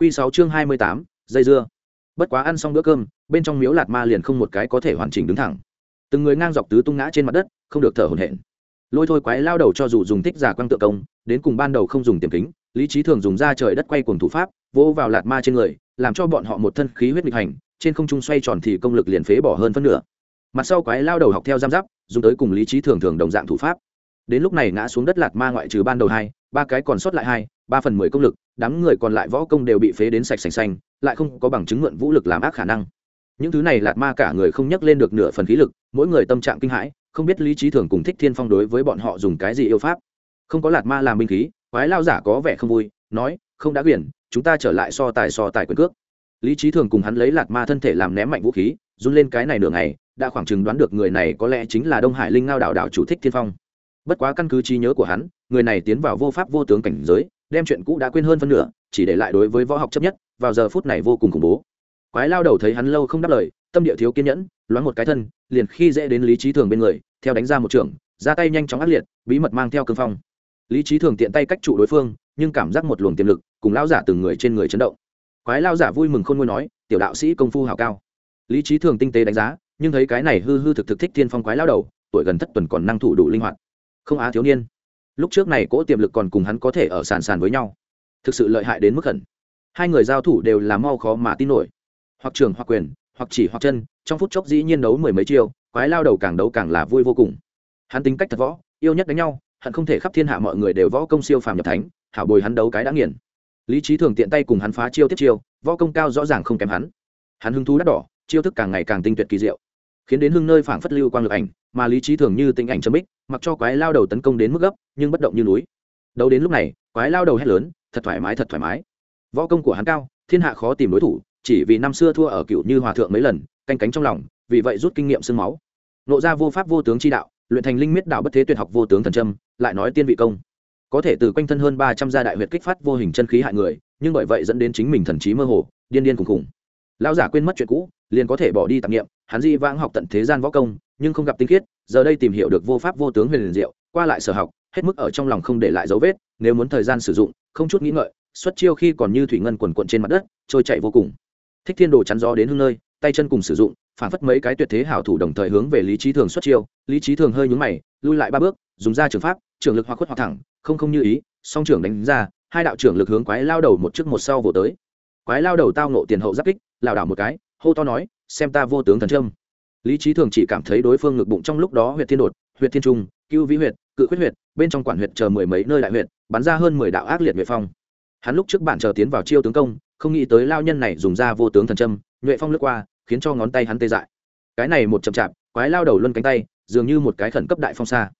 Quy 6 chương 28, dây dưa. Bất quá ăn xong bữa cơm, bên trong miếu lạt ma liền không một cái có thể hoàn chỉnh đứng thẳng. Từng người ngang dọc tứ tung ngã trên mặt đất, không được thở hổn hển. Lôi thôi quái lao đầu cho dù dùng tích giả quang tự công, đến cùng ban đầu không dùng tiềm kính, lý trí thường dùng ra trời đất quay cuồng thủ pháp, vỗ vào lạt ma trên người, làm cho bọn họ một thân khí huyết nghịch hành, trên không trung xoay tròn thì công lực liền phế bỏ hơn phân nửa. Mặt sau quái lao đầu học theo giam giáp, dùng tới cùng lý trí thường thường đồng dạng thủ pháp. Đến lúc này ngã xuống đất lạt ma ngoại trừ ban đầu hai, ba cái còn sót lại hai, ba phần mười công lực, đám người còn lại võ công đều bị phế đến sạch sành xanh, lại không có bằng chứng mượn vũ lực làm ác khả năng. Những thứ này lạt ma cả người không nhắc lên được nửa phần khí lực, mỗi người tâm trạng kinh hãi, không biết lý trí thường cùng thích thiên phong đối với bọn họ dùng cái gì yêu pháp. Không có lạt ma làm binh khí, quái lao giả có vẻ không vui, nói, không đã quyển, chúng ta trở lại so tài so tài quyền cước. Lý trí thường cùng hắn lấy lạt ma thân thể làm ném mạnh vũ khí, run lên cái này nửa ngày, đã khoảng chừng đoán được người này có lẽ chính là đông hải linh ngao đạo đạo chủ thích thiên phong. Bất quá căn cứ trí nhớ của hắn, người này tiến vào vô pháp vô tướng cảnh giới đem chuyện cũ đã quên hơn phân nửa, chỉ để lại đối với võ học chấp nhất, vào giờ phút này vô cùng khủng bố. Quái lao đầu thấy hắn lâu không đáp lời, tâm địa thiếu kiên nhẫn, loáng một cái thân, liền khi dễ đến lý trí thường bên người, theo đánh ra một trường, ra tay nhanh chóng ác liệt, bí mật mang theo cương phong. Lý trí thường tiện tay cách trụ đối phương, nhưng cảm giác một luồng tiềm lực cùng lao giả từng người trên người chấn động. Quái lao giả vui mừng khôn ngôi nói, tiểu đạo sĩ công phu hào cao. Lý trí thường tinh tế đánh giá, nhưng thấy cái này hư hư thực thực thích thiên phong quái lao đầu, tuổi gần thất tuần còn năng thủ đủ linh hoạt. Không á thiếu niên lúc trước này cỗ tiềm lực còn cùng hắn có thể ở sàn sàn với nhau. Thực sự lợi hại đến mức khẩn. Hai người giao thủ đều là mau khó mà tin nổi. Hoặc trường hoặc quyền, hoặc chỉ hoặc chân, trong phút chốc dĩ nhiên đấu mười mấy chiêu, quái lao đầu càng đấu càng là vui vô cùng. Hắn tính cách thật võ, yêu nhất đánh nhau hắn không thể khắp thiên hạ mọi người đều võ công siêu phàm nhập thánh, hảo bồi hắn đấu cái đã nghiền. Lý trí thường tiện tay cùng hắn phá chiêu tiếp chiêu, võ công cao rõ ràng không kém hắn. Hắn hứng thú đắt đỏ, chiêu thức càng ngày càng tinh tuyệt kỳ diệu khiến đến hưng nơi phảng phất lưu quang lực ảnh, mà lý trí thường như tinh ảnh chấm bích, mặc cho quái lao đầu tấn công đến mức gấp, nhưng bất động như núi. Đâu đến lúc này, quái lao đầu hét lớn, thật thoải mái, thật thoải mái. Võ công của hắn cao, thiên hạ khó tìm đối thủ, chỉ vì năm xưa thua ở cựu như hòa thượng mấy lần, canh cánh trong lòng, vì vậy rút kinh nghiệm sương máu. Nộ ra vô pháp vô tướng chi đạo, luyện thành linh miết đạo bất thế tuyệt học vô tướng thần trâm lại nói tiên vị công. Có thể từ quanh thân hơn ba trăm gia đại huyệt kích phát vô hình chân khí hại người, nhưng bởi vậy dẫn đến chính mình thần trí mơ hồ, điên điên khùng khùng lão giả quên mất chuyện cũ, liền có thể bỏ đi tạp nghiệm hắn di vãng học tận thế gian võ công, nhưng không gặp tinh khiết, giờ đây tìm hiểu được vô pháp vô tướng huyền liền diệu, qua lại sở học, hết mức ở trong lòng không để lại dấu vết, nếu muốn thời gian sử dụng, không chút nghĩ ngợi, xuất chiêu khi còn như thủy ngân quần quận trên mặt đất, trôi chạy vô cùng. Thích thiên đồ chắn gió đến hương nơi, tay chân cùng sử dụng, phản phất mấy cái tuyệt thế hảo thủ đồng thời hướng về lý trí thường xuất chiêu, lý trí thường hơi nhúng mày, lui lại ba bước, dùng ra trường pháp, trường lực hoặc khuất hoặc thẳng, không không như ý, song trưởng đánh ra, hai đạo trưởng lực hướng quái lao đầu một trước một sau vỗ tới. Quái lao đầu tao nộ tiền hậu giáp kích, lảo đảo một cái, hô to nói xem ta vô tướng thần trâm. Lý trí thường chỉ cảm thấy đối phương ngực bụng trong lúc đó huyệt thiên đột, huyệt thiên trung, cưu vĩ huyệt, cự khuyết huyệt, bên trong quản huyệt chờ mười mấy nơi đại huyệt, bắn ra hơn mười đạo ác liệt nhuệ phong. Hắn lúc trước bản chờ tiến vào chiêu tướng công, không nghĩ tới lao nhân này dùng ra vô tướng thần trâm, nhuệ phong lướt qua, khiến cho ngón tay hắn tê dại. Cái này một chậm chạp, quái lao đầu luân cánh tay, dường như một cái khẩn cấp đại phong xa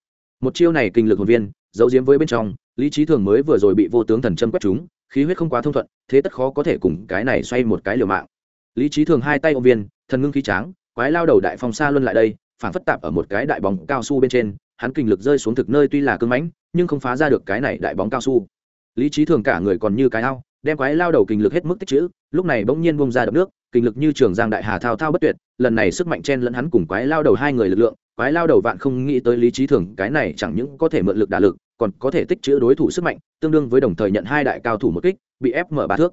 một chiêu này kinh lực hồn viên, giấu diếm với bên trong, lý trí thường mới vừa rồi bị vô tướng thần châm quét chúng khí huyết không quá thông thuận, thế tất khó có thể cùng cái này xoay một cái liều mạng. Lý trí thường hai tay ôm viên thần ngưng khí tráng, quái lao đầu đại phong xa luân lại đây phản phất tạp ở một cái đại bóng cao su bên trên, hắn kinh lực rơi xuống thực nơi tuy là cưng mãnh, nhưng không phá ra được cái này đại bóng cao su. Lý trí thường cả người còn như cái ao, đem quái lao đầu kinh lực hết mức tích chữ lúc này bỗng nhiên bông ra đập nước, kinh lực như trường giang đại hà thao thao bất tuyệt, lần này sức mạnh chen lẫn hắn cùng quái lao đầu hai người lực lượng, quái lao đầu vạn không nghĩ tới lý trí thường, cái này chẳng những có thể mượn lực đả lực, còn có thể tích chữ đối thủ sức mạnh, tương đương với đồng thời nhận hai đại cao thủ một kích, bị ép mở ba thước.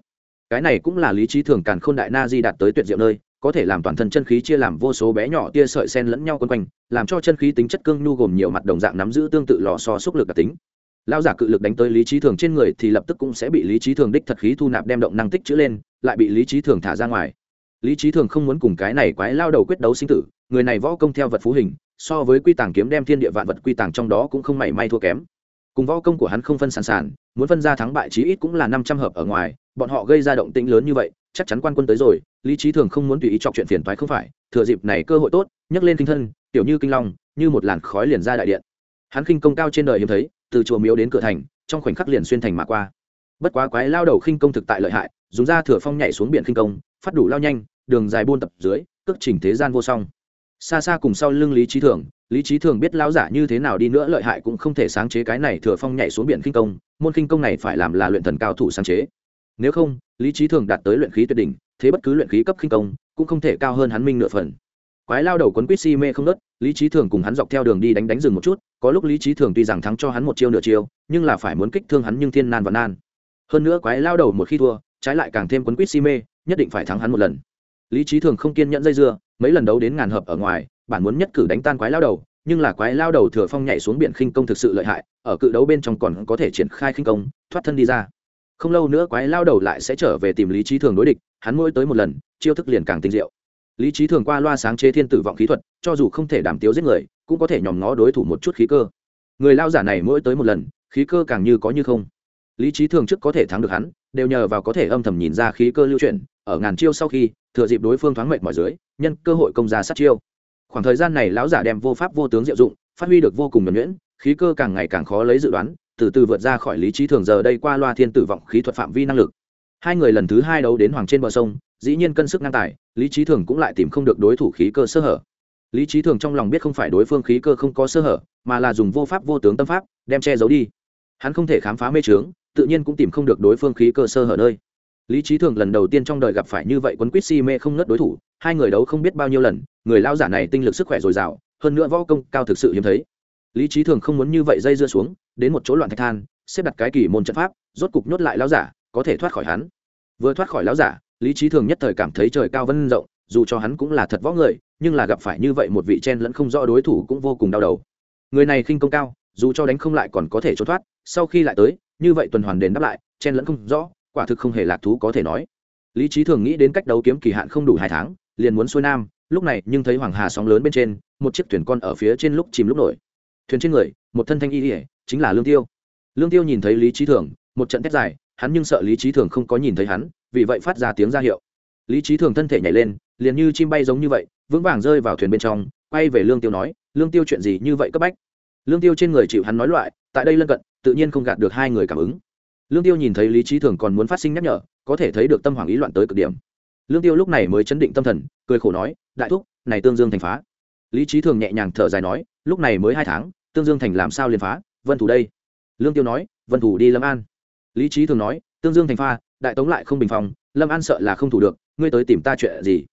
Cái này cũng là lý trí thường càn khôn đại na di đạt tới tuyệt diệu nơi có thể làm toàn thân chân khí chia làm vô số bé nhỏ tia sợi sen lẫn nhau quấn quanh, làm cho chân khí tính chất cương nhu gồm nhiều mặt đồng dạng nắm giữ tương tự lò so xúc lực đặc tính. Lao giả cự lực đánh tới lý trí thường trên người thì lập tức cũng sẽ bị lý trí thường đích thật khí thu nạp đem động năng tích chữ lên, lại bị lý trí thường thả ra ngoài. Lý trí thường không muốn cùng cái này quái lao đầu quyết đấu sinh tử, người này võ công theo vật phú hình, so với quy tàng kiếm đem thiên địa vạn vật quy tàng trong đó cũng không mảy may thua kém. Cùng võ công của hắn không phân sàn sàn, muốn phân ra thắng bại chí ít cũng là năm trăm hợp ở ngoài, bọn họ gây ra động tĩnh lớn như vậy chắc chắn quan quân tới rồi, lý trí thường không muốn tùy ý chọc chuyện phiền toái không phải, thừa dịp này cơ hội tốt, nhấc lên kinh thân, tiểu như kinh long, như một làn khói liền ra đại điện. Hắn khinh công cao trên đời hiếm thấy, từ chùa miếu đến cửa thành, trong khoảnh khắc liền xuyên thành mà qua. Bất quá quái lao đầu khinh công thực tại lợi hại, dùng ra thừa phong nhảy xuống biển khinh công, phát đủ lao nhanh, đường dài buôn tập dưới, cước chỉnh thế gian vô song. Xa xa cùng sau lưng lý trí thường, lý trí thường biết lao giả như thế nào đi nữa lợi hại cũng không thể sáng chế cái này thừa phong nhảy xuống biển khinh công, môn khinh công này phải làm là luyện thần cao thủ sáng chế nếu không, lý trí thường đạt tới luyện khí tuyệt đỉnh, thế bất cứ luyện khí cấp khinh công cũng không thể cao hơn hắn minh nửa phần. Quái lao đầu quấn quýt si mê không nớt lý trí thường cùng hắn dọc theo đường đi đánh đánh rừng một chút, có lúc lý trí thường tuy rằng thắng cho hắn một chiêu nửa chiêu, nhưng là phải muốn kích thương hắn nhưng thiên nan và nan. Hơn nữa quái lao đầu một khi thua, trái lại càng thêm quấn quýt si mê, nhất định phải thắng hắn một lần. Lý trí thường không kiên nhẫn dây dưa, mấy lần đấu đến ngàn hợp ở ngoài, bản muốn nhất cử đánh tan quái lao đầu, nhưng là quái lao đầu thừa phong nhảy xuống biển khinh công thực sự lợi hại, ở cự đấu bên trong còn có thể triển khai khinh công, thoát thân đi ra không lâu nữa quái lao đầu lại sẽ trở về tìm lý trí thường đối địch, hắn mỗi tới một lần, chiêu thức liền càng tinh diệu. Lý trí thường qua loa sáng chế thiên tử vọng khí thuật, cho dù không thể đảm tiếu giết người, cũng có thể nhòm ngó đối thủ một chút khí cơ. Người lao giả này mỗi tới một lần, khí cơ càng như có như không. Lý trí thường trước có thể thắng được hắn, đều nhờ vào có thể âm thầm nhìn ra khí cơ lưu chuyển, ở ngàn chiêu sau khi, thừa dịp đối phương thoáng mệt mỏi dưới, nhân cơ hội công ra sát chiêu. Khoảng thời gian này lão giả đem vô pháp vô tướng diệu dụng, phát huy được vô cùng nhuẩn nhuyễn, khí cơ càng ngày càng khó lấy dự đoán từ từ vượt ra khỏi lý trí thường giờ đây qua loa thiên tử vọng khí thuật phạm vi năng lực. Hai người lần thứ hai đấu đến hoàng trên bờ sông, dĩ nhiên cân sức ngang tài, lý trí thường cũng lại tìm không được đối thủ khí cơ sơ hở. Lý trí thường trong lòng biết không phải đối phương khí cơ không có sơ hở, mà là dùng vô pháp vô tướng tâm pháp, đem che giấu đi. Hắn không thể khám phá mê trướng tự nhiên cũng tìm không được đối phương khí cơ sơ hở nơi. Lý trí thường lần đầu tiên trong đời gặp phải như vậy quấn quýt si mê không ngất đối thủ, hai người đấu không biết bao nhiêu lần, người lao giả này tinh lực sức khỏe dồi dào, hơn nữa võ công cao thực sự hiếm thấy. Lý trí thường không muốn như vậy dây dưa xuống đến một chỗ loạn thạch than, xếp đặt cái kỳ môn trận pháp, rốt cục nhốt lại lao giả, có thể thoát khỏi hắn. Vừa thoát khỏi lao giả, lý trí thường nhất thời cảm thấy trời cao vân rộng, dù cho hắn cũng là thật võ người, nhưng là gặp phải như vậy một vị chen lẫn không rõ đối thủ cũng vô cùng đau đầu. Người này khinh công cao, dù cho đánh không lại còn có thể trốn thoát, sau khi lại tới, như vậy tuần hoàn đền đáp lại, chen lẫn không rõ, quả thực không hề lạc thú có thể nói. Lý trí thường nghĩ đến cách đấu kiếm kỳ hạn không đủ hai tháng, liền muốn xuôi nam, lúc này nhưng thấy hoàng hà sóng lớn bên trên, một chiếc thuyền con ở phía trên lúc chìm lúc nổi. Thuyền trên người, một thân thanh y ỉa chính là lương tiêu. Lương tiêu nhìn thấy lý trí thường, một trận thét dài, hắn nhưng sợ lý trí thường không có nhìn thấy hắn, vì vậy phát ra tiếng ra hiệu. Lý trí thường thân thể nhảy lên, liền như chim bay giống như vậy, vững vàng rơi vào thuyền bên trong, quay về lương tiêu nói, lương tiêu chuyện gì như vậy cấp bách? Lương tiêu trên người chịu hắn nói loại, tại đây lân cận, tự nhiên không gạt được hai người cảm ứng. Lương tiêu nhìn thấy lý trí thường còn muốn phát sinh nhắc nhở, có thể thấy được tâm hoàng ý loạn tới cực điểm. Lương tiêu lúc này mới chấn định tâm thần, cười khổ nói, đại thúc, này tương dương thành phá. Lý trí thường nhẹ nhàng thở dài nói, lúc này mới hai tháng, tương dương thành làm sao liền phá? Vân thủ đây. Lương tiêu nói, vân thủ đi lâm an. Lý trí thường nói, tương dương thành pha, đại tống lại không bình phòng, lâm an sợ là không thủ được, ngươi tới tìm ta chuyện gì?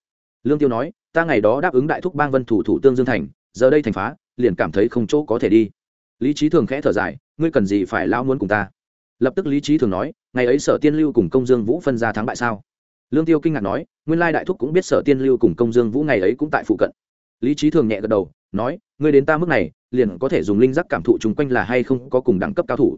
Lương tiêu nói, ta ngày đó đáp ứng đại thúc bang vân thủ thủ tương dương thành, giờ đây thành phá liền cảm thấy không chỗ có thể đi. Lý trí thường khẽ thở dài, ngươi cần gì phải lao muốn cùng ta? Lập tức lý trí thường nói, ngày ấy sở tiên lưu cùng công dương vũ phân ra thắng bại sao? Lương tiêu kinh ngạc nói, nguyên lai đại thúc cũng biết sở tiên lưu cùng công dương vũ ngày ấy cũng tại phụ cận. Lý trí thường nhẹ gật đầu, nói, ngươi đến ta mức này liền có thể dùng linh giác cảm thụ chung quanh là hay không có cùng đẳng cấp cao thủ.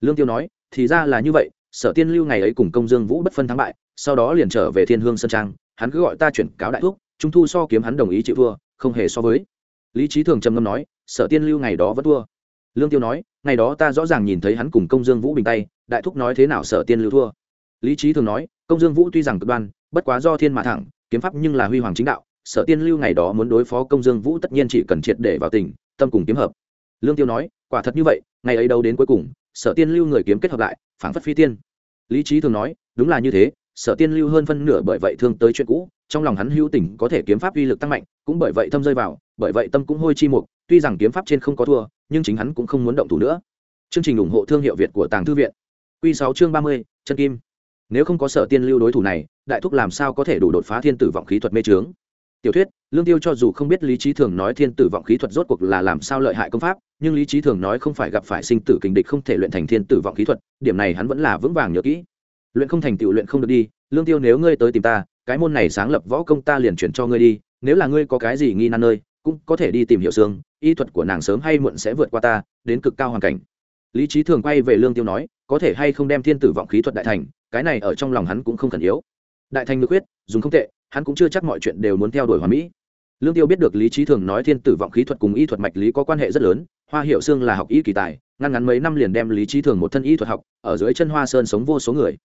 Lương tiêu nói, thì ra là như vậy, sở tiên lưu ngày ấy cùng công dương vũ bất phân thắng bại, sau đó liền trở về thiên hương sơn trang, hắn cứ gọi ta chuyển cáo đại thúc, trung thu so kiếm hắn đồng ý chịu thua, không hề so với. Lý trí thường trầm ngâm nói, sở tiên lưu ngày đó vẫn thua. Lương tiêu nói, ngày đó ta rõ ràng nhìn thấy hắn cùng công dương vũ bình tay, đại thúc nói thế nào sở tiên lưu thua. Lý trí thường nói, công dương vũ tuy rằng cực đoan, bất quá do thiên mã thẳng, kiếm pháp nhưng là huy hoàng chính đạo sở tiên lưu ngày đó muốn đối phó công dương vũ tất nhiên chỉ cần triệt để vào tỉnh, tâm cùng kiếm hợp. Lương tiêu nói, quả thật như vậy, ngày ấy đâu đến cuối cùng, sở tiên lưu người kiếm kết hợp lại, phảng phất phi tiên. Lý trí thường nói, đúng là như thế, sở tiên lưu hơn phân nửa bởi vậy thương tới chuyện cũ, trong lòng hắn hữu tình có thể kiếm pháp uy lực tăng mạnh, cũng bởi vậy thâm rơi vào, bởi vậy tâm cũng hôi chi mục, tuy rằng kiếm pháp trên không có thua, nhưng chính hắn cũng không muốn động thủ nữa. Chương trình ủng hộ thương hiệu việt của tàng thư viện. Q sáu chương ba mươi, chân kim. Nếu không có sở tiên lưu đối thủ này, đại thúc làm sao có thể đủ đột phá thiên tử vọng khí thuật mê trướng tiểu thuyết lương tiêu cho dù không biết lý trí thường nói thiên tử vọng khí thuật rốt cuộc là làm sao lợi hại công pháp nhưng lý trí thường nói không phải gặp phải sinh tử kình địch không thể luyện thành thiên tử vọng khí thuật điểm này hắn vẫn là vững vàng nhớ kỹ. Luyện không thành tựu luyện không được đi lương tiêu nếu ngươi tới tìm ta cái môn này sáng lập võ công ta liền chuyển cho ngươi đi nếu là ngươi có cái gì nghi nan nơi cũng có thể đi tìm hiểu xương y thuật của nàng sớm hay muộn sẽ vượt qua ta đến cực cao hoàn cảnh. Lý trí thường quay về lương tiêu nói có thể hay không đem thiên tử vọng khí thuật đại thành cái này ở trong lòng hắn cũng không cần yếu. Đại thành được quyết, dùng không tệ hắn cũng chưa chắc mọi chuyện đều muốn theo đuổi hoàn mỹ. Lương tiêu biết được lý trí thường nói thiên tử vọng khí thuật cùng y thuật mạch lý có quan hệ rất lớn, hoa hiệu xương là học y kỳ tài, ngăn ngắn mấy năm liền đem lý trí thường một thân y thuật học, ở dưới chân hoa sơn sống vô số người.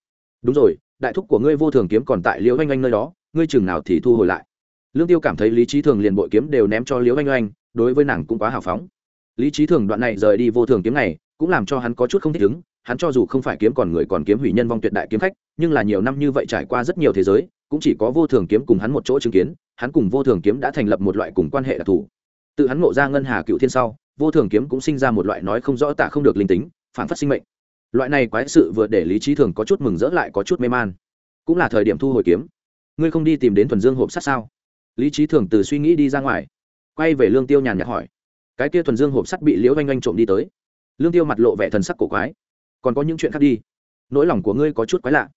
Đúng rồi, đại thúc của ngươi vô thường kiếm còn tại liễu oanh oanh nơi đó, ngươi chừng nào thì thu hồi lại. Lương tiêu cảm thấy lý trí thường liền bội kiếm đều ném cho liễu oanh oanh, đối với nàng cũng quá hào phóng. Lý trí thường đoạn này rời đi vô thường kiếm này, cũng làm cho hắn có chút không thích ứng, hắn cho dù không phải kiếm còn người còn kiếm hủy nhân vong tuyệt đại kiếm khách, nhưng là nhiều năm như vậy trải qua rất nhiều thế giới cũng chỉ có vô thường kiếm cùng hắn một chỗ chứng kiến, hắn cùng vô thường kiếm đã thành lập một loại cùng quan hệ đặc thù. Tự hắn ngộ ra ngân hà cựu thiên sau, vô thường kiếm cũng sinh ra một loại nói không rõ tạ không được linh tính, phản phát sinh mệnh. Loại này quái sự vừa để lý trí thường có chút mừng rỡ lại có chút mê man. Cũng là thời điểm thu hồi kiếm. Ngươi không đi tìm đến thuần dương hộp sắt sao? Lý trí thường từ suy nghĩ đi ra ngoài, quay về lương tiêu nhàn nhạt hỏi. Cái kia thuần dương hộp sắt bị liễu oanh oanh trộm đi tới. Lương tiêu mặt lộ vẻ thần sắc cổ quái. Còn có những chuyện khác đi. Nỗi lòng của ngươi có chút quái lạ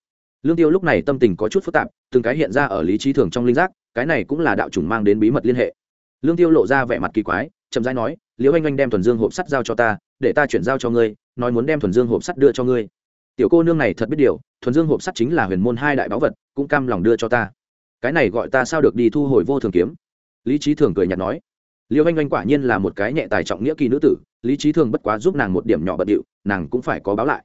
lương tiêu lúc này tâm tình có chút phức tạp, từng cái hiện ra ở lý trí thường trong linh giác, cái này cũng là đạo chủng mang đến bí mật liên hệ. Lương tiêu lộ ra vẻ mặt kỳ quái, chậm rãi nói, liễu anh anh đem thuần dương hộp sắt giao cho ta, để ta chuyển giao cho ngươi, nói muốn đem thuần dương hộp sắt đưa cho ngươi. Tiểu cô nương này thật biết điều, thuần dương hộp sắt chính là huyền môn hai đại báu vật, cũng cam lòng đưa cho ta. Cái này gọi ta sao được đi thu hồi vô thường kiếm? Lý trí thường cười nhạt nói. Liễu anh anh quả nhiên là một cái nhẹ tài trọng nghĩa kỳ nữ tử, lý trí thường bất quá giúp nàng một điểm nhỏ bận điệu, nàng cũng phải có báo lại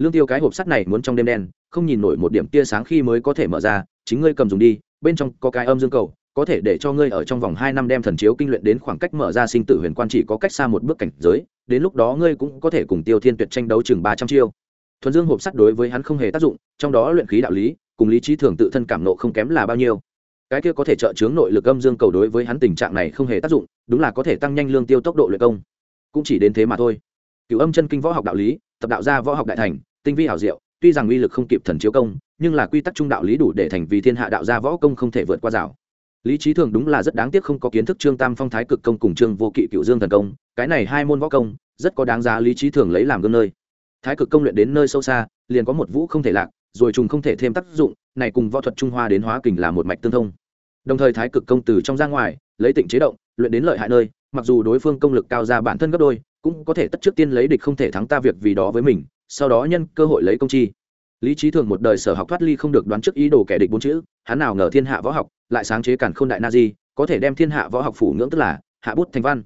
lương tiêu cái hộp sắt này muốn trong đêm đen, không nhìn nổi một điểm tia sáng khi mới có thể mở ra, chính ngươi cầm dùng đi, bên trong có cái âm dương cầu, có thể để cho ngươi ở trong vòng hai năm đem thần chiếu kinh luyện đến khoảng cách mở ra sinh tử huyền quan chỉ có cách xa một bước cảnh giới, đến lúc đó ngươi cũng có thể cùng tiêu thiên tuyệt tranh đấu chừng ba trăm chiêu. Thuần dương hộp sắt đối với hắn không hề tác dụng, trong đó luyện khí đạo lý, cùng lý trí thường tự thân cảm nộ không kém là bao nhiêu. Cái kia có thể trợ chướng nội lực âm dương cầu đối với hắn tình trạng này không hề tác dụng, đúng là có thể tăng nhanh lương tiêu tốc độ luyện công. Cũng chỉ đến thế mà thôi. Cựu âm chân kinh võ học đạo lý, tập đạo gia võ học đại thành tinh vi hảo diệu, tuy rằng uy lực không kịp thần chiếu công, nhưng là quy tắc trung đạo lý đủ để thành vì thiên hạ đạo gia võ công không thể vượt qua rào. Lý trí thường đúng là rất đáng tiếc không có kiến thức trương tam phong thái cực công cùng trương vô kỵ cựu dương thần công, cái này hai môn võ công, rất có đáng giá lý trí thường lấy làm gương nơi. Thái cực công luyện đến nơi sâu xa, liền có một vũ không thể lạc, rồi trùng không thể thêm tác dụng, này cùng võ thuật trung hoa đến hóa kình là một mạch tương thông. Đồng thời thái cực công từ trong ra ngoài, lấy tịnh chế động, luyện đến lợi hại nơi, mặc dù đối phương công lực cao ra bản thân gấp đôi cũng có thể tất trước tiên lấy địch không thể thắng ta việc vì đó với mình, sau đó nhân cơ hội lấy công chi. Lý trí thường một đời sở học thoát ly không được đoán trước ý đồ kẻ địch bốn chữ, hắn nào ngờ thiên hạ võ học, lại sáng chế cản k h ô n đại na di, có thể đem thiên hạ võ học phủ ngưỡng tức là hạ bút thành văn.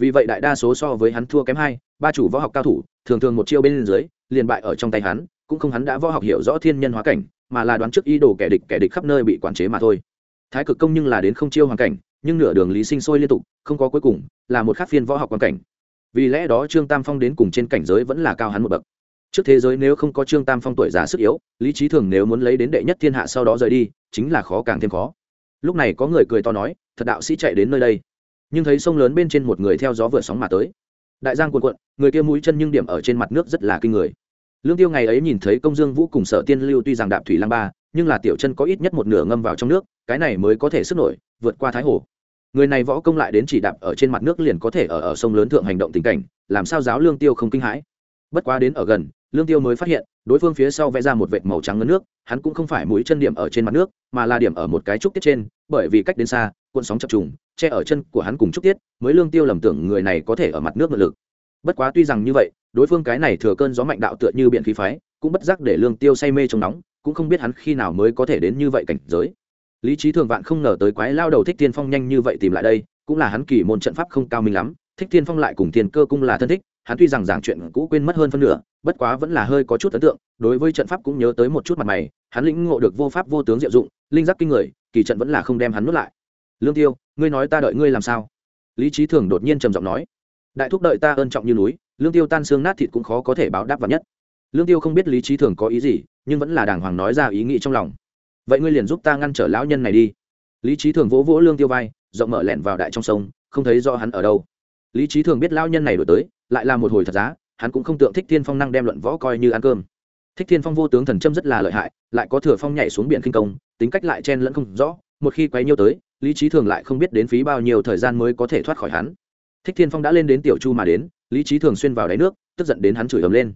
Vì vậy đại đa số so với hắn thua kém hai, ba chủ võ học cao thủ, thường thường một chiêu bên dưới, liền bại ở trong tay hắn, cũng không hắn đã võ học hiểu rõ thiên nhân hóa cảnh, mà là đoán trước ý đồ kẻ địch kẻ địch khắp nơi bị quản chế mà thôi. Thái cực công nhưng là đến không chiêu hoàn cảnh, nhưng nửa đường lý sinh sôi liên tục, không có cuối cùng, là một khác phiên võ học quan cảnh vì lẽ đó trương tam phong đến cùng trên cảnh giới vẫn là cao hắn một bậc. Trước thế giới nếu không có trương tam phong tuổi già sức yếu, lý trí thường nếu muốn lấy đến đệ nhất thiên hạ sau đó rời đi, chính là khó càng thêm khó. Lúc này có người cười to nói, thật đạo sĩ chạy đến nơi đây. Nhưng thấy sông lớn bên trên một người theo gió vượt sóng mà tới. Đại giang cuộn cuộn, người kia mũi chân nhưng điểm ở trên mặt nước rất là kinh người. Lương tiêu ngày ấy nhìn thấy công dương vũ cùng sở tiên lưu tuy rằng đạp thủy lang ba, nhưng là tiểu chân có ít nhất một nửa ngâm vào trong nước, cái này mới có thể sức nổi, vượt qua thái hồ người này võ công lại đến chỉ đạp ở trên mặt nước liền có thể ở ở sông lớn thượng hành động tình cảnh, làm sao giáo lương tiêu không kinh hãi? Bất quá đến ở gần, lương tiêu mới phát hiện, đối phương phía sau vẽ ra một vệt màu trắng ngấn nước, hắn cũng không phải mũi chân điểm ở trên mặt nước, mà là điểm ở một cái trúc tiết trên, bởi vì cách đến xa, cuộn sóng chập trùng, che ở chân của hắn cùng trúc tiết, mới lương tiêu lầm tưởng người này có thể ở mặt nước ngự lực. Bất quá tuy rằng như vậy, đối phương cái này thừa cơn gió mạnh đạo tựa như biện khí phái, cũng bất giác để lương tiêu say mê trong nóng, cũng không biết hắn khi nào mới có thể đến như vậy cảnh giới lý trí thường vạn không ngờ tới quái lao đầu thích tiên phong nhanh như vậy tìm lại đây, cũng là hắn kỳ môn trận pháp không cao minh lắm, thích tiên phong lại cùng tiền cơ cung là thân thích, hắn tuy rằng giảng chuyện cũ quên mất hơn phân nửa, bất quá vẫn là hơi có chút ấn tượng, đối với trận pháp cũng nhớ tới một chút mặt mày, hắn lĩnh ngộ được vô pháp vô tướng diệu dụng, linh giác kinh người, kỳ trận vẫn là không đem hắn nuốt lại. Lương tiêu, ngươi nói ta đợi ngươi làm sao? Lý trí thường đột nhiên trầm giọng nói. Đại thúc đợi ta ơn trọng như núi, lương tiêu tan xương nát thịt cũng khó có thể báo đáp vào nhất. Lương tiêu không biết lý trí thường có ý gì, nhưng vẫn là đàng hoàng nói ra ý nghĩ trong lòng vậy ngươi liền giúp ta ngăn trở lão nhân này đi. Lý trí thường vỗ vỗ lương tiêu vai, rộng mở lẹn vào đại trong sông, không thấy do hắn ở đâu. Lý trí thường biết lão nhân này đổi tới, lại là một hồi thật giá, hắn cũng không tượng thích thiên phong năng đem luận võ coi như ăn cơm. Thích thiên phong vô tướng thần châm rất là lợi hại, lại có thừa phong nhảy xuống biển kinh công, tính cách lại chen lẫn không rõ, một khi quấy nhiêu tới, lý trí thường lại không biết đến phí bao nhiêu thời gian mới có thể thoát khỏi hắn. Thích thiên phong đã lên đến tiểu chu mà đến, lý trí thường xuyên vào đáy nước, tức giận đến hắn chửi ấm lên.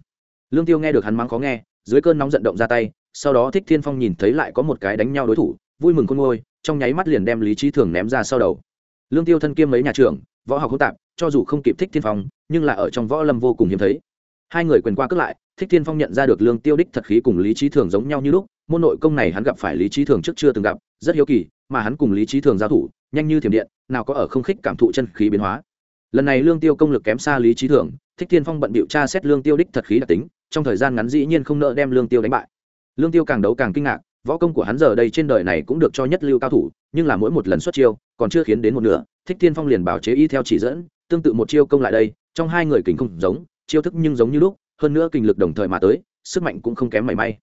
Lương tiêu nghe được hắn mắng khó nghe, dưới cơn nóng giận động ra tay sau đó thích thiên phong nhìn thấy lại có một cái đánh nhau đối thủ vui mừng con ngôi trong nháy mắt liền đem lý trí thường ném ra sau đầu lương tiêu thân kiêm mấy nhà trường võ học hỗn tạp cho dù không kịp thích thiên phong nhưng là ở trong võ lâm vô cùng hiếm thấy hai người quyền qua cất lại thích thiên phong nhận ra được lương tiêu đích thật khí cùng lý trí thường giống nhau như lúc môn nội công này hắn gặp phải lý trí thường trước chưa từng gặp rất hiếu kỳ mà hắn cùng lý trí thường giao thủ nhanh như thiểm điện nào có ở không khích cảm thụ chân khí biến hóa lần này lương tiêu công lực kém xa lý trí thường thích thiên phong bận điều tra xét lương tiêu đích thật khí đặc tính trong thời gian ngắn dĩ nhiên không nợ đem lương tiêu đánh bại lương tiêu càng đấu càng kinh ngạc, võ công của hắn giờ đây trên đời này cũng được cho nhất lưu cao thủ, nhưng là mỗi một lần xuất chiêu, còn chưa khiến đến một nửa, thích thiên phong liền bảo chế y theo chỉ dẫn, tương tự một chiêu công lại đây, trong hai người kình không giống, chiêu thức nhưng giống như lúc, hơn nữa kinh lực đồng thời mà tới, sức mạnh cũng không kém mảy may.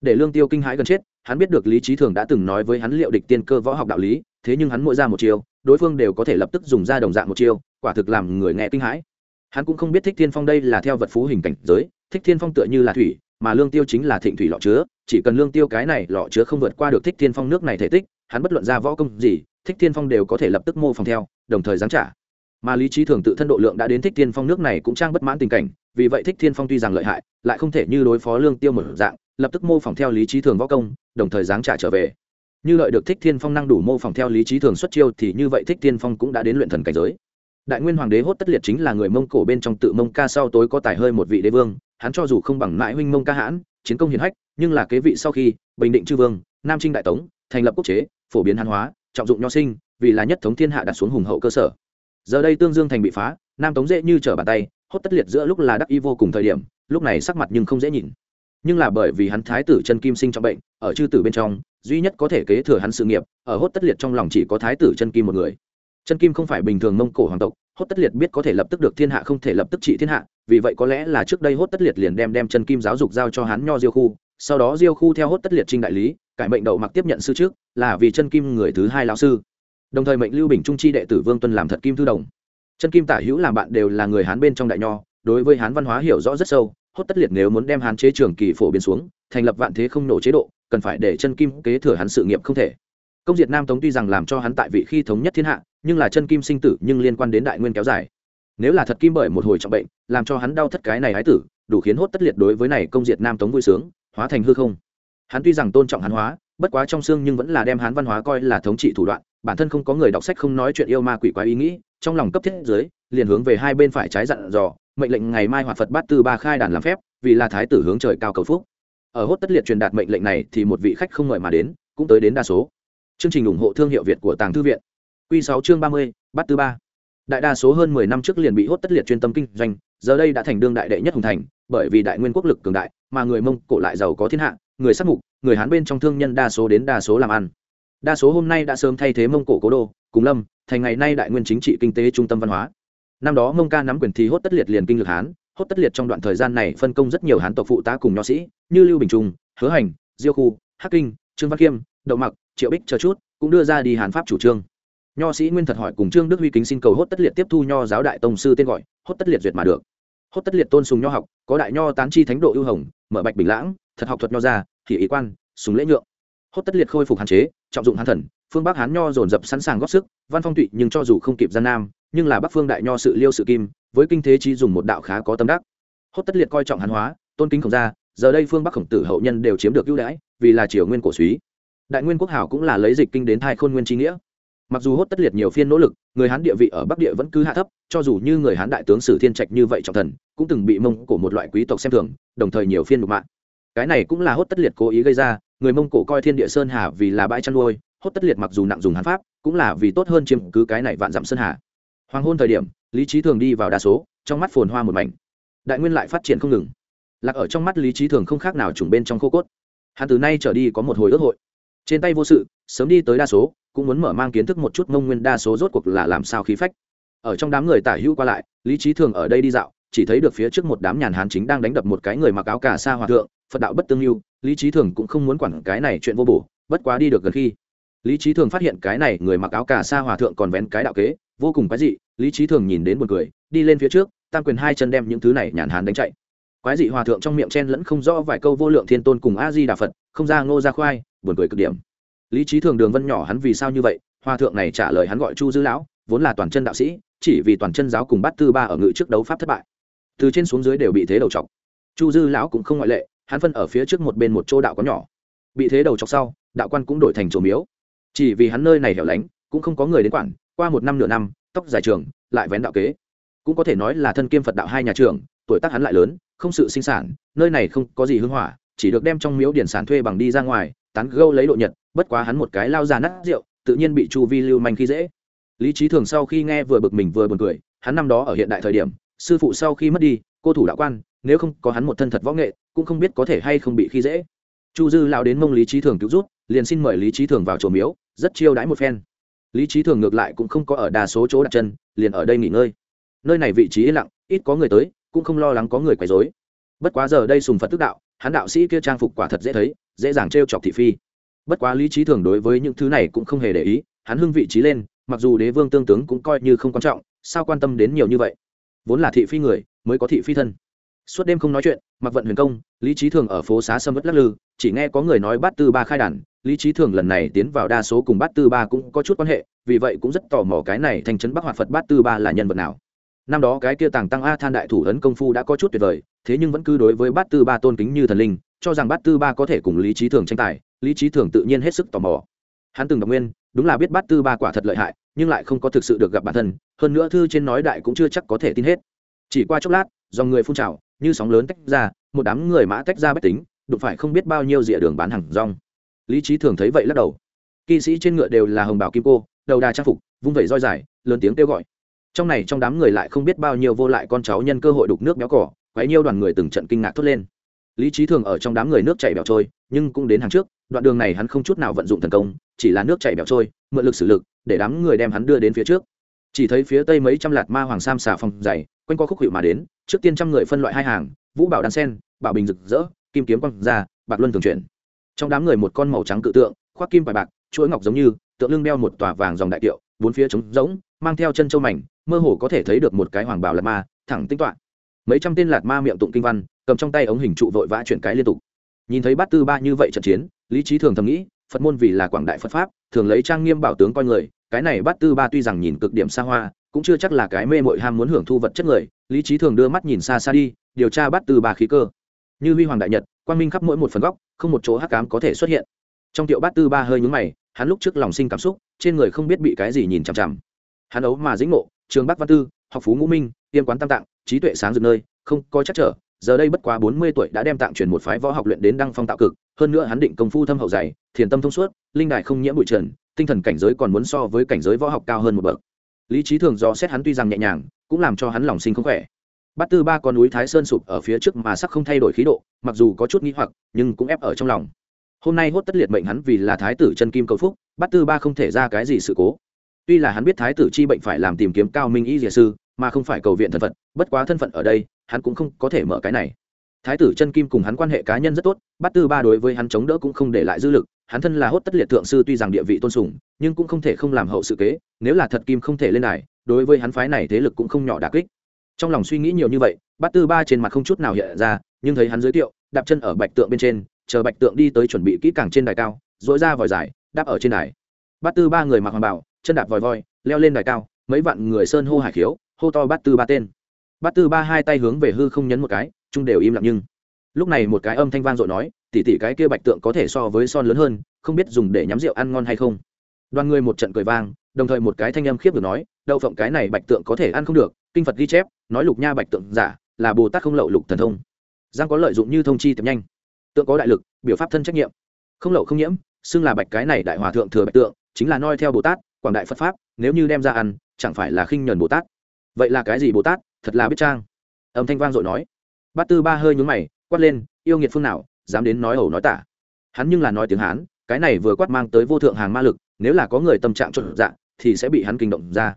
Để lương tiêu kinh hãi gần chết, hắn biết được lý trí thường đã từng nói với hắn liệu địch tiên cơ võ học đạo lý, thế nhưng hắn mỗi ra một chiêu, đối phương đều có thể lập tức dùng ra đồng dạng một chiêu, quả thực làm người nghe kinh hãi. Hắn cũng không biết thích thiên phong đây là theo vật phú hình cảnh giới, thích thiên phong tựa như là thủy mà lương tiêu chính là thịnh thủy lọ chứa, chỉ cần lương tiêu cái này lọ chứa không vượt qua được thích thiên phong nước này thể tích, hắn bất luận ra võ công gì, thích thiên phong đều có thể lập tức mô phòng theo, đồng thời giáng trả. Mà lý trí thường tự thân độ lượng đã đến thích thiên phong nước này cũng trang bất mãn tình cảnh, vì vậy thích thiên phong tuy rằng lợi hại, lại không thể như đối phó lương tiêu một dạng, lập tức mô phỏng theo lý trí thường võ công, đồng thời giáng trả trở về. Như lợi được thích thiên phong năng đủ mô phỏng theo lý trí thường xuất chiêu thì như vậy thích thiên phong cũng đã đến luyện thần cảnh giới. Đại nguyên hoàng đế hốt tất liệt chính là người mông cổ bên trong tự mông ca sau tối có tài hơi một vị đế vương hắn cho dù không bằng mãi huynh mông ca hãn, chiến công hiển hách, nhưng là kế vị sau khi, bình định chư vương, nam trinh đại tống, thành lập quốc chế, phổ biến hàn hóa, trọng dụng nho sinh, vì là nhất thống thiên hạ đặt xuống hùng hậu cơ sở. Giờ đây tương dương thành bị phá, nam tống dễ như trở bàn tay, hốt tất liệt giữa lúc là đắc y vô cùng thời điểm, lúc này sắc mặt nhưng không dễ nhìn. Nhưng là bởi vì hắn thái tử chân kim sinh trong bệnh, ở chư tử bên trong, duy nhất có thể kế thừa hắn sự nghiệp, ở hốt tất liệt trong lòng chỉ có thái tử chân kim một người. Chân kim không phải bình thường mông cổ hoàng tộc hốt tất liệt biết có thể lập tức được thiên hạ không thể lập tức trị thiên hạ, vì vậy có lẽ là trước đây hốt tất liệt liền đem đem chân kim giáo dục giao cho hắn nho diêu khu, sau đó diêu khu theo hốt tất liệt trinh đại lý, cải mệnh đậu mặc tiếp nhận sư trước, là vì chân kim người thứ hai lão sư. Đồng thời mệnh lưu bình trung chi đệ tử vương tuân làm thật kim thư đồng. Chân kim tả hữu làm bạn đều là người hán bên trong đại nho, đối với hán văn hóa hiểu rõ rất sâu, hốt tất liệt nếu muốn đem hán chế trường kỳ phổ biến xuống, thành lập vạn thế không nổ chế độ, cần phải để chân kim kế thừa hắn sự nghiệp không thể. Công diệt nam tống tuy rằng làm cho hắn tại vị khi thống nhất thiên hạ nhưng là chân kim sinh tử nhưng liên quan đến đại nguyên kéo dài. Nếu là thật kim bởi một hồi trọng bệnh, làm cho hắn đau thất cái này hái tử, đủ khiến hốt tất liệt đối với này công diệt nam tống vui sướng, hóa thành hư không. Hắn tuy rằng tôn trọng hắn hóa, bất quá trong xương nhưng vẫn là đem hắn văn hóa coi là thống trị thủ đoạn, bản thân không có người đọc sách không nói chuyện yêu ma quỷ quái ý nghĩ, trong lòng cấp thiết dưới, liền hướng về hai bên phải trái dặn dò, mệnh lệnh ngày mai hoạt phật bát tư ba khai đàn làm phép, vì là thái tử hướng trời cao cầu phúc. Ở hốt tất liệt truyền đạt mệnh lệnh này thì một vị khách không ngợi mà đến, cũng tới đến đa số. Chương trình ủng hộ thương hiệu việt của tàng thư viện. Quy sáu chương ba mươi bát tư ba. Đại đa số hơn mười năm trước liền bị hốt tất liệt chuyên tâm kinh doanh, giờ đây đã thành đương đại đệ nhất hùng thành, bởi vì đại nguyên quốc lực cường đại, mà người mông cổ lại giàu có thiên hạ, người sát mục, người hán bên trong thương nhân đa số đến đa số làm ăn. Đa số hôm nay đã sớm thay thế mông cổ cố đô, cùng lâm, thành ngày nay đại nguyên chính trị kinh tế trung tâm văn hóa. Năm đó mông ca nắm quyền thì hốt tất liệt liền kinh lược hán, hốt tất liệt trong đoạn thời gian này phân công rất nhiều hán tộc phụ tá cùng nho sĩ, như lưu bình trung, hứa hành, diêu khu, hắc kinh, trương văn kiêm, đậu mặc, triệu bích chờ chút, cũng đưa ra đi hán pháp chủ trương nho sĩ nguyên thật hỏi cùng trương đức huy kính xin cầu hốt tất liệt tiếp thu nho giáo đại tông sư tên gọi, hốt tất liệt duyệt mà được. Hốt tất liệt tôn sùng nho học, có đại nho tán chi thánh độ ưu hồng, mở bạch bình lãng, thật học thuật nho gia, thì ý quan súng lễ nhượng. Hốt tất liệt khôi phục hạn chế, trọng dụng hán thần, phương bắc hán nho dồn dập sẵn sàng góp sức, văn phong tụy nhưng cho dù không kịp gian nam, nhưng là bắc phương đại nho sự liêu sự kim, với kinh thế chi dùng một đạo khá có tâm đắc. Hốt tất liệt coi trọng hán hóa, tôn kính khổng gia, giờ đây phương bắc khổng tử hậu nhân đều chiếm được ưu đãi, vì là triều nguyên cổ suý. Đại nguyên quốc hảo cũng là lấy dịch kinh đến thai khôn nguyên trí nghĩa mặc dù hốt tất liệt nhiều phiên nỗ lực, người hán địa vị ở bắc địa vẫn cứ hạ thấp, cho dù như người hán đại tướng sử thiên trạch như vậy trọng thần, cũng từng bị mông cổ một loại quý tộc xem thường, đồng thời nhiều phiên đục mạng cái này cũng là hốt tất liệt cố ý gây ra, người mông cổ coi thiên địa sơn hà vì là bãi chăn nuôi, hốt tất liệt mặc dù nặng dùng hán pháp, cũng là vì tốt hơn chiếm cứ cái này vạn dặm sơn hà. Hoàng hôn thời điểm, lý trí thường đi vào đa số, trong mắt phồn hoa một mảnh. Đại nguyên lại phát triển không ngừng. Lạc ở trong mắt lý trí thường không khác nào trùng bên trong khô cốt. Hắn từ nay trở đi có một hồi ước hội trên tay vô sự, sớm đi tới đa số, cũng muốn mở mang kiến thức một chút mông nguyên đa số rốt cuộc là làm sao khí phách. Ở trong đám người tả hữu qua lại, lý trí thường ở đây đi dạo, chỉ thấy được phía trước một đám nhàn hán chính đang đánh đập một cái người mặc áo cà sa hòa thượng, phật đạo bất tương lưu, lý trí thường cũng không muốn quản cái này chuyện vô bổ, bất quá đi được gần khi. Lý trí thường phát hiện cái này người mặc áo cà sa hòa thượng còn vén cái đạo kế, vô cùng quái dị, lý trí thường nhìn đến một người đi lên phía trước, tam quyền hai chân đem những thứ này nhàn hán đánh chạy. Quái dị hòa thượng trong miệng chen lẫn không rõ vài câu vô lượng thiên tôn cùng a di đà phật, không ra ngô ra khoai buồn cười cực điểm. Lý trí thường đường vân nhỏ hắn vì sao như vậy? Hòa thượng này trả lời hắn gọi chu dư lão, vốn là toàn chân đạo sĩ, chỉ vì toàn chân giáo cùng bắt tư ba ở ngự trước đấu pháp thất bại. Từ trên xuống dưới đều bị thế đầu chọc. Chu dư lão cũng không ngoại lệ, hắn phân ở phía trước một bên một chỗ đạo có nhỏ. Bị thế đầu chọc sau, đạo quan cũng đổi thành chỗ miếu. Chỉ vì hắn nơi này hẻo lánh, cũng không có người đến quản, qua một năm nửa năm, tóc dài trường, lại vén đạo kế. Cũng có thể nói là thân kiêm phật đạo hai nhà trường tuổi tác hắn lại lớn, không sự sinh sản, nơi này không có gì hưng hỏa chỉ được đem trong miếu điển sản thuê bằng đi ra ngoài, tán gâu lấy độ nhật, bất quá hắn một cái lao ra nát rượu, tự nhiên bị chu vi lưu manh khi dễ. Lý trí thường sau khi nghe vừa bực mình vừa buồn cười, hắn năm đó ở hiện đại thời điểm, sư phụ sau khi mất đi, cô thủ đạo quan, nếu không có hắn một thân thật võ nghệ, cũng không biết có thể hay không bị khi dễ. Chu dư lao đến mông lý trí thường cứu rút liền xin mời lý trí thường vào chỗ miếu, rất chiêu đãi một phen. Lý trí thường ngược lại cũng không có ở đa số chỗ đặt chân, liền ở đây nghỉ ngơi. Nơi này vị trí yên lặng, ít có người tới, cũng không lo lắng có người quấy rối. Bất quá giờ đây sùng phật tức đạo hắn đạo sĩ kia trang phục quả thật dễ thấy, dễ dàng t chọc thị phi. Bất quá lý trí thường đối với những thứ này cũng không hề để ý, hắn hưng vị trí lên, mặc dù đế vương tương tướng cũng coi như không quan trọng, sao quan tâm đến nhiều như vậy? Vốn là thị phi người, mới có thị phi thân. Suốt đêm không nói chuyện, mặc vận huyền công, lý trí thường ở phố xá sâm vất lắc lư, chỉ nghe có người nói bát tư ba khai đàn, lý trí thường lần này tiến vào đa số cùng bát tư ba cũng có chút quan hệ, vì vậy cũng rất tò mò cái này thành trấn bắc hoạt phật bát tư ba là nhân vật nào năm đó cái kia tàng tăng a than đại thủ ấn công phu đã có chút tuyệt vời, thế nhưng vẫn cứ đối với bát tư ba tôn kính như thần linh, cho rằng bát tư ba có thể cùng lý trí thường tranh tài, lý trí thường tự nhiên hết sức tò mò. Hắn từng đọc nguyên, đúng là biết bát tư ba quả thật lợi hại, nhưng lại không có thực sự được gặp bản thân, hơn nữa thư trên nói đại cũng chưa chắc có thể tin hết. Chỉ qua chốc lát, dòng người phun trào, như sóng lớn tách ra, một đám người mã tách ra bách tính, đụng phải không biết bao nhiêu rìa đường bán hàng rong. Lý trí thường thấy vậy lắc đầu. Kỵ sĩ trên ngựa đều là hồng bảo kim cô, đầu đà trang phục, vung vẩy roi dài, lớn tiếng kêu gọi trong này trong đám người lại không biết bao nhiêu vô lại con cháu nhân cơ hội đục nước béo cỏ, quấy nhiêu đoàn người từng trận kinh ngạc thốt lên. Lý trí thường ở trong đám người nước chảy bẻo trôi, nhưng cũng đến hàng trước, đoạn đường này hắn không chút nào vận dụng thần công, chỉ là nước chảy bẻo trôi, mượn lực sử lực, để đám người đem hắn đưa đến phía trước. Chỉ thấy phía tây mấy trăm lạt ma hoàng sam xà phòng dày, quanh qua khúc hiệu mà đến, trước tiên trăm người phân loại hai hàng, vũ bảo đan sen, bảo bình rực rỡ, kim kiếm quang ra bạc luân thường chuyển. Trong đám người một con màu trắng cự tượng, khoác kim bài bạc, chuỗi ngọc giống như, tượng lưng đeo một tòa vàng dòng đại kiệu bốn phía trống rỗng, mang theo chân châu mảnh mơ hồ có thể thấy được một cái hoàng bảo lạt ma, thẳng tinh toạn mấy trăm tên lạt ma miệng tụng kinh văn, cầm trong tay ống hình trụ vội vã chuyển cái liên tục. Nhìn thấy bát tư ba như vậy trận chiến, lý trí thường thầm nghĩ, phật môn vì là quảng đại phật pháp, thường lấy trang nghiêm bảo tướng coi người, cái này bát tư ba tuy rằng nhìn cực điểm xa hoa, cũng chưa chắc là cái mê mội ham muốn hưởng thu vật chất người, lý trí thường đưa mắt nhìn xa xa đi, điều tra bát tư ba khí cơ. Như huy hoàng đại nhật, quang minh khắp mỗi một phần góc, không một chỗ hắc cám có thể xuất hiện. Trong tiệu bát tư ba hơi nhúng mày, hắn lúc trước lòng sinh cảm xúc, trên người không biết bị cái gì nhìn chằm chằm. Hắn ấu mà dĩnh ngộ trường bắc văn tư, học phú ngũ minh, tiêm quán tam tạng, trí tuệ sáng rực nơi, không có chắc trở, giờ đây bất quá bốn mươi tuổi đã đem tạng truyền một phái võ học luyện đến đăng phong tạo cực, hơn nữa hắn định công phu thâm hậu dày, thiền tâm thông suốt, linh đại không nhiễm bụi trần, tinh thần cảnh giới còn muốn so với cảnh giới võ học cao hơn một bậc. Lý trí thường do xét hắn tuy rằng nhẹ nhàng, cũng làm cho hắn lòng sinh không khỏe. Bắt tư ba con núi thái sơn sụp ở phía trước mà sắc không thay đổi khí độ, mặc dù có chút nghĩ hoặc, nhưng cũng ép ở trong lòng. Hôm nay hốt tất liệt mệnh hắn vì là thái tử chân kim cầu phúc bắt tư ba không thể ra cái gì sự cố tuy là hắn biết thái tử chi bệnh phải làm tìm kiếm cao minh y dìa sư, mà không phải cầu viện thân phận bất quá thân phận ở đây, hắn cũng không có thể mở cái này. Thái tử chân kim cùng hắn quan hệ cá nhân rất tốt bắt tư ba đối với hắn chống đỡ cũng không để lại dư lực, hắn thân là hốt tất liệt thượng sư tuy rằng địa vị tôn sùng, nhưng cũng không thể không làm hậu sự kế, nếu là thật kim không thể lên đài, đối với hắn phái này thế lực cũng không nhỏ đà kích. Trong lòng suy nghĩ nhiều như vậy bắt tư ba trên mặt không chút nào hiện ra, nhưng thấy hắn giới thiệu, đạp chân ở bạch tượng bên trên, chờ bạch tượng đi tới chuẩn bị kỹ càng trên đài cao dỗi ra vòi dài, đáp ở trên đài. Bắt tư ba người mặc hoàng bảo chân đạp vòi voi, leo lên đài cao, mấy vạn người sơn hô hải khiếu, hô to bắt tư ba tên. Bắt tư ba hai tay hướng về hư không nhấn một cái chung đều im lặng nhưng. Lúc này một cái âm thanh vang dội nói tỉ tỉ cái kia bạch tượng có thể so với son lớn hơn, không biết dùng để nhắm rượu ăn ngon hay không? Đoàn người một trận cười vang, đồng thời một cái thanh âm khiếp được nói, đậu phộng cái này bạch tượng có thể ăn không được, kinh phật ghi chép, nói lục nha bạch tượng giả, là bồ tát không lậu lục thần thông. Giang có lợi dụng như thông chi tiệm nhanh. Tượng có đại lực, biểu pháp thân trách nhiệm. Không lậu không nhiễm, xưng là bạch cái này đại hòa thượng thừa bạch tượng, chính là noi theo bồ tát quảng đại phật pháp, nếu như đem ra ăn, chẳng phải là khinh nhờn bồ tát? Vậy là cái gì bồ tát? Thật là biết trang. Âm thanh vang dội nói. Bát tư ba hơi nhún mày, quát lên, yêu nghiệt phương nào, dám đến nói ẩu nói tả. Hắn nhưng là nói tiếng hán, cái này vừa quát mang tới vô thượng hàng ma lực, nếu là có người tâm trạng trộn dạ thì sẽ bị hắn kinh động ra.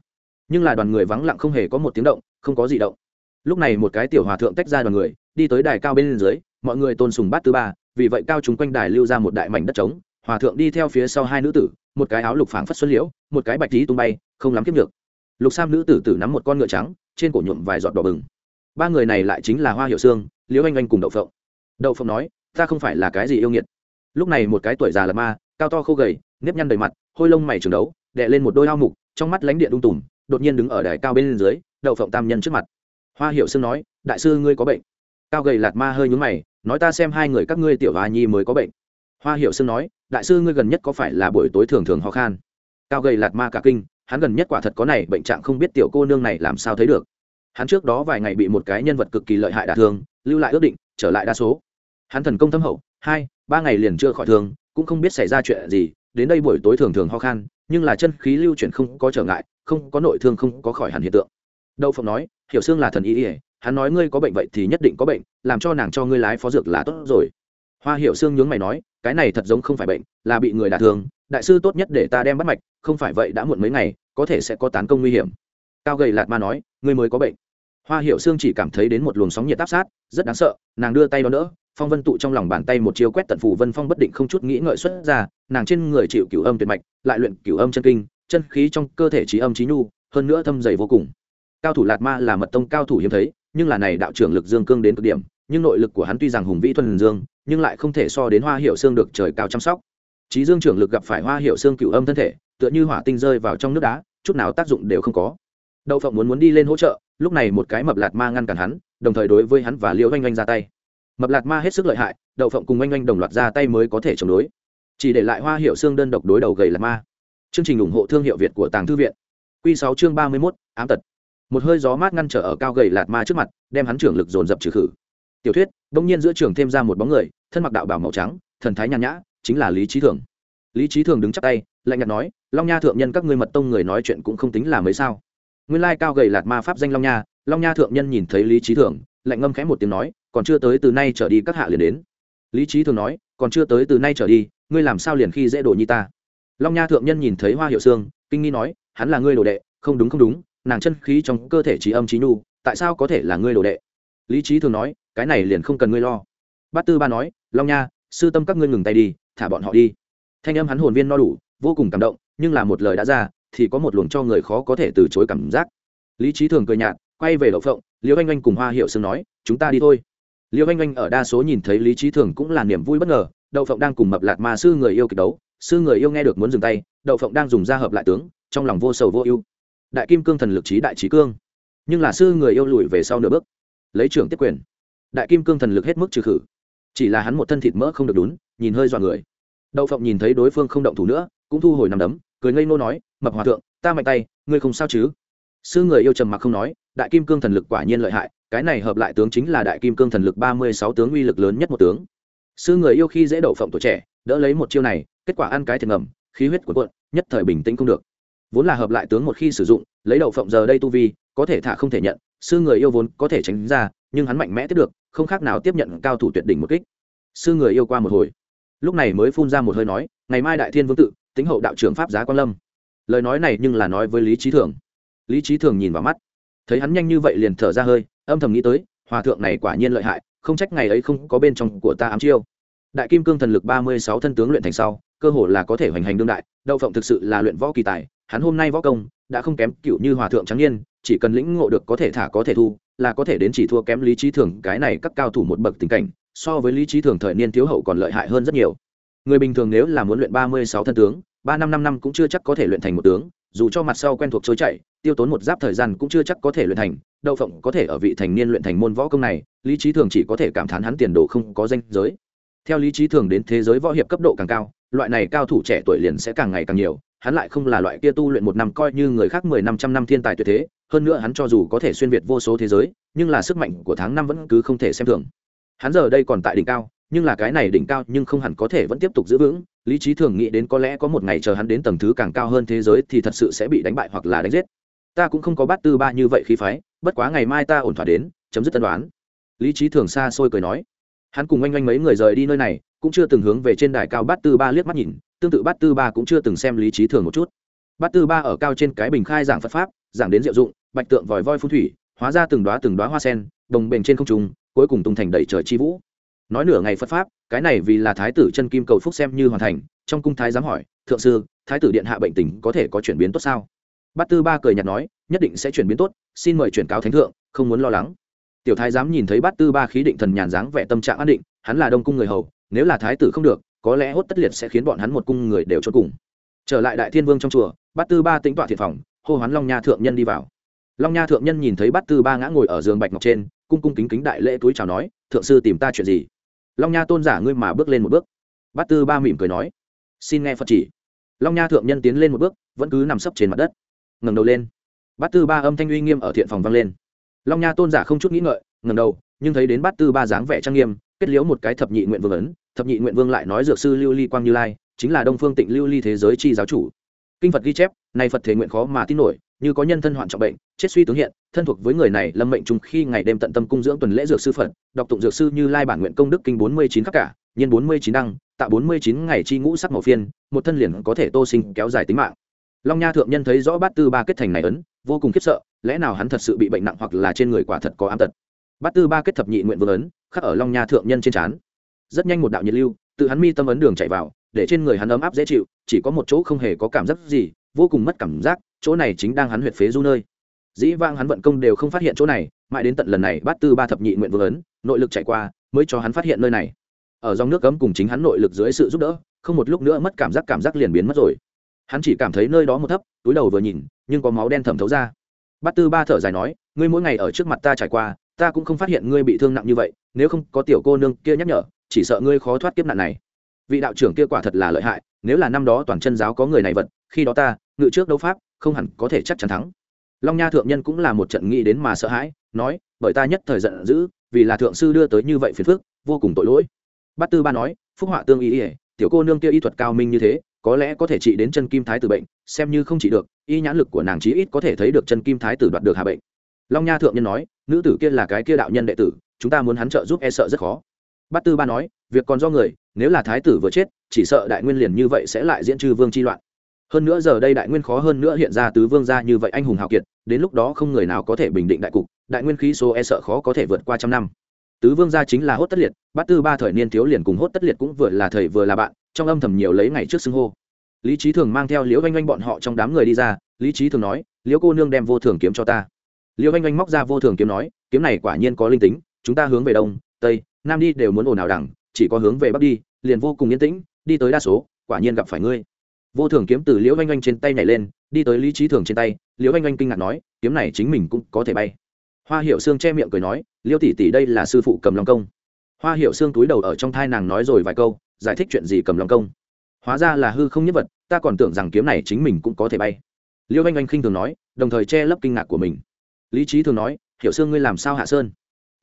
Nhưng là đoàn người vắng lặng không hề có một tiếng động, không có gì động. Lúc này một cái tiểu hòa thượng tách ra đoàn người, đi tới đài cao bên dưới, mọi người tôn sùng bát tư ba, vì vậy cao chúng quanh đài lưu ra một đại mảnh đất trống hòa thượng đi theo phía sau hai nữ tử, một cái áo lục phảng phất xuân liễu, một cái bạch tí tung bay, không lắm kiếp được. Lục sam nữ tử tử nắm một con ngựa trắng, trên cổ nhuộm vài giọt đỏ bừng. Ba người này lại chính là hoa hiệu sương, liễu anh anh cùng đậu phộng. Đậu phộng nói, ta không phải là cái gì yêu nghiệt. Lúc này một cái tuổi già là ma, cao to khô gầy, nếp nhăn đầy mặt, hôi lông mày trường đấu đệ lên một đôi ao mục, trong mắt lánh điện đung tùm, đột nhiên đứng ở đài cao bên dưới, đậu phộng tam nhân trước mặt. Hoa hiệu sương nói, đại sư ngươi có bệnh. Cao gầy lạt ma hơi nhún mày, nói ta xem hai người các ngươi tiểu hoa nhi mới có bệnh hoa hiệu sương nói, đại sư ngươi gần nhất có phải là buổi tối thường thường ho khan? Cao gầy lạt ma cả kinh, hắn gần nhất quả thật có này, bệnh trạng không biết tiểu cô nương này làm sao thấy được. Hắn trước đó vài ngày bị một cái nhân vật cực kỳ lợi hại đả thương, lưu lại ước định, trở lại đa số. Hắn thần công thâm hậu, hai, ba ngày liền chưa khỏi thương cũng không biết xảy ra chuyện gì, đến đây buổi tối thường thường ho khan, nhưng là chân khí lưu chuyển không có trở ngại, không có nội thương không có khỏi hẳn hiện tượng. Đậu phộng nói, hiểu xương là thần ý ỉa hắn nói ngươi có bệnh vậy thì nhất định có bệnh, làm cho nàng cho ngươi lái phó dược là tốt rồi hoa Hiệu xương nhướng mày nói, cái này thật giống không phải bệnh, là bị người đả thương. Đại sư tốt nhất để ta đem bắt mạch, không phải vậy đã muộn mấy ngày, có thể sẽ có tán công nguy hiểm. Cao gầy lạt ma nói, ngươi mới có bệnh. Hoa hiệu sương chỉ cảm thấy đến một luồng sóng nhiệt áp sát, rất đáng sợ, nàng đưa tay đó đỡ, phong vân tụ trong lòng bàn tay một chiêu quét tận phủ vân phong bất định không chút nghĩ ngợi xuất ra, nàng trên người chịu cửu âm tuyệt mạch, lại luyện cửu âm chân kinh, chân khí trong cơ thể trí âm trí nhu, hơn nữa thâm dày vô cùng. Cao thủ lạt ma là mật tông cao thủ hiếm thấy, nhưng là này đạo trưởng lực dương cương đến cực điểm, nhưng nội lực của hắn tuy rằng hùng vĩ thuần dương nhưng lại không thể so đến hoa hiệu xương được trời cao chăm sóc. Trí dương trưởng lực gặp phải hoa hiệu xương cửu âm thân thể, tựa như hỏa tinh rơi vào trong nước đá, chút nào tác dụng đều không có. Đậu phộng muốn muốn đi lên hỗ trợ, lúc này một cái mập lạt ma ngăn cản hắn, đồng thời đối với hắn và liễu oanh oanh ra tay. Mập lạt ma hết sức lợi hại, đậu phộng cùng oanh oanh đồng loạt ra tay mới có thể chống đối. Chỉ để lại hoa hiệu xương đơn độc đối đầu gầy lạt ma. Chương trình ủng hộ thương hiệu việt của tàng thư viện. Q sáu chương ba mươi mốt, ám tật. Một hơi gió mát ngăn trở ở cao gầy lạt ma trước mặt, đem hắn trưởng lực dồn dập trừ khử tiểu thuyết, bỗng nhiên giữa trường thêm ra một bóng người, thân mặc đạo bảo màu trắng, thần thái nhàn nhã, chính là lý trí thường. Lý trí thường đứng chắc tay, lạnh nhạt nói, long nha thượng nhân các ngươi mật tông người nói chuyện cũng không tính là mấy sao. Nguyên lai cao gầy lạt ma pháp danh long nha long nha thượng nhân nhìn thấy lý trí thường, lạnh ngâm khẽ một tiếng nói, còn chưa tới từ nay trở đi các hạ liền đến. Lý trí thường nói, còn chưa tới từ nay trở đi, ngươi làm sao liền khi dễ đồ như ta? Long nha thượng nhân nhìn thấy hoa hiệu sương, kinh nghi nói, hắn là ngươi đồ đệ, không đúng không đúng, nàng chân khí trong cơ thể trí âm trí nhu, tại sao có thể là ngươi đồ đệ? Lý trí thường nói cái này liền không cần ngươi lo. Bát tư ba nói, long nha, sư tâm các ngươi ngừng tay đi, thả bọn họ đi. Thanh âm hắn hồn viên no đủ, vô cùng cảm động, nhưng là một lời đã ra, thì có một luồng cho người khó có thể từ chối cảm giác. Lý trí thường cười nhạt, quay về đậu phộng, liễu anh anh cùng hoa hiệu sương nói, chúng ta đi thôi. Liễu anh anh ở đa số nhìn thấy lý trí thường cũng là niềm vui bất ngờ, đậu phộng đang cùng mập lạt mà sư người yêu kịch đấu, sư người yêu nghe được muốn dừng tay, đậu phộng đang dùng ra hợp lại tướng, trong lòng vô sầu vô ưu. Đại kim cương thần lực trí đại trí cương, nhưng là sư người yêu lùi về sau nửa bước, lấy trưởng tiếp quyền đại kim cương thần lực hết mức trừ khử. Chỉ là hắn một thân thịt mỡ không được đúng nhìn hơi dọa người. Đậu phộng nhìn thấy đối phương không động thủ nữa, cũng thu hồi nằm đấm, cười ngây nô nói, mập hòa thượng, ta mạnh tay, ngươi không sao chứ? Sư người yêu trầm mặc không nói, đại kim cương thần lực quả nhiên lợi hại, cái này hợp lại tướng chính là đại kim cương thần lực ba mươi sáu tướng uy lực lớn nhất một tướng. Sư người yêu khi dễ đậu phộng tuổi trẻ, đỡ lấy một chiêu này, kết quả ăn cái thiệt ngầm, khí huyết của quận nhất thời bình tĩnh không được. Vốn là hợp lại tướng một khi sử dụng, lấy đậu phộng giờ đây tu vi, có thể thả không thể nhận, sư người yêu vốn có thể tránh ra, nhưng hắn mạnh mẽ tiếp được không khác nào tiếp nhận cao thủ tuyệt đỉnh một kích. Sư người yêu qua một hồi. Lúc này mới phun ra một hơi nói ngày mai đại thiên vương tự tính hậu đạo trưởng pháp giá quan lâm. Lời nói này nhưng là nói với lý trí thường. Lý trí thường nhìn vào mắt thấy hắn nhanh như vậy liền thở ra hơi âm thầm nghĩ tới hòa thượng này quả nhiên lợi hại không trách ngày ấy không có bên trong của ta ám chiêu. Đại kim cương thần lực ba mươi sáu thân tướng luyện thành sau cơ hồ là có thể hoành hành đương đại đậu phộng thực sự là luyện võ kỳ tài hắn hôm nay võ công đã không kém cựu như hòa thượng trắng niên, chỉ cần lĩnh ngộ được có thể thả có thể thu là có thể đến chỉ thua kém lý trí thường, cái này các cao thủ một bậc tình cảnh, so với lý trí thường thời niên thiếu hậu còn lợi hại hơn rất nhiều. Người bình thường nếu là muốn luyện ba mươi sáu thân tướng, ba năm năm năm cũng chưa chắc có thể luyện thành một tướng, dù cho mặt sau quen thuộc trôi chạy tiêu tốn một giáp thời gian cũng chưa chắc có thể luyện thành, đậu phộng có thể ở vị thành niên luyện thành môn võ công này, lý trí thường chỉ có thể cảm thán hắn tiền đồ không có danh giới. Theo lý trí thường đến thế giới võ hiệp cấp độ càng cao, loại này cao thủ trẻ tuổi liền sẽ càng ngày càng nhiều hắn lại không là loại kia tu luyện một năm coi như người khác mười năm trăm năm thiên tài tuyệt thế, hơn nữa hắn cho dù có thể xuyên việt vô số thế giới, nhưng là sức mạnh của tháng năm vẫn cứ không thể xem thường. Hắn giờ đây còn tại đỉnh cao, nhưng là cái này đỉnh cao nhưng không hẳn có thể vẫn tiếp tục giữ vững, lý trí thường nghĩ đến có lẽ có một ngày chờ hắn đến tầng thứ càng cao hơn thế giới thì thật sự sẽ bị đánh bại hoặc là đánh giết. Ta cũng không có bát tư ba như vậy khi phái, bất quá ngày mai ta ổn thỏa đến, chấm dứt tân đoán. Lý trí thường xa xôi cười nói. Hắn cùng oanh oanh mấy người rời đi nơi này cũng chưa từng hướng về trên đài cao bát tư ba liếc mắt nhìn, tương tự bát tư ba cũng chưa từng xem lý trí thường một chút. Bát tư ba ở cao trên cái bình khai giảng phật pháp, giảng đến diệu dụng, bạch tượng vòi voi phun thủy, hóa ra từng đoá từng đoá hoa sen, đồng bền trên không trung, cuối cùng tung thành đầy trời chi vũ. Nói nửa ngày phật pháp, cái này vì là thái tử chân kim cầu phúc xem như hoàn thành, trong cung thái giám hỏi, thượng sư, thái tử điện hạ bệnh tình có thể có chuyển biến tốt sao? Bát tư ba cười nhạt nói, nhất định sẽ chuyển biến tốt, xin mời chuyển cáo thánh thượng, không muốn lo lắng. Tiểu thái giám nhìn thấy bát tư ba khí định thần nhàn dáng vẻ tâm trạng an định, hắn là đông cung người hầu nếu là thái tử không được, có lẽ hốt tất liệt sẽ khiến bọn hắn một cung người đều cho cùng. Trở lại đại thiên vương trong chùa, bát tư ba tính tọa thiệt phòng, hô hoán long nha thượng nhân đi vào. Long nha thượng nhân nhìn thấy bát tư ba ngã ngồi ở giường bạch ngọc trên, cung cung kính kính đại lễ túi chào nói, thượng sư tìm ta chuyện gì? Long nha tôn giả ngươi mà bước lên một bước. Bát tư ba mỉm cười nói, xin nghe phật chỉ. Long nha thượng nhân tiến lên một bước, vẫn cứ nằm sấp trên mặt đất. Ngẩng đầu lên. Bát tư ba âm thanh uy nghiêm ở thiện phòng vang lên. Long nha tôn giả không chút nghĩ ngợi, ngẩng đầu, nhưng thấy đến bát tư ba dáng vẻ trang nghiêm, kết liễu một cái thập nhị nguyện vương ấn thập nhị nguyện vương lại nói dược sư lưu ly quang như lai, chính là đông phương tịnh lưu ly thế giới chi giáo chủ. Kinh phật ghi chép này phật thể nguyện khó mà tin nổi, như có nhân thân hoạn trọng bệnh, chết suy tướng hiện, thân thuộc với người này lâm mệnh trùng khi ngày đêm tận tâm cung dưỡng tuần lễ dược sư phật, đọc tụng dược sư như lai bản nguyện công đức kinh bốn mươi chín khắc cả, nhân bốn mươi chín đăng, tạo bốn mươi chín ngày chi ngũ sắc màu phiên, một thân liền có thể tô sinh kéo dài tính mạng. Long nha thượng nhân thấy rõ bát tư ba kết thành này ấn, vô cùng khiếp sợ, lẽ nào hắn thật sự bị bệnh nặng hoặc là trên người quả thật có ám tật? Bát tư ba kết thập nhị nguyện vương ấn, khắc ở long nha thượng nhân trên trán rất nhanh một đạo nhiệt lưu tự hắn mi tâm ấn đường chạy vào, để trên người hắn ấm áp dễ chịu, chỉ có một chỗ không hề có cảm giác gì, vô cùng mất cảm giác, chỗ này chính đang hắn huyệt phế du nơi. Dĩ vang hắn vận công đều không phát hiện chỗ này, mãi đến tận lần này bát tư ba thập nhị nguyện vương ấn, nội lực chạy qua, mới cho hắn phát hiện nơi này. Ở dòng nước cấm cùng chính hắn nội lực dưới sự giúp đỡ, không một lúc nữa mất cảm giác cảm giác liền biến mất rồi. Hắn chỉ cảm thấy nơi đó một thấp, túi đầu vừa nhìn, nhưng có máu đen thẩm thấu ra. Bát tư ba thở dài nói, ngươi mỗi ngày ở trước mặt ta trải qua, ta cũng không phát hiện ngươi bị thương nặng như vậy, nếu không có tiểu cô nương kia nhắc nhở chỉ sợ ngươi khó thoát kiếp nạn này. Vị đạo trưởng kia quả thật là lợi hại, nếu là năm đó toàn chân giáo có người này vật, khi đó ta, ngự trước đấu pháp, không hẳn có thể chắc chắn thắng. Long nha thượng nhân cũng là một trận nghĩ đến mà sợ hãi, nói, bởi ta nhất thời giận dữ, vì là thượng sư đưa tới như vậy phiền phức, vô cùng tội lỗi. Bát tư ba nói, phúc họa tương y ỉa tiểu cô nương kia y thuật cao minh như thế, có lẽ có thể trị đến chân kim thái tử bệnh, xem như không trị được, y nhãn lực của nàng chí ít có thể thấy được chân kim thái tử đoạt được hà bệnh. Long nha thượng nhân nói, nữ tử kia là cái kia đạo nhân đệ tử, chúng ta muốn hắn trợ giúp e sợ rất khó bát tư ba nói, việc còn do người, nếu là thái tử vừa chết, chỉ sợ đại nguyên liền như vậy sẽ lại diễn trừ vương chi loạn. Hơn nữa giờ đây đại nguyên khó hơn nữa hiện ra tứ vương gia như vậy anh hùng hào kiệt, đến lúc đó không người nào có thể bình định đại cục, đại nguyên khí số e sợ khó có thể vượt qua trăm năm. Tứ vương gia chính là hốt tất liệt, bát tư ba thời niên thiếu liền cùng hốt tất liệt cũng vừa là thầy vừa là bạn, trong âm thầm nhiều lấy ngày trước xưng hô. Lý trí thường mang theo liễu oanh oanh bọn họ trong đám người đi ra, lý trí thường nói, liễu cô nương đem vô thường kiếm cho ta. Liễu oanh oanh móc ra vô thường kiếm nói, kiếm này quả nhiên có linh tính, chúng ta hướng về đông, tây nam đi đều muốn ồn ào đẳng chỉ có hướng về bắc đi, liền vô cùng yên tĩnh, đi tới đa số, quả nhiên gặp phải ngươi. Vô thường kiếm từ liễu oanh oanh trên tay nhảy lên, đi tới lý trí thường trên tay, liễu oanh oanh kinh ngạc nói, kiếm này chính mình cũng có thể bay. Hoa hiệu sương che miệng cười nói, Liễu tỷ tỷ đây là sư phụ cầm long công. Hoa hiệu sương túi đầu ở trong thai nàng nói rồi vài câu, giải thích chuyện gì cầm long công. Hóa ra là hư không nhất vật, ta còn tưởng rằng kiếm này chính mình cũng có thể bay. Liễu anh anh khinh thường nói, đồng thời che lấp kinh ngạc của mình. Lý trí thường nói hiệu sương ngươi làm sao hạ sơn?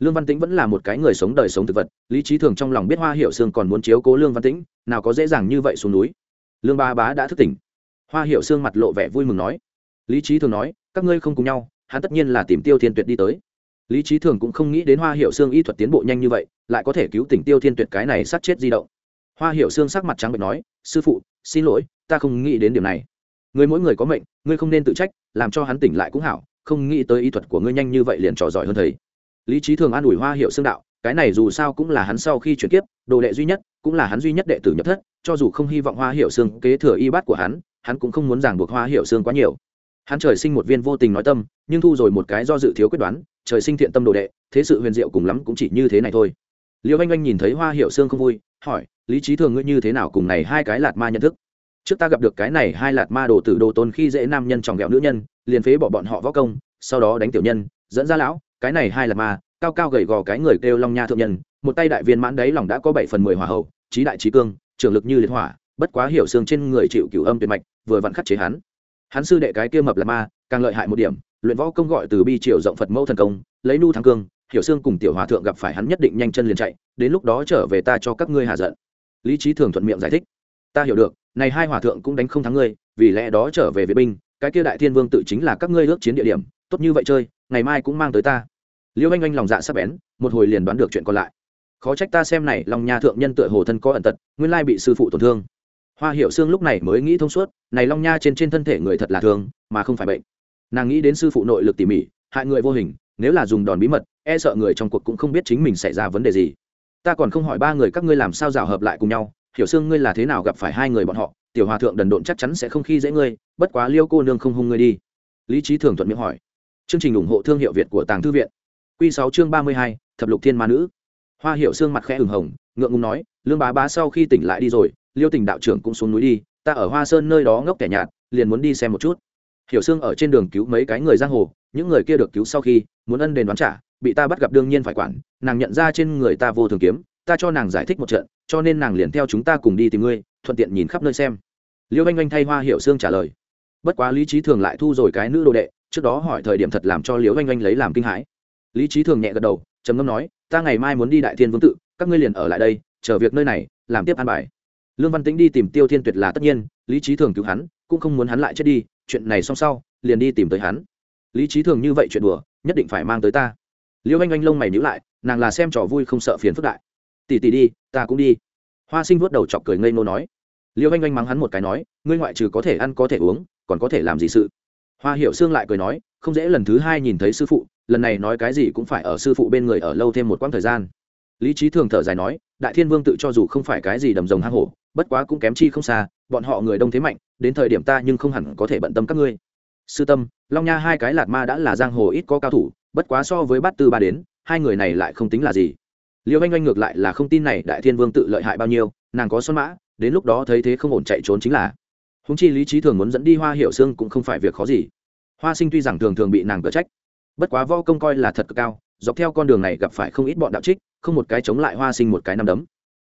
Lương văn tĩnh vẫn là một cái người sống đời sống thực vật, lý trí thường trong lòng biết hoa hiệu sương còn muốn chiếu cố lương văn tĩnh, nào có dễ dàng như vậy xuống núi. Lương ba bá đã thức tỉnh. Hoa hiệu sương mặt lộ vẻ vui mừng nói. Lý trí thường nói, các ngươi không cùng nhau, hắn tất nhiên là tìm tiêu thiên tuyệt đi tới. Lý trí thường cũng không nghĩ đến hoa hiệu Sương y thuật tiến bộ nhanh như vậy, lại có thể cứu tỉnh tiêu thiên tuyệt cái này sát chết di động. Hoa hiệu Sương sắc mặt trắng bệnh nói, sư phụ, xin lỗi, ta không nghĩ đến điều này. Người mỗi người có mệnh, ngươi không nên tự trách, làm cho hắn tỉnh lại cũng hảo, không nghĩ tới y thuật của ngươi nhanh như vậy liền trò giỏi hơn thầy lý trí thường an ủi hoa hiệu xương đạo, cái này dù sao cũng là hắn sau khi chuyển kiếp, đồ đệ duy nhất, cũng là hắn duy nhất đệ tử nhập thất, cho dù không hy vọng hoa hiệu xương kế thừa y bát của hắn hắn cũng không muốn ràng buộc hoa hiệu xương quá nhiều. Hắn trời sinh một viên vô tình nói tâm, nhưng thu rồi một cái do dự thiếu quyết đoán, trời sinh thiện tâm đồ đệ, thế sự huyền diệu cùng lắm cũng chỉ như thế này thôi. Liêu anh anh nhìn thấy hoa hiệu xương không vui, hỏi, lý trí thường ngươi như thế nào cùng này hai cái lạt ma nhận thức? Trước ta gặp được cái này hai lạt ma đồ tử đồ tôn khi dễ nam nhân tròng ghẹo nữ nhân, liền phế bỏ bọn họ võ công, sau đó đánh tiểu nhân, dẫn ra lão cái này hai là ma, cao cao gầy gò cái người kêu long nha thượng nhân, một tay đại viên mãn đấy lòng đã có bảy phần mười hỏa hậu trí đại trí cương trường lực như liệt hỏa, bất quá hiểu xương trên người chịu cửu âm tuyệt mạch, vừa vặn khắc chế hắn. Hắn sư đệ cái kia mập là ma, càng lợi hại một điểm, luyện võ công gọi từ bi triều rộng phật mẫu thần công, lấy nu thắng cương, hiểu xương cùng tiểu hòa thượng gặp phải hắn nhất định nhanh chân liền chạy, đến lúc đó trở về ta cho các ngươi hạ giận. Lý trí thường thuận miệng giải thích, ta hiểu được, này hai hòa thượng cũng đánh không thắng ngươi, vì lẽ đó trở về vệ binh, cái kia đại thiên vương tự chính là các ngươi ước chiến địa điểm, tốt như vậy chơi, ngày mai cũng mang tới ta liêu anh anh lòng dạ sắp bén, một hồi liền đoán được chuyện còn lại. Khó trách ta xem này lòng Nha thượng nhân tựa hồ thân có ẩn tật, nguyên lai bị sư phụ tổn thương. Hoa hiệu xương lúc này mới nghĩ thông suốt, này long nha trên trên thân thể người thật là thường, mà không phải bệnh. Nàng nghĩ đến sư phụ nội lực tỉ mỉ, hại người vô hình, nếu là dùng đòn bí mật e sợ người trong cuộc cũng không biết chính mình xảy ra vấn đề gì. Ta còn không hỏi ba người các ngươi làm sao rào hợp lại cùng nhau, hiểu xương ngươi là thế nào gặp phải hai người bọn họ, tiểu hòa thượng đần độn chắc chắn sẽ không khi dễ ngươi, bất quá liêu cô nương không hung ngươi đi. Lý trí thường thuận miệng hỏi. Chương trình ủng hộ thương hiệu việt của tàng thư viện. Quy sáu chương ba mươi hai, thập lục thiên ma nữ. Hoa hiệu Sương mặt khẽ ửng hồng, ngượng ngùng nói, lương bá bá sau khi tỉnh lại đi rồi, liêu Tỉnh đạo trưởng cũng xuống núi đi, ta ở hoa sơn nơi đó ngốc kẻ nhạt, liền muốn đi xem một chút. Hiểu sương ở trên đường cứu mấy cái người giang hồ, những người kia được cứu sau khi, muốn ân đền đoán trả, bị ta bắt gặp đương nhiên phải quản, nàng nhận ra trên người ta vô thường kiếm, ta cho nàng giải thích một trận, cho nên nàng liền theo chúng ta cùng đi tìm ngươi, thuận tiện nhìn khắp nơi xem. Liêu anh anh thay hoa hiểu sương trả lời. Bất quá lý trí thường lại thu rồi cái nữ đồ đệ, trước đó hỏi thời điểm thật làm cho liêu anh anh lấy làm kinh hãi lý trí thường nhẹ gật đầu, trầm ngâm nói, ta ngày mai muốn đi đại thiên vương tự, các ngươi liền ở lại đây, chờ việc nơi này, làm tiếp an bài. Lương văn tĩnh đi tìm tiêu thiên tuyệt là tất nhiên, lý trí thường cứu hắn, cũng không muốn hắn lại chết đi, chuyện này xong sau, liền đi tìm tới hắn. Lý trí thường như vậy chuyện đùa, nhất định phải mang tới ta. Liêu anh anh lông mày nhữ lại, nàng là xem trò vui không sợ phiền phức đại. Tỉ tỉ đi, ta cũng đi. Hoa sinh vuốt đầu chọc cười ngây nô nói. Liêu anh anh mắng hắn một cái nói, ngươi ngoại trừ có thể ăn có thể uống, còn có thể làm gì sự? Hoa hiểu sương lại cười nói, không dễ lần thứ hai nhìn thấy sư phụ, lần này nói cái gì cũng phải ở sư phụ bên người ở lâu thêm một quãng thời gian. Lý trí thường thở dài nói, đại thiên vương tự cho dù không phải cái gì đầm rồng hang hổ, bất quá cũng kém chi không xa, bọn họ người đông thế mạnh, đến thời điểm ta nhưng không hẳn có thể bận tâm các ngươi. Sư tâm, long nha hai cái lạt ma đã là giang hồ ít có cao thủ, bất quá so với bát tư ba đến, hai người này lại không tính là gì. Liêu anh anh ngược lại là không tin này đại thiên vương tự lợi hại bao nhiêu, nàng có son mã, đến lúc đó thấy thế không ổn chạy trốn chính là húng chi lý trí thường muốn dẫn đi hoa hiệu xương cũng không phải việc khó gì. Hoa sinh tuy rằng thường thường bị nàng cở trách, bất quá võ công coi là thật cực cao, dọc theo con đường này gặp phải không ít bọn đạo trích, không một cái chống lại hoa sinh một cái nằm đấm.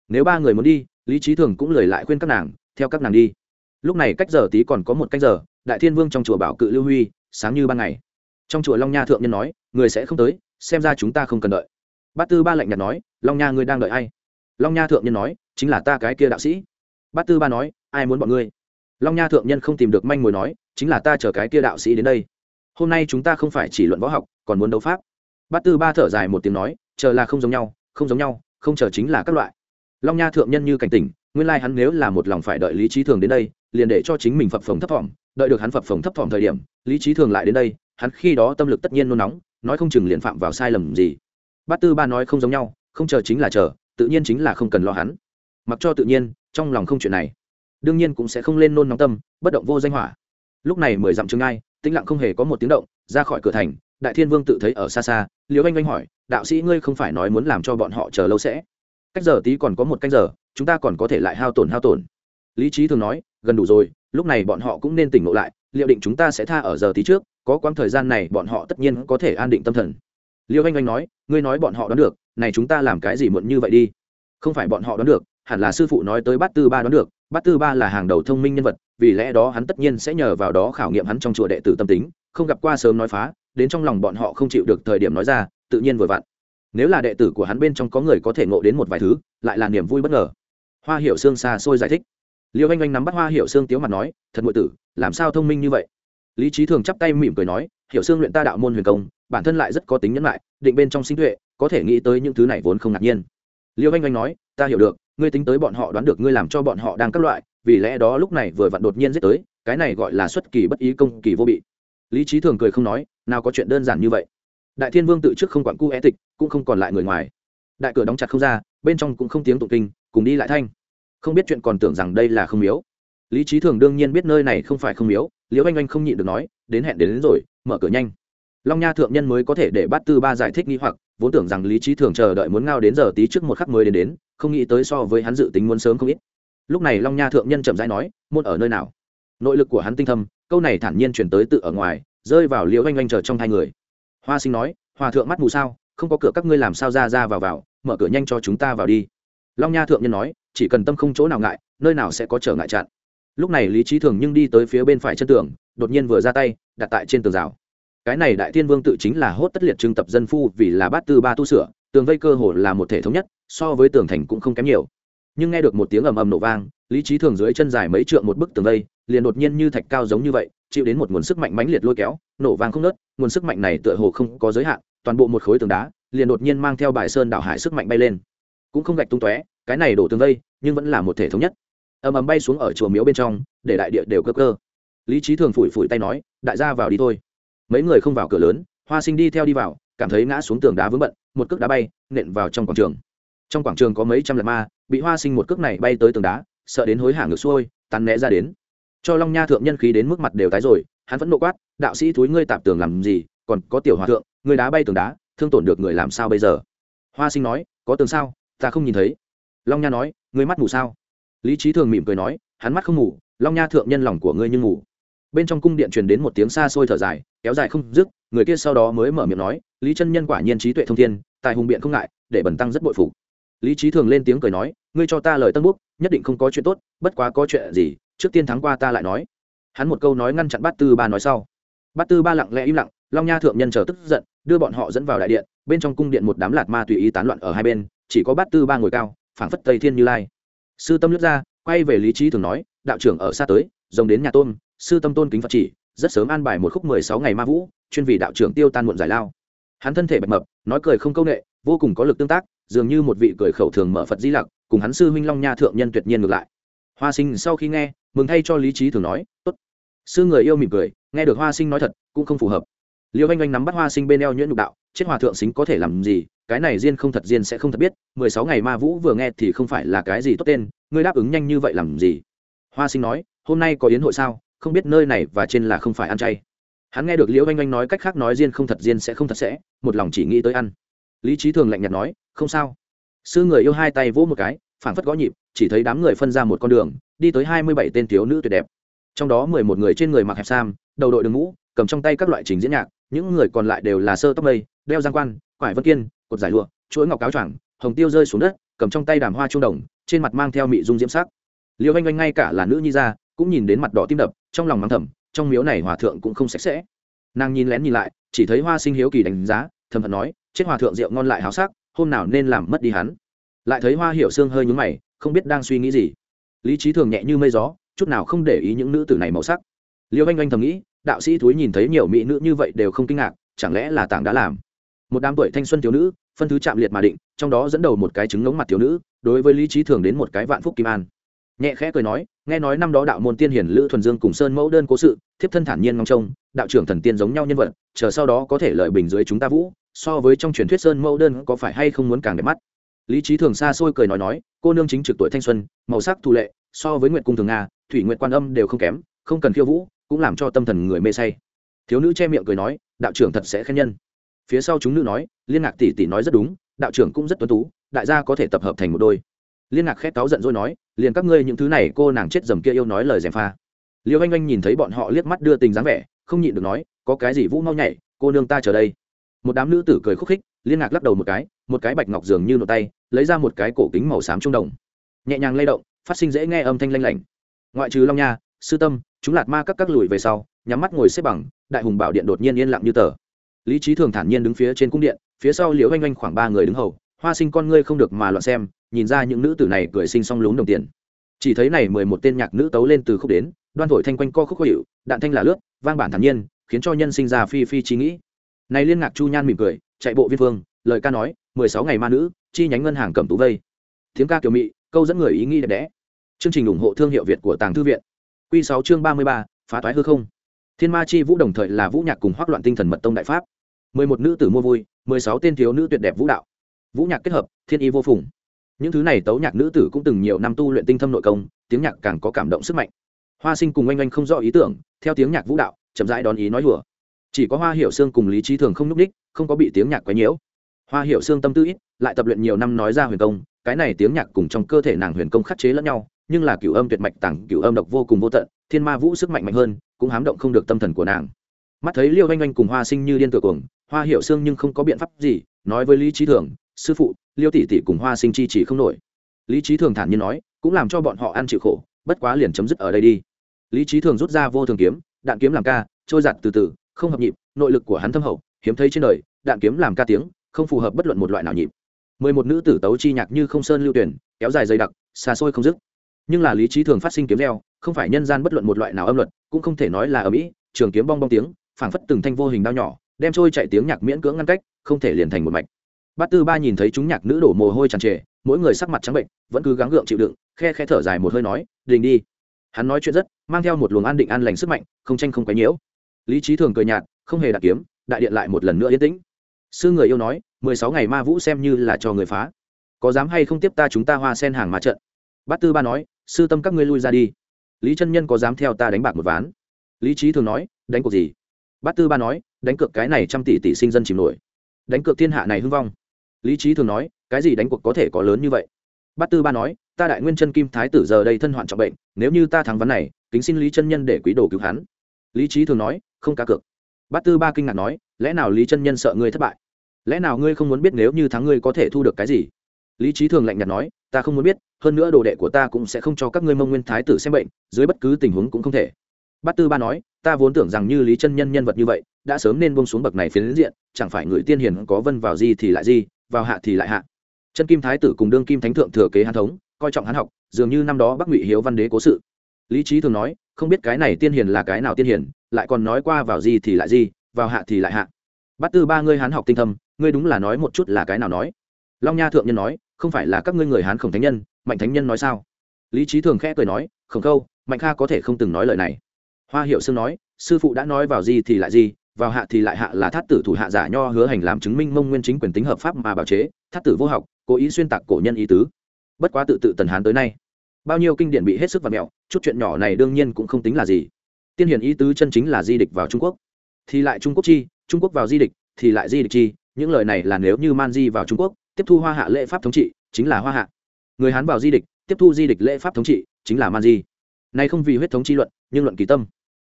Nếu ba người muốn đi, lý trí thường cũng lời lại khuyên các nàng, theo các nàng đi. Lúc này cách giờ tí còn có một cách giờ, đại thiên vương trong chùa bảo cự lưu huy, sáng như ban ngày. Trong chùa long nha thượng nhân nói, người sẽ không tới, xem ra chúng ta không cần đợi. Bát tư ba lạnh nhạt nói, long nha ngươi đang đợi ai? Long nha thượng nhân nói, chính là ta cái kia đạo sĩ. Bát tư ba nói, ai muốn bọn ngươi? Long nha thượng nhân không tìm được manh mối nói, chính là ta chờ cái kia đạo sĩ đến đây. Hôm nay chúng ta không phải chỉ luận võ học, còn muốn đấu pháp. Bát tư ba thở dài một tiếng nói, chờ là không giống nhau, không giống nhau, không chờ chính là các loại. Long nha thượng nhân như cảnh tỉnh, nguyên lai hắn nếu là một lòng phải đợi lý trí thường đến đây, liền để cho chính mình phập phồng thấp thỏm, đợi được hắn phập phồng thấp thỏm thời điểm, lý trí thường lại đến đây, hắn khi đó tâm lực tất nhiên nôn nóng, nói không chừng liền phạm vào sai lầm gì. Bát tư ba nói không giống nhau, không chờ chính là chờ, tự nhiên chính là không cần lo hắn. Mặc cho tự nhiên, trong lòng không chuyện này đương nhiên cũng sẽ không lên nôn nóng tâm, bất động vô danh hỏa. Lúc này mười dặm chương ai tĩnh lặng không hề có một tiếng động, ra khỏi cửa thành, đại thiên vương tự thấy ở xa xa, liễu anh anh hỏi, đạo sĩ ngươi không phải nói muốn làm cho bọn họ chờ lâu sẽ? Cách giờ tí còn có một canh giờ, chúng ta còn có thể lại hao tổn hao tổn. Lý trí thường nói, gần đủ rồi, lúc này bọn họ cũng nên tỉnh ngộ lại, liệu định chúng ta sẽ tha ở giờ tí trước, có quãng thời gian này bọn họ tất nhiên có thể an định tâm thần. Liêu anh anh nói, ngươi nói bọn họ đoán được, này chúng ta làm cái gì muộn như vậy đi? Không phải bọn họ đoán được, hẳn là sư phụ nói tới bát tư ba đoán được bát tư ba là hàng đầu thông minh nhân vật, vì lẽ đó hắn tất nhiên sẽ nhờ vào đó khảo nghiệm hắn trong chùa đệ tử tâm tính, không gặp qua sớm nói phá, đến trong lòng bọn họ không chịu được thời điểm nói ra, tự nhiên vừa vặn. Nếu là đệ tử của hắn bên trong có người có thể ngộ đến một vài thứ, lại là niềm vui bất ngờ. Hoa hiểu sương xa xôi giải thích. Liêu anh anh nắm bắt hoa hiểu sương tiếu mặt nói, thật ngụy tử, làm sao thông minh như vậy? Lý trí thường chắp tay mỉm cười nói, hiểu sương luyện ta đạo môn huyền công, bản thân lại rất có tính nhẫn lại, định bên trong sinh tuệ, có thể nghĩ tới những thứ này vốn không ngạc nhiên. Liêu anh anh nói, ta hiểu được ngươi tính tới bọn họ đoán được ngươi làm cho bọn họ đang các loại vì lẽ đó lúc này vừa vặn đột nhiên giết tới cái này gọi là xuất kỳ bất ý công kỳ vô bị. Lý trí thường cười không nói nào có chuyện đơn giản như vậy. Đại thiên vương tự trước không quản cu é tịch cũng không còn lại người ngoài. Đại cửa đóng chặt không ra bên trong cũng không tiếng tụng kinh cùng đi lại thanh. Không biết chuyện còn tưởng rằng đây là không miếu. Lý trí thường đương nhiên biết nơi này không phải không miếu liễu anh anh không nhịn được nói đến hẹn đến, đến rồi mở cửa nhanh. Long nha thượng nhân mới có thể để bát tư ba giải thích nghi hoặc vốn tưởng rằng lý trí thường chờ đợi muốn ngao đến giờ tí trước một khắc mới đến đến, không nghĩ tới so với hắn dự tính muốn sớm không ít. Lúc này long nha thượng nhân chậm rãi nói, môn ở nơi nào? Nội lực của hắn tinh thâm, câu này thản nhiên chuyển tới tự ở ngoài, rơi vào liễu oanh oanh chờ trong hai người. Hoa sinh nói, hòa thượng mắt mù sao, không có cửa các ngươi làm sao ra ra vào vào, mở cửa nhanh cho chúng ta vào đi. Long nha thượng nhân nói, chỉ cần tâm không chỗ nào ngại, nơi nào sẽ có trở ngại chặn. Lúc này lý trí thường nhưng đi tới phía bên phải chân tường, đột nhiên vừa ra tay, đặt tại trên tường rào cái này đại thiên vương tự chính là hốt tất liệt trưng tập dân phu vì là bát tư ba tu sửa, tường vây cơ hồ là một thể thống nhất, so với tường thành cũng không kém nhiều. Nhưng nghe được một tiếng ầm ầm nổ vang, lý trí thường dưới chân dài mấy trượng một bức tường vây, liền đột nhiên như thạch cao giống như vậy, chịu đến một nguồn sức mạnh mãnh liệt lôi kéo, nổ vang không nớt nguồn sức mạnh này tựa hồ không có giới hạn, toàn bộ một khối tường đá, liền đột nhiên mang theo bài sơn đảo hải sức mạnh bay lên. Cũng không gạch tung tóe, cái này đổ tường vây, nhưng vẫn là một thể thống nhất. Ầm ầm bay xuống ở chùa miếu bên trong, để đại địa đều cơ cơ. Lý trí thường phủi phủi tay nói, đại gia vào đi thôi mấy người không vào cửa lớn, hoa sinh đi theo đi vào, cảm thấy ngã xuống tường đá vướng bận, một cước đá bay, nện vào trong quảng trường. Trong quảng trường có mấy trăm lật ma, bị hoa sinh một cước này bay tới tường đá, sợ đến hối hả ngược xuôi, tắn né ra đến. Cho long nha thượng nhân khí đến mức mặt đều tái rồi, hắn vẫn nộ quát, đạo sĩ thúi ngươi tạp tường làm gì, còn có tiểu hòa thượng người đá bay tường đá, thương tổn được người làm sao bây giờ? Hoa sinh nói, có tường sao, ta không nhìn thấy. Long nha nói, ngươi mắt mù sao? Lý trí thường mỉm cười nói, hắn mắt không mù long nha thượng nhân lòng của ngươi nhưng mù bên trong cung điện truyền đến một tiếng xa xôi thở dài kéo dài không dứt, người kia sau đó mới mở miệng nói, lý chân nhân quả nhiên trí tuệ thông thiên, tài hùng biện không ngại, để bẩn tăng rất bội phục. Lý trí thường lên tiếng cười nói, ngươi cho ta lời tân búc nhất định không có chuyện tốt, bất quá có chuyện gì, trước tiên thắng qua ta lại nói. Hắn một câu nói ngăn chặn bát tư ba nói sau. Bát tư ba lặng lẽ im lặng, long nha thượng nhân chờ tức giận, đưa bọn họ dẫn vào đại điện, bên trong cung điện một đám lạt ma tùy ý tán loạn ở hai bên, chỉ có bát tư ba ngồi cao, phảng phất tây thiên như lai. Sư tâm lướt ra, quay về lý trí thường nói, đạo trưởng ở xa tới, rồng đến nhà tôn, sư tâm tôn kính phật chỉ rất sớm an bài một khúc mười sáu ngày ma vũ, chuyên vì đạo trưởng tiêu tan muộn giải lao. Hắn thân thể bạch mập, nói cười không câu nệ, vô cùng có lực tương tác, dường như một vị cười khẩu thường mở phật di lặc, cùng hắn sư huynh long nha thượng nhân tuyệt nhiên ngược lại. Hoa sinh sau khi nghe, mừng thay cho lý trí thường nói, tốt. Sư người yêu mỉm cười, nghe được hoa sinh nói thật, cũng không phù hợp. Liêu anh anh nắm bắt hoa sinh bên eo nhuyễn nhục đạo, chết hòa thượng xính có thể làm gì? Cái này diên không thật diên sẽ không thật biết, mười sáu ngày ma vũ vừa nghe thì không phải là cái gì tốt tên, ngươi đáp ứng nhanh như vậy làm gì? Hoa sinh nói, hôm nay có yến hội sao? Không biết nơi này và trên là không phải ăn chay. Hắn nghe được liễu anh anh nói cách khác nói riêng không thật riêng sẽ không thật sẽ, một lòng chỉ nghĩ tới ăn. Lý trí thường lạnh nhạt nói, không sao. Sư người yêu hai tay vỗ một cái, phảng phất gõ nhịp, chỉ thấy đám người phân ra một con đường, đi tới hai mươi bảy tên thiếu nữ tuyệt đẹp. Trong đó mười một người trên người mặc hẹp sam, đầu đội đường mũ, cầm trong tay các loại trình diễn nhạc, những người còn lại đều là sơ tóc mây, đeo giang quan, quải vân kiên, cột giải lụa, chuỗi ngọc cáo choàng, hồng tiêu rơi xuống đất, cầm trong tay đàm hoa trung đồng, trên mặt mang theo mị dung diễm sắc. Liêu anh anh ngay cả là nữ nhi ra cũng nhìn đến mặt đỏ tim đập, trong lòng mắng thầm, trong miếu này hòa thượng cũng không sạch sẽ. Nàng nhìn lén nhìn lại, chỉ thấy hoa sinh hiếu kỳ đánh giá, thầm thật nói, chết hòa thượng rượu ngon lại háo sắc, hôm nào nên làm mất đi hắn. Lại thấy hoa hiểu xương hơi nhúng mày, không biết đang suy nghĩ gì. Lý trí thường nhẹ như mây gió, chút nào không để ý những nữ tử này màu sắc. Liêu anh anh thầm nghĩ, đạo sĩ thúi nhìn thấy nhiều mỹ nữ như vậy đều không kinh ngạc, chẳng lẽ là tảng đã làm? Một đám tuổi thanh xuân thiếu nữ, phân thứ chạm liệt mà định, trong đó dẫn đầu một cái trứng ngống mặt thiếu nữ, đối với lý trí thường đến một cái vạn phúc kim an nhẹ khẽ cười nói, nghe nói năm đó đạo môn tiên hiển lữ thuần dương cùng sơn mẫu đơn cố sự, thiếp thân thản nhiên ngóng trông, đạo trưởng thần tiên giống nhau nhân vật, chờ sau đó có thể lợi bình dưới chúng ta vũ, so với trong truyền thuyết sơn mẫu đơn có phải hay không muốn càng đẹp mắt. Lý trí thường xa xôi cười nói nói, cô nương chính trực tuổi thanh xuân, màu sắc thù lệ, so với nguyện cung thường nga, thủy nguyện quan âm đều không kém, không cần khiêu vũ, cũng làm cho tâm thần người mê say. Thiếu nữ che miệng cười nói, đạo trưởng thật sẽ khen nhân. Phía sau chúng nữ nói, liên ngạc tỷ tỷ nói rất đúng, đạo trưởng cũng rất tuấn tú, đại gia có thể tập hợp thành một đôi liên ngạc khét cáu giận rồi nói, liền các ngươi những thứ này, cô nàng chết dầm kia yêu nói lời dèm pha. Liêu anh anh nhìn thấy bọn họ liếc mắt đưa tình dáng vẻ, không nhịn được nói, có cái gì vũ mau nhảy, cô nương ta chờ đây. Một đám nữ tử cười khúc khích, liên ngạc lắc đầu một cái một cái bạch ngọc dường như nổ tay, lấy ra một cái cổ kính màu xám trung đồng. Nhẹ nhàng lay động, phát sinh dễ nghe âm thanh lanh lảnh. Ngoại trừ long nha, sư tâm, chúng lạt ma các các lùi về sau, nhắm mắt ngồi xếp bằng, đại hùng bảo điện đột nhiên yên lặng như tờ. Lý trí thường thản nhiên đứng phía trên cung điện, phía sau liễu oanh oanh khoảng ba người đứng hầu hoa sinh con ngươi không được mà loạn xem, nhìn ra những nữ tử này cười sinh song lún đồng tiền. Chỉ thấy này mười một tên nhạc nữ tấu lên từ khúc đến, đoan thổi thanh quanh co khúc khó hiệu, đạn thanh là lướt, vang bản thản nhiên, khiến cho nhân sinh ra phi phi trí nghĩ. Này liên ngạc chu nhan mỉm cười, chạy bộ viên phương lời ca nói, mười sáu ngày ma nữ, chi nhánh ngân hàng cầm tú vây. Tiếng ca kiểu mị, câu dẫn người ý nghĩ đẹp đẽ. Chương trình ủng hộ thương hiệu việt của tàng thư viện. Q sáu chương ba mươi ba, phá toái hư không. Thiên ma chi vũ đồng thời là vũ nhạc cùng hoác loạn tinh thần mật tông đại pháp. Mười một nữ tử mua vui, mười sáu tên thiếu nữ tuyệt đẹp vũ đạo vũ nhạc kết hợp, thiên y vô phùng. Những thứ này tấu nhạc nữ tử cũng từng nhiều năm tu luyện tinh thâm nội công, tiếng nhạc càng có cảm động sức mạnh. Hoa sinh cùng oanh oanh không rõ ý tưởng, theo tiếng nhạc vũ đạo, chậm rãi đón ý nói hùa chỉ có hoa hiểu sương cùng lý trí thường không n ú c ních không có bị tiếng nhạc quấy nhiễu. Hoa hiểu sương tâm tư ít, lại tập luyện nhiều năm nói ra huyền công, cái này tiếng nhạc cùng trong cơ thể nàng huyền công khắc chế lẫn nhau, nhưng là cửu âm tuyệt mạch tặng cửu âm độc vô cùng vô tận, thiên ma vũ sức mạnh mạnh hơn, cũng hám động không được tâm thần của nàng. Mắt thấy liêu oanh oanh cùng hoa sinh như điên tử cuồng, hoa hiểu sương nhưng không có biện pháp gì, nói với lý trí thường sư phụ, liêu tỷ tỷ cùng hoa sinh chi chỉ không nổi. Lý trí thường thản nhiên nói, cũng làm cho bọn họ ăn chịu khổ, bất quá liền chấm dứt ở đây đi. Lý trí thường rút ra vô thường kiếm, đạn kiếm làm ca, trôi giặt từ từ, không hợp nhịp, nội lực của hắn thâm hậu, hiếm thấy trên đời, đạn kiếm làm ca tiếng, không phù hợp bất luận một loại nào nhịp. Mười một nữ tử tấu chi nhạc như không sơn lưu tuyển, kéo dài dày đặc, xa xôi không dứt. Nhưng là lý trí thường phát sinh kiếm reo, không phải nhân gian bất luận một loại nào âm luật, cũng không thể nói là ở mỹ trường kiếm bong bong tiếng, phảng phất từng thanh vô hình đao nhỏ, đem trôi chạy tiếng nhạc miễn cưỡng ngăn cách, không thể liền thành một mạch bát tư ba nhìn thấy chúng nhạc nữ đổ mồ hôi tràn trề, mỗi người sắc mặt trắng bệnh, vẫn cứ gắng gượng chịu đựng, khe khe thở dài một hơi nói, đình đi. Hắn nói chuyện rất, mang theo một luồng an định an lành sức mạnh, không tranh không quấy nhiễu. Lý trí thường cười nhạt, không hề đặt kiếm, đại điện lại một lần nữa yên tĩnh. Sư người yêu nói, mười sáu ngày ma vũ xem như là cho người phá. Có dám hay không tiếp ta chúng ta hoa sen hàng ma trận? Bát tư ba nói, sư tâm các ngươi lui ra đi. Lý chân nhân có dám theo ta đánh bạc một ván? Lý trí thường nói, đánh cuộc gì? Bát tư ba nói, đánh cược cái này trăm tỷ tỷ sinh dân chìm nổi. Đánh cược thiên hạ này hưng vong lý trí thường nói, cái gì đánh cuộc có thể có lớn như vậy? Bát tư ba nói, ta đại nguyên chân kim thái tử giờ đây thân hoạn trọng bệnh, nếu như ta thắng vấn này, kính xin lý chân nhân để quý đồ cứu hắn. Lý trí thường nói, không cá cược. Bát tư ba kinh ngạc nói, lẽ nào lý chân nhân sợ ngươi thất bại? Lẽ nào ngươi không muốn biết nếu như thắng ngươi có thể thu được cái gì? Lý trí thường lạnh nhạt nói, ta không muốn biết, hơn nữa đồ đệ của ta cũng sẽ không cho các ngươi mông nguyên thái tử xem bệnh, dưới bất cứ tình huống cũng không thể. Bát tư ba nói, ta vốn tưởng rằng như lý chân nhân nhân vật như vậy, đã sớm nên bông xuống bậc này phiến diện, chẳng phải người tiên hiền có vân vào gì thì lại gì vào hạ thì lại hạ. Chân kim thái tử cùng đương kim thánh thượng thừa kế hán thống, coi trọng hán học, dường như năm đó bắc ngụy hiếu văn đế cố sự. Lý trí thường nói, không biết cái này tiên hiền là cái nào tiên hiền, lại còn nói qua vào gì thì lại gì, vào hạ thì lại hạ. Bắt tư ba ngươi hán học tinh thâm, ngươi đúng là nói một chút là cái nào nói. Long nha thượng nhân nói, không phải là các ngươi người hán khổng thánh nhân, mạnh thánh nhân nói sao? Lý trí thường khẽ cười nói, khổng câu mạnh kha có thể không từng nói lời này. Hoa hiệu sương nói, sư phụ đã nói vào gì thì lại gì vào hạ thì lại hạ là thát tử thủ hạ giả nho hứa hành làm chứng minh mông nguyên chính quyền tính hợp pháp mà bảo chế, thát tử vô học, cố ý xuyên tạc cổ nhân ý tứ. Bất quá tự tự tần hán tới nay, bao nhiêu kinh điển bị hết sức và mẹo, chút chuyện nhỏ này đương nhiên cũng không tính là gì. Tiên hiển ý tứ chân chính là di địch vào trung quốc. Thì lại trung quốc chi, trung quốc vào di địch, thì lại di địch chi, những lời này là nếu như man di vào trung quốc, tiếp thu hoa hạ lễ pháp thống trị, chính là hoa hạ. Người hán vào di địch, tiếp thu di địch lễ pháp thống trị, chính là man di. Nay không vì huyết thống chi luận, nhưng luận kỳ tâm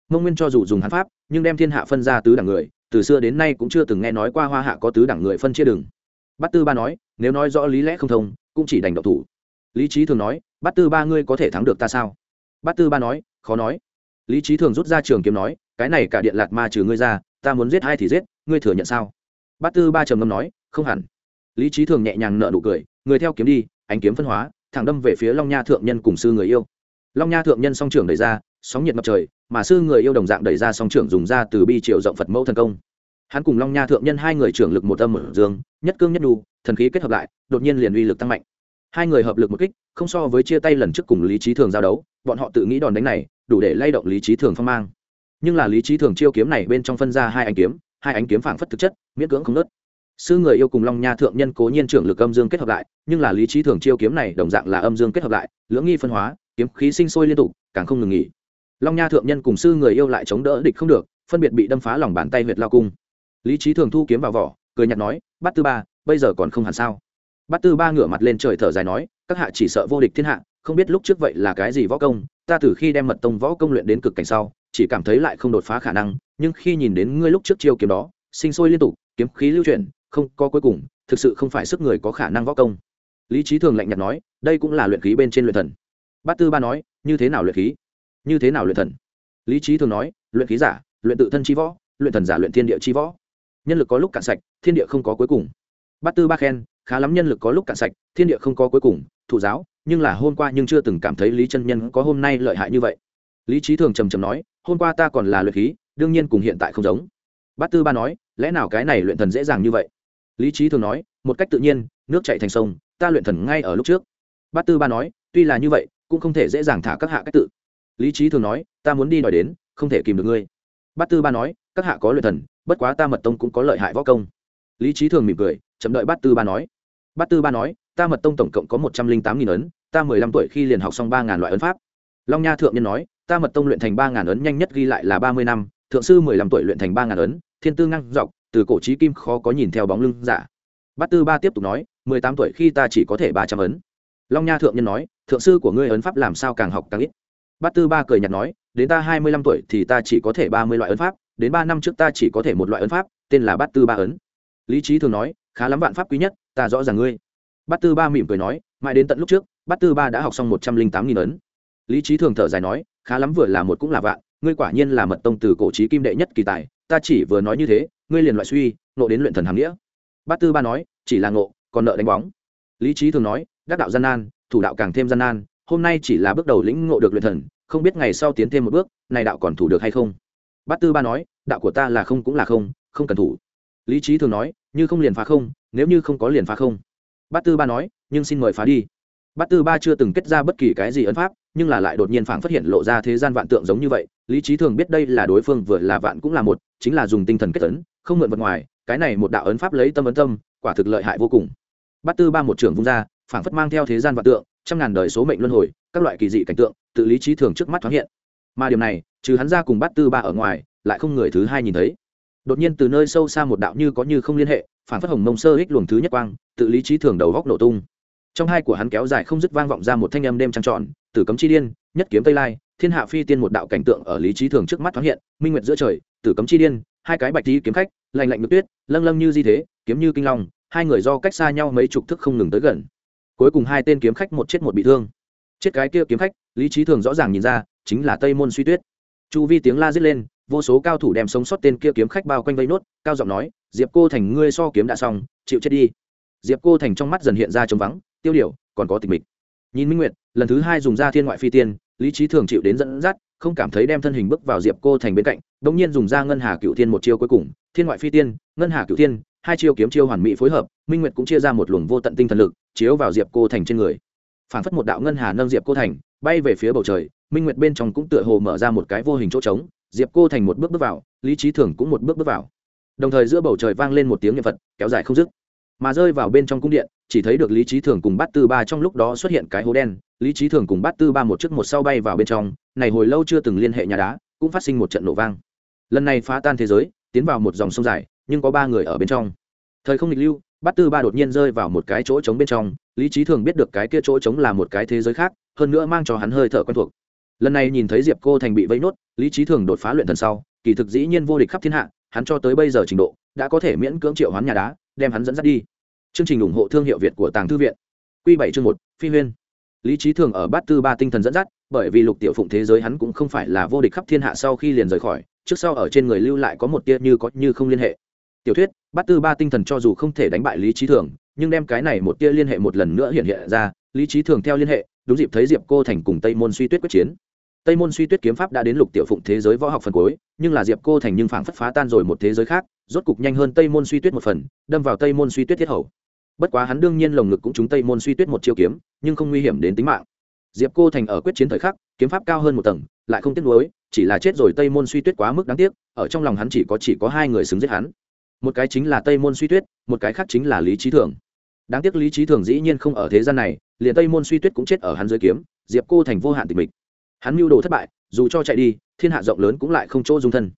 mông nguyên cho dù dùng hắn pháp, nhưng đem thiên hạ phân ra tứ đẳng người, từ xưa đến nay cũng chưa từng nghe nói qua hoa hạ có tứ đẳng người phân chia đường. Bát tư ba nói, nếu nói rõ lý lẽ không thông, cũng chỉ đành độc thủ. Lý trí thường nói, bát tư ba ngươi có thể thắng được ta sao? Bát tư ba nói, khó nói. Lý trí thường rút ra trường kiếm nói, cái này cả điện lạt ma trừ ngươi ra, ta muốn giết ai thì giết, ngươi thừa nhận sao? Bát tư ba trầm ngâm nói, không hẳn. Lý trí thường nhẹ nhàng nợ nụ cười, người theo kiếm đi, ánh kiếm phân hóa, thẳng đâm về phía long nha thượng nhân cùng sư người yêu. Long nha thượng nhân song trưởng đẩy ra sóng nhiệt ngập trời, mà sư người yêu đồng dạng đẩy ra song trưởng dùng ra từ bi triệu rộng phật mẫu thần công. Hắn cùng long nha thượng nhân hai người trưởng lực một âm một dương, nhất cương nhất đu thần khí kết hợp lại, đột nhiên liền uy lực tăng mạnh. Hai người hợp lực một kích, không so với chia tay lần trước cùng lý trí thường giao đấu, bọn họ tự nghĩ đòn đánh này, đủ để lay động lý trí thường phong mang. Nhưng là lý trí thường chiêu kiếm này bên trong phân ra hai ánh kiếm, hai ánh kiếm phảng phất thực chất, miễn cưỡng không nớt sư người yêu cùng long nha thượng nhân cố nhiên trưởng lực âm dương kết hợp lại, nhưng là lý trí thường chiêu kiếm này đồng dạng là âm dương kết hợp lại, lưỡng nghi phân hóa, kiếm khí sinh sôi liên tục, càng không ngừng nghỉ long nha thượng nhân cùng sư người yêu lại chống đỡ địch không được, phân biệt bị đâm phá lòng bàn tay huyệt lao cung. Lý trí thường thu kiếm vào vỏ, cười nhạt nói bắt tư ba, bây giờ còn không hẳn sao? Bắt tư ba ngửa mặt lên trời thở dài nói, các hạ chỉ sợ vô địch thiên hạ, không biết lúc trước vậy là cái gì võ công, ta từ khi đem mật tông võ công luyện đến cực cảnh sau, chỉ cảm thấy lại không đột phá khả năng, nhưng khi nhìn đến ngươi lúc trước chiêu kiếm đó, sinh sôi liên tục, kiếm khí lưu chuyển, không có cuối cùng, thực sự không phải sức người có khả năng võ công. Lý trí thường lạnh nhạt nói, đây cũng là luyện khí bên trên luyện thần. Bát tư ba nói, như thế nào luyện khí? Như thế nào luyện thần? Lý trí thường nói, luyện khí giả, luyện tự thân chi võ, luyện thần giả luyện thiên địa chi võ. Nhân lực có lúc cạn sạch, thiên địa không có cuối cùng. Bát tư ba khen, khá lắm nhân lực có lúc cạn sạch, thiên địa không có cuối cùng. Thụ giáo, nhưng là hôm qua nhưng chưa từng cảm thấy lý chân nhân có hôm nay lợi hại như vậy. Lý trí thường trầm trầm nói, hôm qua ta còn là luyện khí, đương nhiên cùng hiện tại không giống. Bát tư ba nói, lẽ nào cái này luyện thần dễ dàng như vậy? Lý trí thường nói, một cách tự nhiên, nước chạy thành sông, ta luyện thần ngay ở lúc trước. Bát tư ba nói, tuy là như vậy, cũng không thể dễ dàng thả các hạ cách tự lý trí thường nói, ta muốn đi đòi đến, không thể kìm được ngươi. Bát tư ba nói, các hạ có luyện thần, bất quá ta mật tông cũng có lợi hại võ công. Lý trí thường mỉm cười, chậm đợi bát tư ba nói. Bát tư ba nói, ta mật tông tổng cộng có một trăm linh tám nghìn ấn, ta mười lăm tuổi khi liền học xong ba ngàn loại ấn pháp. Long nha thượng nhân nói, ta mật tông luyện thành ba ngàn ấn nhanh nhất ghi lại là ba mươi năm, thượng sư mười lăm tuổi luyện thành ba ngàn ấn, thiên tư ngăn dọc, từ cổ trí kim khó có nhìn theo bóng lưng giả bát tư ba tiếp tục nói, mười tám tuổi khi ta chỉ có thể ba trăm ấn. Long nha thượng nhân nói, thượng sư của ngươi ấn pháp làm sao càng học càng ít bát tư ba cười nhạt nói, đến ta hai mươi lăm tuổi thì ta chỉ có thể ba mươi loại ấn pháp, đến ba năm trước ta chỉ có thể một loại ấn pháp, tên là bát tư ba ấn. Lý trí thường nói, khá lắm vạn pháp quý nhất, ta rõ ràng ngươi. Bát tư ba mỉm cười nói, mãi đến tận lúc trước, bát tư ba đã học xong một trăm linh tám nghìn ấn. Lý trí thường thở dài nói, khá lắm vừa là một cũng là vạn, ngươi quả nhiên là mật tông từ cổ trí kim đệ nhất kỳ tài, ta chỉ vừa nói như thế, ngươi liền loại suy nộ đến luyện thần hàm nghĩa. Bát tư ba nói, chỉ là ngộ, còn nợ đánh bóng. Lý trí thường nói, đắc đạo gian nan, thủ đạo càng thêm gian nan hôm nay chỉ là bước đầu lĩnh ngộ được luyện thần, không biết ngày sau tiến thêm một bước, này đạo còn thủ được hay không? Bát tư ba nói, đạo của ta là không cũng là không không cần thủ. Lý trí thường nói, như không liền phá không, nếu như không có liền phá không. Bát tư ba nói, nhưng xin mời phá đi. Bát tư ba chưa từng kết ra bất kỳ cái gì ấn pháp, nhưng là lại đột nhiên phảng phát hiện lộ ra thế gian vạn tượng giống như vậy, lý trí thường biết đây là đối phương vừa là vạn cũng là một, chính là dùng tinh thần kết ấn, không mượn vật ngoài, cái này một đạo ấn pháp lấy tâm ấn tâm, quả thực lợi hại vô cùng. Bát tư ba một trưởng vung ra, phảng phất mang theo thế gian vạn tượng trăm ngàn đời số mệnh luân hồi, các loại kỳ dị cảnh tượng, tự lý trí thường trước mắt thoáng hiện. Mà điểm này, trừ hắn ra cùng bát tư ba ở ngoài, lại không người thứ hai nhìn thấy. Đột nhiên từ nơi sâu xa một đạo như có như không liên hệ, phản phất hồng mông sơ hích luồng thứ nhất quang, tự lý trí thường đầu góc nổ tung. Trong hai của hắn kéo dài không dứt vang vọng ra một thanh âm đêm trăng trọn tử cấm chi điên, nhất kiếm tây lai, thiên hạ phi tiên một đạo cảnh tượng ở lý trí thường trước mắt thoáng hiện, minh nguyệt giữa trời, tử cấm chi điên, hai cái bạch tí kiếm khách, lạnh lạnh nước tuyết, lâng lâng như di thế, kiếm như kinh long, hai người do cách xa nhau mấy chục thức không ngừng tới gần cuối cùng hai tên kiếm khách một chết một bị thương. Chết cái kia kiếm khách, lý trí thường rõ ràng nhìn ra, chính là tây môn suy tuyết. Chu vi tiếng la giết lên, vô số cao thủ đem sống sót tên kia kiếm khách bao quanh vây nốt, cao giọng nói, diệp cô thành, ngươi so kiếm đã xong, chịu chết đi. Diệp cô thành trong mắt dần hiện ra trống vắng, tiêu điều, còn có tịch mịch. Nhìn minh nguyệt, lần thứ hai dùng ra thiên ngoại phi tiên, lý trí thường chịu đến dẫn dắt, không cảm thấy đem thân hình bước vào diệp cô thành bên cạnh đ ỗ n g nhiên dùng ra ngân hà cựu thiên một chiêu cuối cùng, thiên ngoại phi tiên, ngân hà cựu thiên hai chiêu kiếm chiêu hoàn mỹ phối hợp, minh nguyệt cũng chia ra một luồng vô tận tinh thần lực, chiếu vào diệp cô thành trên người. Phản phất một đạo ngân hà nâng diệp cô thành, bay về phía bầu trời, minh nguyệt bên trong cũng tựa hồ mở ra một cái vô hình chỗ trống, diệp cô thành một bước bước vào, lý trí thường cũng một bước bước vào. Đồng thời giữa bầu trời vang lên một tiếng nhật phật, kéo dài không dứt. Mà rơi vào bên trong cung điện, chỉ thấy được lý trí thường cùng bát tư ba trong lúc đó xuất hiện cái hố đen, lý trí thường cùng bát tư ba một chiếc một sau bay vào bên trong, này hồi lâu chưa từng liên hệ nhà đá, cũng phát sinh một trận nổ vang. Lần này phá tan thế giới, tiến vào một dòng sông dài nhưng có ba người ở bên trong. Thời không nghịch lưu, bát tư ba đột nhiên rơi vào một cái chỗ trống bên trong, lý trí thường biết được cái kia chỗ trống là một cái thế giới khác, hơn nữa mang cho hắn hơi thở quen thuộc. Lần này nhìn thấy diệp cô thành bị vây nốt, lý trí thường đột phá luyện thần sau, kỳ thực dĩ nhiên vô địch khắp thiên hạ, hắn cho tới bây giờ trình độ, đã có thể miễn cưỡng triệu hoán nhà đá, đem hắn dẫn dắt đi. Chương trình ủng hộ thương hiệu việt của tàng thư viện. Q bảy chương một, phi huyên. Lý trí thường ở bát tư ba tinh thần dẫn dắt, bởi vì lục tiểu phụng thế giới hắn cũng không phải là vô địch khắp thiên hạ sau khi liền rời khỏi, trước sau ở trên người lưu lại có một tia như có như không liên hệ tiểu thuyết bát tư ba tinh thần cho dù không thể đánh bại lý trí thường, nhưng đem cái này một tia liên hệ một lần nữa hiện hiện ra, lý trí thường theo liên hệ, đúng dịp thấy diệp cô thành cùng tây môn suy tuyết quyết chiến. Tây môn suy tuyết kiếm pháp đã đến lục tiểu phụng thế giới võ học phần cuối, nhưng là diệp cô thành nhưng phảng phất phá tan rồi một thế giới khác, rốt cục nhanh hơn tây môn suy tuyết một phần, đâm vào tây môn suy tuyết thiết hầu. Bất quá hắn đương nhiên lồng ngực cũng trúng tây môn suy tuyết một chiêu kiếm, nhưng không nguy hiểm đến tính mạng. Diệp cô thành ở quyết chiến thời khắc, kiếm pháp cao hơn một tầng, lại không tiếc nuối, chỉ là chết rồi tây môn suy tuyết quá mức đáng tiếc, ở trong lòng hắn chỉ có chỉ có hai người xứng giết hắn một cái chính là tây môn suy tuyết, một cái khác chính là lý trí thường. Đáng tiếc lý trí thường dĩ nhiên không ở thế gian này, liền tây môn suy tuyết cũng chết ở hắn dưới kiếm, diệp cô thành vô hạn tịch mịch. Hắn mưu đồ thất bại, dù cho chạy đi, thiên hạ rộng lớn cũng lại không chỗ dung thân.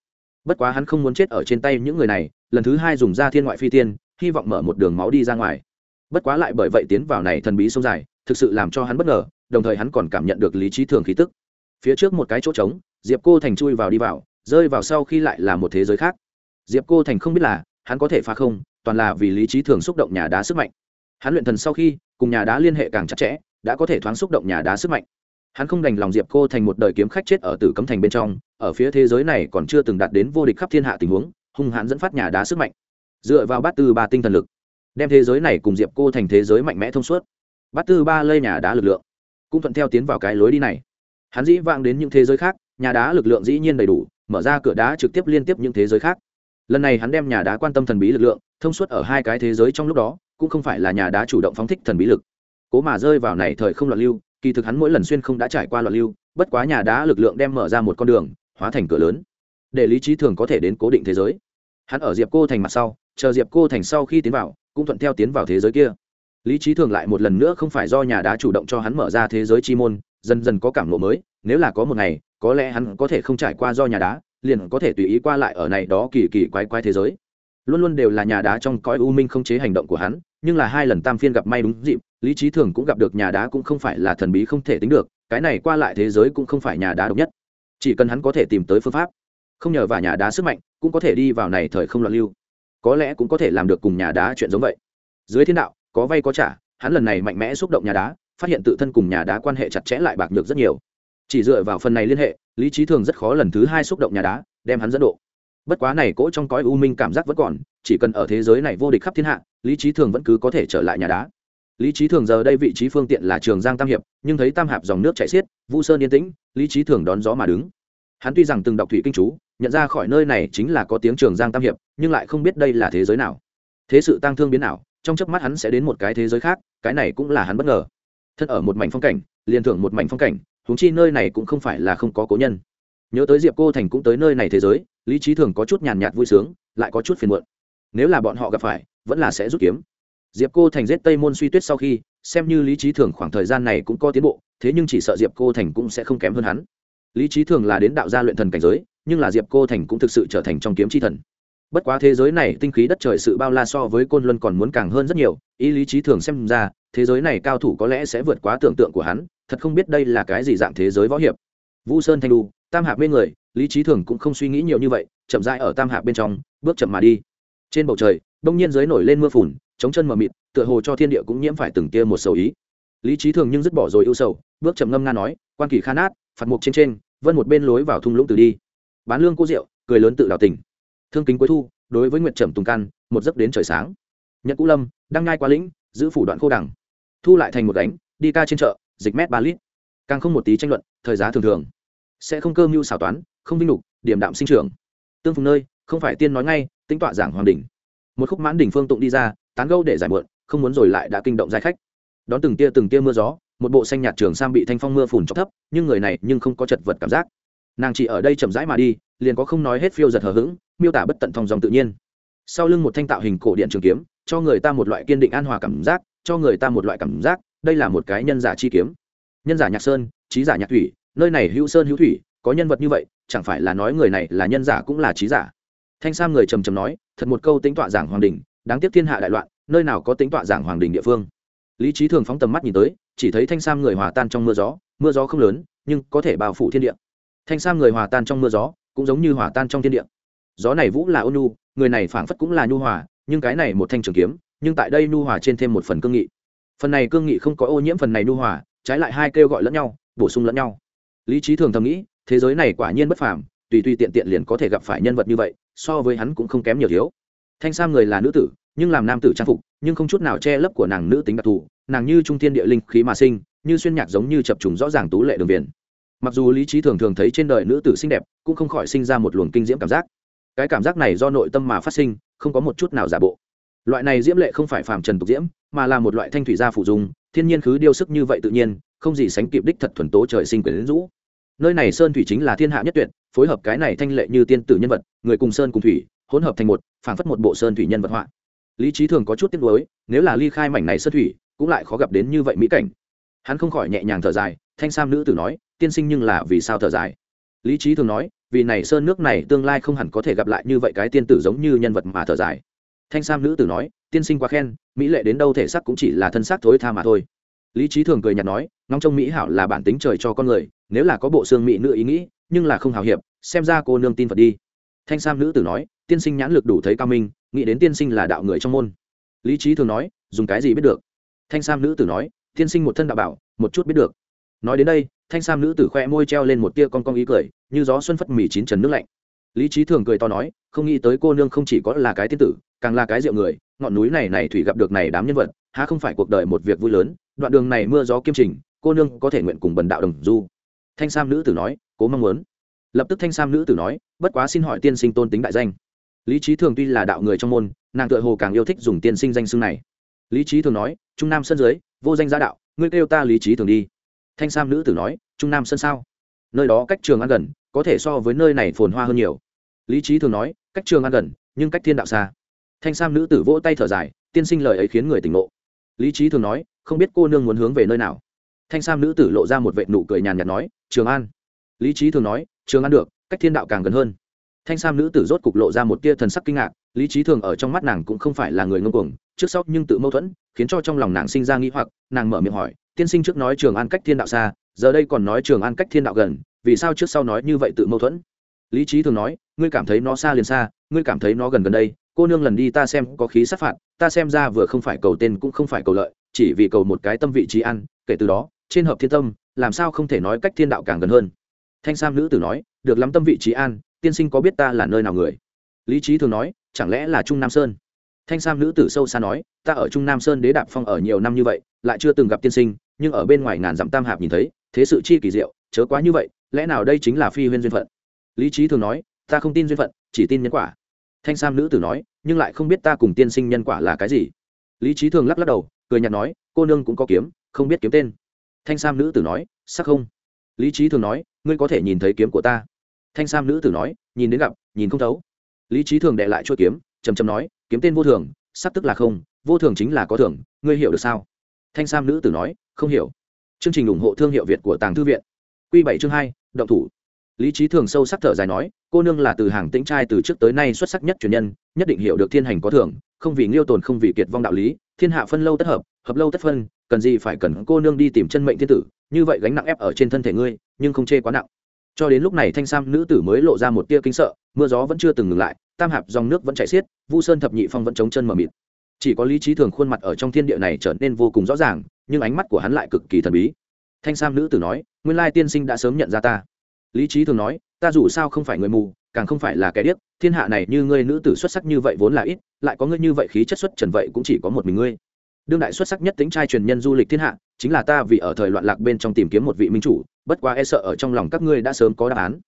Bất quá hắn không muốn chết ở trên tay những người này, lần thứ hai dùng ra thiên ngoại phi tiên, hy vọng mở một đường máu đi ra ngoài. Bất quá lại bởi vậy tiến vào này thần bí sông dài, thực sự làm cho hắn bất ngờ, đồng thời hắn còn cảm nhận được lý trí thường khí tức. Phía trước một cái chỗ trống, diệp cô thành chui vào đi vào, rơi vào sau khi lại là một thế giới khác. Diệp cô thành không biết là hắn có thể phá không, toàn là vì lý trí thường xúc động nhà đá sức mạnh. Hắn luyện thần sau khi, cùng nhà đá liên hệ càng chặt chẽ, đã có thể thoáng xúc động nhà đá sức mạnh. Hắn không đành lòng diệp cô thành một đời kiếm khách chết ở tử cấm thành bên trong, ở phía thế giới này còn chưa từng đạt đến vô địch khắp thiên hạ tình huống, hung hãn dẫn phát nhà đá sức mạnh. Dựa vào bát tư ba tinh thần lực, đem thế giới này cùng diệp cô thành thế giới mạnh mẽ thông suốt. Bát tư ba lây nhà đá lực lượng, cũng thuận theo tiến vào cái lối đi này. Hắn dĩ vang đến những thế giới khác, nhà đá lực lượng dĩ nhiên đầy đủ, mở ra cửa đá trực tiếp liên tiếp những thế giới khác lần này hắn đem nhà đá quan tâm thần bí lực lượng, thông suốt ở hai cái thế giới trong lúc đó, cũng không phải là nhà đá chủ động phóng thích thần bí lực. Cố mà rơi vào này thời không loạn lưu, kỳ thực hắn mỗi lần xuyên không đã trải qua loạn lưu, bất quá nhà đá lực lượng đem mở ra một con đường, hóa thành cửa lớn. Để lý trí thường có thể đến cố định thế giới. Hắn ở diệp cô thành mặt sau, chờ diệp cô thành sau khi tiến vào, cũng thuận theo tiến vào thế giới kia. Lý trí thường lại một lần nữa không phải do nhà đá chủ động cho hắn mở ra thế giới chi môn, dần dần có cảm lộ mới, nếu là có một ngày, có lẽ hắn có thể không trải qua do nhà đá liền có thể tùy ý qua lại ở này đó kỳ kỳ quái quái thế giới. Luôn luôn đều là nhà đá trong cõi u minh không chế hành động của hắn, nhưng là hai lần tam phiên gặp may đúng dịp, lý trí thường cũng gặp được nhà đá cũng không phải là thần bí không thể tính được, cái này qua lại thế giới cũng không phải nhà đá độc nhất. Chỉ cần hắn có thể tìm tới phương pháp, không nhờ vào nhà đá sức mạnh, cũng có thể đi vào này thời không loạn lưu. Có lẽ cũng có thể làm được cùng nhà đá chuyện giống vậy. Dưới thiên đạo, có vay có trả, hắn lần này mạnh mẽ xúc động nhà đá, phát hiện tự thân cùng nhà đá quan hệ chặt chẽ lại bạc được rất nhiều chỉ dựa vào phần này liên hệ, lý trí thường rất khó lần thứ hai xúc động nhà đá, đem hắn dẫn độ. Bất quá này cỗ trong cõi u minh cảm giác vẫn còn, chỉ cần ở thế giới này vô địch khắp thiên hạ, lý trí thường vẫn cứ có thể trở lại nhà đá. Lý trí thường giờ đây vị trí phương tiện là trường giang tam hiệp, nhưng thấy tam hạp dòng nước chảy xiết, vu sơn yên tĩnh, lý trí thường đón gió mà đứng. Hắn tuy rằng từng đọc thủy kinh chú, nhận ra khỏi nơi này chính là có tiếng trường giang tam hiệp, nhưng lại không biết đây là thế giới nào. Thế sự tăng thương biến nào trong chớp mắt hắn sẽ đến một cái thế giới khác, cái này cũng là hắn bất ngờ. Thân ở một mảnh phong cảnh, liền thưởng một mảnh phong cảnh huống chi nơi này cũng không phải là không có cố nhân. Nhớ tới diệp cô thành cũng tới nơi này thế giới, lý trí thường có chút nhàn nhạt vui sướng, lại có chút phiền muộn. Nếu là bọn họ gặp phải, vẫn là sẽ rút kiếm. Diệp cô thành giết tây môn suy tuyết sau khi, xem như lý trí thường khoảng thời gian này cũng có tiến bộ, thế nhưng chỉ sợ diệp cô thành cũng sẽ không kém hơn hắn. Lý trí thường là đến đạo gia luyện thần cảnh giới, nhưng là diệp cô thành cũng thực sự trở thành trong kiếm chi thần. Bất quá thế giới này tinh khí đất trời sự bao la so với côn luân còn muốn càng hơn rất nhiều, ý lý trí thường xem ra, thế giới này cao thủ có lẽ sẽ vượt quá tưởng tượng của hắn thật không biết đây là cái gì dạng thế giới võ hiệp. Vũ sơn thanh đu, tam hạc bên người, lý trí thường cũng không suy nghĩ nhiều như vậy, chậm rãi ở tam hạc bên trong, bước chậm mà đi. Trên bầu trời, đông nhiên giới nổi lên mưa phùn, chống chân mờ mịt, tựa hồ cho thiên địa cũng nhiễm phải từng tia một sầu ý. Lý trí thường nhưng dứt bỏ rồi ưu sầu, bước chậm ngâm nga nói, quan kỳ kha nát, phạt mục trên trên, vân một bên lối vào thung lũng từ đi. Bán lương cô rượu, cười lớn tự đào tình thương kính cuối thu, đối với nguyệt trầm tùng căn một giấc đến trời sáng. Nhận cũ lâm, đăng ngai qua lĩnh, giữ phủ đoạn khô đẳng thu lại thành một đánh đi ca trên chợ dịch mét ba lít. Càng không một tí tranh luận, thời giá thường thường. Sẽ không cơ mưu xảo toán, không vinh lục, điểm đạm sinh trưởng. Tương phùng nơi, không phải tiên nói ngay, tính tọa giảng hoàng đình một khúc mãn đỉnh phương tụng đi ra, tán gâu để giải mượn không muốn rồi lại đã kinh động giai khách. Đón từng tia từng tia mưa gió, một bộ xanh nhạt trường sam bị thanh phong mưa phùn chóc thấp, nhưng người này nhưng không có chật vật cảm giác. Nàng chỉ ở đây chậm rãi mà đi, liền có không nói hết phiêu giật hờ hững, miêu tả bất tận thong dòng tự nhiên. Sau lưng một thanh tạo hình cổ điện trường kiếm, cho người ta một loại kiên định an hòa cảm giác, cho người ta một loại cảm giác đây là một cái nhân giả chi kiếm. Nhân giả nhạc sơn, trí giả nhạc thủy, nơi này hữu sơn hữu thủy, có nhân vật như vậy, chẳng phải là nói người này là nhân giả cũng là trí giả? Thanh sam người trầm trầm nói, thật một câu tính tọa giảng hoàng đình, đáng tiếc thiên hạ đại loạn, nơi nào có tính tọa giảng hoàng đình địa phương? Lý trí thường phóng tầm mắt nhìn tới, chỉ thấy thanh sam người hòa tan trong mưa gió mưa gió không lớn, nhưng có thể bao phủ thiên địa. Thanh sam người hòa tan trong mưa gió, cũng giống như hòa tan trong thiên địa. Gió này vũ là ôn nhu, người này phảng phất cũng là nhu hòa, nhưng cái này một thanh trường kiếm, nhưng tại đây nhu hòa trên thêm một phần cương nghị phần này cương nghị không có ô nhiễm phần này nhu hòa, trái lại hai kêu gọi lẫn nhau, bổ sung lẫn nhau. Lý trí thường thầm nghĩ, thế giới này quả nhiên bất phàm, tùy tùy tiện tiện liền có thể gặp phải nhân vật như vậy, so với hắn cũng không kém nhiều thiếu. Thanh sam người là nữ tử, nhưng làm nam tử trang phục, nhưng không chút nào che lấp của nàng nữ tính đặc thù, nàng như trung thiên địa linh khí mà sinh, như xuyên nhạc giống như chập trùng rõ ràng tú lệ đường viền. Mặc dù lý trí thường thường thấy trên đời nữ tử xinh đẹp, cũng không khỏi sinh ra một luồng kinh diễm cảm giác. Cái cảm giác này do nội tâm mà phát sinh, không có một chút nào giả bộ loại này diễm lệ không phải phàm trần tục diễm, mà là một loại thanh thủy gia phụ dùng thiên nhiên khứ điêu sức như vậy tự nhiên, không gì sánh kịp đích thật thuần tố trời sinh quyền rũ. Nơi này sơn thủy chính là thiên hạ nhất tuyệt, phối hợp cái này thanh lệ như tiên tử nhân vật, người cùng sơn cùng thủy, hỗn hợp thành một, phảng phất một bộ sơn thủy nhân vật họa. Lý trí thường có chút tiếc nuối, nếu là ly khai mảnh này sơn thủy, cũng lại khó gặp đến như vậy mỹ cảnh. Hắn không khỏi nhẹ nhàng thở dài, thanh sam nữ tử nói, tiên sinh nhưng là vì sao thở dài? Lý trí thường nói, vì này sơn nước này tương lai không hẳn có thể gặp lại như vậy cái tiên tử giống như nhân vật mà thở dài thanh sam nữ tử nói, tiên sinh quá khen, mỹ lệ đến đâu thể sắc cũng chỉ là thân xác thối tha mà thôi. Lý trí thường cười nhạt nói, ngóng trông mỹ hảo là bản tính trời cho con người, nếu là có bộ xương mỹ nữ ý nghĩ, nhưng là không hào hiệp, xem ra cô nương tin phật đi. Thanh sam nữ tử nói, tiên sinh nhãn lực đủ thấy cao minh, nghĩ đến tiên sinh là đạo người trong môn. Lý trí thường nói, dùng cái gì biết được? Thanh sam nữ tử nói, tiên sinh một thân đạo bảo, một chút biết được. Nói đến đây, thanh sam nữ tử khoe môi treo lên một tia con con ý cười, như gió xuân phất mì chín trần nước lạnh lý trí thường cười to nói, không nghĩ tới cô nương không chỉ có là cái tiên tử, càng là cái rượu người, ngọn núi này này thủy gặp được này đám nhân vật, há không phải cuộc đời một việc vui lớn, đoạn đường này mưa gió kiêm trình, cô nương có thể nguyện cùng bần đạo đồng du. Thanh sam nữ tử nói, cố mong muốn. Lập tức thanh sam nữ tử nói, bất quá xin hỏi tiên sinh tôn tính đại danh. Lý trí thường tuy là đạo người trong môn, nàng tựa hồ càng yêu thích dùng tiên sinh danh xưng này. Lý trí thường nói, trung nam sân dưới, vô danh gia đạo, ngươi kêu ta lý trí thường đi. Thanh sam nữ tử nói, trung nam sân sao? Nơi đó cách trường ăn gần, có thể so với nơi này phồn hoa hơn nhiều lý trí thường nói, cách trường ăn gần, nhưng cách thiên đạo xa. Thanh sam nữ tử vỗ tay thở dài, tiên sinh lời ấy khiến người tỉnh ngộ. Lý trí thường nói, không biết cô nương muốn hướng về nơi nào. Thanh sam nữ tử lộ ra một vệ nụ cười nhàn nhạt nói, trường an. Lý trí thường nói, trường an được, cách thiên đạo càng gần hơn. Thanh sam nữ tử rốt cục lộ ra một tia thần sắc kinh ngạc, lý trí thường ở trong mắt nàng cũng không phải là người ngông cuồng, trước sau nhưng tự mâu thuẫn, khiến cho trong lòng nàng sinh ra nghĩ hoặc, nàng mở miệng hỏi, tiên sinh trước nói trường an cách thiên đạo xa, giờ đây còn nói trường an cách thiên đạo gần, vì sao trước sau nói như vậy tự mâu thuẫn? Lý trí thường nói, ngươi cảm thấy nó xa liền xa, ngươi cảm thấy nó gần gần đây, cô nương lần đi ta xem có khí sát phạt, ta xem ra vừa không phải cầu tên cũng không phải cầu lợi, chỉ vì cầu một cái tâm vị trí ăn, kể từ đó, trên hợp thiên tâm, làm sao không thể nói cách thiên đạo càng gần hơn. Thanh sam nữ tử nói, được lắm tâm vị trí an, tiên sinh có biết ta là nơi nào người? Lý trí thường nói, chẳng lẽ là trung nam sơn? Thanh sam nữ tử sâu xa nói, ta ở trung nam sơn đế đạp phong ở nhiều năm như vậy, lại chưa từng gặp tiên sinh, nhưng ở bên ngoài ngàn dặm tam hạp nhìn thấy, thế sự chi kỳ diệu, chớ quá như vậy, lẽ nào đây chính là phi huyên duyên phận? Lý trí thường nói, ta không tin duyên phận, chỉ tin nhân quả. Thanh sam nữ tử nói, nhưng lại không biết ta cùng tiên sinh nhân quả là cái gì. Lý trí thường lắc lắc đầu, cười nhạt nói, cô nương cũng có kiếm, không biết kiếm tên. Thanh sam nữ tử nói, sắc không. Lý trí thường nói, ngươi có thể nhìn thấy kiếm của ta. Thanh sam nữ tử nói, nhìn đến gặp, nhìn không thấu. Lý trí thường đệ lại chuỗi kiếm trầm trầm nói, kiếm tên vô thường, sắc tức là không, vô thường chính là có thường, ngươi hiểu được sao? Thanh sam nữ tử nói, không hiểu. Chương trình ủng hộ thương hiệu việt của tàng thư viện. Q bảy chương hai, động thủ lý trí thường sâu sắc thở dài nói, cô nương là từ hàng tĩnh trai từ trước tới nay xuất sắc nhất truyền nhân, nhất định hiểu được thiên hành có thưởng không vì nghiêu tồn không vì kiệt vong đạo lý, thiên hạ phân lâu tất hợp hợp lâu tất phân, cần gì phải cần cô nương đi tìm chân mệnh thiên tử, như vậy gánh nặng ép ở trên thân thể ngươi, nhưng không chê quá nặng. Cho đến lúc này thanh sam nữ tử mới lộ ra một tia kinh sợ, mưa gió vẫn chưa từng ngừng lại, tam hạp dòng nước vẫn chảy xiết, vu sơn thập nhị phong vẫn chống chân mờ mịt. Chỉ có lý trí thường khuôn mặt ở trong thiên địa này trở nên vô cùng rõ ràng, nhưng ánh mắt của hắn lại cực kỳ thần bí. Thanh sam nữ tử nói, nguyên lai tiên sinh đã sớm nhận ra ta lý trí thường nói, ta dù sao không phải người mù, càng không phải là kẻ điếc, thiên hạ này như ngươi nữ tử xuất sắc như vậy vốn là ít, lại có ngươi như vậy khí chất xuất trần vậy cũng chỉ có một mình ngươi. Đương đại xuất sắc nhất tính trai truyền nhân du lịch thiên hạ, chính là ta vì ở thời loạn lạc bên trong tìm kiếm một vị minh chủ, bất quá e sợ ở trong lòng các ngươi đã sớm có đáp án.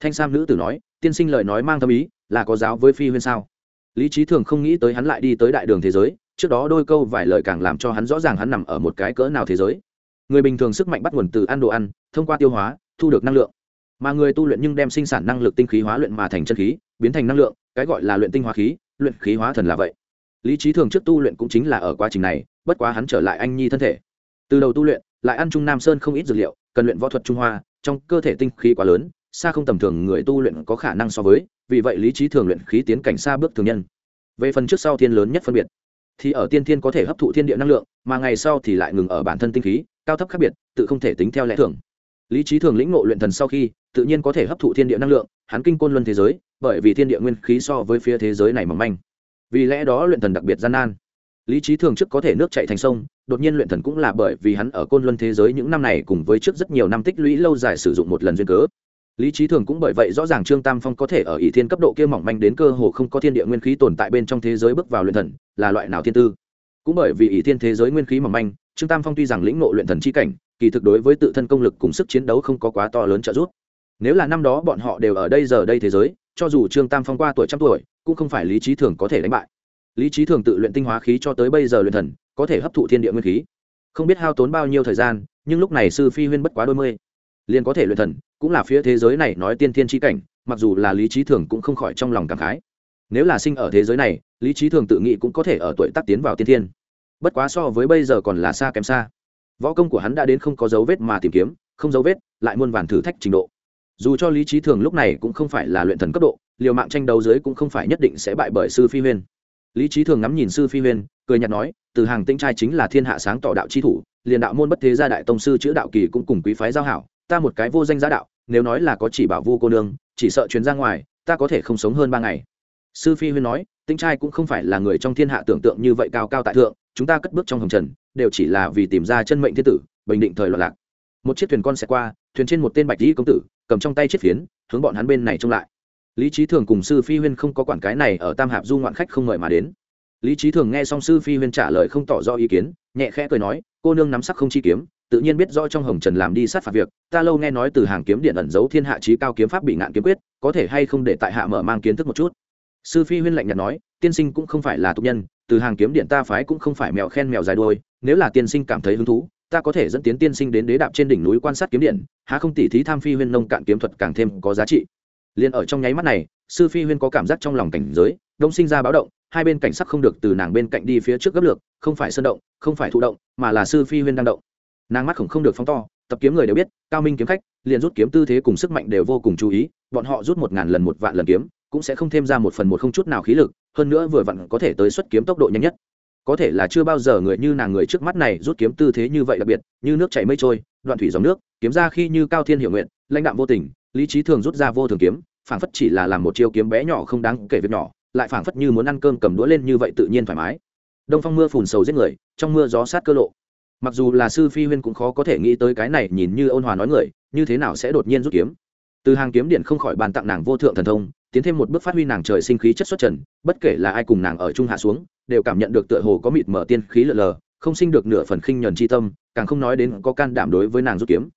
Thanh sam nữ tử nói, tiên sinh lời nói mang tâm ý, là có giáo với phi huyên sao? Lý trí thường không nghĩ tới hắn lại đi tới đại đường thế giới, trước đó đôi câu vài lời càng làm cho hắn rõ ràng hắn nằm ở một cái cỡ nào thế giới. Người bình thường sức mạnh bắt nguồn từ ăn đồ ăn, thông qua tiêu hóa, thu được năng lượng mà người tu luyện nhưng đem sinh sản năng lực tinh khí hóa luyện mà thành chân khí, biến thành năng lượng, cái gọi là luyện tinh hóa khí, luyện khí hóa thần là vậy. Lý trí thường trước tu luyện cũng chính là ở quá trình này, bất quá hắn trở lại anh nhi thân thể. Từ đầu tu luyện, lại ăn trung nam sơn không ít dược liệu, cần luyện võ thuật trung hoa, trong cơ thể tinh khí quá lớn, xa không tầm thường người tu luyện có khả năng so với, vì vậy lý trí thường luyện khí tiến cảnh xa bước thường nhân. Về phần trước sau thiên lớn nhất phân biệt, thì ở tiên thiên có thể hấp thụ thiên địa năng lượng, mà ngày sau thì lại ngừng ở bản thân tinh khí, cao thấp khác biệt, tự không thể tính theo lẽ thường. Lý trí thường lĩnh ngộ luyện thần sau khi tự nhiên có thể hấp thụ thiên địa năng lượng, hắn kinh côn luân thế giới, bởi vì thiên địa nguyên khí so với phía thế giới này mỏng manh. Vì lẽ đó luyện thần đặc biệt gian nan. Lý trí thường trước có thể nước chạy thành sông, đột nhiên luyện thần cũng là bởi vì hắn ở côn luân thế giới những năm này cùng với trước rất nhiều năm tích lũy lâu dài sử dụng một lần duyên cớ. Lý trí thường cũng bởi vậy rõ ràng trương tam phong có thể ở ỷ thiên cấp độ kia mỏng manh đến cơ hồ không có thiên địa nguyên khí tồn tại bên trong thế giới bước vào luyện thần, là loại nào thiên tư. Cũng bởi vì ỷ thiên thế giới nguyên khí mỏng manh, trương tam phong tuy rằng lĩnh ngộ luyện thần chi cảnh, kỳ thực đối với tự thân công lực cùng sức chiến đấu không có quá to lớn trợ giúp nếu là năm đó bọn họ đều ở đây giờ đây thế giới, cho dù trương tam phong qua tuổi trăm tuổi, cũng không phải lý trí thường có thể đánh bại. Lý trí thường tự luyện tinh hóa khí cho tới bây giờ luyện thần, có thể hấp thụ thiên địa nguyên khí. Không biết hao tốn bao nhiêu thời gian, nhưng lúc này sư phi huyên bất quá đôi mươi. Liền có thể luyện thần, cũng là phía thế giới này nói tiên thiên tri cảnh, mặc dù là lý trí thường cũng không khỏi trong lòng cảm khái. Nếu là sinh ở thế giới này, lý trí thường tự nghĩ cũng có thể ở tuổi tác tiến vào tiên thiên. Bất quá so với bây giờ còn là xa kém xa. Võ công của hắn đã đến không có dấu vết mà tìm kiếm, không dấu vết, lại muôn vàn thử thách trình độ dù cho lý trí thường lúc này cũng không phải là luyện thần cấp độ, liều mạng tranh đấu dưới cũng không phải nhất định sẽ bại bởi sư phi huyên. Lý trí thường ngắm nhìn sư phi huyên, cười nhạt nói, từ hàng tinh trai chính là thiên hạ sáng tỏ đạo chi thủ, liền đạo môn bất thế gia đại tông sư chữ đạo kỳ cũng cùng quý phái giao hảo, ta một cái vô danh giá đạo, nếu nói là có chỉ bảo vu cô nương, chỉ sợ chuyến ra ngoài, ta có thể không sống hơn ba ngày. Sư phi huyên nói tinh trai cũng không phải là người trong thiên hạ tưởng tượng như vậy cao cao tại thượng, chúng ta cất bước trong hồng trần, đều chỉ là vì tìm ra chân mệnh thiên tử, bình định thời loạn lạc. Một chiếc thuyền con sẽ qua thuyền trên một tên bạch dĩ công tử, cầm trong tay chiếc phiến, hướng bọn hắn bên này trông lại. Lý trí thường cùng sư phi huyên không có quản cái này ở tam hạp du ngoạn khách không mời mà đến. Lý trí thường nghe xong sư phi huyên trả lời không tỏ rõ ý kiến, nhẹ khẽ cười nói, cô nương nắm sắc không chi kiếm, tự nhiên biết rõ trong hồng trần làm đi sát phạt việc, ta lâu nghe nói từ hàng kiếm điện ẩn giấu thiên hạ trí cao kiếm pháp bị ngạn kiếm quyết, có thể hay không để tại hạ mở mang kiến thức một chút? Sư phi huyên lạnh nhạt nói, tiên sinh cũng không phải là tục nhân, từ hàng kiếm điện ta phái cũng không phải mèo khen mèo dài đuôi, nếu là tiên sinh cảm thấy hứng thú ta có thể dẫn tiến tiên sinh đến đế đạp trên đỉnh núi quan sát kiếm điện, há không tỉ thí tham phi huyên nông cạn kiếm thuật càng thêm có giá trị. Liền ở trong nháy mắt này, sư phi huyên có cảm giác trong lòng cảnh giới, đông sinh ra báo động, hai bên cảnh sắc không được từ nàng bên cạnh đi phía trước gấp lược, không phải sơn động, không phải thụ động, mà là sư phi huyên đang động. Nàng mắt khổng không được phóng to, tập kiếm người đều biết, cao minh kiếm khách, liền rút kiếm tư thế cùng sức mạnh đều vô cùng chú ý, bọn họ rút một ngàn lần một vạn lần kiếm, cũng sẽ không thêm ra một phần một không chút nào khí lực, hơn nữa vừa vặn có thể tới xuất kiếm tốc độ nhanh nhất có thể là chưa bao giờ người như nàng người trước mắt này rút kiếm tư thế như vậy đặc biệt, như nước chảy mây trôi, đoạn thủy dòng nước, kiếm ra khi như cao thiên hiệu nguyện, lãnh đạm vô tình, lý trí thường rút ra vô thường kiếm, phảng phất chỉ là làm một chiêu kiếm bé nhỏ không đáng kể việc nhỏ, lại phảng phất như muốn ăn cơm cầm đũa lên như vậy tự nhiên thoải mái. Đông phong mưa phùn sầu giết người, trong mưa gió sát cơ lộ. Mặc dù là sư phi huyên cũng khó có thể nghĩ tới cái này nhìn như ôn hòa nói người, như thế nào sẽ đột nhiên rút kiếm. Từ hàng kiếm điện không khỏi bàn tặng nàng vô thượng thần thông tiến thêm một bước phát huy nàng trời sinh khí chất xuất trần, bất kể là ai cùng nàng ở trung hạ xuống, đều cảm nhận được tựa hồ có mịt mở tiên khí lờ lờ, không sinh được nửa phần khinh nhuần chi tâm, càng không nói đến có can đảm đối với nàng rút kiếm.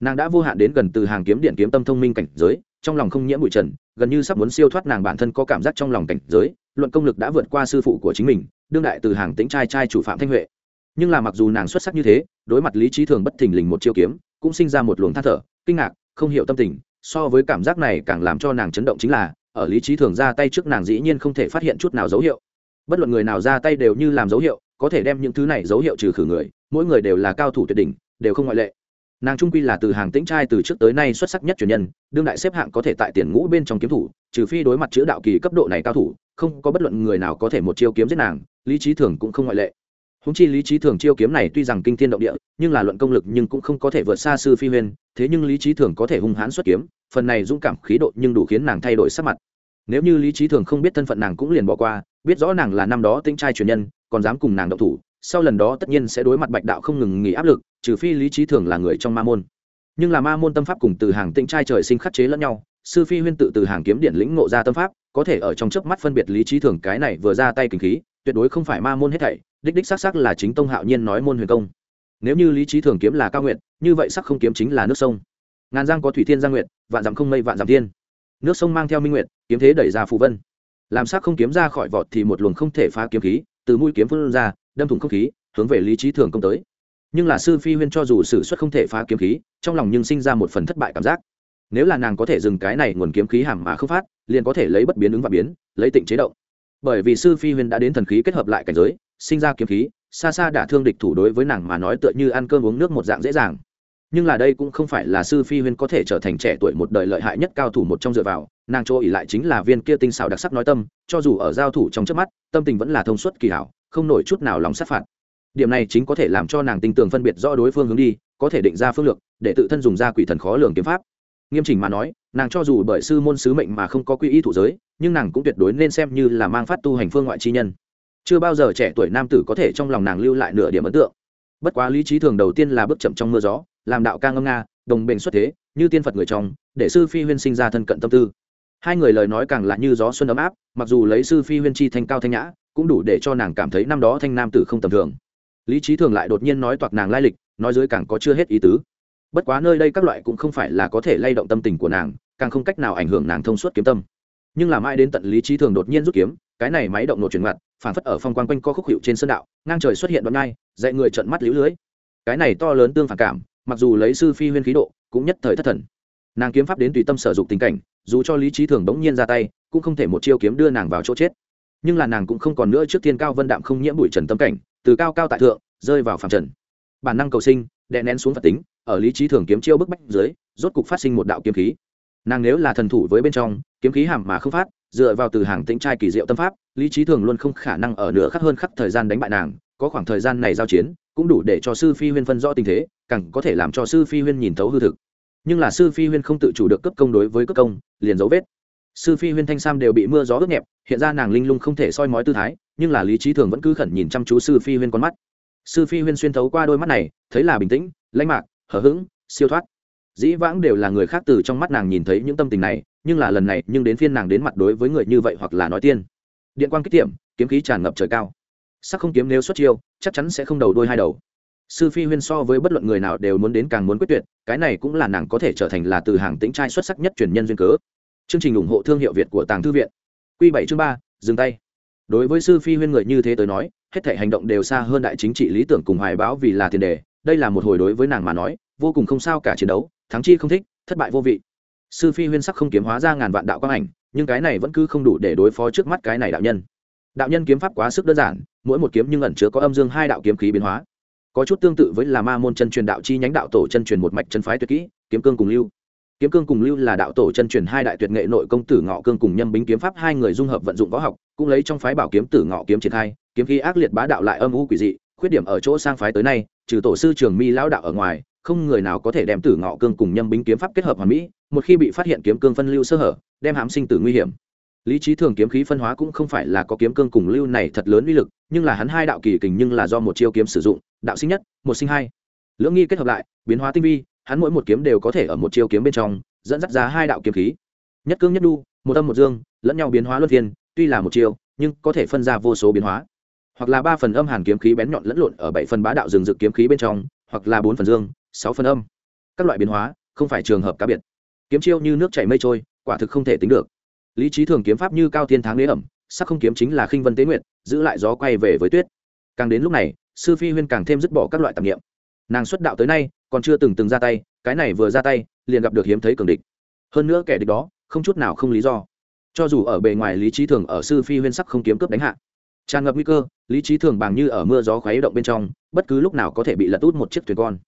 Nàng đã vô hạn đến gần từ hàng kiếm điện kiếm tâm thông minh cảnh giới, trong lòng không nhiễm bụi trần, gần như sắp muốn siêu thoát nàng bản thân có cảm giác trong lòng cảnh giới, luận công lực đã vượt qua sư phụ của chính mình, đương đại từ hàng tính trai trai chủ phạm thanh huệ. Nhưng là mặc dù nàng xuất sắc như thế, đối mặt lý trí thường bất thình lình một chiêu kiếm, cũng sinh ra một luồng than thở, kinh ngạc, không hiểu tâm tình, so với cảm giác này càng làm cho nàng chấn động chính là ở lý trí thường ra tay trước nàng dĩ nhiên không thể phát hiện chút nào dấu hiệu. Bất luận người nào ra tay đều như làm dấu hiệu, có thể đem những thứ này dấu hiệu trừ khử người, mỗi người đều là cao thủ tuyệt đỉnh, đều không ngoại lệ. Nàng trung quy là từ hàng tĩnh trai từ trước tới nay xuất sắc nhất truyền nhân, đương đại xếp hạng có thể tại tiền ngũ bên trong kiếm thủ, trừ phi đối mặt chữ đạo kỳ cấp độ này cao thủ, không có bất luận người nào có thể một chiêu kiếm giết nàng, lý trí thường cũng không ngoại lệ. Húng chi lý trí thường chiêu kiếm này tuy rằng kinh thiên động địa, nhưng là luận công lực nhưng cũng không có thể vượt xa sư phi huyên, thế nhưng lý trí thường có thể hung hãn xuất kiếm, phần này dũng cảm khí độ nhưng đủ khiến nàng thay đổi sắc mặt nếu như lý trí thường không biết thân phận nàng cũng liền bỏ qua, biết rõ nàng là năm đó tính trai truyền nhân, còn dám cùng nàng độc thủ, sau lần đó tất nhiên sẽ đối mặt bạch đạo không ngừng nghỉ áp lực, trừ phi lý trí thường là người trong ma môn. Nhưng là ma môn tâm pháp cùng từ hàng tĩnh trai trời sinh khắc chế lẫn nhau, sư phi huyên tự từ hàng kiếm điện lĩnh ngộ ra tâm pháp, có thể ở trong chớp mắt phân biệt lý trí thường cái này vừa ra tay kinh khí, tuyệt đối không phải ma môn hết thảy, đích đích xác xác là chính tông hạo nhiên nói môn huyền công. Nếu như lý trí thường kiếm là cao nguyện, như vậy sắc không kiếm chính là nước sông. Ngàn giang có thủy thiên gia nguyện, vạn dặm không mây vạn dặm thiên nước sông mang theo minh nguyện kiếm thế đẩy ra phù vân. Làm sắc không kiếm ra khỏi vọt thì một luồng không thể phá kiếm khí, từ mũi kiếm phân ra, đâm thủng không khí, hướng về lý trí thường công tới. Nhưng là sư phi huyên cho dù sử xuất không thể phá kiếm khí, trong lòng nhưng sinh ra một phần thất bại cảm giác. Nếu là nàng có thể dừng cái này nguồn kiếm khí hàm mà không phát, liền có thể lấy bất biến ứng và biến, lấy tịnh chế động. Bởi vì sư phi huyên đã đến thần khí kết hợp lại cảnh giới, sinh ra kiếm khí, xa xa đả thương địch thủ đối với nàng mà nói tựa như ăn cơm uống nước một dạng dễ dàng nhưng là đây cũng không phải là sư phi huyên có thể trở thành trẻ tuổi một đời lợi hại nhất cao thủ một trong dựa vào, nàng chỗ ỉ lại chính là viên kia tinh xảo đặc sắc nói tâm, cho dù ở giao thủ trong trước mắt, tâm tình vẫn là thông suốt kỳ hảo, không nổi chút nào lòng sát phạt. Điểm này chính có thể làm cho nàng tinh tường phân biệt rõ đối phương hướng đi, có thể định ra phương lược, để tự thân dùng ra quỷ thần khó lường kiếm pháp. Nghiêm chỉnh mà nói, nàng cho dù bởi sư môn sứ mệnh mà không có quy y thủ giới, nhưng nàng cũng tuyệt đối nên xem như là mang phát tu hành phương ngoại chi nhân. Chưa bao giờ trẻ tuổi nam tử có thể trong lòng nàng lưu lại nửa điểm ấn tượng. Bất quá lý trí thường đầu tiên là bước chậm trong mưa gió làm đạo ca ngâm nga, đồng bền xuất thế, như tiên phật người trong, để sư phi huyên sinh ra thân cận tâm tư. Hai người lời nói càng là như gió xuân ấm áp, mặc dù lấy sư phi huyên chi thanh cao thanh nhã, cũng đủ để cho nàng cảm thấy năm đó thanh nam tử không tầm thường. Lý trí thường lại đột nhiên nói toạc nàng lai lịch, nói dưới càng có chưa hết ý tứ. Bất quá nơi đây các loại cũng không phải là có thể lay động tâm tình của nàng, càng không cách nào ảnh hưởng nàng thông suốt kiếm tâm. Nhưng làm ai đến tận lý trí thường đột nhiên rút kiếm, cái này máy động nổ chuyển mặt phản phất ở phong quang quanh co khúc hiệu trên sân đạo, ngang trời xuất hiện đoạn ngay, dạy người trận mắt lũ lưới. Cái này to lớn tương phản cảm mặc dù lấy sư phi huyên khí độ, cũng nhất thời thất thần. Nàng kiếm pháp đến tùy tâm sở dục tình cảnh, dù cho lý trí thường bỗng nhiên ra tay, cũng không thể một chiêu kiếm đưa nàng vào chỗ chết. Nhưng là nàng cũng không còn nữa trước thiên cao vân đạm không nhiễm bụi trần tâm cảnh, từ cao cao tại thượng, rơi vào phàm trần. Bản năng cầu sinh, đè nén xuống phật tính, ở lý trí thường kiếm chiêu bức bách dưới, rốt cục phát sinh một đạo kiếm khí. Nàng nếu là thần thủ với bên trong, kiếm khí hàm mà không phát, dựa vào từ hàng tĩnh trai kỳ diệu tâm pháp, lý trí thường luôn không khả năng ở nửa khắc hơn khắc thời gian đánh bại nàng, có khoảng thời gian này giao chiến, cũng đủ để cho sư phi huyên phân rõ tình thế càng có thể làm cho sư phi huyên nhìn thấu hư thực. Nhưng là sư phi huyên không tự chủ được cấp công đối với cấp công, liền dấu vết. Sư phi huyên thanh sam đều bị mưa gió ướt nhẹp, hiện ra nàng linh lung không thể soi mói tư thái, nhưng là lý trí thường vẫn cứ khẩn nhìn chăm chú sư phi huyên con mắt. Sư phi huyên xuyên thấu qua đôi mắt này, thấy là bình tĩnh, lãnh mạc hở h ữ g siêu thoát. Dĩ vãng đều là người khác từ trong mắt nàng nhìn thấy những tâm tình này, nhưng là lần này, nhưng đến phiên nàng đến mặt đối với người như vậy hoặc là nói tiên. Điện quan kích tiệm, kiếm khí tràn ngập trời cao. Sắc không kiếm nếu xuất chiêu, chắc chắn sẽ không đầu đôi hai đầu sư phi huyên so với bất luận người nào đều muốn đến càng muốn quyết tuyệt, cái này cũng là nàng có thể trở thành là từ hàng tĩnh trai xuất sắc nhất truyền nhân duyên cớ. Chương trình ủng hộ thương hiệu việt của tàng thư viện. Q bảy chương ba, dừng tay. Đối với sư phi huyên người như thế tới nói, hết thể hành động đều xa hơn đại chính trị lý tưởng cùng hoài báo vì là tiền đề, đây là một hồi đối với nàng mà nói, vô cùng không sao cả chiến đấu, thắng chi không thích, thất bại vô vị. Sư phi huyên sắc không kiếm hóa ra ngàn vạn đạo quang ảnh, nhưng cái này vẫn cứ không đủ để đối phó trước mắt cái này đạo nhân. Đạo nhân kiếm pháp quá sức đơn giản, mỗi một kiếm nhưng ẩn chứa có âm dương hai đạo kiếm khí biến hóa có chút tương tự với là ma môn chân truyền đạo chi nhánh đạo tổ chân truyền một mạch chân phái tuyệt kỹ, kiếm cương cùng lưu. Kiếm cương cùng lưu là đạo tổ chân truyền hai đại tuyệt nghệ nội công tử ngọ cương cùng nhâm bính kiếm pháp hai người dung hợp vận dụng võ học, cũng lấy trong phái bảo kiếm tử ngọ kiếm triển khai, kiếm khí ác liệt bá đạo lại âm u quỷ dị, khuyết điểm ở chỗ sang phái tới nay, trừ tổ sư trường mi lão đạo ở ngoài, không người nào có thể đem tử ngọ cương cùng nhâm bính kiếm pháp kết hợp hoàn mỹ, một khi bị phát hiện kiếm cương phân lưu sơ hở, đem hãm sinh tử nguy hiểm. Lý trí thường kiếm khí phân hóa cũng không phải là có kiếm cương cùng lưu này thật lớn uy lực, nhưng là hắn hai đạo kỳ kình nhưng là do một chiêu kiếm sử dụng đạo sinh nhất, một sinh hai. Lưỡng nghi kết hợp lại, biến hóa tinh vi, hắn mỗi một kiếm đều có thể ở một chiêu kiếm bên trong, dẫn dắt ra hai đạo kiếm khí. Nhất cương nhất đu, một âm một dương, lẫn nhau biến hóa luân phiên, tuy là một chiêu, nhưng có thể phân ra vô số biến hóa. Hoặc là ba phần âm hàn kiếm khí bén nhọn lẫn lộn ở bảy phần bá đạo rừng rực kiếm khí bên trong, hoặc là bốn phần dương, sáu phần âm. Các loại biến hóa, không phải trường hợp cá biệt. Kiếm chiêu như nước chảy mây trôi, quả thực không thể tính được. Lý trí thường kiếm pháp như cao thiên tháng lễ ẩm, sắc không kiếm chính là khinh vân tế nguyện giữ lại gió quay về với tuyết. Càng đến lúc này sư phi huyên càng thêm dứt bỏ các loại tạp nghiệm nàng xuất đạo tới nay, còn chưa từng từng ra tay, cái này vừa ra tay, liền gặp được hiếm thấy cường địch. Hơn nữa kẻ địch đó, không chút nào không lý do. Cho dù ở bề ngoài lý trí thường ở sư phi huyên sắc không kiếm cướp đánh hạ, tràn ngập nguy cơ, lý trí thường bằng như ở mưa gió khuấy động bên trong, bất cứ lúc nào có thể bị lật út một chiếc thuyền con.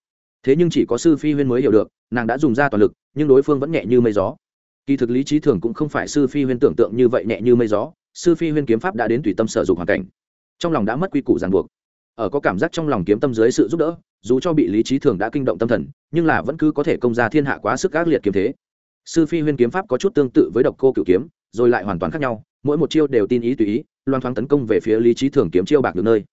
Thế nhưng chỉ có sư phi huyên mới hiểu được, nàng đã dùng ra toàn lực, nhưng đối phương vẫn nhẹ như mây gió. Kỳ thực lý trí thường cũng không phải sư phi huyên tưởng tượng như vậy nhẹ như mây gió, sư phi huyên kiếm pháp đã đến tùy tâm sở dục hoàn cảnh. Trong lòng đã mất quy củ ràng buộc ở có cảm giác trong lòng kiếm tâm dưới sự giúp đỡ, dù cho bị lý trí thường đã kinh động tâm thần, nhưng là vẫn cứ có thể công ra thiên hạ quá sức ác liệt kiếm thế. Sư phi huyên kiếm pháp có chút tương tự với độc cô cựu kiếm, rồi lại hoàn toàn khác nhau, mỗi một chiêu đều tin ý tùy ý, loan thoáng tấn công về phía lý trí thường kiếm chiêu bạc được nơi.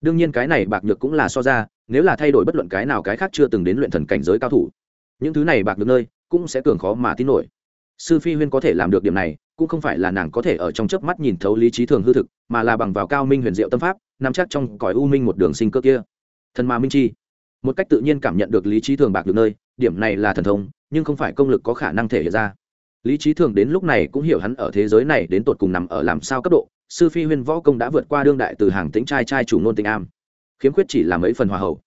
Đương nhiên cái này bạc nhược cũng là so ra, nếu là thay đổi bất luận cái nào cái khác chưa từng đến luyện thần cảnh giới cao thủ, những thứ này bạc được nơi cũng sẽ cường khó mà tin nổi. Sư phi huyên có thể làm được điểm này cũng không phải là nàng có thể ở trong chớp mắt nhìn thấu lý trí thường hư thực, mà là bằng vào cao minh huyền diệu tâm pháp, nắm chắc trong cõi u minh một đường sinh cơ kia. Thần ma minh chi. Một cách tự nhiên cảm nhận được lý trí thường bạc được nơi, điểm này là thần thông, nhưng không phải công lực có khả năng thể hiện ra. Lý trí thường đến lúc này cũng hiểu hắn ở thế giới này đến tột cùng nằm ở làm sao cấp độ, sư phi huyên võ công đã vượt qua đương đại từ hàng tính trai trai chủ nôn tình am. Khiếm khuyết chỉ là mấy phần hòa hậu.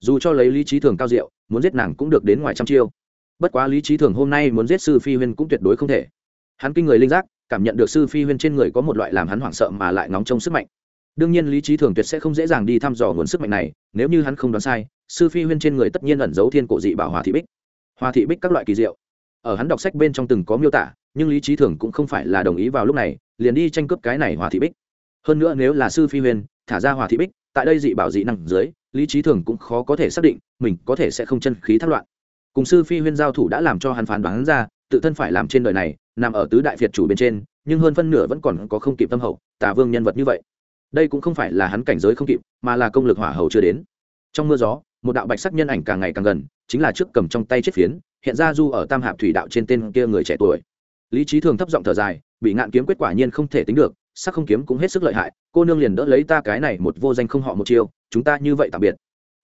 Dù cho lấy lý trí thường cao diệu, muốn giết nàng cũng được đến ngoài trăm chiêu. Bất quá lý trí thường hôm nay muốn giết sư phi huyên cũng tuyệt đối không thể hắn kinh người linh giác, cảm nhận được sư phi huyên trên người có một loại làm hắn hoảng sợ mà lại nóng trông sức mạnh. Đương nhiên lý trí thường tuyệt sẽ không dễ dàng đi thăm dò nguồn sức mạnh này, nếu như hắn không đoán sai, sư phi huyên trên người tất nhiên ẩn giấu thiên cổ dị bảo hòa thị bích. Hòa thị bích các loại kỳ diệu. Ở hắn đọc sách bên trong từng có miêu tả, nhưng lý trí thường cũng không phải là đồng ý vào lúc này, liền đi tranh cướp cái này hòa thị bích. Hơn nữa nếu là sư phi huyên, thả ra hòa thị bích, tại đây dị bảo dị năng dưới, lý trí thường cũng khó có thể xác định, mình có thể sẽ không chân khí thác loạn. Cùng sư phi huyên giao thủ đã làm cho hắn phán đoán ra tự thân phải làm trên đời này, nằm ở tứ đại việt chủ bên trên, nhưng hơn phân nửa vẫn còn có không kịp tâm hậu, tà vương nhân vật như vậy. Đây cũng không phải là hắn cảnh giới không kịp, mà là công lực hỏa hầu chưa đến. Trong mưa gió, một đạo bạch sắc nhân ảnh càng ngày càng gần, chính là trước cầm trong tay chiếc phiến, hiện ra du ở tam hạp thủy đạo trên tên kia người trẻ tuổi. Lý trí thường thấp giọng thở dài, bị ngạn kiếm quyết quả nhiên không thể tính được, sắc không kiếm cũng hết sức lợi hại, cô nương liền đỡ lấy ta cái này một vô danh không họ một chiêu, chúng ta như vậy tạm biệt.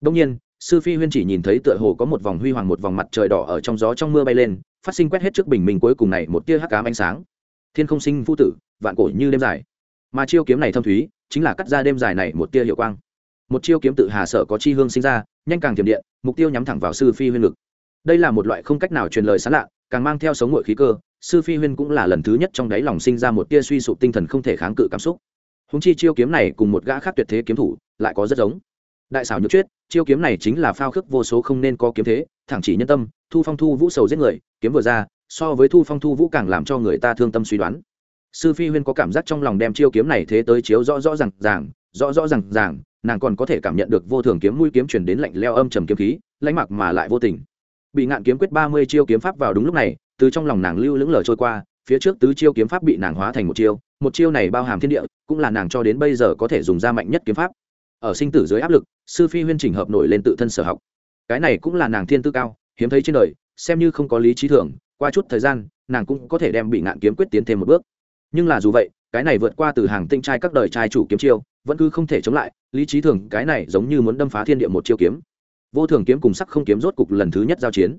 Đông nhiên, sư phi huyên chỉ nhìn thấy tựa hồ có một vòng huy hoàng một vòng mặt trời đỏ ở trong gió trong mưa bay lên phát sinh quét hết trước bình minh cuối cùng này một tia hắc cám ánh sáng. Thiên không sinh phu tử, vạn cổ như đêm dài. Mà chiêu kiếm này thâm thúy, chính là cắt ra đêm dài này một tia hiệu quang. Một chiêu kiếm tự hà sở có chi hương sinh ra, nhanh càng tiềm điện, mục tiêu nhắm thẳng vào sư phi huyên ngực đây là một loại không cách nào truyền lời sán lạ, càng mang theo sống ngội khí cơ, sư phi huyên cũng là lần thứ nhất trong đáy lòng sinh ra một tia suy sụp tinh thần không thể kháng cự cảm xúc. Húng chi chiêu kiếm này cùng một gã khác tuyệt thế kiếm thủ, lại có rất giống đại xảo nhược chuyết, chiêu kiếm này chính là phao khước vô số không nên có kiếm thế, thẳng chỉ nhân tâm, thu phong thu vũ sầu giết người, kiếm vừa ra, so với thu phong thu vũ càng làm cho người ta thương tâm suy đoán. Sư phi huyên có cảm giác trong lòng đem chiêu kiếm này thế tới chiếu rõ rõ r à n g ràng, rõ rõ r à n g ràng, nàng còn có thể cảm nhận được vô thường kiếm mũi kiếm chuyển đến lạnh leo âm trầm kiếm khí, lãnh mặc mà lại vô tình. Bị ngạn kiếm quyết ba mươi chiêu kiếm pháp vào đúng lúc này, từ trong lòng nàng lưu lững lờ trôi qua, phía trước tứ chiêu kiếm pháp bị nàng hóa thành một chiêu một chiêu này bao hàm thiên địa, cũng là nàng cho đến bây giờ có thể dùng ra mạnh nhất kiếm pháp. Ở sinh tử dưới áp lực sư phi huyên chỉnh hợp nổi lên tự thân sở học. Cái này cũng là nàng thiên tư cao, hiếm thấy trên đời, xem như không có lý trí thường, qua chút thời gian, nàng cũng có thể đem bị ngạn kiếm quyết tiến thêm một bước. Nhưng là dù vậy, cái này vượt qua từ hàng tinh trai các đời trai chủ kiếm chiêu, vẫn cứ không thể chống lại, lý trí thường cái này giống như muốn đâm phá thiên địa một chiêu kiếm. Vô thường kiếm cùng sắc không kiếm rốt cục lần thứ nhất giao chiến.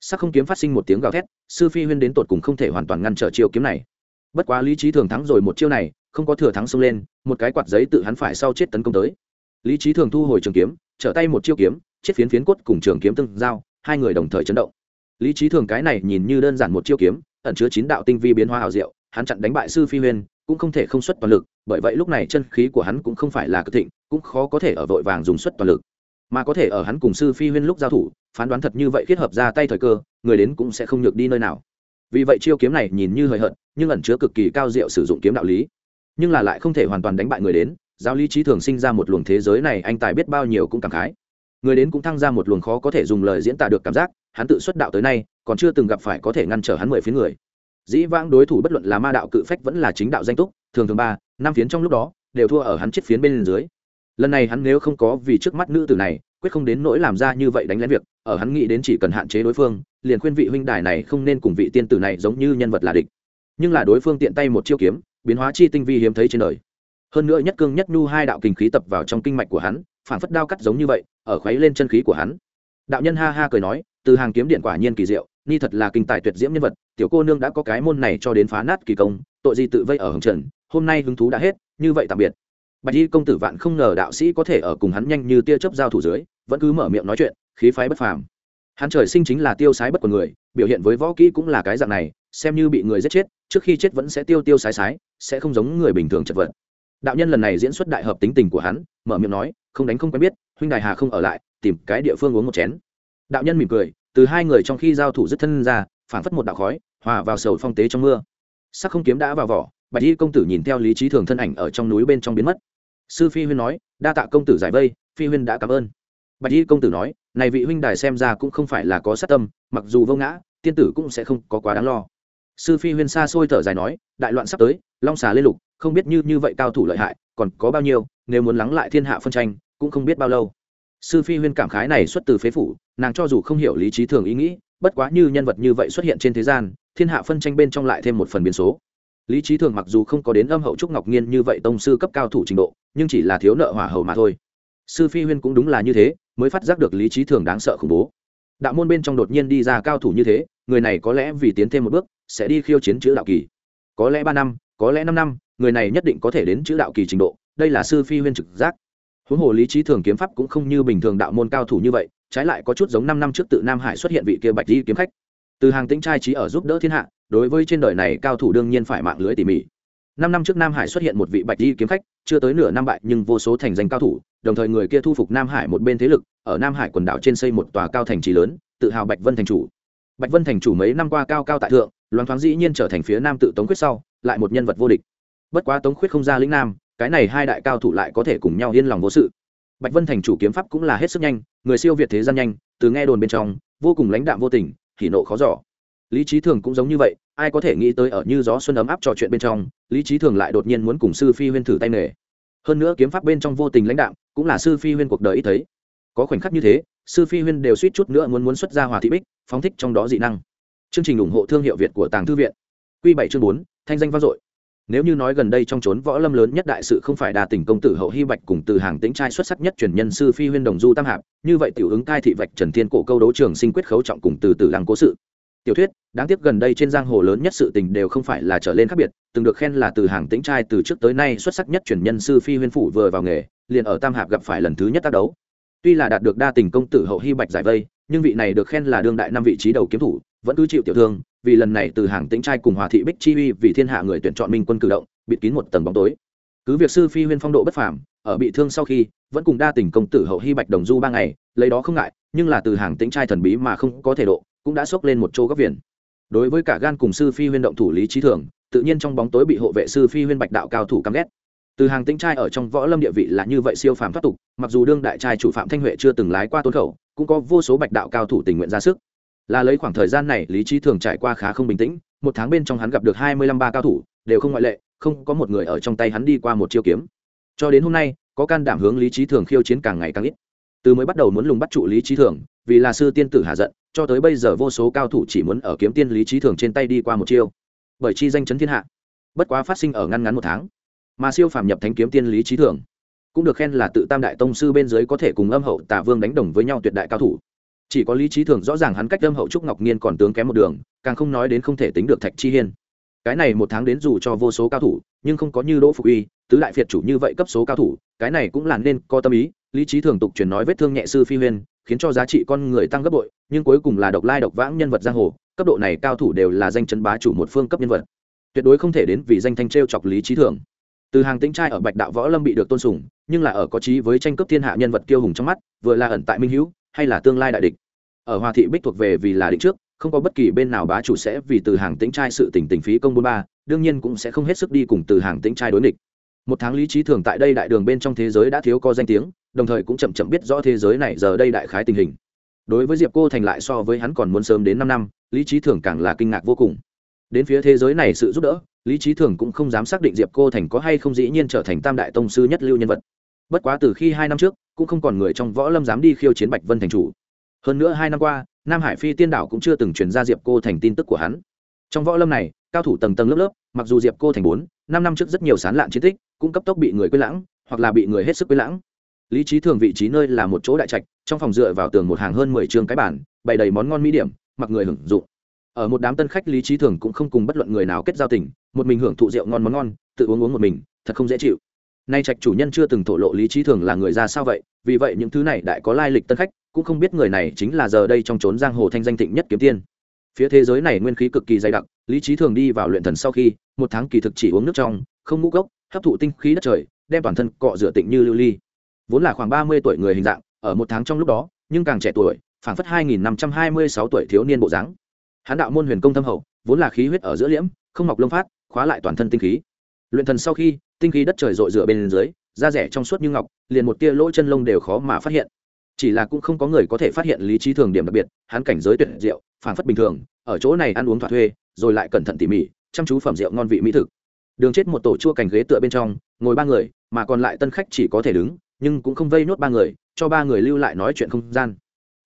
Sắc không kiếm phát sinh một tiếng gào thét, sư phi huyên đến tột cùng không thể hoàn toàn ngăn trở chiêu kiếm này. Bất quá lý trí thường thắng rồi một chiêu này, không có thừa thắng xông lên, một cái quạt giấy tự hắn phải sau chết tấn công tới lý trí thường thu hồi trường kiếm, trở tay một chiêu kiếm chết phiến phiến cốt cùng trường kiếm tương giao, hai người đồng thời chấn động. Lý trí thường cái này nhìn như đơn giản một chiêu kiếm, ẩn chứa chín đạo tinh vi biến hoa hào diệu, hắn chặn đánh bại sư phi huyên cũng không thể không xuất toàn lực, bởi vậy lúc này chân khí của hắn cũng không phải là cực thịnh, cũng khó có thể ở vội vàng dùng xuất toàn lực. Mà có thể ở hắn cùng sư phi huyên lúc giao thủ, phán đoán thật như vậy kết hợp ra tay thời cơ, người đến cũng sẽ không nhược đi nơi nào. Vì vậy chiêu kiếm này nhìn như hời hợt, nhưng ẩn chứa cực kỳ cao diệu sử dụng kiếm đạo lý. Nhưng là lại không thể hoàn toàn đánh bại người đến giáo lý trí thường sinh ra một luồng thế giới này, anh tài biết bao nhiêu cũng cảm khái. Người đến cũng thăng ra một luồng khó có thể dùng lời diễn tả được cảm giác, hắn tự xuất đạo tới nay, còn chưa từng gặp phải có thể ngăn trở hắn mười phía người. Dĩ vãng đối thủ bất luận là ma đạo cự phách vẫn là chính đạo danh túc, thường thường ba, năm phiến trong lúc đó, đều thua ở hắn chết phiến bên dưới. Lần này hắn nếu không có vì trước mắt nữ tử này, quyết không đến nỗi làm ra như vậy đánh lén việc, ở hắn nghĩ đến chỉ cần hạn chế đối phương, liền khuyên vị huynh đài này không nên cùng vị tiên tử này giống như nhân vật là địch. Nhưng là đối phương tiện tay một chiêu kiếm, biến hóa chi tinh vi hiếm thấy trên đời hơn nữa nhất cương nhất nhu hai đạo kinh khí tập vào trong kinh mạch của hắn phản phất đao cắt giống như vậy, ở khuấy lên chân khí của hắn. Đạo nhân ha ha cười nói, từ hàng kiếm điện quả nhiên kỳ diệu, ni thật là kinh tài tuyệt diễm nhân vật, tiểu cô nương đã có cái môn này cho đến phá nát kỳ công, tội gì tự vây ở hồng trần, hôm nay hứng thú đã hết, như vậy tạm biệt. Bạch y công tử vạn không ngờ đạo sĩ có thể ở cùng hắn nhanh như tia chớp giao thủ dưới, vẫn cứ mở miệng nói chuyện, khí phái bất phàm. Hắn trời sinh chính là tiêu sái bất của người, biểu hiện với võ kỹ cũng là cái dạng này, xem như bị người giết chết, trước khi chết vẫn sẽ tiêu tiêu sái sái, sẽ không giống người bình thường chật vật đạo nhân lần này diễn xuất đại hợp tính tình của hắn, mở miệng nói, không đánh không quen biết, huynh đài hà không ở lại, tìm cái địa phương uống một chén. Đạo nhân mỉm cười, từ hai người trong khi giao thủ rất thân ra, phảng phất một đạo khói, hòa vào sầu phong tế trong mưa. Sắc không kiếm đã vào vỏ, bạch y công tử nhìn theo lý trí thường thân ảnh ở trong núi bên trong biến mất. Sư phi huyên nói, đa tạ công tử giải vây, phi huyên đã cảm ơn. Bạch y công tử nói, này vị huynh đài xem ra cũng không phải là có sát tâm, mặc dù vô ngã, tiên tử cũng sẽ không có quá đáng lo. Sư phi huyên xa xôi thở dài nói, đại loạn sắp tới, long xà lên lục không biết như như vậy cao thủ lợi hại, còn có bao nhiêu, nếu muốn lắng lại thiên hạ phân tranh, cũng không biết bao lâu. Sư phi huyên cảm khái này xuất từ phế phủ, nàng cho dù không hiểu lý trí thường ý nghĩ, bất quá như nhân vật như vậy xuất hiện trên thế gian, thiên hạ phân tranh bên trong lại thêm một phần biến số. Lý trí thường mặc dù không có đến âm hậu trúc ngọc nhiên như vậy tông sư cấp cao thủ trình độ, nhưng chỉ là thiếu nợ hỏa hầu mà thôi. Sư phi huyên cũng đúng là như thế, mới phát giác được lý trí thường đáng sợ khủng bố. Đạo môn bên trong đột nhiên đi ra cao thủ như thế, người này có lẽ vì tiến thêm một bước, sẽ đi khiêu chiến chữ đạo kỳ. Có lẽ ba năm, có lẽ năm năm người này nhất định có thể đến chữ đạo kỳ trình độ, đây là sư phi huyên trực giác. Huống hồ lý trí thường kiếm pháp cũng không như bình thường đạo môn cao thủ như vậy, trái lại có chút giống năm năm trước tự nam hải xuất hiện vị kia bạch di kiếm khách. Từ hàng tính trai trí ở giúp đỡ thiên hạ, đối với trên đời này cao thủ đương nhiên phải mạng lưới tỉ mỉ. Năm năm trước nam hải xuất hiện một vị bạch di kiếm khách, chưa tới nửa năm bại nhưng vô số thành danh cao thủ, đồng thời người kia thu phục nam hải một bên thế lực, ở nam hải quần đảo trên xây một tòa cao thành trì lớn, tự hào bạch vân thành chủ. Bạch vân thành chủ mấy năm qua cao cao tại thượng, loan thoáng dĩ nhiên trở thành phía nam tự tống quyết sau, lại một nhân vật vô địch bất quá tống khuyết không ra lĩnh nam, cái này hai đại cao thủ lại có thể cùng nhau yên lòng vô sự. Bạch vân thành chủ kiếm pháp cũng là hết sức nhanh, người siêu việt thế gian nhanh, từ nghe đồn bên trong, vô cùng lãnh đạm vô tình thì nộ khó giỏ lý trí thường cũng giống như vậy, ai có thể nghĩ tới ở như gió xuân ấm áp trò chuyện bên trong, lý trí thường lại đột nhiên muốn cùng sư phi huyên thử tay nghề. Hơn nữa kiếm pháp bên trong vô tình lãnh đạm, cũng là sư phi huyên cuộc đời ít thấy. Có khoảnh khắc như thế, sư phi huyên đều suýt chút nữa muốn muốn xuất ra hòa thị bích, phóng thích trong đó dị năng. Chương trình ủng hộ thương hiệu việt của tàng thư viện. Q bảy chương bốn, thanh danh vang dội nếu như nói gần đây trong trốn võ lâm lớn nhất đại sự không phải đà tỉnh công tử hậu hy bạch cùng từ hàng tính trai xuất sắc nhất truyền nhân sư phi huyên đồng du tam hạp, như vậy tiểu ứng cai thị vạch trần thiên cổ câu đấu trường sinh quyết khấu trọng cùng từ từ lăng cố sự. Tiểu thuyết, đáng tiếc gần đây trên giang hồ lớn nhất sự tình đều không phải là trở lên khác biệt, từng được khen là từ hàng tính trai từ trước tới nay xuất sắc nhất truyền nhân sư phi huyên phủ vừa vào nghề, liền ở tam hạp gặp phải lần thứ nhất tác đấu. Tuy là đạt được đa tình công tử hậu hy bạch giải vây, nhưng vị này được khen là đương đại năm vị trí đầu kiếm thủ, vẫn cứ chịu tiểu thương vì lần này từ hàng tính trai cùng hòa thị bích chi uy vì thiên hạ người tuyển chọn minh quân cử động, bịt kín một tầng bóng tối. Cứ việc sư phi huyên phong độ bất phàm, ở bị thương sau khi, vẫn cùng đa tình công tử hậu hy bạch đồng du ba ngày, lấy đó không ngại, nhưng là từ hàng tính trai thần bí mà không có thể độ, cũng đã xốc lên một chỗ góc viền. Đối với cả gan cùng sư phi huyên động thủ lý trí thường, tự nhiên trong bóng tối bị hộ vệ sư phi huyên bạch đạo cao thủ căm ghét. Từ hàng tính trai ở trong võ lâm địa vị là như vậy siêu phàm thoát tục, mặc dù đương đại trai chủ phạm thanh huệ chưa từng lái qua tôn khẩu, cũng có vô số bạch đạo cao thủ tình nguyện ra sức là lấy khoảng thời gian này lý trí thường trải qua khá không bình tĩnh, một tháng bên trong hắn gặp được hai mươi lăm ba cao thủ, đều không ngoại lệ, không có một người ở trong tay hắn đi qua một chiêu kiếm. Cho đến hôm nay, có can đảm hướng lý trí thường khiêu chiến càng ngày càng ít. Từ mới bắt đầu muốn lùng bắt trụ lý trí thường, vì là sư tiên tử hạ giận, cho tới bây giờ vô số cao thủ chỉ muốn ở kiếm tiên lý trí thường trên tay đi qua một chiêu. Bởi chi danh chấn thiên hạ. Bất quá phát sinh ở ngăn ngắn một tháng, mà siêu phàm nhập thánh kiếm tiên lý trí thường, cũng được khen là tự tam đại tông sư bên dưới có thể cùng âm hậu tả vương đánh đồng với nhau tuyệt đại cao thủ chỉ có lý trí thường rõ ràng hắn cách âm hậu trúc ngọc nhiên còn tướng kém một đường, càng không nói đến không thể tính được thạch chi hiên. Cái này một tháng đến dù cho vô số cao thủ, nhưng không có như đỗ phục uy, tứ đại phiệt chủ như vậy cấp số cao thủ, cái này cũng là nên có tâm ý, lý trí thường tục truyền nói vết thương nhẹ sư phi huyên, khiến cho giá trị con người tăng gấp bội, nhưng cuối cùng là độc lai độc vãng nhân vật giang hồ, cấp độ này cao thủ đều là danh chấn bá chủ một phương cấp nhân vật. Tuyệt đối không thể đến vì danh thanh t chọc lý trí thường. Từ hàng tính trai ở bạch đạo võ lâm bị được tôn sùng, nhưng là ở có trí với tranh cướp thiên hạ nhân vật kiêu hùng trong mắt, vừa là ẩn tại minh hữu hay là tương lai đại địch. Ở hòa thị bích thuộc về vì là định trước, không có bất kỳ bên nào bá chủ sẽ vì từ hàng tính trai sự tỉnh tỉnh phí công bốn ba, đương nhiên cũng sẽ không hết sức đi cùng từ hàng tính trai đối địch một tháng lý trí thường tại đây đại đường bên trong thế giới đã thiếu có danh tiếng, đồng thời cũng chậm chậm biết rõ thế giới này giờ đây đại khái tình hình. Đối với diệp cô thành lại so với hắn còn muốn sớm đến năm năm, lý trí thường càng là kinh ngạc vô cùng. Đến phía thế giới này sự giúp đỡ, lý trí thường cũng không dám xác định diệp cô thành có hay không dĩ nhiên trở thành tam đại tông sư nhất lưu nhân vật. Bất quá từ khi hai năm trước cũng không còn người trong võ lâm dám đi khiêu chiến bạch vân thành chủ. Hơn nữa hai năm qua, nam hải phi tiên đảo cũng chưa từng truyền ra diệp cô thành tin tức của hắn. Trong võ lâm này, cao thủ tầng tầng lớp lớp, mặc dù diệp cô thành bốn, năm năm trước rất nhiều sán lạn chiến tích, cũng cấp tốc bị người quên lãng, hoặc là bị người hết sức quên lãng. Lý trí thường vị trí nơi là một chỗ đại trạch, trong phòng dựa vào tường một hàng hơn mười chương cái bản bày đầy món ngon mỹ điểm, mặc người hưởng dụng. Ở một đám tân khách, lý trí thường cũng không cùng bất luận người nào kết giao tình, một mình hưởng thụ rượu ngon món ngon, tự uống uống một mình, thật không dễ chịu nay trạch chủ nhân chưa từng thổ lộ lý trí thường là người ra sao vậy? Vì vậy những thứ này đại có lai lịch tân khách, cũng không biết người này chính là giờ đây trong trốn giang hồ thanh danh thịnh nhất kiếm tiên. Phía thế giới này nguyên khí cực kỳ dày đặc, lý trí thường đi vào luyện thần sau khi, một tháng kỳ thực chỉ uống nước trong, không ngũ gốc, hấp thụ tinh khí đất trời, đem toàn thân cọ rửa tịnh như lưu ly. Vốn là khoảng ba mươi tuổi người hình dạng, ở một tháng trong lúc đó, nhưng càng trẻ tuổi, phảng phất hai nghìn năm trăm hai mươi sáu tuổi thiếu niên bộ dáng. Hán đạo môn huyền công thâm hậu, vốn là khí huyết ở giữa liễm, không mọc lông phát, khóa lại toàn thân tinh khí. Luyện thần sau khi tinh khí đất trời rội rửa bên dưới, da rẻ trong suốt như ngọc, liền một tia lỗ chân lông đều khó mà phát hiện. Chỉ là cũng không có người có thể phát hiện lý trí thường điểm đặc biệt, hắn cảnh giới tuyệt diệu, phản phất bình thường, ở chỗ này ăn uống thỏa thuê, rồi lại cẩn thận tỉ mỉ, chăm chú phẩm rượu ngon vị mỹ thực. Đường chết một tổ chua cành ghế tựa bên trong, ngồi ba người, mà còn lại tân khách chỉ có thể đứng, nhưng cũng không vây nốt ba người, cho ba người lưu lại nói chuyện không gian.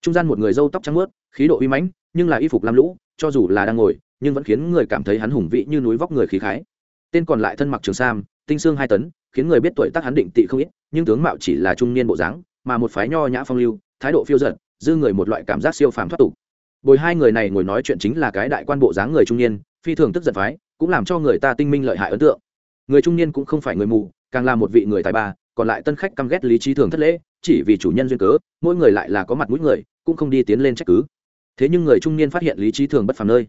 Trung gian một người râu tóc trắng mướt khí độ uy mãnh, nhưng là y phục lam lũ, cho dù là đang ngồi, nhưng vẫn khiến người cảm thấy hắn hùng vị như núi vóc người khí khái. Tên còn lại thân mặc trường sam tinh xương hai tấn, khiến người biết tuổi tác hắn định tị không ít, nhưng tướng mạo chỉ là trung niên bộ dáng, mà một phái nho nhã phong lưu, thái độ phiêu giận dư người một loại cảm giác siêu phàm thoát tục. Bồi hai người này ngồi nói chuyện chính là cái đại quan bộ dáng người trung niên, phi thường tức giận phái, cũng làm cho người ta tinh minh lợi hại ấn tượng. Người trung niên cũng không phải người mù, càng là một vị người tài ba, còn lại tân khách căm ghét lý trí thường thất lễ, chỉ vì chủ nhân duyên cớ, mỗi người lại là có mặt mũi người, cũng không đi tiến lên trách cứ. Thế nhưng người trung niên phát hiện lý trí thường bất phàm nơi.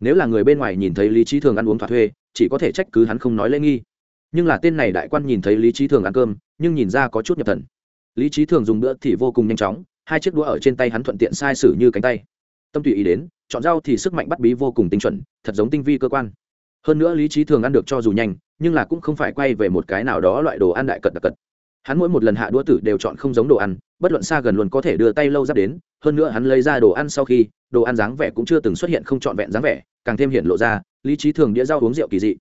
Nếu là người bên ngoài nhìn thấy lý trí thường ăn uống thỏa thuê, chỉ có thể trách cứ hắn không nói lễ nghi nhưng là tên này đại quan nhìn thấy lý trí thường ăn cơm, nhưng nhìn ra có chút nhập thần. Lý trí thường dùng bữa thì vô cùng nhanh chóng, hai chiếc đũa ở trên tay hắn thuận tiện sai sử như cánh tay. Tâm tùy ý đến, chọn rau thì sức mạnh bắt bí vô cùng tinh chuẩn, thật giống tinh vi cơ quan. Hơn nữa lý trí thường ăn được cho dù nhanh, nhưng là cũng không phải quay về một cái nào đó loại đồ ăn đại cật đặc cật. Hắn mỗi một lần hạ đũa tử đều chọn không giống đồ ăn, bất luận xa gần luôn có thể đưa tay lâu giáp đến, hơn nữa hắn lấy ra đồ ăn sau khi, đồ ăn dáng vẻ cũng chưa từng xuất hiện không trọn vẹn dáng vẻ, càng thêm hiện lộ ra, lý trí thường đĩa rau uống rượu kỳ dị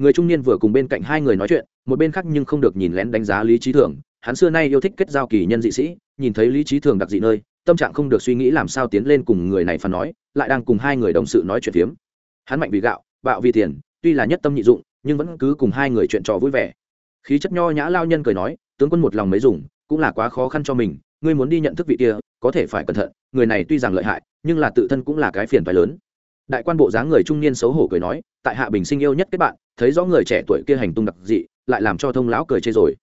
người trung niên vừa cùng bên cạnh hai người nói chuyện, một bên khác nhưng không được nhìn lén đánh giá lý trí thường. Hắn xưa nay yêu thích kết giao kỳ nhân dị sĩ, nhìn thấy lý trí thường đặc dị nơi, tâm trạng không được suy nghĩ làm sao tiến lên cùng người này phản nói, lại đang cùng hai người đồng sự nói chuyện phiếm. Hắn mạnh vì gạo, bạo vì tiền, tuy là nhất tâm nhị dụng, nhưng vẫn cứ cùng hai người chuyện trò vui vẻ. Khí chất nho nhã lao nhân cười nói, tướng quân một lòng mới dùng, cũng là quá khó khăn cho mình, ngươi muốn đi nhận thức vị kia, có thể phải cẩn thận, người này tuy rằng lợi hại, nhưng là tự thân cũng là cái phiền phái lớn đại quan bộ dáng người trung niên xấu hổ cười nói, tại hạ bình sinh yêu nhất kết bạn, thấy rõ người trẻ tuổi kia hành tung đặc dị, lại làm cho thông lão cười chê rồi.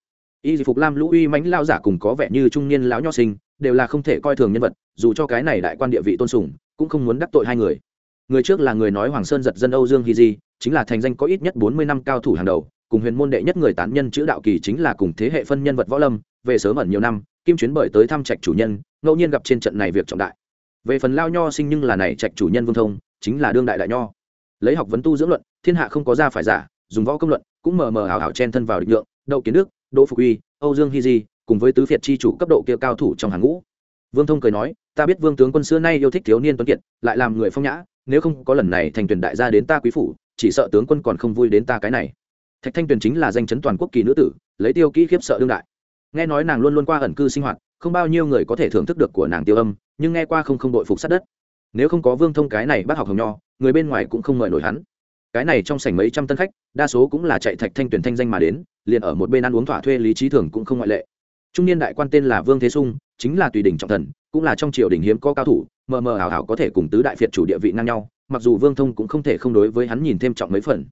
Y phục lam, lũ uy mãnh lao giả cùng có vẻ như trung niên lão nho sinh, đều là không thể coi thường nhân vật, dù cho cái này đại quan địa vị tôn sùng, cũng không muốn đắc tội hai người. Người trước là người nói hoàng sơn giật dân âu dương hy di, chính là thành danh có ít nhất bốn mươi năm cao thủ hàng đầu, cùng huyền môn đệ nhất người tán nhân chữ đạo kỳ chính là cùng thế hệ phân nhân vật võ lâm, về sớm ẩn nhiều năm, kim chuyến bởi tới thăm trạch chủ nhân, ngẫu nhiên gặp trên trận này việc trọng đại. Về phần lao nho sinh nhưng là này trạch chủ nhân vương thông chính là đương đại đại nho. Lấy học vấn tu dưỡng luận, thiên hạ không có ra phải giả, dùng võ công luận, cũng mờ mờ ảo ảo chen thân vào định lượng đậu kiến đức, đỗ phục uy, âu dương hy di, cùng với tứ phiệt chi chủ cấp độ kia cao thủ trong hàng ngũ. Vương thông cười nói, ta biết vương tướng quân xưa nay yêu thích thiếu niên tuấn kiệt, lại làm người phong nhã, nếu không có lần này thành tuyển đại gia đến ta quý phủ, chỉ sợ tướng quân còn không vui đến ta cái này. Thạch thanh tuyền chính là danh chấn toàn quốc kỳ nữ tử, lấy tiêu kỹ khiếp sợ đương đại. Nghe nói nàng luôn luôn qua ẩn cư sinh hoạt, không bao nhiêu người có thể thưởng thức được của nàng tiêu âm, nhưng nghe qua không không đội phục sát đất nếu không có vương thông cái này bác học hồng nho, người bên ngoài cũng không mời nổi hắn. Cái này trong sảnh mấy trăm tân khách, đa số cũng là chạy thạch thanh tuyển thanh danh mà đến, liền ở một bên ăn uống thỏa thuê lý trí thường cũng không ngoại lệ. Trung niên đại quan tên là vương thế sung, chính là tùy đỉnh trọng thần, cũng là trong triều đình hiếm có cao thủ, mờ mờ ảo ảo có thể cùng tứ đại phiệt chủ địa vị ngang nhau, mặc dù vương thông cũng không thể không đối với hắn nhìn thêm trọng mấy phần.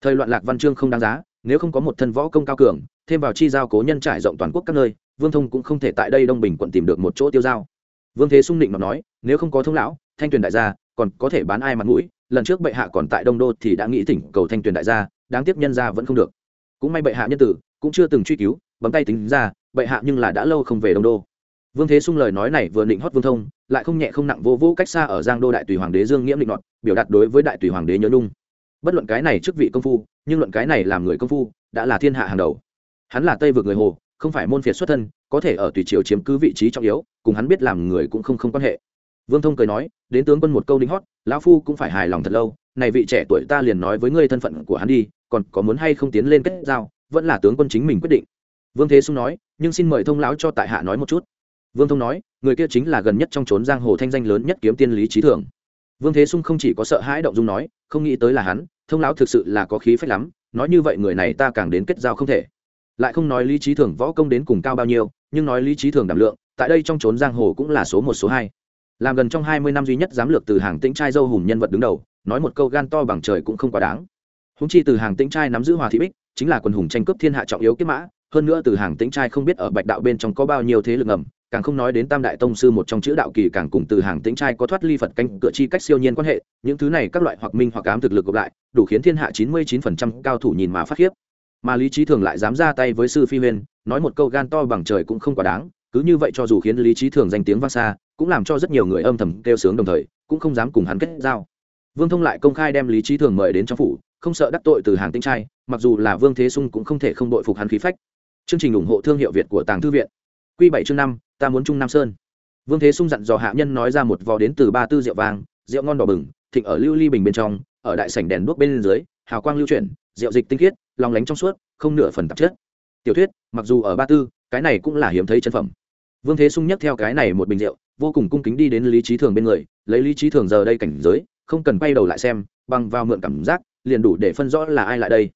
Thời loạn lạc văn chương không đáng giá, nếu không có một thân võ công cao cường, thêm vào chi giao cố nhân trải rộng toàn quốc các nơi, vương thông cũng không thể tại đây đông bình quận tìm được một chỗ tiêu giao vương thế sung định mà nói, nếu không có thông lão, thanh tuyền đại gia, còn có thể bán ai mặt mũi? Lần trước bệ hạ còn tại đông đô thì đã nghĩ thỉnh cầu thanh tuyền đại gia, đáng tiếc nhân gia vẫn không được. Cũng may bệ hạ nhân tử, cũng chưa từng truy cứu, bấm tay tính ra, bệ hạ nhưng là đã lâu không về đông đô. Vương thế sung lời nói này vừa định hót vương thông, lại không nhẹ không nặng vô vô cách xa ở giang đô đại tùy hoàng đế dương nghiễm định nọt biểu đạt đối với đại tùy hoàng đế nhớ nhung. Bất luận cái này chức vị công phu, nhưng luận cái này làm người công phu, đã là thiên hạ hàng đầu. Hắn là tây vực người hồ, không phải môn phiệt xuất thân có thể ở tùy triều chiếm cứ vị trí trọng yếu, cùng hắn biết làm người cũng không không quan hệ. Vương thông cười nói, đến tướng quân một câu đính hót, lão phu cũng phải hài lòng thật lâu, này vị trẻ tuổi ta liền nói với ngươi thân phận của hắn đi, còn có muốn hay không tiến lên kết giao, vẫn là tướng quân chính mình quyết định. Vương thế sung nói, nhưng xin mời thông lão cho tại hạ nói một chút. Vương thông nói, người kia chính là gần nhất trong trốn giang hồ thanh danh lớn nhất kiếm tiên lý trí thường. Vương thế sung không chỉ có sợ hãi động dung nói, không nghĩ tới là hắn, thông lão thực sự là có khí phách lắm, nói như vậy người này ta càng đến kết giao không thể lại không nói lý trí thường võ công đến cùng cao bao nhiêu, nhưng nói lý trí thường đảm lượng, tại đây trong trốn giang hồ cũng là số một, số hai. Làm gần trong hai mươi năm duy nhất giám lược từ hàng tĩnh trai dâu hùng nhân vật đứng đầu, nói một câu gan to bằng trời cũng không quá đáng. Húng chi từ hàng tĩnh trai nắm giữ hòa thị bích, chính là quần hùng tranh cướp thiên hạ trọng yếu kết mã, hơn nữa từ hàng tĩnh trai không biết ở bạch đạo bên trong có bao nhiêu thế lực ngầm, càng không nói đến tam đại tông sư một trong chữ đạo kỳ càng cùng từ hàng tĩnh trai có thoát ly phật canh cửa chi cách siêu nhiên quan hệ, những thứ này các loại hoặc minh hoặc cám thực lực gộp lại, đủ khiến thiên hạ chín mươi chín phần trăm cao thủ nhìn mà phát khiếp mà lý trí thường lại dám ra tay với sư phi huyên, nói một câu gan to bằng trời cũng không quá đáng, cứ như vậy cho dù khiến lý trí thường danh tiếng vang xa, cũng làm cho rất nhiều người âm thầm kêu sướng đồng thời, cũng không dám cùng hắn kết giao. Vương thông lại công khai đem lý trí thường mời đến trong phủ, không sợ đắc tội từ hàng tinh trai, mặc dù là vương thế sung cũng không thể không đội phục hắn khí phách. Chương trình ủng hộ thương hiệu việt của tàng thư viện. Q bảy chương năm, ta muốn trung nam sơn. Vương thế sung dặn dò hạ nhân nói ra một vò đến từ ba tư rượu vàng, rượu ngon đỏ bừng, thịnh ở lưu ly bình bên trong, ở đại sảnh đèn đuốc bên dưới, hào quang lưu chuyển, rượu dịch tinh khiết lòng lánh trong suốt, không nửa phần tạp chất. Tiểu thuyết, mặc dù ở ba tư, cái này cũng là hiếm thấy chân phẩm. Vương thế sung nhắc theo cái này một bình rượu, vô cùng cung kính đi đến lý trí thường bên người, lấy lý trí thường giờ đây cảnh giới, không cần quay đầu lại xem, bằng vào mượn cảm giác, liền đủ để phân rõ là ai lại đây.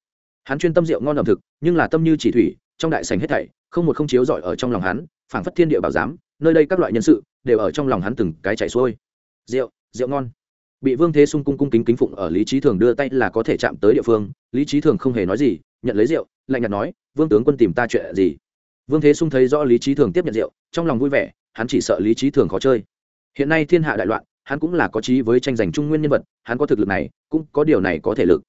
Hắn chuyên tâm rượu ngon ẩm thực, nhưng là tâm như chỉ thủy, trong đại sành hết thảy, không một không chiếu giỏi ở trong lòng hắn, phảng phất thiên địa bảo giám, nơi đây các loại nhân sự, đều ở trong lòng hắn từng cái chảy xuôi. Rượu rượu ngon bị vương thế sung cung cung kính kính phụng ở lý trí thường đưa tay là có thể chạm tới địa phương, lý trí thường không hề nói gì, nhận lấy rượu, lạnh nhạt nói, vương tướng quân tìm ta chuyện gì? Vương thế sung thấy rõ lý trí thường tiếp nhận rượu, trong lòng vui vẻ, hắn chỉ sợ lý trí thường khó chơi. Hiện nay thiên hạ đại loạn, hắn cũng là có trí với tranh giành trung nguyên nhân vật, hắn có thực lực này, cũng có điều này có thể lực.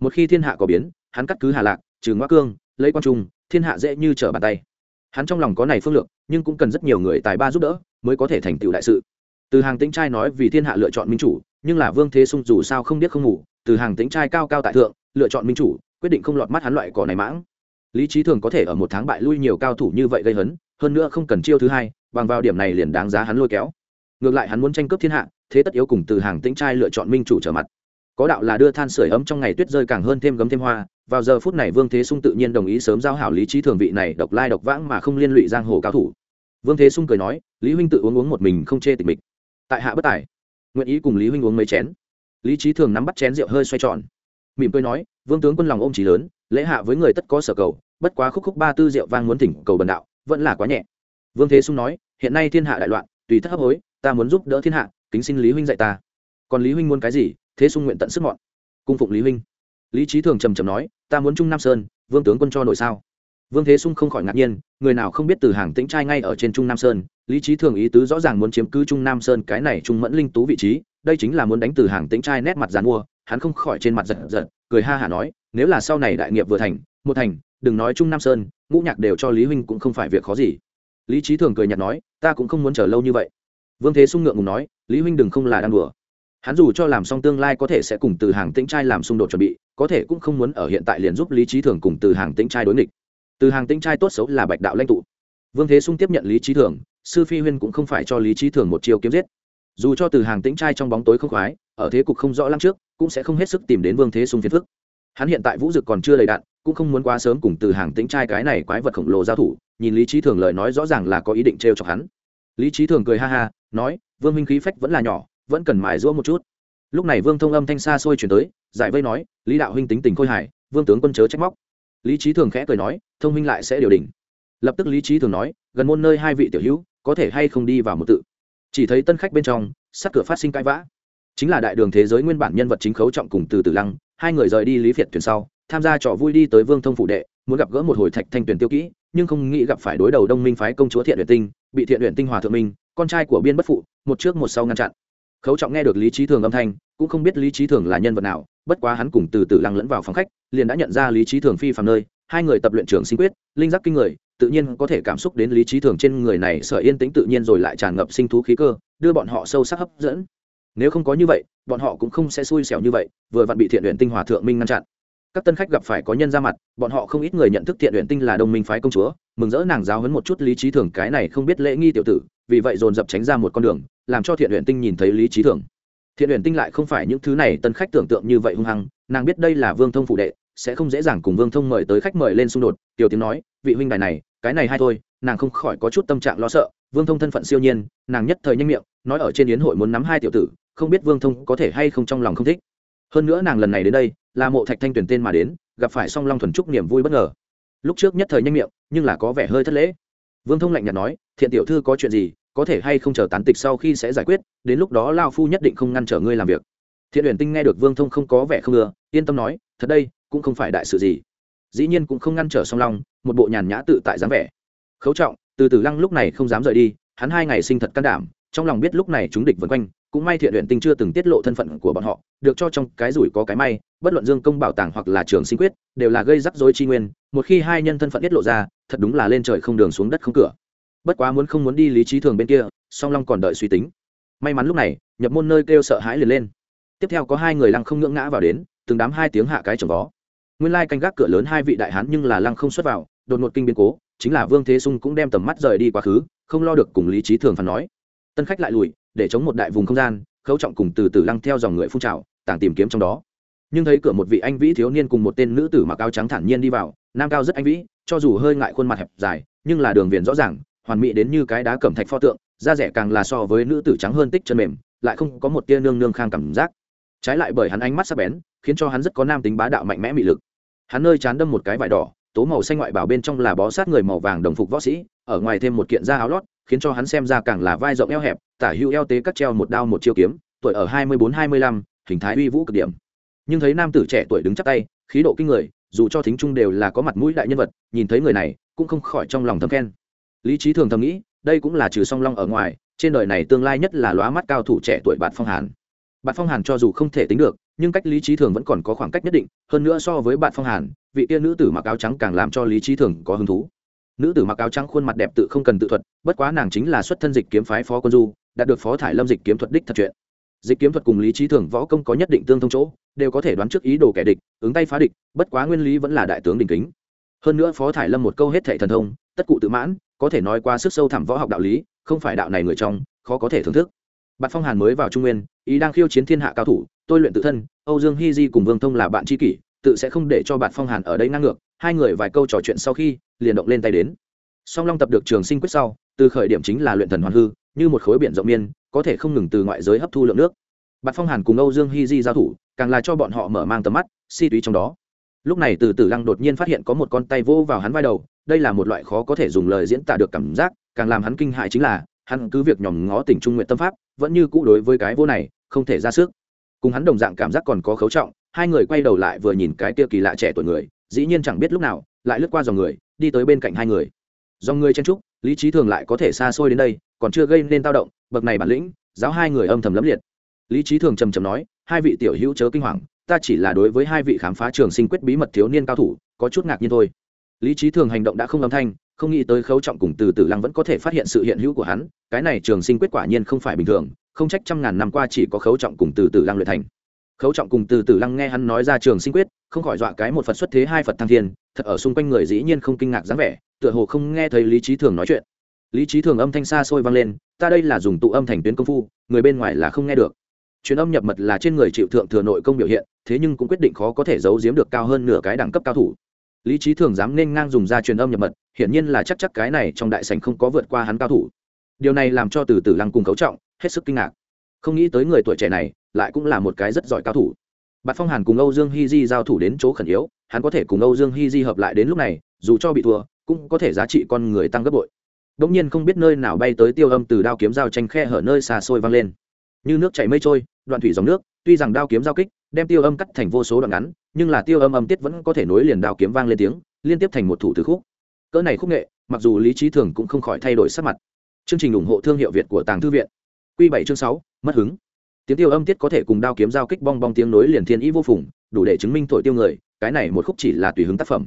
Một khi thiên hạ có biến, hắn cắt cứ hà lạc, trừ ngoa cương, lấy quan trung, thiên hạ dễ như trở bàn tay. Hắn trong lòng có này phương lượng, nhưng cũng cần rất nhiều người tài ba giúp đỡ, mới có thể thành tựu đại sự từ hàng tĩnh trai nói vì thiên hạ lựa chọn minh chủ, nhưng là vương thế sung dù sao không biết không ngủ, từ hàng tĩnh trai cao cao tại thượng, lựa chọn minh chủ, quyết định không lọt mắt hắn loại cỏ này mãng. Lý trí thường có thể ở một tháng bại lui nhiều cao thủ như vậy gây hấn, hơn nữa không cần chiêu thứ hai, bằng vào điểm này liền đáng giá hắn lôi kéo. Ngược lại hắn muốn tranh cướp thiên hạ, thế tất yếu cùng từ hàng tĩnh trai lựa chọn minh chủ trở mặt. Có đạo là đưa than sửa ấm trong ngày tuyết rơi càng hơn thêm gấm thêm hoa, vào giờ phút này vương thế sung tự nhiên đồng ý sớm giao hảo lý trí thường vị này độc lai độc vãng mà không liên lụy giang hồ cao thủ. Vương thế sung cười nói, lý huynh tự uống uống một mình không chê tịch mịch tại hạ bất tài. Nguyện ý cùng lý huynh uống mấy chén. Lý trí thường nắm bắt chén rượu hơi xoay tròn. Mỉm cười nói, vương tướng quân lòng ôm trí lớn, lễ hạ với người tất có sở cầu, bất quá khúc khúc ba tư rượu vang muốn thỉnh cầu bần đạo, vẫn là quá nhẹ. Vương thế sung nói, hiện nay thiên hạ đại loạn, tùy thất hấp hối, ta muốn giúp đỡ thiên hạ, kính xin lý huynh dạy ta. Còn lý huynh muốn cái gì? Thế sung nguyện tận sức mọn. Cung phụng lý huynh. Lý trí thường trầm trầm nói, ta muốn trung nam sơn, vương tướng quân cho nội sao? Vương thế sung không khỏi ngạc nhiên, người nào không biết từ hàng tĩnh trai ngay ở trên trung nam sơn, lý trí thường ý tứ rõ ràng muốn chiếm cứ trung nam sơn cái này trung mẫn linh tú vị trí, đây chính là muốn đánh từ hàng tĩnh trai nét mặt dàn mua, hắn không khỏi trên mặt giật giật, cười ha hả nói, nếu là sau này đại nghiệp vừa thành, một thành, đừng nói trung nam sơn, ngũ nhạc đều cho lý huynh cũng không phải việc khó gì. Lý trí thường cười nhạt nói, ta cũng không muốn chờ lâu như vậy. Vương thế sung ngượng ngùng nói, lý huynh đừng không là đang đùa. Hắn dù cho làm xong tương lai có thể sẽ cùng từ hàng tĩnh trai làm xung đột chuẩn bị, có thể cũng không muốn ở hiện tại liền giúp lý trí thường cùng từ hàng tĩnh trai đối nghịch từ hàng tĩnh trai tốt xấu là bạch đạo lãnh tụ. Vương thế sung tiếp nhận lý trí thường, sư phi huyên cũng không phải cho lý trí thường một chiều kiếm giết. Dù cho từ hàng tĩnh trai trong bóng tối không khoái, ở thế cục không rõ lắm trước, cũng sẽ không hết sức tìm đến vương thế sung phiền phức. Hắn hiện tại vũ dực còn chưa đầy đạn, cũng không muốn quá sớm cùng từ hàng tĩnh trai cái này quái vật khổng lồ giao thủ, nhìn lý trí thường lời nói rõ ràng là có ý định t r chọc hắn. Lý trí thường cười ha ha, nói, vương minh khí phách vẫn là nhỏ, vẫn cần mài giũa một chút. Lúc này vương thông âm thanh xa xôi chuyển tới, giải vây nói, lý đạo huynh tính tình khôi hài, vương tướng quân chớ trách móc lý trí thường khẽ cười nói, thông minh lại sẽ điều đình lập tức lý trí thường nói, gần môn nơi hai vị tiểu hữu, có thể hay không đi vào một tự? Chỉ thấy tân khách bên trong, sắt cửa phát sinh cãi vã. Chính là đại đường thế giới nguyên bản nhân vật chính khấu trọng cùng từ từ lăng, hai người rời đi lý phiệt thuyền sau, tham gia trò vui đi tới vương thông phụ đệ, muốn gặp gỡ một hồi thạch thanh tuyển tiêu kỹ, nhưng không nghĩ gặp phải đối đầu đông minh phái công chúa thiện luyện tinh, bị thiện luyện tinh hòa thượng minh, con trai của biên bất phụ, một trước một sau ngăn chặn. Khấu trọng nghe được lý trí thường âm thanh, cũng không biết lý trí thường là nhân vật nào bất quá hắn cùng từ từ lăng lẫn vào phòng khách, liền đã nhận ra lý trí thường phi phàm nơi, hai người tập luyện trường sinh quyết, linh giác kinh người, tự nhiên có thể cảm xúc đến lý trí thường trên người này sợ yên tĩnh tự nhiên rồi lại tràn ngập sinh thú khí cơ, đưa bọn họ sâu sắc hấp dẫn. Nếu không có như vậy, bọn họ cũng không sẽ xui xẻo như vậy, vừa vặn bị thiện luyện tinh hòa thượng minh ngăn chặn. Các tân khách gặp phải có nhân ra mặt, bọn họ không ít người nhận thức thiện luyện tinh là đồng minh phái công chúa, mừng rỡ nàng giáo hấn một chút lý trí thường cái này không biết lễ nghi tiểu tử, vì vậy dồn dập tránh ra một con đường, làm cho thiện luyện tinh nhìn thấy lý trí thường thiện Huyền tinh lại không phải những thứ này tân khách tưởng tượng như vậy hung hăng, nàng biết đây là vương thông phụ đệ, sẽ không dễ dàng cùng vương thông mời tới khách mời lên xung đột, tiểu tiếng nói, vị huynh đài này, cái này hay thôi, nàng không khỏi có chút tâm trạng lo sợ, vương thông thân phận siêu nhiên, nàng nhất thời nhanh miệng, nói ở trên yến hội muốn nắm hai tiểu tử, không biết vương thông có thể hay không trong lòng không thích. Hơn nữa nàng lần này đến đây, là mộ thạch thanh tuyển tên mà đến, gặp phải song long thuần trúc niềm vui bất ngờ. Lúc trước nhất thời nhanh miệng, nhưng là có vẻ hơi thất lễ. Vương thông lạnh nhạt nói, thiện tiểu thư có chuyện gì có thể hay không chờ tán tịch sau khi sẽ giải quyết, đến lúc đó lao phu nhất định không ngăn trở ngươi làm việc. Thiện huyền tinh nghe được vương thông không có vẻ không ưa, yên tâm nói, thật đây, cũng không phải đại sự gì. Dĩ nhiên cũng không ngăn trở song long, một bộ nhàn nhã tự tại dáng vẻ. Khấu trọng, từ từ lăng lúc này không dám rời đi, hắn hai ngày sinh thật can đảm, trong lòng biết lúc này chúng địch vân quanh, cũng may thiện luyện tinh chưa từng tiết lộ thân phận của bọn họ, được cho trong cái rủi có cái may, bất luận dương công bảo tàng hoặc là trường sinh quyết, đều là gây rắc rối chi nguyên, một khi hai nhân thân phận tiết lộ ra, thật đúng là lên trời không đường xuống đất không cửa bất quá muốn không muốn đi lý trí thường bên kia, song long còn đợi suy tính. May mắn lúc này, nhập môn nơi kêu sợ hãi liền lên. Tiếp theo có hai người lăng không ngưỡng ngã vào đến, từng đám hai tiếng hạ cái trồng vó. Nguyên lai canh gác cửa lớn hai vị đại hán nhưng là lăng không xuất vào, đột ngột kinh biến cố, chính là vương thế sung cũng đem tầm mắt rời đi quá khứ, không lo được cùng lý trí thường phản nói. Tân khách lại lùi, để chống một đại vùng không gian, khấu trọng cùng từ từ lăng theo dòng người phun trào, tàng tìm kiếm trong đó. Nhưng thấy cửa một vị anh vĩ thiếu niên cùng một tên nữ tử mặc áo trắng thản nhiên đi vào, nam cao rất anh vĩ, cho dù hơi ngại khuôn mặt hẹp dài, nhưng là đường viền rõ ràng hoàn mỹ đến như cái đá cẩm thạch pho tượng, da rẻ càng là so với nữ tử trắng hơn tích chân mềm, lại không có một tia nương nương khang cảm giác. Trái lại bởi hắn ánh mắt sắc bén, khiến cho hắn rất có nam tính bá đạo mạnh mẽ mị lực. Hắn nơi chán đâm một cái vải đỏ, tố màu xanh ngoại bảo bên trong là bó sát người màu vàng đồng phục võ sĩ, ở ngoài thêm một kiện da áo lót, khiến cho hắn xem ra càng là vai rộng eo hẹp, tả hữu eo tế cắt treo một đao một chiêu kiếm, tuổi ở hai mươi bốn hai mươi lăm, hình thái uy vũ cực điểm. Nhưng thấy nam tử trẻ tuổi đứng chắc tay, khí độ kinh người, dù cho thính trung đều là có mặt mũi đại nhân vật, nhìn thấy người này, cũng không khỏi trong lòng thầm khen lý trí thường thầm nghĩ, đây cũng là trừ song long ở ngoài, trên đời này tương lai nhất là lóa mắt cao thủ trẻ tuổi bạn phong hàn. Bạn phong hàn cho dù không thể tính được, nhưng cách lý trí thường vẫn còn có khoảng cách nhất định, hơn nữa so với bạn phong hàn, vị tiên nữ tử mặc áo trắng càng làm cho lý trí thường có hứng thú. Nữ tử mặc áo trắng khuôn mặt đẹp tự không cần tự thuật, bất quá nàng chính là xuất thân dịch kiếm phái phó quân du, đạt được phó thải lâm dịch kiếm thuật đích thật chuyện. Dịch kiếm thuật cùng lý trí thường võ công có nhất định tương thông chỗ, đều có thể đoán trước ý đồ kẻ địch, ứng tay phá địch, bất quá nguyên lý vẫn là đại tướng đình kính. Hơn nữa phó thải lâm một câu hết thệ thần thông, tất cụ tự mãn có thể nói qua sức sâu thẳm võ học đạo lý, không phải đạo này người trong, khó có thể thưởng thức. Bạn phong hàn mới vào trung nguyên, ý đang khiêu chiến thiên hạ cao thủ, tôi luyện tự thân, âu dương hy di cùng vương thông là bạn tri kỷ, tự sẽ không để cho bạn phong hàn ở đây ngang ngược, hai người vài câu trò chuyện sau khi, liền động lên tay đến. Song long tập được trường sinh quyết sau, từ khởi điểm chính là luyện thần hoàn hư, như một khối biển rộng miên, có thể không ngừng từ ngoại giới hấp thu lượng nước. Bạn phong hàn cùng âu dương hy di giao thủ, càng là cho bọn họ mở mang tầm mắt, si túy trong đó lúc này từ tử lăng đột nhiên phát hiện có một con tay vô vào hắn vai đầu, đây là một loại khó có thể dùng lời diễn tả được cảm giác, càng làm hắn kinh hại chính là, hắn cứ việc nhòm ngó tình trung nguyện tâm pháp, vẫn như cũ đối với cái vô này, không thể ra sức. Cùng hắn đồng dạng cảm giác còn có khấu trọng, hai người quay đầu lại vừa nhìn cái kia kỳ lạ trẻ tuổi người, dĩ nhiên chẳng biết lúc nào, lại lướt qua dòng người, đi tới bên cạnh hai người. Dòng người chen trúc, lý trí thường lại có thể xa xôi đến đây, còn chưa gây nên tao động, bậc này bản lĩnh, giáo hai người âm thầm lẫm liệt. Lý trí thường trầm trầm nói, hai vị tiểu hữu chớ kinh hoàng ta chỉ là đối với hai vị khám phá trường sinh quyết bí mật thiếu niên cao thủ, có chút ngạc nhiên thôi. Lý trí thường hành động đã không âm thanh, không nghĩ tới khấu trọng cùng từ tử lăng vẫn có thể phát hiện sự hiện hữu của hắn, cái này trường sinh quyết quả nhiên không phải bình thường, không trách trăm ngàn năm qua chỉ có khấu trọng cùng từ tử lăng luyện thành. Khấu trọng cùng từ tử lăng nghe hắn nói ra trường sinh quyết, không khỏi dọa cái một phật xuất thế hai phật thăng thiên, thật ở xung quanh người dĩ nhiên không kinh ngạc dáng vẻ, tựa hồ không nghe thấy lý trí thường nói chuyện. Lý trí thường âm thanh xa xôi vang lên, ta đây là dùng tụ âm thành tuyến công phu, người bên ngoài là không nghe được truyền âm nhập mật là trên người chịu thượng thừa nội công biểu hiện, thế nhưng cũng quyết định khó có thể giấu giếm được cao hơn nửa cái đẳng cấp cao thủ. Lý trí thường dám nên ngang dùng ra truyền âm nhập mật, hiển nhiên là chắc chắc cái này trong đại sảnh không có vượt qua hắn cao thủ. Điều này làm cho từ từ lăng cùng cấu trọng, hết sức kinh ngạc. Không nghĩ tới người tuổi trẻ này lại cũng là một cái rất giỏi cao thủ. Bạt phong hàn cùng âu dương hy di giao thủ đến chỗ khẩn yếu, hắn có thể cùng âu dương hy di hợp lại đến lúc này, dù cho bị thua, cũng có thể giá trị con người tăng gấp bội. Đ ỗ n g nhiên không biết nơi nào bay tới tiêu âm từ đao kiếm giao tranh khe hở nơi xa xôi vang lên như nước chảy mây trôi, đoạn thủy dòng nước, tuy rằng đao kiếm giao kích, đem tiêu âm cắt thành vô số đoạn ngắn, nhưng là tiêu âm âm tiết vẫn có thể nối liền đao kiếm vang lên tiếng, liên tiếp thành một thủ từ khúc. Cỡ này khúc nghệ, mặc dù lý trí thường cũng không khỏi thay đổi sắc mặt. Chương trình ủng hộ thương hiệu việt của tàng thư viện. Q bảy chương sáu, mất hứng. Tiếng tiêu âm tiết có thể cùng đao kiếm giao kích bong bong tiếng nối liền thiên ý vô phùng, đủ để chứng minh thổi tiêu người, cái này một khúc chỉ là tùy hứng tác phẩm.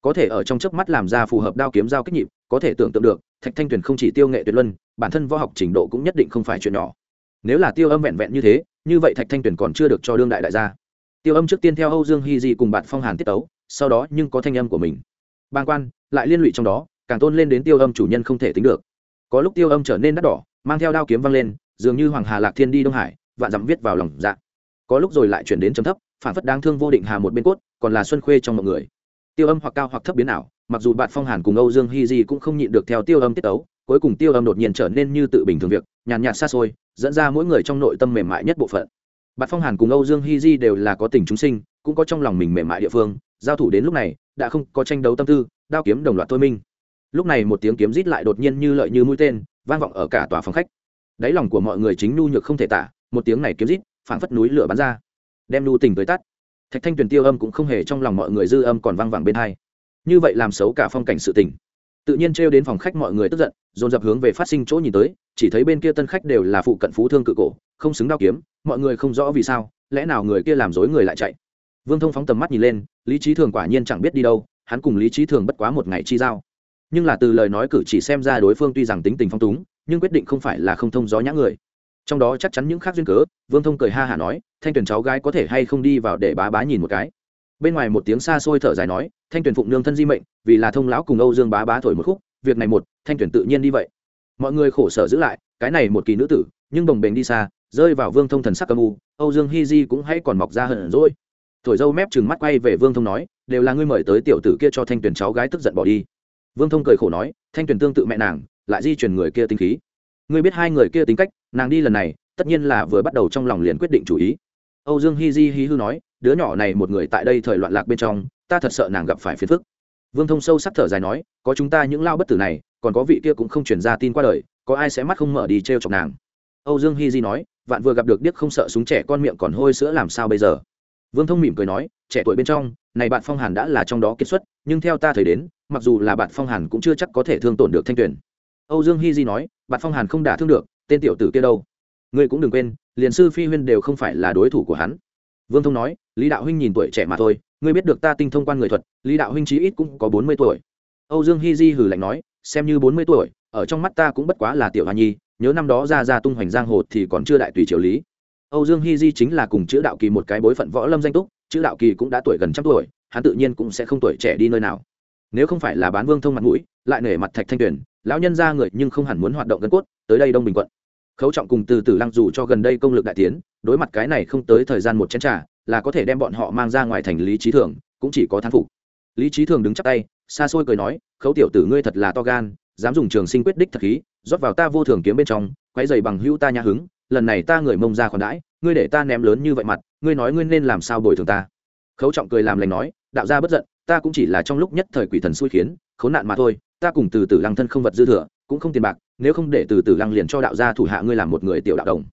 Có thể ở trong chớp mắt làm ra phù hợp đao kiếm giao kích nhịp, có thể tưởng tượng được, thạch thanh tuyền không chỉ tiêu nghệ tuyệt luân, bản thân võ học trình độ cũng nhất định không phải chuyện nhỏ nếu là tiêu âm vẹn vẹn như thế, như vậy thạch thanh tuyền còn chưa được cho đương đại đại gia. Tiêu âm trước tiên theo âu dương hy di cùng bạn phong hàn tiết tấu, sau đó nhưng có thanh âm của mình. Bàng quan, lại liên lụy trong đó, càng tôn lên đến tiêu âm chủ nhân không thể tính được. Có lúc tiêu âm trở nên đắt đỏ, mang theo đao kiếm văng lên, dường như hoàng hà lạc thiên đi đông hải, vạn dặm viết vào lòng dạ. Có lúc rồi lại chuyển đến chấm thấp phản phất đáng thương vô định hà một bên cốt, còn là xuân khuê trong mọi người. Tiêu âm hoặc cao hoặc thấp biến ảo, mặc dù bạn phong hàn cùng âu dương hy di cũng không nhịn được theo tiêu âm tiết tấu cuối cùng tiêu âm đột nhiên trở nên như tự bình thường việc, nhàn nhạt xa xôi, dẫn ra mỗi người trong nội tâm mềm mại nhất bộ phận. Bạn phong hàn cùng âu dương hy di đều là có tình chúng sinh, cũng có trong lòng mình mềm mại địa phương, giao thủ đến lúc này, đã không có tranh đấu tâm tư, đao kiếm đồng loạt thôi minh. Lúc này một tiếng kiếm rít lại đột nhiên như lợi như mũi tên, vang vọng ở cả tòa phòng khách. Đáy lòng của mọi người chính nhu nhược không thể tả, một tiếng này kiếm rít, phảng phất núi lửa bắn ra, đem nhu tình tới tắt. Thạch thanh tuyền tiêu âm cũng không hề trong lòng mọi người dư âm còn vang vẳng bên hai. Như vậy làm xấu cả phong cảnh sự tình tự nhiên trêu đến phòng khách mọi người tức giận, dồn dập hướng về phát sinh chỗ nhìn tới, chỉ thấy bên kia tân khách đều là phụ cận phú thương cự cổ, không xứng đao kiếm, mọi người không rõ vì sao, lẽ nào người kia làm dối người lại chạy? Vương thông phóng tầm mắt nhìn lên, lý trí thường quả nhiên chẳng biết đi đâu, hắn cùng lý trí thường bất quá một ngày chi giao. Nhưng là từ lời nói cử chỉ xem ra đối phương tuy rằng tính tình phong túng, nhưng quyết định không phải là không thông gió nhã người. Trong đó chắc chắn những khác duyên cớ, vương thông cười ha hả nói, thanh tuyển cháu gái có thể hay không đi vào để bá bá nhìn một cái? Bên ngoài một tiếng xa xôi thở dài nói, thanh tuyển phụng nương thân di mệnh, vì là thông lão cùng âu dương bá bá thổi một khúc, việc này một, thanh tuyển tự nhiên đi vậy. Mọi người khổ sở giữ lại, cái này một kỳ nữ tử, nhưng đồng bền đi xa, rơi vào vương thông thần sắc âm u, âu dương hi di cũng hãy còn mọc ra hận rồi. Thổi dâu mép chừng mắt quay về vương thông nói, đều là ngươi mời tới tiểu tử kia cho thanh tuyển cháu gái tức giận bỏ đi. Vương thông cười khổ nói, thanh tuyển tương tự mẹ nàng, lại di chuyển người kia tinh khí. Ngươi biết hai người kia tính cách, nàng đi lần này, tất nhiên là vừa bắt đầu trong lòng liền quyết định chủ ý. Âu dương hi di hi hư nói đứa nhỏ này một người tại đây thời loạn lạc bên trong, ta thật sợ nàng gặp phải phiền phức. Vương thông sâu sắc thở dài nói, có chúng ta những lao bất tử này, còn có vị kia cũng không chuyển ra tin qua đời, có ai sẽ mắt không mở đi t r e o chọc nàng? Âu dương hy di nói, vạn vừa gặp được điếc không sợ súng trẻ con miệng còn hôi sữa làm sao bây giờ? Vương thông mỉm cười nói, trẻ tuổi bên trong, này bạn phong hàn đã là trong đó kiệt xuất, nhưng theo ta thời đến, mặc dù là bạn phong hàn cũng chưa chắc có thể thương tổn được thanh tuyển âu dương hy di nói, bạn phong hàn không đả thương được, tên tiểu tử kia đâu? Ngươi cũng đừng quên liền sư phi huyên đều không phải là đối thủ của hắn. Vương thông nói lý đạo huynh nhìn tuổi trẻ mà thôi, ngươi biết được ta tinh thông quan người thuật, lý đạo huynh chí ít cũng có bốn mươi tuổi. Âu dương Hi di hử lạnh nói, xem như bốn mươi tuổi, ở trong mắt ta cũng bất quá là tiểu hoa nhi, nhớ năm đó ra ra tung hoành giang hồ thì còn chưa đại tùy triều lý. Âu dương Hi di chính là cùng chữ đạo kỳ một cái bối phận võ lâm danh túc, chữ đạo kỳ cũng đã tuổi gần trăm tuổi, hắn tự nhiên cũng sẽ không tuổi trẻ đi nơi nào. Nếu không phải là bán vương thông mặt mũi, lại nể mặt thạch thanh tuyền, lão nhân ra người nhưng không hẳn muốn hoạt động gân cốt, tới đây đông bình quận. Khấu trọng cùng từ từ lăng dù cho gần đây công lực đại tiến, đối mặt cái này không tới thời gian một chén t r à là có thể đem bọn họ mang ra ngoài thành lý trí thường, cũng chỉ có thán phục. Lý trí thường đứng chắp tay, xa xôi cười nói, khấu tiểu tử ngươi thật là to gan, dám dùng trường sinh quyết đích thật khí, rót vào ta vô thường kiếm bên trong quay dày bằng hữu ta nhã hứng, lần này ta người mông ra còn đãi, ngươi để ta ném lớn như vậy mặt, ngươi nói ngươi nên làm sao bồi thường ta? Khấu trọng cười làm lành nói, đạo gia bất giận, ta cũng chỉ là trong lúc nhất thời quỷ thần xui khiến, khốn nạn mà thôi, ta cùng từ tử lăng thân không vật dư thừa, cũng không tiền bạc, nếu không để từ tử lăng liền cho đạo gia thủ hạ ngươi làm một người tiểu đạo đồng.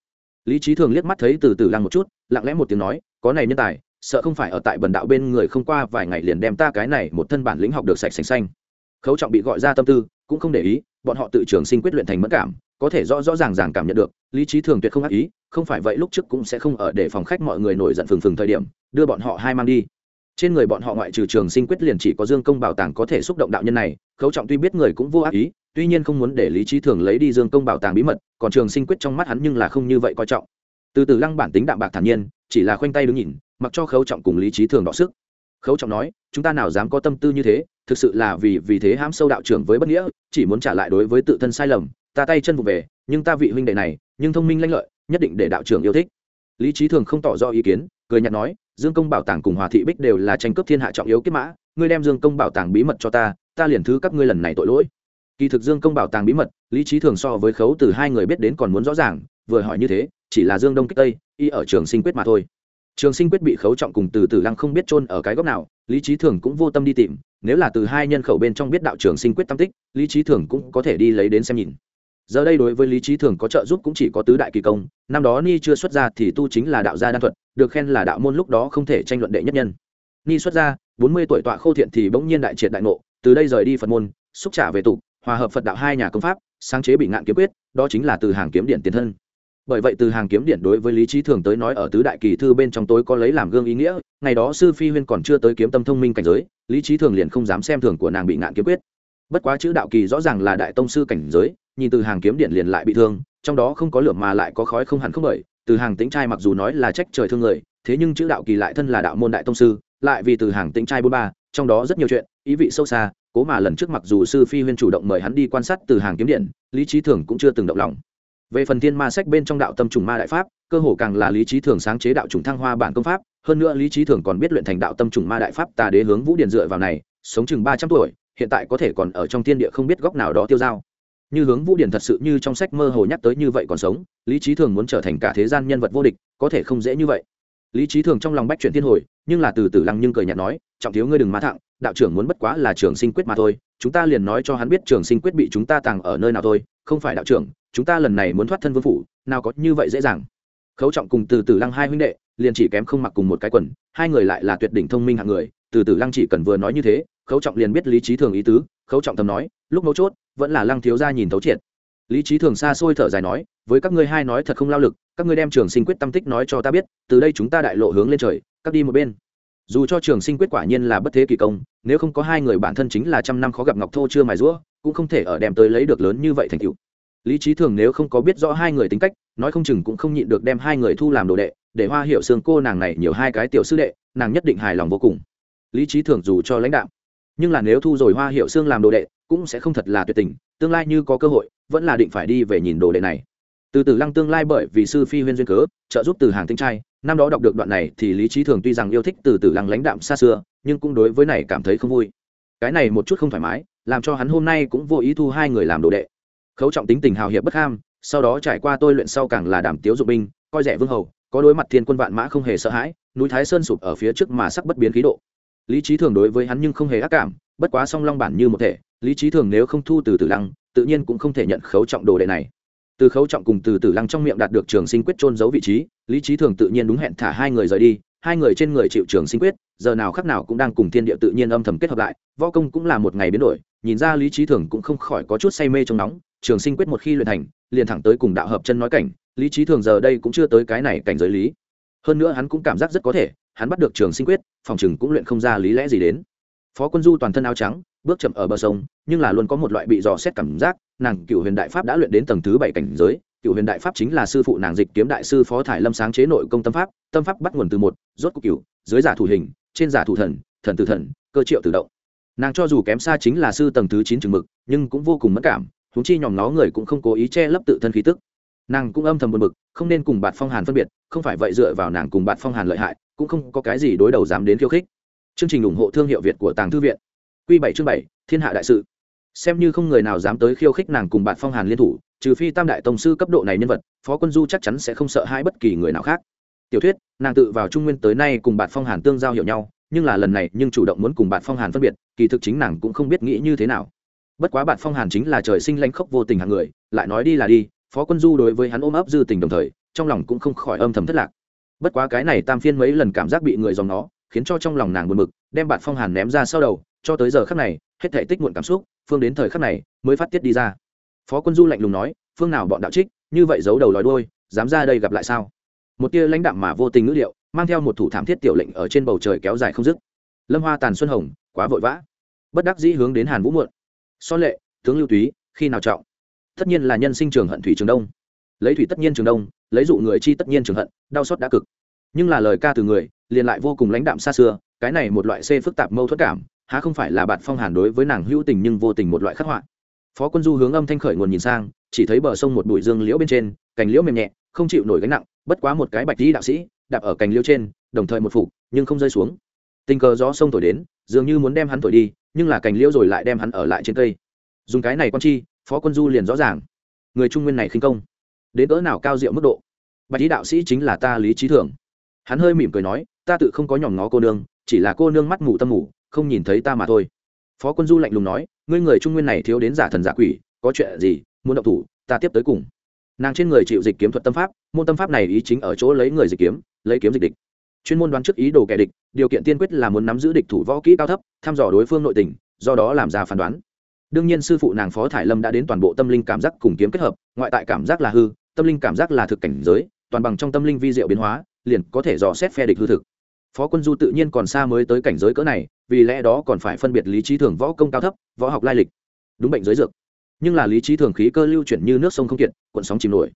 Lý trí thường liếc mắt thấy từ tử lăng một chút, lặng lẽ một tiếng nói có này nhân tài, sợ không phải ở tại bần đạo bên người không qua vài ngày liền đem ta cái này một thân bản lĩnh học được sạch sành xanh. Khấu trọng bị gọi ra tâm tư, cũng không để ý, bọn họ tự trường sinh quyết luyện thành mất cảm, có thể rõ rõ ràng ràng cảm nhận được, lý trí thường tuyệt không ác ý, không phải vậy lúc trước cũng sẽ không ở để phòng khách mọi người nổi giận phừng phừng thời điểm, đưa bọn họ hai mang đi. Trên người bọn họ ngoại trừ trường sinh quyết liền chỉ có dương công bảo tàng có thể xúc động đạo nhân này, khấu trọng tuy biết người cũng vô ác ý, tuy nhiên không muốn để lý trí thường lấy đi dương công bảo tàng bí mật, còn trường sinh quyết trong mắt hắn nhưng là không như vậy coi trọng. Từ từ lăng bản tính đạm bạc thản nhiên chỉ là khoanh tay đứng nhìn, mặc cho khấu trọng cùng lý trí thường đọ sức. Khấu trọng nói, chúng ta nào dám có tâm tư như thế, thực sự là vì vì thế hãm sâu đạo trưởng với bất nghĩa, chỉ muốn trả lại đối với tự thân sai lầm, ta tay chân vụ về, nhưng ta vị huynh đệ này, nhưng thông minh lanh lợi, nhất định để đạo trưởng yêu thích. Lý trí thường không tỏ rõ ý kiến, cười nhạt nói, dương công bảo tàng cùng hòa thị bích đều là tranh cướp thiên hạ trọng yếu kết mã, ngươi đem dương công bảo tàng bí mật cho ta ta liền thứ các ngươi lần này tội lỗi. Kỳ thực dương công bảo tàng bí mật, lý trí thường so với khấu từ hai người biết đến còn muốn rõ ràng vừa hỏi như thế, chỉ là dương đông kích tây, y ở trường sinh quyết mà thôi. Trường sinh quyết bị khấu trọng cùng từ từ lăng không biết chôn ở cái góc nào, lý trí thường cũng vô tâm đi tìm, nếu là từ hai nhân khẩu bên trong biết đạo trường sinh quyết tâm tích, lý trí thường cũng có thể đi lấy đến xem nhìn. Giờ đây đối với lý trí thường có trợ giúp cũng chỉ có tứ đại kỳ công, năm đó ni chưa xuất ra thì tu chính là đạo gia đan thuật, được khen là đạo môn lúc đó không thể tranh luận đệ nhất nhân. Ni xuất ra, bốn mươi tuổi tọa khô thiện thì bỗng nhiên đại triệt đại ngộ, từ đây rời đi phật môn, xúc trả về tục hòa hợp phật đạo hai nhà công pháp, sáng chế bị ngạn kiếm quyết, đó chính là từ hàng kiếm điện tiền thân bởi vậy từ hàng kiếm điện đối với lý trí thường tới nói ở tứ đại kỳ thư bên trong tối có lấy làm gương ý nghĩa, ngày đó sư phi huyên còn chưa tới kiếm tâm thông minh cảnh giới, lý trí thường liền không dám xem thường của nàng bị ngạn kiếm quyết. Bất quá chữ đạo kỳ rõ ràng là đại tông sư cảnh giới, nhìn từ hàng kiếm điện liền lại bị thương, trong đó không có lửa mà lại có khói không hẳn không bởi từ hàng tính trai mặc dù nói là trách trời thương người, thế nhưng chữ đạo kỳ lại thân là đạo môn đại tông sư, lại vì từ hàng tính trai bốn ba, trong đó rất nhiều chuyện, ý vị sâu xa, cố mà lần trước mặc dù sư phi huyên chủ động mời hắn đi quan sát từ hàng kiếm điện, lý trí thường cũng chưa từng động lòng về phần thiên ma sách bên trong đạo tâm trùng ma đại pháp, cơ hồ càng là lý trí thường sáng chế đạo trùng thăng hoa bản công pháp, hơn nữa lý trí thường còn biết luyện thành đạo tâm trùng ma đại pháp tà đế hướng vũ điền dựa vào này, sống chừng ba trăm tuổi, hiện tại có thể còn ở trong thiên địa không biết góc nào đó tiêu dao. Như hướng vũ điển thật sự như trong sách mơ hồ nhắc tới như vậy còn sống, lý trí thường muốn trở thành cả thế gian nhân vật vô địch, có thể không dễ như vậy. Lý trí thường trong lòng bách chuyển thiên hồi nhưng là từ từ lăng nhưng cười nhạt nói, trọng thiếu ngươi đừng má thẳng, đạo trưởng muốn bất quá là trường sinh quyết mà thôi, chúng ta liền nói cho hắn biết trường sinh quyết bị chúng ta tàng ở nơi nào thôi, không phải đạo trưởng, chúng ta lần này muốn thoát thân vương phủ, nào có như vậy dễ dàng. Khấu trọng cùng từ từ lăng hai huynh đệ, liền chỉ kém không mặc cùng một cái quần, hai người lại là tuyệt đỉnh thông minh hạng người, từ từ lăng chỉ cần vừa nói như thế, khấu trọng liền biết lý trí thường ý tứ, khấu trọng thầm nói, lúc mấu chốt, vẫn là lăng thiếu gia nhìn thấu triệt. Lý trí thường xa xôi thở dài nói, với các ngươi hai nói thật không lao lực, các ngươi đem trường sinh quyết tâm tích nói cho ta biết, từ đây chúng ta đại lộ hướng lên trời cắt đi một bên. Dù cho trường sinh quyết quả nhiên là bất thế kỳ công, nếu không có hai người bản thân chính là trăm năm khó gặp ngọc thô chưa mài rũa, cũng không thể ở đem tới lấy được lớn như vậy thành cựu lý trí thường nếu không có biết rõ hai người tính cách, nói không chừng cũng không nhịn được đem hai người thu làm đồ đệ, để hoa hiệu xương cô nàng này nhiều hai cái tiểu sư đệ, nàng nhất định hài lòng vô cùng. Lý trí thường dù cho lãnh đạo nhưng là nếu thu rồi hoa hiệu xương làm đồ đệ, cũng sẽ không thật là tuyệt tình, tương lai như có cơ hội, vẫn là định phải đi về nhìn đồ đệ này. Từ từ lăng tương lai bởi vì sư phi huyên duyên cớ, trợ giúp từ hàng tinh trai năm đó đọc được đoạn này thì lý trí thường tuy rằng yêu thích từ từ lăng lãnh đạm xa xưa, nhưng cũng đối với này cảm thấy không vui. Cái này một chút không thoải mái, làm cho hắn hôm nay cũng vô ý thu hai người làm đồ đệ. Khấu trọng tính tình hào hiệp bất ham, sau đó trải qua tôi luyện sau càng là đảm tiếu dụng binh, coi rẻ vương hầu, có đối mặt thiên quân vạn mã không hề sợ hãi, núi thái sơn sụp ở phía trước mà sắc bất biến khí độ. Lý trí thường đối với hắn nhưng không hề ác cảm, bất quá song long bản như một thể, lý trí thường nếu không thu từ tử lăng, tự nhiên cũng không thể nhận khấu trọng đồ đệ này. Từ khấu trọng cùng từ tử lăng trong miệng đạt được trường sinh quyết trôn giấu vị trí lý trí thường tự nhiên đúng hẹn thả hai người rời đi, hai người trên người chịu trường sinh quyết, giờ nào khắc nào cũng đang cùng thiên địa tự nhiên âm thầm kết hợp lại, võ công cũng là một ngày biến đổi, nhìn ra lý trí thường cũng không khỏi có chút say mê trong nóng, trường sinh quyết một khi luyện thành, liền thẳng tới cùng đạo hợp chân nói cảnh, lý trí thường giờ đây cũng chưa tới cái này cảnh giới lý. Hơn nữa hắn cũng cảm giác rất có thể, hắn bắt được trường sinh quyết, phòng chừng cũng luyện không ra lý lẽ gì đến. Phó quân du toàn thân áo trắng, bước chậm ở bờ sông, nhưng là luôn có một loại bị dò xét cảm giác, nàng cựu huyền đại pháp đã luyện đến tầng thứ bảy cảnh giới cựu huyền đại pháp chính là sư phụ nàng dịch kiếm đại sư phó thải lâm sáng chế nội công tâm pháp tâm pháp bắt nguồn từ một, rốt cuộc cựu dưới giả thủ hình, trên giả thủ thần thần từ thần, cơ triệu tự động. Nàng cho dù kém xa chính là sư tầng thứ chín chừng mực, nhưng cũng vô cùng mất cảm thúng chi nhòm nó người cũng không cố ý che lấp tự thân khí tức. Nàng cũng âm thầm buồn bực, không nên cùng bạn phong hàn phân biệt, không phải vậy dựa vào nàng cùng bạn phong hàn lợi hại, cũng không có cái gì đối đầu dám đến khiêu khích. Chương trình ủng hộ thương hiệu việt của tàng thư viện. Q bảy chương bảy, thiên hạ đại sự. Xem như không người nào dám tới khiêu khích nàng cùng bạn phong hàn liên thủ trừ phi tam đại tổng sư cấp độ này nhân vật, phó quân du chắc chắn sẽ không sợ hãi bất kỳ người nào khác. Tiểu thuyết, nàng tự vào trung nguyên tới nay cùng bạn phong hàn tương giao hiểu nhau, nhưng là lần này nhưng chủ động muốn cùng bạn phong hàn phân biệt, kỳ thực chính nàng cũng không biết nghĩ như thế nào. Bất quá bạn phong hàn chính là trời sinh lãnh khốc vô tình hàng người, lại nói đi là đi, phó quân du đối với hắn ôm ấp dư tình đồng thời, trong lòng cũng không khỏi âm thầm thất lạc. Bất quá cái này tam phiên mấy lần cảm giác bị người dòng nó, khiến cho trong lòng nàng buồn bực, đem bạn phong hàn ném ra sau đầu, cho tới giờ khắc này, hết thể tích muộn cảm xúc, phương đến thời khắc này, mới phát tiết đi ra phó quân du lạnh lùng nói, phương nào bọn đạo trích, như vậy giấu đầu lòi đôi dám ra đây gặp lại sao? Một tia lãnh đạm mà vô tình ngữ điệu, mang theo một thủ thảm thiết tiểu lệnh ở trên bầu trời kéo dài không dứt. Lâm hoa tàn xuân hồng, quá vội vã. Bất đắc dĩ hướng đến hàn vũ muộn. So lệ, tướng lưu túy, khi nào trọng? Tất nhiên là nhân sinh trường hận thủy trường đông. Lấy thủy tất nhiên trường đông, lấy dụ người chi tất nhiên trường hận, đau xót đã cực. Nhưng là lời ca từ người, liền lại vô cùng lãnh đạm xa xưa, cái này một loại xê phức tạp mâu thuẫn cảm, há không phải là bạn phong hàn đối với nàng hữu tình nhưng vô tình một loại khắc họa phó quân du hướng âm thanh khởi nguồn nhìn sang, chỉ thấy bờ sông một bụi dương liễu bên trên, cành liễu mềm nhẹ, không chịu nổi gánh nặng, bất quá một cái bạch đi đạo sĩ, đạp ở cành liễu trên, đồng thời một phục, nhưng không rơi xuống. Tình cờ gió sông thổi đến, dường như muốn đem hắn thổi đi, nhưng là cành liễu rồi lại đem hắn ở lại trên cây. Dùng cái này con chi, phó quân du liền rõ ràng. Người trung nguyên này khinh công. Đến cỡ nào cao diệu mức độ? Bạch lý đạo sĩ chính là ta lý trí thường hắn hơi mỉm cười nói, ta tự không có nhòm ngó cô nương, chỉ là cô nương mắt mù tâm mù, không nhìn thấy ta mà thôi. Phó quân du lạnh lùng nói ngươi người trung nguyên này thiếu đến giả thần giả quỷ, có chuyện gì, muốn động thủ, ta tiếp tới cùng. Nàng trên người chịu dịch kiếm thuật tâm pháp, môn tâm pháp này ý chính ở chỗ lấy người dịch kiếm, lấy kiếm dịch địch. Chuyên môn đoán trước ý đồ kẻ địch, điều kiện tiên quyết là muốn nắm giữ địch thủ võ kỹ cao thấp, thăm dò đối phương nội tình, do đó làm ra phán đoán. Đương nhiên sư phụ nàng phó thải lâm đã đến toàn bộ tâm linh cảm giác cùng kiếm kết hợp, ngoại tại cảm giác là hư, tâm linh cảm giác là thực cảnh giới, toàn bằng trong tâm linh vi diệu biến hóa, liền có thể dò xét phe địch hư thực phó quân du tự nhiên còn xa mới tới cảnh giới cỡ này, vì lẽ đó còn phải phân biệt lý trí thường võ công cao thấp, võ học lai lịch. Đúng bệnh giới dược. Nhưng là lý trí thường khí cơ lưu chuyển như nước sông không kiệt, cuộn sóng chìm nổi.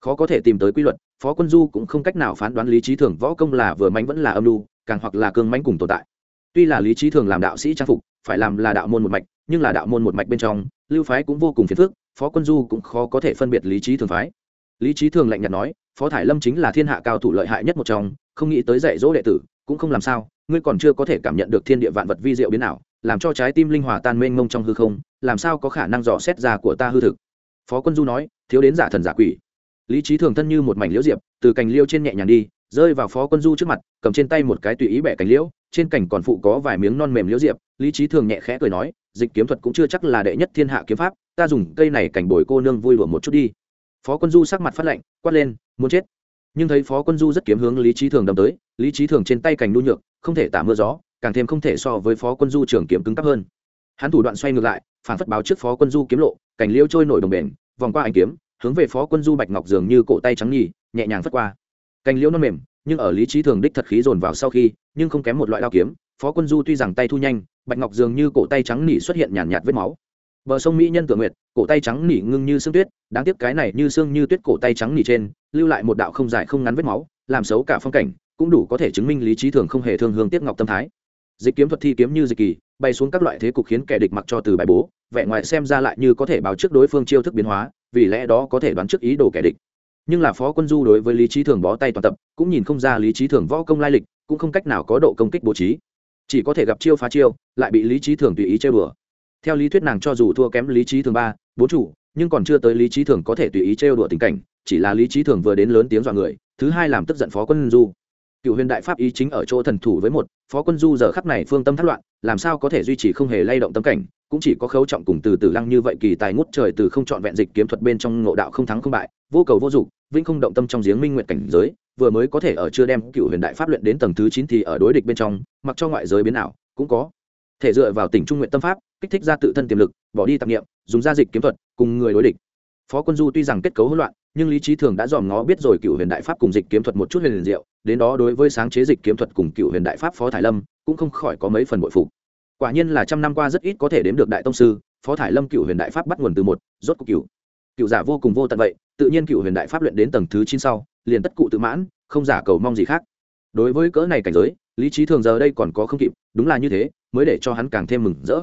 Khó có thể tìm tới quy luật, phó quân du cũng không cách nào phán đoán lý trí thường võ công là vừa mánh vẫn là âm lưu càng hoặc là cương mánh cùng tồn tại. Tuy là lý trí thường làm đạo sĩ trang phục, phải làm là đạo môn một mạch, nhưng là đạo môn một mạch bên trong, lưu phái cũng vô cùng phiền phức, phó quân du cũng khó có thể phân biệt lý trí thường phái. Lý trí thường lạnh nhạt nói, phó thải lâm chính là thiên hạ cao thủ lợi hại nhất một trong, không nghĩ tới dạy dỗ đệ tử cũng không làm sao, ngươi còn chưa có thể cảm nhận được thiên địa vạn vật vi diệu biến nào làm cho trái tim linh hòa tan mênh mông trong hư không, làm sao có khả năng dò xét ra của ta hư thực? Phó quân du nói, thiếu đến giả thần giả quỷ. Lý trí thường thân như một mảnh liễu diệp, từ cành liêu trên nhẹ nhàng đi, rơi vào phó quân du trước mặt, cầm trên tay một cái tùy ý bẻ cành liễu, trên cành còn phụ có vài miếng non mềm liễu diệp. Lý trí thường nhẹ khẽ cười nói, dịch kiếm thuật cũng chưa chắc là đệ nhất thiên hạ kiếm pháp, ta dùng cây này cảnh bồi cô nương vui lụa một chút đi. Phó quân du sắc mặt phát lạnh, quát lên, muốn chết nhưng thấy phó quân du rất kiếm hướng lý trí thường đâm tới lý trí thường trên tay cành nu nhược không thể tả mưa gió càng thêm không thể so với phó quân du trường kiếm cứng cắp hơn. Hắn thủ đoạn xoay ngược lại phản phất báo trước phó quân du kiếm lộ cành liêu trôi nổi đồng bền vòng qua ảnh kiếm hướng về phó quân du bạch ngọc dường như cổ tay trắng nhì nhẹ nhàng phất qua. Cành liêu non mềm nhưng ở lý trí thường đích thật khí dồn vào sau khi nhưng không kém một loại đao kiếm phó quân du tuy rằng tay thu nhanh bạch ngọc dường như cổ tay trắng nỉ xuất hiện nhàn nhạt, vết máu bờ sông mỹ nhân tự nguyệt, cổ tay trắng nỉ ngưng như sương tuyết, đáng tiếc cái này như sương như tuyết cổ tay trắng nỉ trên, lưu lại một đạo không dài không ngắn vết máu, làm xấu cả phong cảnh, cũng đủ có thể chứng minh lý trí thường không hề thương hương tiếc ngọc tâm thái. Dịch kiếm thuật thi kiếm như dịch kỳ, bay xuống các loại thế cục khiến kẻ địch mặc cho từ bài bố, vẻ ngoài xem ra lại như có thể báo trước đối phương chiêu thức biến hóa, vì lẽ đó có thể đoán trước ý đồ kẻ địch. Nhưng là phó quân du đối với lý trí thường bó tay toàn tập, cũng nhìn không ra lý trí thường võ công lai lịch, cũng không cách nào có độ công kích bố trí. Chỉ có thể gặp chiêu phá chiêu, lại bị lý trí thường tùy ý chơi bừa theo lý thuyết nàng cho dù thua kém lý trí thường ba, bốn chủ, nhưng còn chưa tới lý trí thường có thể tùy ý trêu đùa tình cảnh, chỉ là lý trí thường vừa đến lớn tiếng dọa người, thứ hai làm tức giận phó quân du. Cựu huyền đại pháp ý chính ở chỗ thần thủ với một, phó quân du giờ khắp này phương tâm thất loạn, làm sao có thể duy trì không hề lay động tâm cảnh, cũng chỉ có khấu trọng cùng từ từ lăng như vậy kỳ tài ngút trời từ không chọn vẹn dịch kiếm thuật bên trong ngộ đạo không thắng không bại, vô cầu vô dụng, vĩnh không động tâm trong giếng minh nguyện cảnh giới, vừa mới có thể ở chưa đem cựu huyền đại pháp luyện đến tầng thứ chín thì ở đối địch bên trong, mặc cho ngoại giới biến ảo, cũng có thể dựa vào tỉnh trung nguyện tâm pháp kích thích ra tự thân tiềm lực, bỏ đi tạp nghiệm dùng gia dịch kiếm thuật, cùng người đối địch. Phó quân du tuy rằng kết cấu hỗn loạn, nhưng lý trí thường đã dòm ngó biết rồi cựu huyền đại pháp cùng dịch kiếm thuật một chút huyền diệu, đến đó đối với sáng chế dịch kiếm thuật cùng cựu huyền đại pháp phó thải lâm cũng không khỏi có mấy phần bội phục. Quả nhiên là trăm năm qua rất ít có thể đếm được đại tông sư, phó thải lâm cựu huyền đại pháp bắt nguồn từ một, rốt cuộc cựu. Cựu giả vô cùng vô tận vậy, tự nhiên cựu huyền đại pháp luyện đến tầng thứ chín sau, liền tất cụ tự mãn, không giả cầu mong gì khác. Đối với cỡ này cảnh giới, lý trí thường giờ đây còn có không kịp, đúng là như thế, mới để cho hắn càng thêm mừng rỡ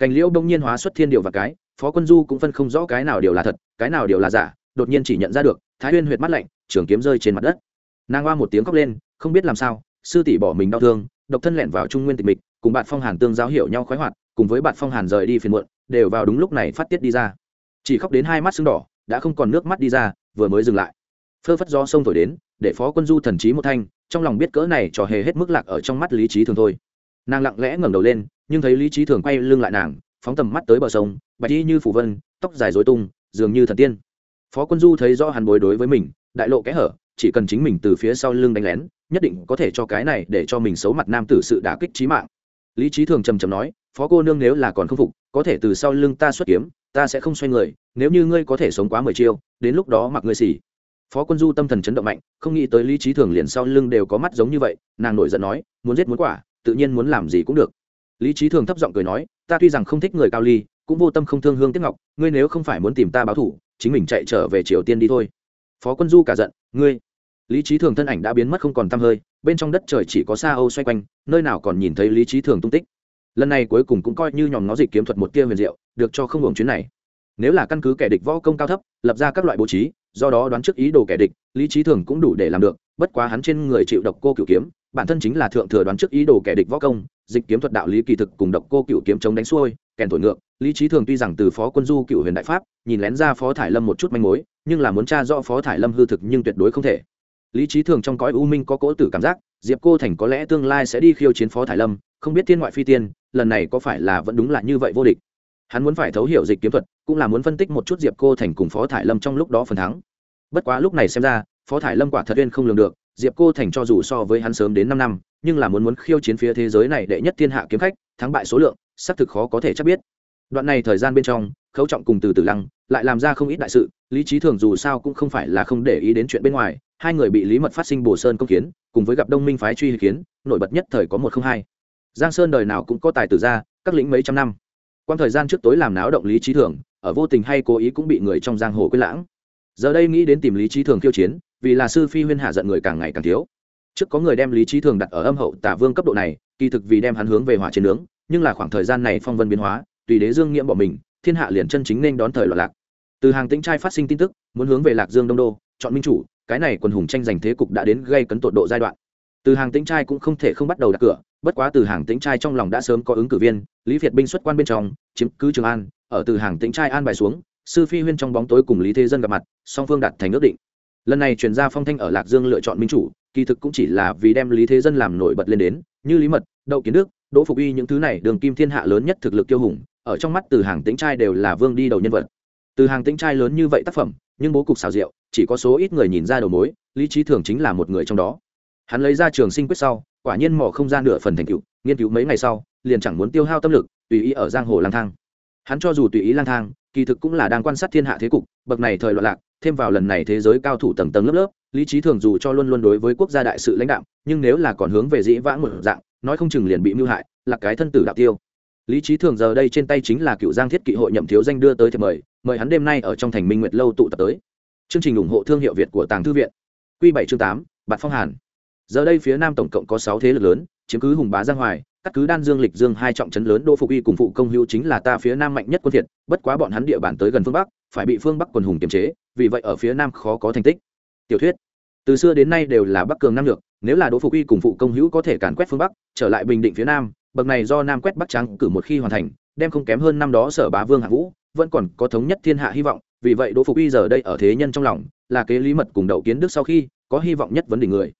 cành liễu đông nhiên hóa xuất thiên điều và cái, phó quân du cũng phân không rõ cái nào điều là thật, cái nào điều là giả, đột nhiên chỉ nhận ra được, thái huyên huyệt mắt lạnh, trường kiếm rơi trên mặt đất. Nàng hoa một tiếng khóc lên, không biết làm sao, sư tỷ bỏ mình đau thương, độc thân lẹn vào trung nguyên tịch mịch, cùng bạn phong hàn tương giáo hiểu nhau khoái hoạt, cùng với bạn phong hàn rời đi phiền muộn, đều vào đúng lúc này phát tiết đi ra. Chỉ khóc đến hai mắt sưng đỏ, đã không còn nước mắt đi ra, vừa mới dừng lại. Phơ phất do sông thổi đến, để phó quân du thần trí một thanh, trong lòng biết cỡ này trò hề hết mức lạc ở trong mắt lý trí thường thôi. Nàng lặng lẽ ngẩng đầu lên nhưng thấy lý trí thường quay lưng lại nàng, phóng tầm mắt tới bờ sông, bạch y như phủ vân, tóc dài dối tung, dường như thần tiên. Phó quân du thấy rõ hắn bối đối với mình, đại lộ kẽ hở, chỉ cần chính mình từ phía sau lưng đánh lén, nhất định có thể cho cái này để cho mình xấu mặt nam tử sự đả kích trí mạng. Lý trí thường trầm trầm nói, phó cô nương nếu là còn không phục, có thể từ sau lưng ta xuất kiếm, ta sẽ không xoay người, nếu như ngươi có thể sống quá mười chiêu, đến lúc đó mặc ngươi xỉ. Phó quân du tâm thần chấn động mạnh, không nghĩ tới lý trí thường liền sau lưng đều có mắt giống như vậy, nàng nổi giận nói, muốn giết muốn quả, tự nhiên muốn làm gì cũng được lý trí thường thấp giọng cười nói, ta tuy rằng không thích người cao ly, cũng vô tâm không thương hương tiếc ngọc, ngươi nếu không phải muốn tìm ta báo thủ, chính mình chạy trở về triều tiên đi thôi. Phó quân du cả giận, ngươi? Lý trí thường thân ảnh đã biến mất không còn t hơi, bên trong đất trời chỉ có xa âu xoay quanh, nơi nào còn nhìn thấy lý trí thường tung tích. Lần này cuối cùng cũng coi như nhòm nó dịch kiếm thuật một tia huyền diệu, được cho không hưởng chuyến này. Nếu là căn cứ kẻ địch võ công cao thấp, lập ra các loại bố trí, do đó đoán trước ý đồ kẻ địch, lý trí thường cũng đủ để làm được, bất quá hắn trên người chịu độc cô cựu kiếm bản thân chính là thượng thừa đoán trước ý đồ kẻ địch võ công, dịch kiếm thuật đạo lý kỳ thực cùng độc cô cựu kiếm chống đánh xuôi, kèn thổi ngược, lý trí thường tuy rằng từ phó quân du cựu huyền đại pháp, nhìn lén ra phó thải lâm một chút manh mối, nhưng là muốn tra rõ phó thải lâm hư thực nhưng tuyệt đối không thể. Lý trí thường trong cõi u minh có cỗ tử cảm giác, diệp cô thành có lẽ tương lai sẽ đi khiêu chiến phó thải lâm, không biết thiên ngoại phi tiên, lần này có phải là vẫn đúng là như vậy vô địch. Hắn muốn phải thấu hiểu dịch kiếm thuật, cũng là muốn phân tích một chút diệp cô thành cùng phó thải lâm trong lúc đó phần thắng. Bất quá lúc này xem ra, phó thải lâm quả thật uyên không lường được diệp cô thành cho dù so với hắn sớm đến năm năm, nhưng là muốn muốn khiêu chiến phía thế giới này đệ nhất thiên hạ kiếm khách, thắng bại số lượng, xác thực khó có thể chắc biết. Đoạn này thời gian bên trong, khấu trọng cùng từ từ lăng lại làm ra không ít đại sự, lý trí thường dù sao cũng không phải là không để ý đến chuyện bên ngoài, hai người bị lý mật phát sinh bồ sơn công kiến, cùng với gặp đông minh phái truy kiến, nổi bật nhất thời có một không hai. Giang sơn đời nào cũng có tài tử ra các lĩnh mấy trăm năm. Quan thời gian trước tối làm náo động lý trí thường, ở vô tình hay cố ý cũng bị người trong giang hồ quên lãng. Giờ đây nghĩ đến tìm lý trí thường khiêu chiến vì là sư phi huyên hạ giận người càng ngày càng thiếu. Trước có người đem lý trí thường đặt ở âm hậu tả vương cấp độ này, kỳ thực vì đem hắn hướng về hỏa chiến nướng, nhưng là khoảng thời gian này phong vân biến hóa, tùy đế dương nghiễm bỏ mình, thiên hạ liền chân chính nên đón thời loạn lạc. Từ hàng tĩnh trai phát sinh tin tức, muốn hướng về lạc dương đông đô, chọn minh chủ, cái này quần hùng tranh giành thế cục đã đến gây cấn tột độ giai đoạn. Từ hàng tĩnh trai cũng không thể không bắt đầu đặt cửa, bất quá từ hàng tĩnh trai trong lòng đã sớm có ứng cử viên, lý việt binh xuất quan bên trong, chiếm cứ trường an, ở từ hàng tĩnh trai an bài xuống, sư phi huyên trong bóng tối cùng lý thế dân gặp mặt, song phương đặt thành ước định lần này chuyển ra phong thanh ở lạc dương lựa chọn minh chủ, kỳ thực cũng chỉ là vì đem lý thế dân làm nổi bật lên đến, như lý mật, đậu kiến đức, đỗ phục uy những thứ này đường kim thiên hạ lớn nhất thực lực tiêu hùng, ở trong mắt từ hàng tĩnh trai đều là vương đi đầu nhân vật. Từ hàng tĩnh trai lớn như vậy tác phẩm, nhưng bố cục xào rượu chỉ có số ít người nhìn ra đầu mối, lý trí thường chính là một người trong đó. Hắn lấy ra trường sinh quyết sau, quả nhiên mỏ không gian nửa phần thành cựu nghiên cứu mấy ngày sau, liền chẳng muốn tiêu hao tâm lực, tùy ý ở giang hồ lang thang. Hắn cho dù tùy ý lang thang kỳ thực cũng là đang quan sát thiên hạ thế cục, bậc này thời loạn lạc, thêm vào lần này thế giới cao thủ tầng tầng lớp lớp, lý trí thường dù cho luôn luôn đối với quốc gia đại sự lãnh đạo nhưng nếu là còn hướng về dĩ vãng một dạng, nói không chừng liền bị mưu hại, là cái thân tử đạo tiêu. Lý trí thường giờ đây trên tay chính là cựu giang thiết kỵ hội nhậm thiếu danh đưa tới thiệp mời mời hắn đêm nay ở trong thành minh nguyệt lâu tụ tập tới. Chương trình ủng hộ thương hiệu việt của tàng thư viện. Q bảy chương tám, bạt phong hàn. Giờ đây phía nam tổng cộng có sáu thế lực lớn chiếm cứ hùng bá giang hoài, cắt cứ đan dương lịch dương hai trọng trấn lớn đô phục y cùng phụ công hữu chính là ta phía nam mạnh nhất quân thiệt, bất quá bọn hắn địa bàn tới gần phương bắc, phải bị phương bắc quần hùng kiềm chế, vì vậy ở phía nam khó có thành tích tiểu thuyết, từ xưa đến nay đều là bắc cường nam lược. nếu là đỗ phục y cùng phụ công hữu có thể càn quét phương bắc, trở lại bình định phía nam, bậc này do nam quét bắc trắng cử một khi hoàn thành, đem không kém hơn năm đó sở bá vương hạ vũ, vẫn còn có thống nhất thiên hạ hy vọng, vì vậy đỗ phục y giờ đây ở thế nhân trong lòng, là kế lý mật cùng đậu kiến đức sau khi, có hy vọng nhất vấn đề người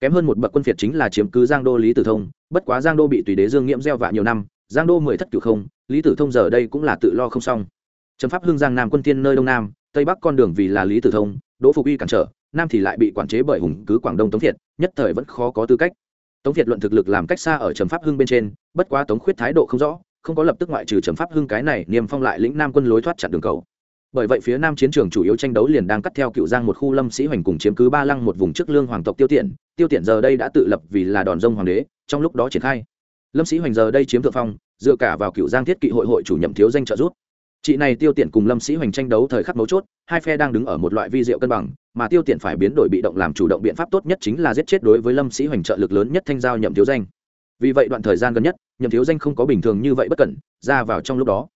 kém hơn một bậc quân phiệt chính là chiếm cứ giang đô lý tử thông, bất quá giang đô bị tùy đế dương nghiễm gieo vạ nhiều năm, giang đô mười thất cửu không, lý tử thông giờ đây cũng là tự lo không xong. Trầm pháp hưng giang nam quân tiên nơi đông nam, tây bắc con đường vì là lý tử thông, đỗ phục y cản trở, nam thì lại bị quản chế bởi hùng cứ quảng đông tống việt nhất thời vẫn khó có tư cách. Tống việt luận thực lực làm cách xa ở trầm pháp hưng bên trên, bất quá tống khuyết thái độ không rõ, không có lập tức ngoại trừ trầm pháp hưng cái này niềm phong lại lĩnh nam quân lối thoát chặn đường cầu bởi vậy phía nam chiến trường chủ yếu tranh đấu liền đang cắt theo cựu giang một khu lâm sĩ hoành cùng chiếm cứ ba lăng một vùng trước lương hoàng tộc tiêu tiện. Tiêu tiện giờ đây đã tự lập vì là đòn rông hoàng đế, trong lúc đó triển khai. Lâm sĩ hoành giờ đây chiếm thượng phong, dựa cả vào cựu giang thiết kỵ hội hội chủ nhậm thiếu danh trợ giúp. Chị này tiêu tiện cùng lâm sĩ hoành tranh đấu thời khắc mấu chốt, hai phe đang đứng ở một loại vi diệu cân bằng, mà tiêu tiện phải biến đổi bị động làm chủ động biện pháp tốt nhất chính là giết chết đối với lâm sĩ hoành trợ lực lớn nhất thanh giao nhậm thiếu danh. Vì vậy đoạn thời gian gần nhất, nhậm thiếu danh không có bình thường như vậy bất cẩn, ra vào trong lúc đó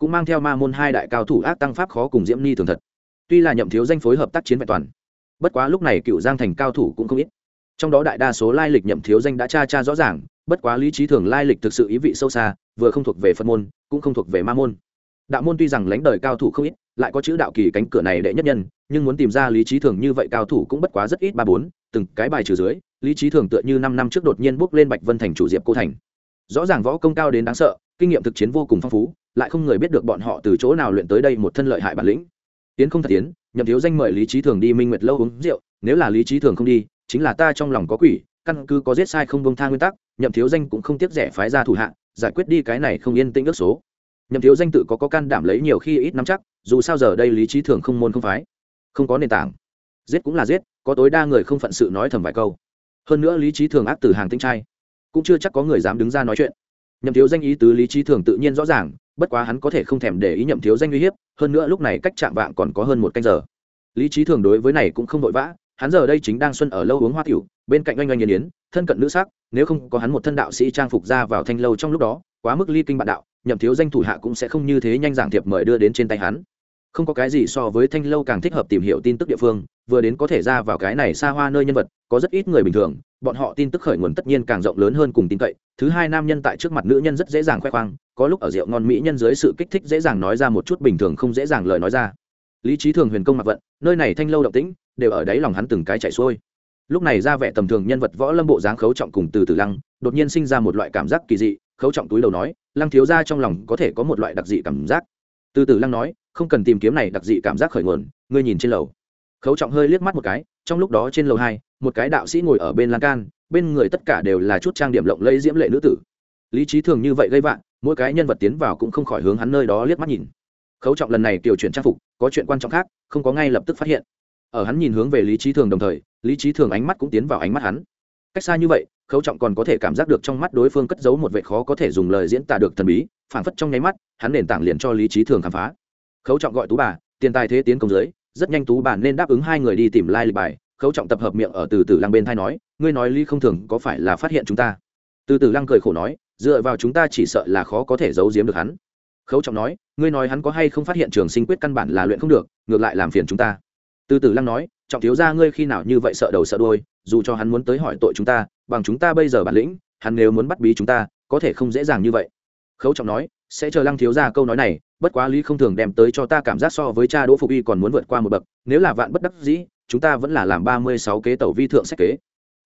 cũng mang theo ma môn hai đại cao thủ ác tăng pháp khó cùng diễm ni thường thật. Tuy là nhậm thiếu danh phối hợp tác chiến vẹn toàn, bất quá lúc này cựu giang thành cao thủ cũng không ít. Trong đó đại đa số lai lịch nhậm thiếu danh đã tra tra rõ ràng, bất quá lý trí thường lai lịch thực sự ý vị sâu xa, vừa không thuộc về phật môn, cũng không thuộc về ma môn. Đạo môn tuy rằng lãnh đời cao thủ không ít, lại có chữ đạo kỳ cánh cửa này đệ nhất nhân, nhưng muốn tìm ra lý trí thường như vậy cao thủ cũng bất quá rất ít ba bốn, từng cái bài trừ dưới, lý trí thường tựa như năm năm trước đột nhiên bước lên bạch vân thành chủ diệp cô thành. Rõ ràng võ công cao đến đáng sợ, kinh nghiệm thực chiến vô cùng phong phú lại không người biết được bọn họ từ chỗ nào luyện tới đây một thân lợi hại bản lĩnh. Tiến không thật tiến, nhậm thiếu danh mời lý trí thường đi minh nguyệt lâu uống rượu, nếu là lý trí thường không đi, chính là ta trong lòng có quỷ, căn cứ có giết sai không bông tha nguyên tắc, nhậm thiếu danh cũng không tiếc rẻ phái ra thủ hạ, giải quyết đi cái này không yên tĩnh ước số. Nhậm thiếu danh tự có có can đảm lấy nhiều khi ít nắm chắc, dù sao giờ đây lý trí thường không môn không phái, không có nền tảng. Giết cũng là giết, có tối đa người không phận sự nói thầm vài câu. Hơn nữa lý trí thường ác từ hàng tinh trai, cũng chưa chắc có người dám đứng ra nói chuyện. Nhậm thiếu danh ý tứ lý trí thường tự nhiên rõ ràng bất quá hắn có thể không thèm để ý nhậm thiếu danh uy hiếp, hơn nữa lúc này cách chạm vạng còn có hơn một canh giờ. Lý trí thường đối với này cũng không vội vã, hắn giờ đây chính đang xuân ở lâu uống hoa tiểu, bên cạnh oanh oanh yên yến thân cận nữ sắc, nếu không có hắn một thân đạo sĩ trang phục ra vào thanh lâu trong lúc đó, quá mức ly kinh bạn đạo, nhậm thiếu danh thủ hạ cũng sẽ không như thế nhanh giảng thiệp mời đưa đến trên tay hắn. Không có cái gì so với thanh lâu càng thích hợp tìm hiểu tin tức địa phương, vừa đến có thể ra vào cái này xa hoa nơi nhân vật, có rất ít người bình thường, bọn họ tin tức khởi nguồn tất nhiên càng rộng lớn hơn cùng tin cậy, thứ hai nam nhân tại trước mặt nữ nhân rất dễ dàng khoe khoang có lúc ở rượu ngon mỹ nhân dưới sự kích thích dễ dàng nói ra một chút bình thường không dễ dàng lời nói ra. Lý trí thường huyền công mặc vận, nơi này thanh lâu động tĩnh, đều ở đáy lòng hắn từng cái chạy xuôi. Lúc này ra vẻ tầm thường nhân vật võ lâm bộ dáng khấu trọng cùng từ từ lăng, đột nhiên sinh ra một loại cảm giác kỳ dị, khấu trọng túi đầu nói, lăng thiếu ra trong lòng có thể có một loại đặc dị cảm giác. Từ từ lăng nói, không cần tìm kiếm này đặc dị cảm giác khởi nguồn, ngươi nhìn trên lầu. Khấu trọng hơi liếc mắt một cái, trong lúc đó trên lầu hai, một cái đạo sĩ ngồi ở bên lan can, bên người tất cả đều là chút trang điểm lộng lẫy diễm lệ nữ tử lý trí thường như vậy gây vạn mỗi cái nhân vật tiến vào cũng không khỏi hướng hắn nơi đó liếc mắt nhìn. Khấu trọng lần này tiểu chuyển trang phục, có chuyện quan trọng khác, không có ngay lập tức phát hiện. Ở hắn nhìn hướng về lý trí thường đồng thời, lý trí thường ánh mắt cũng tiến vào ánh mắt hắn. Cách xa như vậy, khấu trọng còn có thể cảm giác được trong mắt đối phương cất giấu một vệ khó có thể dùng lời diễn tả được thần bí, phảng phất trong nháy mắt, hắn nền tảng liền cho lý trí thường khám phá. Khấu trọng gọi tú bà, tiền tài thế tiến công dưới, rất nhanh tú bà nên đáp ứng hai người đi tìm lai lịch bài. Khấu trọng tập hợp miệng ở từ từ lăng bên thai nói, ngươi nói lý không thường có phải là phát hiện chúng ta? Từ từ lăng cười khổ nói dựa vào chúng ta chỉ sợ là khó có thể giấu giếm được hắn. Khấu trọng nói, ngươi nói hắn có hay không phát hiện trường sinh quyết căn bản là luyện không được, ngược lại làm phiền chúng ta. Từ từ lăng nói, trọng thiếu ra ngươi khi nào như vậy sợ đầu sợ đôi dù cho hắn muốn tới hỏi tội chúng ta, bằng chúng ta bây giờ bản lĩnh, hắn nếu muốn bắt bí chúng ta, có thể không dễ dàng như vậy. Khấu trọng nói, sẽ chờ lăng thiếu ra câu nói này, bất quá lý không thường đem tới cho ta cảm giác so với cha đỗ phục y còn muốn vượt qua một bậc, nếu là vạn bất đắc dĩ, chúng ta vẫn là làm ba mươi sáu kế tẩu vi thượng sách kế.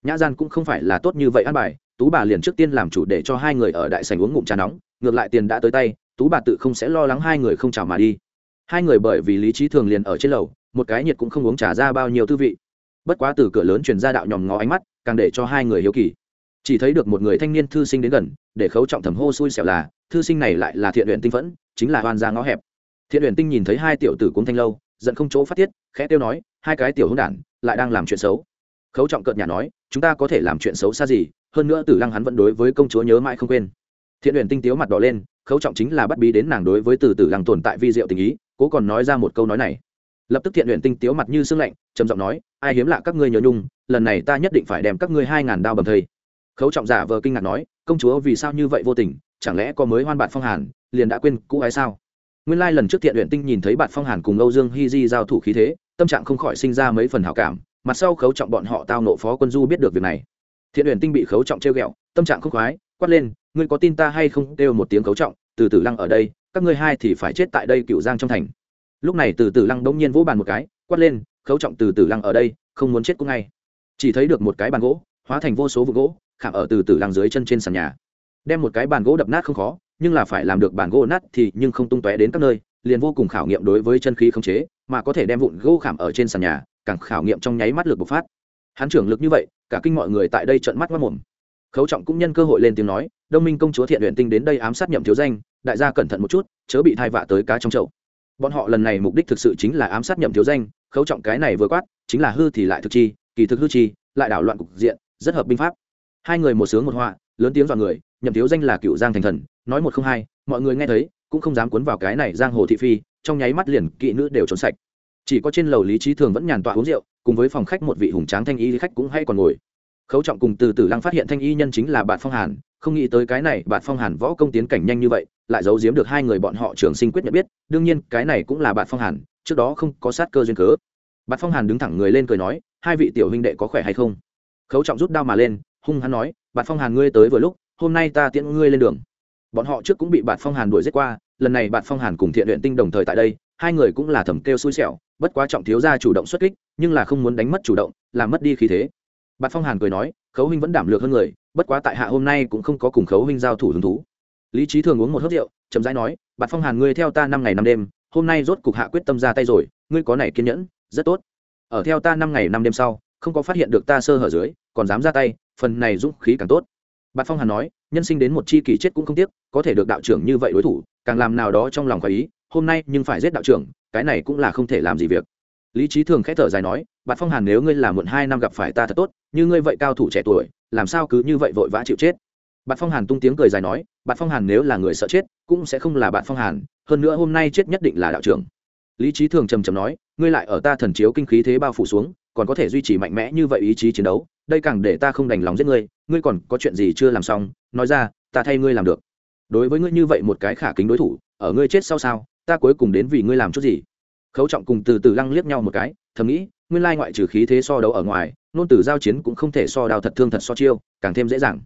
Nhã gian cũng không phải là tốt như vậy ăn bài tú bà liền trước tiên làm chủ để cho hai người ở đại sành uống ngụm trà nóng, ngược lại tiền đã tới tay, tú bà tự không sẽ lo lắng hai người không chào mà đi. Hai người bởi vì lý trí thường liền ở trên lầu, một cái nhiệt cũng không uống trà ra bao nhiêu tư vị. Bất quá từ cửa lớn truyền ra đạo nhòm ngó ánh mắt, càng để cho hai người hiếu kỳ. Chỉ thấy được một người thanh niên thư sinh đến gần, để khấu trọng thầm hô xui xẻo là, thư sinh này lại là thiện luyện tinh phẫn, chính là oan ra ngõ hẹp. Thiện luyện tinh nhìn thấy hai tiểu tử cuống thanh lâu, giận không chỗ phát tiết, khẽ tiêu nói, hai cái tiểu hôn đản, lại đang làm chuyện xấu. Khấu trọng cợt nhà nói, chúng ta có thể làm chuyện xấu xa gì hơn nữa tử lăng hắn vẫn đối với công chúa nhớ mãi không quên. Thiện luyện tinh tiếu mặt đỏ lên, khấu trọng chính là bắt bí đến nàng đối với từ tử lăng tồn tại vi diệu tình ý, cố còn nói ra một câu nói này. Lập tức thiện luyện tinh tiếu mặt như sương lạnh, trầm giọng nói, ai hiếm lạ các ngươi nhớ nhung, lần này ta nhất định phải đem các ngươi hai ngàn đao bầm thây. Khấu trọng giả vờ kinh ngạc nói, công chúa vì sao như vậy vô tình, chẳng lẽ có mới hoan bạn phong hàn, liền đã quên cũ ái sao? Nguyên lai lần trước thiện luyện tinh nhìn thấy bạn phong hàn cùng âu dương hy di giao thủ khí thế, tâm trạng không khỏi sinh ra mấy phần hảo cảm, mặt sau khấu trọng bọn họ tao nộ phó quân du biết được việc này thiện luyện tinh bị khấu trọng treo ghẹo, tâm trạng không khoái, quát lên, ngươi có tin ta hay không? Kêu một tiếng khấu trọng, từ từ lăng ở đây, các ngươi hai thì phải chết tại đây cựu giang trong thành. Lúc này từ từ lăng đông nhiên vỗ bàn một cái, quát lên, khấu trọng từ từ lăng ở đây, không muốn chết cũng ngay. Chỉ thấy được một cái bàn gỗ, hóa thành vô số vụ gỗ, khảm ở từ từ lăng dưới chân trên sàn nhà. Đem một cái bàn gỗ đập nát không khó, nhưng là phải làm được bàn gỗ nát thì nhưng không tung tóe đến các nơi, liền vô cùng khảo nghiệm đối với chân khí khống chế, mà có thể đem vụn gỗ khảm ở trên sàn nhà, càng khảo nghiệm trong nháy mắt lực bộc phát hắn trưởng lực như vậy, cả kinh mọi người tại đây trợn mắt mất mồm. Khấu trọng cũng nhân cơ hội lên tiếng nói, đông minh công chúa thiện luyện tinh đến đây ám sát nhậm thiếu danh, đại gia cẩn thận một chút, chớ bị thai vạ tới cá trong chậu. Bọn họ lần này mục đích thực sự chính là ám sát nhậm thiếu danh, khấu trọng cái này vừa quát, chính là hư thì lại thực chi, kỳ thực hư chi, lại đảo loạn cục diện, rất hợp binh pháp. Hai người một sướng một họa, lớn tiếng dọa người, nhậm thiếu danh là cựu giang thành thần, nói một không hai, mọi người nghe thấy, cũng không dám cuốn vào cái này giang hồ thị phi, trong nháy mắt liền kỵ nữ đều trốn sạch. Chỉ có trên lầu lý trí thường vẫn nhàn tọa uống rượu cùng với phòng khách một vị hùng tráng thanh y, khách cũng hay còn ngồi. Khấu trọng cùng từ từ lăng phát hiện thanh y nhân chính là bạn phong hàn, không nghĩ tới cái này bạn phong hàn võ công tiến cảnh nhanh như vậy, lại giấu giếm được hai người bọn họ trường sinh quyết nhận biết, đương nhiên, cái này cũng là bạn phong hàn, trước đó không có sát cơ duyên cớ. Bạn phong hàn đứng thẳng người lên cười nói, hai vị tiểu huynh đệ có khỏe hay không? Khấu trọng rút đao mà lên, hung hắn nói bạn phong hàn ngươi tới vừa lúc, hôm nay ta tiễn ngươi lên đường. Bọn họ trước cũng bị bạn phong hàn đuổi giết qua, lần này bạn phong hàn cùng thiện luyện tinh đồng thời tại đây, hai người cũng là thầm kêu xui xẻo bất quá trọng thiếu gia chủ động xuất kích, nhưng là không muốn đánh mất chủ động, làm mất đi khí thế. Bạch phong hàn cười nói, khấu huynh vẫn đảm lược hơn người, bất quá tại hạ hôm nay cũng không có cùng khấu huynh giao thủ hứng thú. Lý trí thường uống một hớt rượu, chậm rãi nói Bạch phong hàn ngươi theo ta năm ngày năm đêm, hôm nay rốt cục hạ quyết tâm ra tay rồi, ngươi có này kiên nhẫn, rất tốt. Ở theo ta năm ngày năm đêm sau, không có phát hiện được ta sơ hở dưới, còn dám ra tay, phần này dũng khí càng tốt. Bạch phong hàn nói, nhân sinh đến một chi kỳ chết cũng không tiếc, có thể được đạo trưởng như vậy đối thủ, càng làm nào đó trong lòng khỏi ý, hôm nay nhưng phải giết đạo trưởng cái này cũng là không thể làm gì việc. Lý trí thường khẽ thở dài nói bạn phong hàn nếu ngươi là muộn hai năm gặp phải ta thật tốt, như ngươi vậy cao thủ trẻ tuổi, làm sao cứ như vậy vội vã chịu chết? Bạn phong hàn tung tiếng cười dài nói bạn phong hàn nếu là người sợ chết, cũng sẽ không là bạn phong hàn, hơn nữa hôm nay chết nhất định là đạo trưởng. Lý trí thường trầm trầm nói, ngươi lại ở ta thần chiếu kinh khí thế bao phủ xuống, còn có thể duy trì mạnh mẽ như vậy ý chí chiến đấu, đây càng để ta không đành lòng giết ngươi ngươi còn có chuyện gì chưa làm xong, nói ra, ta thay ngươi làm được. Đối với ngươi như vậy một cái khả kính đối thủ, ở ngươi chết sau sao ta cuối cùng đến vì ngươi làm chút gì? Khấu trọng cùng từ từ lăng liếc nhau một cái, thầm nghĩ, nguyên lai ngoại trừ khí thế so đấu ở ngoài, nôn từ giao chiến cũng không thể so đào thật thương thật so chiêu, càng thêm dễ dàng.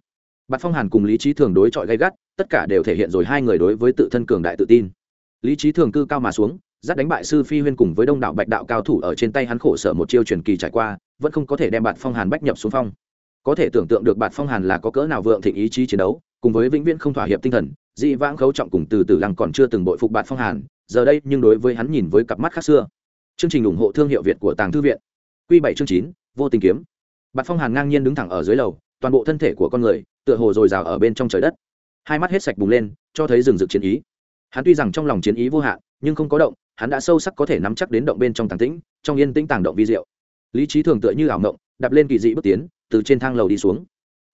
Bạt phong hàn cùng lý trí thường đối chọi gay gắt, tất cả đều thể hiện rồi hai người đối với tự thân cường đại tự tin. Lý trí thường cư cao mà xuống giáp đánh bại sư phi huyên cùng với đông đạo bạch đạo cao thủ ở trên tay hắn khổ sở một chiêu truyền kỳ trải qua, vẫn không có thể đem bạt phong hàn bách nhập xuống phong. Có thể tưởng tượng được bạt phong hàn là có cỡ nào vượng thịnh ý chí chiến đấu, cùng với vĩnh viễn không thỏa hiệp tinh thần dị vãng khấu trọng cùng từ từ lăng còn chưa từng bội phục bạn phong hàn, giờ đây nhưng đối với hắn nhìn với cặp mắt khác xưa. Chương trình ủng hộ thương hiệu việt của tàng thư viện. Q bảy chương chín, vô tình kiếm. Bạn phong hàn ngang nhiên đứng thẳng ở dưới lầu, toàn bộ thân thể của con người tựa hồ dồi dào ở bên trong trời đất. Hai mắt hết sạch bùng lên, cho thấy rừng rực chiến ý. Hắn tuy rằng trong lòng chiến ý vô hạn, nhưng không có động, hắn đã sâu sắc có thể nắm chắc đến động bên trong tàng tĩnh, trong yên tĩnh tàng động vi diệu. Lý trí thường tựa như ảo ngộng đạp lên kỳ dị bước tiến, từ trên thang lầu đi xuống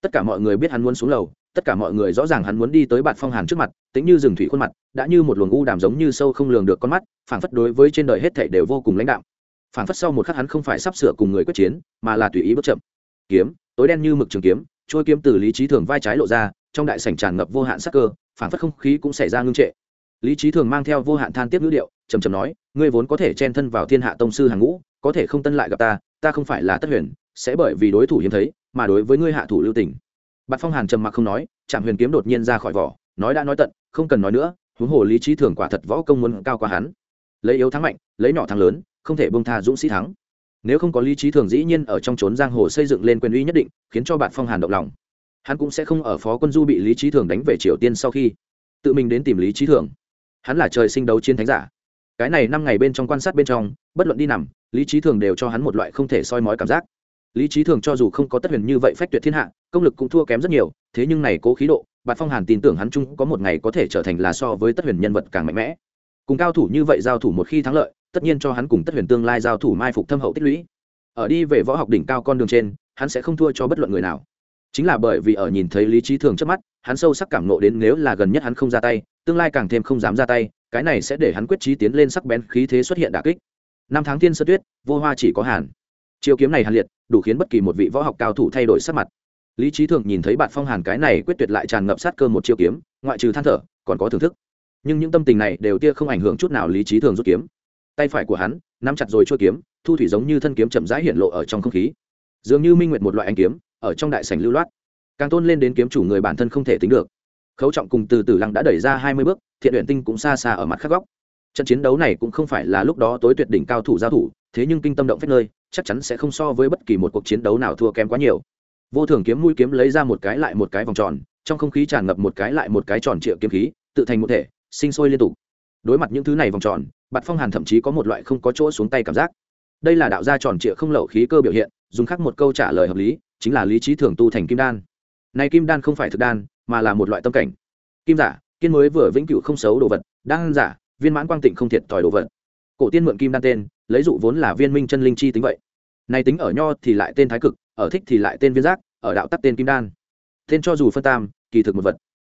tất cả mọi người biết hắn muốn xuống lầu, tất cả mọi người rõ ràng hắn muốn đi tới bạt phong hàn trước mặt, tính như rừng thủy khuôn mặt, đã như một luồng u đàm giống như sâu không lường được con mắt, phảng phất đối với trên đời hết thảy đều vô cùng lãnh đạo phảng phất sau một khắc hắn không phải sắp sửa cùng người quyết chiến, mà là tùy ý bước chậm. Kiếm, tối đen như mực trường kiếm, trôi kiếm từ lý trí thường vai trái lộ ra, trong đại sảnh tràn ngập vô hạn sắc cơ, phảng phất không khí cũng xảy ra ngưng trệ. Lý trí thường mang theo vô hạn than tiếp ngữ điệu trầm trầm nói, ngươi vốn có thể chen thân vào thiên hạ tông sư hàng ngũ, có thể không tân lại gặp ta ta không phải là tất huyền, sẽ bởi vì đối thủ hiếm thấy mà đối với ngươi hạ thủ lưu tình. Bạt phong hàn trầm mặc không nói, trạm huyền kiếm đột nhiên ra khỏi vỏ, nói đã nói tận, không cần nói nữa, huống hồ lý trí thường quả thật võ công muốn cao qua hắn. Lấy yếu thắng mạnh, lấy nhỏ thắng lớn, không thể bông tha dũng sĩ thắng. Nếu không có lý trí thường dĩ nhiên ở trong trốn giang hồ xây dựng lên quyền uy nhất định, khiến cho bạn phong hàn động lòng. Hắn cũng sẽ không ở phó quân du bị lý trí thường đánh về triều tiên sau khi tự mình đến tìm lý trí thường. Hắn là trời sinh đấu chiến thánh giả. Cái này năm ngày bên trong quan sát bên trong, bất luận đi nằm, lý trí thường đều cho hắn một loại không thể soi mói cảm giác lý trí thường cho dù không có tất huyền như vậy phách tuyệt thiên hạ, công lực cũng thua kém rất nhiều, thế nhưng này cố khí độ, bạt phong hàn tin tưởng hắn chung có một ngày có thể trở thành là so với tất huyền nhân vật càng mạnh mẽ. Cùng cao thủ như vậy giao thủ một khi thắng lợi, tất nhiên cho hắn cùng tất huyền tương lai giao thủ mai phục thâm hậu tích lũy. Ở đi về võ học đỉnh cao con đường trên, hắn sẽ không thua cho bất luận người nào. Chính là bởi vì ở nhìn thấy lý trí thường trước mắt, hắn sâu sắc cảm nộ đến nếu là gần nhất hắn không ra tay, tương lai càng thêm không dám ra tay, cái này sẽ để hắn quyết trí tiến lên sắc bén khí thế xuất hiện đà kích. Năm tháng tiên sơ tuyết, vô hoa chỉ có hàn chiêu kiếm này hàn liệt, đủ khiến bất kỳ một vị võ học cao thủ thay đổi sắc mặt. Lý trí thường nhìn thấy bạn phong hàn cái này quyết tuyệt lại tràn ngập sát cơ một chiêu kiếm, ngoại trừ than thở, còn có thưởng thức. Nhưng những tâm tình này đều tia không ảnh hưởng chút nào lý trí thường rút kiếm. Tay phải của hắn, nắm chặt rồi chua kiếm, thu thủy giống như thân kiếm chậm rãi hiện lộ ở trong không khí. Dường như minh nguyệt một loại anh kiếm, ở trong đại sảnh lưu loát. Càng tôn lên đến kiếm chủ người bản thân không thể tính được. Khấu trọng cùng từ từ lăng đã đẩy ra hai mươi bước, thiện luyện tinh cũng xa xa ở mặt khắc góc. Trận chiến đấu này cũng không phải là lúc đó tối tuyệt đỉnh cao thủ giao thủ, thế nhưng kinh tâm động phép nơi chắc chắn sẽ không so với bất kỳ một cuộc chiến đấu nào thua kém quá nhiều. Vô thường kiếm mũi kiếm lấy ra một cái lại một cái vòng tròn, trong không khí tràn ngập một cái lại một cái tròn trịa kiếm khí, tự thành một thể, sinh sôi liên tục. Đối mặt những thứ này vòng tròn, bạt phong hàn thậm chí có một loại không có chỗ xuống tay cảm giác. Đây là đạo gia tròn trịa không lậu khí cơ biểu hiện, dùng khác một câu trả lời hợp lý, chính là lý trí thường tu thành kim đan. Này kim đan không phải thực đan, mà là một loại tâm cảnh. Kim giả, kiên mới vừa vĩnh cửu không xấu đồ vật, đan giả, viên mãn quang tịnh không thiệt thòi đồ vật. Cổ tiên mượn kim đan tên lấy dụ vốn là viên minh chân linh chi tính vậy. Này tính ở nho thì lại tên thái cực, ở thích thì lại tên viên giác, ở đạo tắc tên kim đan. Tên cho dù phân tam, kỳ thực một vật.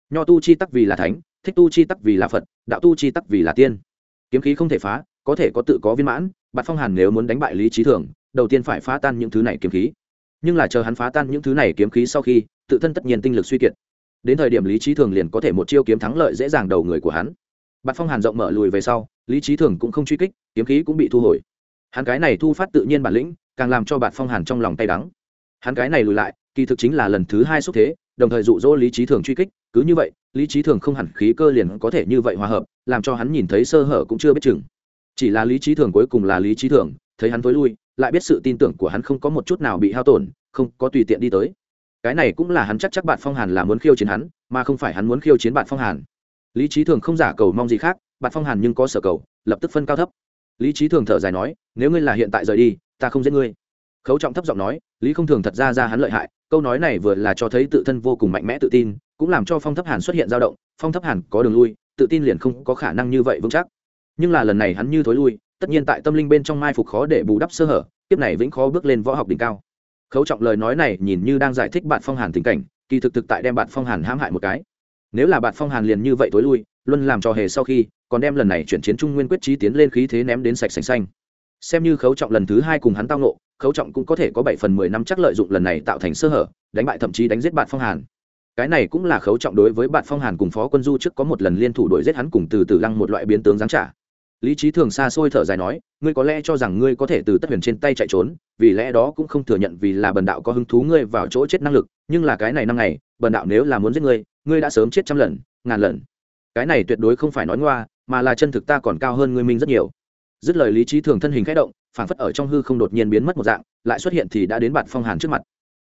Nho tu chi tắc vì là thánh, thích tu chi tắc vì là phật, đạo tu chi tắc vì là tiên. Kiếm khí không thể phá, có thể có tự có viên mãn, bạt phong hàn nếu muốn đánh bại lý trí thường, đầu tiên phải phá tan những thứ này kiếm khí. Nhưng là chờ hắn phá tan những thứ này kiếm khí sau khi, tự thân tất nhiên tinh lực suy kiệt. Đến thời điểm lý trí thường liền có thể một chiêu kiếm thắng lợi dễ dàng đầu người của hắn. Bạt phong hàn rộng mở lùi về sau lý trí thường cũng không truy kích, kiếm khí cũng bị thu hồi. Hắn cái này thu phát tự nhiên bản lĩnh, càng làm cho bạn phong hàn trong lòng tay đắng. Hắn cái này lùi lại, kỳ thực chính là lần thứ hai xúc thế, đồng thời dụ dỗ lý trí thường truy kích, cứ như vậy, lý trí thường không hẳn khí cơ liền có thể như vậy hòa hợp, làm cho hắn nhìn thấy sơ hở cũng chưa biết chừng. Chỉ là lý trí thường cuối cùng là lý trí thường, thấy hắn t ố i lui, lại biết sự tin tưởng của hắn không có một chút nào bị hao tổn, không có tùy tiện đi tới. Cái này cũng là hắn chắc chắc bạn phong hàn là muốn khiêu chiến hắn, mà không phải hắn muốn khiêu chiến bạn phong hàn. Lý trí thường không giả cầu mong gì khác bạn phong hàn nhưng có sở cầu, lập tức phân cao thấp. Lý trí thường thở dài nói, nếu ngươi là hiện tại rời đi, ta không giết ngươi. Khấu trọng thấp giọng nói, lý không thường thật ra ra hắn lợi hại, câu nói này vừa là cho thấy tự thân vô cùng mạnh mẽ tự tin, cũng làm cho phong thấp hàn xuất hiện dao động, phong thấp hàn có đường lui, tự tin liền không có khả năng như vậy vững chắc. Nhưng là lần này hắn như thối lui, tất nhiên tại tâm linh bên trong mai phục khó để bù đắp sơ hở tiếp này vĩnh khó bước lên võ học đỉnh cao. Khấu trọng lời nói này nhìn như đang giải thích bạn phong hàn tình cảnh, kỳ thực thực tại đem bạn phong hàn hãm hại một cái. Nếu là bạn phong hàn liền như vậy thối lui, luân làm trò hề sau khi còn đem lần này chuyển chiến trung nguyên quyết trí tiến lên khí thế ném đến sạch sành xanh. Xem như khấu trọng lần thứ hai cùng hắn tao nộ khấu trọng cũng có thể có bảy phần mười năm chắc lợi dụng lần này tạo thành sơ hở, đánh bại thậm chí đánh giết bạn phong hàn. Cái này cũng là khấu trọng đối với bạn phong hàn cùng phó quân du trước có một lần liên thủ đuổi giết hắn cùng từ từ lăng một loại biến tướng giáng trả. Lý trí thường xa xôi thở dài nói, ngươi có lẽ cho rằng ngươi có thể từ tất huyền trên tay chạy trốn, vì lẽ đó cũng không thừa nhận vì là bần đạo có hứng thú ngươi vào chỗ chết năng lực, nhưng là cái này năm ngày, bần đạo nếu là muốn giết ngươi ngươi đã sớm chết trăm lần, ngàn lần. Cái này tuyệt đối không phải nói ngoa mà là chân thực ta còn cao hơn ngươi minh rất nhiều. Dứt lời lý trí thường thân hình khẽ động phản phất ở trong hư không đột nhiên biến mất một dạng, lại xuất hiện thì đã đến Bạt phong hàn trước mặt.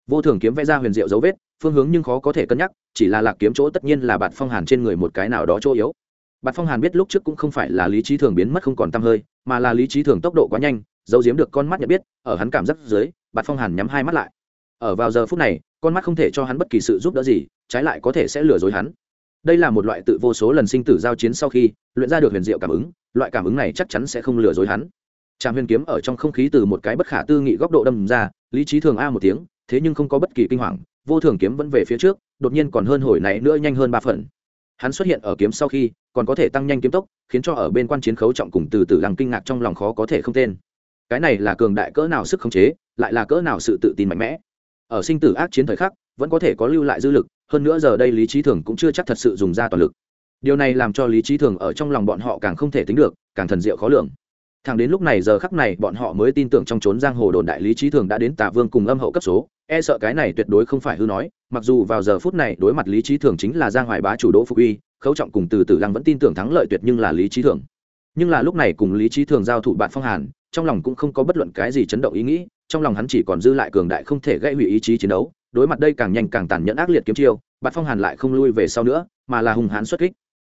Vô thường kiếm vẽ ra huyền diệu dấu vết, phương hướng nhưng khó có thể cân nhắc, chỉ là lạc kiếm chỗ tất nhiên là Bạt phong hàn trên người một cái nào đó chỗ yếu. Bạt phong hàn biết lúc trước cũng không phải là lý trí thường biến mất không còn t hơi, mà là lý trí thường tốc độ quá nhanh giấu giếm được con mắt nhận biết, ở hắn cảm giác dưới, Bạt phong hàn nhắm hai mắt lại. Ở vào giờ phút này, con mắt không thể cho hắn bất kỳ sự giúp đỡ gì, trái lại có thể sẽ lừa dối hắn đây là một loại tự vô số lần sinh tử giao chiến sau khi luyện ra được huyền diệu cảm ứng, loại cảm ứng này chắc chắn sẽ không lừa dối hắn. Trạm huyền kiếm ở trong không khí từ một cái bất khả tư nghị góc độ đâm ra, lý trí thường a một tiếng, thế nhưng không có bất kỳ kinh hoàng, vô thường kiếm vẫn về phía trước, đột nhiên còn hơn hồi này nữa nhanh hơn ba phần. Hắn xuất hiện ở kiếm sau khi, còn có thể tăng nhanh kiếm tốc, khiến cho ở bên quan chiến khấu trọng cùng từ từ lăng kinh ngạc trong lòng khó có thể không tên. Cái này là cường đại cỡ nào sức khống chế, lại là cỡ nào sự tự tin mạnh mẽ. Ở sinh tử ác chiến thời khắc, vẫn có thể có lưu lại dư lực hơn nữa giờ đây lý trí thường cũng chưa chắc thật sự dùng ra toàn lực. Điều này làm cho lý trí thường ở trong lòng bọn họ càng không thể tính được, càng thần diệu khó lường. Thẳng đến lúc này giờ khắc này bọn họ mới tin tưởng trong trốn giang hồ đồn đại lý trí thường đã đến tả vương cùng âm hậu cấp số. E sợ cái này tuyệt đối không phải hư nói, mặc dù vào giờ phút này đối mặt lý trí thường chính là giang hoài bá chủ đỗ phục uy, khấu trọng cùng từ từ lăng vẫn tin tưởng thắng lợi tuyệt nhưng là lý trí thường. Nhưng là lúc này cùng lý trí thường giao thủ bạn phong hàn, trong lòng cũng không có bất luận cái gì chấn động ý nghĩ, trong lòng hắn chỉ còn dư lại cường đại không thể gây hủy ý chí chiến đấu đối mặt đây càng nhanh càng tàn nhẫn ác liệt kiếm chiêu, bạt phong hàn lại không lui về sau nữa, mà là hùng hán xuất kích.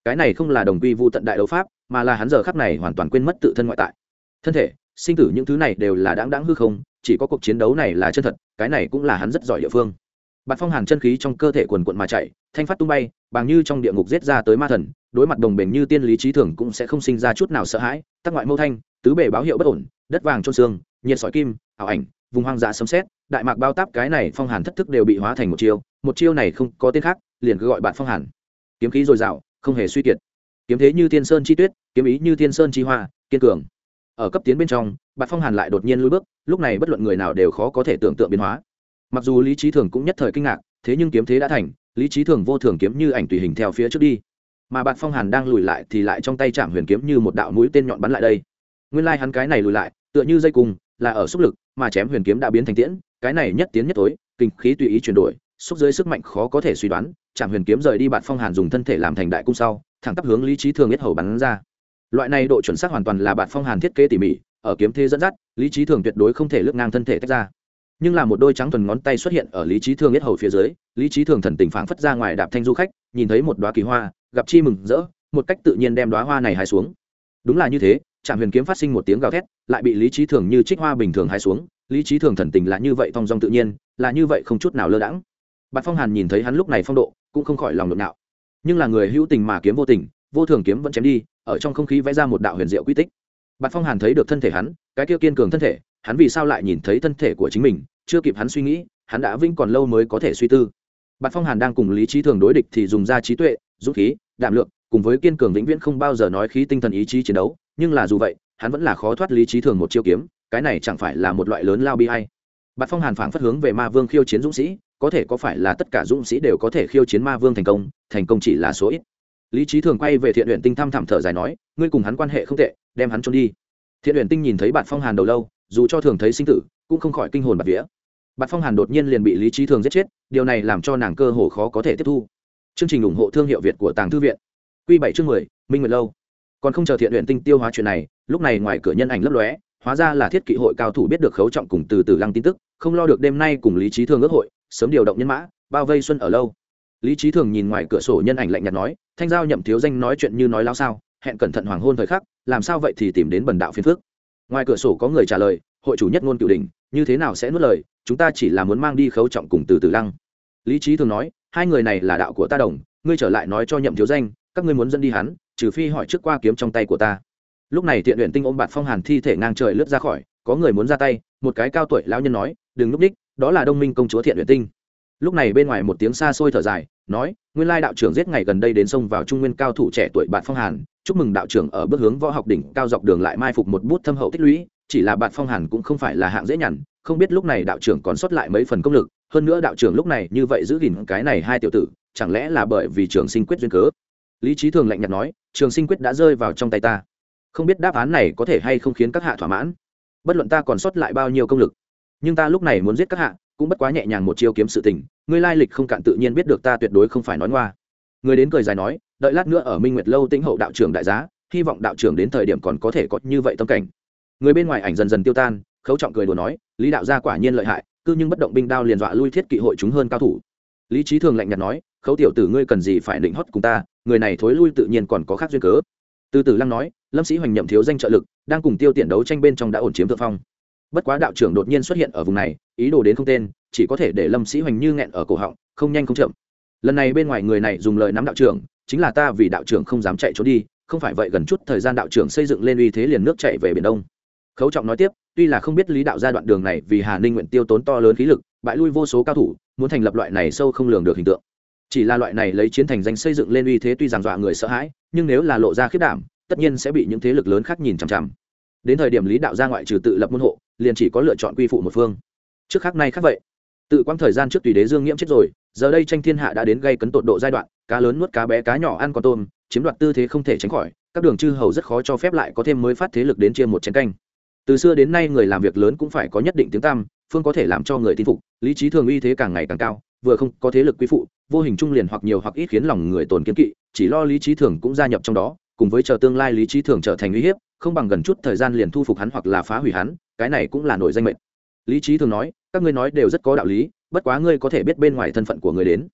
Cái này không là đồng quy vu tận đại đấu pháp, mà là hắn giờ khắc này hoàn toàn quên mất tự thân ngoại tại. Thân thể, sinh tử những thứ này đều là đáng đáng hư không, chỉ có cuộc chiến đấu này là chân thật, cái này cũng là hắn rất giỏi địa phương. Bạt phong hàn chân khí trong cơ thể quần quận mà chạy, thanh phát tung bay bằng như trong địa ngục giết ra tới ma thần, đối mặt đồng bền như tiên lý trí thường cũng sẽ không sinh ra chút nào sợ hãi, tắc ngoại mâu thanh, tứ bể báo hiệu bất ổn, đất vàng trôn xương, nhiệt sỏi kim, ảo ảnh vùng hoang dã sấm xét đại mạc bao táp cái này phong hàn thất thức đều bị hóa thành một chiêu một chiêu này không có tên khác, liền cứ gọi bạn phong hàn. Kiếm khí dồi dào, không hề suy kiệt. Kiếm thế như thiên sơn chi tuyết, kiếm ý như thiên sơn chi hoa, kiên cường. Ở cấp tiến bên trong, bạn phong hàn lại đột nhiên lùi bước, lúc này bất luận người nào đều khó có thể tưởng tượng biến hóa. Mặc dù lý trí thường cũng nhất thời kinh ngạc, thế nhưng kiếm thế đã thành, lý trí thường vô thường kiếm như ảnh tùy hình theo phía trước đi. Mà bạn phong hàn đang lùi lại thì lại trong tay chạm huyền kiếm như một đạo mũi tên nhọn bắn lại đây. Nguyên lai hắn cái này lùi lại, tựa như dây cung là ở xúc lực, mà chém huyền kiếm đã biến thành tiễn, cái này nhất tiến nhất tối, kinh khí tùy ý chuyển đổi, xúc dưới sức mạnh khó có thể suy đoán, chạm huyền kiếm rời đi bạt phong hàn dùng thân thể làm thành đại cung sau, thẳng tắp hướng lý trí thường nhất hầu bắn ra. Loại này độ chuẩn xác hoàn toàn là bạt phong hàn thiết kế tỉ mỉ, ở kiếm thế dẫn dắt, lý trí thường tuyệt đối không thể lướt ngang thân thể tách ra. Nhưng là một đôi trắng thuần ngón tay xuất hiện ở lý trí thường nhất hầu phía dưới, lý trí thường thần tình phảng phất ra ngoài đạp thanh du khách, nhìn thấy một đoá kỳ hoa, gặp chi mừng rỡ, một cách tự nhiên đem đoá hoa này hái xuống. Đúng là như thế trạm huyền kiếm phát sinh một tiếng gào thét, lại bị lý trí thường như trích hoa bình thường hái xuống. Lý trí thường thần tình là như vậy, thong dong tự nhiên, là như vậy không chút nào lơ đãng. Bạn phong hàn nhìn thấy hắn lúc này phong độ, cũng không khỏi lòng nhộn nạo. Nhưng là người hữu tình mà kiếm vô tình, vô thường kiếm vẫn chém đi, ở trong không khí vẽ ra một đạo huyền diệu quy tích. Bạn phong hàn thấy được thân thể hắn, cái kia kiên cường thân thể, hắn vì sao lại nhìn thấy thân thể của chính mình, chưa kịp hắn suy nghĩ, hắn đã vinh còn lâu mới có thể suy tư. Bạn phong hàn đang cùng lý trí thường đối địch thì dùng ra trí tuệ, dũng khí, đạm lượng, cùng với kiên cường vĩnh viễn không bao giờ nói khí tinh thần ý chí chiến đấu nhưng là dù vậy, hắn vẫn là khó thoát lý trí thường một chiêu kiếm, cái này chẳng phải là một loại lớn lao bi hay bạt phong hàn phảng phất hướng về ma vương khiêu chiến dũng sĩ, có thể có phải là tất cả dũng sĩ đều có thể khiêu chiến ma vương thành công thành công chỉ là số ít. Lý trí thường quay về thiện luyện tinh thăm thẳm thở dài nói, ngươi cùng hắn quan hệ không tệ, đem hắn trốn đi. Thiện luyện tinh nhìn thấy bạt phong hàn đầu lâu, dù cho thường thấy sinh tử, cũng không khỏi kinh hồn bạt vía. Bạt phong hàn đột nhiên liền bị lý trí thường giết chết, điều này làm cho nàng cơ hồ khó có thể tiếp thu. Chương trình ủng hộ thương hiệu việt của tàng thư viện. Q bảy chương mười, minh nguyệt lâu còn không chờ thiện luyện tinh tiêu hóa chuyện này, lúc này ngoài cửa nhân ảnh lấp lóe, hóa ra là thiết kỵ hội cao thủ biết được khấu trọng cùng từ từ lăng tin tức, không lo được đêm nay cùng lý trí thường ước hội, sớm điều động nhân mã, bao vây xuân ở lâu. Lý trí thường nhìn ngoài cửa sổ nhân ảnh lạnh nhạt nói, thanh giao nhậm thiếu danh nói chuyện như nói lao sao, hẹn cẩn thận hoàng hôn thời khắc, làm sao vậy thì tìm đến bần đạo phiên phước ngoài cửa sổ có người trả lời, hội chủ nhất ngôn cửu đình như thế nào sẽ nuốt lời, chúng ta chỉ là muốn mang đi khấu trọng cùng từ từ lăng. Lý trí thường nói, hai người này là đạo của ta đồng, ngươi trở lại nói cho nhậm thiếu danh, các ngươi muốn dẫn đi hắn trừ phi hỏi trước qua kiếm trong tay của ta. Lúc này thiện luyện tinh ôm bạt phong hàn thi thể ngang trời lướt ra khỏi, có người muốn ra tay, một cái cao tuổi lão nhân nói, đừng núp đích, đó là đông minh công chúa thiện luyện tinh. Lúc này bên ngoài một tiếng xa xôi thở dài, nói, nguyên lai đạo trưởng giết ngày gần đây đến sông vào trung nguyên cao thủ trẻ tuổi bạn phong hàn, chúc mừng đạo trưởng ở bước hướng võ học đỉnh cao dọc đường lại mai phục một bút thâm hậu tích lũy, chỉ là bạn phong hàn cũng không phải là hạng dễ nhằn, không biết lúc này đạo trưởng còn sót lại mấy phần công lực, hơn nữa đạo trưởng lúc này như vậy giữ gìn cái này hai tiểu tử, chẳng lẽ là bởi vì trường sinh quyết duyên cớ? Lý trí thường lạnh nhạt nói, trường sinh quyết đã rơi vào trong tay ta. Không biết đáp án này có thể hay không khiến các hạ thỏa mãn. Bất luận ta còn sót lại bao nhiêu công lực, nhưng ta lúc này muốn giết các hạ, cũng bất quá nhẹ nhàng một chiêu kiếm sự tình, ngươi lai lịch không cạn tự nhiên biết được ta tuyệt đối không phải nói ngoa. Người đến cười dài nói, đợi lát nữa ở minh nguyệt lâu tĩnh hậu đạo trưởng đại giá, hy vọng đạo trưởng đến thời điểm còn có thể có như vậy tâm cảnh. Người bên ngoài ảnh dần dần tiêu tan, khấu trọng cười đùa nói, lý đạo gia quả nhiên lợi hại, cư nhưng bất động binh đao liền dọa lui thiết kỵ hội chúng hơn cao thủ lý trí thường lạnh nhạt nói, khấu tiểu tử ngươi cần gì phải định hót cùng ta, người này thối lui tự nhiên còn có khác duyên cớ. Từ từ lăng nói, lâm sĩ hoành nhậm thiếu danh trợ lực, đang cùng tiêu tiện đấu tranh bên trong đã ổn chiếm thượng phong. Bất quá đạo trưởng đột nhiên xuất hiện ở vùng này, ý đồ đến không tên, chỉ có thể để lâm sĩ hoành như nghẹn ở cổ họng, không nhanh không chậm. Lần này bên ngoài người này dùng lời nắm đạo trưởng, chính là ta vì đạo trưởng không dám chạy trốn đi, không phải vậy gần chút thời gian đạo trưởng xây dựng lên uy thế liền nước chạy về biển đông khấu trọng nói tiếp, tuy là không biết lý đạo gia đoạn đường này vì hà ninh nguyện tiêu tốn to lớn khí lực, bại lui vô số cao thủ, muốn thành lập loại này sâu không lường được hình tượng. Chỉ là loại này lấy chiến thành danh xây dựng lên uy thế tuy rằng dọa người sợ hãi, nhưng nếu là lộ ra khiết đảm, tất nhiên sẽ bị những thế lực lớn khác nhìn chằm chằm. Đến thời điểm lý đạo gia ngoại trừ tự lập môn hộ, liền chỉ có lựa chọn quy phụ một phương. Trước khác nay khác vậy. Tự quãng thời gian trước tùy đế dương nghiễm chết rồi, giờ đây tranh thiên hạ đã đến gây cấn tột độ giai đoạn, cá lớn nuốt cá bé, cá nhỏ ăn con tôm, chiếm đoạt tư thế không thể tránh khỏi, các đường chư hầu rất khó cho phép lại có thêm mới phát thế lực đến chia một chén canh từ xưa đến nay người làm việc lớn cũng phải có nhất định tiếng tăm, phương có thể làm cho người tin phục lý trí thường uy thế càng ngày càng cao vừa không có thế lực quy phụ vô hình trung liền hoặc nhiều hoặc ít khiến lòng người tồn kiến kỵ chỉ lo lý trí thường cũng gia nhập trong đó cùng với chờ tương lai lý trí thường trở thành uy hiếp không bằng gần chút thời gian liền thu phục hắn hoặc là phá hủy hắn cái này cũng là nổi danh mệnh. Lý trí thường nói các ngươi nói đều rất có đạo lý bất quá ngươi có thể biết bên ngoài thân phận của người đến.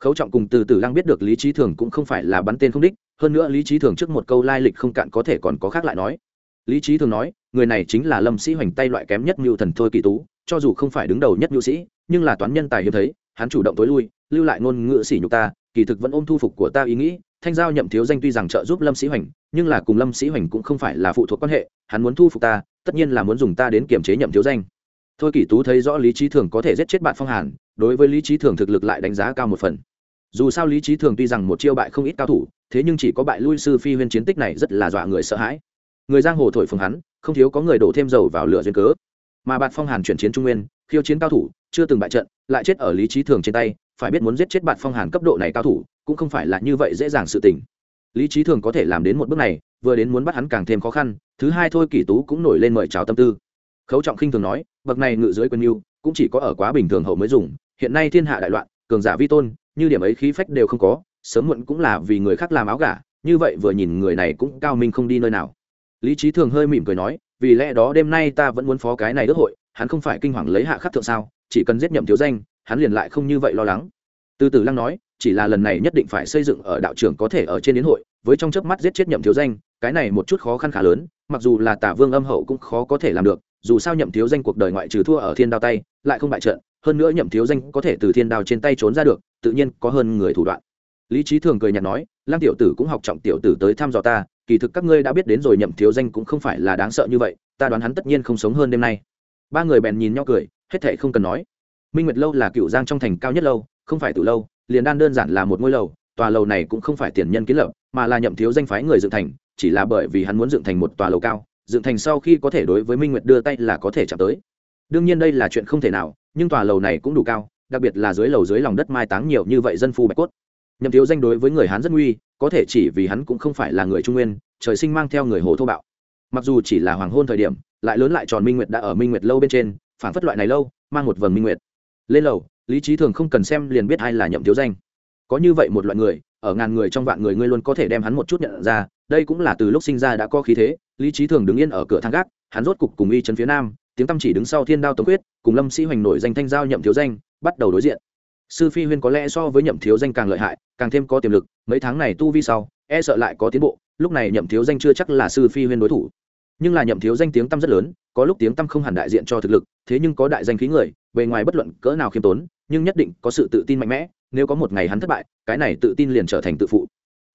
Khấu trọng cùng từ từ lăng biết được lý trí thường cũng không phải là bắn tên không đích hơn nữa lý trí thường trước một câu lai lịch không cạn có thể còn có khác lại nói. Lý trí thường nói người này chính là lâm sĩ hoành tay loại kém nhất mưu thần thôi kỳ tú, cho dù không phải đứng đầu nhất mưu sĩ, nhưng là toán nhân tài hiếm thấy, hắn chủ động tối lui, lưu lại ngôn ngữ sỉ nhục ta, kỳ thực vẫn ôm thu phục của ta ý nghĩ, thanh giao nhậm thiếu danh tuy rằng trợ giúp lâm sĩ hoành, nhưng là cùng lâm sĩ hoành cũng không phải là phụ thuộc quan hệ, hắn muốn thu phục ta, tất nhiên là muốn dùng ta đến kiểm chế nhậm thiếu danh. Thôi kỷ tú thấy rõ lý trí thường có thể giết chết bạn phong hàn, đối với lý trí thường thực lực lại đánh giá cao một phần. Dù sao lý trí thường tuy rằng một chiêu bại không ít cao thủ, thế nhưng chỉ có bại lui sư phi huyên chiến tích này rất là dọa người sợ hãi. Người giang hồ thổi phồng hắn không thiếu có người đổ thêm dầu vào lửa duyên cớ. Mà bạt phong hàn chuyển chiến trung nguyên, khiêu chiến cao thủ, chưa từng bại trận, lại chết ở lý trí thường trên tay, phải biết muốn giết chết bạt phong hàn cấp độ này cao thủ, cũng không phải là như vậy dễ dàng sự tình. Lý trí thường có thể làm đến một bước này, vừa đến muốn bắt hắn càng thêm khó khăn, thứ hai thôi kỷ tú cũng nổi lên mời chào tâm tư. Khấu trọng khinh thường nói, bậc này ngự dưới quân yêu cũng chỉ có ở quá bình thường hậu mới dùng, hiện nay thiên hạ đại loạn, cường giả vi tôn, như điểm ấy khí phách đều không có, sớm muộn cũng là vì người khác làm áo gà, như vậy vừa nhìn người này cũng cao minh không đi nơi nào lý trí thường hơi mỉm cười nói, vì lẽ đó đêm nay ta vẫn muốn phó cái này ước hội, hắn không phải kinh hoàng lấy hạ khắc thượng sao, chỉ cần giết nhậm thiếu danh, hắn liền lại không như vậy lo lắng. Từ từ lăng nói, chỉ là lần này nhất định phải xây dựng ở đạo trưởng có thể ở trên đến hội, với trong chớp mắt giết chết nhậm thiếu danh, cái này một chút khó khăn khá lớn, mặc dù là tả vương âm hậu cũng khó có thể làm được, dù sao nhậm thiếu danh cuộc đời ngoại trừ thua ở thiên đao tay, lại không bại trận, hơn nữa nhậm thiếu danh có thể từ thiên đao trên tay trốn ra được, tự nhiên có hơn người thủ đoạn lý trí thường cười nhạt nói lang tiểu tử cũng học trọng tiểu tử tới thăm dò ta, kỳ thực các ngươi đã biết đến rồi nhậm thiếu danh cũng không phải là đáng sợ như vậy, ta đoán hắn tất nhiên không sống hơn đêm nay. Ba người bèn nhìn nhau cười, hết thệ không cần nói. Minh nguyệt lâu là cựu giang trong thành cao nhất lâu, không phải từ lâu, liền đan đơn giản là một ngôi lầu, tòa lầu này cũng không phải tiền nhân kiến lập, mà là nhậm thiếu danh phái người dựng thành, chỉ là bởi vì hắn muốn dựng thành một tòa lầu cao, dựng thành sau khi có thể đối với minh nguyệt đưa tay là có thể chạm tới. Đương nhiên đây là chuyện không thể nào, nhưng tòa lầu này cũng đủ cao, đặc biệt là dưới lầu dưới lòng đất mai táng nhiều như vậy dân phu bạch cốt nhậm thiếu danh đối với người hán rất nguy, có thể chỉ vì hắn cũng không phải là người trung nguyên, trời sinh mang theo người hồ thô bạo. Mặc dù chỉ là hoàng hôn thời điểm, lại lớn lại tròn minh nguyệt đã ở minh nguyệt lâu bên trên phản phất loại này lâu, mang một vầng minh nguyệt. Lên lầu, lý trí thường không cần xem liền biết ai là nhậm thiếu danh. Có như vậy một loại người, ở ngàn người trong vạn người ngươi luôn có thể đem hắn một chút nhận ra, đây cũng là từ lúc sinh ra đã có khí thế, lý trí thường đứng yên ở cửa thang gác, hắn rốt cục cùng y trấn phía nam, tiếng tâm chỉ đứng sau thiên đao tống quyết, cùng lâm sĩ hoành nổi danh thanh giao nhậm thiếu danh, bắt đầu đối diện sư phi huyên có lẽ so với nhậm thiếu danh càng lợi hại, càng thêm có tiềm lực, mấy tháng này tu vi sau e sợ lại có tiến bộ, lúc này nhậm thiếu danh chưa chắc là sư phi huyên đối thủ. Nhưng là nhậm thiếu danh tiếng tăm rất lớn, có lúc tiếng tăm không hẳn đại diện cho thực lực, thế nhưng có đại danh khí người, bề ngoài bất luận cỡ nào khiêm tốn, nhưng nhất định có sự tự tin mạnh mẽ, nếu có một ngày hắn thất bại, cái này tự tin liền trở thành tự phụ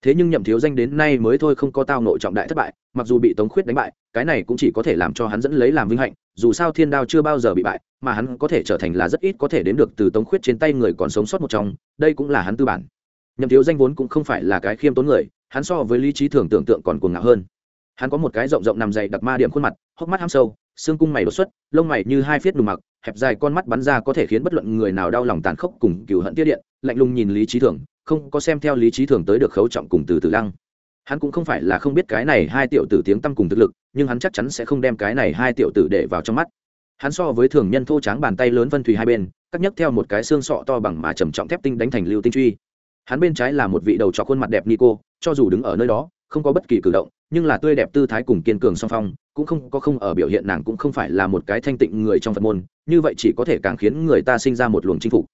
thế nhưng nhậm thiếu danh đến nay mới thôi không có tao nội trọng đại thất bại, mặc dù bị tống khuyết đánh bại, cái này cũng chỉ có thể làm cho hắn dẫn lấy làm vinh hạnh, dù sao thiên đao chưa bao giờ bị bại, mà hắn có thể trở thành là rất ít có thể đến được từ tống khuyết trên tay người còn sống sót một trong, đây cũng là hắn tư bản. Nhậm thiếu danh vốn cũng không phải là cái khiêm tốn người, hắn so với lý trí thường tưởng tượng còn cuồng ngạo hơn. Hắn có một cái rộng rộng nằm dày đặc ma điểm khuôn mặt, hốc mắt ham sâu, xương cung mày đột xuất, lông mày như hai phiết đùm mặc, hẹp dài con mắt bắn ra có thể khiến bất luận người nào đau lòng tàn khốc cùng cừu hận tiết điện, lạnh lùng nhìn lý trí thường không có xem theo lý trí thường tới được khấu trọng cùng từ từ lăng. Hắn cũng không phải là không biết cái này hai tiểu tử tiếng tăm cùng thực lực, nhưng hắn chắc chắn sẽ không đem cái này hai tiểu tử để vào trong mắt. Hắn so với thường nhân thô tráng bàn tay lớn vân thùy hai bên, cắt nhấc theo một cái xương sọ to bằng mà trầm trọng thép tinh đánh thành lưu tinh truy. Hắn bên trái là một vị đầu trọc khuôn mặt đẹp nico, cho dù đứng ở nơi đó, không có bất kỳ cử động, nhưng là tươi đẹp tư thái cùng kiên cường song phong, cũng không có không ở biểu hiện nàng cũng không phải là một cái thanh tịnh người trong phật môn, như vậy chỉ có thể càng khiến người ta sinh ra một luồng chinh phục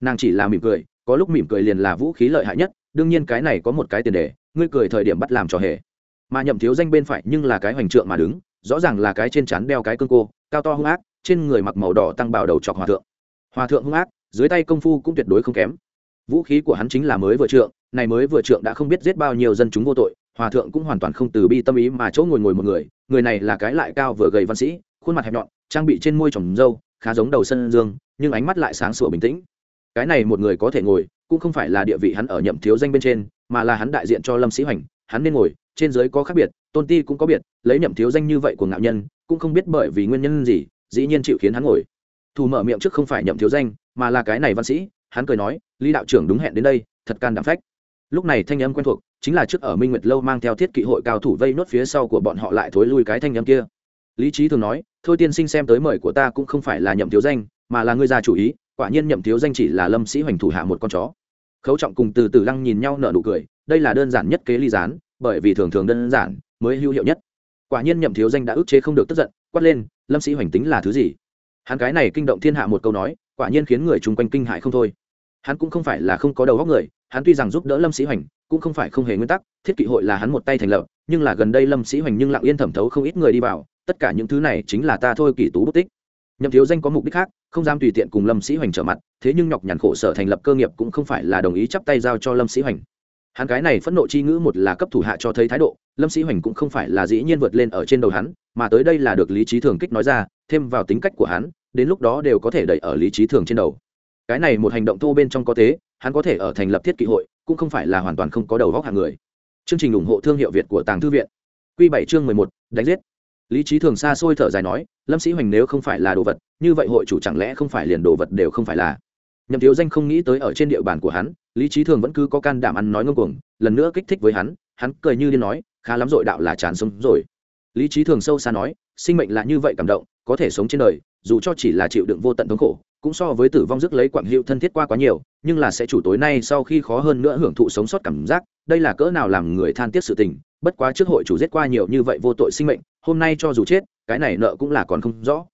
nàng chỉ là mỉm cười, có lúc mỉm cười liền là vũ khí lợi hại nhất, đương nhiên cái này có một cái tiền đề, ngươi cười thời điểm bắt làm trò hề. Mà nhậm thiếu danh bên phải nhưng là cái hoành trượng mà đứng, rõ ràng là cái trên chắn đeo cái cương cô, cao to hung ác, trên người mặc màu đỏ tăng bào đầu chọc hòa thượng. Hòa thượng hung ác, dưới tay công phu cũng tuyệt đối không kém. Vũ khí của hắn chính là mới vừa trượng, này mới vừa trượng đã không biết giết bao nhiêu dân chúng vô tội, hòa thượng cũng hoàn toàn không từ bi tâm ý mà chỗ ngồi ngồi một người người này là cái lại cao vừa gầy văn sĩ, khuôn mặt hẹp nhọn, trang bị trên môi trồng râu, khá giống đầu sân dương, nhưng ánh mắt lại sáng sủa bình tĩnh cái này một người có thể ngồi, cũng không phải là địa vị hắn ở nhậm thiếu danh bên trên, mà là hắn đại diện cho lâm sĩ hoành, hắn nên ngồi, trên giới có khác biệt, tôn ti cũng có biệt, lấy nhậm thiếu danh như vậy của ngạo nhân, cũng không biết bởi vì nguyên nhân gì, dĩ nhiên chịu khiến hắn ngồi. Thù mở miệng trước không phải nhậm thiếu danh, mà là cái này văn sĩ, hắn cười nói, lý đạo trưởng đúng hẹn đến đây, thật can đảm phách. Lúc này thanh âm quen thuộc, chính là trước ở minh nguyệt lâu mang theo thiết kỵ hội cao thủ vây nốt phía sau của bọn họ lại thối lui cái thanh âm kia. Lý trí thường nói, thôi tiên sinh xem tới mời của ta cũng không phải là nhậm thiếu danh, mà là ngươi già chủ ý quả nhiên nhậm thiếu danh chỉ là lâm sĩ hoành thủ hạ một con chó. Khấu trọng cùng từ từ lăng nhìn nhau nở nụ cười, đây là đơn giản nhất kế ly gián, bởi vì thường thường đơn giản mới hữu hiệu nhất. Quả nhiên nhậm thiếu danh đã ức chế không được tức giận, quát lên, lâm sĩ hoành tính là thứ gì? Hắn cái này kinh động thiên hạ một câu nói, quả nhiên khiến người chung quanh kinh hại không thôi. Hắn cũng không phải là không có đầu góc người, hắn tuy rằng giúp đỡ lâm sĩ hoành, cũng không phải không hề nguyên tắc, thiết kỵ hội là hắn một tay thành lập, nhưng là gần đây lâm sĩ hoành nhưng lặng yên thẩm thấu không ít người đi vào, tất cả những thứ này chính là ta thôi kỳ tú bút tích nhậm thiếu danh có mục đích khác, không dám tùy tiện cùng lâm sĩ hoành trở mặt, thế nhưng nhọc nhằn khổ sở thành lập cơ nghiệp cũng không phải là đồng ý chắp tay giao cho lâm sĩ hoành. Hắn cái này phẫn nộ chi ngữ một là cấp thủ hạ cho thấy thái độ, lâm sĩ hoành cũng không phải là dĩ nhiên vượt lên ở trên đầu hắn, mà tới đây là được lý trí thường kích nói ra, thêm vào tính cách của hắn, đến lúc đó đều có thể đẩy ở lý trí thường trên đầu. Cái này một hành động thô bên trong có thế, hắn có thể ở thành lập thiết kỵ hội, cũng không phải là hoàn toàn không có đầu góc hàng người. Chương trình ủng hộ thương hiệu việt của tàng thư viện. Q bảy chương mười một, đánh giết lý trí thường xa xôi thở dài nói, lâm sĩ hoành nếu không phải là đồ vật, như vậy hội chủ chẳng lẽ không phải liền đồ vật đều không phải là? Nhậm thiếu danh không nghĩ tới ở trên địa bàn của hắn, lý trí thường vẫn cứ có can đảm ăn nói ngông cuồng, lần nữa kích thích với hắn hắn cười như điên nói, khá lắm dội đạo là chán sống rồi. Lý trí thường sâu xa nói, sinh mệnh là như vậy cảm động, có thể sống trên đời, dù cho chỉ là chịu đựng vô tận thống khổ, cũng so với tử vong rước lấy quảng hiệu thân thiết qua quá nhiều, nhưng là sẽ chủ tối nay sau khi khó hơn nữa hưởng thụ sống sót cảm giác, đây là cỡ nào làm người than tiếc sự tình, bất quá trước hội chủ giết qua nhiều như vậy vô tội sinh mệnh hôm nay cho dù chết, cái này nợ cũng là còn không rõ.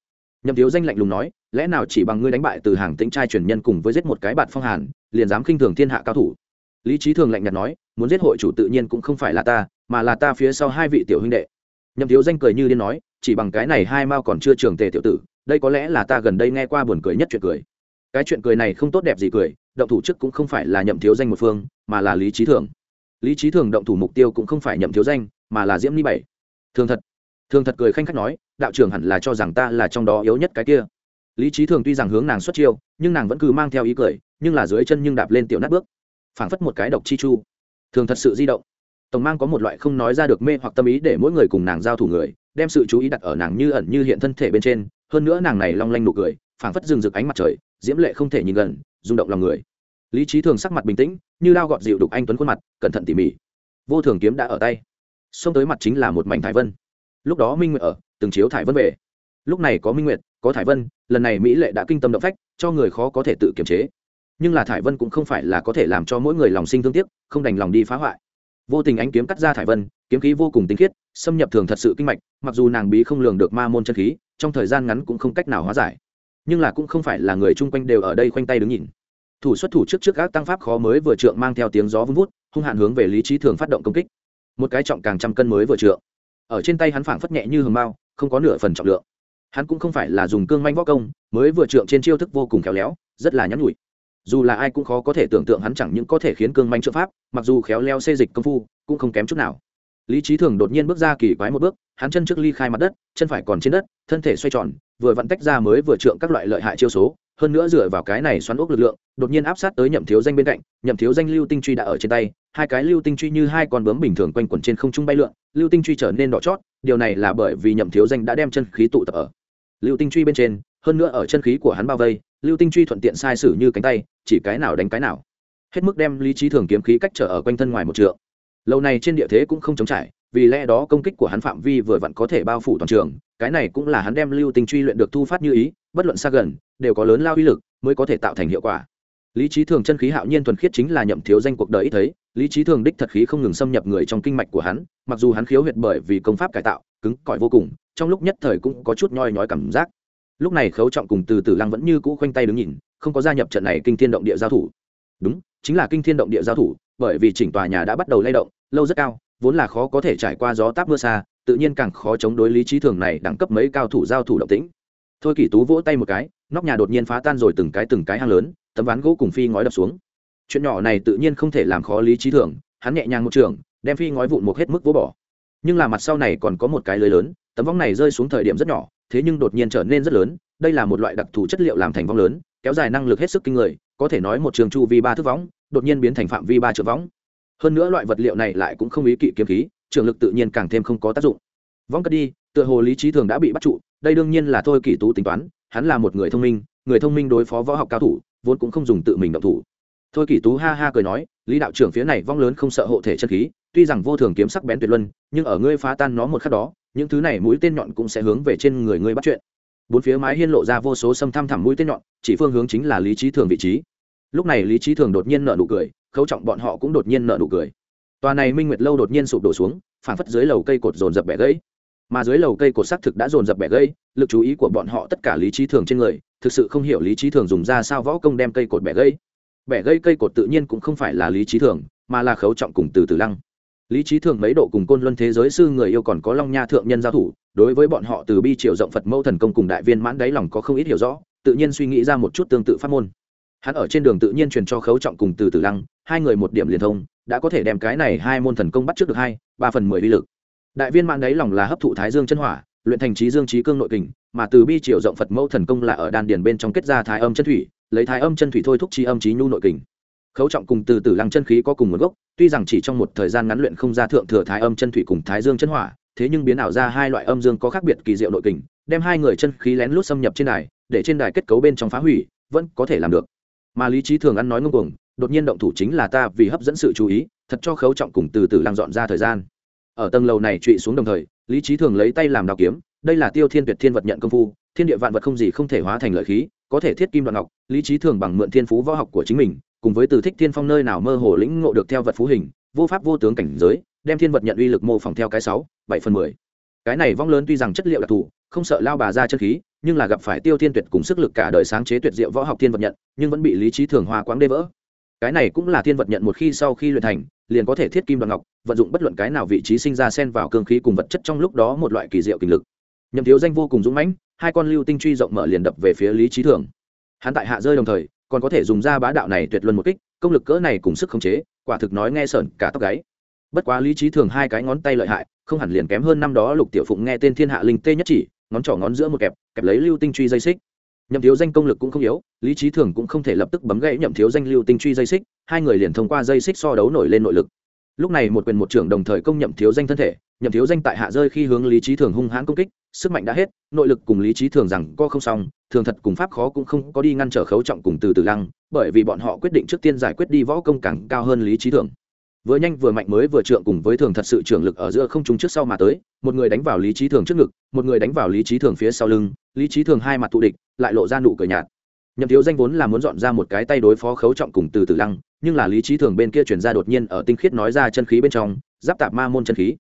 Nhậm thiếu danh lạnh lùng nói, lẽ nào chỉ bằng ngươi đánh bại từ hàng tĩnh trai truyền nhân cùng với giết một cái bạn phong hàn, liền dám khinh thường thiên hạ cao thủ. Lý trí thường lạnh nhạt nói, muốn giết hội chủ tự nhiên cũng không phải là ta, mà là ta phía sau hai vị tiểu huynh đệ. Nhậm thiếu danh cười như điên nói, chỉ bằng cái này hai mao còn chưa trường tề tiểu tử, đây có lẽ là ta gần đây nghe qua buồn cười nhất chuyện cười. Cái chuyện cười này không tốt đẹp gì cười, động thủ trước cũng không phải là nhậm thiếu danh một phương, mà là lý trí thường. Lý trí thường động thủ mục tiêu cũng không phải nhậm thiếu danh, mà là diễm ni bảy. Thường thật thường thật cười khanh khách nói, đạo trưởng hẳn là cho rằng ta là trong đó yếu nhất cái kia. Lý trí thường tuy rằng hướng nàng xuất chiêu, nhưng nàng vẫn cứ mang theo ý cười, nhưng là dưới chân nhưng đạp lên tiểu nát bước. Phảng phất một cái độc chi chu. Thường thật sự di động. Tổng mang có một loại không nói ra được mê hoặc tâm ý để mỗi người cùng nàng giao thủ người, đem sự chú ý đặt ở nàng như ẩn như hiện thân thể bên trên. Hơn nữa nàng này long lanh nụ cười, phảng phất rừng rực ánh mặt trời, diễm lệ không thể nhìn gần, rung động lòng người. Lý trí thường sắc mặt bình tĩnh, như lao gọt dịu đục anh tuấn khuôn mặt, cẩn thận tỉ mỉ. Vô thường kiếm đã ở tay. Xông tới mặt chính là một mảnh thái vân lúc đó minh nguyệt ở, từng chiếu thải vân về. Lúc này có minh nguyệt, có thải vân, lần này mỹ lệ đã kinh tâm động phách, cho người khó có thể tự kiềm chế. Nhưng là thải vân cũng không phải là có thể làm cho mỗi người lòng sinh thương tiếc, không đành lòng đi phá hoại. Vô tình ánh kiếm cắt ra thải vân, kiếm khí vô cùng tinh khiết, xâm nhập thường thật sự kinh mạch, mặc dù nàng bí không lường được ma môn chân khí, trong thời gian ngắn cũng không cách nào hóa giải. Nhưng là cũng không phải là người chung quanh đều ở đây khoanh tay đứng nhìn. Thủ xuất thủ trước trước các tăng pháp khó mới vừa trượng mang theo tiếng gió vun vút, hung hạn hướng về lý trí thường phát động công kích. Một cái trọng càng trăm cân mới vừa trượng ở trên tay hắn phảng phất nhẹ như hường bao không có nửa phần trọng lượng. Hắn cũng không phải là dùng cương manh võ công, mới vừa trượng trên chiêu thức vô cùng khéo léo, rất là nhắn nhủi. Dù là ai cũng khó có thể tưởng tượng hắn chẳng những có thể khiến cương manh trượng pháp, mặc dù khéo leo xê dịch công phu, cũng không kém chút nào lý trí thường đột nhiên bước ra kỳ quái một bước, hắn chân trước ly khai mặt đất, chân phải còn trên đất, thân thể xoay tròn, vừa vặn tách ra mới vừa trượng các loại lợi hại chiêu số, hơn nữa dựa vào cái này xoắn ốc lực lượng, đột nhiên áp sát tới nhậm thiếu danh bên cạnh, nhậm thiếu danh lưu tinh truy đã ở trên tay, hai cái lưu tinh truy như hai con bướm bình thường quanh quẩn trên không trung bay lượn, lưu tinh truy trở nên đỏ chót, điều này là bởi vì nhậm thiếu danh đã đem chân khí tụ tập ở lưu tinh truy bên trên, hơn nữa ở chân khí của hắn bao vây, lưu tinh truy thuận tiện sai sử như cánh tay, chỉ cái nào đánh cái nào. Hết mức đem lý trí thường kiếm khí cách trở ở quanh thân ngoài một trượng lâu này trên địa thế cũng không chống trải, vì lẽ đó công kích của hắn phạm vi vừa vặn có thể bao phủ toàn trường, cái này cũng là hắn đem lưu tinh truy luyện được thu phát như ý, bất luận xa gần, đều có lớn lao uy lực mới có thể tạo thành hiệu quả. Lý trí thường chân khí hạo nhiên thuần khiết chính là nhậm thiếu danh cuộc đời ít thấy, lý trí thường đích thật khí không ngừng xâm nhập người trong kinh mạch của hắn, mặc dù hắn khiếu huyệt bởi vì công pháp cải tạo, cứng cỏi vô cùng, trong lúc nhất thời cũng có chút nhoi nhói cảm giác. Lúc này khấu trọng cùng từ từ lăng vẫn như cũ khoanh tay đứng nhìn, không có gia nhập trận này kinh thiên động địa giao thủ. Đúng, chính là kinh thiên động địa giao thủ bởi vì chỉnh tòa nhà đã bắt đầu lay động, lâu rất cao, vốn là khó có thể trải qua gió táp mưa xa, tự nhiên càng khó chống đối lý trí thường này đẳng cấp mấy cao thủ giao thủ động tĩnh. Thôi kỷ tú vỗ tay một cái, nóc nhà đột nhiên phá tan rồi từng cái từng cái hang lớn, tấm ván gỗ cùng phi ngói đập xuống. Chuyện nhỏ này tự nhiên không thể làm khó lý trí thường, hắn nhẹ nhàng một trường, đem phi ngói vụn một hết mức vỗ bỏ. Nhưng là mặt sau này còn có một cái lưới lớn, tấm vong này rơi xuống thời điểm rất nhỏ, thế nhưng đột nhiên trở nên rất lớn, đây là một loại đặc thù chất liệu làm thành vong lớn, kéo dài năng lực hết sức kinh người, có thể nói một trường chu vi ba thước võng đột nhiên biến thành phạm vi ba trượng võng. Hơn nữa loại vật liệu này lại cũng không ý kỵ kiếm khí, trường lực tự nhiên càng thêm không có tác dụng. Vong cất đi, tựa hồ lý trí thường đã bị bắt trụ, đây đương nhiên là thôi kỷ tú tính toán, hắn là một người thông minh, người thông minh đối phó võ học cao thủ, vốn cũng không dùng tự mình động thủ. Thôi kỷ tú ha ha cười nói, lý đạo trưởng phía này vong lớn không sợ hộ thể chân khí, tuy rằng vô thường kiếm sắc bén tuyệt luân, nhưng ở ngươi phá tan nó một khắc đó, những thứ này mũi tên nhọn cũng sẽ hướng về trên người ngươi bắt chuyện. Bốn phía mái hiên lộ ra vô số xâm thăm thẳm mũi tên nhọn, chỉ phương hướng chính là lý trí thường vị trí lúc này lý trí thường đột nhiên nợ nụ cười, khấu trọng bọn họ cũng đột nhiên nợ nụ cười. Tòa này minh nguyệt lâu đột nhiên sụp đổ xuống, phản phất dưới lầu cây cột dồn dập bẻ gãy. Mà dưới lầu cây cột xác thực đã dồn dập bẻ gãy, lực chú ý của bọn họ tất cả lý trí thường trên người, thực sự không hiểu lý trí thường dùng ra sao võ công đem cây cột bẻ gãy. Bẻ gãy cây cột tự nhiên cũng không phải là lý trí thường, mà là khấu trọng cùng từ từ lăng. Lý trí thường mấy độ cùng côn luân thế giới sư người yêu còn có long nha thượng nhân giao thủ, đối với bọn họ từ bi triều rộng phật mẫu thần công cùng đại viên mãn đáy lòng có không ít hiểu rõ, tự nhiên suy nghĩ ra một chút tương tự pháp môn hắn ở trên đường tự nhiên truyền cho khấu trọng cùng từ Tử lăng, hai người một điểm liền thông, đã có thể đem cái này hai môn thần công bắt trước được hai, ba phần mười vi lực. Đại viên mãn đấy lòng là hấp thụ thái dương chân hỏa, luyện thành trí dương trí cương nội kình, mà từ bi Triệu rộng phật mẫu thần công là ở đan điền bên trong kết ra thái âm chân thủy, lấy thái âm chân thủy thôi thúc trí âm trí nhu nội kình. Khấu trọng cùng từ Tử lăng chân khí có cùng nguồn gốc, tuy rằng chỉ trong một thời gian ngắn luyện không ra thượng thừa thái âm chân thủy cùng thái dương chân hỏa, thế nhưng biến ảo ra hai loại âm dương có khác biệt kỳ diệu nội kình, đem hai người chân khí lén lút xâm nhập trên đài, để trên đài kết cấu bên trong phá hủy, vẫn có thể làm được mà lý trí thường ăn nói ngông cuồng, đột nhiên động thủ chính là ta vì hấp dẫn sự chú ý, thật cho khấu trọng cùng từ từ lăng dọn ra thời gian. Ở tầng lầu này trụy xuống đồng thời, lý trí thường lấy tay làm đào kiếm, đây là tiêu thiên tuyệt thiên vật nhận công phu, thiên địa vạn vật không gì không thể hóa thành lợi khí, có thể thiết kim đoạn ngọc, lý trí thường bằng mượn thiên phú võ học của chính mình, cùng với từ thích thiên phong nơi nào mơ hồ lĩnh ngộ được theo vật phú hình, vô pháp vô tướng cảnh giới, đem thiên vật nhận uy lực mô phỏng theo cái sáu, bảy phần mười. Cái này vong lớn tuy rằng chất liệu đặc thù, không sợ lao bà ra chân khí nhưng là gặp phải tiêu thiên tuyệt cùng sức lực cả đời sáng chế tuyệt diệu võ học thiên vật nhận, nhưng vẫn bị lý trí thường hoa quáng đê vỡ. Cái này cũng là thiên vật nhận một khi sau khi luyện thành, liền có thể thiết kim đoạn ngọc, vận dụng bất luận cái nào vị trí sinh ra xen vào cương khí cùng vật chất trong lúc đó một loại kỳ diệu kinh lực. Nhầm thiếu danh vô cùng dũng mãnh, hai con lưu tinh truy rộng mở liền đập về phía lý trí thường. Hắn tại hạ rơi đồng thời, còn có thể dùng ra bá đạo này tuyệt luân một kích, công lực cỡ này cùng sức khống chế, quả thực nói nghe sởn cả tóc gáy. Bất quá lý trí thường hai cái ngón tay lợi hại, không hẳn liền kém hơn năm đó lục tiểu phụng nghe tên thiên hạ linh tê nhất chỉ ngón trỏ ngón giữa một kẹp kẹp lấy lưu tinh truy dây xích. Nhậm thiếu danh công lực cũng không yếu, lý trí thường cũng không thể lập tức bấm gãy nhậm thiếu danh lưu tinh truy dây xích, hai người liền thông qua dây xích so đấu nổi lên nội lực. Lúc này một quyền một trưởng đồng thời công nhậm thiếu danh thân thể, nhậm thiếu danh tại hạ rơi khi hướng lý trí thường hung hãn công kích, sức mạnh đã hết, nội lực cùng lý trí thường rằng co không xong, thường thật cùng pháp khó cũng không có đi ngăn trở khấu trọng cùng từ từ lăng, bởi vì bọn họ quyết định trước tiên giải quyết đi võ công càng cao hơn lý trí thường vừa nhanh vừa mạnh mới vừa trượng cùng với thường thật sự trưởng lực ở giữa không trung trước sau mà tới, một người đánh vào lý trí thường trước ngực, một người đánh vào lý trí thường phía sau lưng, lý trí thường hai mặt thụ địch, lại lộ ra nụ cười nhạt. Nhậm thiếu danh vốn là muốn dọn ra một cái tay đối phó khấu trọng cùng từ từ lăng, nhưng là lý trí thường bên kia chuyển ra đột nhiên ở tinh khiết nói ra chân khí bên trong, giáp tạp ma môn chân khí.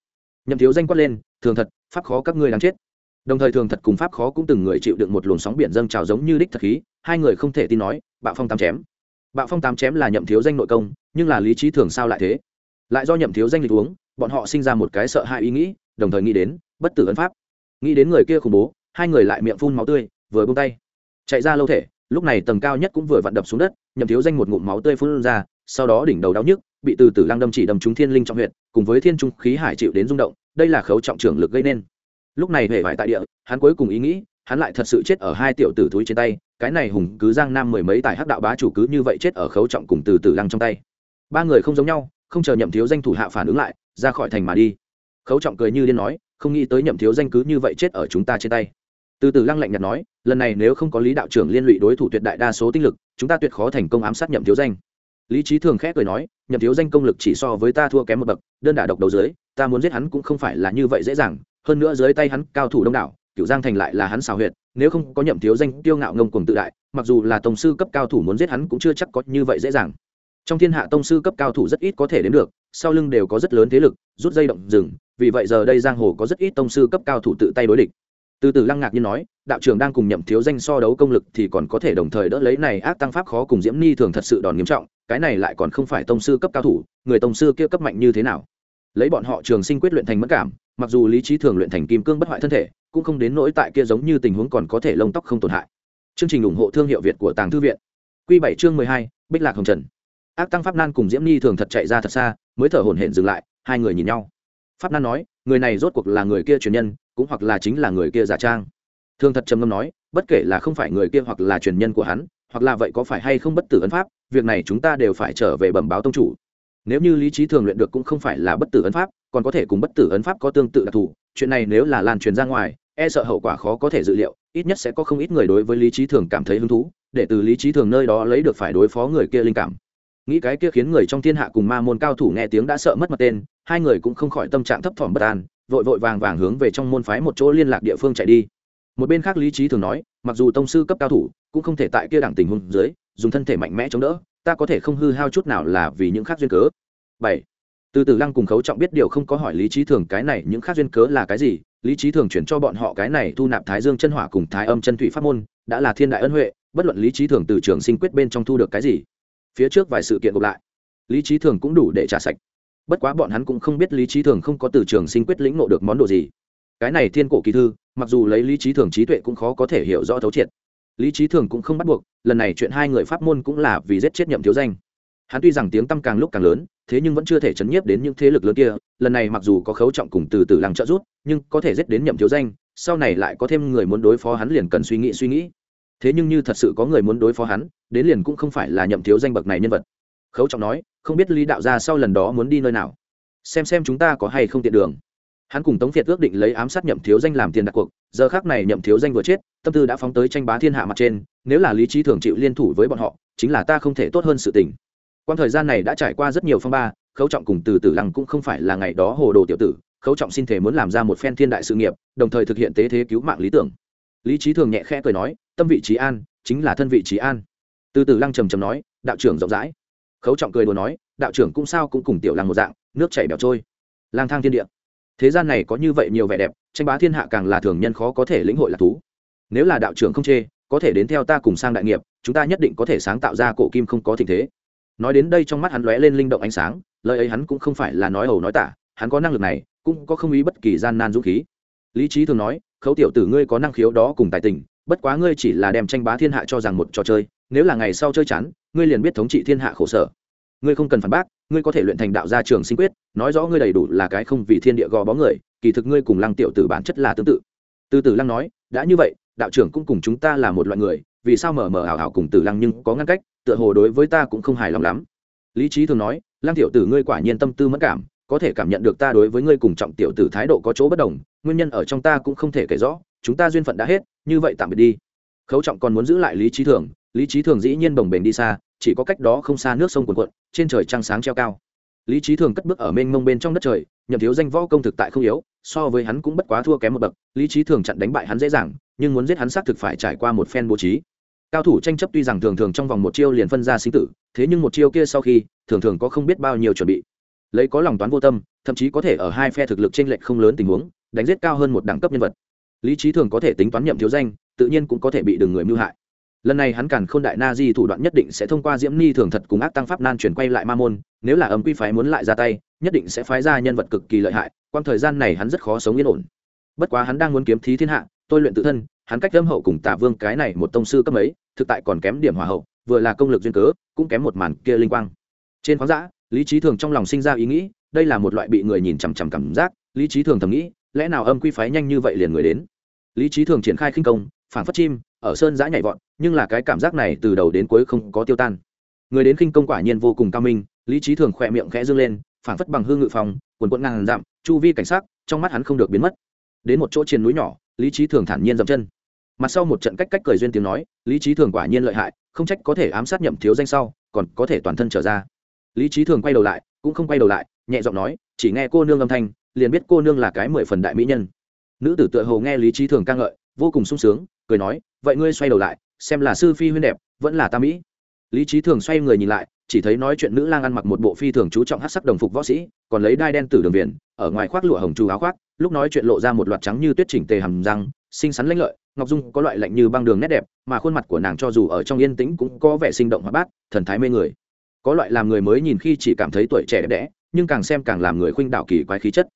Nhậm thiếu danh quát lên, thường thật, pháp khó các ngươi đáng chết. Đồng thời thường thật cùng pháp khó cũng từng người chịu đựng một luồng sóng biển dâng trào giống như đích thật khí, hai người không thể tin nói, bạo phong tám chém. Bạo phong tám chém là nhậm thiếu danh nội công, nhưng là lý trí thường sao lại thế? Lại do nhậm thiếu danh lịch uống, bọn họ sinh ra một cái sợ hãi ý nghĩ, đồng thời nghĩ đến bất tử ấn pháp. Nghĩ đến người kia khủng bố, hai người lại miệng phun máu tươi, vừa bông tay, chạy ra lâu thể, lúc này tầng cao nhất cũng vừa vặn đập xuống đất, nhậm thiếu danh một ngụm máu tươi phun ra, sau đó đỉnh đầu đau nhức, bị từ từ lăng đâm chỉ đâm trúng thiên linh trong huyện cùng với thiên trung khí hải chịu đến rung động, đây là khấu trọng trưởng lực gây nên. Lúc này hề vải tại địa, hắn cuối cùng ý nghĩ, hắn lại thật sự chết ở hai tiểu tử túi trên tay, cái này hùng cứ giang nam mười mấy tài hắc đạo bá chủ cứ như vậy chết ở khấu trọng cùng từ từ lăng trong tay. Ba người không giống nhau không chờ nhậm thiếu danh thủ hạ phản ứng lại, ra khỏi thành mà đi. Khấu trọng cười như điên nói, không nghĩ tới nhậm thiếu danh cứ như vậy chết ở chúng ta trên tay. Từ từ lăng lạnh nhạt nói, lần này nếu không có lý đạo trưởng liên lụy đối thủ tuyệt đại đa số tinh lực, chúng ta tuyệt khó thành công ám sát nhậm thiếu danh. Lý trí thường khẽ cười nói, nhậm thiếu danh công lực chỉ so với ta thua kém một bậc, đơn đả độc đầu dưới, ta muốn giết hắn cũng không phải là như vậy dễ dàng. Hơn nữa dưới tay hắn cao thủ đông đảo cựu giang thành lại là hắn xào huyệt, nếu không có nhậm thiếu danh tiêu ngạo ngông cuồng tự đại, mặc dù là tổng sư cấp cao thủ muốn giết hắn cũng chưa chắc có như vậy dễ dàng trong thiên hạ tông sư cấp cao thủ rất ít có thể đến được, sau lưng đều có rất lớn thế lực, rút dây động rừng, vì vậy giờ đây giang hồ có rất ít tông sư cấp cao thủ tự tay đối địch. Từ từ lăng ngạc như nói, đạo trưởng đang cùng nhậm thiếu danh so đấu công lực thì còn có thể đồng thời đỡ lấy này ác tăng pháp khó cùng diễm ni thường thật sự đòn nghiêm trọng, cái này lại còn không phải tông sư cấp cao thủ, người tông sư kia cấp mạnh như thế nào? Lấy bọn họ trường sinh quyết luyện thành mất cảm, mặc dù lý trí thường luyện thành kim cương bất hoại thân thể, cũng không đến nỗi tại kia giống như tình huống còn có thể lông tóc không tổn hại. Chương trình ủng hộ thương hiệu việt của tàng thư viện. Q bảy chương mười hai, bích lạc hồng trần ác tăng pháp nan cùng diễm ni thường thật chạy ra thật xa, mới thở hổn hển dừng lại, hai người nhìn nhau. Pháp nan nói, người này rốt cuộc là người kia truyền nhân, cũng hoặc là chính là người kia giả trang. Thường thật trầm ngâm nói, bất kể là không phải người kia hoặc là truyền nhân của hắn, hoặc là vậy có phải hay không bất tử ấn pháp, việc này chúng ta đều phải trở về bẩm báo tông chủ. Nếu như lý trí thường luyện được cũng không phải là bất tử ấn pháp, còn có thể cùng bất tử ấn pháp có tương tự đặc thù, chuyện này nếu là lan truyền ra ngoài e sợ hậu quả khó có thể dự liệu, ít nhất sẽ có không ít người đối với lý trí thường cảm thấy hứng thú, để từ lý trí thường nơi đó lấy được phải đối phó người kia linh cảm nghĩ cái kia khiến người trong thiên hạ cùng ma môn cao thủ nghe tiếng đã sợ mất mặt tên, hai người cũng không khỏi tâm trạng thấp thỏm bất an, vội vội vàng vàng hướng về trong môn phái một chỗ liên lạc địa phương chạy đi. Một bên khác lý trí thường nói, mặc dù tông sư cấp cao thủ, cũng không thể tại kia đẳng tình huống dưới, dùng thân thể mạnh mẽ chống đỡ, ta có thể không hư hao chút nào là vì những khác duyên cớ. Bảy. Từ từ lăng cùng khấu trọng biết điều không có hỏi lý trí thường cái này những khác duyên cớ là cái gì, lý trí thường chuyển cho bọn họ cái này thu nạp thái dương chân hỏa cùng thái âm chân thủy pháp môn, đã là thiên đại ân huệ, bất luận lý trí thường từ trường sinh quyết bên trong thu được cái gì phía trước vài sự kiện gộp lại. Lý trí thường cũng đủ để trả sạch. Bất quá bọn hắn cũng không biết lý trí thường không có từ trường sinh quyết lĩnh nộ được món đồ gì. Cái này thiên cổ kỳ thư, mặc dù lấy lý trí thường trí tuệ cũng khó có thể hiểu rõ thấu triệt. Lý trí thường cũng không bắt buộc, lần này chuyện hai người pháp môn cũng là vì giết chết nhậm thiếu danh. Hắn tuy rằng tiếng tăm càng lúc càng lớn, thế nhưng vẫn chưa thể chấn nhiếp đến những thế lực lớn kia, lần này mặc dù có khấu trọng cùng từ từ làng trợ rút nhưng có thể giết đến nhậm thiếu danh, sau này lại có thêm người muốn đối phó hắn liền cần suy nghĩ suy nghĩ thế nhưng như thật sự có người muốn đối phó hắn, đến liền cũng không phải là nhậm thiếu danh bậc này nhân vật. Khấu trọng nói, không biết lý đạo gia sau lần đó muốn đi nơi nào. Xem xem chúng ta có hay không tiện đường. Hắn cùng tống việt ước định lấy ám sát nhậm thiếu danh làm tiền đặt cuộc, giờ khác này nhậm thiếu danh vừa chết, tâm tư đã phóng tới tranh bá thiên hạ mặt trên, nếu là lý trí thường chịu liên thủ với bọn họ, chính là ta không thể tốt hơn sự tình. Quan thời gian này đã trải qua rất nhiều phong ba, khấu trọng cùng từ tử lăng cũng không phải là ngày đó hồ đồ tiểu tử, khấu trọng xin thể muốn làm ra một phen thiên đại sự nghiệp, đồng thời thực hiện tế thế cứu mạng lý tưởng lý trí thường nhẹ khẽ cười nói, tâm vị trí an, chính là thân vị trí an. Từ từ lăng trầm trầm nói, đạo trưởng rộng rãi. Khấu trọng cười đùa nói, đạo trưởng cũng sao cũng cùng tiểu lăng một dạng, nước chảy bẻo trôi. Lang thang thiên địa. Thế gian này có như vậy nhiều vẻ đẹp, tranh bá thiên hạ càng là thường nhân khó có thể lĩnh hội lạc thú. Nếu là đạo trưởng không chê, có thể đến theo ta cùng sang đại nghiệp, chúng ta nhất định có thể sáng tạo ra cổ kim không có tình thế. Nói đến đây trong mắt hắn lóe lên linh động ánh sáng, lời ấy hắn cũng không phải là nói ẩu nói tả, hắn có năng lực này, cũng có không ý bất kỳ gian nan dũng khí. Lý trí thường nói khấu tiểu tử ngươi có năng khiếu đó cùng tài tình, bất quá ngươi chỉ là đem tranh bá thiên hạ cho rằng một trò chơi, nếu là ngày sau chơi chán, ngươi liền biết thống trị thiên hạ khổ sở. Ngươi không cần phản bác, ngươi có thể luyện thành đạo gia trường sinh quyết, nói rõ ngươi đầy đủ là cái không vì thiên địa gò bó người, kỳ thực ngươi cùng lăng tiểu tử bản chất là tương tự. Từ từ lăng nói, đã như vậy, đạo trưởng cũng cùng chúng ta là một loại người, vì sao mở mở ảo ảo cùng tử lăng nhưng có ngăn cách, tựa hồ đối với ta cũng không hài lòng lắm. Lý trí thường nói, lăng tiểu tử ngươi quả nhiên tâm tư mất cảm có thể cảm nhận được ta đối với ngươi cùng trọng tiểu tử thái độ có chỗ bất đồng, nguyên nhân ở trong ta cũng không thể kể rõ, chúng ta duyên phận đã hết, như vậy tạm biệt đi. Khấu trọng còn muốn giữ lại lý trí thường, lý trí thường dĩ nhiên bồng bềnh đi xa, chỉ có cách đó không xa nước sông quần quận trên trời trăng sáng treo cao. Lý trí thường cất bước ở mênh mông bên trong đất trời, nhậm thiếu danh võ công thực tại không yếu, so với hắn cũng bất quá thua kém một bậc, lý trí thường chặn đánh bại hắn dễ dàng, nhưng muốn giết hắn xác thực phải trải qua một phen bố trí. Cao thủ tranh chấp tuy rằng thường thường trong vòng một chiêu liền phân ra sinh tử, thế nhưng một chiêu kia sau khi, thường thường có không biết bao nhiêu chuẩn bị lấy có lòng toán vô tâm, thậm chí có thể ở hai phe thực lực t r ê n lệch không lớn tình huống, đánh giết cao hơn một đẳng cấp nhân vật. Lý trí thường có thể tính toán nhậm thiếu danh, tự nhiên cũng có thể bị đường người mưu hại. Lần này hắn càn k h ô n đại na di thủ đoạn nhất định sẽ thông qua diễm ni thường thật cùng ác tăng pháp nan chuyển quay lại ma môn, nếu là ấm quy phái muốn lại ra tay, nhất định sẽ phái ra nhân vật cực kỳ lợi hại, quang thời gian này hắn rất khó sống yên ổn. Bất quá hắn đang muốn kiếm thí thiên hạ, tôi luyện tự thân, hắn cách lâm hậu cùng tả vương cái này một tông sư cấp ấy thực tại còn kém điểm hòa hậu, vừa là công lực duyên cớ, cũng kém một màn kia linh quang. Trên khoáng giã lý trí thường trong lòng sinh ra ý nghĩ, đây là một loại bị người nhìn chằm chằm cảm giác. Lý trí thường thầm nghĩ, lẽ nào âm quy phái nhanh như vậy liền người đến? Lý trí thường triển khai khinh công, phản phất chim, ở sơn giã nhảy vọt, nhưng là cái cảm giác này từ đầu đến cuối không có tiêu tan. Người đến khinh công quả nhiên vô cùng cao minh, lý trí thường khỏe miệng khẽ dương lên, phản phất bằng hương ngự phòng, quần quận ngàn dặm, chu vi cảnh sát trong mắt hắn không được biến mất. Đến một chỗ trên núi nhỏ, lý trí thường thản nhiên dậm chân. Mặt sau một trận cách cách cười duyên tiếng nói, lý trí thường quả nhiên lợi hại, không trách có thể ám sát nhậm thiếu danh sau, còn có thể toàn thân trở ra lý trí thường quay đầu lại, cũng không quay đầu lại, nhẹ giọng nói, chỉ nghe cô nương âm thanh, liền biết cô nương là cái mười phần đại mỹ nhân. Nữ tử tựa hồ nghe lý trí thường ca ngợi, vô cùng sung sướng, cười nói, vậy ngươi xoay đầu lại, xem là sư phi huyên đẹp, vẫn là ta mỹ. Lý trí thường xoay người nhìn lại, chỉ thấy nói chuyện nữ lang ăn mặc một bộ phi thường chú trọng hát sắc đồng phục võ sĩ, còn lấy đai đen tử đường viền, ở ngoài khoác lụa hồng trù áo khoác, lúc nói chuyện lộ ra một loạt trắng như tuyết chỉnh tề hầm răng, xinh xắn lãnh lợi, ngọc dung có loại lạnh như băng đường nét đẹp, mà khuôn mặt của nàng cho dù ở trong yên tĩnh cũng có vẻ sinh động hoạt bát, thần thái mê người có loại làm người mới nhìn khi chỉ cảm thấy tuổi trẻ đẹp đẽ, nhưng càng xem càng làm người khuynh đạo kỳ quái khí chất.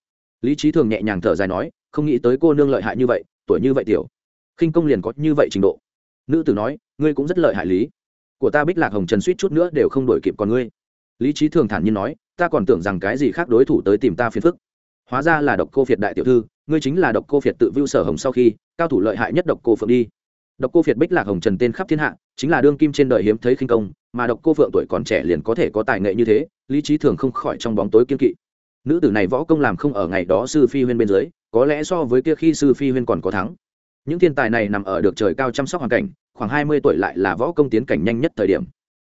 Lý trí thường nhẹ nhàng thở dài nói, không nghĩ tới cô nương lợi hại như vậy, tuổi như vậy tiểu. Khinh công liền có như vậy trình độ. Nữ tử nói, ngươi cũng rất lợi hại lý. Của ta bích lạc hồng trần suýt chút nữa đều không đổi kịp còn ngươi. Lý trí thường thản nhiên nói, ta còn tưởng rằng cái gì khác đối thủ tới tìm ta phiền phức. Hóa ra là độc cô phiệt đại tiểu thư, ngươi chính là độc cô phiệt tự vưu sở hồng sau khi, cao thủ lợi hại nhất độc cô phượng đi. Độc cô phiệt bích lạc hồng trần tên khắp thiên hạ, chính là đương kim trên đời hiếm thấy khinh công mà độc cô phượng tuổi còn trẻ liền có thể có tài nghệ như thế, lý trí thường không khỏi trong bóng tối kiên kỵ. Nữ tử này võ công làm không ở ngày đó sư phi huyên bên dưới, có lẽ so với kia khi sư phi huyên còn có thắng. Những thiên tài này nằm ở được trời cao chăm sóc hoàn cảnh, khoảng hai mươi tuổi lại là võ công tiến cảnh nhanh nhất thời điểm.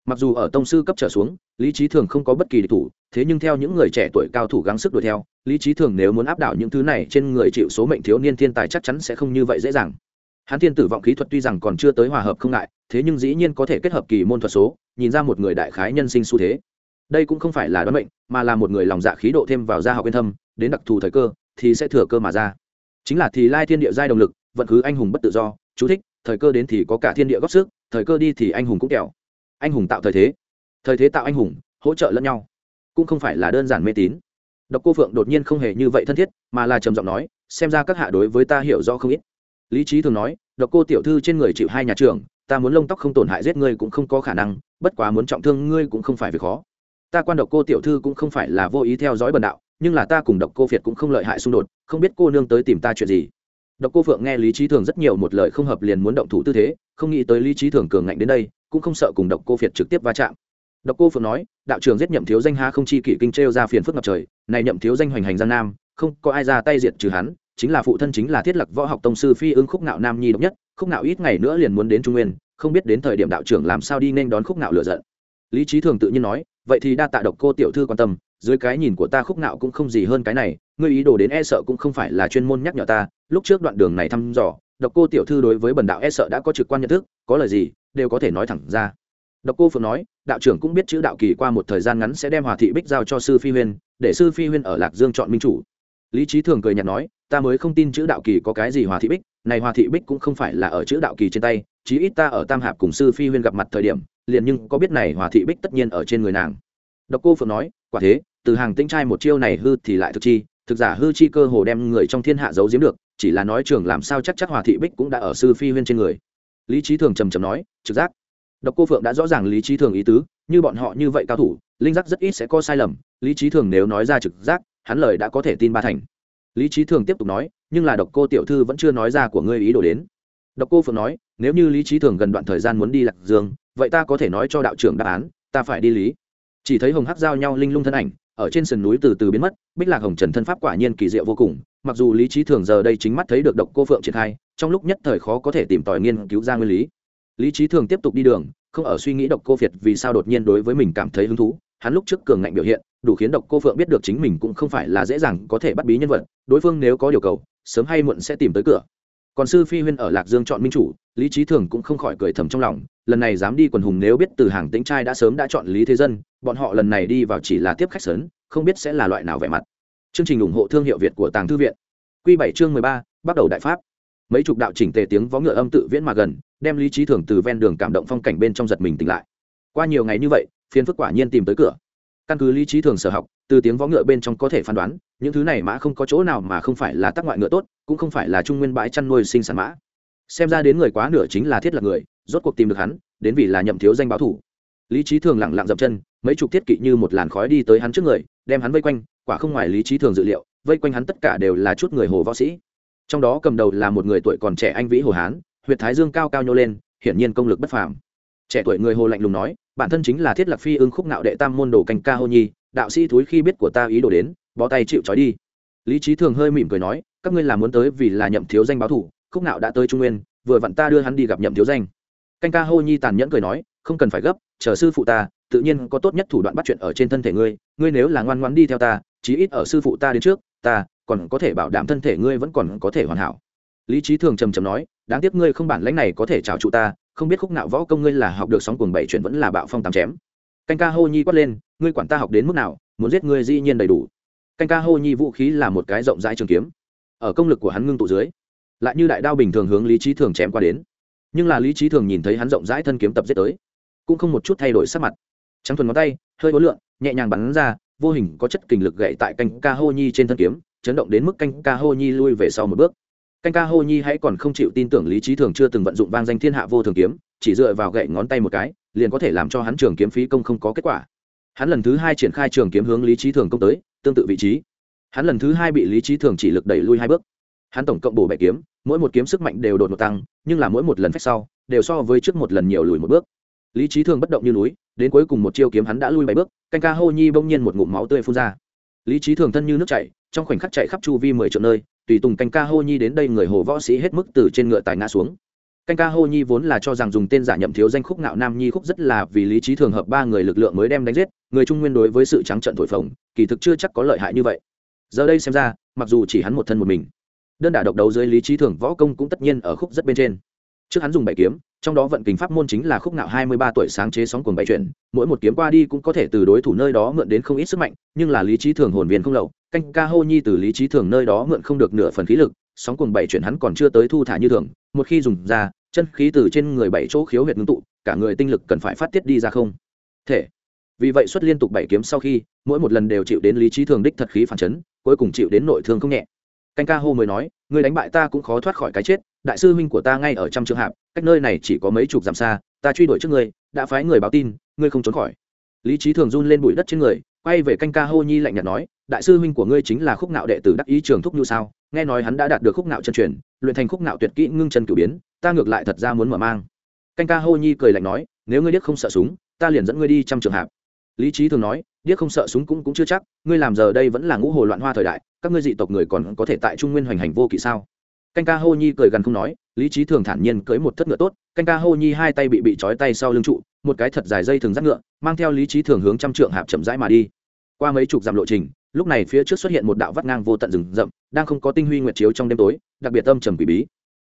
Mặc dù ở tông sư cấp trở xuống, lý trí thường không có bất kỳ địch thủ, thế nhưng theo những người trẻ tuổi cao thủ gắng sức đuổi theo, lý trí thường nếu muốn áp đảo những thứ này trên người chịu số mệnh thiếu niên thiên tài chắc chắn sẽ không như vậy dễ dàng hắn thiên tử vọng khí thuật tuy rằng còn chưa tới hòa hợp không ngại, thế nhưng dĩ nhiên có thể kết hợp kỳ môn thuật số, nhìn ra một người đại khái nhân sinh xu thế. Đây cũng không phải là đoán mệnh, mà là một người lòng dạ khí độ thêm vào gia học yên thâm, đến đặc thù thời cơ, thì sẽ thừa cơ mà ra. Chính là thì lai thiên địa giai động lực, vận cứ anh hùng bất tự do, chú thích, thời cơ đến thì có cả thiên địa góp sức, thời cơ đi thì anh hùng cũng kẹo. Anh hùng tạo thời thế. Thời thế tạo anh hùng, hỗ trợ lẫn nhau. Cũng không phải là đơn giản mê tín. Độc cô phượng đột nhiên không hề như vậy thân thiết, mà là trầm giọng nói, xem ra các hạ đối với ta hiểu rõ không ít lý trí thường nói, độc cô tiểu thư trên người chịu hai nhà trường ta muốn lông tóc không tổn hại giết ngươi cũng không có khả năng, bất quá muốn trọng thương ngươi cũng không phải việc khó. Ta quan độc cô tiểu thư cũng không phải là vô ý theo dõi bần đạo, nhưng là ta cùng độc cô việt cũng không lợi hại xung đột, không biết cô nương tới tìm ta chuyện gì. Độc cô phượng nghe lý trí thường rất nhiều một lời không hợp liền muốn động thủ tư thế, không nghĩ tới lý trí thường cường ngạnh đến đây, cũng không sợ cùng độc cô việt trực tiếp va chạm. Độc cô phượng nói, đạo trường giết nhậm thiếu danh ha không chi kỷ kinh trêu ra phiền phức ngập trời, này nhậm thiếu danh hoành hành gian nam, không có ai ra tay diệt trừ hắn chính là phụ thân chính là thiết lập võ học tông sư phi ưng khúc nạo nam nhi độc nhất, khúc nạo ít ngày nữa liền muốn đến trung nguyên, không biết đến thời điểm đạo trưởng làm sao đi nên đón khúc nạo lựa giận. Lý trí thường tự nhiên nói, vậy thì đa tạ độc cô tiểu thư quan tâm, dưới cái nhìn của ta khúc nạo cũng không gì hơn cái này, ngươi ý đồ đến e sợ cũng không phải là chuyên môn nhắc nhở ta, lúc trước đoạn đường này thăm dò, độc cô tiểu thư đối với bần đạo e sợ đã có trực quan nhận thức, có lời gì, đều có thể nói thẳng ra. Độc cô phượng nói, đạo trưởng cũng biết chữ đạo kỳ qua một thời gian ngắn sẽ đem hòa thị bích giao cho sư phi huyên, để sư phi huyên ở lạc dương chọn minh chủ. Lý trí thường cười nhạt nói ta mới không tin chữ đạo kỳ có cái gì hòa thị bích, này hòa thị bích cũng không phải là ở chữ đạo kỳ trên tay, chí ít ta ở tam hạp cùng sư phi huyên gặp mặt thời điểm, liền nhưng có biết này hòa thị bích tất nhiên ở trên người nàng. Độc cô phượng nói, quả thế, từ hàng tinh trai một chiêu này hư thì lại thực chi, thực giả hư chi cơ hồ đem người trong thiên hạ giấu giếm được, chỉ là nói trường làm sao chắc chắc hòa thị bích cũng đã ở sư phi huyên trên người. Lý trí thường trầm trầm nói, trực giác. Độc cô phượng đã rõ ràng lý trí thường ý tứ, như bọn họ như vậy cao thủ, linh giác rất ít sẽ có sai lầm, lý trí thường nếu nói ra trực giác, hắn lời đã có thể tin ba thành lý trí thường tiếp tục nói, nhưng là độc cô tiểu thư vẫn chưa nói ra của ngươi ý đồ đến. Độc cô phượng nói, nếu như lý trí thường gần đoạn thời gian muốn đi lạc dương, vậy ta có thể nói cho đạo trưởng đáp án, ta phải đi lý. Chỉ thấy hồng hắc giao nhau linh lung thân ảnh, ở trên sườn núi từ từ biến mất, bích lạc hồng trần thân pháp quả nhiên kỳ diệu vô cùng, mặc dù lý trí thường giờ đây chính mắt thấy được độc cô phượng triển khai, trong lúc nhất thời khó có thể tìm tòi nghiên cứu ra nguyên lý. Lý trí thường tiếp tục đi đường, không ở suy nghĩ độc cô việt vì sao đột nhiên đối với mình cảm thấy hứng thú hắn lúc trước cường ngạnh biểu hiện, đủ khiến độc cô phượng biết được chính mình cũng không phải là dễ dàng có thể bắt bí nhân vật, đối phương nếu có điều cầu, sớm hay muộn sẽ tìm tới cửa. Còn sư phi huyên ở lạc dương chọn minh chủ, lý trí thường cũng không khỏi cười thầm trong lòng, lần này dám đi quần hùng nếu biết từ hàng tính trai đã sớm đã chọn lý thế dân, bọn họ lần này đi vào chỉ là tiếp khách sớn không biết sẽ là loại nào vẻ mặt. Chương trình ủng hộ thương hiệu việt của tàng thư viện. Q bảy chương mười ba, bắt đầu đại pháp. Mấy chục đạo chỉnh tề tiếng vó ngựa âm tự viễn mà gần, đem lý trí thường từ ven đường cảm động phong cảnh bên trong giật mình tỉnh lại. Qua nhiều ngày như vậy phiền phức quả nhiên tìm tới cửa. Căn cứ lý trí thường sở học, từ tiếng vó ngựa bên trong có thể phán đoán, những thứ này mã không có chỗ nào mà không phải là tác ngoại ngựa tốt, cũng không phải là trung nguyên bãi chăn nuôi sinh sản mã. Xem ra đến người quá nửa chính là thiết lập người, rốt cuộc tìm được hắn, đến vì là nhậm thiếu danh báo thủ. Lý trí thường lặng lặng dậm chân, mấy chục thiết kỵ như một làn khói đi tới hắn trước người, đem hắn vây quanh, quả không ngoài lý trí thường dự liệu, vây quanh hắn tất cả đều là chút người hồ võ sĩ. Trong đó cầm đầu là một người tuổi còn trẻ anh vĩ hồ hán, huyệt thái dương cao cao nhô lên, hiển nhiên công lực bất phàm. Trẻ tuổi người hồ lạnh lùng nói bản thân chính là thiết lạc phi ưng khúc nạo đệ tam môn đồ canh ca hô nhi, đạo sĩ thúi khi biết của ta ý đồ đến, bó tay chịu trói đi. Lý trí thường hơi mỉm cười nói, các ngươi làm muốn tới vì là nhậm thiếu danh báo thủ, khúc nạo đã tới trung nguyên, vừa vặn ta đưa hắn đi gặp nhậm thiếu danh. Canh ca hô nhi tàn nhẫn cười nói, không cần phải gấp, chờ sư phụ ta, tự nhiên có tốt nhất thủ đoạn bắt chuyện ở trên thân thể ngươi ngươi nếu là ngoan ngoan đi theo ta, chí ít ở sư phụ ta đến trước, ta còn có thể bảo đảm thân thể ngươi vẫn còn có thể hoàn hảo. Lý trí thường trầm trầm nói, đáng tiếc ngươi không bản lãnh này có thể trào trụ ta không biết khúc nạo võ công ngươi là học được sóng cuồng bảy chuyện vẫn là bạo phong tám chém. Canh ca hô nhi quát lên, ngươi quản ta học đến mức nào, muốn giết ngươi dĩ nhiên đầy đủ. Canh ca hô nhi vũ khí là một cái rộng rãi trường kiếm. Ở công lực của hắn ngưng tụ dưới, lại như đại đao bình thường hướng lý trí thường chém qua đến. Nhưng là lý trí thường nhìn thấy hắn rộng rãi thân kiếm tập giết tới, cũng không một chút thay đổi sắc mặt. Trắng thuần ngón tay, hơi ối lượng nhẹ nhàng bắn ra, vô hình có chất kình lực gậy tại canh ca hô nhi trên thân kiếm, chấn động đến mức canh ca hô nhi lui về sau một bước canh ca hô nhi hãy còn không chịu tin tưởng lý trí thường chưa từng vận dụng vang danh thiên hạ vô thường kiếm, chỉ dựa vào gậy ngón tay một cái, liền có thể làm cho hắn trường kiếm phí công không có kết quả. Hắn lần thứ hai triển khai trường kiếm hướng lý trí thường công tới, tương tự vị trí. Hắn lần thứ hai bị lý trí thường chỉ lực đẩy lui hai bước. Hắn tổng cộng bổ bệ kiếm, mỗi một kiếm sức mạnh đều đột một tăng, nhưng là mỗi một lần phép sau, đều so với trước một lần nhiều lùi một bước. Lý trí thường bất động như núi, đến cuối cùng một chiêu kiếm hắn đã lui bảy bước, canh ca hô nhi bỗng nhiên một ngụm máu tươi phun ra. Lý trí thường thân như nước chảy, trong khoảnh khắc chạy khắp chu vi mười triệu nơi tùy tùng canh ca hô nhi đến đây người hồ võ sĩ hết mức từ trên ngựa tài ngã xuống. Canh ca hô nhi vốn là cho rằng dùng tên giả nhậm thiếu danh khúc ngạo nam nhi khúc rất là vì lý trí thường hợp ba người lực lượng mới đem đánh giết, người trung nguyên đối với sự trắng trận thổi phồng, kỳ thực chưa chắc có lợi hại như vậy. Giờ đây xem ra, mặc dù chỉ hắn một thân một mình, đơn đả độc đấu dưới lý trí thường võ công cũng tất nhiên ở khúc rất bên trên trước hắn dùng bảy kiếm, trong đó vận kình pháp môn chính là khúc nạo hai mươi ba tuổi sáng chế sóng cuồng bảy chuyển, mỗi một kiếm qua đi cũng có thể từ đối thủ nơi đó mượn đến không ít sức mạnh, nhưng là lý trí thường hồn viên không lậu, canh ca hô nhi từ lý trí thường nơi đó mượn không được nửa phần khí lực, sóng cuồng bảy chuyển hắn còn chưa tới thu thả như thường, một khi dùng ra, chân khí từ trên người bảy chỗ khiếu huyệt ngưng tụ, cả người tinh lực cần phải phát tiết đi ra không? Thể. Vì vậy xuất liên tục bảy kiếm sau khi, mỗi một lần đều chịu đến lý trí thường đích thật khí phản chấn, cuối cùng chịu đến nội thương không nhẹ canh ca hô mới nói người đánh bại ta cũng khó thoát khỏi cái chết, đại sư huynh của ta ngay ở trăm trường hạp, cách nơi này chỉ có mấy chục dặm xa, ta truy đuổi trước ngươi, đã phái người báo tin, ngươi không trốn khỏi. Lý trí thường run lên bụi đất trên người, quay về canh ca hô nhi lạnh nhạt nói, đại sư huynh của ngươi chính là khúc nạo đệ tử đắc ý trường thúc như sao? Nghe nói hắn đã đạt được khúc nạo chân truyền, luyện thành khúc nạo tuyệt kỹ ngưng chân cử biến, ta ngược lại thật ra muốn mở mang. Canh ca hô nhi cười lạnh nói, nếu ngươi điếc không sợ súng, ta liền dẫn ngươi đi trăm trường hạp. Lý trí thường nói, điếc không sợ súng cũng cũng chưa chắc, ngươi làm giờ đây vẫn là ngũ hồ loạn hoa thời đại các ngươi dị tộc người còn có thể tại trung nguyên hoành hành vô kỵ sao? Canh ca hô nhi cười gần không nói, lý trí thường thản nhiên cưới một thất ngựa tốt, canh ca hô nhi hai tay bị bị trói tay sau lưng trụ, một cái thật dài dây thường dắt ngựa, mang theo lý trí thường hướng trăm trượng hạp chậm rãi mà đi. Qua mấy chục dặm lộ trình, lúc này phía trước xuất hiện một đạo vắt ngang vô tận rừng rậm, đang không có tinh huy nguyệt chiếu trong đêm tối, đặc biệt âm trầm quỷ bí.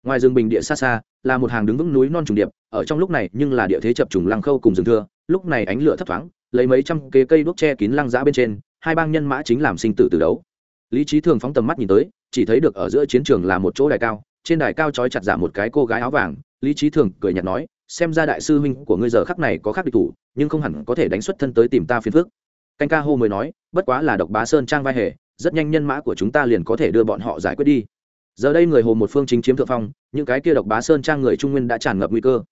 Ngoài rừng bình địa xa xa, là một hàng đứng vững núi non trùng điệp, ở trong lúc này nhưng là địa thế chập trùng lăng khâu cùng rừng thưa, lúc này ánh lửa thấp thoáng, lấy mấy trăm cây cây đuốc che kín lăng giã bên trên, hai bang nhân mã chính làm sinh tử từ đấu lý trí thường phóng tầm mắt nhìn tới, chỉ thấy được ở giữa chiến trường là một chỗ đài cao, trên đài cao trói chặt giả một cái cô gái áo vàng. Lý trí thường cười nhạt nói, xem ra đại sư huynh của ngươi giờ khắc này có khác địch thủ, nhưng không hẳn có thể đánh xuất thân tới tìm ta phiền phước canh ca hô mới nói, bất quá là độc bá sơn trang vai hề, rất nhanh nhân mã của chúng ta liền có thể đưa bọn họ giải quyết đi. Giờ đây người hồ một phương chính chiếm thượng phong, những cái kia độc bá sơn trang người trung nguyên đã tràn ngập nguy cơ.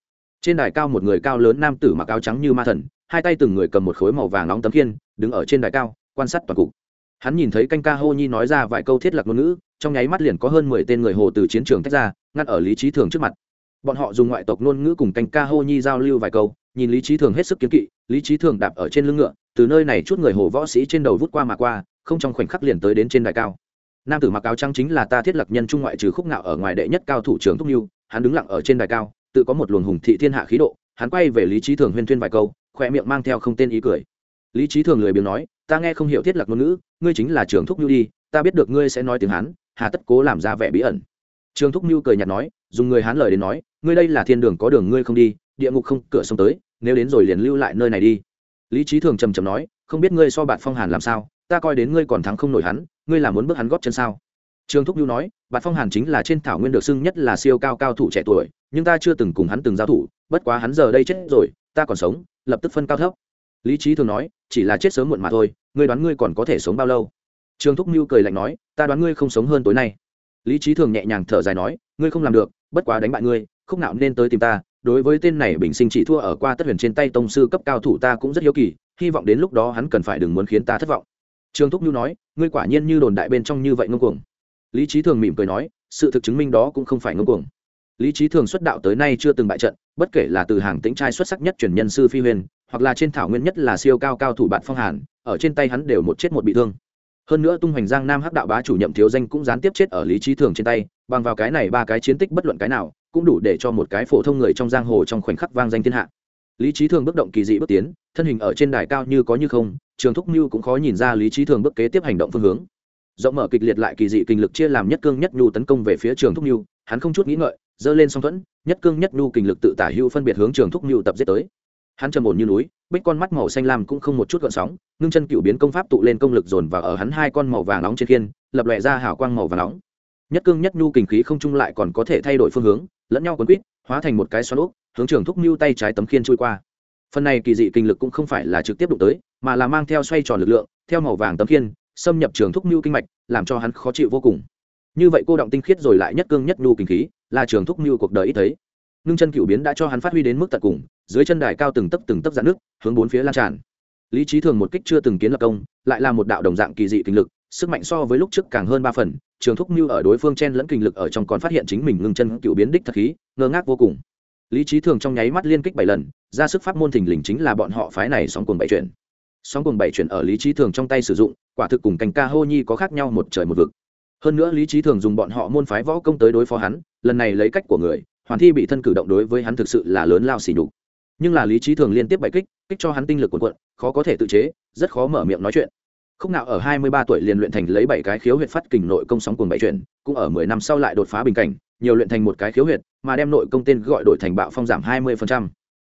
Trên đài cao một người cao lớn nam tử mặc áo trắng như ma thần, hai tay từng người cầm một khối màu vàng nóng tấm khiên, đứng ở trên đài cao, quan sát toàn cục hắn nhìn thấy canh ca hô nhi nói ra vài câu thiết lập ngôn ngữ, trong nháy mắt liền có hơn mười tên người hồ từ chiến trường tách ra ngăn ở lý trí thường trước mặt. Bọn họ dùng ngoại tộc ngôn ngữ cùng canh ca hô nhi giao lưu vài câu, nhìn lý trí thường hết sức kiếm kỵ, lý trí thường đạp ở trên lưng ngựa, từ nơi này chút người hồ võ sĩ trên đầu vút qua mà qua, không trong khoảnh khắc liền tới đến trên đài cao. Nam tử mặc áo trắng chính là ta thiết lập nhân trung ngoại trừ khúc ngạo ở ngoài đệ nhất cao thủ trưởng thúc mưu hắn đứng lặng ở trên đài cao, tự có một luồng hùng thị thiên hạ khí độ, hắn quay về lý trí thường huyên thuyên vài câu, khoe miệng mang theo không tên ý cười. Lý trí thường lười biếng nói, ta nghe không hiểu thiết lập ngôn ngữ ngươi chính là Trường thúc nhu đi, ta biết được ngươi sẽ nói tiếng hán, hà tất cố làm ra vẻ bí ẩn. Trường thúc nhu cười nhạt nói, dùng người hán lời đến nói, ngươi đây là thiên đường có đường ngươi không đi, địa ngục không, cửa sông tới, nếu đến rồi liền lưu lại nơi này đi. Lý trí thường trầm trầm nói, không biết ngươi so bạn phong hàn làm sao, ta coi đến ngươi còn thắng không nổi hắn, ngươi là muốn bước hắn góp chân sao? Trường thúc nhu nói bạn phong hàn chính là trên thảo nguyên được xưng nhất là siêu cao cao thủ trẻ tuổi, nhưng ta chưa từng cùng hắn từng giao thủ, bất quá hắn giờ đây chết rồi, ta còn sống, lập tức phân cao thấp. Lý trí thường nói, chỉ là chết sớm muộn mà thôi ngươi đoán ngươi còn có thể sống bao lâu? Trường thúc mưu cười lạnh nói, ta đoán ngươi không sống hơn tối nay. Lý trí thường nhẹ nhàng thở dài nói, ngươi không làm được, bất quá đánh bại ngươi, khúc nào nên tới tìm ta, đối với tên này bình sinh chỉ thua ở qua tất huyền trên tay tông sư cấp cao thủ ta cũng rất hiếu kỳ, hy vọng đến lúc đó hắn cần phải đừng muốn khiến ta thất vọng. Trương thúc nhu nói, ngươi quả nhiên như đồn đại bên trong như vậy ngông cuồng. Lý trí thường mỉm cười nói, sự thực chứng minh đó cũng không phải ngông cuồng. Lý trí thường xuất đạo tới nay chưa từng bại trận, bất kể là từ hàng tĩnh trai xuất sắc nhất truyền nhân sư phi huyền, hoặc là trên thảo nguyên nhất là siêu cao cao thủ bạn phong hàn ở trên tay hắn đều một chết một bị thương. Hơn nữa tung hoành giang nam hắc đạo bá chủ nhậm thiếu danh cũng gián tiếp chết ở lý trí thường trên tay, bằng vào cái này ba cái chiến tích bất luận cái nào, cũng đủ để cho một cái phổ thông người trong giang hồ trong khoảnh khắc vang danh thiên hạ. Lý trí thường bước động kỳ dị bước tiến, thân hình ở trên đài cao như có như không, trường thúc mưu cũng khó nhìn ra lý trí thường bước kế tiếp hành động phương hướng. Rộng mở kịch liệt lại kỳ dị kinh lực chia làm nhất cương nhất nhu tấn công về phía trường thúc mưu hắn không chút nghĩ ngợi, giơ lên song thuẫn, nhất cương nhất nhu kinh lực tự tả hưu phân biệt hướng trường thúc mưu tập giết tới hắn trầm ổn như núi, bích con mắt màu xanh lam cũng không một chút gợn sóng, ngưng chân cựu biến công pháp tụ lên công lực dồn và ở hắn hai con màu vàng nóng trên khiên, lập lòe ra hào quang màu vàng nóng. Nhất cương nhất nhu kình khí không trung lại còn có thể thay đổi phương hướng, lẫn nhau quấn quýt, hóa thành một cái xoắn úp, hướng trường thúc mưu tay trái tấm khiên trôi qua. Phần này kỳ dị kinh lực cũng không phải là trực tiếp đụng tới, mà là mang theo xoay tròn lực lượng, theo màu vàng tấm khiên, xâm nhập trường thúc mưu kinh mạch, làm cho hắn khó chịu vô cùng. Như vậy cô động tinh khiết rồi lại nhất cương nhất nhu kinh khí, là trường thúc mưu cuộc đời ít thấy ngưng chân cựu biến đã cho hắn phát huy đến mức tận cùng, dưới chân đài cao từng tấc từng tấc dạn nước, hướng bốn phía lan tràn. Lý trí thường một kích chưa từng kiến lập công, lại là một đạo đồng dạng kỳ dị kinh lực, sức mạnh so với lúc trước càng hơn ba phần, trường thúc mưu ở đối phương chen lẫn kinh lực ở trong còn phát hiện chính mình ngưng chân cựu biến đích thật khí, ngơ ngác vô cùng. Lý trí thường trong nháy mắt liên kích bảy lần, ra sức pháp môn thình lình chính là bọn họ phái này sóng cuồng bảy chuyển. Sóng cuồng bảy chuyển ở lý trí thường trong tay sử dụng, quả thực cùng cành ca hô nhi có khác nhau một trời một vực. Hơn nữa lý trí thường dùng bọn họ môn phái võ công tới đối phó hắn, lần này lấy cách của người hoàn thi bị thân cử động đối với hắn thực sự là lớn lao xỉ nhục. Nhưng là lý trí thường liên tiếp bảy kích kích cho hắn tinh lực quần quận khó có thể tự chế, rất khó mở miệng nói chuyện. Không nào ở hai mươi ba tuổi liền luyện thành lấy bảy cái khiếu huyệt phát kình nội công sóng cuồng bảy chuyển, cũng ở mười năm sau lại đột phá bình cảnh, nhiều luyện thành một cái khiếu huyệt, mà đem nội công tên gọi đổi thành bạo phong giảm hai mươi phần trăm.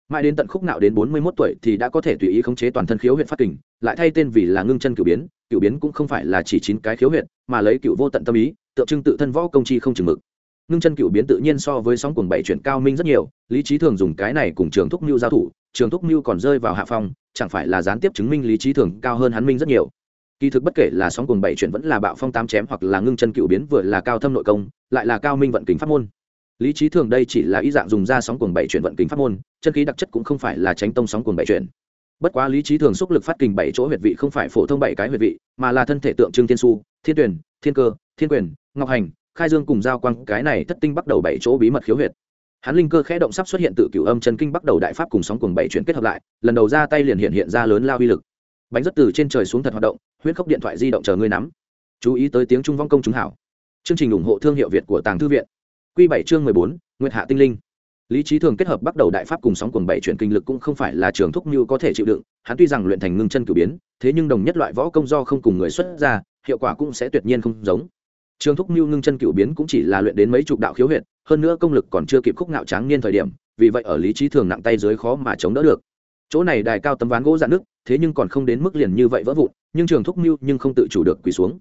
mãi đến tận khúc nạo đến bốn mươi 41 tuổi thì đã có thể tùy ý khống chế toàn thân khiếu huyệt phát kình, lại thay tên vì là ngưng chân cửu biến cửu biến cũng không phải là chỉ chín cái khiếu huyệt, mà lấy cửu vô tận tâm ý, tượng trưng tự thân võ công chi không chừng mực ngưng chân cửu biến tự nhiên so với sóng cuồng bảy chuyển cao minh rất nhiều, lý trí thường dùng cái này cùng trường thúc mưu giao thủ, trường thúc mưu còn rơi vào hạ phong, chẳng phải là gián tiếp chứng minh lý trí thường cao hơn hắn minh rất nhiều. Kỳ thực bất kể là sóng cuồng bảy chuyển vẫn là bạo phong tám chém hoặc là ngưng chân cựu biến vừa là cao thâm nội công, lại là cao minh vận kính pháp môn. Lý trí thường đây chỉ là ý dạng dùng ra sóng cuồng bảy chuyển vận kính pháp môn, chân khí đặc chất cũng không phải là tránh tông sóng cuồng bảy chuyển. Bất quá lý trí thường xúc lực phát kình bảy chỗ huyệt vị không phải phổ thông bảy cái huyệt vị, mà là thân thể tượng trưng thiên su, thiên tuyển, thiên cơ, thiên quyền, ngọc hành khai dương cùng giao quang, cái này thất tinh bắt đầu bảy chỗ bí mật khiếu huyệt. Hắn linh cơ khẽ động sắp xuất hiện tự cửu âm chân kinh bắt đầu đại pháp cùng sóng cuồng bảy chuyển kết hợp lại, lần đầu ra tay liền hiện hiện ra lớn lao uy lực. Bánh rất từ trên trời xuống thật hoạt động, huyết khốc điện thoại di động chờ ngươi nắm. Chú ý tới tiếng trung vong công chúng hảo. Chương trình ủng hộ thương hiệu việt của tàng thư viện. Q bảy chương mười bốn, nguyệt hạ tinh linh. Lý trí thường kết hợp bắt đầu đại pháp cùng sóng cuồng bảy chuyển kinh lực cũng không phải là trường thúc như có thể chịu đựng, hắn tuy rằng luyện thành ngưng chân cử biến, thế nhưng đồng nhất loại võ công do không cùng người xuất ra, hiệu quả cũng sẽ tuyệt nhiên không giống trường thúc mưu ngưng chân cựu biến cũng chỉ là luyện đến mấy chục đạo khiếu huyệt, hơn nữa công lực còn chưa kịp khúc ngạo tráng niên thời điểm, vì vậy ở lý trí thường nặng tay dưới khó mà chống đỡ được. Chỗ này đài cao tấm ván gỗ dạn nước, thế nhưng còn không đến mức liền như vậy vỡ vụn, nhưng trường thúc mưu nhưng không tự chủ được quỳ xuống.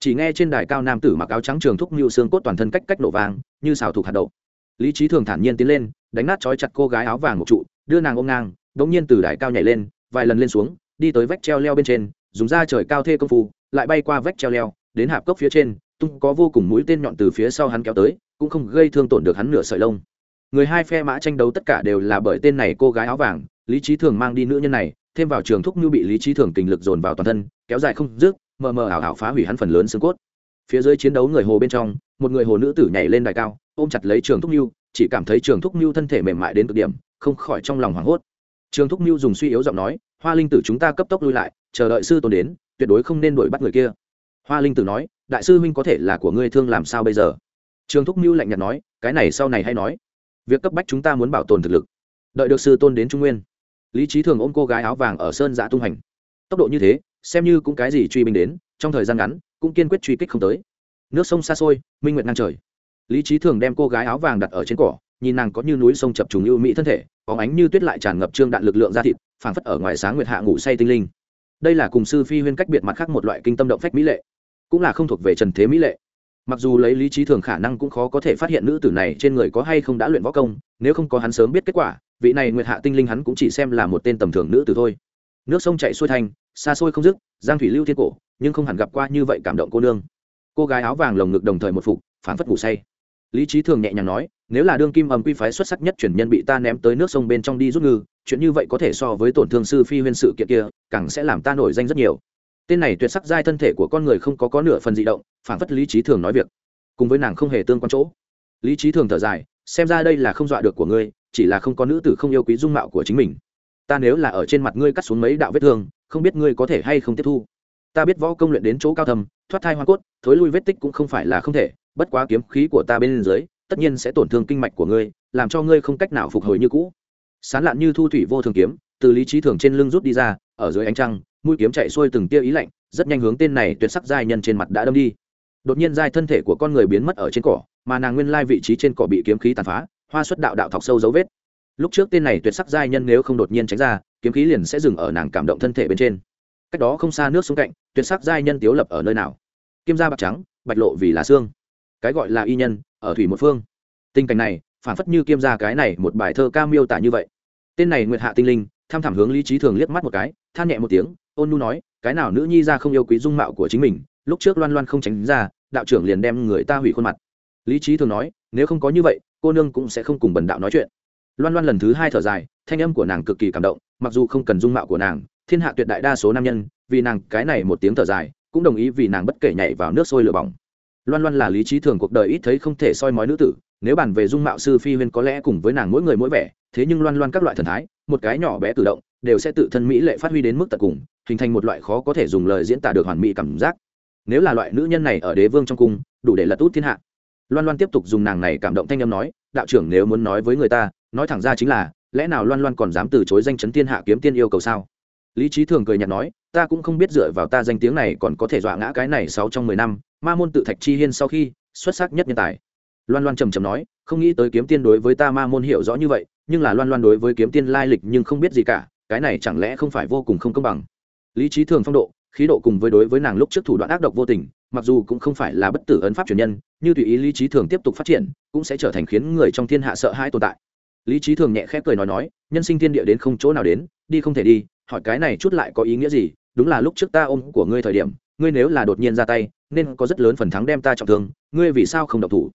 Chỉ nghe trên đài cao nam tử mặc áo trắng trường thúc mưu xương cốt toàn thân cách cách nổ vàng như xào thuộc hạt đậu. Lý trí thường thản nhiên tiến lên, đánh nát trói chặt cô gái áo vàng một trụ, đưa nàng ôm ngang đ nhiên từ đài cao nhảy lên, vài lần lên xuống, đi tới vách treo leo bên trên, dùng da trời cao thê công phu, lại bay qua vách treo leo, đến hạp cốc phía trên tung có vô cùng mũi tên nhọn từ phía sau hắn kéo tới, cũng không gây thương tổn được hắn nửa sợi lông. Người hai phe mã tranh đấu tất cả đều là bởi tên này cô gái áo vàng, lý trí thường mang đi nữ nhân này, thêm vào trường thúc như bị lý trí thường tình lực dồn vào toàn thân, kéo dài không dứt, mờ mờ ảo ảo phá hủy hắn phần lớn xương cốt. Phía dưới chiến đấu người hồ bên trong, một người hồ nữ tử nhảy lên đài cao, ôm chặt lấy trường thúc như chỉ cảm thấy trường thúc mưu thân thể mềm mại đến cực điểm, không khỏi trong lòng hoảng hốt. Trường thúc mưu dùng suy yếu giọng nói, hoa linh tử chúng ta cấp tốc lui lại, chờ đợi sư tôn đến, tuyệt đối không nên đuổi bắt người kia. Hoa linh tử nói đại sư huynh có thể là của ngươi thương làm sao bây giờ? Trường thúc mưu lạnh nhạt nói, cái này sau này hay nói. Việc cấp bách chúng ta muốn bảo tồn thực lực. Đợi được sư tôn đến trung nguyên, lý trí thường ôm cô gái áo vàng ở sơn giã tung hành. Tốc độ như thế, xem như cũng cái gì truy binh đến, trong thời gian ngắn, cũng kiên quyết truy kích không tới. Nước sông xa xôi, minh nguyện ngang trời. Lý trí thường đem cô gái áo vàng đặt ở trên cỏ, nhìn nàng có như núi sông chập trùng lưu mỹ thân thể có ánh như tuyết lại tràn ngập trương đạn lực lượng ra thịt, phảng phất ở ngoài sáng nguyệt hạ ngủ say tinh linh. Đây là cùng sư phi huyên cách biệt mặt khác một loại kinh tâm động phách mỹ lệ cũng là không thuộc về trần thế mỹ lệ. Mặc dù lấy lý trí thường khả năng cũng khó có thể phát hiện nữ tử này trên người có hay không đã luyện võ công, nếu không có hắn sớm biết kết quả, vị này nguyệt hạ tinh linh hắn cũng chỉ xem là một tên tầm thường nữ tử thôi. Nước sông chạy xuôi thành, xa xôi không dứt, giang thủy lưu thiên cổ, nhưng không hẳn gặp qua như vậy cảm động cô nương. Cô gái áo vàng lồng ngực đồng thời một phục phản phất ngủ say. Lý trí thường nhẹ nhàng nói, nếu là đương kim ầm quy phái xuất sắc nhất chuyển nhân bị ta ném tới nước sông bên trong đi rút ngư, chuyện như vậy có thể so với tổn thương sư phi huyên sự kiện kia, càng sẽ làm ta nổi danh rất nhiều tên này tuyệt sắc giai thân thể của con người không có có nửa phần di động, phản phất lý trí thường nói việc. Cùng với nàng không hề tương quan chỗ. Lý trí thường thở dài, xem ra đây là không dọa được của ngươi, chỉ là không có nữ tử không yêu quý dung mạo của chính mình. Ta nếu là ở trên mặt ngươi cắt xuống mấy đạo vết thương, không biết ngươi có thể hay không tiếp thu. Ta biết võ công luyện đến chỗ cao thầm thoát thai hoa cốt, thối lui vết tích cũng không phải là không thể, bất quá kiếm khí của ta bên dưới, tất nhiên sẽ tổn thương kinh mạch của ngươi, làm cho ngươi không cách nào phục hồi như cũ. Sán lạn như thu thủy vô thường kiếm, từ lý trí thường trên lưng rút đi ra, ở dưới ánh trăng mũi kiếm chạy xuôi từng tia ý lạnh, rất nhanh hướng tên này tuyệt sắc giai nhân trên mặt đã đâm đi. Đột nhiên giai thân thể của con người biến mất ở trên cỏ, mà nàng nguyên lai vị trí trên cỏ bị kiếm khí tàn phá, hoa xuất đạo đạo thọc sâu dấu vết. Lúc trước tên này tuyệt sắc giai nhân nếu không đột nhiên tránh ra, kiếm khí liền sẽ dừng ở nàng cảm động thân thể bên trên. Cách đó không xa nước xuống cạnh, tuyệt sắc giai nhân tiếu lập ở nơi nào? Kim da bạc trắng, bạch lộ vì là xương. Cái gọi là y nhân, ở thủy một phương. Tình cảnh này, phản phất như kim ra cái này một bài thơ ca miêu tả như vậy. Tên này nguyệt hạ tinh linh, tham thảm hướng lý trí thường liếc mắt một cái, than nhẹ một tiếng ôn nu nói, cái nào nữ nhi ra không yêu quý dung mạo của chính mình, lúc trước loan loan không tránh ra, đạo trưởng liền đem người ta hủy khuôn mặt. Lý trí thường nói, nếu không có như vậy, cô nương cũng sẽ không cùng bần đạo nói chuyện. Loan loan lần thứ hai thở dài, thanh âm của nàng cực kỳ cảm động, mặc dù không cần dung mạo của nàng, thiên hạ tuyệt đại đa số nam nhân, vì nàng cái này một tiếng thở dài, cũng đồng ý vì nàng bất kể nhảy vào nước sôi lửa bỏng. Loan loan là lý trí thường cuộc đời ít thấy không thể soi mói nữ tử, nếu bàn về dung mạo sư phi huyên có lẽ cùng với nàng mỗi người mỗi vẻ, thế nhưng loan loan các loại thần thái, một cái nhỏ bé tự động đều sẽ tự thân mỹ lệ phát huy đến mức tận cùng, hình thành một loại khó có thể dùng lời diễn tả được hoàn mỹ cảm giác. Nếu là loại nữ nhân này ở đế vương trong cung, đủ để lật út thiên hạ. Loan loan tiếp tục dùng nàng này cảm động thanh âm nói, đạo trưởng nếu muốn nói với người ta, nói thẳng ra chính là, lẽ nào loan loan còn dám từ chối danh chấn thiên hạ kiếm tiên yêu cầu sao? Lý trí thường cười nhạt nói, ta cũng không biết dựa vào ta danh tiếng này còn có thể dọa ngã cái này sáu trong mười năm, ma môn tự thạch chi hiên sau khi, xuất sắc nhất nhân tài. Loan loan trầm trầm nói, không nghĩ tới kiếm tiên đối với ta ma môn hiểu rõ như vậy, nhưng là loan loan đối với kiếm tiên lai lịch nhưng không biết gì cả cái này chẳng lẽ không phải vô cùng không công bằng? Lý trí thường phong độ, khí độ cùng với đối với nàng lúc trước thủ đoạn ác độc vô tình, mặc dù cũng không phải là bất tử ấn pháp truyền nhân, như tùy ý lý trí thường tiếp tục phát triển, cũng sẽ trở thành khiến người trong thiên hạ sợ hãi tồn tại. Lý trí thường nhẹ khẽ cười nói nói, nhân sinh thiên địa đến không chỗ nào đến, đi không thể đi, hỏi cái này chút lại có ý nghĩa gì? Đúng là lúc trước ta ôm của ngươi thời điểm, ngươi nếu là đột nhiên ra tay, nên có rất lớn phần thắng đem ta trọng thương, ngươi vì sao không độc thủ?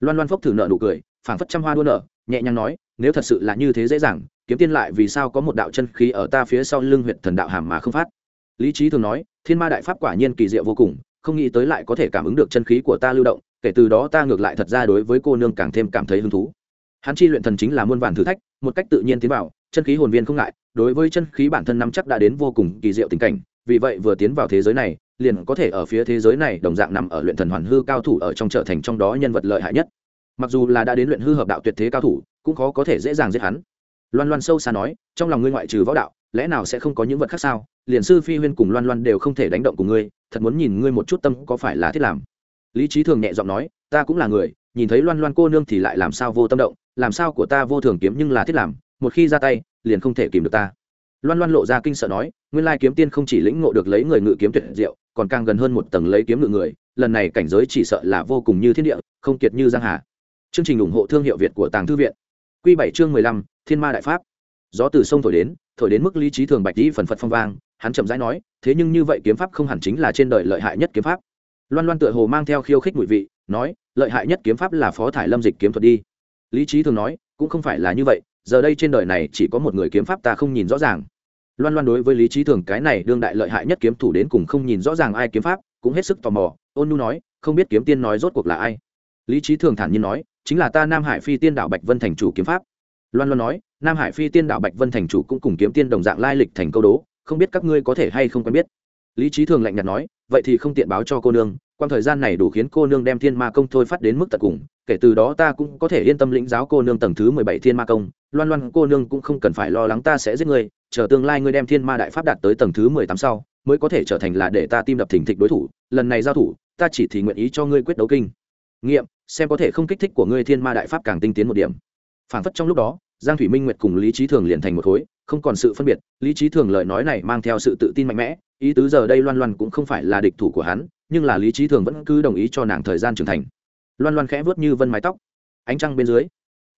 Loan loan phốc thử nợ nụ cười, phảng phất trăm hoa đua nợ nhẹ nhàng nói, nếu thật sự là như thế dễ dàng kiếm tiên lại vì sao có một đạo chân khí ở ta phía sau lưng huyện thần đạo hàm mà không phát? Lý trí thường nói, thiên ma đại pháp quả nhiên kỳ diệu vô cùng, không nghĩ tới lại có thể cảm ứng được chân khí của ta lưu động, kể từ đó ta ngược lại thật ra đối với cô nương càng thêm cảm thấy hứng thú. Hắn chi luyện thần chính là muôn vàn thử thách, một cách tự nhiên tiến vào, chân khí hồn viên không ngại, đối với chân khí bản thân năm chắc đã đến vô cùng kỳ diệu tình cảnh, vì vậy vừa tiến vào thế giới này, liền có thể ở phía thế giới này đồng dạng nằm ở luyện thần hoàn hư cao thủ ở trong trở thành trong đó nhân vật lợi hại nhất. Mặc dù là đã đến luyện hư hợp đạo tuyệt thế cao thủ, cũng khó có thể dễ dàng giết hắn loan loan sâu xa nói, trong lòng ngươi ngoại trừ võ đạo, lẽ nào sẽ không có những vật khác sao? Liền sư phi huyên cùng loan loan đều không thể đánh động cùng ngươi, thật muốn nhìn ngươi một chút tâm có phải là thiết làm. Lý trí thường nhẹ giọng nói, ta cũng là người, nhìn thấy loan loan cô nương thì lại làm sao vô tâm động, làm sao của ta vô thường kiếm nhưng là thiết làm, một khi ra tay, liền không thể kìm được ta. Loan loan lộ ra kinh sợ nói, nguyên lai kiếm tiên không chỉ lĩnh ngộ được lấy người ngự kiếm tuyệt diệu, còn càng gần hơn một tầng lấy kiếm ngự người, lần này cảnh giới chỉ sợ là vô cùng như thiên địa, không kiệt như giang hà. Chương trình ủng hộ thương hiệu việt của tàng thư viện. Q bảy chương mười lăm thiên ma đại pháp. Gió từ sông thổi đến thổi đến mức lý trí thường bạch dĩ phần phật phong vang, hắn chậm rãi nói, thế nhưng như vậy kiếm pháp không hẳn chính là trên đời lợi hại nhất kiếm pháp. Loan loan tựa hồ mang theo khiêu khích ngụy vị, nói, lợi hại nhất kiếm pháp là phó thải lâm dịch kiếm thuật đi. Lý trí thường nói, cũng không phải là như vậy, giờ đây trên đời này chỉ có một người kiếm pháp ta không nhìn rõ ràng. Loan loan đối với lý trí thường cái này đương đại lợi hại nhất kiếm thủ đến cùng không nhìn rõ ràng ai kiếm pháp, cũng hết sức tò mò, ôn nu nói, không biết kiếm tiên nói rốt cuộc là ai? Lý trí thường thản nhiên nói, chính là ta nam hải phi tiên đạo bạch vân thành chủ kiếm pháp loan loan nói, nam hải phi tiên đạo bạch vân thành chủ cũng cùng kiếm tiên đồng dạng lai lịch thành câu đố, không biết các ngươi có thể hay không quen biết. Lý trí thường lạnh nhạt nói, vậy thì không tiện báo cho cô nương quan thời gian này đủ khiến cô nương đem thiên ma công thôi phát đến mức tận cùng, kể từ đó ta cũng có thể yên tâm lĩnh giáo cô nương tầng thứ mười bảy thiên ma công. Loan loan, cô nương cũng không cần phải lo lắng ta sẽ giết ngươi, chờ tương lai ngươi đem thiên ma đại pháp đạt tới tầng thứ mười tám sau, mới có thể trở thành là để ta tim đập thình thịch đối thủ, lần này giao thủ, ta chỉ thì nguyện ý cho ngươi quyết đấu kinh. Nghiệm, xem có thể không kích thích của ngươi thiên ma đại pháp càng tinh tiến một điểm phản phất trong lúc đó, giang thủy minh nguyệt cùng lý trí thường liền thành một khối, không còn sự phân biệt. Lý trí thường lời nói này mang theo sự tự tin mạnh mẽ, ý tứ giờ đây loan loan cũng không phải là địch thủ của hắn, nhưng là lý trí thường vẫn cứ đồng ý cho nàng thời gian trưởng thành. Loan loan khẽ vớt như vân mái tóc, ánh trăng bên dưới,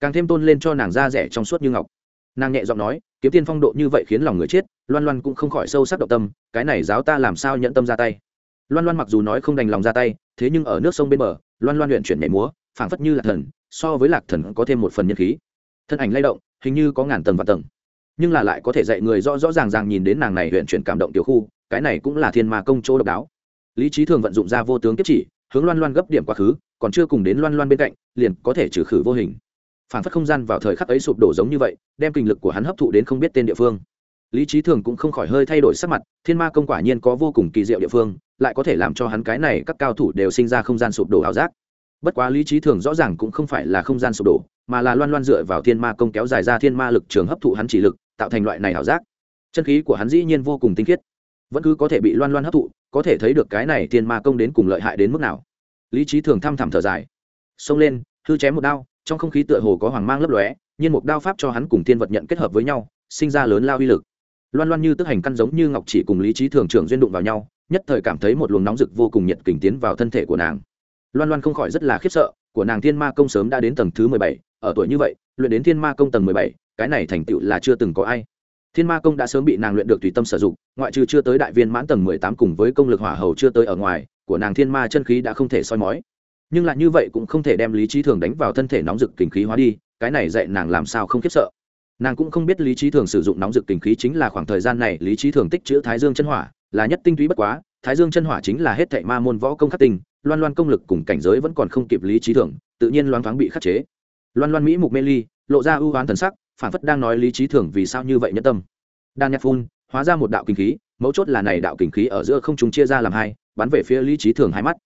càng thêm tôn lên cho nàng da rẻ trong suốt như ngọc. Nàng nhẹ giọng nói, kiếm tiên phong độ như vậy khiến lòng người chết, loan loan cũng không khỏi sâu sắc động tâm, cái này giáo ta làm sao nhận tâm ra tay? Loan loan mặc dù nói không đành lòng ra tay, thế nhưng ở nước sông bên bờ, loan loan luyện chuyển nhảy múa phảng phất như lạc thần, so với lạc thần có thêm một phần nhân khí. Thân ảnh lay động, hình như có ngàn tầng và tầng. Nhưng là lại có thể dạy người rõ rõ ràng ràng nhìn đến nàng này luyện chuyển cảm động tiểu khu, cái này cũng là thiên ma công chỗ độc đáo. Lý trí thường vận dụng ra vô tướng kiếp chỉ, hướng loan loan gấp điểm quá khứ, còn chưa cùng đến loan loan bên cạnh, liền có thể trừ khử vô hình. Phản phất không gian vào thời khắc ấy sụp đổ giống như vậy, đem kinh lực của hắn hấp thụ đến không biết tên địa phương. Lý trí thường cũng không khỏi hơi thay đổi sắc mặt, thiên ma công quả nhiên có vô cùng kỳ diệu địa phương, lại có thể làm cho hắn cái này các cao thủ đều sinh ra không gian sụp đổ ảo giác bất quá lý trí thường rõ ràng cũng không phải là không gian sụp đổ, mà là loan loan dựa vào thiên ma công kéo dài ra thiên ma lực trường hấp thụ hắn chỉ lực, tạo thành loại này ảo giác. Chân khí của hắn dĩ nhiên vô cùng tinh khiết. Vẫn cứ có thể bị loan loan hấp thụ, có thể thấy được cái này thiên ma công đến cùng lợi hại đến mức nào. Lý trí thường thăm thẳm thở dài. Xông lên, hư chém một đao, trong không khí tựa hồ có hoàng mang lấp lóe, nhiên một đao pháp cho hắn cùng thiên vật nhận kết hợp với nhau, sinh ra lớn lao uy lực. Loan loan như tức hành căn giống như ngọc chỉ cùng lý trí thường trưởng duyên đụng vào nhau, nhất thời cảm thấy một luồng nóng rực vô cùng nhiệt kình tiến vào thân thể của nàng loan loan không khỏi rất là khiếp sợ, của nàng thiên ma công sớm đã đến tầng thứ mười bảy, ở tuổi như vậy, luyện đến thiên ma công tầng mười bảy, cái này thành tựu là chưa từng có ai. Thiên ma công đã sớm bị nàng luyện được tùy tâm sử dụng, ngoại trừ chưa tới đại viên mãn tầng mười tám cùng với công lực hỏa hầu chưa tới ở ngoài, của nàng thiên ma chân khí đã không thể soi mói. Nhưng lại như vậy cũng không thể đem lý trí thường đánh vào thân thể nóng rực kình khí hóa đi, cái này dạy nàng làm sao không khiếp sợ. Nàng cũng không biết lý trí thường sử dụng nóng rực kình khí chính là khoảng thời gian này lý trí thường tích chữ thái dương chân hỏa, là nhất tinh túy bất quá, thái dương chân hỏa chính là hết thệ ma môn võ công khắc tinh loan loan công lực cùng cảnh giới vẫn còn không kịp lý trí thường tự nhiên loan thoáng bị khắc chế. Loan loan mỹ mục mê ly, lộ ra ưu oán thần sắc, phản phất đang nói lý trí thường vì sao như vậy nhất tâm. Đan nhạc phun, hóa ra một đạo kinh khí, mấu chốt là này đạo kinh khí ở giữa không chúng chia ra làm hai, bắn về phía lý trí thường hai mắt.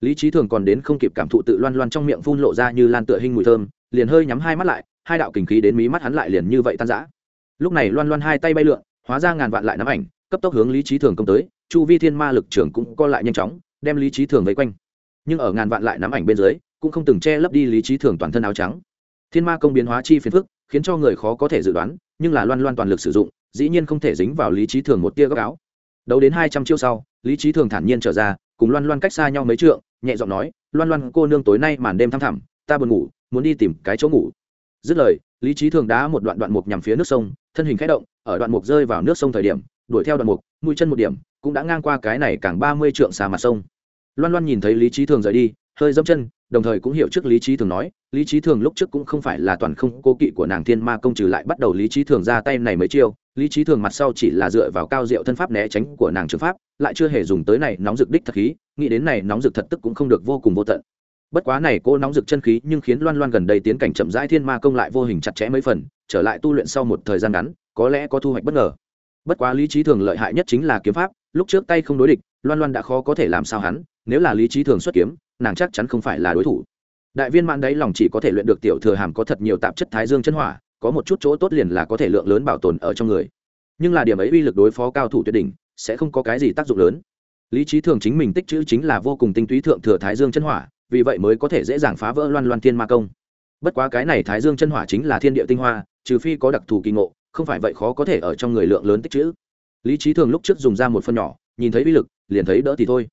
Lý trí thường còn đến không kịp cảm thụ tự loan loan trong miệng phun lộ ra như lan tựa hình mùi thơm, liền hơi nhắm hai mắt lại, hai đạo kinh khí đến mí mắt hắn lại liền như vậy tan rã. Lúc này loan loan hai tay bay lượn, hóa ra ngàn vạn lại nắm ảnh, cấp tốc hướng lý trí thường công tới, chu vi thiên ma lực trưởng cũng co lại nhanh chóng, đem lý trí thường vây quanh nhưng ở ngàn vạn lại nắm ảnh bên dưới, cũng không từng che lấp đi lý trí thường toàn thân áo trắng. Thiên ma công biến hóa chi phiền phức, khiến cho người khó có thể dự đoán, nhưng là loan loan toàn lực sử dụng, dĩ nhiên không thể dính vào lý trí thường một tia góc áo. Đấu đến hai trăm chiêu sau, lý trí thường thản nhiên trở ra, cùng loan loan cách xa nhau mấy trượng, nhẹ giọng nói, loan loan, cô nương tối nay màn đêm thăm thẳm, ta buồn ngủ, muốn đi tìm cái chỗ ngủ. Dứt lời, lý trí thường đá một đoạn đoạn mục nhằm phía nước sông, thân hình k h ẽ động, ở đoạn mục rơi vào nước sông thời điểm, đuổi theo đoạn mục, mũi chân một điểm, cũng đã ngang qua cái này càng ba mươi trượng xa mặt sông loan loan nhìn thấy lý trí thường rời đi, hơi dẫm chân, đồng thời cũng hiểu trước lý trí thường nói, lý trí thường lúc trước cũng không phải là toàn không cố kỵ của nàng thiên ma công trừ lại bắt đầu lý trí thường ra tay này mấy chiêu, lý trí thường mặt sau chỉ là dựa vào cao diệu thân pháp né tránh của nàng trường pháp, lại chưa hề dùng tới này nóng rực đích thật khí, nghĩ đến này nóng rực thật tức cũng không được vô cùng vô tận. Bất quá này cô nóng rực chân khí nhưng khiến loan loan gần đây tiến cảnh chậm rãi thiên ma công lại vô hình chặt chẽ mấy phần, trở lại tu luyện sau một thời gian ngắn, có lẽ có thu hoạch bất ngờ. Bất quá lý trí thường lợi hại nhất chính là kiếm pháp, lúc trước tay không đối địch, loan loan đã khó có thể làm sao hắn nếu là lý trí thường xuất kiếm, nàng chắc chắn không phải là đối thủ. Đại viên mãn đấy lòng chỉ có thể luyện được tiểu thừa hàm có thật nhiều tạp chất thái dương chân hỏa, có một chút chỗ tốt liền là có thể lượng lớn bảo tồn ở trong người. Nhưng là điểm ấy uy lực đối phó cao thủ tuyệt đỉnh, sẽ không có cái gì tác dụng lớn. Lý trí thường chính mình tích chữ chính là vô cùng tinh túy thượng thừa thái dương chân hỏa, vì vậy mới có thể dễ dàng phá vỡ loan loan thiên ma công. Bất quá cái này thái dương chân hỏa chính là thiên địa tinh hoa, trừ phi có đặc thù kỳ ngộ, không phải vậy khó có thể ở trong người lượng lớn tích chữ. Lý trí thường lúc trước dùng ra một phần nhỏ, nhìn thấy uy lực, liền thấy đỡ thì thôi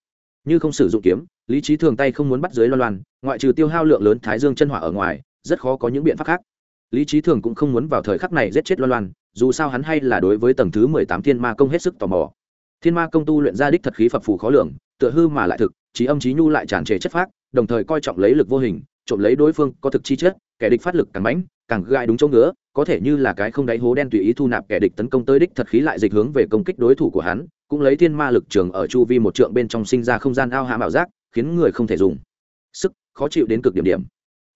như không sử dụng kiếm, lý trí thường tay không muốn bắt dưới loan loan, ngoại trừ tiêu hao lượng lớn thái dương chân hỏa ở ngoài, rất khó có những biện pháp khác. Lý trí thường cũng không muốn vào thời khắc này giết chết loan loan, dù sao hắn hay là đối với tầng thứ mười tám thiên ma công hết sức tò mò. Thiên ma công tu luyện ra đích thật khí phập phù khó lường, tựa hư mà lại thực, trí âm trí nhu lại tràn trề chất phác, đồng thời coi trọng lấy lực vô hình, trộm lấy đối phương có thực chi chất, kẻ địch phát lực càng mãnh, càng gai đúng chỗ ngứa, có thể như là cái không đáy hố đen tùy ý thu nạp kẻ địch tấn công tới đích thật khí lại dịch hướng về công kích đối thủ của hắn cũng lấy thiên ma lực trường ở chu vi một trượng bên trong sinh ra không gian ao hạ mạo giác, khiến người không thể dùng. Sức, khó chịu đến cực điểm điểm.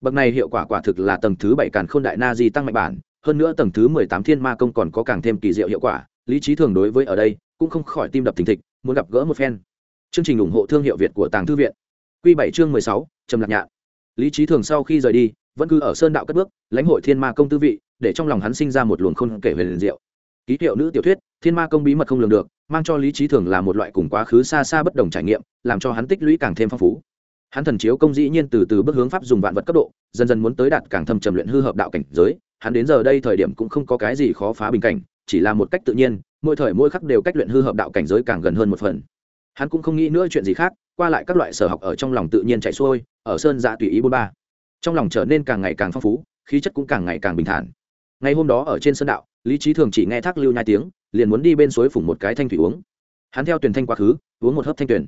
Bậc này hiệu quả quả thực là tầng thứ bảy càn k h ô n đại na di tăng mạnh bản, hơn nữa tầng thứ mười tám thiên ma công còn có càng thêm kỳ diệu hiệu quả, lý trí thường đối với ở đây, cũng không khỏi tim đập thình thịch, muốn gặp gỡ một phen. Chương trình ủng hộ thương hiệu việt của tàng thư viện. Q bảy chương mười sáu, trầm lạc nhạn. Lý trí thường sau khi rời đi, vẫn cứ ở sơn đạo cất bước, lãnh hội thiên ma công tư vị, để trong lòng hắn sinh ra một luồng khôn kể về liền diệu ký hiệu nữ tiểu thuyết, thiên ma công bí mật không lường được, mang cho lý trí thường là một loại cùng quá khứ xa xa bất đồng trải nghiệm, làm cho hắn tích lũy càng thêm phong phú. Hắn thần chiếu công dĩ nhiên từ từ bước hướng pháp dùng vạn vật cấp độ, dần dần muốn tới đạt càng thâm trầm luyện hư hợp đạo cảnh giới, hắn đến giờ đây thời điểm cũng không có cái gì khó phá bình cảnh, chỉ là một cách tự nhiên, mỗi thời mỗi khắc đều cách luyện hư hợp đạo cảnh giới càng gần hơn một phần. Hắn cũng không nghĩ nữa chuyện gì khác, qua lại các loại sở học ở trong lòng tự nhiên chạy xuôi, ở sơn dạ tùy ý bôn ba. Trong lòng trở nên càng ngày càng phong phú, khí chất cũng càng ngày càng bình thản ngày hôm đó ở trên sân đạo, lý trí thường chỉ nghe thác lưu nhai tiếng, liền muốn đi bên suối phủng một cái thanh thủy uống. Hắn theo tuyển thanh quá khứ, uống một hớp thanh tuyển.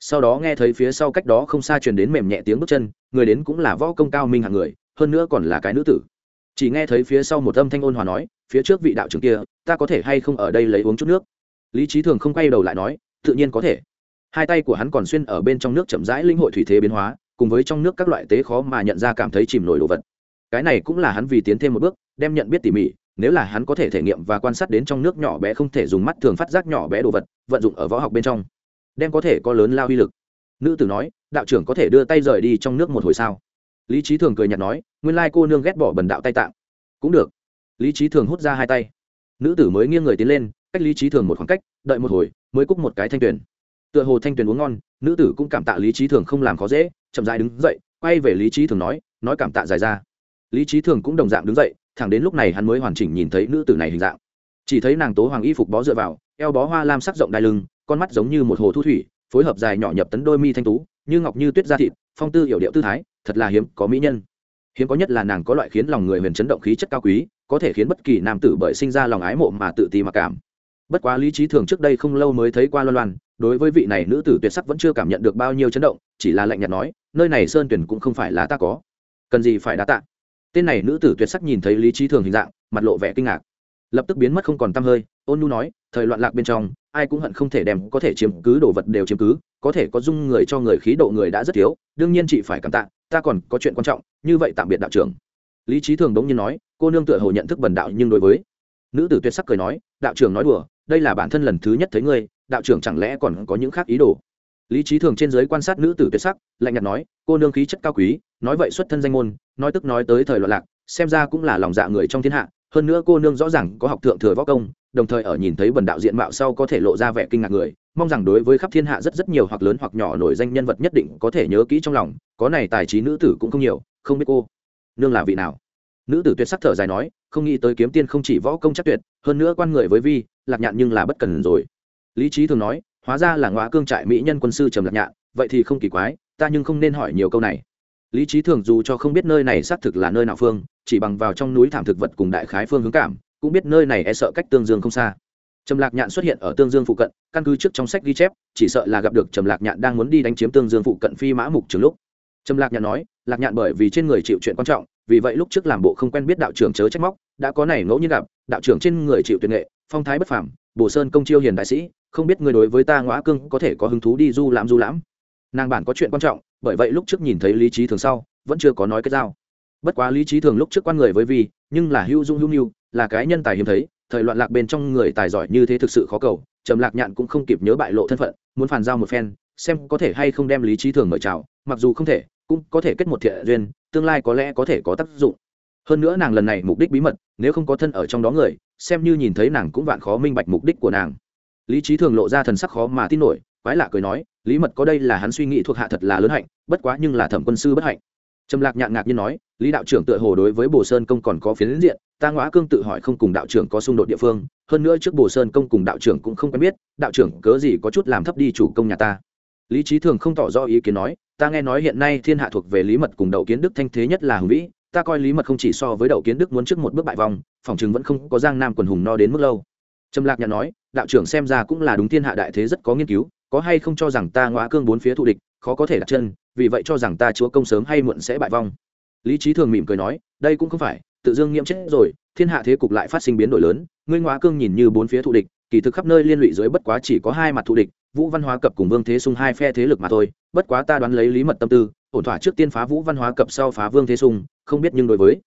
Sau đó nghe thấy phía sau cách đó không xa truyền đến mềm nhẹ tiếng bước chân, người đến cũng là võ công cao minh hạng người, hơn nữa còn là cái nữ tử. Chỉ nghe thấy phía sau một âm thanh ôn hòa nói, phía trước vị đạo trưởng kia, ta có thể hay không ở đây lấy uống chút nước? Lý trí thường không quay đầu lại nói, tự nhiên có thể. Hai tay của hắn còn xuyên ở bên trong nước chậm rãi linh hội thủy thế biến hóa, cùng với trong nước các loại tế khó mà nhận ra cảm thấy chìm nổi đồ vật. Cái này cũng là hắn vì tiến thêm một bước đem nhận biết tỉ mỉ, nếu là hắn có thể thể nghiệm và quan sát đến trong nước nhỏ bé không thể dùng mắt thường phát giác nhỏ bé đồ vật, vận dụng ở võ học bên trong, đem có thể có lớn lao uy lực. Nữ tử nói, đạo trưởng có thể đưa tay rời đi trong nước một hồi sao? Lý trí thường cười nhạt nói, nguyên lai cô nương ghét bỏ bần đạo tay tạng. Cũng được. Lý trí thường hút ra hai tay. Nữ tử mới nghiêng người tiến lên, cách lý trí thường một khoảng cách, đợi một hồi, mới cúc một cái thanh tuyền. Tựa hồ thanh tuyền uống ngon, nữ tử cũng cảm tạ lý trí thường không làm khó dễ, chậm dài đứng dậy, quay về lý trí thường nói nói cảm tạ dài ra. Lý trí thường cũng đồng dạng đứng dậy thẳng đến lúc này hắn mới hoàn chỉnh nhìn thấy nữ tử này hình dạng. Chỉ thấy nàng tố hoàng y phục bó dựa vào, eo bó hoa lam sắc rộng đai lưng, con mắt giống như một hồ thu thủy, phối hợp dài nhỏ nhập tấn đôi mi thanh tú, như ngọc như tuyết da thịt, phong tư hiểu điệu tư thái, thật là hiếm có mỹ nhân. Hiếm có nhất là nàng có loại khiến lòng người huyền chấn động khí chất cao quý, có thể khiến bất kỳ nam tử bởi sinh ra lòng ái mộ mà tự ti mặc cảm. Bất quá lý trí thường trước đây không lâu mới thấy qua loan loan, đối với vị này nữ tử tuyệt sắc vẫn chưa cảm nhận được bao nhiêu chấn động, chỉ là lạnh nhạt nói, nơi này sơn tuyển cũng không phải là ta có. Cần gì phải đa tạ? Tên này nữ tử tuyệt sắc nhìn thấy lý trí thường hình dạng, mặt lộ vẻ kinh ngạc. Lập tức biến mất không còn t hơi, ôn nu nói, thời loạn lạc bên trong, ai cũng hận không thể đem có thể chiếm cứ đồ vật đều chiếm cứ, có thể có dung người cho người khí độ người đã rất thiếu, đương nhiên chị phải cảm tạ, ta còn có chuyện quan trọng, như vậy tạm biệt đạo trưởng. Lý trí thường đống nhiên nói, cô nương tựa hồ nhận thức bần đạo nhưng đối với. Nữ tử tuyệt sắc cười nói, đạo trưởng nói đùa, đây là bản thân lần thứ nhất thấy ngươi, đạo trưởng chẳng lẽ còn có những khác ý đồ? Lý trí thường trên giới quan sát nữ tử tuyệt sắc, lạnh nhạt nói, cô nương khí chất cao quý nói vậy xuất thân danh môn, nói tức nói tới thời loạn lạc, xem ra cũng là lòng dạ người trong thiên hạ, hơn nữa cô nương rõ ràng có học thượng thừa võ công, đồng thời ở nhìn thấy bần đạo diện mạo sau có thể lộ ra vẻ kinh ngạc người, mong rằng đối với khắp thiên hạ rất rất nhiều hoặc lớn hoặc nhỏ nổi danh nhân vật nhất định có thể nhớ kỹ trong lòng, có này tài trí nữ tử cũng không nhiều, không biết cô nương là vị nào. Nữ tử tuyệt sắc thở dài nói, không nghĩ tới kiếm tiên không chỉ võ công chắc tuyệt, hơn nữa quan người với vi, lạc nhạn nhưng là bất cần rồi. Lý trí thường nói, hóa ra là ngõ cương trại mỹ nhân quân sư trầm lạc nhạn, vậy thì không kỳ quái, ta nhưng không nên hỏi nhiều câu này lý trí thường dù cho không biết nơi này xác thực là nơi nào phương, chỉ bằng vào trong núi thảm thực vật cùng đại khái phương hướng cảm, cũng biết nơi này e sợ cách tương dương không xa. Trầm lạc nhạn xuất hiện ở tương dương phụ cận, căn cứ trước trong sách ghi chép, chỉ sợ là gặp được trầm lạc nhạn đang muốn đi đánh chiếm tương dương phụ cận phi mã mục trường lúc. Trầm lạc nhạn nói, lạc nhạn bởi vì trên người chịu chuyện quan trọng, vì vậy lúc trước làm bộ không quen biết đạo trưởng chớ trách móc, đã có này ngẫu nhiên gặp, đạo trưởng trên người chịu tuyệt nghệ, phong thái bất phàm, bồ sơn công chiêu hiền đại sĩ, không biết người đối với ta ngõa cương có thể có hứng thú đi du lãm du lãm. Nàng bản có chuyện quan trọng bởi vậy lúc trước nhìn thấy lý trí thường sau, vẫn chưa có nói cái giao bất quá lý trí thường lúc trước quan người với vi, nhưng là hữu dung hữu nhu là cái nhân tài hiếm thấy, thời loạn lạc bên trong người tài giỏi như thế thực sự khó cầu, trầm lạc nhạn cũng không kịp nhớ bại lộ thân phận, muốn phản giao một phen, xem có thể hay không đem lý trí thường mời chào, mặc dù không thể, cũng có thể kết một thiện duyên, tương lai có lẽ có thể có tác dụng. Hơn nữa nàng lần này mục đích bí mật, nếu không có thân ở trong đó người, xem như nhìn thấy nàng cũng vạn khó minh bạch mục đích của nàng. Lý trí thường lộ ra thần sắc khó mà tin nổi, quái lạ cười nói lý mật có đây là hắn suy nghĩ thuộc hạ thật là lớn hạnh, bất quá nhưng là thẩm quân sư bất hạnh. Trầm lạc nhạn ngạc nhiên nói, lý đạo trưởng tựa hồ đối với bồ sơn công còn có phiến diện, ta ngõ cương tự hỏi không cùng đạo trưởng có xung đột địa phương, hơn nữa trước bồ sơn công cùng đạo trưởng cũng không quen biết, đạo trưởng cớ gì có chút làm thấp đi chủ công nhà ta. Lý trí thường không tỏ rõ ý kiến nói, ta nghe nói hiện nay thiên hạ thuộc về lý mật cùng đậu kiến đức thanh thế nhất là hùng vĩ, ta coi lý mật không chỉ so với đậu kiến đức muốn trước một bước bại vòng, phòng chừng vẫn không có giang nam quần hùng no đến mức lâu. Trầm lạc nhạn nói, đạo trưởng xem ra cũng là đúng thiên hạ đại thế rất có nghiên cứu có hay không cho rằng ta ngõ cương bốn phía thù địch, khó có thể đặt chân, vì vậy cho rằng ta chúa công sớm hay muộn sẽ bại vong. Lý trí thường mỉm cười nói, đây cũng không phải, tự dương nghiễm chết rồi, thiên hạ thế cục lại phát sinh biến đổi lớn, ngươi ngõ cương nhìn như bốn phía thù địch, kỳ thực khắp nơi liên lụy dưới bất quá chỉ có hai mặt thù địch, vũ văn hóa cập cùng vương thế sung hai phe thế lực mà thôi, bất quá ta đoán lấy lý mật tâm tư, ổn thỏa trước tiên phá vũ văn hóa cập sau phá vương thế sung, không biết nhưng đối với.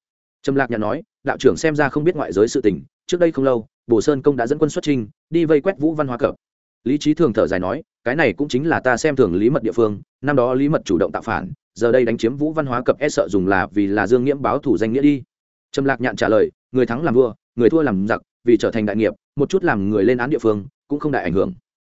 Trầm lạc nhạn nói, đạo trưởng xem ra không biết ngoại giới sự tình, trước đây không lâu, bồ sơn công đã dẫn quân xuất trinh đi vây quét vũ văn hóa cập lý trí thường thở dài nói, cái này cũng chính là ta xem thường lý mật địa phương, năm đó lý mật chủ động tạo phản, giờ đây đánh chiếm vũ văn hóa cập e sợ dùng là vì là dương nghiễm báo thủ danh nghĩa đi. Trầm lạc nhạn trả lời, người thắng làm vua, người thua làm giặc, vì trở thành đại nghiệp, một chút làm người lên án địa phương, cũng không đại ảnh hưởng.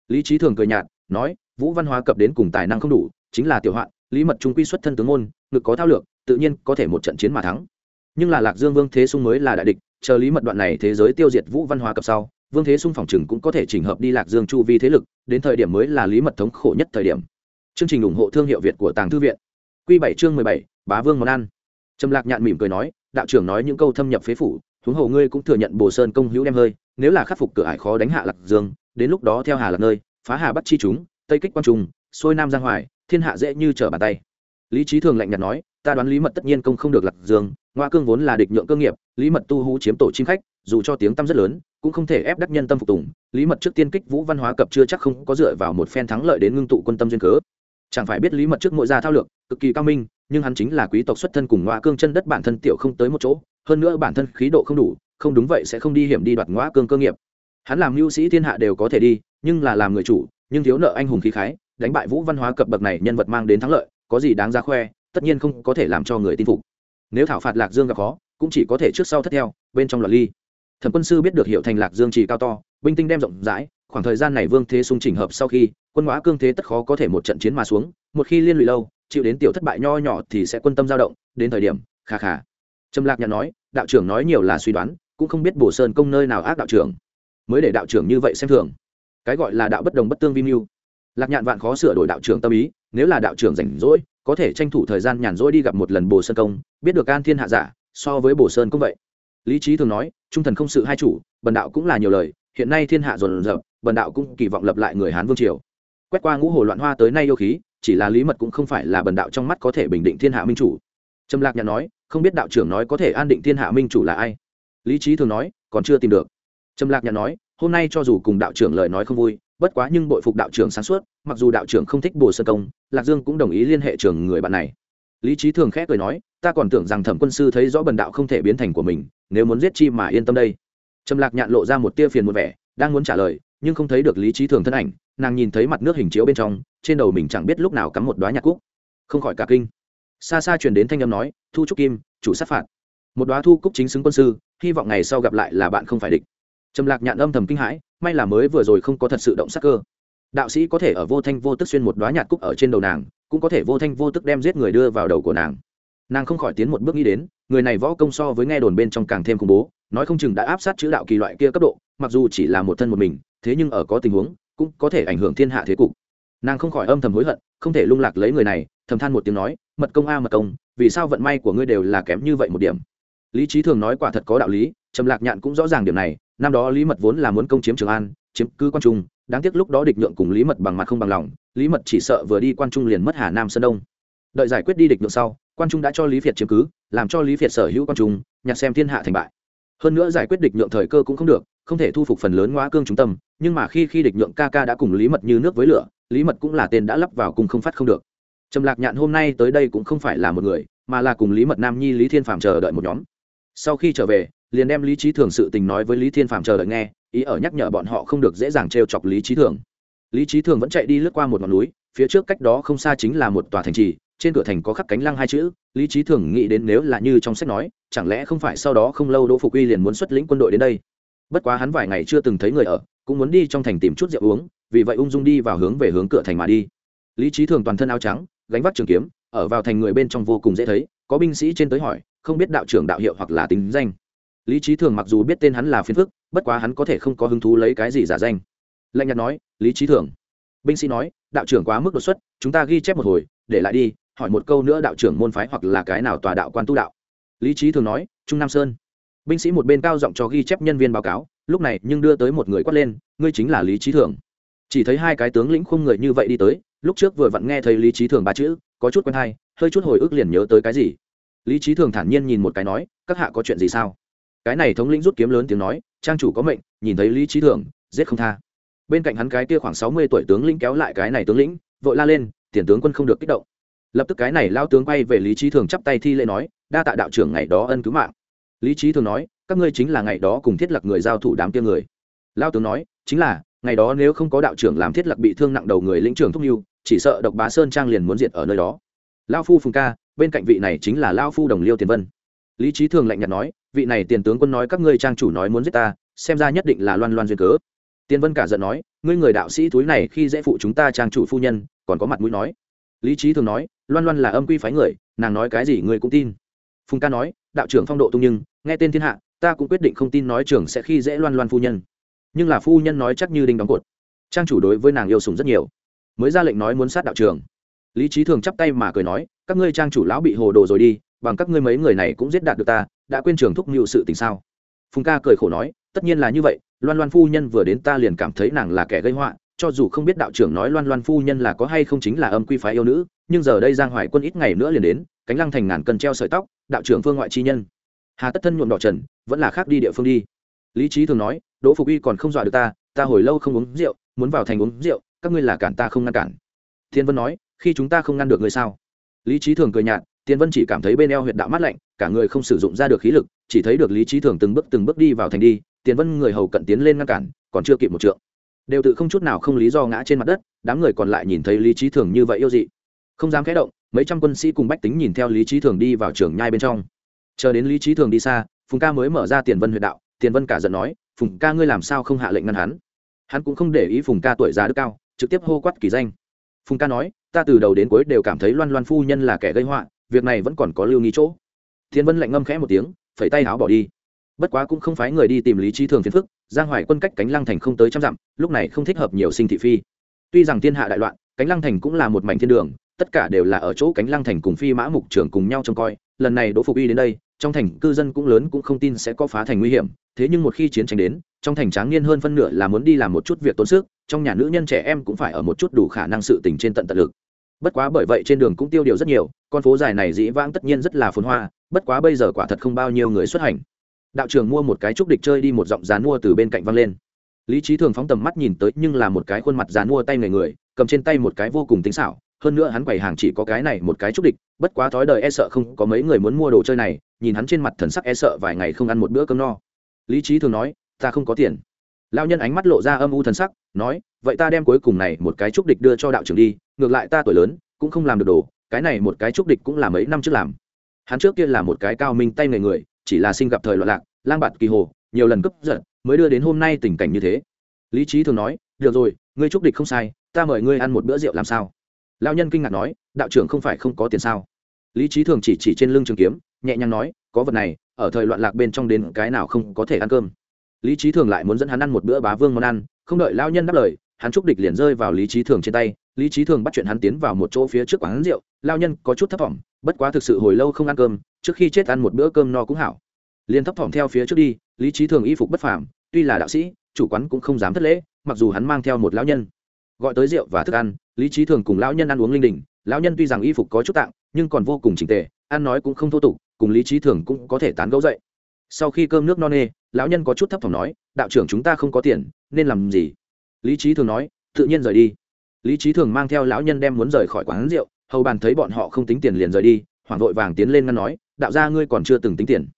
Lý trí thường cười nhạt, nói, vũ văn hóa cập đến cùng tài năng không đủ, chính là tiểu hoạn, lý mật trung quy xuất thân tướng môn, ngực có thao lược, tự nhiên có thể một trận chiến mà thắng. Nhưng là lạc dương vương thế sung mới là đại địch, chờ lý mật đoạn này thế giới tiêu diệt vũ văn hóa cập sau vương thế sung phòng chừng cũng có thể chỉnh hợp đi lạc dương chu vi thế lực, đến thời điểm mới là lý mật thống khổ nhất thời điểm. Chương trình ủng hộ thương hiệu việt của tàng thư viện. Q bảy chương mười bảy, bá vương món ăn. Trầm lạc nhạn mỉm cười nói, đạo trưởng nói những câu thâm nhập phế phủ, huống hồ ngươi cũng thừa nhận bồ sơn công hữu đem hơi, nếu là khắc phục cửa ải khó đánh hạ lạc dương, đến lúc đó theo hà lạc nơi, phá hà bắt chi chúng, tây kích quan trung, xuôi nam giang hoài, thiên hạ dễ như trở bàn tay. Lý trí thường lạnh nhạt nói, ta đoán lý mật tất nhiên công không được lạc dương ngoa cương vốn là địch nhượng cơ nghiệp, lý mật tu hú chiếm tổ chim khách, dù cho tiếng tăm rất lớn, cũng không thể ép đắc nhân tâm phục tùng. Lý mật trước tiên kích vũ văn hóa cập chưa chắc không có dựa vào một phen thắng lợi đến ngưng tụ quân tâm duyên cớ. Chẳng phải biết lý mật trước mỗi gia thao lược, cực kỳ cao minh, nhưng hắn chính là quý tộc xuất thân cùng ngoa cương chân đất bản thân tiểu không tới một chỗ, hơn nữa bản thân khí độ không đủ, không đúng vậy sẽ không đi hiểm đi đoạt ngoa cương cơ nghiệp. Hắn làm mưu sĩ thiên hạ đều có thể đi, nhưng là làm người chủ, nhưng thiếu nợ anh hùng khí khái, đánh bại vũ văn hóa cập bậc này nhân vật mang đến thắng lợi, có gì đáng ra khoe, tất nhiên không có thể làm cho người tin phục nếu thảo phạt lạc dương gặp khó, cũng chỉ có thể trước sau thất theo, bên trong loạt ly. Thẩm quân sư biết được hiệu thành lạc dương trì cao to, binh tinh đem rộng rãi, khoảng thời gian này vương thế sung chỉnh hợp sau khi, quân ngõ cương thế tất khó có thể một trận chiến mà xuống, một khi liên lụy lâu, chịu đến tiểu thất bại nho nhỏ thì sẽ quân tâm dao động, đến thời điểm khà khà trầm lạc nhạt nói, đạo trưởng nói nhiều là suy đoán, cũng không biết bổ sơn công nơi nào ác đạo trưởng. Mới để đạo trưởng như vậy xem thường. Cái gọi là đạo bất đồng bất tương vi mưu. Lạc nhạn vạn khó sửa đổi đạo trưởng tâm ý, nếu là đạo trưởng rảnh rỗi có thể tranh thủ thời gian nhàn rỗi đi gặp một lần bồ sơn công, biết được an thiên hạ giả, so với bồ sơn cũng vậy. Lý trí thường nói, trung thần không sự hai chủ, bần đạo cũng là nhiều lời, hiện nay thiên hạ dồn dập, bần đạo cũng kỳ vọng lập lại người hán vương triều. Quét qua ngũ hồ loạn hoa tới nay yêu khí, chỉ là lý mật cũng không phải là bần đạo trong mắt có thể bình định thiên hạ minh chủ. Trầm lạc nhạn nói, không biết đạo trưởng nói có thể an định thiên hạ minh chủ là ai? Lý trí thường nói, còn chưa tìm được. Trầm lạc nhạn nói, hôm nay cho dù cùng đạo trưởng lời nói không vui bất quá nhưng bội phục đạo trưởng sáng suốt, mặc dù đạo trưởng không thích bồ sơn công, lạc dương cũng đồng ý liên hệ trường người bạn này. Lý trí thường khẽ cười nói, ta còn tưởng rằng thẩm quân sư thấy rõ bần đạo không thể biến thành của mình, nếu muốn giết chi mà yên tâm đây. Trầm lạc nhạn lộ ra một tia phiền một vẻ, đang muốn trả lời, nhưng không thấy được lý trí thường thân ảnh, nàng nhìn thấy mặt nước hình chiếu bên trong, trên đầu mình chẳng biết lúc nào cắm một đoá nhạc cúc. Không khỏi cả kinh. Xa xa truyền đến thanh âm nói, thu trúc kim, chủ sát phạt. Một đoá thu cúc chính xứng quân sư, hy vọng ngày sau gặp lại là bạn không phải địch trầm lạc nhạn âm thầm kinh hãi, may là mới vừa rồi không có thật sự động sắc cơ. Đạo sĩ có thể ở vô thanh vô tức xuyên một đoá nhạt cúc ở trên đầu nàng, cũng có thể vô thanh vô tức đem giết người đưa vào đầu của nàng. Nàng không khỏi tiến một bước nghĩ đến, người này võ công so với nghe đồn bên trong càng thêm khủng bố, nói không chừng đã áp sát chữ đạo kỳ loại kia cấp độ, mặc dù chỉ là một thân một mình, thế nhưng ở có tình huống, cũng có thể ảnh hưởng thiên hạ thế cục. Nàng không khỏi âm thầm hối hận, không thể lung lạc lấy người này, thầm than một tiếng nói, mật công a mật công, vì sao vận may của ngươi đều là kém như vậy một điểm? Lý trí thường nói quả thật có đạo lý, trầm lạc nhạn cũng rõ ràng điểm này năm đó lý mật vốn là muốn công chiếm trường an, chiếm cứ quan trung, đáng tiếc lúc đó địch nhượng cùng lý mật bằng mặt không bằng lòng, lý mật chỉ sợ vừa đi quan trung liền mất hà nam sơn đông. Đợi giải quyết đi địch nhượng sau quan trung đã cho lý việt chiếm cứ, làm cho lý việt sở hữu quan trung nhặt xem thiên hạ thành bại. Hơn nữa giải quyết địch nhượng thời cơ cũng không được, không thể thu phục phần lớn ngoa cương trung tâm, nhưng mà khi khi địch nhượng ca ca đã cùng lý mật như nước với lửa, lý mật cũng là tên đã lắp vào cùng không phát không được. Trầm lạc nhạn hôm nay tới đây cũng không phải là một người, mà là cùng lý mật nam nhi, lý thiên phạm chờ đợi một nhóm. Sau khi trở về liền đem lý trí thường sự tình nói với lý thiên phạm chờ đợi nghe, ý ở nhắc nhở bọn họ không được dễ dàng t chọc lý trí thường. Lý trí thường vẫn chạy đi lướt qua một ngọn núi, phía trước cách đó không xa chính là một tòa thành trì, trên cửa thành có khắc cánh lăng hai chữ, lý trí thường nghĩ đến nếu là như trong sách nói, chẳng lẽ không phải sau đó không lâu đỗ phục uy liền muốn xuất lĩnh quân đội đến đây. Bất quá hắn vài ngày chưa từng thấy người ở, cũng muốn đi trong thành tìm chút rượu uống, vì vậy ung dung đi vào hướng về hướng cửa thành mà đi. Lý trí thường toàn thân áo trắng, gánh vác trường kiếm, ở vào thành người bên trong vô cùng dễ thấy, có binh sĩ trên tới hỏi, không biết đạo trưởng đạo hiệu hoặc là tính danh lý trí thường mặc dù biết tên hắn là phiền phức, bất quá hắn có thể không có hứng thú lấy cái gì giả danh. Lạnh nhạt nói, lý trí thường. Binh sĩ nói, đạo trưởng quá mức đột xuất, chúng ta ghi chép một hồi, để lại đi, hỏi một câu nữa đạo trưởng môn phái hoặc là cái nào tòa đạo quan tu đạo. Lý trí thường nói, trung nam sơn. Binh sĩ một bên cao giọng cho ghi chép nhân viên báo cáo, lúc này nhưng đưa tới một người quát lên, ngươi chính là lý trí thường. Chỉ thấy hai cái tướng lĩnh khung người như vậy đi tới, lúc trước vừa vặn nghe thấy lý trí thường ba chữ, có chút quen hay, hơi chút hồi ức liền nhớ tới cái gì. Lý trí thường thản nhiên nhìn một cái nói, các hạ có chuyện gì sao? Cái này thống lĩnh rút kiếm lớn tiếng nói, trang chủ có mệnh, nhìn thấy lý trí thường, giết không tha. Bên cạnh hắn cái kia khoảng sáu mươi tuổi tướng lĩnh kéo lại cái này tướng lĩnh, vội la lên, tiền tướng quân không được kích động. Lập tức cái này lao tướng quay về lý trí thường chắp tay thi lễ nói, đa tạ đạo trưởng ngày đó ân cứu mạng. Lý trí thường nói, các ngươi chính là ngày đó cùng thiết lập người giao thủ đám kia người. Lao tướng nói, chính là, ngày đó nếu không có đạo trưởng làm thiết lập bị thương nặng đầu người lĩnh trưởng thúc mưu, chỉ sợ độc bá sơn trang liền muốn diệt ở nơi đó. Lao phu phùng ca, bên cạnh vị này chính là lao phu đồng liêu tiền vân lý trí thường lạnh nhạt nói, vị này tiền tướng quân nói các ngươi trang chủ nói muốn giết ta, xem ra nhất định là loan loan duyên cớ. Tiền vân cả giận nói, ngươi người đạo sĩ túi này khi dễ phụ chúng ta trang chủ phu nhân, còn có mặt mũi nói. Lý trí thường nói, loan loan là âm quy phái người, nàng nói cái gì ngươi cũng tin. Phùng ca nói, đạo trưởng phong độ tung nhưng, nghe tên thiên hạ, ta cũng quyết định không tin nói trưởng sẽ khi dễ loan loan phu nhân. Nhưng là phu nhân nói chắc như đinh đóng cột. Trang chủ đối với nàng yêu sùng rất nhiều. Mới ra lệnh nói muốn sát đạo trưởng. lý trí thường chắp tay mà cười nói, các ngươi trang chủ lão bị hồ đồ rồi đi bằng các ngươi mấy người này cũng giết đạt được ta, đã quên trường thúc mưu sự tình sao? Phùng ca cười khổ nói, tất nhiên là như vậy, loan loan phu nhân vừa đến ta liền cảm thấy nàng là kẻ gây họa, cho dù không biết đạo trưởng nói loan loan phu nhân là có hay không chính là âm quy phái yêu nữ, nhưng giờ đây giang hoài quân ít ngày nữa liền đến, cánh lăng thành ngàn cân treo sợi tóc, đạo trưởng phương ngoại chi nhân. Hà tất thân nhuộm đỏ trần, vẫn là khác đi địa phương đi. Lý trí thường nói, đỗ phục Y còn không dọa được ta ta hồi lâu không uống rượu, muốn vào thành uống rượu, các ngươi là cản ta không ngăn cản. Thiên vân nói, khi chúng ta không ngăn được người sao? Lý trí thường cười nhạt Tiền vân chỉ cảm thấy bên eo huyệt đạo mát lạnh, cả người không sử dụng ra được khí lực, chỉ thấy được lý Chí thường từng bước từng bước đi vào thành đi, tiền vân người hầu cận tiến lên ngăn cản, còn chưa kịp một trượng. Đều tự không chút nào không lý do ngã trên mặt đất, đám người còn lại nhìn thấy lý Chí thường như vậy yêu dị. Không dám khẽ động, mấy trăm quân sĩ cùng bách tính nhìn theo lý Chí thường đi vào trường nhai bên trong. Chờ đến lý Chí thường đi xa, phùng ca mới mở ra tiền vân huyệt đạo, tiền vân cả giận nói, phùng ca ngươi làm sao không hạ lệnh ngăn hắn? Hắn cũng không để ý phùng ca tuổi già đức cao, trực tiếp hô quát kỳ danh. Phùng ca nói, ta từ đầu đến cuối đều cảm thấy loan loan phu nhân là kẻ gây họa việc này vẫn còn có lưu nghi chỗ. Thiên vân lạnh ngâm khẽ một tiếng, phẩy tay áo bỏ đi. Bất quá cũng không phái người đi tìm lý trí thường phiền phức, giang hoài quân cách cánh lăng thành không tới trăm dặm, lúc này không thích hợp nhiều sinh thị phi. Tuy rằng thiên hạ đại loạn, cánh lăng thành cũng là một mảnh thiên đường, tất cả đều là ở chỗ cánh lăng thành cùng phi mã mục trưởng cùng nhau trông coi, lần này đỗ phục y đến đây, trong thành cư dân cũng lớn cũng không tin sẽ có phá thành nguy hiểm, thế nhưng một khi chiến tranh đến, trong thành tráng niên hơn phân nửa là muốn đi làm một chút việc tốn sức, trong nhà nữ nhân trẻ em cũng phải ở một chút đủ khả năng sự tình trên tận tận lực bất quá bởi vậy trên đường cũng tiêu điều rất nhiều, con phố dài này dĩ vãng tất nhiên rất là phồn hoa, bất quá bây giờ quả thật không bao nhiêu người xuất hành. Đạo trường mua một cái trúc địch chơi đi một giọng dán mua từ bên cạnh văng lên. Lý trí thường phóng tầm mắt nhìn tới nhưng là một cái khuôn mặt dán mua tay người người, cầm trên tay một cái vô cùng tính xảo, hơn nữa hắn quầy hàng chỉ có cái này một cái trúc địch, bất quá thói đời e sợ không có mấy người muốn mua đồ chơi này, nhìn hắn trên mặt thần sắc e sợ vài ngày không ăn một bữa cơm no. Lý trí thường nói, ta không có tiền. Lao nhân ánh mắt lộ ra âm u thần sắc, nói vậy ta đem cuối cùng này một cái trúc địch đưa cho đạo trưởng đi, ngược lại ta tuổi lớn, cũng không làm được đồ, cái này một cái trúc địch cũng là mấy năm trước làm. Hắn trước kia là một cái cao minh tay người người, chỉ là sinh gặp thời loạn lạc, lang bạt kỳ hồ, nhiều lần cấp giận, mới đưa đến hôm nay tình cảnh như thế. Lý trí thường nói, được rồi, ngươi trúc địch không sai, ta mời ngươi ăn một bữa rượu làm sao? Lao nhân kinh ngạc nói, đạo trưởng không phải không có tiền sao? Lý trí thường chỉ chỉ trên lưng trường kiếm, nhẹ nhàng nói, có vật này, ở thời loạn lạc bên trong đến cái nào không có thể ăn cơm. Lý trí thường lại muốn dẫn hắn ăn một bữa bá vương món ăn, không đợi lao nhân đáp lời hắn trúc địch liền rơi vào lý trí thường trên tay, lý trí thường bắt chuyện hắn tiến vào một chỗ phía trước quán rượu, lao nhân có chút thấp thỏm, bất quá thực sự hồi lâu không ăn cơm, trước khi chết ăn một bữa cơm no cũng hảo. Liền thấp thỏm theo phía trước đi, lý trí thường y phục bất phàm, tuy là đạo sĩ, chủ quán cũng không dám thất lễ, mặc dù hắn mang theo một lão nhân, gọi tới rượu và thức ăn, lý trí thường cùng lão nhân ăn uống linh đình, lão nhân tuy rằng y phục có chút tạng, nhưng còn vô cùng trình tề, ăn nói cũng không thô tục, cùng lý trí thường cũng có thể tán gẫu dậy. Sau khi cơm nước no nê, lão nhân có chút thấp thỏm nói, đạo trưởng chúng ta không có tiền, nên làm gì? Lý trí thường nói, tự nhiên rời đi. Lý trí thường mang theo lão nhân đem muốn rời khỏi quán rượu, hầu bàn thấy bọn họ không tính tiền liền rời đi, hoảng vội vàng tiến lên ngăn nói, đạo gia ngươi còn chưa từng tính tiền.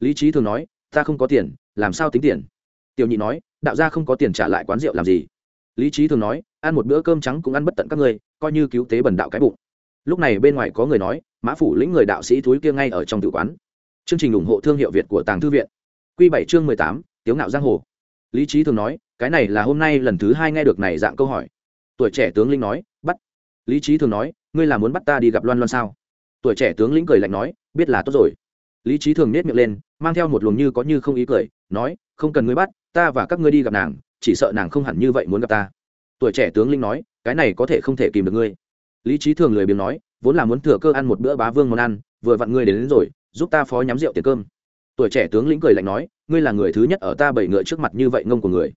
Lý trí thường nói, ta không có tiền, làm sao tính tiền? Tiểu nhị nói, đạo gia không có tiền trả lại quán rượu làm gì? Lý trí thường nói, ăn một bữa cơm trắng cũng ăn bất tận các ngươi, coi như cứu tế bần đạo cái bụng. Lúc này bên ngoài có người nói, mã phủ lĩnh người đạo sĩ thúi kia ngay ở trong tự quán. Chương trình ủng hộ thương hiệu việt của tàng thư viện. Q bảy chương mười tám, tiếu ngạo giang hồ. Lý trí thường nói cái này là hôm nay lần thứ hai nghe được này dạng câu hỏi. Tuổi trẻ tướng lĩnh nói bắt. Lý trí thường nói ngươi là muốn bắt ta đi gặp loan loan sao? Tuổi trẻ tướng lĩnh cười lạnh nói biết là tốt rồi. Lý trí thường nết miệng lên mang theo một luồng như có như không ý cười nói không cần ngươi bắt ta và các ngươi đi gặp nàng chỉ sợ nàng không hẳn như vậy muốn gặp ta. Tuổi trẻ tướng lĩnh nói cái này có thể không thể kìm được ngươi. Lý trí thường lười biếng nói vốn là muốn thừa cơ ăn một bữa bá vương món ăn vừa vặn ngươi đến, đến rồi giúp ta phó nhắm rượu tiền cơm. Tuổi trẻ tướng lĩnh cười lạnh nói ngươi là người thứ nhất ở ta bảy ngựa trước mặt như vậy ngông của người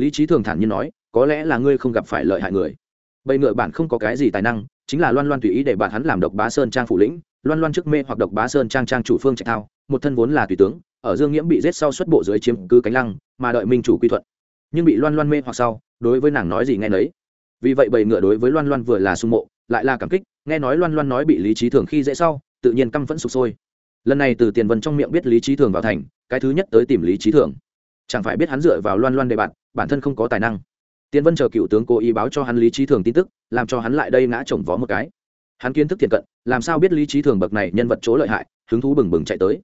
lý trí thường thản nhiên nói, có lẽ là ngươi không gặp phải lợi hại người. Bầy ngựa bản không có cái gì tài năng, chính là loan loan tùy ý để bạn hắn làm độc bá sơn trang phủ lĩnh, loan loan trước mê hoặc độc bá sơn trang trang chủ phương trạch thao, một thân vốn là tùy tướng, ở dương nghiễm bị giết sau xuất bộ dưới chiếm cứ cánh lăng, mà đợi minh chủ quy thuận. Nhưng bị loan loan mê hoặc sau, đối với nàng nói gì nghe nấy. Vì vậy bầy ngựa đối với loan loan vừa là sung mộ, lại là cảm kích, nghe nói loan loan nói bị lý trí thường khi dễ sau, tự nhiên căm phẫn sụp sôi. Lần này từ tiền vân trong miệng biết lý trí thường vào thành, cái thứ nhất tới tìm lý trí thường. Chẳng phải biết hắn dựa vào loan loan đề bạn bản thân không có tài năng. Tiên vân chờ cựu tướng cố ý báo cho hắn lý trí thường tin tức, làm cho hắn lại đây ngã chồng vó một cái. Hắn kiến thức thiện cận, làm sao biết lý trí thường bậc này nhân vật chỗ lợi hại, hứng thú bừng bừng chạy tới.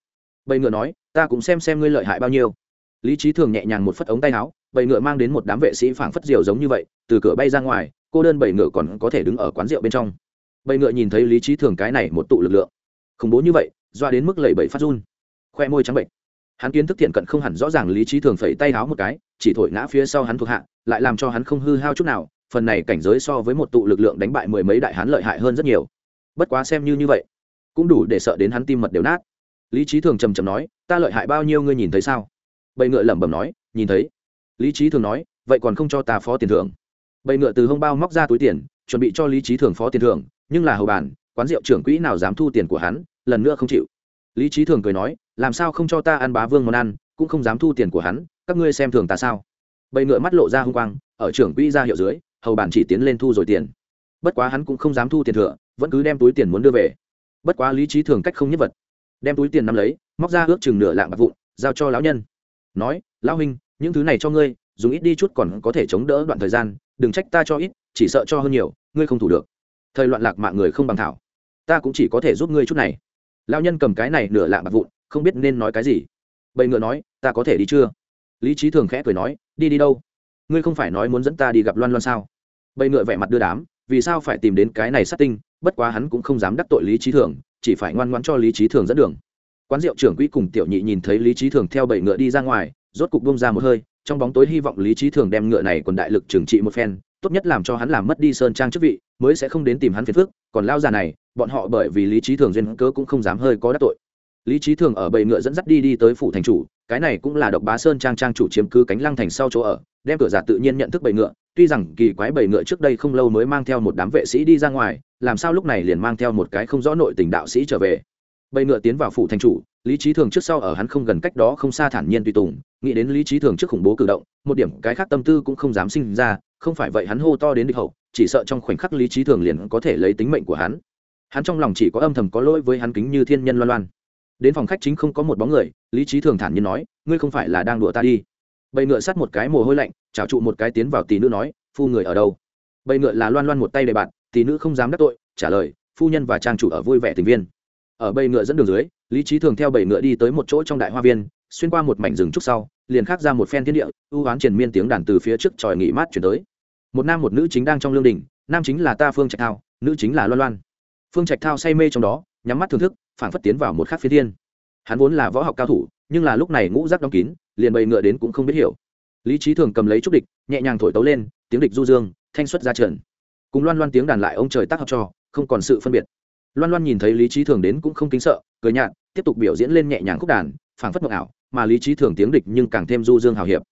Bầy ngựa nói, ta cũng xem xem ngươi lợi hại bao nhiêu. Lý trí thường nhẹ nhàng một phất ống tay áo, bầy ngựa mang đến một đám vệ sĩ phảng phất diều giống như vậy, từ cửa bay ra ngoài, cô đơn bầy ngựa còn có thể đứng ở quán rượu bên trong. Bầy ngựa nhìn thấy lý trí thường cái này một tụ lực lượng, khủng bố như vậy, doa đến mức lẩy bẩy phát run. Khoe môi trắng bệnh hắn kiến thức thiện cận không hẳn rõ ràng lý trí thường phẩy tay háo một cái, chỉ thổi ngã phía sau hắn thuộc hạ, lại làm cho hắn không hư hao chút nào, phần này cảnh giới so với một tụ lực lượng đánh bại mười mấy đại hắn lợi hại hơn rất nhiều. Bất quá xem như như vậy, cũng đủ để sợ đến hắn tim mật đều nát. Lý trí thường trầm trầm nói, ta lợi hại bao nhiêu ngươi nhìn thấy sao? Bầy ngựa lẩm bẩm nói, nhìn thấy. Lý trí thường nói, vậy còn không cho ta phó tiền thưởng. Bầy ngựa từ hông bao móc ra túi tiền, chuẩn bị cho lý trí thường phó tiền thưởng, nhưng là hầu bàn, quán rượu trưởng quỹ nào dám thu tiền của hắn, lần nữa không chịu lý trí thường cười nói, làm sao không cho ta ăn bá vương món ăn, cũng không dám thu tiền của hắn, các ngươi xem thường ta sao? Bầy ngựa mắt lộ ra h u n g quang, ở trưởng quỹ ra hiệu dưới, hầu bàn chỉ tiến lên thu rồi tiền. Bất quá hắn cũng không dám thu tiền thừa, vẫn cứ đem túi tiền muốn đưa về. Bất quá lý trí thường cách không nhất vật. Đem túi tiền nắm lấy, móc ra ước chừng nửa lạng bạc vụn, giao cho lão nhân. Nói, lão huynh, những thứ này cho ngươi, dùng ít đi chút còn có thể chống đỡ đoạn thời gian, đừng trách ta cho ít, chỉ sợ cho hơn nhiều, ngươi không thủ được. Thời loạn lạc mạng người không bằng thảo. Ta cũng chỉ có thể giúp ngươi chút này lao nhân cầm cái này nửa lạ bạc vụn, không biết nên nói cái gì. Bầy ngựa nói, ta có thể đi chưa? Lý trí thường khẽ cười nói, đi đi đâu? Ngươi không phải nói muốn dẫn ta đi gặp loan loan sao? Bầy ngựa vẻ mặt đưa đám, vì sao phải tìm đến cái này sát tinh, bất quá hắn cũng không dám đắc tội lý trí thường, chỉ phải ngoan ngoan cho lý trí thường dẫn đường. Quán rượu trưởng quỹ cùng tiểu nhị nhìn thấy lý trí thường theo bầy ngựa đi ra ngoài, rốt cục bông ra một hơi, trong bóng tối hy vọng lý trí thường đem ngựa này còn đại lực trừng trị một phen, tốt nhất làm cho hắn làm mất đi sơn trang chức vị, mới sẽ không đến tìm hắn phiền phức, còn lao già này bọn họ bởi vì lý trí thường duyên cớ cũng không dám hơi có đắc tội. Lý trí thường ở bầy ngựa dẫn dắt đi đi tới phủ thành chủ, cái này cũng là độc bá sơn trang trang chủ chiếm cứ cánh lăng thành sau chỗ ở, đem cửa giả tự nhiên nhận thức bầy ngựa, tuy rằng kỳ quái bầy ngựa trước đây không lâu mới mang theo một đám vệ sĩ đi ra ngoài, làm sao lúc này liền mang theo một cái không rõ nội tình đạo sĩ trở về. Bầy ngựa tiến vào phủ thành chủ, lý trí thường trước sau ở hắn không gần cách đó không xa thản nhiên tùy tùng, nghĩ đến lý trí thường trước khủng bố cử động, một điểm cái khác tâm tư cũng không dám sinh ra, không phải vậy hắn hô to đến địch hậu, chỉ sợ trong khoảnh khắc lý trí thường liền có thể lấy tính mệnh của hắn hắn trong lòng chỉ có âm thầm có lỗi với hắn kính như thiên nhân loan loan. Đến phòng khách chính không có một bóng người, lý trí thường thản nhiên nói, ngươi không phải là đang đùa ta đi. Bầy ngựa sát một cái mồ hôi lạnh trào trụ một cái tiến vào tỷ nữ nói, phu người ở đâu? Bầy ngựa là loan loan một tay đề bạn, tỷ nữ không dám đắc tội, trả lời, phu nhân và trang chủ ở vui vẻ tình viên. Ở bầy ngựa dẫn đường dưới, lý trí thường theo bầy ngựa đi tới một chỗ trong đại hoa viên, xuyên qua một mảnh rừng trúc sau, liền khắc ra một phen thiên địa, ưu oán triền miên tiếng đàn từ phía trước tròi nghỉ mát chuyển tới. Một nam một nữ chính đang trong lương đình, nam chính là ta phương trạch thao, nữ chính là loan loan phương trạch thao say mê trong đó, nhắm mắt thưởng thức phản phất tiến vào một khắc phi thiên. Hắn vốn là võ học cao thủ, nhưng là lúc này ngũ rác đóng kín, liền bầy ngựa đến cũng không biết hiểu. Lý trí thường cầm lấy trúc địch, nhẹ nhàng thổi tấu lên, tiếng địch du dương, thanh xuất ra trần. Cùng loan loan tiếng đàn lại ông trời tác hợp cho, không còn sự phân biệt. Loan loan nhìn thấy lý trí thường đến cũng không kính sợ, cười nhạt, tiếp tục biểu diễn lên nhẹ nhàng khúc đàn, phảng phất mộng ảo, mà lý trí thường tiếng địch nhưng càng thêm du dương hào hiệp.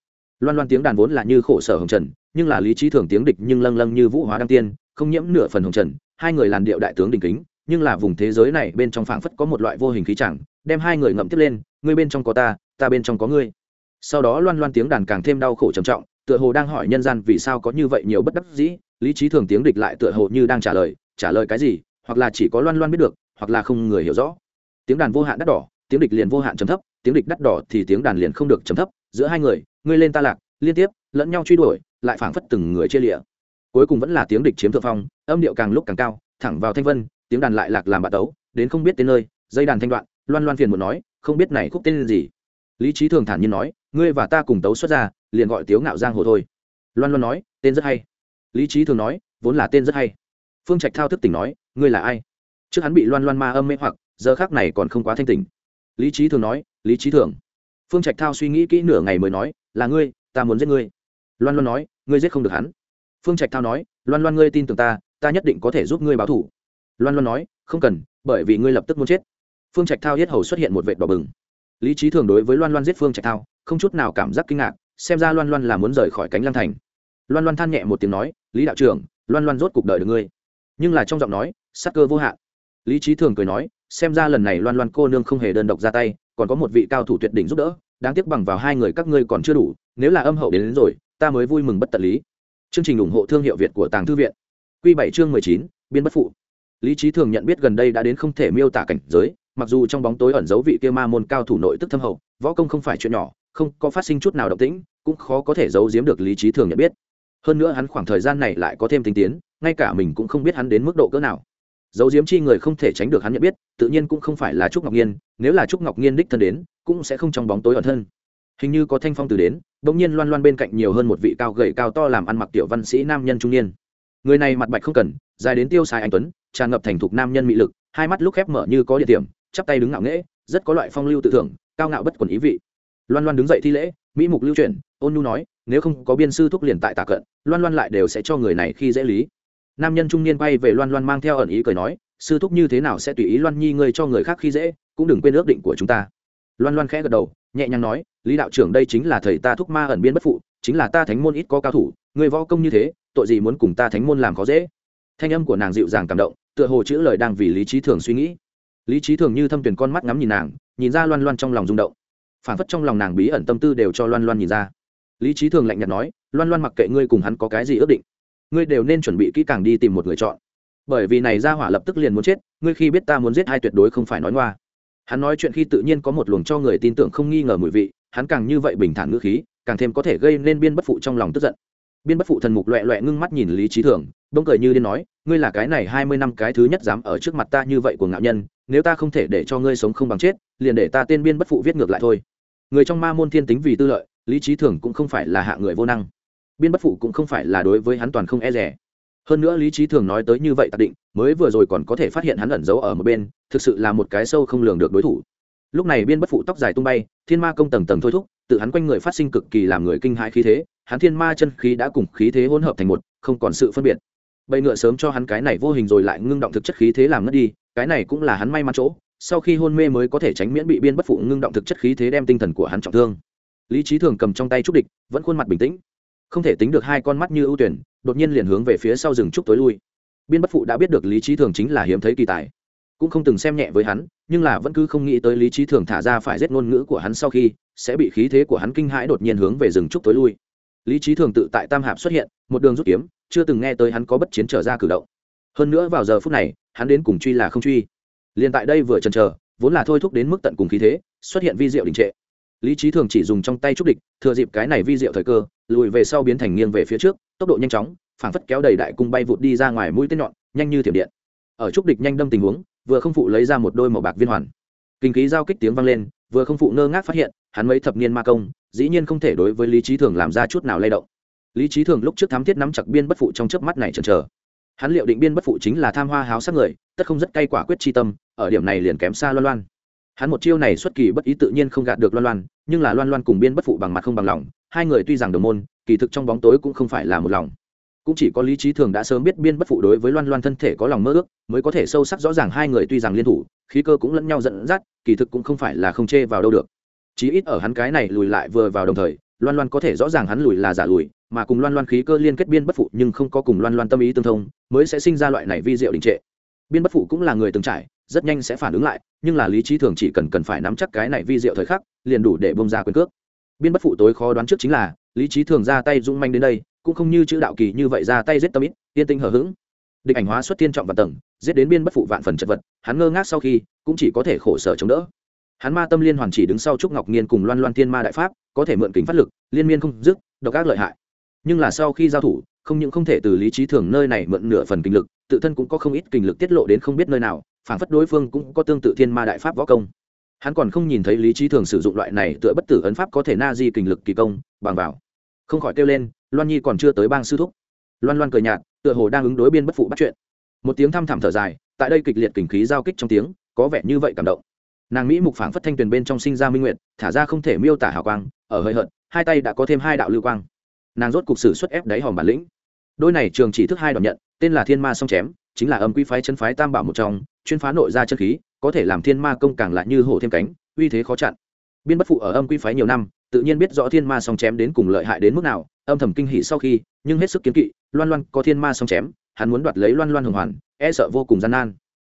Loan loan tiếng đàn vốn là như khổ sở hồng trần, nhưng là lý trí thường tiếng địch nhưng lâng lâng như vũ hóa đăng tiên, không nhiễm nửa phần hồng trần hai người làn điệu đại tướng đình kính, nhưng là vùng thế giới này bên trong phảng phất có một loại vô hình khí chẳng, đem hai người ngậm tiếp lên, ngươi bên trong có ta ta bên trong có ngươi. Sau đó loan loan tiếng đàn càng thêm đau khổ trầm trọng, tựa hồ đang hỏi nhân gian vì sao có như vậy nhiều bất đắc dĩ, lý trí thường tiếng địch lại tựa hồ như đang trả lời trả lời cái gì? Hoặc là chỉ có loan loan biết được, hoặc là không người hiểu rõ. Tiếng đàn vô hạn đắt đỏ, tiếng địch liền vô hạn trầm thấp, tiếng địch đắt đỏ thì tiếng đàn liền không được trầm thấp, giữa hai người, ngươi lên ta lạc, liên tiếp, lẫn nhau truy đuổi, lại phảng phất từng người chia lịa cuối cùng vẫn là tiếng địch chiếm thượng phong, âm điệu càng lúc càng cao, thẳng vào thanh vân, tiếng đàn lại lạc làm bạ tấu, đến không biết tên nơi, dây đàn thanh đoạn, loan loan phiền một nói, không biết này khúc tên gì. Lý trí thường thản nhiên nói, ngươi và ta cùng tấu xuất ra, liền gọi tiếu ngạo giang hồ thôi. Loan loan nói, tên rất hay. Lý trí thường nói, vốn là tên rất hay. Phương trạch thao thức tỉnh nói, ngươi là ai? Trước hắn bị loan loan ma âm mê hoặc, giờ khác này còn không quá thanh tỉnh. Lý trí thường nói, lý trí thường. Phương trạch thao suy nghĩ kỹ nửa ngày mới nói, là ngươi, ta muốn giết ngươi. Loan loan nói, ngươi giết không được hắn phương trạch thao nói loan loan ngươi tin tưởng ta ta nhất định có thể giúp ngươi báo thủ. Loan loan nói không cần bởi vì ngươi lập tức muốn chết. Phương trạch thao hết hầu xuất hiện một vệt đỏ bừng. Lý trí thường đối với loan loan giết phương trạch thao không chút nào cảm giác kinh ngạc xem ra loan loan là muốn rời khỏi cánh lăng thành. Loan loan than nhẹ một tiếng nói lý đạo trưởng loan loan rốt cuộc đời được ngươi. Nhưng là trong giọng nói sắc cơ vô hạn. Lý trí thường cười nói xem ra lần này loan loan cô nương không hề đơn độc ra tay còn có một vị cao thủ tuyệt đỉnh giúp đỡ đáng tiếc bằng vào hai người các ngươi còn chưa đủ nếu là âm hậu đến, đến rồi ta mới vui mừng bất tận lý chương trình ủng hộ thương hiệu việt của tàng thư viện. Q bảy chương mười chín, biên bất phụ. Lý trí thường nhận biết gần đây đã đến không thể miêu tả cảnh giới, mặc dù trong bóng tối ẩn giấu vị kia ma môn cao thủ nội tức thâm hậu, võ công không phải chuyện nhỏ, không có phát sinh chút nào động tĩnh, cũng khó có thể giấu giếm được lý trí thường nhận biết. Hơn nữa hắn khoảng thời gian này lại có thêm tinh tiến, ngay cả mình cũng không biết hắn đến mức độ cỡ nào. Giấu diếm chi người không thể tránh được hắn nhận biết, tự nhiên cũng không phải là trúc ngọc nhiên, nếu là trúc ngọc nhiên đích thân đến, cũng sẽ không trong bóng tối ẩn thân hình như có thanh phong từ đến, bỗng nhiên loan loan bên cạnh nhiều hơn một vị cao gầy cao to làm ăn mặc tiểu văn sĩ nam nhân trung niên. Người này mặt bạch không cần, dài đến tiêu xài anh tuấn, tràn ngập thành thục nam nhân mị lực, hai mắt lúc khép mở như có địa điểm, chắp tay đứng ngạo nghễ, rất có loại phong lưu tự thưởng, cao ngạo bất quần ý vị. Loan loan đứng dậy thi lễ, mỹ mục lưu truyền ôn nhu nói, nếu không có biên sư thúc liền tại tà cận, loan loan lại đều sẽ cho người này khi dễ lý. Nam nhân trung niên quay về loan loan mang theo ẩn ý cười nói, sư thúc như thế nào sẽ tùy ý loan nhi ngươi cho người khác khi dễ, cũng đừng quên ước định của chúng ta. Loan loan khẽ gật đầu nhẹ nhàng nói, lý đạo trưởng đây chính là thầy ta thúc ma ẩn biên bất phụ, chính là ta thánh môn ít có cao thủ người võ công như thế, tội gì muốn cùng ta thánh môn làm khó dễ? Thanh âm của nàng dịu dàng cảm động, tựa hồ chữ lời đang vì lý trí thường suy nghĩ. Lý trí thường như thâm tuyển con mắt ngắm nhìn nàng, nhìn ra loan loan trong lòng rung động. Phản phất trong lòng nàng bí ẩn tâm tư đều cho loan loan nhìn ra. Lý trí thường lạnh nhạt nói, loan loan mặc kệ ngươi cùng hắn có cái gì ước định, ngươi đều nên chuẩn bị kỹ càng đi tìm một người chọn. Bởi vì này ra hỏa lập tức liền muốn chết, ngươi khi biết ta muốn giết hai tuyệt đối không phải nói ngoa hắn nói chuyện khi tự nhiên có một luồng cho người tin tưởng không nghi ngờ mùi vị, hắn càng như vậy bình thản ngữ khí, càng thêm có thể gây nên biên bất phụ trong lòng tức giận. Biên bất phụ thần mục loẹ loẹ ngưng mắt nhìn lý trí thường, bỗng cười như điên nói, ngươi là cái này hai mươi năm cái thứ nhất dám ở trước mặt ta như vậy của ngạo nhân, nếu ta không thể để cho ngươi sống không bằng chết, liền để ta tên biên bất phụ viết ngược lại thôi. Người trong ma môn thiên tính vì tư lợi, lý trí thường cũng không phải là hạ người vô năng. Biên bất phụ cũng không phải là đối với hắn toàn không e rẻ hơn nữa lý trí thường nói tới như vậy tạc định, mới vừa rồi còn có thể phát hiện hắn ẩn giấu ở một bên, thực sự là một cái sâu không lường được đối thủ. Lúc này biên bất phụ tóc dài tung bay, thiên ma công tầng tầng thôi thúc, tự hắn quanh người phát sinh cực kỳ làm người kinh hãi khí thế, hắn thiên ma chân khí đã cùng khí thế hỗn hợp thành một, không còn sự phân biệt. Bầy ngựa sớm cho hắn cái này vô hình rồi lại ngưng động thực chất khí thế làm ngất đi, cái này cũng là hắn may mắn chỗ, sau khi hôn mê mới có thể tránh miễn bị biên bất phụ ngưng động thực chất khí thế đem tinh thần của hắn trọng thương. Lý trí thường cầm trong tay trúc địch, vẫn khuôn mặt bình tĩnh, không thể tính được hai con mắt như ưu tuyển đột nhiên liền hướng về phía sau rừng trúc tối lui. Biên bất phụ đã biết được lý trí thường chính là hiếm thấy kỳ tài, cũng không từng xem nhẹ với hắn, nhưng là vẫn cứ không nghĩ tới lý trí thường thả ra phải giết ngôn ngữ của hắn sau khi sẽ bị khí thế của hắn kinh hãi đột nhiên hướng về rừng trúc tối lui. Lý trí thường tự tại tam hạp xuất hiện, một đường rút kiếm, chưa từng nghe tới hắn có bất chiến trở ra cử động. Hơn nữa vào giờ phút này, hắn đến cùng truy là không truy. Liền tại đây vừa chần chờ, vốn là thôi thúc đến mức tận cùng khí thế, xuất hiện vi diệu đình trệ. Lý trí thường chỉ dùng trong tay trúc địch, thừa dịp cái này vi diệu thời cơ lùi về sau biến thành nghiêng về phía trước, tốc độ nhanh chóng, phảng phất kéo đầy đại cung bay vụt đi ra ngoài mũi tên nhọn, nhanh như thiểm điện. Ở trúc địch nhanh đâm tình huống, vừa không phụ lấy ra một đôi màu bạc viên hoàn. Kinh khí giao kích tiếng vang lên, vừa không phụ ngơ ngác phát hiện, hắn mấy thập niên ma công, dĩ nhiên không thể đối với lý trí thường làm ra chút nào lay động. Lý trí thường lúc trước thám thiết nắm chặt biên bất phụ trong chớp mắt này chần chờ. Hắn liệu định biên bất phụ chính là tham hoa háo sắc người, tất không rất cay quả quyết chi tâm, ở điểm này liền kém xa loan loan. Hắn một chiêu này xuất kỳ bất ý tự nhiên không gạt được loan loan, nhưng là loan loan cùng biên bất phụ bằng mặt không bằng lòng hai người tuy rằng đồng môn, kỳ thực trong bóng tối cũng không phải là một lòng. Cũng chỉ có lý trí thường đã sớm biết biên bất phụ đối với loan loan thân thể có lòng mơ ước, mới có thể sâu sắc rõ ràng hai người tuy rằng liên thủ, khí cơ cũng lẫn nhau dẫn dắt, kỳ thực cũng không phải là không chê vào đâu được. Chí ít ở hắn cái này lùi lại vừa vào đồng thời, loan loan có thể rõ ràng hắn lùi là giả lùi, mà cùng loan loan khí cơ liên kết biên bất phụ nhưng không có cùng loan loan tâm ý tương thông, mới sẽ sinh ra loại này vi diệu đình trệ. Biên bất phụ cũng là người từng trải, rất nhanh sẽ phản ứng lại, nhưng là lý trí thường chỉ cần cần phải nắm chắc cái này vi diệu thời khắc, liền đủ để bông ra quyền cước biên bất phụ tối khó đoán trước chính là, lý trí thường ra tay dung manh đến đây, cũng không như chữ đạo kỳ như vậy ra tay giết tâm ít, yên tinh hờ hững. Địch ảnh hóa xuất thiên trọng và tầng, giết đến biên bất phụ vạn phần chật vật, hắn ngơ ngác sau khi, cũng chỉ có thể khổ sở chống đỡ. Hắn ma tâm liên hoàn chỉ đứng sau trúc ngọc nghiên cùng loan loan thiên ma đại pháp, có thể mượn kính phát lực, liên miên không dứt, độc ác lợi hại. Nhưng là sau khi giao thủ, không những không thể từ lý trí thường nơi này mượn nửa phần kinh lực, tự thân cũng có không ít kinh lực tiết lộ đến không biết nơi nào phản phất đối phương cũng có tương tự thiên ma đại pháp võ công hắn còn không nhìn thấy lý trí thường sử dụng loại này tựa bất tử ấn pháp có thể na di kình lực kỳ công, bằng vào. Không khỏi kêu lên, loan nhi còn chưa tới bang sư thúc. Loan loan cười nhạt, tựa hồ đang ứng đối biên bất phụ bắt chuyện. Một tiếng thăm thẳm thở dài, tại đây kịch liệt kình khí giao kích trong tiếng, có vẻ như vậy cảm động. Nàng mỹ mục phảng phất thanh tuyền bên trong sinh ra minh nguyện thả ra không thể miêu tả hào quang, ở hơi hận hai tay đã có thêm hai đạo lưu quang. Nàng rốt cục sử xuất ép đáy hòm bản lĩnh. Đôi này trường chỉ thức hai đoạn nhận, tên là thiên ma song chém, chính là âm quy phái chân phái tam bảo một trong, chuyên phá nội ra chân khí có thể làm thiên ma công càng lại như hổ thêm cánh, uy thế khó chặn. Biên bất phụ ở âm quy phái nhiều năm, tự nhiên biết rõ thiên ma song chém đến cùng lợi hại đến mức nào, âm thầm kinh hỉ sau khi, nhưng hết sức kiến kỵ, loan loan có thiên ma song chém, hắn muốn đoạt lấy loan loan hồng hoàn e sợ vô cùng gian nan.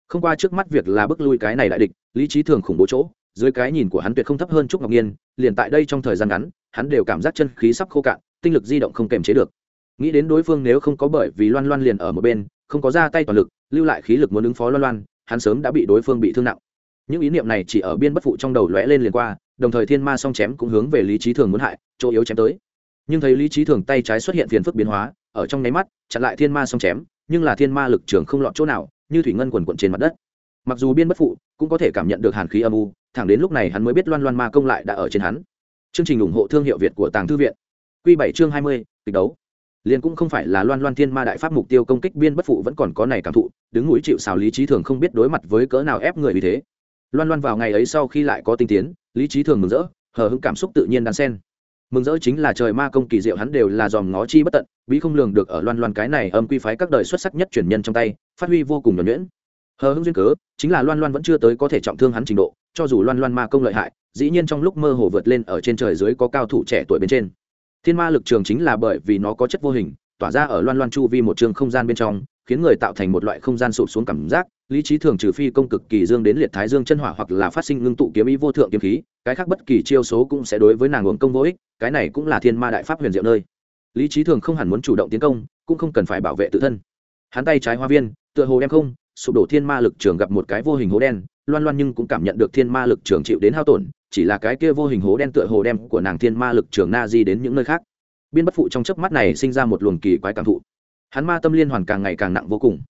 Không qua trước mắt việc là bước lui cái này đại địch, lý trí thường khủng bố chỗ, dưới cái nhìn của hắn tuyệt không thấp hơn trúc ngọc nhiên, liền tại đây trong thời gian ngắn, hắn đều cảm giác chân khí sắp khô cạn, tinh lực di động không kềm chế được. Nghĩ đến đối phương nếu không có bởi vì loan loan liền ở một bên, không có ra tay toàn lực, lưu lại khí lực muốn ứng phó loan loan hắn sớm đã bị đối phương bị thương nặng. Những ý niệm này chỉ ở biên bất phụ trong đầu lóe lên liền qua, đồng thời thiên ma song chém cũng hướng về lý trí thường muốn hại, chỗ yếu chém tới. Nhưng thấy lý trí thường tay trái xuất hiện phiền phức biến hóa, ở trong nháy mắt, chặn lại thiên ma song chém, nhưng là thiên ma lực trường không lọt chỗ nào, như thủy ngân quần quận trên mặt đất. Mặc dù biên bất phụ cũng có thể cảm nhận được hàn khí âm u, thẳng đến lúc này hắn mới biết loan loan ma công lại đã ở trên hắn. Chương trình ủng hộ thương hiệu việt của tàng thư viện. Q bảy chương hai mươi, kịch đấu liền cũng không phải là loan loan thiên ma đại pháp mục tiêu công kích biên bất phụ vẫn còn có này cảm thụ, đứng núi chịu xào lý trí thường không biết đối mặt với cỡ nào ép người vì thế. Loan loan vào ngày ấy sau khi lại có tinh tiến, lý trí thường mừng rỡ, hờ hững cảm xúc tự nhiên đan sen. Mừng rỡ chính là trời ma công kỳ diệu hắn đều là dòm ngó chi bất tận, bí không lường được ở loan loan cái này âm quy phái các đời xuất sắc nhất truyền nhân trong tay, phát huy vô cùng nhuẩn nhuyễn. Hờ hững duyên cớ, chính là loan loan vẫn chưa tới có thể trọng thương hắn trình độ, cho dù loan loan ma công lợi hại, dĩ nhiên trong lúc mơ hồ vượt lên ở trên trời dưới có cao thủ trẻ tuổi bên trên thiên ma lực trường chính là bởi vì nó có chất vô hình, tỏa ra ở loan loan chu vi một trường không gian bên trong, khiến người tạo thành một loại không gian sụp xuống cảm giác, lý trí thường trừ phi công cực kỳ dương đến liệt thái dương chân hỏa hoặc là phát sinh ngưng tụ kiếm ý vô thượng kiếm khí, cái khác bất kỳ chiêu số cũng sẽ đối với nàng uống công vô ích, cái này cũng là thiên ma đại pháp huyền diệu nơi. Lý trí thường không hẳn muốn chủ động tiến công, cũng không cần phải bảo vệ tự thân. Hắn tay trái hoa viên, tựa hồ đem không, sụp đổ thiên ma lực trường gặp một cái vô hình hố đen, loan loan nhưng cũng cảm nhận được thiên ma lực trường chịu đến hao tổn chỉ là cái kia vô hình hố đen tựa hồ đem của nàng thiên ma lực trường na di đến những nơi khác. Biên bất phụ trong chớp mắt này sinh ra một luồng kỳ quái cảm thụ. Hắn ma tâm liên hoàn càng ngày càng nặng vô cùng.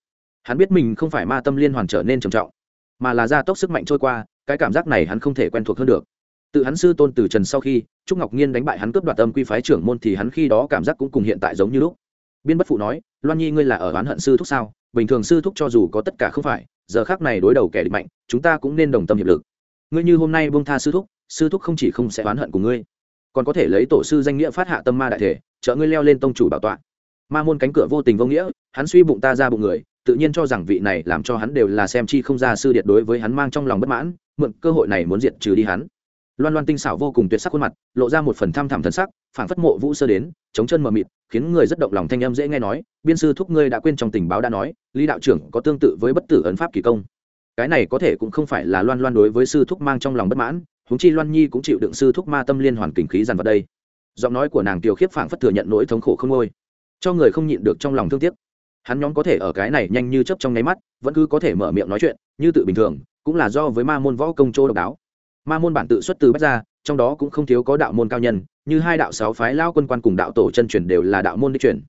Hắn biết mình không phải ma tâm liên hoàn trở nên trầm trọng, mà là gia tốc sức mạnh trôi qua, cái cảm giác này hắn không thể quen thuộc hơn được. Tự hắn sư tôn từ trần sau khi, trúc ngọc nhiên đánh bại hắn cướp đoạt âm quy phái trưởng môn thì hắn khi đó cảm giác cũng cùng hiện tại giống như lúc. Biên bất phụ nói, loan nhi ngươi là ở oán hận sư thúc sao? Bình thường sư thúc cho dù có tất cả không phải, giờ khác này đối đầu kẻ địch mạnh, chúng ta cũng nên đồng tâm hiệp lực ngươi như hôm nay buông tha sư thúc sư thúc không chỉ không sẽ oán hận của ngươi, còn có thể lấy tổ sư danh nghĩa phát hạ tâm ma đại thể, trợ ngươi leo lên tông chủ bảo tọa. Ma môn cánh cửa vô tình vô nghĩa, hắn suy bụng ta ra bụng người, tự nhiên cho rằng vị này làm cho hắn đều là xem chi không ra sư điệt đối với hắn mang trong lòng bất mãn, mượn cơ hội này muốn diệt trừ đi hắn. Loan loan tinh xảo vô cùng tuyệt sắc khuôn mặt, lộ ra một phần tham thảm thần sắc phản phất mộ vũ sơ đến, chống chân mờ mịt, khiến người rất động lòng thanh âm dễ nghe nói, biên sư thúc ngươi đã quên trong tình báo đã nói, lý đạo trưởng có tương tự với bất tử ấn pháp kỳ công cái này có thể cũng không phải là loan loan đối với sư thúc mang trong lòng bất mãn, huống chi loan nhi cũng chịu đựng sư thúc ma tâm liên hoàn kình khí dằn vào đây. Giọng nói của nàng tiểu khiếp phảng phất thừa nhận nỗi thống khổ không ngôi, cho người không nhịn được trong lòng thương tiếc. Hắn nhóm có thể ở cái này nhanh như chấp trong nháy mắt, vẫn cứ có thể mở miệng nói chuyện, như tự bình thường, cũng là do với ma môn võ công châu độc đáo. Ma môn bản tự xuất từ bách gia, trong đó cũng không thiếu có đạo môn cao nhân, như hai đạo sáu phái lao quân quan cùng đạo tổ chân truyền đều là đạo môn đi truyền.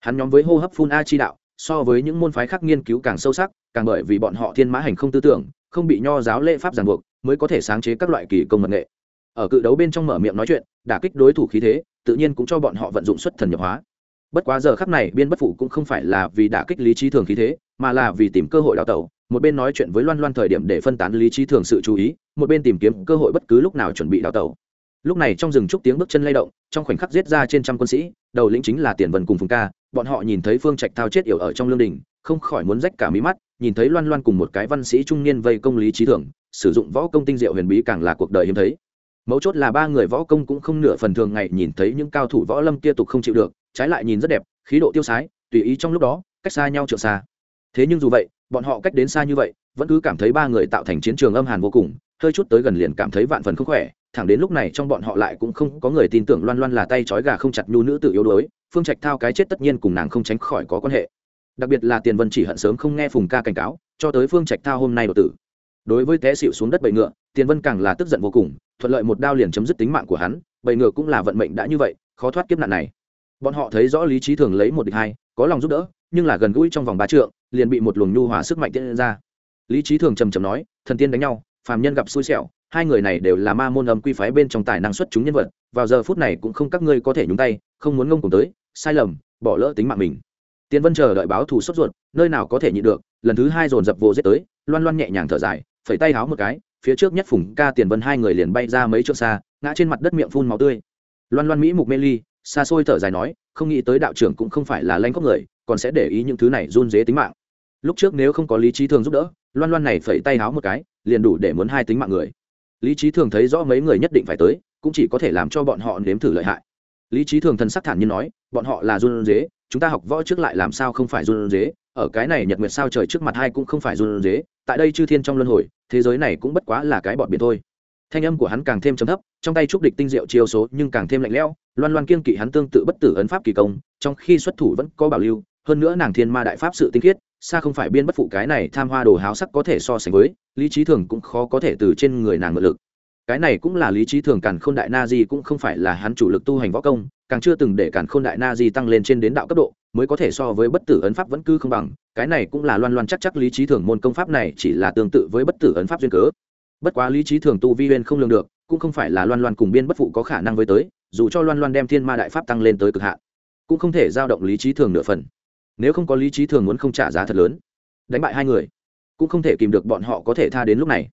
Hắn nhóm với hô hấp phun a chi đạo so với những môn phái khác nghiên cứu càng sâu sắc, càng bởi vì bọn họ thiên mã hành không tư tưởng, không bị nho giáo lễ pháp ràng buộc, mới có thể sáng chế các loại kỳ công mật nghệ. Ở cự đấu bên trong mở miệng nói chuyện, đả kích đối thủ khí thế, tự nhiên cũng cho bọn họ vận dụng xuất thần nhập hóa. Bất quá giờ khắc này, biên bất phụ cũng không phải là vì đả kích lý trí thường khí thế, mà là vì tìm cơ hội đào tẩu. Một bên nói chuyện với loan loan thời điểm để phân tán lý trí thường sự chú ý, một bên tìm kiếm cơ hội bất cứ lúc nào chuẩn bị đào tẩu. Lúc này trong rừng trúc tiếng bước chân lay động, trong khoảnh khắc giết ra trên trăm quân sĩ, đầu lĩnh chính là tiền vân cùng phùng ca bọn họ nhìn thấy phương trạch thao chết yểu ở trong lương đình, không khỏi muốn rách cả mí mắt, nhìn thấy loan loan cùng một cái văn sĩ trung niên vây công lý trí thường sử dụng võ công tinh diệu huyền bí càng là cuộc đời hiếm thấy. Mấu chốt là ba người võ công cũng không nửa phần thường ngày nhìn thấy những cao thủ võ lâm kia tục không chịu được, trái lại nhìn rất đẹp, khí độ tiêu sái, tùy ý trong lúc đó, cách xa nhau trượng xa. Thế nhưng dù vậy, bọn họ cách đến xa như vậy, vẫn cứ cảm thấy ba người tạo thành chiến trường âm hàn vô cùng, hơi chút tới gần liền cảm thấy vạn phần không khỏe, thẳng đến lúc này trong bọn họ lại cũng không có người tin tưởng loan loan là tay trói gà không chặt nhu nữ tự yếu đuối phương trạch thao cái chết tất nhiên cùng nàng không tránh khỏi có quan hệ. Đặc biệt là tiền vân chỉ hận sớm không nghe phùng ca cảnh cáo, cho tới phương trạch thao hôm nay đột tử. Đối với té xịu xuống đất bậy ngựa, tiền vân càng là tức giận vô cùng, thuận lợi một đao liền chấm dứt tính mạng của hắn bậy ngựa cũng là vận mệnh đã như vậy, khó thoát kiếp nạn này. Bọn họ thấy rõ lý trí thường lấy một địch hai, có lòng giúp đỡ, nhưng là gần gũi trong vòng ba trượng, liền bị một luồng nhu hòa sức mạnh tiễn ra. Lý trí thường trầm trầm nói, thần tiên đánh nhau, phàm nhân gặp xui xẻo hai người này đều là ma môn âm quy phái bên trong tài năng xuất chúng nhân vật, vào giờ phút này cũng không các ngươi có thể nhúng tay, không muốn ngông cùng tới, sai lầm, bỏ lỡ tính mạng mình. Tiên vân chờ đợi báo thù sốt ruột, nơi nào có thể nhịn được, lần thứ hai dồn dập vô giết tới, loan loan nhẹ nhàng thở dài, phẩy tay háo một cái, phía trước nhất phùng ca tiền vân hai người liền bay ra mấy chỗ xa, ngã trên mặt đất miệng phun máu tươi. Loan loan mỹ mục mê ly, xa xôi thở dài nói, không nghĩ tới đạo trưởng cũng không phải là lanh cốc người, còn sẽ để ý những thứ này run dế tính mạng. Lúc trước nếu không có lý trí thường giúp đỡ, loan loan này phẩy tay háo một cái, liền đủ để muốn hai tính mạng người lý trí thường thấy rõ mấy người nhất định phải tới, cũng chỉ có thể làm cho bọn họ nếm thử lợi hại. Lý trí thường thần sắc thản như nói, bọn họ là run dế chúng ta học võ trước lại làm sao không phải run dế ở cái này nhật nguyệt sao trời trước mặt hai cũng không phải run dế tại đây chư thiên trong luân hồi, thế giới này cũng bất quá là cái bọn biển thôi. Thanh âm của hắn càng thêm chấm thấp, trong tay trúc địch tinh diệu chiêu số nhưng càng thêm lạnh lẽo, loan loan kiên kỵ hắn tương tự bất tử ấn pháp kỳ công, trong khi xuất thủ vẫn có bảo lưu, hơn nữa nàng thiên ma đại pháp sự tinh khiết xa không phải biên bất phụ cái này tham hoa đồ háo sắc có thể so sánh với, lý trí thường cũng khó có thể từ trên người nàng mượn lực. Cái này cũng là lý trí thường càn khôn đại na di cũng không phải là hắn chủ lực tu hành võ công, càng chưa từng để càn khôn đại na di tăng lên trên đến đạo cấp độ, mới có thể so với bất tử ấn pháp vẫn cứ không bằng, cái này cũng là loan loan chắc chắc lý trí thường môn công pháp này chỉ là tương tự với bất tử ấn pháp duyên cớ. Bất quá lý trí thường tu vi huyên không lường được, cũng không phải là loan loan cùng biên bất phụ có khả năng với tới, dù cho loan loan đem thiên ma đại pháp tăng lên tới cực hạn, cũng không thể giao động lý trí thường nửa phần nếu không có lý trí thường muốn không trả giá thật lớn. Đánh bại hai người, cũng không thể kìm được bọn họ có thể tha đến lúc này.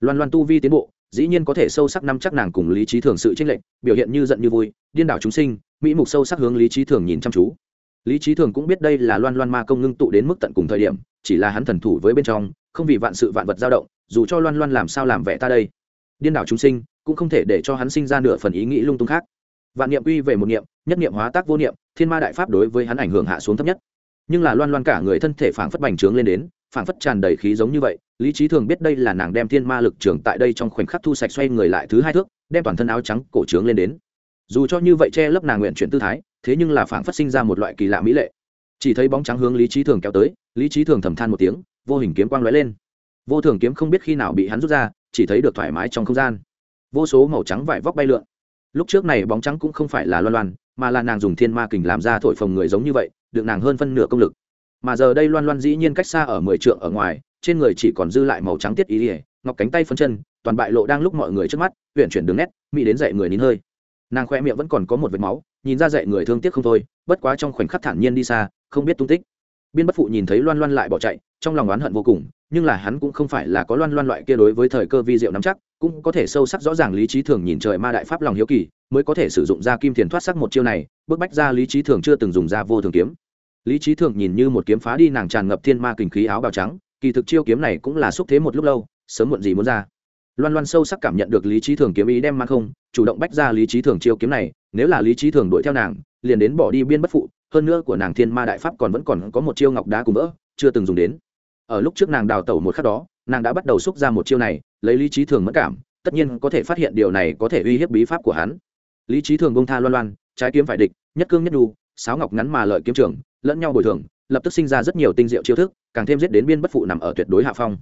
Loan loan tu vi tiến bộ, dĩ nhiên có thể sâu sắc năm chắc nàng cùng lý trí thường sự tranh lệch, biểu hiện như giận như vui, điên đảo chúng sinh, mỹ mục sâu sắc hướng lý trí thường nhìn chăm chú. Lý trí thường cũng biết đây là loan loan ma công ngưng tụ đến mức tận cùng thời điểm, chỉ là hắn thần thủ với bên trong, không vì vạn sự vạn vật dao động, dù cho loan loan làm sao làm vẻ ta đây. Điên đảo chúng sinh, cũng không thể để cho hắn sinh ra nửa phần ý nghĩ lung tung khác. Vạn niệm uy về một niệm, nhất niệm hóa tác vô niệm, thiên ma đại pháp đối với hắn ảnh hưởng hạ xuống thấp nhất nhưng là loan loan cả người thân thể phảng phất bành trướng lên đến, phảng phất tràn đầy khí giống như vậy, lý trí thường biết đây là nàng đem thiên ma lực trường tại đây trong khoảnh khắc thu sạch xoay người lại thứ hai thước, đem toàn thân áo trắng cổ trướng lên đến. Dù cho như vậy che lấp nàng nguyện chuyển tư thái, thế nhưng là phảng phất sinh ra một loại kỳ lạ mỹ lệ. Chỉ thấy bóng trắng hướng lý trí thường kéo tới, lý trí thường thầm than một tiếng, vô hình kiếm quang lóe lên. Vô thường kiếm không biết khi nào bị hắn rút ra, chỉ thấy được thoải mái trong không gian. Vô số màu trắng vải vóc bay lượn. Lúc trước này bóng trắng cũng không phải là loan loan, mà là nàng dùng thiên ma kình làm ra thổi phồng người giống như vậy được nàng hơn phân nửa công lực. Mà giờ đây loan loan dĩ nhiên cách xa ở mười trượng ở ngoài, trên người chỉ còn dư lại màu trắng tiết ý ỉa ngọc cánh tay phân chân, toàn bại lộ đang lúc mọi người trước mắt huyện chuyển đường nét, mỹ đến dậy người nín hơi. Nàng khoe miệng vẫn còn có một vệt máu, nhìn ra dậy người thương tiếc không thôi, bất quá trong khoảnh khắc thản nhiên đi xa, không biết tung tích. Biên bất phụ nhìn thấy loan loan lại bỏ chạy, trong lòng oán hận vô cùng, nhưng là hắn cũng không phải là có loan loan loại kia đối với thời cơ vi diệu nắm chắc, cũng có thể sâu sắc rõ ràng lý trí thường nhìn trời ma đại pháp lòng hiếu kỳ, mới có thể sử dụng ra kim thiền thoát sắc một chiêu này, bức bách ra lý trí thường chưa từng dùng ra vô thường kiếm lý trí thường nhìn như một kiếm phá đi nàng tràn ngập thiên ma kình khí áo bào trắng, kỳ thực chiêu kiếm này cũng là xúc thế một lúc lâu, sớm muộn gì muốn ra. Loan loan sâu sắc cảm nhận được lý trí thường kiếm ý đem mang không, chủ động bách ra lý trí thường chiêu kiếm này, nếu là lý trí thường đuổi theo nàng, liền đến bỏ đi biên bất phụ, hơn nữa của nàng thiên ma đại pháp còn vẫn còn có một chiêu ngọc đá cùng vỡ, chưa từng dùng đến. Ở lúc trước nàng đào tẩu một khắc đó, nàng đã bắt đầu xúc ra một chiêu này, lấy lý trí thường mất cảm, tất nhiên có thể phát hiện điều này có thể uy hiếp bí pháp của hắn. Lý trí thường bông tha loan loan, trái kiếm phải địch, nhất cương nhất đu, sáo ngọc ngắn mà lợi kiếm trường lẫn nhau bồi thường, lập tức sinh ra rất nhiều tinh diệu chiêu thức, càng thêm giết đến biên bất phụ nằm ở tuyệt đối hạ phong.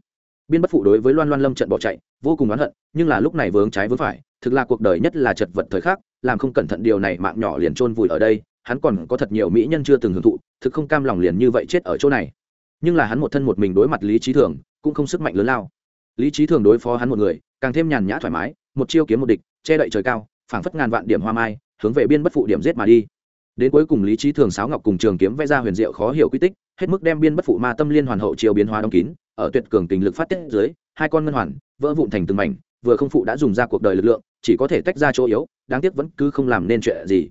Biên bất phụ đối với loan loan lâm trận bỏ chạy, vô cùng oán hận, nhưng là lúc này vướng trái vướng phải, thực là cuộc đời nhất là chật vật thời khắc, làm không cẩn thận điều này mạng nhỏ liền chôn vùi ở đây, hắn còn có thật nhiều mỹ nhân chưa từng hưởng thụ, thực không cam lòng liền như vậy chết ở chỗ này. Nhưng là hắn một thân một mình đối mặt lý trí thường, cũng không sức mạnh lớn lao. Lý trí thường đối phó hắn một người, càng thêm nhàn nhã thoải mái, một chiêu kiếm một địch, che đậy trời cao, phảng phất ngàn vạn điểm hoa mai, hướng về biên bất phụ điểm giết mà đi đến cuối cùng lý trí thường sáo ngọc cùng trường kiếm vẽ ra huyền diệu khó hiểu quy tích, hết mức đem biên bất phụ ma tâm liên hoàn hậu chiều biến hóa đóng kín, ở tuyệt cường tình lực phát tiết dưới, hai con ngân hoàn, vỡ vụn thành từng mảnh, vừa không phụ đã dùng ra cuộc đời lực lượng, chỉ có thể tách ra chỗ yếu, đáng tiếc vẫn cứ không làm nên chuyện gì.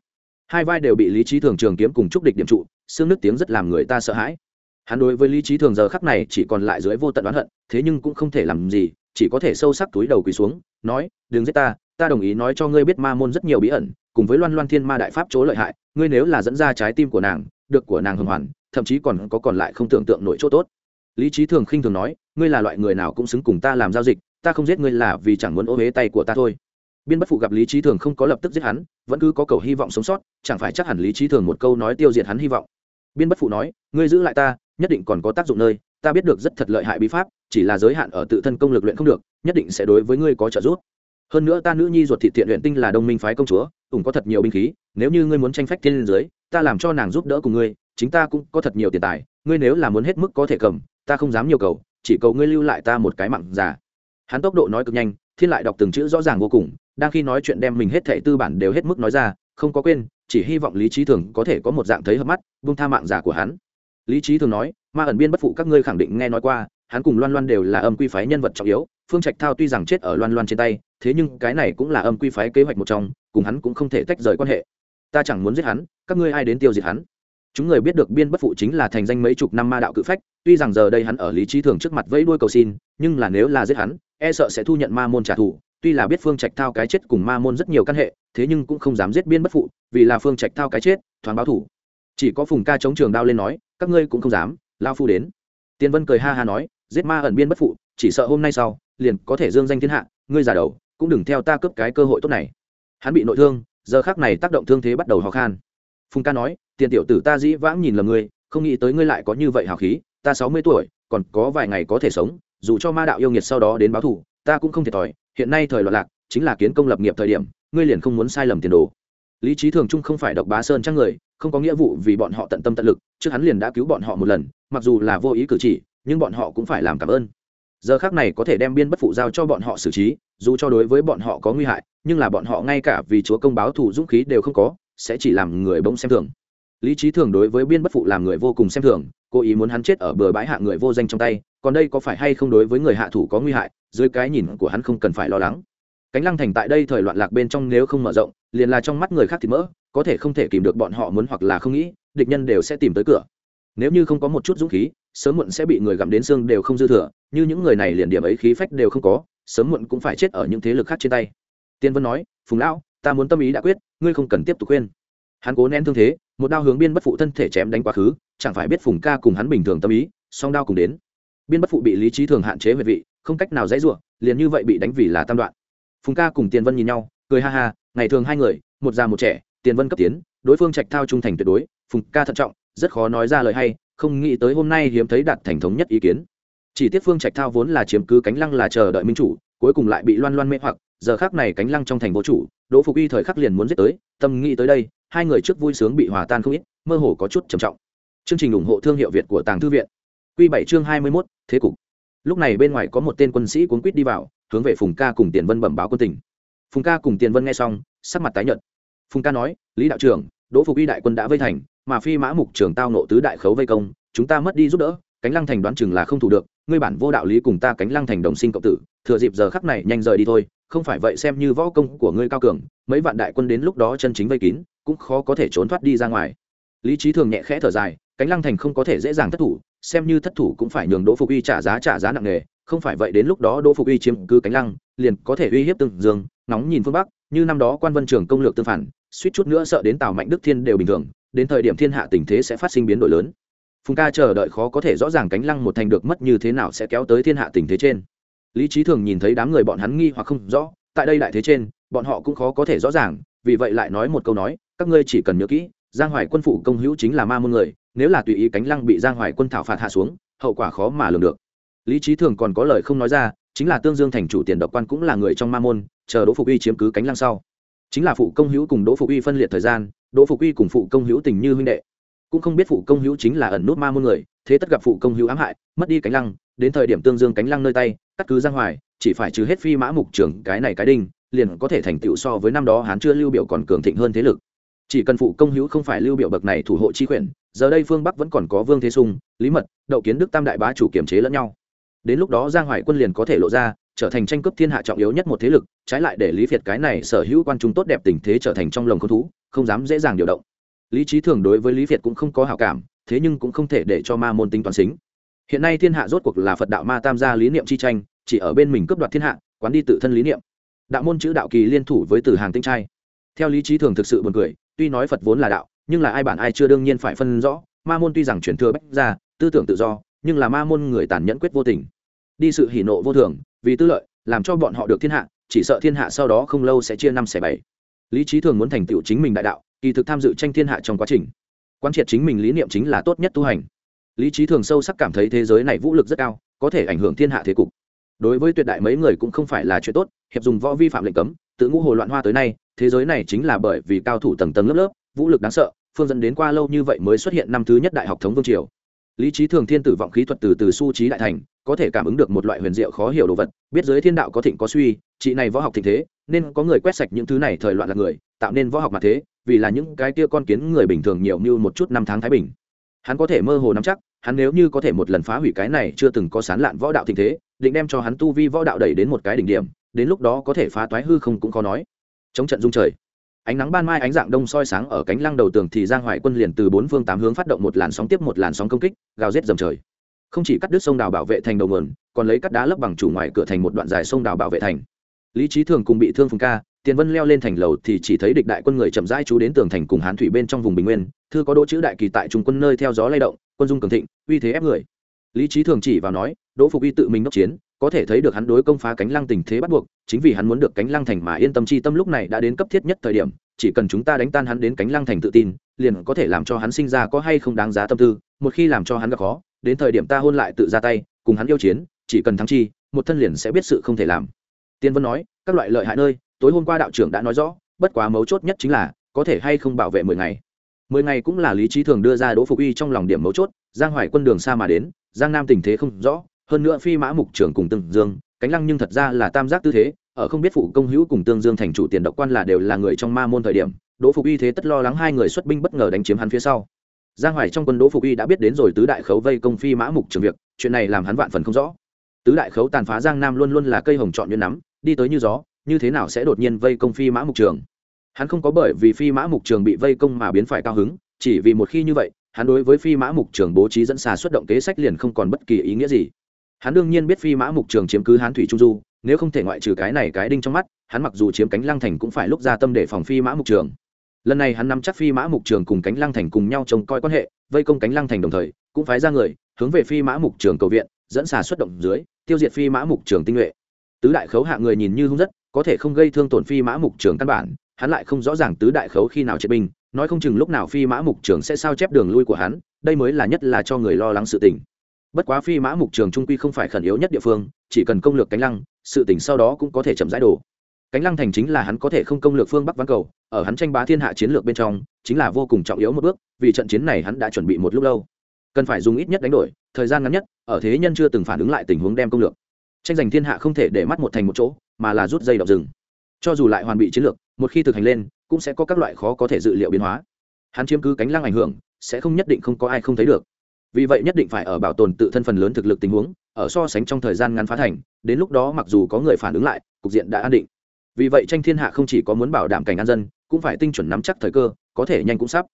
Hai vai đều bị lý trí thường trường kiếm cùng trúc địch điểm trụ, xương nước tiếng rất làm người ta sợ hãi. Hắn đối với lý trí thường giờ khắc này chỉ còn lại dưới vô tận oán hận, thế nhưng cũng không thể làm gì, chỉ có thể sâu sắc túi đầu quỳ xuống, nói, đừng giết ta ta đồng ý nói cho ngươi biết ma môn rất nhiều bí ẩn cùng với loan loan thiên ma đại pháp chỗ lợi hại, ngươi nếu là dẫn ra trái tim của nàng, được của nàng hưng hoàn thậm chí còn có còn lại không tưởng tượng nổi chỗ tốt. Lý trí thường khinh thường nói, ngươi là loại người nào cũng xứng cùng ta làm giao dịch, ta không giết ngươi là vì chẳng muốn ô huế tay của ta thôi. Biên bất phụ gặp lý trí thường không có lập tức giết hắn, vẫn cứ có cầu hy vọng sống sót, chẳng phải chắc hẳn lý trí thường một câu nói tiêu diệt hắn hy vọng. Biên bất phụ nói, ngươi giữ lại ta, nhất định còn có tác dụng nơi, ta biết được rất thật lợi hại bí pháp, chỉ là giới hạn ở tự thân công lực luyện không được, nhất định sẽ đối với ngươi có trợ giúp. Hơn nữa ta nữ nhi ruột thị thiện luyện tinh là đồng minh phái công chúa ủng có thật nhiều binh khí, nếu như ngươi muốn tranh phách thiên dưới ta làm cho nàng giúp đỡ cùng ngươi, chính ta cũng có thật nhiều tiền tài, ngươi nếu là muốn hết mức có thể cầm, ta không dám nhiều cầu, chỉ cầu ngươi lưu lại ta một cái mặn già. Hắn tốc độ nói cực nhanh, thiên lại đọc từng chữ rõ ràng vô cùng, đang khi nói chuyện đem mình hết thệ tư bản đều hết mức nói ra, không có quên, chỉ hy vọng lý trí thường có thể có một dạng thấy hợp mắt vung tha mạng giả của hắn. Lý trí thường nói, ma ẩn biên bất phụ các ngươi khẳng định nghe nói qua hắn cùng loan loan đều là âm quy phái nhân vật trọng yếu, phương trạch thao tuy rằng chết ở loan loan trên tay, thế nhưng cái này cũng là âm quy phái kế hoạch một trong, cùng hắn cũng không thể tách rời quan hệ. Ta chẳng muốn giết hắn, các ngươi ai đến tiêu diệt hắn? Chúng người biết được biên bất phụ chính là thành danh mấy chục năm ma đạo cự phách, tuy rằng giờ đây hắn ở lý trí thường trước mặt vẫy đuôi cầu xin, nhưng là nếu là giết hắn e sợ sẽ thu nhận ma môn trả thù, tuy là biết phương trạch thao cái chết cùng ma môn rất nhiều căn hệ, thế nhưng cũng không dám giết biên bất phụ, vì là phương trạch thao cái chết, thoáng báo thủ. Chỉ có phùng ca chống trường đao lên nói, các ngươi cũng không dám lao phu đến. Tiên vân cười ha ha nói giết ma ẩn biên bất phụ, chỉ sợ hôm nay sau, liền có thể dương danh thiên hạ, ngươi già đầu, cũng đừng theo ta cướp cái cơ hội tốt này. Hắn bị nội thương, giờ khác này tác động thương thế bắt đầu hò khan. Phùng ca nói, tiền tiểu tử ta dĩ vãng nhìn lầm ngươi, không nghĩ tới ngươi lại có như vậy hào khí, ta sáu mươi tuổi, còn có vài ngày có thể sống, dù cho ma đạo yêu nghiệt sau đó đến báo thù, ta cũng không thiệt thòi, hiện nay thời loạn lạc, chính là kiến công lập nghiệp thời điểm, ngươi liền không muốn sai lầm tiền đồ. Lý trí thường trung không phải độc bá sơn trang người, không có nghĩa vụ vì bọn họ tận tâm tận lực, trước hắn liền đã cứu bọn họ một lần, mặc dù là vô ý cử chỉ nhưng bọn họ cũng phải làm cảm ơn. Giờ khác này có thể đem biên bất phụ giao cho bọn họ xử trí, dù cho đối với bọn họ có nguy hại, nhưng là bọn họ ngay cả vì chúa công báo thù dũng khí đều không có, sẽ chỉ làm người bỗng xem thường. Lý trí thường đối với biên bất phụ làm người vô cùng xem thường, cố ý muốn hắn chết ở bờ bãi hạ người vô danh trong tay, còn đây có phải hay không đối với người hạ thủ có nguy hại, dưới cái nhìn của hắn không cần phải lo lắng. Cánh lăng thành tại đây thời loạn lạc bên trong nếu không mở rộng, liền là trong mắt người khác thì mỡ, có thể không thể kìm được bọn họ muốn hoặc là không nghĩ, địch nhân đều sẽ tìm tới cửa. Nếu như không có một chút dũng khí sớm muộn sẽ bị người gặm đến xương đều không dư thừa, như những người này liền điểm ấy khí phách đều không có, sớm muộn cũng phải chết ở những thế lực khác trên tay. Tiên vân nói, phùng lão, ta muốn tâm ý đã quyết, ngươi không cần tiếp tục khuyên. Hắn cố nén thương thế, một đao hướng biên bất phụ thân thể chém đánh quá khứ, chẳng phải biết phùng ca cùng hắn bình thường tâm ý, song đao cùng đến. Biên bất phụ bị lý trí thường hạn chế về vị, không cách nào dãy ruộng liền như vậy bị đánh vì là tam đoạn. Phùng ca cùng tiền vân nhìn nhau, cười ha ha, ngày thường hai người, một già một trẻ tiền vân cấp tiến, đối phương trạch thao trung thành tuyệt đối, phùng ca thận trọng, rất khó nói ra lời hay không nghĩ tới hôm nay hiếm thấy đạt thành thống nhất ý kiến. Chỉ tiếc phương trạch thao vốn là chiếm cứ cánh lăng là chờ đợi minh chủ, cuối cùng lại bị loan loan mê hoặc, giờ khác này cánh lăng trong thành vô chủ, đỗ phục y thời khắc liền muốn giết tới, tâm nghĩ tới đây, hai người trước vui sướng bị hòa tan không ít, mơ hồ có chút trầm trọng. Chương trình ủng hộ thương hiệu việt của tàng thư viện. Q bảy chương hai mươi mốt, thế cục. Lúc này bên ngoài có một tên quân sĩ cuốn quýt đi vào, hướng về phùng ca cùng tiền vân bẩm báo quân tình. Phùng ca cùng tiền vân nghe xong, sắc mặt tái nhợt. Phùng ca nói, lý đạo trưởng, đỗ phục y đại quân đã vây thành mà phi mã mục trưởng tao nộ tứ đại khấu vây công, chúng ta mất đi giúp đỡ, cánh lăng thành đoán chừng là không thủ được, ngươi bản vô đạo lý cùng ta cánh lăng thành đồng sinh cộng tử, thừa dịp giờ khắc này nhanh rời đi thôi, không phải vậy xem như võ công của ngươi cao cường, mấy vạn đại quân đến lúc đó chân chính vây kín, cũng khó có thể trốn thoát đi ra ngoài. Lý trí thường nhẹ khẽ thở dài, cánh lăng thành không có thể dễ dàng thất thủ, xem như thất thủ cũng phải nhường đỗ phục uy trả giá trả giá nặng nề, không phải vậy đến lúc đó đỗ phục uy chiếm cứ cánh lăng, liền có thể uy hiếp từng dương, nóng nhìn phương bắc, như năm đó quan vân trường công lược tương phản, suýt chút nữa sợ đến tào mạnh đức thiên đều bình thường đến thời điểm thiên hạ tình thế sẽ phát sinh biến đổi lớn. Phùng ca chờ đợi khó có thể rõ ràng cánh lăng một thành được mất như thế nào sẽ kéo tới thiên hạ tình thế trên. Lý trí thường nhìn thấy đám người bọn hắn nghi hoặc không rõ, tại đây đại thế trên, bọn họ cũng khó có thể rõ ràng, vì vậy lại nói một câu nói, các ngươi chỉ cần nhớ kỹ, giang hoài quân phụ công hữu chính là ma môn người, nếu là tùy ý cánh lăng bị giang hoài quân thảo phạt hạ xuống, hậu quả khó mà lường được. Lý trí thường còn có lời không nói ra, chính là tương dương thành chủ tiền độc quan cũng là người trong ma môn, chờ đỗ phục uy chiếm cứ cánh lăng sau. Chính là phụ công hữu cùng đỗ phục uy phân liệt thời gian đỗ phục uy cùng phụ công hữu tình như huynh đệ. Cũng không biết phụ công hữu chính là ẩn nút ma môn người, thế tất gặp phụ công hữu ám hại, mất đi cánh lăng, đến thời điểm tương dương cánh lăng nơi tay, cắt cứ giang hoài chỉ phải trừ hết phi mã mục trưởng cái này cái đinh, liền có thể thành tựu so với năm đó hán chưa lưu biểu còn cường thịnh hơn thế lực. Chỉ cần phụ công hữu không phải lưu biểu bậc này thủ hộ chi quyền, giờ đây phương bắc vẫn còn có vương thế sung, lý mật, đậu kiến đức tam đại bá chủ kiểm chế lẫn nhau. Đến lúc đó giang hoài quân liền có thể lộ ra, trở thành tranh cướp thiên hạ trọng yếu nhất một thế lực, trái lại để lý việt cái này sở hữu quan trung tốt đẹp tình thế trở thành trong lồng con thú không dám dễ dàng điều động. Lý trí thường đối với lý việt cũng không có hảo cảm, thế nhưng cũng không thể để cho ma môn tính toán xính. Hiện nay thiên hạ rốt cuộc là phật đạo ma tam gia lý niệm chi tranh, chỉ ở bên mình cướp đoạt thiên hạ, quán đi tự thân lý niệm. Đạo môn chữ đạo kỳ liên thủ với từ hàng tinh trai. Theo lý trí thường thực sự buồn cười, tuy nói phật vốn là đạo, nhưng là ai bản ai chưa đương nhiên phải phân rõ, ma môn tuy rằng chuyển thừa bách ra tư tưởng tự do, nhưng là ma môn người tàn nhẫn quyết vô tình. Đi sự hỉ nộ vô thường, vì tư lợi, làm cho bọn họ được thiên hạ, chỉ sợ thiên hạ sau đó không lâu sẽ chia năm xẻ bảy lý trí thường muốn thành tựu chính mình đại đạo, kỳ thực tham dự tranh thiên hạ trong quá trình. Quan triệt chính mình lý niệm chính là tốt nhất tu hành. Lý trí thường sâu sắc cảm thấy thế giới này vũ lực rất cao, có thể ảnh hưởng thiên hạ thế cục. Đối với tuyệt đại mấy người cũng không phải là chuyện tốt, hiệp dùng võ vi phạm lệnh cấm, tự ngũ hồ loạn hoa tới nay, thế giới này chính là bởi vì cao thủ tầng tầng lớp lớp, vũ lực đáng sợ, phương dẫn đến qua lâu như vậy mới xuất hiện năm thứ nhất đại học thống vương triều. Lý trí thường thiên tử vọng khí thuật từ từ su trí đại thành có thể cảm ứng được một loại huyền diệu khó hiểu đồ vật, biết giới thiên đạo có thịnh có suy, chị này võ học thịnh thế, nên có người quét sạch những thứ này thời loạn là người, tạo nên võ học mà thế, vì là những cái kia con kiến người bình thường nhiều như một chút năm tháng thái bình. Hắn có thể mơ hồ nắm chắc, hắn nếu như có thể một lần phá hủy cái này chưa từng có sán lạn võ đạo thịnh thế, định đem cho hắn tu vi võ đạo đẩy đến một cái đỉnh điểm, đến lúc đó có thể phá toái hư không cũng khó nói. Chống trận dung trời. Ánh nắng ban mai ánh dạng đông soi sáng ở cánh lăng đầu tường thì giang hoài quân liền từ bốn phương tám hướng phát động một làn sóng tiếp một làn sóng công kích, gào rết dầm trời không chỉ cắt đứt sông đào bảo vệ thành đầu nguồn, còn lấy cắt đá lấp bằng chủ ngoài cửa thành một đoạn dài sông đào bảo vệ thành. Lý trí thường cùng bị thương phùng ca, tiền vân leo lên thành lầu thì chỉ thấy địch đại quân người chậm rãi trú đến tường thành cùng hán thủy bên trong vùng bình nguyên, thư có đỗ chữ đại kỳ tại trung quân nơi theo gió lay động, quân dung cường thịnh, uy thế ép người. Lý trí thường chỉ vào nói, đỗ phục uy tự mình đốc chiến, có thể thấy được hắn đối công phá cánh lăng tình thế bắt buộc, chính vì hắn muốn được cánh lăng thành mà yên tâm chi tâm lúc này đã đến cấp thiết nhất thời điểm, chỉ cần chúng ta đánh tan hắn đến cánh lăng thành tự tin, liền có thể làm cho hắn sinh ra có hay không đáng giá tâm tư, một khi làm cho hắn gặp khó đến thời điểm ta hôn lại tự ra tay, cùng hắn yêu chiến, chỉ cần thắng chi, một thân liền sẽ biết sự không thể làm. Tiên vân nói, các loại lợi hại nơi, tối hôm qua đạo trưởng đã nói rõ, bất quá mấu chốt nhất chính là, có thể hay không bảo vệ mười ngày. Mười ngày cũng là lý trí thường đưa ra đỗ phục uy trong lòng điểm mấu chốt, giang hoài quân đường xa mà đến, giang nam tình thế không rõ, hơn nữa phi mã mục trưởng cùng tương dương, cánh lăng nhưng thật ra là tam giác tư thế, ở không biết phụ công hữu cùng tương dương thành chủ tiền độc quan là đều là người trong ma môn thời điểm, đỗ phục uy thế tất lo lắng hai người xuất binh bất ngờ đánh chiếm hắn phía sau giang hoài trong quân đỗ phục Y đã biết đến rồi tứ đại khấu vây công phi mã mục trường việc, chuyện này làm hắn vạn phần không rõ. Tứ đại khấu tàn phá giang nam luôn luôn là cây hồng chọn như nắm, đi tới như gió, như thế nào sẽ đột nhiên vây công phi mã mục trường? Hắn không có bởi vì phi mã mục trường bị vây công mà biến phải cao hứng, chỉ vì một khi như vậy, hắn đối với phi mã mục trường bố trí dẫn xà xuất động kế sách liền không còn bất kỳ ý nghĩa gì. Hắn đương nhiên biết phi mã mục trường chiếm cứ hán thủy trung du, nếu không thể ngoại trừ cái này cái đinh trong mắt, hắn mặc dù chiếm cánh lăng thành cũng phải lúc ra tâm để phòng phi mã mục trường lần này hắn nắm chắc phi mã mục trường cùng cánh lăng thành cùng nhau trông coi quan hệ, vây công cánh lăng thành đồng thời, cũng phái ra người, hướng về phi mã mục trường cầu viện, dẫn xà xuất động dưới, tiêu diệt phi mã mục trường tinh nhuệ. Tứ đại khấu hạ người nhìn như hung rất, có thể không gây thương tổn phi mã mục trường căn bản, hắn lại không rõ ràng tứ đại khấu khi nào triệt binh, nói không chừng lúc nào phi mã mục trường sẽ sao chép đường lui của hắn, đây mới là nhất là cho người lo lắng sự tình. Bất quá phi mã mục trường trung quy không phải khẩn yếu nhất địa phương, chỉ cần công lược cánh lăng, sự tình sau đó cũng có thể chậm rãi đổ cánh lăng thành chính là hắn có thể không công lược phương bắc văn cầu, ở hắn tranh bá thiên hạ chiến lược bên trong, chính là vô cùng trọng yếu một bước, vì trận chiến này hắn đã chuẩn bị một lúc lâu. Cần phải dùng ít nhất đánh đổi, thời gian ngắn nhất, ở thế nhân chưa từng phản ứng lại tình huống đem công lược. Tranh giành thiên hạ không thể để mắt một thành một chỗ, mà là rút dây đọc rừng. Cho dù lại hoàn bị chiến lược, một khi thực hành lên, cũng sẽ có các loại khó có thể dự liệu biến hóa. Hắn chiếm cứ cánh lăng ảnh hưởng, sẽ không nhất định không có ai không thấy được. Vì vậy nhất định phải ở bảo tồn tự thân phần lớn thực lực tình huống, ở so sánh trong thời gian ngắn phá thành, đến lúc đó mặc dù có người phản ứng lại, cục diện đã an định vì vậy tranh thiên hạ không chỉ có muốn bảo đảm cảnh an dân, cũng phải tinh chuẩn nắm chắc thời cơ, có thể nhanh cũng sắp.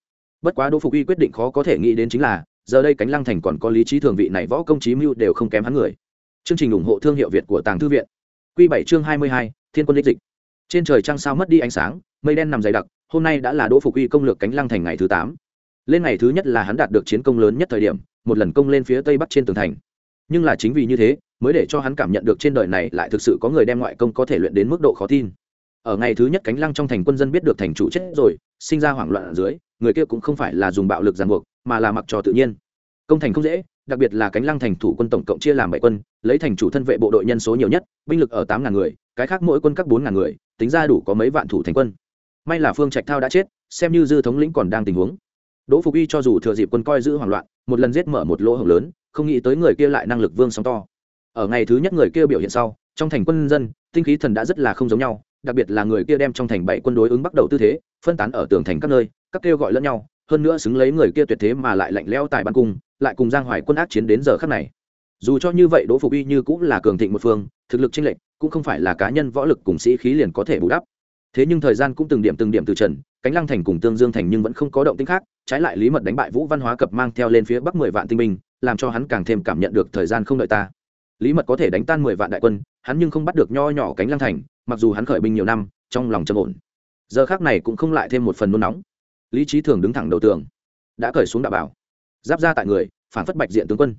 Bất quá đỗ phục uy quyết định khó có thể nghĩ đến chính là, giờ đây cánh lăng thành còn có lý trí thường vị này võ công trí mưu đều không kém hắn người. Chương trình ủng hộ thương hiệu việt của tàng thư viện. Q bảy chương hai mươi hai, thiên quân đích dịch. Trên trời trăng sao mất đi ánh sáng, mây đen nằm dày đặc, hôm nay đã là đỗ phục uy công lược cánh lăng thành ngày thứ tám. Lên ngày thứ nhất là hắn đạt được chiến công lớn nhất thời điểm, một lần công lên phía tây bắc trên tường thành nhưng là chính vì như thế, mới để cho hắn cảm nhận được trên đời này lại thực sự có người đem ngoại công có thể luyện đến mức độ khó tin. Ở ngày thứ nhất cánh lăng trong thành quân dân biết được thành chủ chết rồi, sinh ra hoảng loạn ở dưới, người kia cũng không phải là dùng bạo lực giàn buộc, mà là mặc trò tự nhiên. Công thành không dễ, đặc biệt là cánh lăng thành thủ quân tổng cộng chia làm bảy quân, lấy thành chủ thân vệ bộ đội nhân số nhiều nhất, binh lực ở tám ngàn người, cái khác mỗi quân các bốn ngàn người, tính ra đủ có mấy vạn thủ thành quân. May là phương trạch thao đã chết, xem như dư thống lĩnh còn đang tình huống. Đỗ phục y cho dù thừa dịp quân coi giữ hoảng loạn, một lần giết mở một lỗ hổng lớn không nghĩ tới người kia lại năng lực vương sóng to. Ở ngày thứ nhất người kia biểu hiện sau, trong thành quân dân, tinh khí thần đã rất là không giống nhau, đặc biệt là người kia đem trong thành bảy quân đối ứng bắt đầu tư thế, phân tán ở tường thành các nơi, các kêu gọi lẫn nhau, hơn nữa xứng lấy người kia tuyệt thế mà lại lạnh lẽo tại ban cung, lại cùng giang hoài quân ác chiến đến giờ khắc này. Dù cho như vậy, đỗ phục y như cũng là cường thịnh một phương, thực lực chênh lệch, cũng không phải là cá nhân võ lực cùng sĩ khí liền có thể bù đắp. Thế nhưng thời gian cũng từng điểm từng điểm từ trần, cánh lăng thành cùng tương dương thành nhưng vẫn không có động tĩnh khác, trái lại lý mật đánh bại vũ văn hóa cập mang theo lên phía bắc mười vạn tinh binh làm cho hắn càng thêm cảm nhận được thời gian không đợi ta. Lý mật có thể đánh tan mười vạn đại quân, hắn nhưng không bắt được nho nhỏ cánh lăng thành, mặc dù hắn khởi binh nhiều năm, trong lòng trầm ổn. Giờ khác này cũng không lại thêm một phần nôn nóng. Lý trí thường đứng thẳng đầu tường, đã cởi xuống đạo bảo, giáp ra tại người, phản phất bạch diện tướng quân.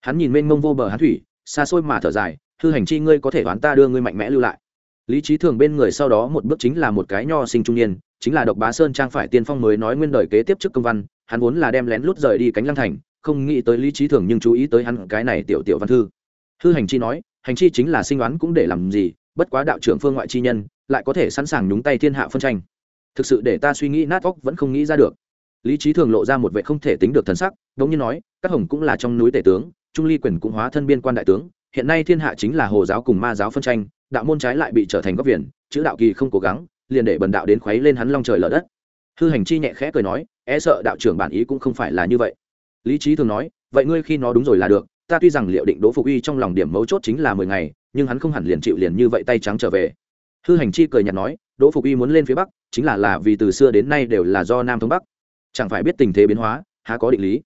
Hắn nhìn mênh mông vô bờ hắn thủy, xa xôi mà thở dài, hư hành chi ngươi có thể đoán ta đưa ngươi mạnh mẽ lưu lại? Lý trí thường bên người sau đó một bước chính là một cái nho sinh trung niên, chính là độc bá sơn trang phải tiên phong mới nói nguyên đời kế tiếp trước công văn, hắn vốn là đem lén lút rời đi cánh lăng thành không nghĩ tới lý trí thường nhưng chú ý tới hắn cái này tiểu tiểu văn thư. Hư hành chi nói, hành chi chính là sinh đoán cũng để làm gì, bất quá đạo trưởng phương ngoại chi nhân, lại có thể sẵn sàng nhúng tay thiên hạ phân tranh. Thực sự để ta suy nghĩ nát óc vẫn không nghĩ ra được. Lý trí thường lộ ra một vệ không thể tính được thần sắc, đống như nói, các hồng cũng là trong núi tể tướng, trung ly quyền cũng hóa thân biên quan đại tướng, hiện nay thiên hạ chính là hồ giáo cùng ma giáo phân tranh, đạo môn trái lại bị trở thành góc viền, chữ đạo kỳ không cố gắng, liền để bần đạo đến khuấy lên hắn long trời lở đất. Hư hành chi nhẹ khẽ cười nói e sợ đạo trưởng bản ý cũng không phải là như vậy lý trí thường nói, vậy ngươi khi nó đúng rồi là được, ta tuy rằng liệu định đỗ phục uy trong lòng điểm mấu chốt chính là mười ngày, nhưng hắn không hẳn liền chịu liền như vậy tay trắng trở về. Hư hành chi cười nhạt nói, đỗ phục uy muốn lên phía bắc, chính là là vì từ xưa đến nay đều là do nam thống bắc. Chẳng phải biết tình thế biến hóa, há có định lý?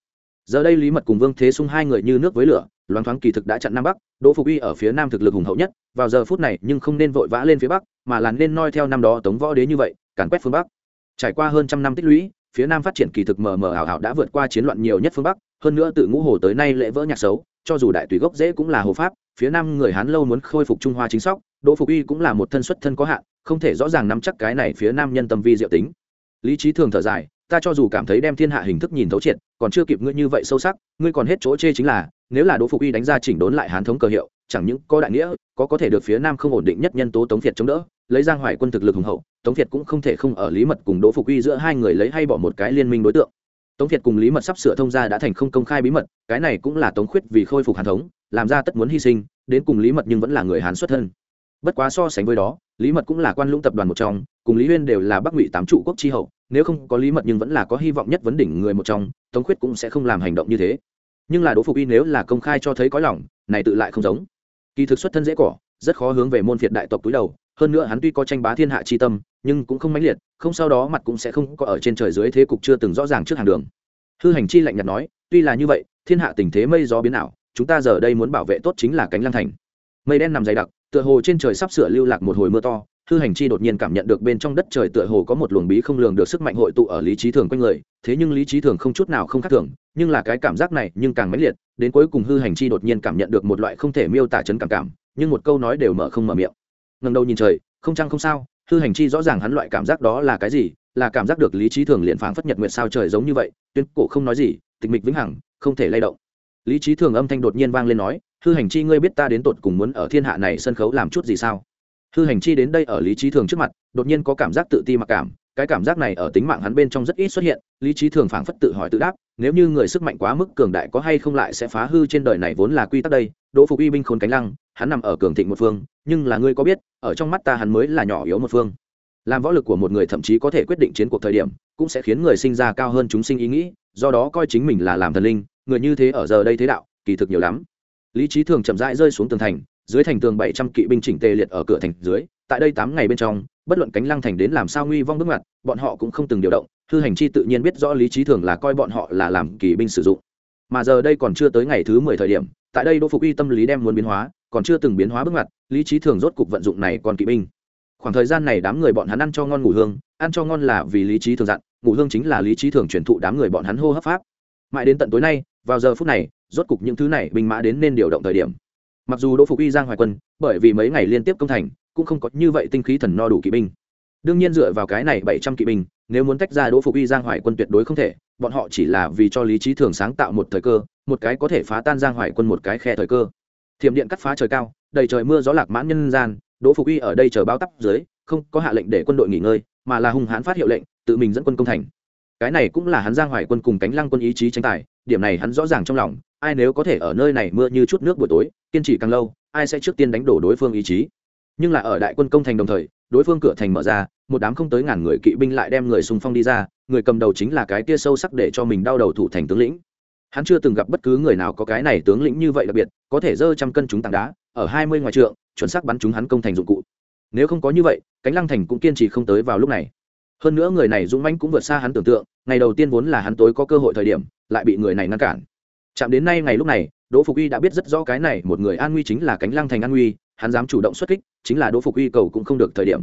Giờ đây lý mật cùng vương thế sung hai người như nước với lửa, loáng thoáng kỳ thực đã chặn nam bắc, đỗ phục uy ở phía nam thực lực hùng hậu nhất, vào giờ phút này nhưng không nên vội vã lên phía bắc, mà là nên noi theo năm đó tống võ đế như vậy, càn quét phương bắc. Trải qua hơn trăm năm tích lũy phía nam phát triển kỳ thực mờ mờ ảo ảo đã vượt qua chiến loạn nhiều nhất phương bắc, hơn nữa từ ngũ hồ tới nay lễ vỡ nhạc xấu, cho dù đại tùy gốc dễ cũng là hồ pháp, phía nam người hán lâu muốn khôi phục trung hoa chính sóc, đỗ phục uy cũng là một thân xuất thân có hạn, không thể rõ ràng nắm chắc cái này phía nam nhân tâm vi diệu tính. Lý trí thường thở dài, ta cho dù cảm thấy đem thiên hạ hình thức nhìn thấu triệt, còn chưa kịp ngươi như vậy sâu sắc, ngươi còn hết chỗ chê chính là, nếu là đỗ phục uy đánh ra chỉnh đốn lại hán thống cờ hiệu, chẳng những có đại nghĩa, có có thể được phía nam không ổn định nhất nhân tố tống việt chống đỡ lấy giang hoài quân thực lực hùng hậu, tống việt cũng không thể không ở lý mật cùng đỗ phục uy giữa hai người lấy hay bỏ một cái liên minh đối tượng. Tống việt cùng lý mật sắp sửa thông ra đã thành không công khai bí mật, cái này cũng là tống khuyết vì khôi phục hàn thống, làm ra tất muốn hy sinh, đến cùng lý mật nhưng vẫn là người hán xuất thân. Bất quá so sánh với đó, lý mật cũng là quan lũng tập đoàn một trong, cùng lý huyên đều là bắc ngụy tám trụ quốc tri hậu, nếu không có lý mật nhưng vẫn là có hy vọng nhất vấn đỉnh người một trong, tống khuyết cũng sẽ không làm hành động như thế. Nhưng là đỗ phục y nếu là công khai cho thấy có lòng, này tự lại không giống. Kỳ thực xuất thân dễ cỏ, rất khó hướng về môn phiệt đại tộc túi đầu hơn nữa hắn tuy có tranh bá thiên hạ chi tâm, nhưng cũng không mãnh liệt, không sau đó mặt cũng sẽ không có ở trên trời dưới thế cục chưa từng rõ ràng trước hàng đường. Hư hành chi lạnh nhạt nói, tuy là như vậy, thiên hạ tình thế mây gió biến ảo, chúng ta giờ đây muốn bảo vệ tốt chính là cánh lăng thành. Mây đen nằm dày đặc, tựa hồ trên trời sắp sửa lưu lạc một hồi mưa to, hư hành chi đột nhiên cảm nhận được bên trong đất trời tựa hồ có một luồng bí không lường được sức mạnh hội tụ ở lý trí thường quanh người, thế nhưng lý trí thường không chút nào không khác thường, nhưng là cái cảm giác này nhưng càng mãnh liệt, đến cuối cùng hư hành chi đột nhiên cảm nhận được một loại không thể miêu tả chấn cảm cảm, nhưng một câu nói đều mở không mở miệng ngẩng đầu nhìn trời, không chăng không sao, hư hành chi rõ ràng hắn loại cảm giác đó là cái gì, là cảm giác được lý trí thường liền phảng phất nhật nguyệt sao trời giống như vậy, tuyên cổ không nói gì, tịch mịch vĩnh hằng, không thể lay động. Lý trí thường âm thanh đột nhiên vang lên nói, hư hành chi ngươi biết ta đến tột cùng muốn ở thiên hạ này sân khấu làm chút gì sao? Hư hành chi đến đây ở lý trí thường trước mặt, đột nhiên có cảm giác tự ti mặc cảm, cái cảm giác này ở tính mạng hắn bên trong rất ít xuất hiện, lý trí thường phảng phất tự hỏi tự đáp, nếu như người sức mạnh quá mức cường đại có hay không lại sẽ phá hư trên đời này vốn là quy tắc đây, đỗ phục y binh khốn cánh lăng hắn nằm ở cường thịnh một phương, nhưng là ngươi có biết, ở trong mắt ta hắn mới là nhỏ yếu một phương. Làm võ lực của một người thậm chí có thể quyết định chiến cuộc thời điểm, cũng sẽ khiến người sinh ra cao hơn chúng sinh ý nghĩ, do đó coi chính mình là làm thần linh, người như thế ở giờ đây thế đạo, kỳ thực nhiều lắm. Lý trí thường chậm rãi rơi xuống tường thành, dưới thành tường bảy trăm kỵ binh chỉnh tề liệt ở cửa thành dưới, tại đây tám ngày bên trong, bất luận cánh lăng thành đến làm sao nguy vong bước ngoặt, bọn họ cũng không từng điều động Thư hành chi tự nhiên biết rõ lý trí thường là coi bọn họ là làm kỵ binh sử dụng. Mà giờ đây còn chưa tới ngày thứ mười thời điểm, tại đây đỗ phục y tâm lý đem muốn biến hóa còn chưa từng biến hóa bước ngoặt, lý trí thường rốt cục vận dụng này còn kỵ binh. Khoảng thời gian này đám người bọn hắn ăn cho ngon ngủ hương, ăn cho ngon là vì lý trí thường dặn, ngủ hương chính là lý trí thường truyền thụ đám người bọn hắn hô hấp pháp. Mãi đến tận tối nay, vào giờ phút này, rốt cục những thứ này binh mã đến nên điều động thời điểm. Mặc dù đỗ phục uy, giang hoài quân, bởi vì mấy ngày liên tiếp công thành, cũng không có như vậy tinh khí thần no đủ kỵ binh. Đương nhiên dựa vào cái này bảy trăm kỵ binh, nếu muốn tách ra đỗ phục uy, giang hoài quân tuyệt đối không thể, bọn họ chỉ là vì cho lý trí thường sáng tạo một thời cơ, một cái có thể phá tan giang hoài quân một cái khe thời cơ thiểm điện cắt phá trời cao, đầy trời mưa gió lạc mãn nhân gian, đỗ phục uy ở đây chờ báo tắp dưới, không có hạ lệnh để quân đội nghỉ ngơi, mà là hung hãn phát hiệu lệnh, tự mình dẫn quân công thành. Cái này cũng là hắn giang hoài quân cùng cánh lăng quân ý chí tranh tài, điểm này hắn rõ ràng trong lòng, ai nếu có thể ở nơi này mưa như chút nước buổi tối, kiên trì càng lâu, ai sẽ trước tiên đánh đổ đối phương ý chí. Nhưng là ở đại quân công thành đồng thời, đối phương cửa thành mở ra, một đám không tới ngàn người kỵ binh lại đem người xung phong đi ra, người cầm đầu chính là cái kia sâu sắc để cho mình đau đầu thủ thành tướng lĩnh hắn chưa từng gặp bất cứ người nào có cái này tướng lĩnh như vậy đặc biệt, có thể dơ trăm cân chúng tảng đá, ở hai mươi ngoài trượng, chuẩn xác bắn chúng hắn công thành dụng cụ. Nếu không có như vậy, cánh lăng thành cũng kiên trì không tới vào lúc này. Hơn nữa người này dũng mãnh cũng vượt xa hắn tưởng tượng, ngày đầu tiên vốn là hắn tối có cơ hội thời điểm, lại bị người này ngăn cản. Chạm đến nay ngày lúc này, đỗ phục uy đã biết rất rõ cái này một người an nguy chính là cánh lăng thành an nguy, hắn dám chủ động xuất kích, chính là đỗ phục uy cầu cũng không được thời điểm.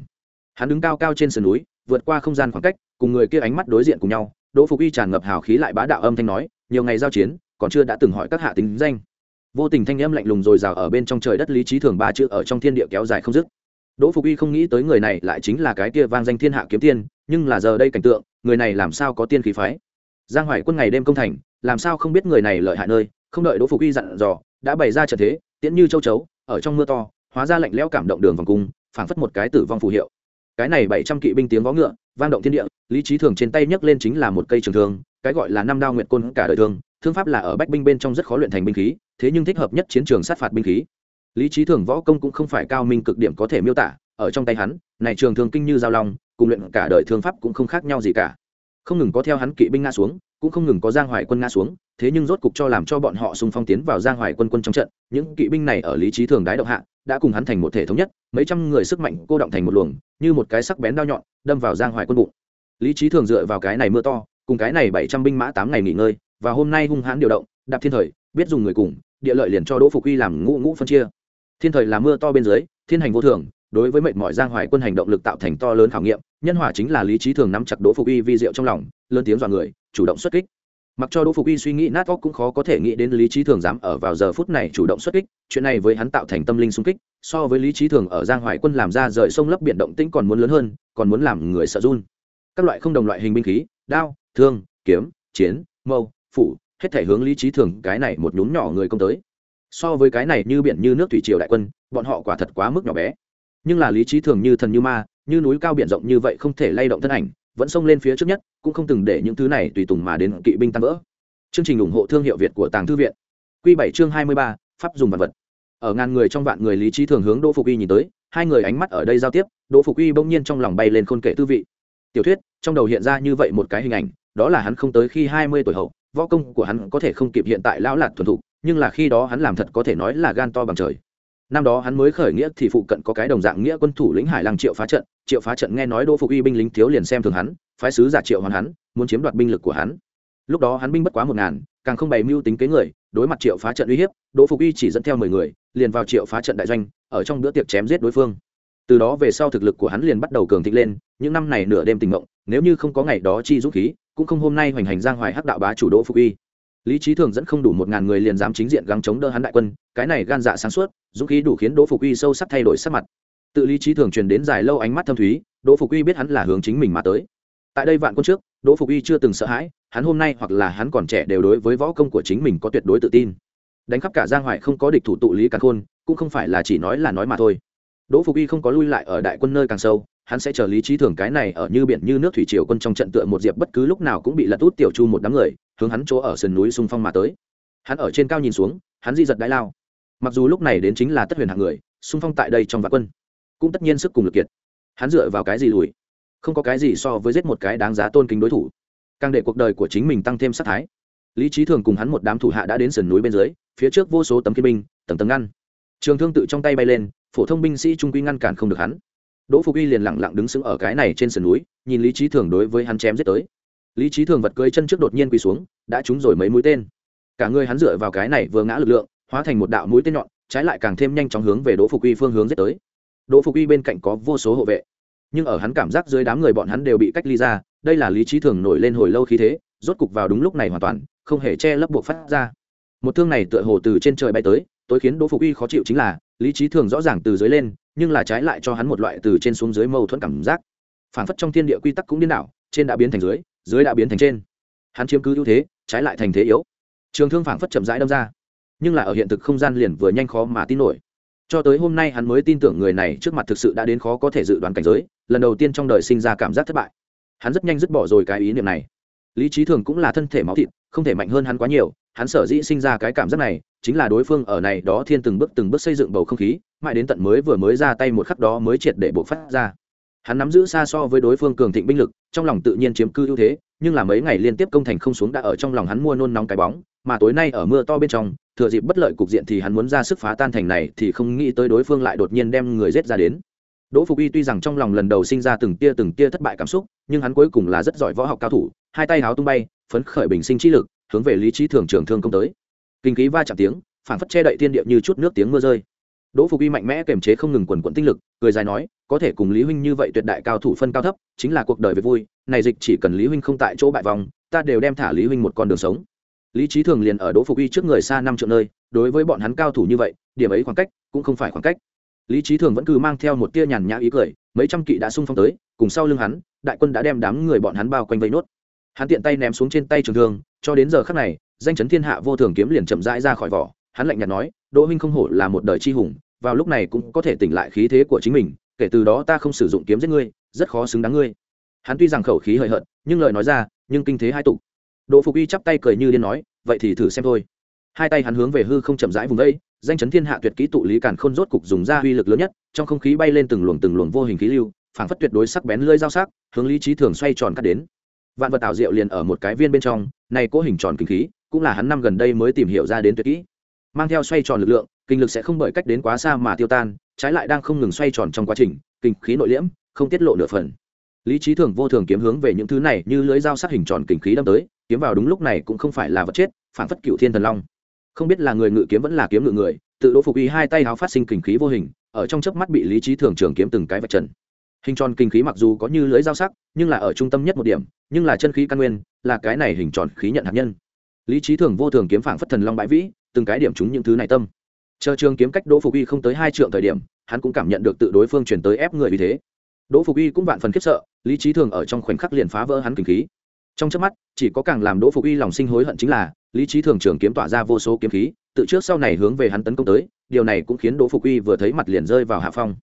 Hắn đứng cao cao trên sườn núi, vượt qua không gian khoảng cách, cùng người kia ánh mắt đối diện cùng nhau, đỗ phục uy tràn ngập hào khí lại bá đạo âm thanh nói nhiều ngày giao chiến, còn chưa đã từng hỏi các hạ tính danh. Vô tình thanh âm lạnh lùng rồi rào ở bên trong trời đất lý trí thường ba chữ ở trong thiên địa kéo dài không dứt. Đỗ phục Y không nghĩ tới người này lại chính là cái kia vang danh thiên hạ kiếm tiên, nhưng là giờ đây cảnh tượng, người này làm sao có tiên khí phái? Giang hoài quân ngày đêm công thành, làm sao không biết người này lợi hại nơi, không đợi đỗ phục Y dặn dò, đã bày ra trận thế, tiễn như châu chấu, ở trong mưa to, hóa ra lạnh lẽo cảm động đường vòng cung, phảng phất một cái tử vong phù hiệu. Cái này bảy trăm kỵ binh tiếng vó ngựa, vang động thiên địa, lý trí thường trên tay nhấc lên chính là một cây trường thương cái gọi là năm đao nguyện côn cả đời thương thương pháp là ở bách binh bên trong rất khó luyện thành binh khí, thế nhưng thích hợp nhất chiến trường sát phạt binh khí. Lý trí thường võ công cũng không phải cao minh cực điểm có thể miêu tả, ở trong tay hắn, này trường thường kinh như giao long, cùng luyện cả đời thương pháp cũng không khác nhau gì cả. Không ngừng có theo hắn kỵ binh nga xuống, cũng không ngừng có giang hoài quân nga xuống, thế nhưng rốt cục cho làm cho bọn họ xung phong tiến vào giang hoài quân quân trong trận, những kỵ binh này ở lý trí thường đái động hạ, đã cùng hắn thành một thể thống nhất, mấy trăm người sức mạnh cô động thành một luồng, như một cái sắc bén đao nhọn, đâm vào giang hoài quân bụng. Lý trí thường dựa vào cái này mưa to cùng cái này bảy trăm binh mã tám ngày nghỉ ngơi, và hôm nay hung hãn điều động, đạp thiên thời, biết dùng người cùng, địa lợi liền cho đỗ phục uy làm ngũ ngũ phân chia. Thiên thời là mưa to bên dưới, thiên hành vô thường, đối với mệnh mọi giang hoài quân hành động lực tạo thành to lớn khảo nghiệm, nhân hòa chính là lý trí thường nắm chặt đỗ phục uy vi diệu trong lòng, lớn tiếng dọa người, chủ động xuất kích. Mặc cho đỗ phục y suy nghĩ nát óc cũng khó có thể nghĩ đến lý trí thường dám ở vào giờ phút này chủ động xuất kích, chuyện này với hắn tạo thành tâm linh xung kích, so với lý trí thường ở giang hoài quân làm ra rời sông lấp biển động tĩnh còn muốn lớn hơn, còn muốn làm người sợ run. Các loại không đồng loại hình binh khí đao, thương, kiếm, chiến, mâu, phủ, hết thể hướng lý trí thường cái này một nhúm nhỏ người công tới. So với cái này như biển như nước thủy triều đại quân, bọn họ quả thật quá mức nhỏ bé. Nhưng là lý trí thường như thần như ma, như núi cao biển rộng như vậy không thể lay động thân ảnh, vẫn xông lên phía trước nhất, cũng không từng để những thứ này tùy tùng mà đến kỵ binh tan vỡ. Chương trình ủng hộ thương hiệu việt của tàng thư viện. Q bảy chương hai mươi ba, pháp dùng vật vật. Ở ngàn người trong vạn người lý trí thường hướng đỗ phục Y nhìn tới, hai người ánh mắt ở đây giao tiếp, đỗ phục Y bỗng nhiên trong lòng bay lên khôn kể tư vị tiểu thuyết, trong đầu hiện ra như vậy một cái hình ảnh, đó là hắn không tới khi hai mươi tuổi hậu, võ công của hắn có thể không kịp hiện tại lão lạt thuần thục, nhưng là khi đó hắn làm thật có thể nói là gan to bằng trời. Năm đó hắn mới khởi nghĩa thì phụ cận có cái đồng dạng nghĩa quân thủ lĩnh hải lăng triệu phá trận, triệu phá trận nghe nói đỗ phục uy binh lính thiếu liền xem thường hắn, phái sứ giả triệu hoàn hắn, muốn chiếm đoạt binh lực của hắn. Lúc đó hắn binh bất quá một ngàn, càng không bày mưu tính kế người, đối mặt triệu phá trận uy hiếp, đỗ phục uy chỉ dẫn theo mười người, liền vào triệu phá trận đại doanh, ở trong bữa tiệc chém giết đối phương từ đó về sau thực lực của hắn liền bắt đầu cường thịnh lên, những năm này nửa đêm tình mộng, nếu như không có ngày đó chi dũng khí, cũng không hôm nay hoành hành giang hoài hắc đạo bá chủ đỗ phục uy. Lý trí thường dẫn không đủ một ngàn người liền dám chính diện gắng chống đỡ hắn đại quân, cái này gan dạ sáng suốt, dũng khí đủ khiến đỗ phục uy sâu sắc thay đổi sắc mặt. Tự lý trí thường truyền đến dài lâu ánh mắt thâm thúy, đỗ phục uy biết hắn là hướng chính mình mà tới. Tại đây vạn quân trước, đỗ phục uy chưa từng sợ hãi, hắn hôm nay hoặc là hắn còn trẻ đều đối với võ công của chính mình có tuyệt đối tự tin. Đánh khắp cả giang hoài không có địch thủ tụ lý cả khôn, cũng không phải là chỉ nói là nói mà thôi đỗ phục y không có lui lại ở đại quân nơi càng sâu, hắn sẽ chờ lý trí thường cái này ở như biển như nước thủy triều quân trong trận tựa một diệp bất cứ lúc nào cũng bị lật út tiểu chu một đám người, hướng hắn chỗ ở sườn núi xung phong mà tới. Hắn ở trên cao nhìn xuống, hắn di giật đái lao. Mặc dù lúc này đến chính là tất huyền hạng người, xung phong tại đây trong vạn quân, cũng tất nhiên sức cùng lực kiệt. Hắn dựa vào cái gì lùi? Không có cái gì so với giết một cái đáng giá tôn kính đối thủ. Càng để cuộc đời của chính mình tăng thêm sát thái. Lý trí thường cùng hắn một đám thủ hạ đã đến sườn núi bên dưới, phía trước vô số tấm kiên binh, tầng tầng ngăn. Trường thương tự trong tay bay lên phổ thông binh sĩ trung quy ngăn cản không được hắn. Đỗ phục uy liền lặng lặng đứng sững ở cái này trên sườn núi, nhìn lý trí thường đối với hắn chém giết tới. Lý trí thường vật cưới chân trước đột nhiên quỳ xuống, đã trúng rồi mấy mũi tên. Cả người hắn dựa vào cái này vừa ngã lực lượng, hóa thành một đạo mũi tên nhọn, trái lại càng thêm nhanh chóng hướng về đỗ phục uy phương hướng giết tới. Đỗ phục uy bên cạnh có vô số hộ vệ, nhưng ở hắn cảm giác dưới đám người bọn hắn đều bị cách ly ra, đây là lý trí thường nổi lên hồi lâu khí thế, rốt cục vào đúng lúc này hoàn toàn, không hề che lấp buộc phát ra. Một thương này tựa hồ từ trên trời bay tới tối khiến đỗ phục uy khó chịu chính là, lý trí thường rõ ràng từ dưới lên, nhưng là trái lại cho hắn một loại từ trên xuống dưới mâu thuẫn cảm giác. Phản phất trong thiên địa quy tắc cũng điên đảo, trên đã biến thành dưới dưới đã biến thành trên. Hắn chiếm cứ ưu thế, trái lại thành thế yếu. Trường thương phản phất chậm rãi đâm ra, nhưng là ở hiện thực không gian liền vừa nhanh khó mà tin nổi. Cho tới hôm nay hắn mới tin tưởng người này trước mặt thực sự đã đến khó có thể dự đoán cảnh giới, lần đầu tiên trong đời sinh ra cảm giác thất bại. Hắn rất nhanh dứt bỏ rồi cái ý niệm này. Lý trí thường cũng là thân thể máu thịt, không thể mạnh hơn hắn quá nhiều, hắn sở dĩ sinh ra cái cảm giác này chính là đối phương ở này đó thiên từng bước từng bước xây dựng bầu không khí, mãi đến tận mới vừa mới ra tay một khắc đó mới triệt để bộ phát ra. Hắn nắm giữ xa so với đối phương cường thịnh binh lực, trong lòng tự nhiên chiếm cư ưu thế, nhưng là mấy ngày liên tiếp công thành không xuống đã ở trong lòng hắn mua nôn nóng cái bóng, mà tối nay ở mưa to bên trong, thừa dịp bất lợi cục diện thì hắn muốn ra sức phá tan thành này thì không nghĩ tới đối phương lại đột nhiên đem người giết ra đến. Đỗ phục y tuy rằng trong lòng lần đầu sinh ra từng tia từng tia thất bại cảm xúc, nhưng hắn cuối cùng là rất giỏi võ học cao thủ, hai tay háo tung bay, phấn khởi bình sinh trí lực, hướng về lý trí thường trường thương công tới kinh khí va chạm tiếng phản phất che đậy thiên địa như chút nước tiếng mưa rơi. Đỗ phục y mạnh mẽ kềm chế không ngừng quần quận tinh lực, cười dài nói, có thể cùng lý huynh như vậy tuyệt đại cao thủ phân cao thấp, chính là cuộc đời về vui, này dịch chỉ cần lý huynh không tại chỗ bại vòng ta đều đem thả lý huynh một con đường sống. Lý trí thường liền ở đỗ phục y trước người xa năm triệu nơi, đối với bọn hắn cao thủ như vậy, điểm ấy khoảng cách cũng không phải khoảng cách. Lý trí thường vẫn cứ mang theo một tia nhàn nhã ý cười, mấy trăm kỵ đã xung phong tới, cùng sau lưng hắn, đại quân đã đem đám người bọn hắn bao quanh vây nốt. Hắn tiện tay ném xuống trên tay trường thương, cho đến giờ khắc này danh chấn thiên hạ vô thường kiếm liền chậm rãi ra khỏi vỏ. Hắn lạnh nhạt nói, đỗ huynh không hổ là một đời chi hùng, vào lúc này cũng có thể tỉnh lại khí thế của chính mình, kể từ đó ta không sử dụng kiếm giết ngươi, rất khó xứng đáng ngươi. Hắn tuy rằng khẩu khí hời hợt, nhưng lời nói ra, nhưng kinh thế hai tục đỗ phục y chắp tay cười như điên nói, vậy thì thử xem thôi. Hai tay hắn hướng về hư không chậm rãi vùng đây danh chấn thiên hạ tuyệt kỹ tụ lý càn khôn rốt cục dùng ra uy lực lớn nhất, trong không khí bay lên từng luồng từng luồng vô hình khí lưu, phảng phất tuyệt đối sắc bén lưỡi dao sắc, hướng lý trí thường xoay tròn cắt đến. Vạn vật tạo diệu liền ở một cái viên bên trong, này cố hình tròn kinh khí cũng là hắn năm gần đây mới tìm hiểu ra đến tuyệt kỹ. Mang theo xoay tròn lực lượng, kinh lực sẽ không bởi cách đến quá xa mà tiêu tan, trái lại đang không ngừng xoay tròn trong quá trình, kinh khí nội liễm, không tiết lộ nửa phần. Lý trí thường vô thường kiếm hướng về những thứ này như lưới dao sắc hình tròn kinh khí đâm tới, kiếm vào đúng lúc này cũng không phải là vật chết, phản phất cựu thiên thần long. Không biết là người ngự kiếm vẫn là kiếm ngự người, tự đỗ phục y hai tay háo phát sinh kinh khí vô hình, ở trong chớp mắt bị lý trí thường trường kiếm từng cái vật trần. Hình tròn kinh khí mặc dù có như lưới dao sắc, nhưng là ở trung tâm nhất một điểm, nhưng là chân khí căn nguyên, là cái này hình tròn khí nhận hạt nhân lý trí thường vô thường kiếm phảng phất thần long bãi vĩ, từng cái điểm chúng những thứ này tâm. Chờ trường kiếm cách đỗ phục Y không tới hai trượng thời điểm, hắn cũng cảm nhận được tự đối phương chuyển tới ép người vì thế. Đỗ phục Y cũng vạn phần khiếp sợ, lý trí thường ở trong khoảnh khắc liền phá vỡ hắn kinh khí. Trong trước mắt, chỉ có càng làm đỗ phục Y lòng sinh hối hận chính là, lý trí thường trường kiếm tỏa ra vô số kiếm khí, tự trước sau này hướng về hắn tấn công tới, điều này cũng khiến đỗ phục Y vừa thấy mặt liền rơi vào hạ phong.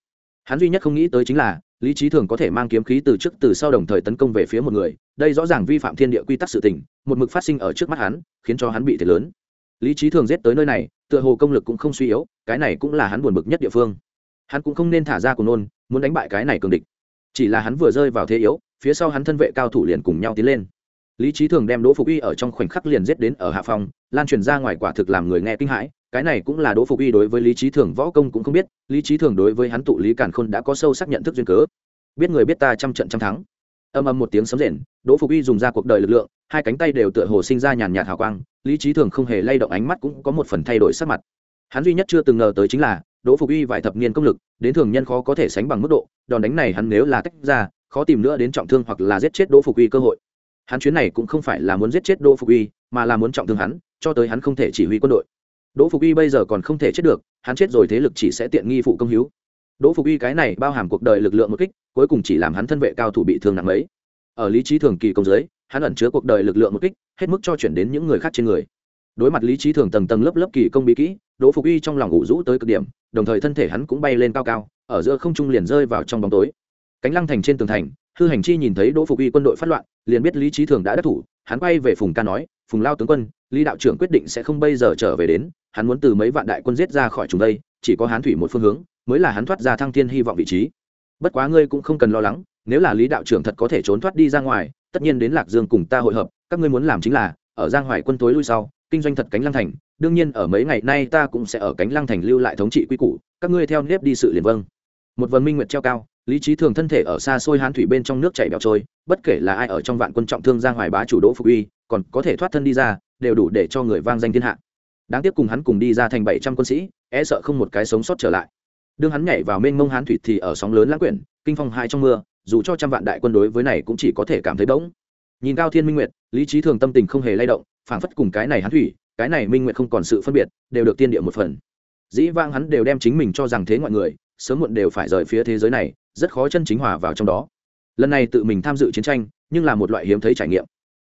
Hắn duy nhất không nghĩ tới chính là lý trí thường có thể mang kiếm khí từ trước từ sau đồng thời tấn công về phía một người, đây rõ ràng vi phạm thiên địa quy tắc sự tình, một mực phát sinh ở trước mắt hắn, khiến cho hắn bị thiệt lớn. Lý trí thường giết tới nơi này, tựa hồ công lực cũng không suy yếu, cái này cũng là hắn buồn bực nhất địa phương. Hắn cũng không nên thả ra của nôn, muốn đánh bại cái này cường địch. Chỉ là hắn vừa rơi vào thế yếu, phía sau hắn thân vệ cao thủ liền cùng nhau tiến lên. Lý trí thường đem đỗ phục uy ở trong khoảnh khắc liền giết đến ở hạ phòng, lan truyền ra ngoài quả thực làm người nghe kinh hãi cái này cũng là đỗ phục uy đối với lý trí thường võ công cũng không biết, lý trí thường đối với hắn tụ lý cản khôn đã có sâu sắc nhận thức duyên cớ. Biết người biết ta trăm trận trăm thắng. Âm âm một tiếng sấm rền, đỗ phục uy dùng ra cuộc đời lực lượng, hai cánh tay đều tựa hồ sinh ra nhàn nhạt hào quang, lý trí thường không hề lay động ánh mắt cũng có một phần thay đổi sắc mặt. Hắn duy nhất chưa từng ngờ tới chính là, đỗ phục uy vài thập niên công lực, đến thường nhân khó có thể sánh bằng mức độ, đòn đánh này hắn nếu là tách ra, khó tìm nữa đến trọng thương hoặc là giết chết đỗ phục uy cơ hội. Hắn chuyến này cũng không phải là muốn giết chết đỗ phục uy, mà là muốn trọng thương hắn, cho tới hắn không thể chỉ huy quân đội đỗ phục Y bây giờ còn không thể chết được, hắn chết rồi thế lực chỉ sẽ tiện nghi phụ công hiếu. Đỗ phục Y cái này bao hàm cuộc đời lực lượng một kích, cuối cùng chỉ làm hắn thân vệ cao thủ bị thương nặng ấy ở lý trí thường kỳ công giới, hắn ẩn chứa cuộc đời lực lượng một kích, hết mức cho chuyển đến những người khác trên người. Đối mặt lý trí thường tầng tầng lớp lớp kỳ công bí kỹ, đỗ phục Y trong lòng ngủ rũ tới cực điểm, đồng thời thân thể hắn cũng bay lên cao cao, ở giữa không trung liền rơi vào trong bóng tối. Cánh lăng thành trên tường thành, hư hành chi nhìn thấy đỗ phục Y quân đội phát loạn, liền biết lý trí thường đã đắc thủ, hắn quay về phùng ca nói, phùng lao tướng quân, lý đạo trưởng quyết định sẽ không bây giờ trở về đến hắn muốn từ mấy vạn đại quân giết ra khỏi chúng đây, chỉ có hán thủy một phương hướng, mới là hắn thoát ra thăng thiên hy vọng vị trí. Bất quá ngươi cũng không cần lo lắng, nếu là lý đạo trưởng thật có thể trốn thoát đi ra ngoài, tất nhiên đến lạc dương cùng ta hội hợp, các ngươi muốn làm chính là, ở giang hoài quân tối lui sau, kinh doanh thật cánh lăng thành, đương nhiên ở mấy ngày nay ta cũng sẽ ở cánh lăng thành lưu lại thống trị quy củ, các ngươi theo nếp đi sự liền vâng. Một vần minh nguyệt treo cao, lý trí thường thân thể ở xa xôi hán thủy bên trong nước chảy bẹo trôi, bất kể là ai ở trong vạn quân trọng thương giang hoài bá chủ đỗ phục uy, còn có thể thoát thân đi ra, đều đủ để cho người vang danh thiên hạ đáng tiếc cùng hắn cùng đi ra thành bảy trăm quân sĩ e sợ không một cái sống sót trở lại. Đương hắn nhảy vào mênh mông hán thủy thì ở sóng lớn lãng quyển, kinh phong hai trong mưa, dù cho trăm vạn đại quân đối với này cũng chỉ có thể cảm thấy bỗng. Nhìn cao thiên minh nguyệt, lý trí thường tâm tình không hề lay động, phảng phất cùng cái này hán thủy, cái này minh nguyệt không còn sự phân biệt, đều được tiên địa một phần. Dĩ vang hắn đều đem chính mình cho rằng thế ngoại người, sớm muộn đều phải rời phía thế giới này, rất khó chân chính hòa vào trong đó. Lần này tự mình tham dự chiến tranh, nhưng là một loại hiếm thấy trải nghiệm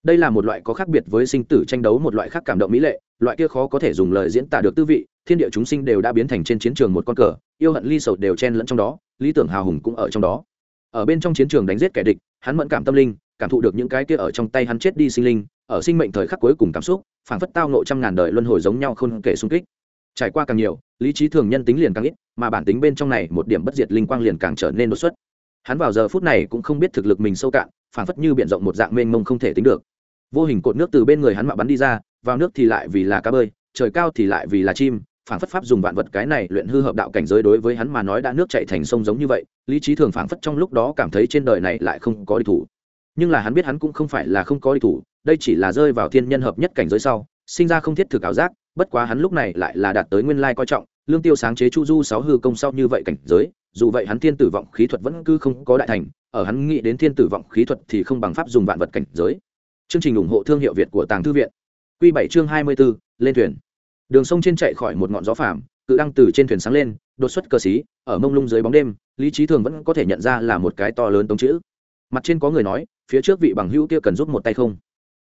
đây là một loại có khác biệt với sinh tử tranh đấu, một loại khác cảm động mỹ lệ, loại kia khó có thể dùng lời diễn tả được tư vị, thiên địa chúng sinh đều đã biến thành trên chiến trường một con cờ, yêu hận ly sầu đều chen lẫn trong đó, lý tưởng hào hùng cũng ở trong đó. Ở bên trong chiến trường đánh giết kẻ địch, hắn mẫn cảm tâm linh, cảm thụ được những cái kia ở trong tay hắn chết đi sinh linh, ở sinh mệnh thời khắc cuối cùng cảm xúc, phảng phất tao nộ trăm ngàn đời luân hồi giống nhau không kể xung kích. Trải qua càng nhiều, lý trí thường nhân tính liền càng ít, mà bản tính bên trong này, một điểm bất diệt linh quang liền càng trở nên đột xuất. Hắn vào giờ phút này cũng không biết thực lực mình sâu cạn, phảng phất như b rộng một dạng mênh mông không thể tính được vô hình cột nước từ bên người hắn mạ bắn đi ra, vào nước thì lại vì là cá bơi, trời cao thì lại vì là chim, phảng phất pháp dùng vạn vật cái này luyện hư hợp đạo cảnh giới đối với hắn mà nói đã nước chạy thành sông giống như vậy, lý trí thường phảng phất trong lúc đó cảm thấy trên đời này lại không có địch thủ. Nhưng là hắn biết hắn cũng không phải là không có địch thủ, đây chỉ là rơi vào thiên nhân hợp nhất cảnh giới sau, sinh ra không thiết thực ảo giác, bất quá hắn lúc này lại là đạt tới nguyên lai coi trọng, lương tiêu sáng chế chu du sáu hư công sau như vậy cảnh giới, dù vậy hắn thiên tử vọng khí thuật vẫn cứ không có đại thành, ở hắn nghĩ đến thiên tử vọng khí thuật thì không bằng pháp dùng vạn vật cảnh giới chương trình ủng hộ thương hiệu việt của tàng thư viện. Quy bảy chương hai mươi b ố lên thuyền. Đường sông trên chạy khỏi một ngọn gió phàm, cự đăng từ trên thuyền sáng lên, đột xuất cơ sĩ ở mông lung dưới bóng đêm, lý Chí thường vẫn có thể nhận ra là một cái to lớn tống chữ. Mặt trên có người nói, phía trước vị bằng hữu kia cần giúp một tay không?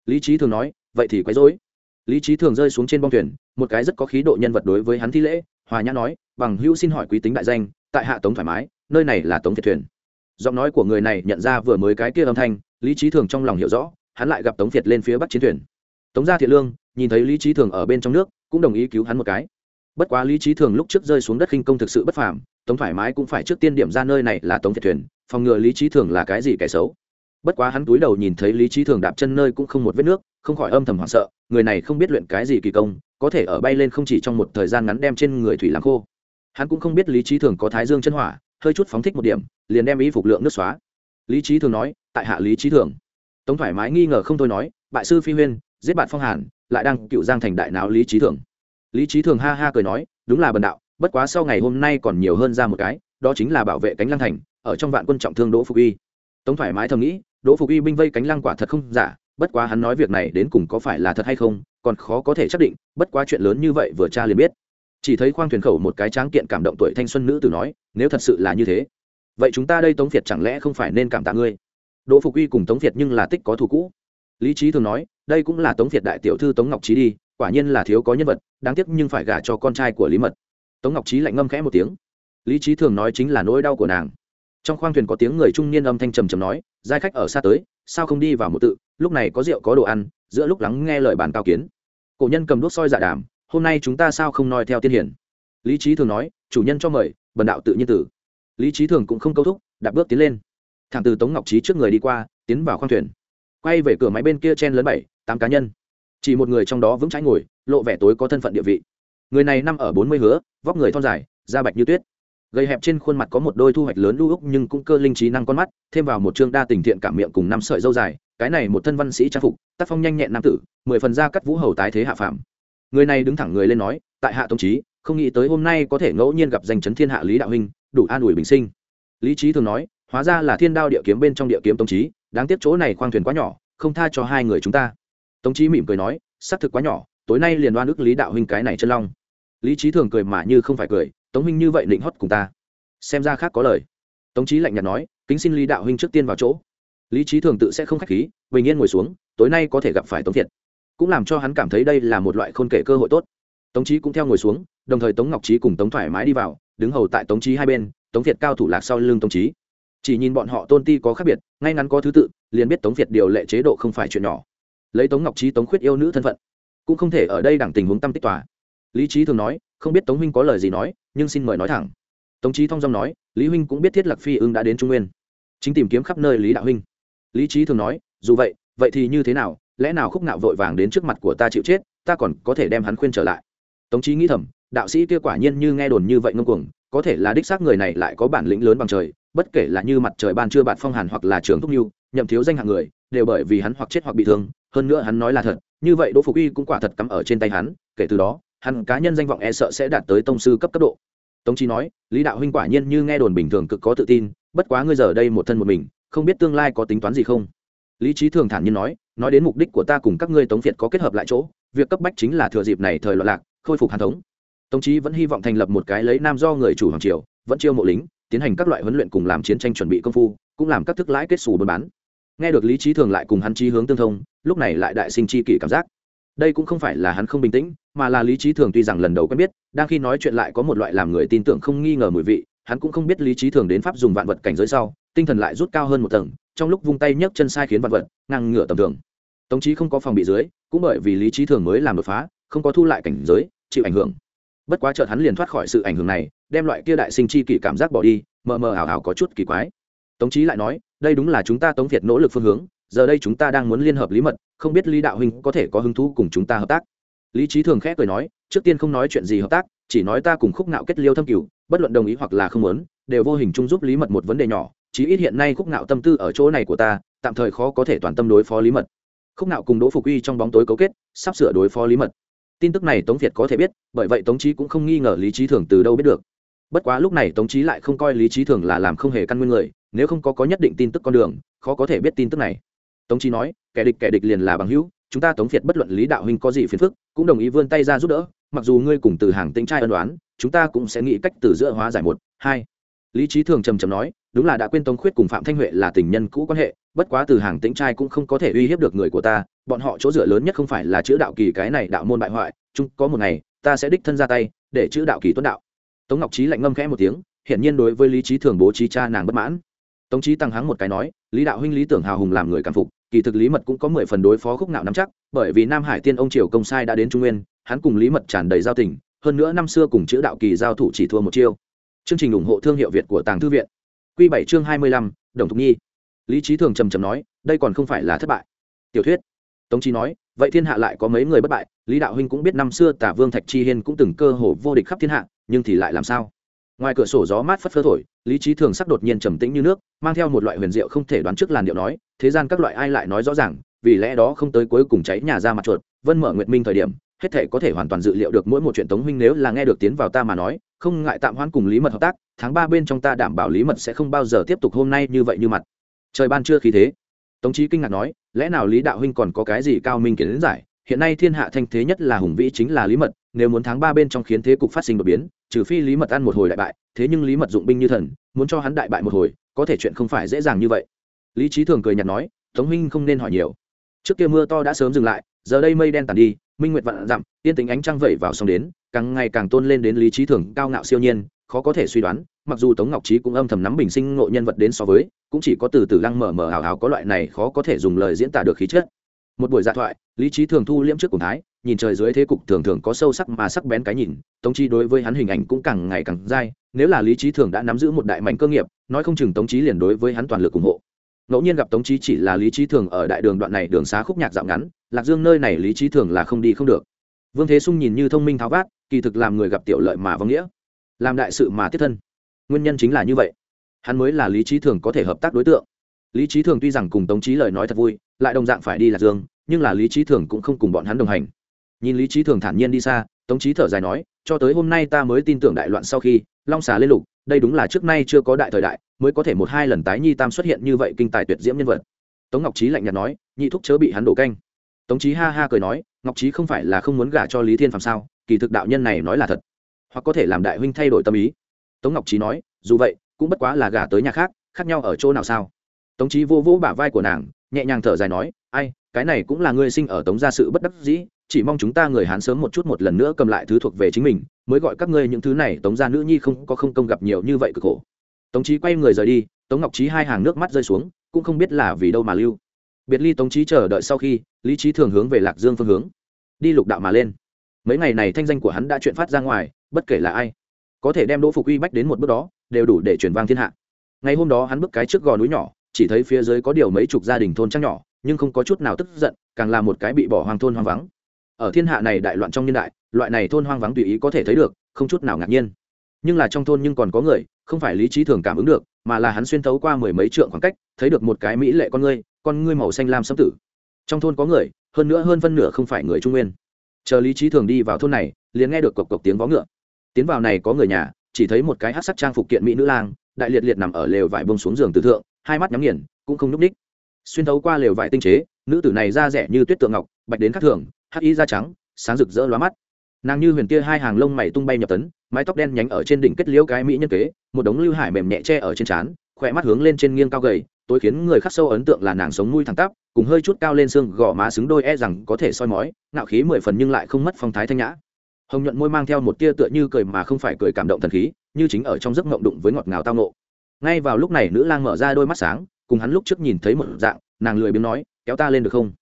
Lý Chí thường nói, vậy thì quấy rối. lý Chí thường rơi xuống trên bong thuyền, một cái rất có khí độ nhân vật đối với hắn thi lễ, hòa nhã nói, bằng hữu xin hỏi quý tính đại danh, tại hạ tống thoải mái, nơi này là tống thiệt thuyền. Giọng nói của người này nhận ra vừa mới cái kia âm thanh, lý Chí thường trong lòng hiểu rõ hắn lại gặp tống việt lên phía bắc chiến thuyền. Tống gia thiện lương nhìn thấy lý trí thường ở bên trong nước, cũng đồng ý cứu hắn một cái. Bất quá lý trí thường lúc trước rơi xuống đất khinh công thực sự bất phàm, tống thoải mái cũng phải trước tiên điểm ra nơi này là tống thiệt thuyền, phòng ngừa lý trí thường là cái gì kẻ xấu. Bất quá hắn túi đầu nhìn thấy lý trí thường đạp chân nơi cũng không một vết nước, không khỏi âm thầm hoảng sợ, người này không biết luyện cái gì kỳ công, có thể ở bay lên không chỉ trong một thời gian ngắn đem trên người thủy làm khô. Hắn cũng không biết lý trí thường có thái dương chân hỏa, hơi chút phóng thích một điểm, liền đem y phục lượng nước xóa. Lý trí thường nói, tại hạ lý trí thường tống thoải mái nghi ngờ không thôi nói, bại sư phi huyên, giết bạn phong hàn, lại đang cựu giang thành đại não lý trí thường. Lý trí thường ha ha cười nói, đúng là bần đạo, bất quá sau ngày hôm nay còn nhiều hơn ra một cái, đó chính là bảo vệ cánh lăng thành, ở trong vạn quân trọng thương đỗ phục y. Tống thoải mái thầm nghĩ, đỗ phục y binh vây cánh lăng quả thật không giả, bất quá hắn nói việc này đến cùng có phải là thật hay không, còn khó có thể xác định, bất quá chuyện lớn như vậy vừa cha liền biết. Chỉ thấy khoang thuyền khẩu một cái tráng kiện cảm động tuổi thanh xuân nữ tử nói, nếu thật sự là như thế, vậy chúng ta đây tống việt chẳng lẽ không phải nên cảm tạ ngươi? Đỗ phục uy cùng tống việt nhưng là tích có thù cũ. Lý trí thường nói, đây cũng là tống việt đại tiểu thư tống ngọc trí đi, quả nhiên là thiếu có nhân vật, đáng tiếc nhưng phải gả cho con trai của lý mật. Tống ngọc trí lạnh ngâm khẽ một tiếng. Lý trí thường nói chính là nỗi đau của nàng. Trong khoang thuyền có tiếng người trung niên âm thanh trầm trầm nói, giai khách ở xa tới, sao không đi vào một tự, lúc này có rượu có đồ ăn, giữa lúc lắng nghe lời bàn cao kiến. Cổ nhân cầm đuốc soi dạ đàm, hôm nay chúng ta sao không nói theo tiên hiển? Lý trí thường nói, chủ nhân cho mời, bần đạo tự nhiên tử. Lý trí thường cũng không câu thúc, đạp bước tiến lên thẳng từ tống ngọc trí trước người đi qua, tiến vào khoang thuyền. Quay về cửa máy bên kia chen lớn bảy, tám cá nhân. Chỉ một người trong đó vững trái ngồi, lộ vẻ tối có thân phận địa vị. Người này nằm ở bốn mươi hứa, vóc người thon dài, da bạch như tuyết. Gầy hẹp trên khuôn mặt có một đôi thu hoạch lớn lưu úc nhưng cũng cơ linh trí năng con mắt, thêm vào một chương đa tình thiện cảm miệng cùng năm sợi dâu dài, cái này một thân văn sĩ trang phục, tác phong nhanh nhẹn nam tử, mười phần ra cắt vũ hầu tái thế hạ phạm người này đứng thẳng người lên nói, tại hạ tổng trí, không nghĩ tới hôm nay có thể ngẫu nhiên gặp danh chấn thiên hạ lý đạo huynh, đủ an ủi bình sinh. Lý trí thường nói hóa ra là thiên đao địa kiếm bên trong địa kiếm tống trí đáng tiếc chỗ này khoang thuyền quá nhỏ, không tha cho hai người chúng ta. Tống trí mỉm cười nói, xác thực quá nhỏ, tối nay liền đoan ức lý đạo huynh cái này chân long. Lý trí thường cười mà như không phải cười, tống huynh như vậy định hót cùng ta. Xem ra khác có lời. Tống trí lạnh nhạt nói, kính xin lý đạo huynh trước tiên vào chỗ. Lý trí thường tự sẽ không k h á c h khí, bình yên ngồi xuống, tối nay có thể gặp phải tống thiệt. Cũng làm cho hắn cảm thấy đây là một loại khôn kể cơ hội tốt. Tống trí cũng theo ngồi xuống, đồng thời tống ngọc trí cùng tống thoải mái đi vào, đứng hầu tại tống trí hai bên, tống Thiệt cao thủ lạc sau lưng tống trí chỉ nhìn bọn họ tôn ti có khác biệt, ngay ngắn có thứ tự, liền biết tống việt điều lệ chế độ không phải chuyện nhỏ. Lấy tống ngọc trí tống khuyết yêu nữ thân phận, cũng không thể ở đây đẳng tình huống tâm tích tòa. Lý trí thường nói, không biết tống huynh có lời gì nói, nhưng xin mời nói thẳng. Tống trí thong dong nói, lý huynh cũng biết thiết lạc phi ưng đã đến trung nguyên. Chính tìm kiếm khắp nơi lý đạo huynh. Lý trí thường nói, dù vậy vậy thì như thế nào, lẽ nào khúc nạo vội vàng đến trước mặt của ta chịu chết, ta còn có thể đem hắn khuyên trở lại. Tống trí nghĩ thầm, đạo sĩ kia quả nhiên như nghe đồn như vậy ngông cuồng, có thể là đích xác người này lại có bản lĩnh lớn bằng trời bất kể là như mặt trời ban chưa bạt phong hàn hoặc là trường thúc nhu, nhậm thiếu danh hạng người, đều bởi vì hắn hoặc chết hoặc bị thương, hơn nữa hắn nói là thật, như vậy đỗ phục uy cũng quả thật cắm ở trên tay hắn, kể từ đó, hắn cá nhân danh vọng e sợ sẽ đạt tới tông sư cấp cấp độ. Tống trí nói, lý đạo huynh quả nhiên như nghe đồn bình thường cực có tự tin, bất quá ngươi giờ đây một thân một mình, không biết tương lai có tính toán gì không? Lý trí thường thản nhiên nói nói đến mục đích của ta cùng các ngươi tống việt có kết hợp lại chỗ, việc cấp bách chính là thừa dịp này thời loạn lạc, khôi phục hàn thống. Tống trí vẫn hy vọng thành lập một cái lấy nam do người chủ hoàng triều, vẫn chiêu mộ lính tiến hành các loại huấn luyện cùng làm chiến tranh chuẩn bị công phu, cũng làm các thức lãi kết xù buôn bán. Nghe được lý trí thường lại cùng hắn trí hướng tương thông, lúc này lại đại sinh chi kỷ cảm giác. Đây cũng không phải là hắn không bình tĩnh, mà là lý trí thường tuy rằng lần đầu quen biết, đang khi nói chuyện lại có một loại làm người tin tưởng không nghi ngờ mùi vị, hắn cũng không biết lý trí thường đến pháp dùng vạn vật cảnh giới sau, tinh thần lại rút cao hơn một tầng, trong lúc vung tay nhấc chân sai khiến vạn vật, ngang ngửa tầm thường. Tống trí không có phòng bị dưới, cũng bởi vì lý trí thường mới làm đột phá, không có thu lại cảnh giới, chịu ảnh hưởng bất quá chợt hắn liền thoát khỏi sự ảnh hưởng này, đem loại kia đại sinh chi kỷ cảm giác bỏ đi, mờ mờ ảo ảo có chút kỳ quái. Tống trí lại nói, đây đúng là chúng ta tống việt nỗ lực phương hướng, giờ đây chúng ta đang muốn liên hợp lý mật, không biết lý đạo huynh có thể có hứng thú cùng chúng ta hợp tác. Lý trí thường khẽ cười nói, trước tiên không nói chuyện gì hợp tác, chỉ nói ta cùng khúc nạo kết liêu thâm cửu, bất luận đồng ý hoặc là không muốn, đều vô hình chung giúp lý mật một vấn đề nhỏ, chí ít hiện nay khúc nạo tâm tư ở chỗ này của ta, tạm thời khó có thể toàn tâm đối phó lý mật. Khúc nạo cùng đỗ phục uy trong bóng tối cấu kết, sắp sửa đối phó lý mật tin tức này tống việt có thể biết, bởi vậy tống trí cũng không nghi ngờ lý trí thường từ đâu biết được. Bất quá lúc này tống trí lại không coi lý trí thường là làm không hề căn nguyên người, nếu không có có nhất định tin tức con đường, khó có thể biết tin tức này. Tống trí nói, kẻ địch kẻ địch liền là bằng hữu, chúng ta tống việt bất luận lý đạo huynh có gì phiền phức, cũng đồng ý vươn tay ra giúp đỡ, mặc dù ngươi cùng từ hàng tính trai ân đoán chúng ta cũng sẽ nghĩ cách từ giữa hóa giải một, hai. Lý trí thường trầm trầm nói, đúng là đã quên tống khuyết cùng phạm thanh huệ là tình nhân cũ quan hệ, bất quá từ hàng tĩnh trai cũng không có thể uy hiếp được người của ta bọn họ chỗ dựa lớn nhất không phải là chữ đạo kỳ cái này đạo môn bại hoại, chung có một ngày, ta sẽ đích thân ra tay, để chữ đạo kỳ tuấn đạo. Tống ngọc trí lạnh ngâm khẽ một tiếng, hiển nhiên đối với lý trí thường bố trí cha nàng bất mãn. Tống trí tăng hắng một cái nói, lý đạo huynh lý tưởng hào hùng làm người cảm phục, kỳ thực lý mật cũng có mười phần đối phó khúc nạo nắm chắc, bởi vì nam hải tiên ông triều công sai đã đến trung nguyên, hắn cùng lý mật tràn đầy giao tình, hơn nữa năm xưa cùng chữ đạo kỳ giao thủ chỉ thua một chiêu. Chương trình ủng hộ thương hiệu việt của tàng thư viện. Q bảy chương hai mươi lăm, đồng thục nhi. Lý trí thường trầm trầm nói, đây còn không phải là thất bại. Tiểu thuyết tống trí nói, vậy thiên hạ lại có mấy người bất bại? Lý đạo huynh cũng biết năm xưa tả vương thạch chi hiên cũng từng cơ hồ vô địch khắp thiên hạ, nhưng thì lại làm sao? Ngoài cửa sổ gió mát phất phơ thổi, lý trí thường sắc đột nhiên trầm tĩnh như nước, mang theo một loại huyền diệu không thể đoán trước làn điệu nói, thế gian các loại ai lại nói rõ ràng, vì lẽ đó không tới cuối cùng cháy nhà ra mặt chuột, vân mở nguyệt minh thời điểm, hết thể có thể hoàn toàn dự liệu được mỗi một chuyện tống huynh nếu là nghe được tiến vào ta mà nói, không ngại tạm hoãn cùng lý mật hợp tác, tháng ba bên trong ta đảm bảo lý mật sẽ không bao giờ tiếp tục hôm nay như vậy như mặt. Trời ban chưa khí thế tống trí kinh ngạc nói, lẽ nào lý đạo huynh còn có cái gì cao minh kiến giải? Hiện nay thiên hạ thanh thế nhất là hùng vĩ chính là lý mật, nếu muốn tháng ba bên trong khiến thế cục phát sinh đột biến, trừ phi lý mật ăn một hồi đại bại, thế nhưng lý mật dụng binh như thần, muốn cho hắn đại bại một hồi, có thể chuyện không phải dễ dàng như vậy. Lý trí thường cười nhạt nói, tống huynh không nên hỏi nhiều. Trước kia mưa to đã sớm dừng lại, giờ đây mây đen tàn đi, minh nguyệt vạn dặm, tiên tính ánh trăng vẩy vào sông đến, càng ngày càng tôn lên đến lý trí thường cao ngạo siêu nhiên, khó có thể suy đoán, mặc dù tống ngọc trí cũng âm thầm nắm bình sinh ngộ nhân vật đến so với cũng chỉ có từ từ lăng mở mở hào hào có loại này khó có thể dùng lời diễn tả được khí chất. Một buổi dạ thoại, lý trí thường thu liễm trước cùng thái, nhìn trời dưới thế cục thường thường có sâu sắc mà sắc bén cái nhìn, tống chi đối với hắn hình ảnh cũng càng ngày càng dai, nếu là lý trí thường đã nắm giữ một đại mạnh cơ nghiệp, nói không chừng tống chí liền đối với hắn toàn lực ủng hộ. Ngẫu nhiên gặp tống chí chỉ là lý trí thường ở đại đường đoạn này đường xá khúc nhạc dạo ngắn, lạc dương nơi này lý trí thường là không đi không được. Vương thế sung nhìn như thông minh tháo vát, kỳ thực làm người gặp tiểu lợi mà vong nghĩa, làm đại sự mà tiếp thân. Nguyên nhân chính là như vậy hắn mới là lý trí thường có thể hợp tác đối tượng. Lý trí thường tuy rằng cùng tống trí lời nói thật vui, lại đồng dạng phải đi lạc dương, nhưng là lý trí thường cũng không cùng bọn hắn đồng hành. Nhìn lý trí thường thản nhiên đi xa, tống trí thở dài nói, cho tới hôm nay ta mới tin tưởng đại loạn sau khi long xà lên lục, đây đúng là trước nay chưa có đại thời đại, mới có thể một hai lần tái nhi tam xuất hiện như vậy kinh tài tuyệt diễm nhân vật. Tống ngọc trí lạnh nhạt nói, nhị thúc chớ bị hắn đổ canh. Tống trí ha ha cười nói, ngọc trí không phải là không muốn gả cho lý thiên phạm sao? Kỳ thực đạo nhân này nói là thật. Hoặc có thể làm đại huynh thay đổi tâm ý. Tống ngọc trí nói, dù vậy cũng bất quá là gả tới nhà khác khác nhau ở chỗ nào sao? Tống trí vô vỗ bả vai của nàng, nhẹ nhàng thở dài nói, ai, cái này cũng là ngươi sinh ở tống gia sự bất đắc dĩ, chỉ mong chúng ta người hán sớm một chút một lần nữa cầm lại thứ thuộc về chính mình, mới gọi các ngươi những thứ này tống gia nữ nhi không có không công gặp nhiều như vậy cực khổ. Tống trí quay người rời đi, tống ngọc trí hai hàng nước mắt rơi xuống, cũng không biết là vì đâu mà lưu. Biệt ly tống trí chờ đợi sau khi, lý trí thường hướng về lạc dương phương hướng. Đi lục đạo mà lên. Mấy ngày này thanh danh của hắn đã chuyện phát ra ngoài, bất kể là ai, có thể đem đỗ phục uy bách đến một bước đó đều đủ để truyền vang thiên hạ. Ngày hôm đó hắn bước cái trước gò núi nhỏ, chỉ thấy phía dưới có điều mấy chục gia đình thôn trăng nhỏ, nhưng không có chút nào tức giận, càng là một cái bị bỏ hoang thôn hoang vắng. Ở thiên hạ này đại loạn trong niên đại, loại này thôn hoang vắng tùy ý có thể thấy được, không chút nào ngạc nhiên. Nhưng là trong thôn nhưng còn có người, không phải lý trí thường cảm ứng được, mà là hắn xuyên thấu qua mười mấy trượng khoảng cách, thấy được một cái mỹ lệ con ngươi con ngươi màu xanh lam sấm tử. Trong thôn có người, hơn nữa hơn phân nửa không phải người trung nguyên. Chờ lý trí thường đi vào thôn này, liền nghe được cộc cộc tiếng vó ngựa. Tiến vào này có người nhà chỉ thấy một cái hát sắc trang phục kiện mỹ nữ lang, đại liệt liệt nằm ở lều vải bông xuống giường từ thượng, hai mắt nhắm nghiền, cũng không n ú c ních xuyên thấu qua lều vải tinh chế, nữ tử này da rẻ như tuyết tượng ngọc, bạch đến khắc thường, hắc y da trắng, sáng rực rỡ lóa mắt. Nàng như huyền tia hai hàng lông mày tung bay nhập tấn, mái tóc đen nhánh ở trên đỉnh kết liễu cái mỹ nhân kế, một đống lưu hải mềm nhẹ tre ở trên trán, khỏe mắt hướng lên trên nghiêng cao gầy, tối khiến người khắc sâu ấn tượng là nàng sống mũi thẳng tắp, cùng hơi chút cao lên xương gò má xứng đôi e rằng có thể soi mói, ngạo khí mười phần nhưng lại không mất phong thái thanh nhã hồng nhuận môi mang theo một tia tựa như cười mà không phải cười cảm động thần khí, như chính ở trong giấc mộng đụng với ngọt ngào tao nộ ngay vào lúc này nữ lang mở ra đôi mắt sáng, cùng hắn lúc trước nhìn thấy một dạng, nàng lười biếng nói, kéo ta lên được không?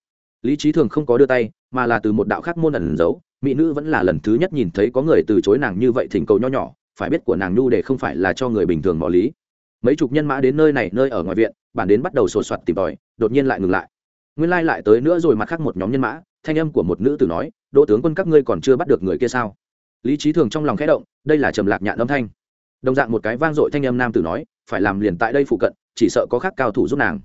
Lý trí thường không có đưa tay, mà là từ một đạo khác môn ẩn giấu, mỹ nữ vẫn là lần thứ nhất nhìn thấy có người từ chối nàng như vậy thỉnh cầu nho nhỏ, phải biết của nàng nhu để không phải là cho người bình thường mỏ lý. Mấy chục nhân mã đến nơi này, nơi ở ngoài viện, bản đến bắt đầu sột soạt tìm tòi, đột nhiên lại ngừng lại. Nguyên lai lại tới nữa rồi mặt khác một nhóm nhân mã thanh âm của một nữ tử nói, đỗ tướng quân, các ngươi còn chưa bắt được người kia sao? Lý trí thường trong lòng khẽ động, đây là trầm lạc nhạn âm thanh. Đồng dạng một cái vang dội thanh âm nam tử nói, phải làm liền tại đây phụ cận, chỉ sợ có khác cao thủ giúp nàng.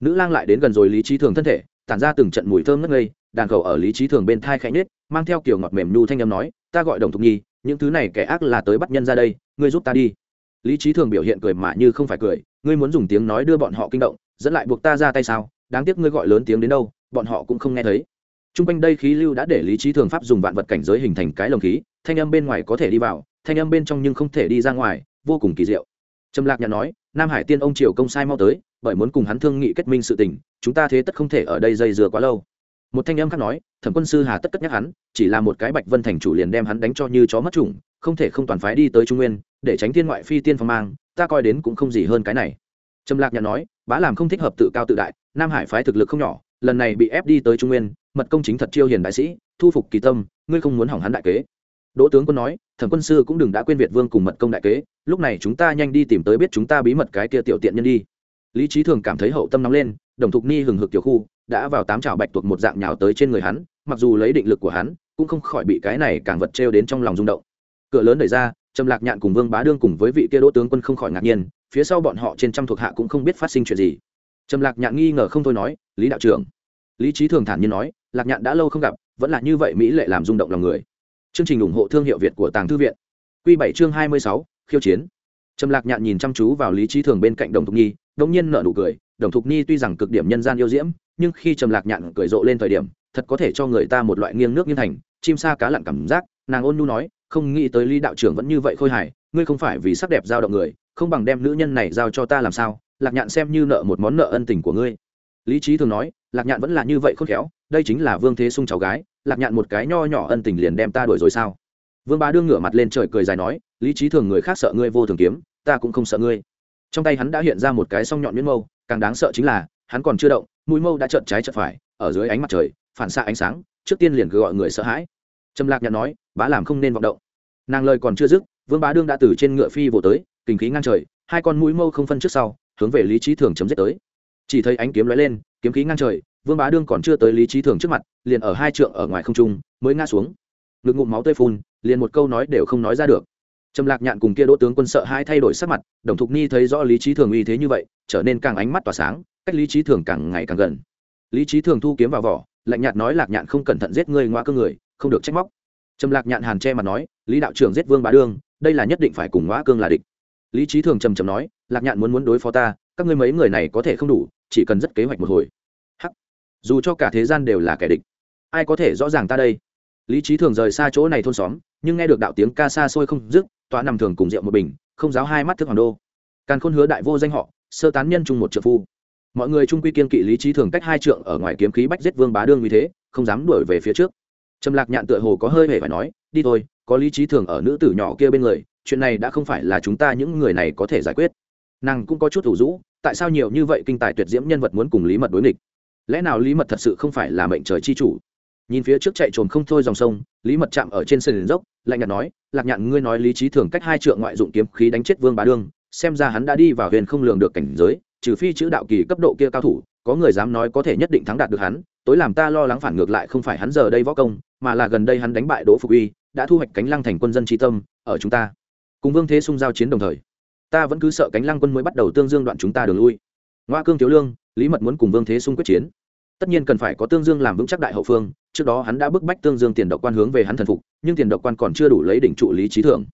Nữ lang lại đến gần rồi lý trí thường thân thể, tản ra từng trận mùi thơm ngất ngây, đàn cầu ở lý trí thường bên thai khẽ nết mang theo kiểu ngọt mềm nhu thanh âm nói, ta gọi đồng thục nhi, những thứ này kẻ ác là tới bắt nhân ra đây, ngươi giúp ta đi. Lý trí thường biểu hiện cười mà như không phải cười, ngươi muốn dùng tiếng nói đưa bọn họ kinh động, dẫn lại buộc ta ra tay sao? Đáng tiếc ngươi gọi lớn tiếng đến đâu, bọn họ cũng không nghe thấy t r u n g quanh đây khí lưu đã để lý trí thường pháp dùng vạn vật cảnh giới hình thành cái lồng khí, thanh âm bên ngoài có thể đi vào, thanh âm bên trong nhưng không thể đi ra ngoài, vô cùng kỳ diệu. Trầm lạc nhàn nói, nam hải tiên ông triều công sai mau tới, bởi muốn cùng hắn thương nghị kết minh sự tình, chúng ta thế tất không thể ở đây dây dừa quá lâu. Một thanh âm khác nói, thẩm quân sư hà tất cất nhắc hắn, chỉ là một cái bạch vân thành chủ liền đem hắn đánh cho như chó mất chủng, không thể không toàn phái đi tới trung nguyên, để tránh thiên ngoại phi tiên phong mang, ta coi đến cũng không gì hơn cái này. Trầm lạc nhàn nói, bá làm không thích hợp tự cao tự đại, nam hải phái thực lực không nhỏ, lần này bị ép đi tới trung nguyên mật công chính thật chiêu hiền đại sĩ, thu phục kỳ tâm, ngươi không muốn hỏng hắn đại kế. Đỗ tướng quân nói, thần quân sư cũng đừng đã quên việt vương cùng mật công đại kế, lúc này chúng ta nhanh đi tìm tới biết chúng ta bí mật cái kia tiểu tiện nhân đi. Lý trí thường cảm thấy hậu tâm nóng lên, đồng thục ni hừng hực tiểu khu, đã vào tám trào bạch tuộc một dạng nhào tới trên người hắn, mặc dù lấy định lực của hắn, cũng không khỏi bị cái này càng vật trêu đến trong lòng rung động. Cửa lớn đẩy ra, trầm lạc nhạn cùng vương bá đương cùng với vị kia đỗ tướng quân không khỏi ngạc nhiên, phía sau bọn họ trên trăm thuộc hạ cũng không biết phát sinh chuyện gì. Trầm lạc nhạn nghi ngờ không thôi nói, lý đạo trưởng. Lý trí thường thản nhiên nói lạc nhạn đã lâu không gặp, vẫn là như vậy mỹ lệ làm rung động lòng người. Chương trình ủng hộ thương hiệu việt của tàng thư viện. Q bảy chương hai mươi sáu, khiêu chiến. Trầm lạc nhạn nhìn chăm chú vào lý trí thường bên cạnh đồng thục nhi đông nhiên nợ nụ cười. Đồng thục nhi tuy rằng cực điểm nhân gian yêu diễm, nhưng khi trầm lạc nhạn cười rộ lên thời điểm, thật có thể cho người ta một loại nghiêng nước nghiêng thành, chim sa cá lặn cảm giác. Nàng ôn nhu nói, không nghĩ tới lý đạo trưởng vẫn như vậy khôi hài, ngươi không phải vì sắc đẹp giao động người, không bằng đem nữ nhân này giao cho ta làm sao? Lạc nhạn xem như nợ một món nợ ân tình của ngươi. Lý trí thường nói, lạc nhạn vẫn là như vậy khôn khéo đây chính là vương thế sung cháu gái, lạc nhạn một cái nho nhỏ ân tình liền đem ta đuổi rồi sao? Vương bá đương ngửa mặt lên trời cười dài nói, lý trí thường người khác sợ ngươi vô thường kiếm, ta cũng không sợ ngươi. Trong tay hắn đã hiện ra một cái song nhọn nhuyễn mâu, càng đáng sợ chính là, hắn còn chưa động, mũi mâu đã trợn trái trợn phải, ở dưới ánh mặt trời, phản xạ ánh sáng, trước tiên liền gọi người sợ hãi. Trầm lạc nhạn nói, bá làm không nên vọng động. Nàng lời còn chưa dứt, vương bá đương đã từ trên ngựa phi vỗ tới, kinh khí ngang trời, hai con mũi mâu không phân trước sau, hướng về lý trí thường chấm dứt tới. Chỉ thấy ánh kiếm lóe lên, kiếm khí ngang trời vương bá đương còn chưa tới lý trí thường trước mặt, liền ở hai trượng ở ngoài không trung, mới ngã xuống. Ngực ngụm máu tươi phun, liền một câu nói đều không nói ra được. Trầm lạc nhạn cùng kia đỗ tướng quân sợ hai thay đổi sắc mặt, đồng thục ni thấy rõ lý trí thường uy thế như vậy, trở nên càng ánh mắt tỏa sáng, cách lý trí thường càng ngày càng gần. Lý trí thường thu kiếm vào vỏ, lạnh nhạt nói, lạc nhạn không cẩn thận giết người ngoa cơ người, không được trách móc. Trầm lạc nhạn hàn che mặt nói, lý đạo trưởng giết vương bá đương, đây là nhất định phải cùng ngoa cương là địch. Lý trí thường trầm trầm nói, lạc nhạn muốn muốn đối phó ta, các ngươi mấy người này có thể không đủ, chỉ cần rất kế hoạch một hồi dù cho cả thế gian đều là kẻ địch ai có thể rõ ràng ta đây? Lý trí thường rời xa chỗ này thôn xóm nhưng nghe được đạo tiếng ca xa xôi không dứt tọa nằm thường cùng rượu một bình không giáo hai mắt thức hoàng đô. Càn khôn hứa đại vô danh họ sơ tán nhân chung một trợ phu. Mọi người trung quy kiên kỵ lý trí thường cách hai trượng ở ngoài kiếm khí bách giết vương bá đương như thế không dám đuổi về phía trước. Trầm lạc nhạn tựa hồ có hơi hề phải nói đi thôi có lý trí thường ở nữ tử nhỏ kia bên người chuyện này đã không phải là chúng ta những người này có thể giải quyết. Nàng cũng có chút thủ dũ, tại sao nhiều như vậy kinh tài tuyệt diễm nhân vật muốn cùng lý mật đối nghịch? Lẽ nào lý mật thật sự không phải là mệnh trời chi chủ? Nhìn phía trước chạy trồn không thôi dòng sông, lý mật chạm ở trên sân dốc, lạnh nhạt nói, lạc nhạn, ngươi nói lý trí thường cách hai trượng ngoại dụng kiếm khí đánh chết vương bá đương, xem ra hắn đã đi vào huyền không lường được cảnh giới, trừ phi chữ đạo kỳ cấp độ kia cao thủ, có người dám nói có thể nhất định thắng đạt được hắn, tối làm ta lo lắng phản ngược lại không phải hắn giờ đây võ công, mà là gần đây hắn đánh bại đỗ phục uy, đã thu hoạch cánh lăng thành quân dân tri tâm, ở chúng ta. Cùng vương thế xung giao chiến đồng thời, ta vẫn cứ sợ cánh lăng quân mới bắt đầu tương dương đoạn chúng ta đường lui ngoa cương thiếu lương, lý mật muốn cùng vương thế sung quyết chiến. Tất nhiên cần phải có tương dương làm vững chắc đại hậu phương, trước đó hắn đã bức bách tương dương tiền độc quan hướng về hắn thần phục, nhưng tiền độc quan còn chưa đủ lấy đỉnh trụ lý trí thường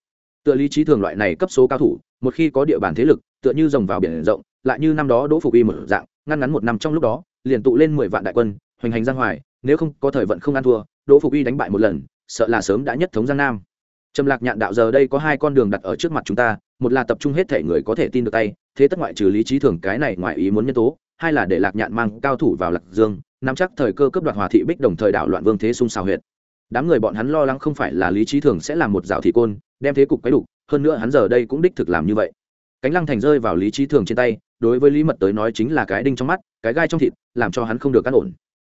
tựa lý trí thường loại này cấp số cao thủ, một khi có địa bàn thế lực, tựa như rồng vào biển rộng, lại như năm đó đỗ phục y một dạng, ngăn ngắn một năm trong lúc đó, liền tụ lên mười vạn đại quân, hoành hành giang hoài, nếu không có thời vận không ăn thua, đỗ phục y đánh bại một lần, sợ là sớm đã nhất thống giang nam. Trầm lạc nhạn đạo giờ đây có hai con đường đặt ở trước mặt chúng ta, một là tập trung hết thể người có thể tin được tay thế tất ngoại trừ lý trí thường cái này ngoài ý muốn nhân tố, hai là để lạc nhạn mang cao thủ vào lạc dương, nắm chắc thời cơ cấp đoạt hòa thị bích đồng thời đảo loạn vương thế sung xào huyệt. Đám người bọn hắn lo lắng không phải là lý trí thường sẽ làm một rào thị côn, đem thế cục quấy đủ hơn nữa hắn giờ đây cũng đích thực làm như vậy. Cánh lăng thành rơi vào lý trí thường trên tay, đối với lý mật tới nói chính là cái đinh trong mắt, cái gai trong thịt, làm cho hắn không được cắt ổn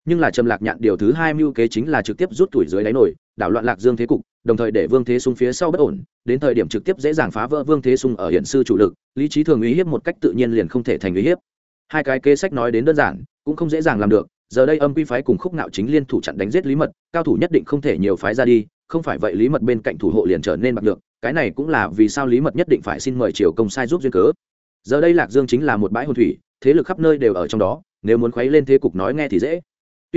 nhưng là trầm lạc nhạn điều thứ hai mưu kế chính là trực tiếp rút tuổi dưới đáy nổi, đảo loạn lạc dương thế cục, đồng thời để vương thế sung phía sau bất ổn, đến thời điểm trực tiếp dễ dàng phá vỡ vương thế sung ở hiện sư chủ lực, lý trí thường uy hiếp một cách tự nhiên liền không thể thành uy hiếp. Hai cái kế sách nói đến đơn giản, cũng không dễ dàng làm được, giờ đây âm quy phái cùng khúc nạo chính liên thủ chặn đánh giết lý mật, cao thủ nhất định không thể nhiều phái ra đi, không phải vậy lý mật bên cạnh thủ hộ liền trở nên bạc được cái này cũng là vì sao lý mật nhất định phải xin mời triều công sai giúp duyên cớ. Giờ đây lạc dương chính là một bãi hồn thủy, thế lực khắp nơi đều ở trong đó, nếu muốn khuấy lên thế cục nói nghe thì dễ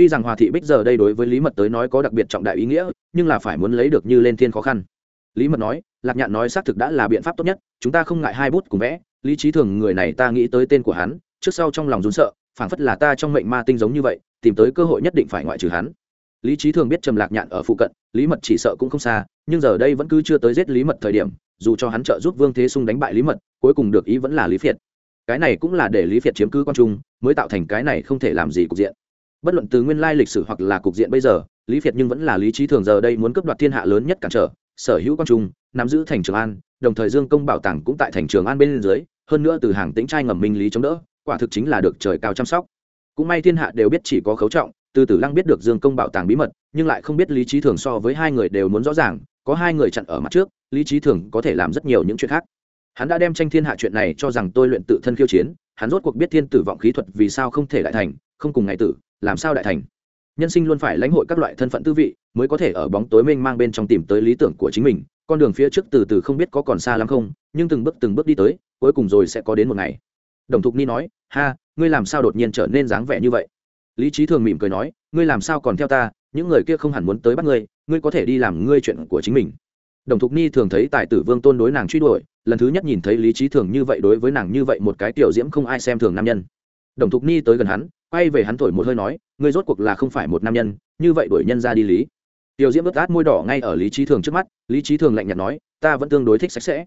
tuy rằng hòa thị bích giờ đây đối với lý mật tới nói có đặc biệt trọng đại ý nghĩa, nhưng là phải muốn lấy được như lên thiên khó khăn. Lý mật nói, lạc nhạn nói xác thực đã là biện pháp tốt nhất, chúng ta không ngại hai bút cùng vẽ. Lý trí thường, người này ta nghĩ tới tên của hắn, trước sau trong lòng rún sợ, phảng phất là ta trong mệnh ma tinh giống như vậy, tìm tới cơ hội nhất định phải ngoại trừ hắn. Lý trí thường biết trầm lạc nhạn ở phụ cận, lý mật chỉ sợ cũng không xa, nhưng giờ đây vẫn cứ chưa tới giết lý mật thời điểm, dù cho hắn trợ giúp vương thế sung đánh bại lý mật, cuối cùng được ý vẫn là lý phiệt. Cái này cũng là để lý phiệt chiếm cứ quan trung, mới tạo thành cái này không thể làm gì cục diện bất luận từ nguyên lai lịch sử hoặc là cục diện bây giờ, lý phiệt nhưng vẫn là lý trí thường giờ đây muốn cướp đoạt thiên hạ lớn nhất cản trở, sở hữu quan trung, nắm giữ thành trường an, đồng thời dương công bảo tàng cũng tại thành trường an bên dưới, hơn nữa từ hàng tĩnh trai ngầm minh lý chống đỡ, quả thực chính là được trời cao chăm sóc. Cũng may thiên hạ đều biết chỉ có khấu trọng, từ tử lăng biết được dương công bảo tàng bí mật, nhưng lại không biết lý trí thường so với hai người đều muốn rõ ràng, có hai người chặn ở mặt trước, lý trí thường có thể làm rất nhiều những chuyện khác. Hắn đã đem tranh thiên hạ chuyện này cho rằng tôi luyện tự thân khiêu chiến, hắn rốt cuộc biết thiên tử vọng khí thuật vì sao không thể lại thành, không cùng ngày tử làm sao đại thành? Nhân sinh luôn phải lãnh hội các loại thân phận tư vị, mới có thể ở bóng tối mênh mang bên trong tìm tới lý tưởng của chính mình. Con đường phía trước từ từ không biết có còn xa lắm không, nhưng từng bước từng bước đi tới, cuối cùng rồi sẽ có đến một ngày. Đồng thục ni nói, ha, ngươi làm sao đột nhiên trở nên dáng vẻ như vậy? Lý trí thường mỉm cười nói, ngươi làm sao còn theo ta? Những người kia không hẳn muốn tới bắt ngươi ngươi có thể đi làm ngươi chuyện của chính mình. Đồng thục ni thường thấy tài tử vương tôn đối nàng truy đuổi, lần thứ nhất nhìn thấy lý trí thường như vậy đối với nàng như vậy một cái tiểu diễm không ai xem thường nam nhân. Đồng thục ni tới gần hắn quay về hắn thổi một hơi nói, ngươi rốt cuộc là không phải một nam nhân, như vậy đuổi nhân ra đi lý. Tiểu diễm ướt át môi đỏ ngay ở lý trí thường trước mắt, lý trí thường lạnh nhạt nói, ta vẫn tương đối thích sạch sẽ.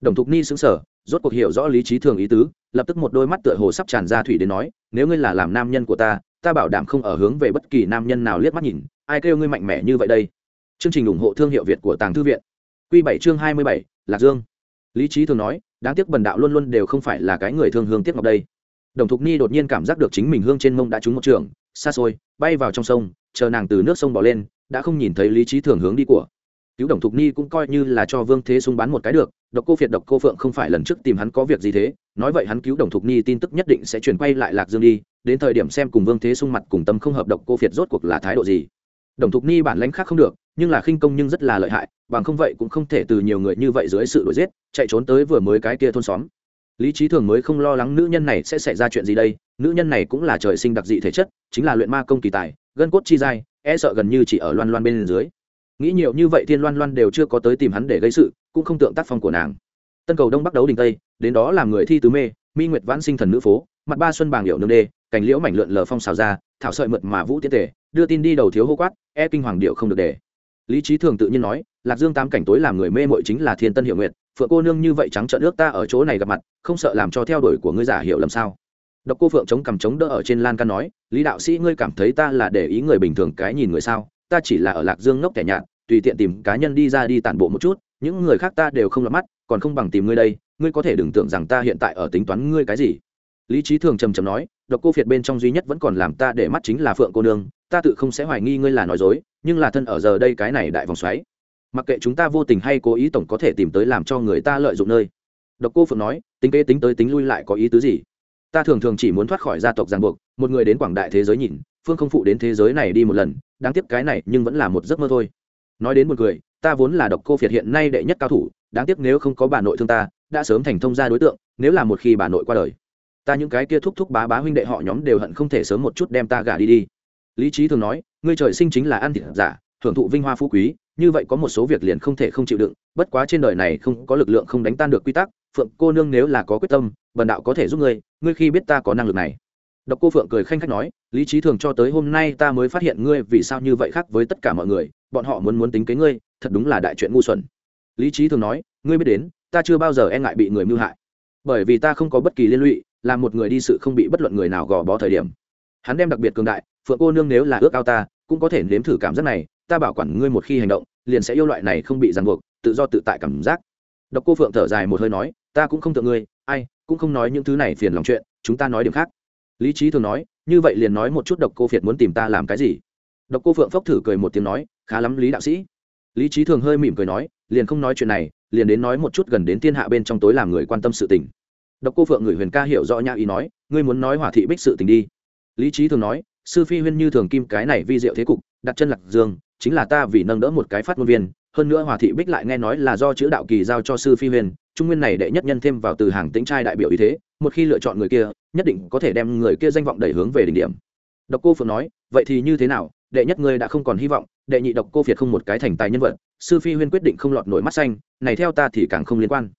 Đồng thục ni xứng sở rốt cuộc hiểu rõ lý trí thường ý tứ, lập tức một đôi mắt tựa hồ sắp tràn ra thủy đến nói, nếu ngươi là làm nam nhân của ta ta bảo đảm không ở hướng về bất kỳ nam nhân nào liếc mắt nhìn, ai kêu ngươi mạnh mẽ như vậy đây? Chương trình ủng hộ thương hiệu việt của tàng thư viện. Q bảy chương hai mươi bảy, lạc dương. Lý trí thường nói, đáng tiếc bần đạo luôn luôn đều không phải là cái người thương hương tiếc ngọc đây đồng thục ni đột nhiên cảm giác được chính mình hương trên mông đã trúng một trường, xa xôi, bay vào trong sông, chờ nàng từ nước sông bỏ lên, đã không nhìn thấy lý trí thường hướng đi của. Cứu đồng thục ni cũng coi như là cho vương thế sung bán một cái được, độc cô phiệt độc cô phượng không phải lần trước tìm hắn có việc gì thế, nói vậy hắn cứu đồng thục ni tin tức nhất định sẽ chuyển quay lại lạc dương đi, đến thời điểm xem cùng vương thế sung mặt cùng tâm không hợp độc cô phiệt rốt cuộc là thái độ gì. Đồng thục ni bản lãnh khác không được, nhưng là khinh công nhưng rất là lợi hại, bằng không vậy cũng không thể từ nhiều người như vậy dưới sự đuổi giết, chạy trốn tới vừa mới cái kia thôn xóm lý trí thường mới không lo lắng nữ nhân này sẽ xảy ra chuyện gì đây nữ nhân này cũng là trời sinh đặc dị thể chất chính là luyện ma công kỳ tài gân cốt chi dai e sợ gần như chỉ ở loan loan bên dưới. Nghĩ nhiều như vậy thiên loan loan đều chưa có tới tìm hắn để gây sự cũng không tượng tác phong của nàng. Tân cầu đông bắc đấu đình tây đến đó làm người thi tứ mê mi nguyệt vãn sinh thần nữ phố mặt ba xuân bàng hiệu nương đê cành liễu mảnh lượn lờ phong xào ra thảo sợi mượt mà vũ tiết tề, đưa tin đi đầu thiếu hô quát e kinh hoàng điệu không được để. Lý trí thường tự nhiên nói lạc dương tám cảnh tối làm người mê mội chính là thiên tân hiệu nguyệt phượng cô nương như vậy trắng trợn nước ta ở chỗ này gặp mặt, không sợ làm cho theo đuổi của ngươi giả hiểu lầm sao? Độc cô phượng chống cằm chống đỡ ở trên lan can nói, lý đạo sĩ ngươi cảm thấy ta là để ý người bình thường cái nhìn người sao? Ta chỉ là ở lạc dương ngốc tẻ nhạt, tùy tiện tìm cá nhân đi ra đi tản bộ một chút, những người khác ta đều không lọt mắt, còn không bằng tìm ngươi đây, ngươi có thể đừng tưởng rằng ta hiện tại ở tính toán ngươi cái gì. Lý trí thường trầm trầm nói, độc cô phiệt bên trong duy nhất vẫn còn làm ta để mắt chính là phượng cô nương, ta tự không sẽ hoài nghi ngươi là nói dối, nhưng là thân ở giờ đây cái này đại vòng xoáy mặc kệ chúng ta vô tình hay cố ý tổng có thể tìm tới làm cho người ta lợi dụng nơi. Độc cô phượng nói, tính kế tính tới tính lui lại có ý tứ gì? Ta thường thường chỉ muốn thoát khỏi gia tộc ràng buộc, một người đến quảng đại thế giới nhìn, phương không phụ đến thế giới này đi một lần, đáng tiếc cái này nhưng vẫn là một giấc mơ thôi. Nói đến một người ta vốn là độc cô phiệt hiện nay đệ nhất cao thủ, đáng tiếc nếu không có bà nội thương ta, đã sớm thành thông gia đối tượng, nếu là một khi bà nội qua đời, ta những cái kia thúc thúc bá bá huynh đệ họ nhóm đều hận không thể sớm một chút đem ta gả đi đi. Lý trí thường nói, ngươi trời sinh chính là ăn thịt giả, hưởng thụ vinh hoa phú quý như vậy có một số việc liền không thể không chịu đựng, bất quá trên đời này không có lực lượng không đánh tan được quy tắc, phượng cô nương nếu là có quyết tâm, bần đạo có thể giúp ngươi ngươi khi biết ta có năng lực này. Độc cô phượng cười khanh khách nói, lý trí thường cho tới hôm nay ta mới phát hiện ngươi vì sao như vậy khác với tất cả mọi người, bọn họ muốn muốn tính kế ngươi, thật đúng là đại chuyện ngu xuẩn. Lý trí thường nói, ngươi biết đến, ta chưa bao giờ e ngại bị người mưu hại. Bởi vì ta không có bất kỳ liên lụy là một người đi sự không bị bất luận người nào gò bó thời điểm. Hắn đem đặc biệt cường đại, phượng cô nương nếu là ước ao ta, cũng có thể nếm thử cảm giác này ta bảo quản ngươi một khi hành động, liền sẽ yêu loại này không bị ràng buộc, tự do tự tại cảm giác. Độc cô phượng thở dài một hơi nói, ta cũng không thượng ngươi, ai, cũng không nói những thứ này phiền lòng chuyện, chúng ta nói điểm khác. Lý trí thường nói, như vậy liền nói một chút độc cô phiệt muốn tìm ta làm cái gì. Độc cô phượng phốc thử cười một tiếng nói, khá lắm lý đạo sĩ. Lý trí thường hơi mỉm cười nói, liền không nói chuyện này, liền đến nói một chút gần đến thiên hạ bên trong tối làm người quan tâm sự tình. Độc cô phượng người huyền ca hiểu rõ nhã ý nói, ngươi muốn nói hỏa thị bích sự tình đi. Lý trí thường nói, sư phi huyên như thường kim cái này vi diệu thế cục, đặt chân lạc dương chính là ta vì nâng đỡ một cái phát ngôn viên, hơn nữa hòa thị bích lại nghe nói là do chữ đạo kỳ giao cho sư phi huyền, trung nguyên này đệ nhất nhân thêm vào từ hàng tính trai đại biểu ý thế, một khi lựa chọn người kia, nhất định có thể đem người kia danh vọng đẩy hướng về đỉnh điểm. Độc cô phượng nói, vậy thì như thế nào, đệ nhất ngươi đã không còn hy vọng, đệ nhị độc cô việt không một cái thành tài nhân vật, sư phi huyên quyết định không lọt nổi mắt xanh, này theo ta thì càng không liên quan.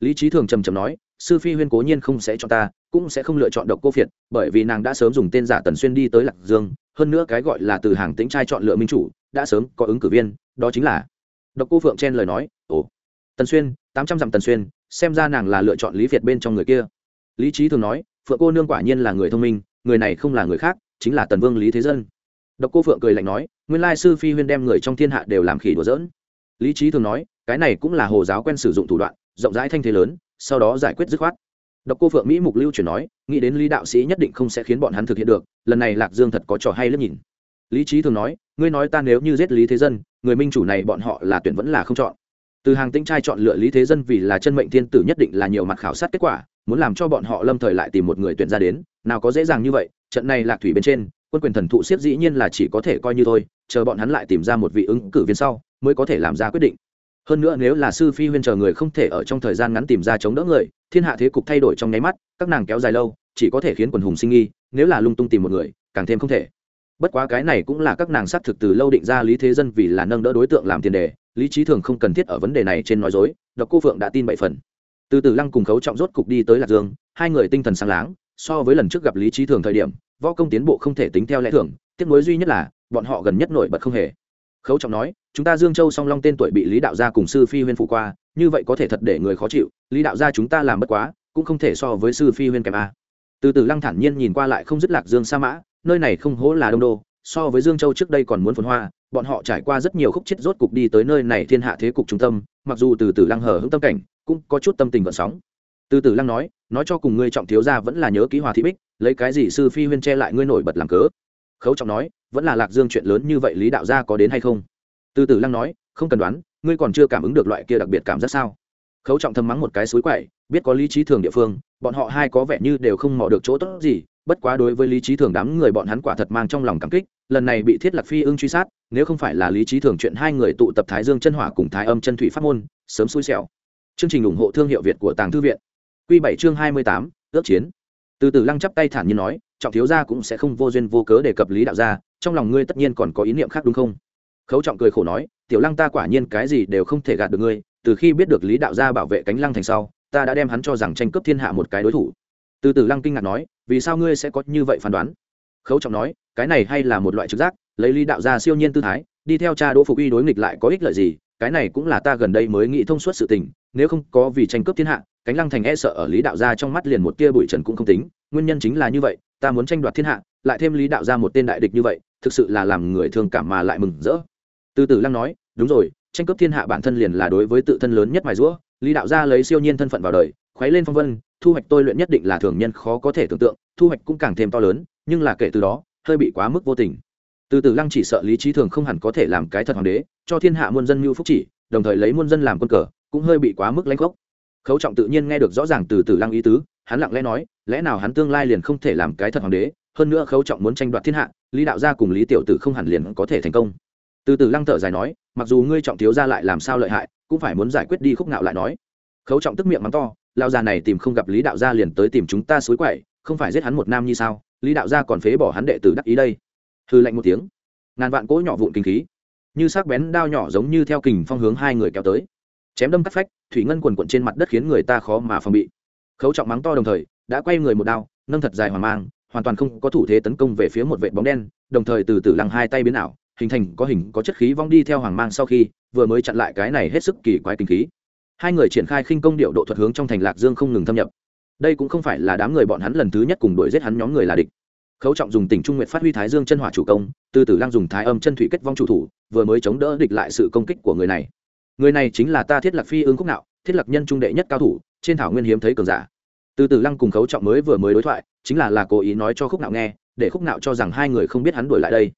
Lý trí thường trầm trầm nói, sư phi huyên cố nhiên không sẽ chọn ta, cũng sẽ không lựa chọn độc cô việt bởi vì nàng đã sớm dùng tên giả tần xuyên đi tới lạc dương, hơn nữa cái gọi là từ hàng tính trai chọn lựa minh chủ đã sớm có ứng cử viên, đó chính là độc cô phượng chen lời nói, ồ, tần xuyên, tám trăm dặm tần xuyên, xem ra nàng là lựa chọn lý việt bên trong người kia. Lý trí thường nói, phượng cô nương quả nhiên là người thông minh, người này không là người khác, chính là tần vương lý thế dân. Độc cô phượng cười lạnh nói, nguyên lai sư phi huyên đem người trong thiên hạ đều làm khỉ đùa dỡn lý trí thường nói, cái này cũng là hồ giáo quen sử dụng thủ đoạn, rộng rãi thanh thế lớn, sau đó giải quyết dứt khoát. Độc cô phượng mỹ mục lưu chuyển nói, nghĩ đến lý đạo sĩ nhất định không sẽ khiến bọn hắn thực hiện được, lần này lạc dương thật có trò hay lớp nhìn. Lý trí thường nói ngươi nói ta nếu như giết lý thế dân, người minh chủ này bọn họ là tuyển vẫn là không chọn. Từ hàng tinh trai chọn lựa lý thế dân vì là chân mệnh thiên tử nhất định là nhiều mặt khảo sát kết quả, muốn làm cho bọn họ lâm thời lại tìm một người tuyển ra đến, nào có dễ dàng như vậy, trận này lạc thủy bên trên, quân quyền thần thụ siết dĩ nhiên là chỉ có thể coi như thôi, chờ bọn hắn lại tìm ra một vị ứng cử viên sau, mới có thể làm ra quyết định. Hơn nữa nếu là sư phi huyên chờ người không thể ở trong thời gian ngắn tìm ra chống đỡ người, thiên hạ thế cục thay đổi trong nháy mắt, các nàng kéo dài lâu, chỉ có thể khiến quần hùng sinh nghi, nếu là lung tung tìm một người, càng thêm không thể bất quá cái này cũng là các nàng xác thực từ lâu định ra lý thế dân vì là nâng đỡ đối tượng làm tiền đề, lý trí thường không cần thiết ở vấn đề này trên nói dối, độc cô phượng đã tin bảy phần. Từ từ lăng cùng khấu trọng rốt cục đi tới lạc dương, hai người tinh thần sáng láng, so với lần trước gặp lý trí thường thời điểm, võ công tiến bộ không thể tính theo lẽ thường, tiếc nối duy nhất là, bọn họ gần nhất nổi bật không hề. Khấu trọng nói, chúng ta dương châu song long tên tuổi bị lý đạo gia cùng sư phi huyên phụ qua, như vậy có thể thật để người khó chịu, lý đạo gia chúng ta làm bất quá, cũng không thể so với sư phi huyên kèm a. Từ từ lăng thản nhiên nhìn qua lại không dứt lạc dương sa mã nơi này không hố là đông đô, so với dương châu trước đây còn muốn phồn hoa, bọn họ trải qua rất nhiều khúc chết rốt cục đi tới nơi này thiên hạ thế cục trung tâm, mặc dù từ từ lăng hở hững tâm cảnh, cũng có chút tâm tình vận sóng. Từ từ lăng nói nói cho cùng ngươi trọng thiếu gia vẫn là nhớ ký hòa thị bích, lấy cái gì sư phi huyên che lại ngươi nổi bật làm cớ? Khấu trọng nói, vẫn là lạc dương chuyện lớn như vậy lý đạo gia có đến hay không? Từ từ lăng nói, không cần đoán, ngươi còn chưa cảm ứng được loại kia đặc biệt cảm giác sao? Khấu trọng thầm mắng một cái suối quậy biết có lý trí thường địa phương, bọn họ hai có vẻ như đều không mò được chỗ tốt gì, bất quá đối với lý trí thường đám người bọn hắn quả thật mang trong lòng cảm kích, lần này bị thiết lạc phi ưng truy sát, nếu không phải là lý trí thường chuyện hai người tụ tập thái dương chân hỏa cùng thái âm chân thủy pháp môn, sớm xui xẻo. Chương trình ủng hộ thương hiệu việt của tàng thư viện. Q bảy chương hai mươi tám, ước chiến. Từ từ lăng chắp tay thản nhiên nói, trọng thiếu gia cũng sẽ không vô duyên vô cớ đề cập lý đạo gia, trong lòng ngươi tất nhiên còn có ý niệm khác đúng không? Khấu trọng cười khổ nói, tiểu lăng ta quả nhiên cái gì đều không thể gạt được ngươi, từ khi biết được lý đạo gia bảo vệ cánh lăng thành sau ta đã đem hắn cho rằng tranh cướp thiên hạ một cái đối thủ. Từ từ lăng kinh ngạc nói, vì sao ngươi sẽ có như vậy phán đoán? Khấu trọng nói, cái này hay là một loại trực giác, lấy lý đạo gia siêu nhiên tư thái, đi theo cha đỗ phục uy đối nghịch lại có ích lợi gì, cái này cũng là ta gần đây mới nghĩ thông suốt sự tình, nếu không có vì tranh cướp thiên hạ, cánh lăng thành e sợ ở lý đạo gia trong mắt liền một tia bụi trần cũng không tính, nguyên nhân chính là như vậy, ta muốn tranh đoạt thiên hạ, lại thêm lý đạo gia một tên đại địch như vậy, thực sự là làm người thương cảm mà lại mừng rỡ. Từ từ lăng nói, đúng rồi, tranh cướp thiên hạ bản thân liền là đối với tự thân lớn nhất mài rũa lý đạo gia lấy siêu nhiên thân phận vào đời, khuấy lên phong vân, thu hoạch tôi luyện nhất định là thường nhân khó có thể tưởng tượng, thu hoạch cũng càng thêm to lớn, nhưng là kể từ đó, hơi bị quá mức vô tình. Từ từ lăng chỉ sợ lý trí thường không hẳn có thể làm cái thật hoàng đế, cho thiên hạ muôn dân mưu phúc chỉ, đồng thời lấy muôn dân làm quân cờ, cũng hơi bị quá mức lãnh gốc. Khấu trọng tự nhiên nghe được rõ ràng từ từ lăng ý tứ, hắn lặng lẽ nói, lẽ nào hắn tương lai liền không thể làm cái thật hoàng đế, hơn nữa khấu trọng muốn tranh đoạt thiên hạ, lý đạo gia cùng lý tiểu tử không hẳn liền có thể thành công. Từ từ lăng thở dài nói mặc dù ngươi trọng thiếu ra lại làm sao lợi hại, cũng phải muốn giải quyết đi khúc ngạo lại nói. Khấu trọng tức miệng mắng to, lao già này tìm không gặp lý đạo gia liền tới tìm chúng ta suối quậy, không phải giết hắn một nam như sao? Lý đạo gia còn phế bỏ hắn đệ tử đắc ý đây. Hư lạnh một tiếng. Ngàn vạn cỗ nhỏ vụn kinh khí, như sắc bén đao nhỏ giống như theo kình phong hướng hai người kéo tới. Chém đâm cắt phách, thủy ngân quần quận trên mặt đất khiến người ta khó mà phòng bị. Khấu trọng mắng to đồng thời, đã quay người một đao, nâng thật dài hoàng mang, hoàn toàn không có thủ thế tấn công về phía một vệ bóng đen, đồng thời từ từ lăng hai tay biến ảo hình thành có hình, có chất khí vong đi theo hoàng mang sau khi, vừa mới chặn lại cái này hết sức kỳ quái kinh khí. Hai người triển khai khinh công điệu độ thuật hướng trong thành lạc dương không ngừng thâm nhập. Đây cũng không phải là đám người bọn hắn lần thứ nhất cùng đuổi giết hắn nhóm người là địch. Khấu trọng dùng tỉnh trung nguyện phát huy thái dương chân hỏa chủ công, từ từ lăng dùng thái âm chân thủy kết vong chủ thủ, vừa mới chống đỡ địch lại sự công kích của người này. Người này chính là ta thiết lạc phi ương khúc nạo, thiết lạc nhân trung đệ nhất cao thủ, trên thảo nguyên hiếm thấy cường giả. Từ từ lăng cùng khấu trọng mới vừa mới đối thoại, chính là là cố ý nói cho khúc nạo nghe, để khúc nạo cho rằng hai người không biết hắn đuổi lại đây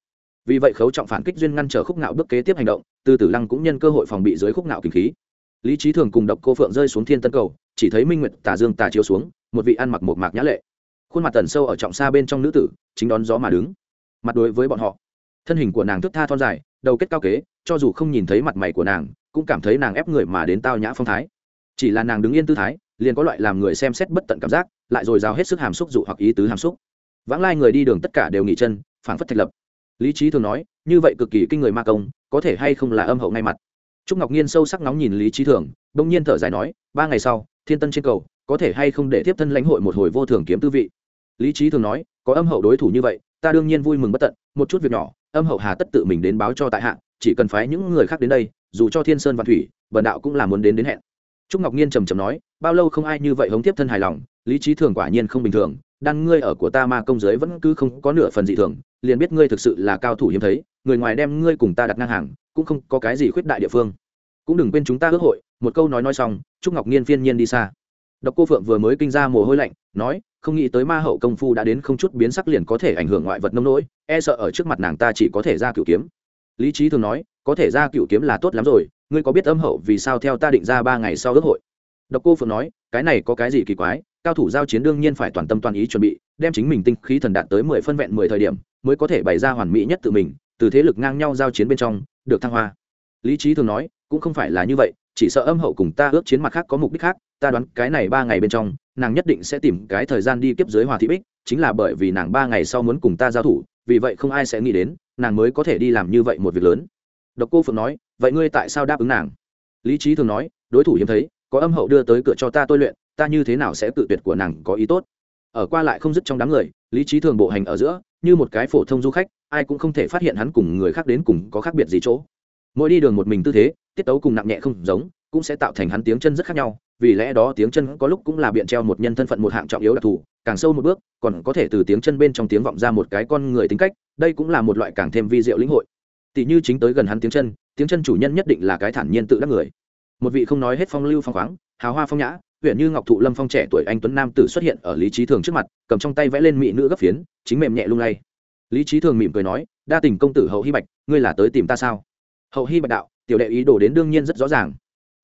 vì vậy khấu trọng phản kích duyên ngăn trở khúc ngạo bước kế tiếp hành động, từ tử lăng cũng nhân cơ hội phòng bị dưới khúc ngạo kinh khí. Lý trí thường cùng độc cô phượng rơi xuống thiên tân cầu, chỉ thấy minh nguyệt, tà dương, tà chiếu xuống, một vị ăn mặc một mạc nhã lệ. Khuôn mặt tần sâu ở trọng xa bên trong nữ tử, chính đón gió mà đứng. Mặt đối với bọn họ, thân hình của nàng thức tha thon dài, đầu kết cao kế, cho dù không nhìn thấy mặt mày của nàng, cũng cảm thấy nàng ép người mà đến tao nhã phong thái. Chỉ là nàng đứng yên tư thái, liền có loại làm người xem xét bất tận cảm giác, lại rồi rào hết sức hàm xúc dụ hoặc ý tứ hàm xúc. Vãng lai người đi đường tất cả đều nghỉ chân, phảng phất thạch lập lý trí thường nói, như vậy cực kỳ kinh người ma công, có thể hay không là âm hậu ngay mặt? Trúc ngọc nhiên sâu sắc nóng nhìn lý trí thường đông nhiên thở dài nói, ba ngày sau, thiên tân trên cầu, có thể hay không để tiếp thân lãnh hội một hồi vô thường kiếm tư vị? Lý trí thường nói, có âm hậu đối thủ như vậy, ta đương nhiên vui mừng bất tận, một chút việc nhỏ, âm hậu hà tất tự mình đến báo cho tại hạ, chỉ cần phái những người khác đến đây, dù cho thiên sơn và thủy, bần đạo cũng là muốn đến đến hẹn. Trúc ngọc nhiên trầm trầm nói, bao lâu không ai như vậy hống tiếp thân hài lòng, lý trí thường quả nhiên không bình thường, đan ngươi ở của ta ma công giới vẫn cứ không có nửa phần dị thường liền biết ngươi thực sự là cao thủ hiếm thấy, người ngoài đem ngươi cùng ta đặt ngang hàng, cũng không có cái gì khuyết đại địa phương. Cũng đừng quên chúng ta ước hội, một câu nói nói xong, trúc ngọc nhiên phiên nhiên đi xa. Độc cô phượng vừa mới kinh ra mồ hôi lạnh, nói, không nghĩ tới ma hậu công phu đã đến không chút biến sắc liền có thể ảnh hưởng ngoại vật nông nỗi e sợ ở trước mặt nàng ta chỉ có thể ra cựu kiếm. Lý trí thường nói, có thể ra cựu kiếm là tốt lắm rồi, ngươi có biết âm hậu vì sao theo ta định ra ba ngày sau ước hội? Độc cô phượng nói, cái này có cái gì kỳ quái cao thủ giao chiến đương nhiên phải toàn tâm toàn ý chuẩn bị, đem chính mình tinh khí thần đạt tới mười phân vẹn mười thời điểm, mới có thể bày ra hoàn mỹ nhất tự mình, từ thế lực ngang nhau giao chiến bên trong, được thăng hoa. Lý trí thường nói, cũng không phải là như vậy, chỉ sợ âm hậu cùng ta ước chiến mặt khác có mục đích khác, ta đoán cái này ba ngày bên trong, nàng nhất định sẽ tìm cái thời gian đi kiếp dưới hòa thị bích, chính là bởi vì nàng ba ngày sau muốn cùng ta giao thủ, vì vậy không ai sẽ nghĩ đến, nàng mới có thể đi làm như vậy một việc lớn. Độc cô phượng nói, vậy ngươi tại sao đáp ứng nàng? Lý trí thường nói, đối thủ hiếm thấy, có âm hậu đưa tới cửa cho ta tôi luyện ta như thế nào sẽ tự tuyệt của nàng có ý tốt? Ở qua lại không dứt trong đám người, lý trí thường bộ hành ở giữa, như một cái phổ thông du khách, ai cũng không thể phát hiện hắn cùng người khác đến cùng có khác biệt gì chỗ. Mỗi đi đường một mình tư thế, tiết tấu cùng nặng nhẹ không giống, cũng sẽ tạo thành hắn tiếng chân rất khác nhau, vì lẽ đó tiếng chân có lúc cũng là biện treo một nhân thân phận một hạng trọng yếu đặc thù, càng sâu một bước, còn có thể từ tiếng chân bên trong tiếng vọng ra một cái con người tính cách, đây cũng là một loại càng thêm vi diệu lĩnh hội. Tỷ như chính tới gần hắn tiếng chân tiếng chân chủ nhân nhất định là cái thản nhiên tự đắc người. Một vị không nói hết phong lưu phong khoáng, hào hoa phong nhã huyện như ngọc thụ lâm phong trẻ tuổi anh tuấn nam tử xuất hiện ở lý trí thường trước mặt, cầm trong tay vẽ lên mỹ nữ gấp phiến, chính mềm nhẹ lung lay. Lý trí thường mỉm cười nói, đa tình công tử hậu hy bạch, ngươi là tới tìm ta sao? Hậu hy bạch đạo, tiểu đệ ý đồ đến đương nhiên rất rõ ràng.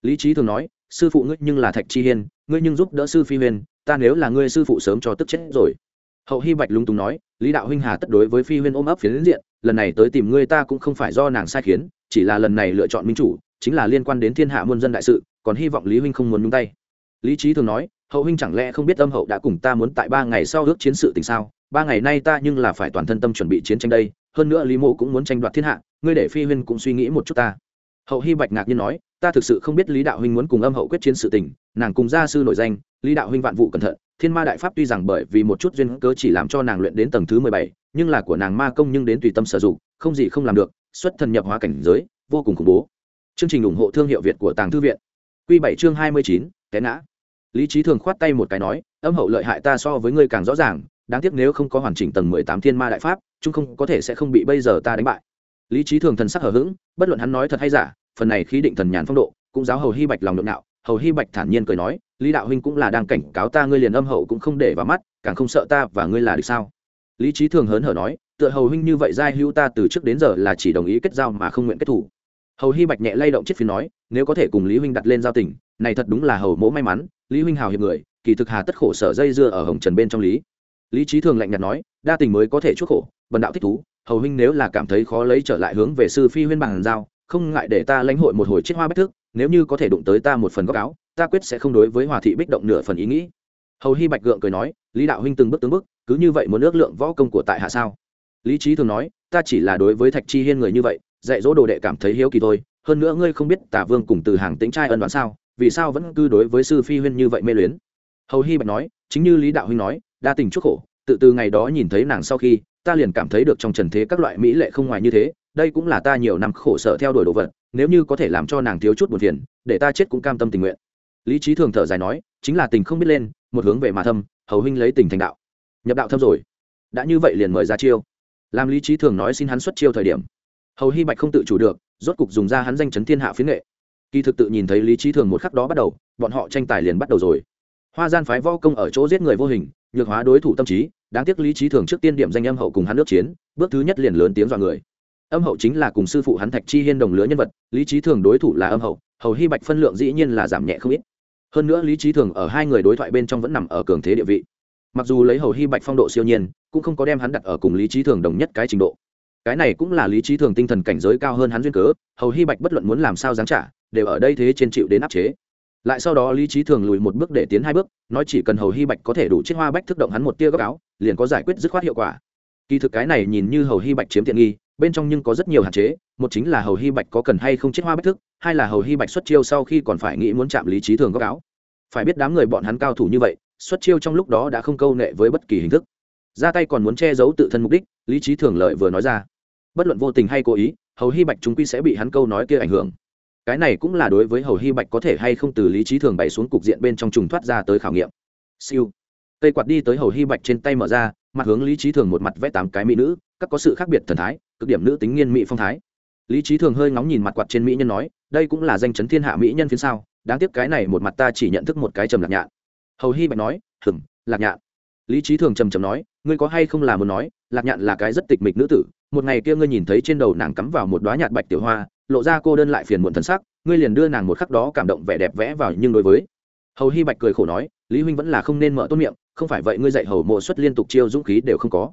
Lý trí thường nói, sư phụ ngươi nhưng là thạch chi hiên, ngươi nhưng giúp đỡ sư phi huyền, ta nếu là ngươi sư phụ sớm cho tức chết rồi. Hậu hy bạch lúng túng nói, lý đạo huynh hà tất đối với phi huyên ôm ấp phiến diện, lần này tới tìm ngươi ta cũng không phải do nàng sai khiến, chỉ là lần này lựa chọn minh chủ, chính là liên quan đến thiên hạ muôn dân đại sự, còn hy vọng lý huynh không muốn nhúng tay lý trí thường nói, hậu huynh chẳng lẽ không biết âm hậu đã cùng ta muốn tại ba ngày sau ước chiến sự tình sao? Ba ngày nay ta nhưng là phải toàn thân tâm chuẩn bị chiến tranh đây, hơn nữa lý mộ cũng muốn tranh đoạt thiên hạ, ngươi để phi huyên cũng suy nghĩ một chút ta. Hậu hy bạch ngạc nhiên nói, ta thực sự không biết lý đạo huynh muốn cùng âm hậu quyết chiến sự tình, nàng cùng gia sư nổi danh, lý đạo huynh vạn vụ cẩn thận, thiên ma đại pháp tuy rằng bởi vì một chút duyên cớ chỉ làm cho nàng luyện đến tầng thứ mười bảy, nhưng là của nàng ma công nhưng đến tùy tâm sử dụng, không gì không làm được, xuất thần nhập hóa cảnh giới, vô cùng khủng bố. Chương trình ủng hộ thương hiệu việt của tàng thư viện. Q bảy chương hai mươi chín, té ngã lý trí thường khoát tay một cái nói, âm hậu lợi hại ta so với ngươi càng rõ ràng, đáng tiếc nếu không có hoàn chỉnh tầng mười tám thiên ma đại pháp, chúng không có thể sẽ không bị bây giờ ta đánh bại. Lý trí thường thần sắc hở h ữ g bất luận hắn nói thật hay giả, phần này khí định thần nhàn phong độ, cũng giáo hầu hy bạch lòng nhộn nạo. Hầu hy bạch thản nhiên cười nói, lý đạo huynh cũng là đang cảnh cáo ta ngươi liền âm hậu cũng không để vào mắt, càng không sợ ta và ngươi là được sao? Lý trí thường hớn hở nói, tựa hầu huynh như vậy giai hữu ta từ trước đến giờ là chỉ đồng ý kết giao mà không nguyện kết thủ. Hầu hy bạch nhẹ lay động chiếc phiến nói, nếu có thể cùng lý huynh đặt lên giao tình, này thật đúng là hầu mỗ may mắn lý huynh hào hiệp người, kỳ thực hà tất khổ sở dây dưa ở hồng trần bên trong lý. Lý trí thường lạnh nhạt nói, đa tình mới có thể chuốc khổ, bần đạo thích thú, hầu huynh nếu là cảm thấy khó lấy trở lại hướng về sư phi huyên bằng giao, không ngại để ta lãnh hội một hồi chiếc hoa bách thức, nếu như có thể đụng tới ta một phần góc áo, ta quyết sẽ không đối với hòa thị bích động nửa phần ý nghĩ. Hầu hy bạch gượng cười nói, lý đạo huynh từng bước từng bước, cứ như vậy muốn ước lượng võ công của tại hạ sao? Lý trí thường nói, ta chỉ là đối với thạch chi hiên người như vậy, dạy dỗ đồ đệ cảm thấy hiếu kỳ thôi, hơn nữa ngươi không biết tả vương cùng từ hàng tính trai ân đoán sao? Vì sao vẫn cư đối với sư phi huyên như vậy mê luyến? Hầu hy bạch nói, chính như lý đạo huynh nói, đa tình chuốc khổ, tự từ ngày đó nhìn thấy nàng sau khi, ta liền cảm thấy được trong trần thế các loại mỹ lệ không ngoài như thế, đây cũng là ta nhiều năm khổ sở theo đuổi đồ vật, nếu như có thể làm cho nàng thiếu chút buồn phiền, để ta chết cũng cam tâm tình nguyện. Lý trí thường thở dài nói, chính là tình không biết lên, một hướng về mà thâm, hầu huynh lấy tình thành đạo. Nhập đạo thâm rồi. Đã như vậy liền mời ra chiêu. Làm lý trí thường nói xin hắn xuất chiêu thời điểm. Hầu hy bạch không tự chủ được, rốt cục dùng ra hắn danh chấn thiên hạ phiến nghệ kỳ thực tự nhìn thấy lý trí thường một khắc đó bắt đầu, bọn họ tranh tài liền bắt đầu rồi. Hoa gian phái võ công ở chỗ giết người vô hình, nhược hóa đối thủ tâm trí, đáng tiếc lý trí thường trước tiên điểm danh âm hậu cùng hắn nước chiến, bước thứ nhất liền lớn tiếng dọa người. Âm hậu chính là cùng sư phụ hắn thạch chi hiên đồng lứa nhân vật, lý trí thường đối thủ là âm hậu, hầu hy bạch phân lượng dĩ nhiên là giảm nhẹ không ít. Hơn nữa lý trí thường ở hai người đối thoại bên trong vẫn nằm ở cường thế địa vị. Mặc dù lấy hầu hy bạch phong độ siêu nhiên, cũng không có đem hắn đặt ở cùng lý trí thường đồng nhất cái trình độ. Cái này cũng là lý trí thường tinh thần cảnh giới cao hơn hắn duyên cớ, hầu hy bạch bất luận muốn làm sao giáng trả đều ở đây thế trên chịu đến áp chế. Lại sau đó lý trí thường lùi một bước để tiến hai bước, nói chỉ cần hầu hy bạch có thể đủ chiếc hoa bách thức động hắn một tia góc áo, liền có giải quyết dứt khoát hiệu quả. Kỳ thực cái này nhìn như hầu hy bạch chiếm tiện nghi, bên trong nhưng có rất nhiều hạn chế, một chính là hầu hy bạch có cần hay không chiếc hoa bách thức, hai là hầu hy bạch xuất chiêu sau khi còn phải nghĩ muốn chạm lý trí thường góc áo. Phải biết đám người bọn hắn cao thủ như vậy, xuất chiêu trong lúc đó đã không câu nệ với bất kỳ hình thức. Ra tay còn muốn che giấu tự thân mục đích, lý trí thường lợi vừa nói ra. Bất luận vô tình hay cố ý, hầu hy bạch chúng quy sẽ bị hắn câu nói kia ảnh hưởng cái này cũng là đối với hầu hy bạch có thể hay không từ lý trí thường bày xuống cục diện bên trong trùng thoát ra tới khảo nghiệm. Siêu. Cây quạt đi tới hầu hy bạch trên tay mở ra, mặt hướng lý trí thường một mặt vẽ tám cái mỹ nữ, các có sự khác biệt thần thái, cực điểm nữ tính nghiên mỹ phong thái. Lý trí thường hơi ngóng nhìn mặt quạt trên mỹ nhân nói, đây cũng là danh chấn thiên hạ mỹ nhân phía sau đáng tiếc cái này một mặt ta chỉ nhận thức một cái trầm lạc nhạn. Hầu hy bạch nói hừng lạc nhạn. Lý trí thường trầm trầm nói, ngươi có hay không là muốn nói, lạc nhạn là cái rất tịch mịch nữ tử, một ngày kia ngươi nhìn thấy trên đầu nàng cắm vào một đoá nhạt bạch tiểu hoa lộ ra cô đơn lại phiền muộn thần sắc ngươi liền đưa nàng một khắc đó cảm động vẻ đẹp vẽ vào nhưng đối với hầu hy bạch cười khổ nói, lý huynh vẫn là không nên mở tốt miệng, không phải vậy ngươi dạy hầu mộ xuất liên tục chiêu dũng khí đều không có.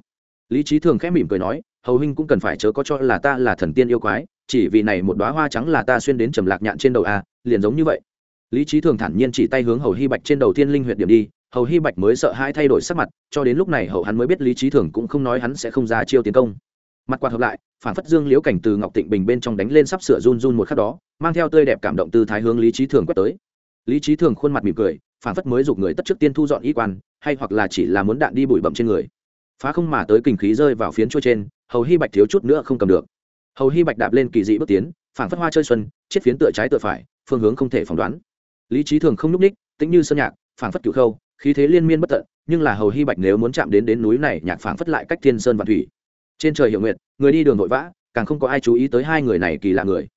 Lý trí thường khẽ mỉm cười nói, hầu huynh cũng cần phải chớ có cho là ta là thần tiên yêu quái, chỉ vì này một đoá hoa trắng là ta xuyên đến trầm lạc nhạn trên đầu a liền giống như vậy. Lý trí thường thản nhiên chỉ tay hướng hầu hy bạch trên đầu tiên linh huyện điểm đi, hầu hy bạch mới sợ hai thay đổi sắc mặt, cho đến lúc này hầu hắn mới biết lý trí thường cũng không nói hắn sẽ không ra chiêu tiến công mặt quạt hợp lại phản phất dương liễu cảnh từ ngọc tịnh bình bên trong đánh lên sắp sửa run run một khắc đó, mang theo tươi đẹp cảm động tư thái hướng lý trí thường quét tới. Lý trí thường khuôn mặt mỉm cười phản phất mới giục người tất trước tiên thu dọn y quan, hay hoặc là chỉ là muốn đạn đi bụi bậm trên người. Phá không mà tới kinh khí rơi vào phiến trôi trên, hầu hy bạch thiếu chút nữa không cầm được. Hầu hy bạch đạp lên kỳ dị bước tiến, phảng phất hoa chơi xuân chiết phiến tựa trái tựa phải, phương hướng không thể phỏng đoán. Lý trí thường không nhúc ních tĩnh như sơn nhạc, phảng phất cựu khâu, khí thế liên miên bất tận, nhưng là hầu hy bạch nếu muốn chạm đến đến núi này, nhạc phảng phất lại cách thiên sơn và thủy trên trời hiệu nguyệt, người đi đường vội vã, càng không có ai chú ý tới hai người này kỳ lạ người.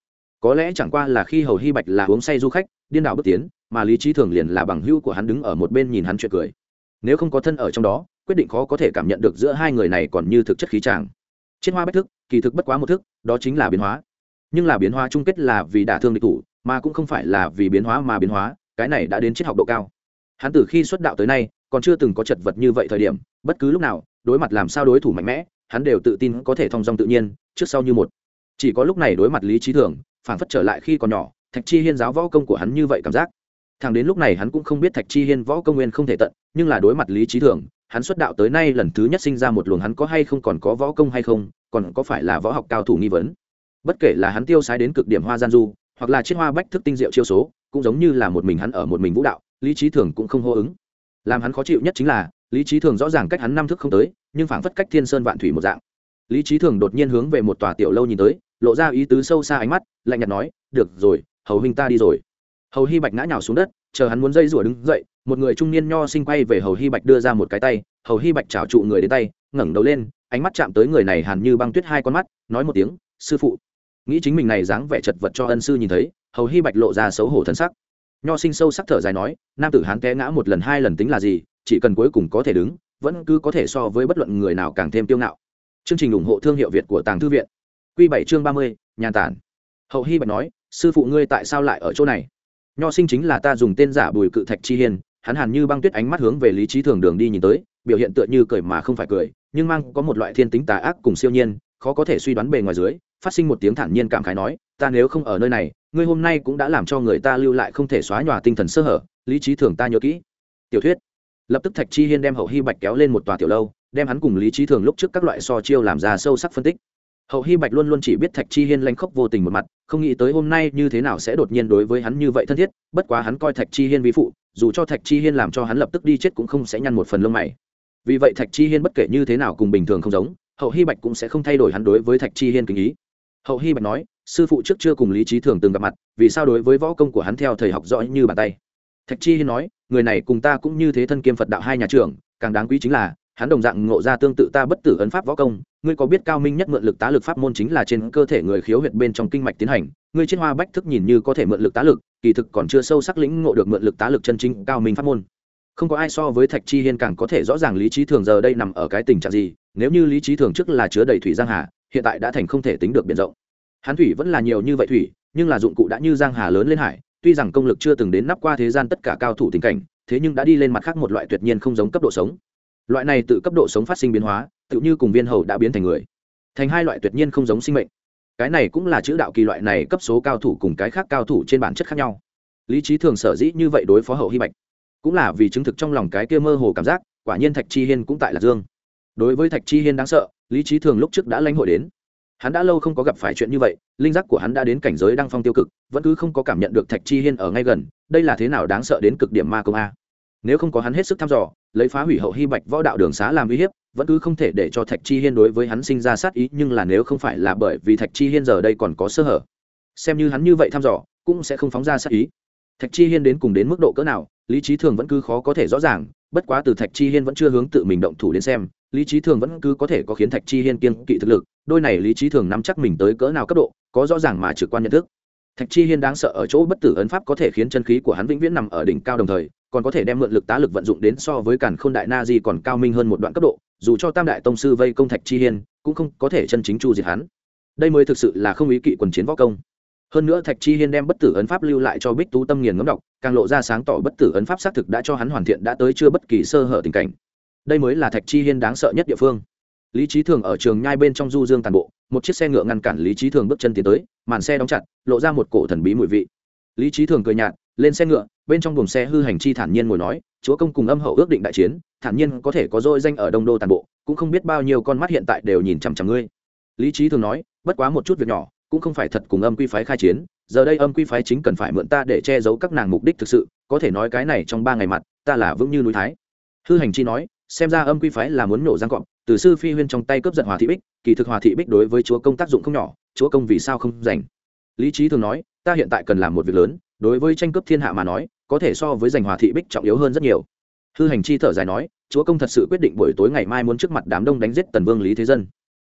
Có lẽ chẳng qua là khi hầu hy bạch là uống say du khách, điên đảo bước tiến, mà lý trí thường liền là bằng hữu của hắn đứng ở một bên nhìn hắn chuyện cười. Nếu không có thân ở trong đó, quyết định khó có thể cảm nhận được giữa hai người này còn như thực chất khí tràng chiết hoa bách thức, kỳ thực bất quá một thức, đó chính là biến hóa. Nhưng là biến hóa chung kết là vì đả thương địch thủ, mà cũng không phải là vì biến hóa mà biến hóa, cái này đã đến triết học độ cao. Hắn từ khi xuất đạo tới nay, còn chưa từng có chật vật như vậy thời điểm, bất cứ lúc nào, đối mặt làm sao đối thủ mạnh mẽ hắn đều tự tin có thể thong dong tự nhiên, trước sau như một. Chỉ có lúc này đối mặt lý trí thường phản phất trở lại khi còn nhỏ, thạch chi hiên giáo võ công của hắn như vậy cảm giác. Thằng đến lúc này hắn cũng không biết thạch chi hiên võ công nguyên không thể tận, nhưng là đối mặt lý trí thường, hắn xuất đạo tới nay lần thứ nhất sinh ra một luồng hắn có hay không còn có võ công hay không, còn có phải là võ học cao thủ nghi vấn. Bất kể là hắn tiêu sái đến cực điểm hoa gian du, hoặc là chiếc hoa bách thức tinh diệu chiêu số, cũng giống như là một mình hắn ở một mình vũ đạo, lý trí thường cũng không hô ứng. Làm hắn khó chịu nhất chính là, lý trí thường rõ ràng cách hắn năm thức không tới nhưng phảng phất cách thiên sơn vạn thủy một dạng. Lý trí thường đột nhiên hướng về một tòa tiểu lâu nhìn tới, lộ ra ý tứ sâu xa ánh mắt, lạnh nhạt nói, được rồi, hầu huynh ta đi rồi. Hầu hy bạch ngã nhào xuống đất, chờ hắn muốn dây rủa đứng dậy, một người trung niên nho sinh quay về hầu hy bạch đưa ra một cái tay, hầu hy bạch trào trụ người đến tay, ngẩng đầu lên, ánh mắt chạm tới người này hàn như băng tuyết hai con mắt, nói một tiếng, sư phụ. Nghĩ chính mình này dáng vẻ chật vật cho ân sư nhìn thấy, hầu hy bạch lộ ra xấu hổ thân sắc. Nho sinh sâu sắc thở dài nói, nam tử hán té ngã một lần hai lần tính là gì, chỉ cần cuối cùng có thể đứng vẫn cứ có thể so với bất luận người nào càng thêm tiêu ngạo. Chương trình ủng hộ thương hiệu việt của tàng thư viện. Q bảy chương ba mươi nhàn tản. Hậu hy bạch nói, sư phụ ngươi tại sao lại ở chỗ này? Nho sinh chính là ta dùng tên giả bùi cự thạch chi hiên. Hắn hàn như băng tuyết ánh mắt hướng về lý trí thường đường đi nhìn tới, biểu hiện tựa như cười mà không phải cười, nhưng mang có một loại thiên tính tà ác cùng siêu nhiên, khó có thể suy đoán bề ngoài dưới, phát sinh một tiếng thản nhiên cảm khái nói, ta nếu không ở nơi này, ngươi hôm nay cũng đã làm cho người ta lưu lại không thể xóa nhòa tinh thần sơ hở, lý trí thường ta nhớ kỹ. Tiểu thuyết lập tức thạch chi hiên đem hậu hy bạch kéo lên một tòa tiểu lâu, đem hắn cùng lý trí thường lúc trước các loại so chiêu làm ra sâu sắc phân tích. Hậu hy bạch luôn luôn chỉ biết thạch chi hiên lanh khóc vô tình một mặt, không nghĩ tới hôm nay như thế nào sẽ đột nhiên đối với hắn như vậy thân thiết, bất quá hắn coi thạch chi hiên vi phụ, dù cho thạch chi hiên làm cho hắn lập tức đi chết cũng không sẽ nhăn một phần lông mày. Vì vậy thạch chi hiên bất kể như thế nào cùng bình thường không giống, hậu hy bạch cũng sẽ không thay đổi hắn đối với thạch chi hiên kinh ý. Hậu hy bạch nói, sư phụ trước chưa cùng lý trí thường từng gặp mặt, vì sao đối với võ công của hắn theo thầy học rõ như bàn tay? Thạch chi hiên nói, người này cùng ta cũng như thế thân kiêm phật đạo hai nhà trường càng đáng quý chính là, hắn đồng dạng ngộ ra tương tự ta bất tử ấn pháp võ công, ngươi có biết cao minh nhất mượn lực tá lực pháp môn chính là trên cơ thể người khiếu huyệt bên trong kinh mạch tiến hành, ngươi trên hoa bách thức nhìn như có thể mượn lực tá lực, kỳ thực còn chưa sâu sắc lĩnh ngộ được mượn lực tá lực chân chính cao minh pháp môn. Không có ai so với thạch chi hiên càng có thể rõ ràng lý trí thường giờ đây nằm ở cái tình trạng gì, nếu như lý trí thường trước là chứa đầy thủy giang hà, hiện tại đã thành không thể tính được biển rộng. Hắn thủy vẫn là nhiều như vậy thủy, nhưng là dụng cụ đã như giang hà lớn lên hải tuy rằng công lực chưa từng đến nắp qua thế gian tất cả cao thủ tình cảnh, thế nhưng đã đi lên mặt khác một loại tuyệt nhiên không giống cấp độ sống. Loại này tự cấp độ sống phát sinh biến hóa, tự như cùng viên hầu đã biến thành người. Thành hai loại tuyệt nhiên không giống sinh mệnh. Cái này cũng là chữ đạo kỳ loại này cấp số cao thủ cùng cái khác cao thủ trên bản chất khác nhau. Lý trí thường sở dĩ như vậy đối phó hậu hy bạch. Cũng là vì chứng thực trong lòng cái kia mơ hồ cảm giác, quả nhiên thạch chi hiên cũng tại lạc dương. Đối với thạch chi hiên đáng sợ, lý trí thường lúc trước đã lãnh hội đến hắn đã lâu không có gặp phải chuyện như vậy, linh giác của hắn đã đến cảnh giới đăng phong tiêu cực, vẫn cứ không có cảm nhận được thạch chi hiên ở ngay gần, đây là thế nào đáng sợ đến cực điểm ma công a. Nếu không có hắn hết sức thăm dò, lấy phá hủy hậu hy bạch võ đạo đường xá làm uy hiếp, vẫn cứ không thể để cho thạch chi hiên đối với hắn sinh ra sát ý, nhưng là nếu không phải là bởi vì thạch chi hiên giờ đây còn có sơ hở, xem như hắn như vậy thăm dò, cũng sẽ không phóng ra sát ý. Thạch chi hiên đến cùng đến mức độ cỡ nào, lý trí thường vẫn cứ khó có thể rõ ràng, bất quá từ thạch chi hiên vẫn chưa hướng tự mình động thủ đến xem, lý trí thường vẫn cứ có thể có khiến thạch chi hiên kiên kỵ thực lực đôi này lý trí thường nắm chắc mình tới cỡ nào cấp độ, có rõ ràng mà trực quan nhận thức. Thạch chi hiên đáng sợ ở chỗ bất tử ấn pháp có thể khiến chân khí của hắn vĩnh viễn nằm ở đỉnh cao đồng thời, còn có thể đem mượn lực tá lực vận dụng đến so với cản khôn đại na di còn cao minh hơn một đoạn cấp độ, dù cho tam đại tông sư vây công thạch chi hiên, cũng không có thể chân chính chu diệt hắn. Đây mới thực sự là không ý kỵ quần chiến võ công. Hơn nữa thạch chi hiên đem bất tử ấn pháp lưu lại cho bích tú tâm nghiền ngấm đọc, càng lộ ra sáng tỏ bất tử ấn pháp xác thực đã cho hắn hoàn thiện đã tới chưa bất kỳ sơ hở tình cảnh. Đây mới là thạch chi hiên đáng sợ nhất địa phương lý trí thường ở trường nhai bên trong du dương tàn bộ, một chiếc xe ngựa ngăn cản lý trí thường bước chân tiến tới, màn xe đóng chặt, lộ ra một cổ thần bí mùi vị. Lý trí thường cười nhạt, lên xe ngựa, bên trong buồng xe hư hành chi thản nhiên ngồi nói, chúa công cùng âm hậu ước định đại chiến, thản nhiên có thể có dôi danh ở đông đô tàn bộ, cũng không biết bao nhiêu con mắt hiện tại đều nhìn chằm chằm ngươi. Lý trí thường nói, bất quá một chút việc nhỏ, cũng không phải thật cùng âm quy phái khai chiến, giờ đây âm quy phái chính cần phải mượn ta để che giấu các nàng mục đích thực sự, có thể nói cái này trong ba ngày mặt, ta là vững như núi thái. Hư hành chi nói, xem ra âm quy phái là muốn nổ giang cọp từ sư phi huyên trong tay cướp giận hòa thị bích, kỳ thực hòa thị bích đối với chúa công tác dụng không nhỏ, chúa công vì sao không dành lý trí thường nói, ta hiện tại cần làm một việc lớn, đối với tranh cướp thiên hạ mà nói, có thể so với giành hòa thị bích trọng yếu hơn rất nhiều. Hư hành chi thở dài nói, chúa công thật sự quyết định buổi tối ngày mai muốn trước mặt đám đông đánh giết tần vương lý thế dân.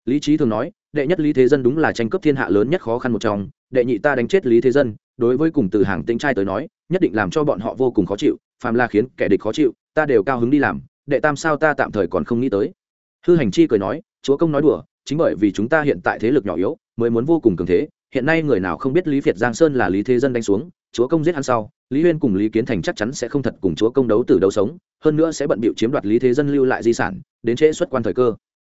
Lý trí thường nói, đệ nhất lý thế dân đúng là tranh cướp thiên hạ lớn nhất khó khăn một trong, đệ nhị ta đánh chết lý thế dân, đối với cùng từ hàng tính trai tới nói, nhất định làm cho bọn họ vô cùng khó chịu, phàm là khiến kẻ địch khó chịu, ta đều cao hứng đi làm, đệ tam sao ta tạm thời còn không nghĩ tới hư hành chi cười nói chúa công nói đùa chính bởi vì chúng ta hiện tại thế lực nhỏ yếu mới muốn vô cùng cường thế hiện nay người nào không biết lý việt giang sơn là lý thế dân đánh xuống chúa công giết hắn sau lý huyên cùng lý kiến thành chắc chắn sẽ không thật cùng chúa công đấu từ đấu sống hơn nữa sẽ bận bịu chiếm đoạt lý thế dân lưu lại di sản đến trễ xuất quan thời cơ.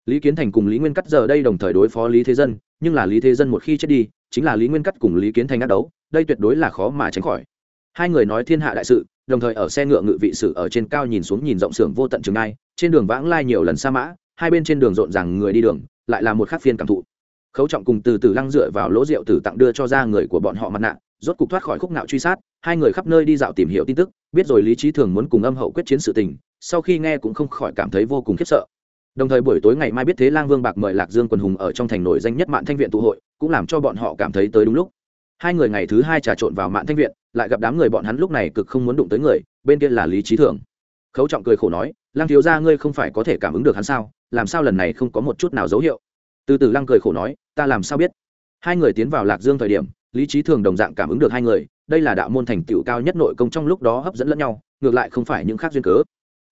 Lý kiến thành cùng lý nguyên cắt giờ đây đồng thời đối phó lý thế dân nhưng là lý thế dân một khi chết đi chính là lý nguyên cắt cùng lý kiến thành ác đấu đây tuyệt đối là khó mà tránh khỏi. Hai người nói thiên hạ đại sự đồng thời ở xe ngựa ngự vị sử ở trên cao nhìn xuống nhìn rộng sưởng vô tận trường ai, trên đường vãng lai nhiều lần xa mã hai bên trên đường rộn ràng người đi đường, lại là một khác phiên cảm thụ. Khấu trọng cùng từ từ lăng dựa vào lỗ rượu tử tặng đưa cho ra người của bọn họ mặt nạ, rốt cục thoát khỏi khúc nạo truy sát, hai người khắp nơi đi dạo tìm hiểu tin tức, biết rồi lý trí thường muốn cùng âm hậu quyết chiến sự tình, sau khi nghe cũng không khỏi cảm thấy vô cùng khiếp sợ. Đồng thời buổi tối ngày mai biết thế lang vương bạc mời lạc dương quần hùng ở trong thành nổi danh nhất mạng thanh viện tụ hội, cũng làm cho bọn họ cảm thấy tới đúng lúc. Hai người ngày thứ hai trà trộn vào mạng thanh viện, lại gặp đám người bọn hắn lúc này cực không muốn đụng tới người, bên kia là lý trí thường. Khấu trọng cười khổ nói lang thiếu ra ngươi không phải có thể cảm ứng được hắn sao? Làm sao lần này không có một chút nào dấu hiệu? Từ từ lăng cười khổ nói, ta làm sao biết? Hai người tiến vào lạc dương thời điểm, lý trí thường đồng dạng cảm ứng được hai người, đây là đạo môn thành tựu cao nhất nội công trong lúc đó hấp dẫn lẫn nhau, ngược lại không phải những khác duyên cớ.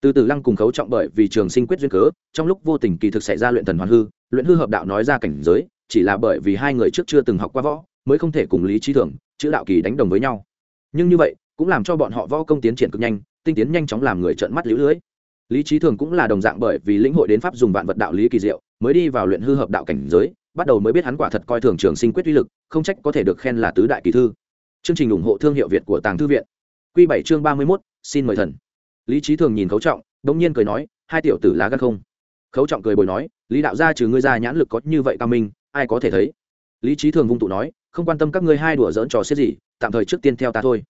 Từ từ lăng cùng khấu trọng bởi vì trường sinh quyết duyên cớ, trong lúc vô tình kỳ thực xảy ra luyện thần hoàn hư, luyện hư hợp đạo nói ra cảnh giới, chỉ là bởi vì hai người trước chưa từng học qua võ, mới không thể cùng lý trí thường, chữ đạo kỳ đánh đồng với nhau. Nhưng như vậy, cũng làm cho bọn họ võ công tiến triển cực nhanh, tinh tiến nhanh chóng làm người trợn mắt lưỡi lưới lý trí thường cũng là đồng dạng bởi vì lĩnh hội đến pháp dùng vạn vật đạo lý kỳ diệu, mới đi vào luyện hư hợp đạo cảnh giới, bắt đầu mới biết hắn quả thật coi thường trường sinh quyết uy lực, không trách có thể được khen là tứ đại kỳ thư. Chương trình ủng hộ thương hiệu việt của tàng thư viện. Q bảy chương ba mươi mốt, xin mời thần. Lý trí thường nhìn khấu trọng đ ỗ n g nhiên cười nói, hai tiểu tử lá gan không? Khấu trọng cười bồi nói, lý đạo gia trừ ngươi ra nhãn lực có như vậy cao minh, ai có thể thấy? Lý trí thường vung tụ nói, không quan tâm các ngươi hai đùa dỡn trò xếp gì, tạm thời trước tiên theo ta thôi.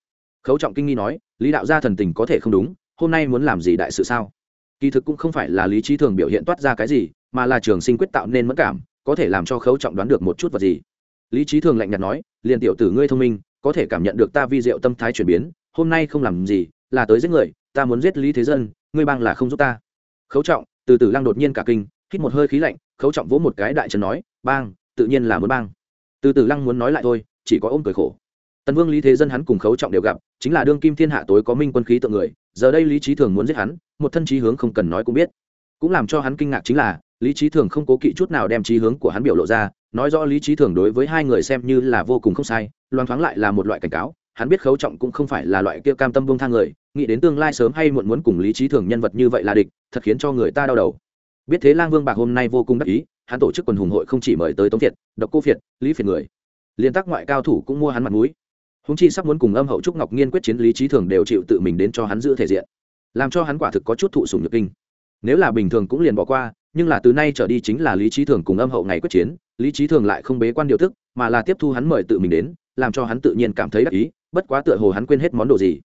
Khấu trọng kinh nghi nói, lý đạo gia thần tình có thể không đúng, hôm nay muốn làm gì đại sự sao? Kỳ thực cũng không phải là lý trí thường biểu hiện toát ra cái gì, mà là trường sinh quyết tạo nên mất cảm, có thể làm cho khấu trọng đoán được một chút vật gì. Lý trí thường lạnh nhạt nói liền tiểu tử ngươi thông minh, có thể cảm nhận được ta vi diệu tâm thái chuyển biến, hôm nay không làm gì, là tới giết người, ta muốn giết lý thế dân, ngươi bang là không giúp ta. Khấu trọng, từ từ lăng đột nhiên cả kinh, hít một hơi khí lạnh, khấu trọng vỗ một cái đại trần nói, bang, tự nhiên là muốn bang. Từ từ lăng muốn nói lại thôi, chỉ có ôm cười khổ tần vương lý thế dân hắn cùng khấu trọng đều gặp, chính là đương kim thiên hạ tối có minh quân khí tượng người, giờ đây lý trí thường muốn giết hắn, một thân trí hướng không cần nói cũng biết. Cũng làm cho hắn kinh ngạc chính là, lý trí thường không cố kỵ chút nào đem trí hướng của hắn biểu lộ ra, nói rõ lý trí thường đối với hai người xem như là vô cùng không sai, loan thoáng lại là một loại cảnh cáo, hắn biết khấu trọng cũng không phải là loại kia cam tâm buông thang người, nghĩ đến tương lai sớm hay muộn muốn cùng lý trí thường nhân vật như vậy là địch, thật khiến cho người ta đau đầu. Biết thế lang vương bạc hôm nay vô cùng đắc ý, hắn tổ chức quần hùng hội không chỉ mời tới tống việt, độc cô việt, lý phiệt người. Liên tác ngoại cao thủ cũng mua hắn mặt mũi húng chi sắp muốn cùng âm hậu trúc ngọc nghiên quyết chiến lý trí thường đều chịu tự mình đến cho hắn giữ thể diện. Làm cho hắn quả thực có chút thụ sùng nhược kinh. Nếu là bình thường cũng liền bỏ qua, nhưng là từ nay trở đi chính là lý trí thường cùng âm hậu ngày quyết chiến, lý trí thường lại không bế quan điều thức mà là tiếp thu hắn mời tự mình đến, làm cho hắn tự nhiên cảm thấy đắc ý, bất quá tựa hồ hắn quên hết món đồ gì.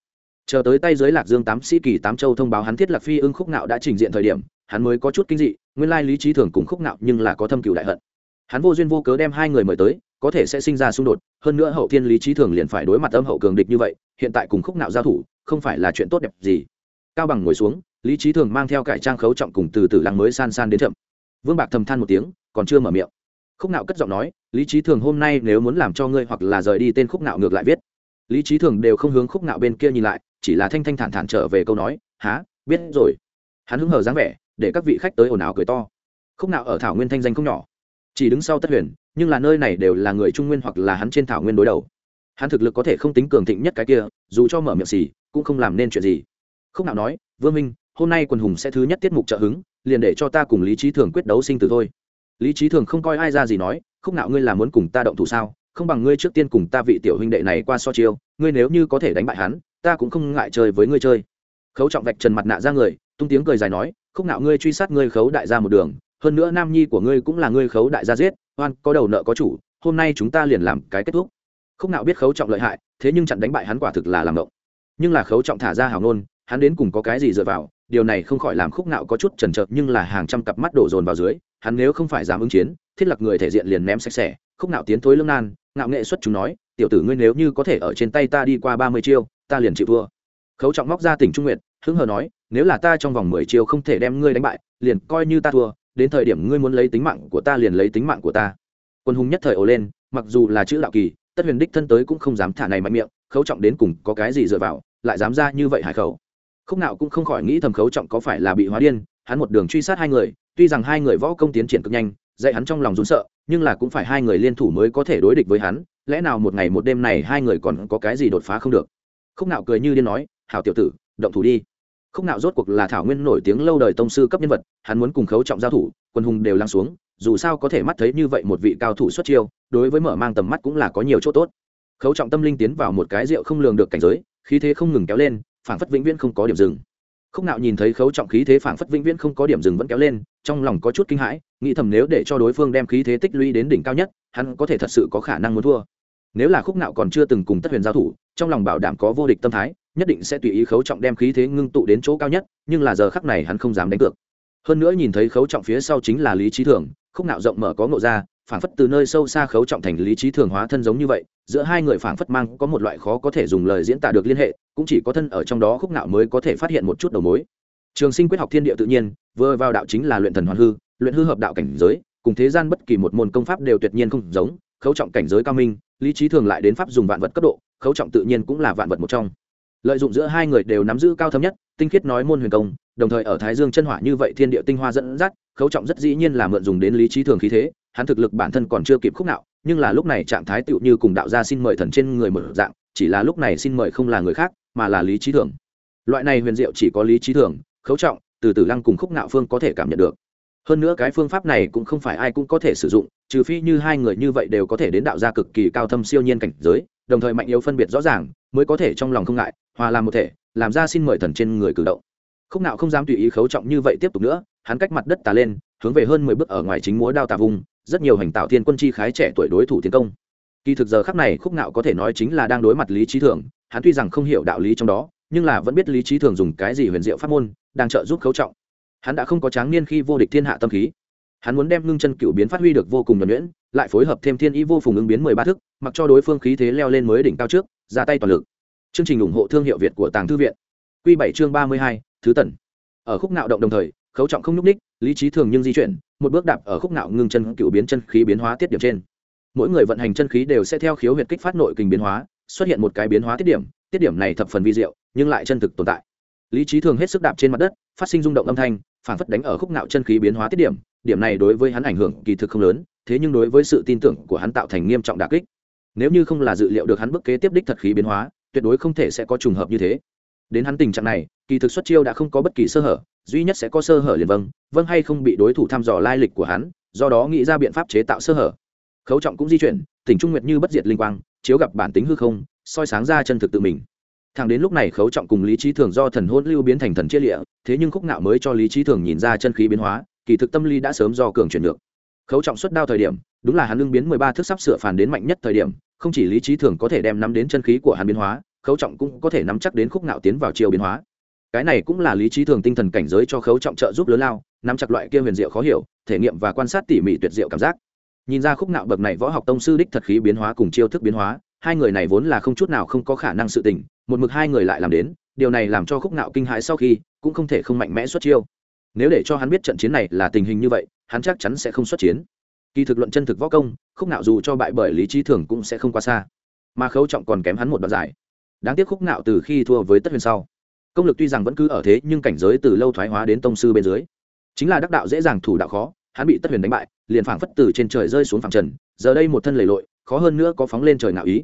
Chờ tới tay dưới lạc dương tám sĩ kỳ tám châu thông báo hắn thiết lạc phi ưng khúc nạo đã trình diện thời điểm, hắn mới có chút kinh dị, nguyên lai lý trí thường cùng khúc nạo nhưng là có thâm cựu đại hận. Hắn vô duyên vô cớ đem hai người mời tới có thể sẽ sinh ra xung đột, hơn nữa hậu thiên lý trí thường liền phải đối mặt âm hậu cường địch như vậy, hiện tại cùng khúc nạo giao thủ, không phải là chuyện tốt đẹp gì. Cao bằng ngồi xuống, lý trí thường mang theo cải trang khấu trọng cùng từ từ lăng mới san san đến chậm. Vương bạc thầm than một tiếng, còn chưa mở miệng. Khúc nạo cất giọng nói, lý trí thường hôm nay nếu muốn làm cho ngươi hoặc là rời đi tên khúc nạo ngược lại viết. Lý trí thường đều không hướng khúc nạo bên kia nhìn lại, chỉ là thanh thanh thản thản trở về câu nói há biết rồi. Hắn hứng hờ dáng vẻ, để các vị khách tới ồn ào cười to. Khúc nạo ở thảo nguyên thanh danh không nhỏ chỉ đứng sau tất huyền, nhưng là nơi này đều là người trung nguyên hoặc là hắn trên thảo nguyên đối đầu. Hắn thực lực có thể không tính cường thịnh nhất cái kia, dù cho mở miệng xì, cũng không làm nên chuyện gì. Không nào nói, vương minh, hôm nay quần hùng sẽ thứ nhất tiết mục trợ hứng, liền để cho ta cùng lý trí thường quyết đấu sinh tử thôi. Lý trí thường không coi ai ra gì nói, khúc nào ngươi là muốn cùng ta động thủ sao? Không bằng ngươi trước tiên cùng ta vị tiểu huynh đệ này qua so chiêu, ngươi nếu như có thể đánh bại hắn, ta cũng không ngại chơi với ngươi chơi. Khấu trọng vạch trần mặt nạ ra người, tung tiếng cười dài nói, khúc nào ngươi truy sát ngươi khấu đại ra một đường hơn nữa nam nhi của ngươi cũng là ngươi khấu đại gia giết, oan, có đầu nợ có chủ, hôm nay chúng ta liền làm cái kết thúc. Khúc nạo biết khấu trọng lợi hại, thế nhưng chặn đánh bại hắn quả thực là làm động. Nhưng là khấu trọng thả ra hào nôn hắn đến cùng có cái gì dựa vào, điều này không khỏi làm khúc nạo có chút chần chợt nhưng là hàng trăm cặp mắt đổ dồn vào dưới, hắn nếu không phải dám ứng chiến, thiết lập người thể diện liền ném sạch sẽ. Khúc nạo tiến thối lưng nan ngạo nghệ xuất chúng nói, tiểu tử ngươi nếu như có thể ở trên tay ta đi qua ba mươi chiêu, ta liền chịu thua. Khấu trọng móc ra tỉnh trung nguyện hứng hờ nói, nếu là ta trong vòng mười chiêu không thể đem ngươi đánh bại, liền coi như ta thua đến thời điểm ngươi muốn lấy tính mạng của ta liền lấy tính mạng của ta. Quân hùng nhất thời ồ lên, mặc dù là chữ đạo kỳ, tất huyền đích thân tới cũng không dám thả này mạnh miệng, khấu trọng đến cùng có cái gì dựa vào, lại dám ra như vậy hải khẩu. Khúc nào cũng không khỏi nghĩ thầm khấu trọng có phải là bị hóa điên, hắn một đường truy sát hai người, tuy rằng hai người võ công tiến triển cực nhanh, dạy hắn trong lòng rún sợ, nhưng là cũng phải hai người liên thủ mới có thể đối địch với hắn, lẽ nào một ngày một đêm này hai người còn có cái gì đột phá không được? Khúc nạo cười như điên nói, hảo tiểu tử, động thủ đi khúc nạo rốt cuộc là thảo nguyên nổi tiếng lâu đời tông sư cấp nhân vật, hắn muốn cùng khấu trọng giao thủ, quân hùng đều lăng xuống, dù sao có thể mắt thấy như vậy một vị cao thủ xuất chiêu, đối với mở mang tầm mắt cũng là có nhiều chỗ tốt. Khấu trọng tâm linh tiến vào một cái rượu không lường được cảnh giới, khí thế không ngừng kéo lên, phảng phất vĩnh viễn không có điểm dừng. Khúc nạo nhìn thấy khấu trọng khí thế phảng phất vĩnh viễn không có điểm dừng vẫn kéo lên, trong lòng có chút kinh hãi, nghĩ thầm nếu để cho đối phương đem khí thế tích lũy đến đỉnh cao nhất, hắn có thể thật sự có khả năng muốn thua. Nếu là khúc nạo còn chưa từng cùng tất huyền giao thủ, trong lòng bảo đảm có vô địch tâm thái nhất định sẽ tùy ý khấu trọng đem khí thế ngưng tụ đến chỗ cao nhất, nhưng là giờ khắc này hắn không dám đánh cược. Hơn nữa nhìn thấy khấu trọng phía sau chính là lý trí thường, khúc nạo rộng mở có ngộ ra, phảng phất từ nơi sâu xa khấu trọng thành lý trí thường hóa thân giống như vậy, giữa hai người phảng phất mang có một loại khó có thể dùng lời diễn tả được liên hệ, cũng chỉ có thân ở trong đó khúc nạo mới có thể phát hiện một chút đầu mối. Trường sinh quyết học thiên địa tự nhiên, vừa vào đạo chính là luyện thần hoàn hư, luyện hư hợp đạo cảnh giới, cùng thế gian bất kỳ một môn công pháp đều tuyệt nhiên không giống, khấu trọng cảnh giới cao minh, lý trí thường lại đến pháp dùng vạn vật cấp độ, khấu trọng tự nhiên cũng là vạn vật một trong lợi dụng giữa hai người đều nắm giữ cao thâm nhất, tinh khiết nói môn huyền công, đồng thời ở thái dương chân hỏa như vậy thiên địa tinh hoa dẫn dắt, khấu trọng rất dĩ nhiên là mượn dùng đến lý trí thường khí thế, hắn thực lực bản thân còn chưa kịp khúc nào nhưng là lúc này trạng thái tựu như cùng đạo gia xin mời thần trên người mở dạng, chỉ là lúc này xin mời không là người khác, mà là lý trí thường. Loại này huyền diệu chỉ có lý trí thường, khấu trọng, từ từ lăng cùng khúc nạo phương có thể cảm nhận được. Hơn nữa cái phương pháp này cũng không phải ai cũng có thể sử dụng, trừ phi như hai người như vậy đều có thể đến đạo gia cực kỳ cao thâm siêu nhiên cảnh giới, đồng thời mạnh yếu phân biệt rõ ràng, mới có thể trong lòng không ngại hòa làm một thể, làm ra xin mời thần trên người cử động. Khúc nạo không dám tùy ý khấu trọng như vậy tiếp tục nữa, hắn cách mặt đất tà lên, hướng về hơn mười bước ở ngoài chính múa đao tà vùng, rất nhiều hành tạo thiên quân chi khái trẻ tuổi đối thủ tiến công. Kỳ thực giờ khắc này khúc nạo có thể nói chính là đang đối mặt lý trí thường, hắn tuy rằng không hiểu đạo lý trong đó, nhưng là vẫn biết lý trí thường dùng cái gì huyền diệu pháp môn, đang trợ giúp khấu trọng. Hắn đã không có tráng niên khi vô địch thiên hạ tâm khí. Hắn muốn đem ngưng chân cựu biến phát huy được vô cùng nhuẩn nhuyễn, lại phối hợp thêm thiên ý vô phùng ứng biến mười ba thức, mặc cho đối phương khí thế leo lên mới đỉnh cao trước, ra tay toàn lực chương trình ủng hộ thương hiệu việt của tàng thư viện. Quy bảy chương ba mươi hai, thứ tần. Ở khúc nạo động đồng thời, khấu trọng không nhúc ních lý trí thường nhưng di chuyển, một bước đạp ở khúc nạo ngưng chân cựu biến chân khí biến hóa tiết điểm trên. Mỗi người vận hành chân khí đều sẽ theo khiếu huyệt kích phát nội kình biến hóa, xuất hiện một cái biến hóa tiết điểm tiết điểm này thập phần vi diệu, nhưng lại chân thực tồn tại. Lý trí thường hết sức đạp trên mặt đất, phát sinh rung động âm thanh phản phất đánh ở khúc nạo chân khí biến hóa tiết điểm điểm này đối với hắn ảnh hưởng kỳ thực không lớn, thế nhưng đối với sự tin tưởng của hắn tạo thành nghiêm trọng đả kích. Nếu như không là dự liệu được hắn bức kế tiếp đích thật khí biến hóa tuyệt đối không thể sẽ có trùng hợp như thế. Đến hắn tình trạng này, kỳ thực xuất chiêu đã không có bất kỳ sơ hở, duy nhất sẽ có sơ hở liền vâng vâng hay không bị đối thủ thăm dò lai lịch của hắn, do đó nghĩ ra biện pháp chế tạo sơ hở. Khấu trọng cũng di chuyển tỉnh trung nguyệt như bất diệt linh quang, chiếu gặp bản tính hư không, soi sáng ra chân thực tự mình. Thẳng đến lúc này khấu trọng cùng lý trí thường do thần hôn lưu biến thành thần chia lịa, thế nhưng khúc ngạo mới cho lý trí thường nhìn ra chân khí biến hóa, kỳ thực tâm lý đã sớm do cường chuyển được khấu trọng xuất đao thời điểm, đúng là hắn lương biến mười ba thước sắp sửa phản đến mạnh nhất thời điểm không chỉ lý trí thường có thể đem nắm đến chân khí của hắn biến hóa, khấu trọng cũng có thể nắm chắc đến khúc ngạo tiến vào chiều biến hóa. Cái này cũng là lý trí thường tinh thần cảnh giới cho khấu trọng trợ giúp lớn lao, nắm chặt loại kia huyền diệu khó hiểu, thể nghiệm và quan sát tỉ mỉ tuyệt diệu cảm giác. Nhìn ra khúc ngạo bậc này võ học tông sư đích thật khí biến hóa cùng chiêu thức biến hóa, hai người này vốn là không chút nào không có khả năng sự tình, một mực hai người lại làm đến, điều này làm cho khúc ngạo kinh hãi sau khi, cũng không thể không mạnh mẽ xuất chiêu. Nếu để cho hắn biết trận chiến này là tình hình như vậy, hắn chắc chắn sẽ không xuất chiến kỳ thực luận chân thực võ công, khúc nạo dù cho bại bởi lý trí thường cũng sẽ không qua xa. Mà khấu trọng còn kém hắn một đoạn giải. Đáng tiếc khúc nạo từ khi thua với tất huyền sau. Công lực tuy rằng vẫn cứ ở thế, nhưng cảnh giới từ lâu thoái hóa đến tông sư bên dưới. Chính là đắc đạo dễ dàng thủ đạo khó, hắn bị tất huyền đánh bại, liền phảng phất từ trên trời rơi xuống phẳng trần, giờ đây một thân lầy lội, khó hơn nữa có phóng lên trời nạo ý.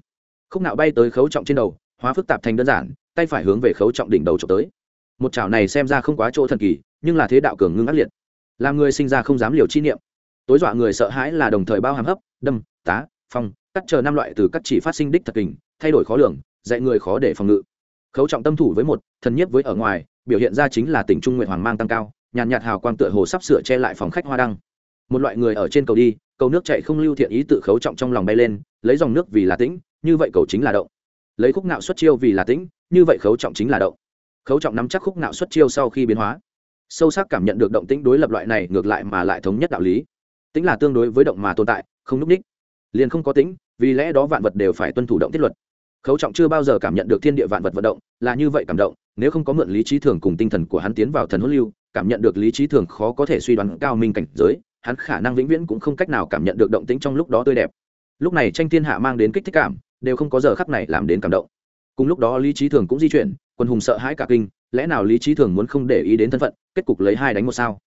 Khúc nạo bay tới khấu trọng trên đầu, hóa phức tạp thành đơn giản, tay phải hướng về khấu trọng đỉnh đầu trộm tới. Một chảo này xem ra không quá chỗ thần kỳ, nhưng là thế đạo cường ngưng ác liệt. Làm người sinh ra không dám liều chi niệm tối dọa người sợ hãi là đồng thời bao hàm hấp, đâm, tá, phong, cắt chờ năm loại từ các chỉ phát sinh đích thật kình, thay đổi khó lường, dạy người khó để phòng ngự. Khấu trọng tâm thủ với một, thần nhiếp với ở ngoài, biểu hiện ra chính là tỉnh trung nguyện hoàng mang tăng cao, nhàn nhạt hào quang tựa hồ sắp sửa che lại phòng khách hoa đăng. Một loại người ở trên cầu đi, cầu nước chạy không lưu thiện ý tự khấu trọng trong lòng bay lên, lấy dòng nước vì là tĩnh, như vậy cầu chính là động. Lấy khúc nạo xuất chiêu vì là tĩnh, như vậy khấu trọng chính là động. Khấu trọng nắm chắc khúc nạo xuất chiêu sau khi biến hóa. Sâu sắc cảm nhận được động tĩnh đối lập loại này ngược lại mà lại thống nhất đạo lý tính là tương đối với động mà tồn tại, không núp ních. Liền không có tính, vì lẽ đó vạn vật đều phải tuân thủ động tiết luật. Khấu trọng chưa bao giờ cảm nhận được thiên địa vạn vật vận động, là như vậy cảm động, nếu không có mượn lý trí thường cùng tinh thần của hắn tiến vào thần hốt lưu, cảm nhận được lý trí thường khó có thể suy đoán cao minh cảnh giới, hắn khả năng vĩnh viễn cũng không cách nào cảm nhận được động tĩnh trong lúc đó tươi đẹp. Lúc này tranh thiên hạ mang đến kích thích cảm, đều không có giờ khắc này làm đến cảm động. Cùng lúc đó lý trí thường cũng di chuyển, quân hùng sợ hãi cả kinh, lẽ nào lý trí thường muốn không để ý đến thân phận, kết cục lấy hai đánh một sao?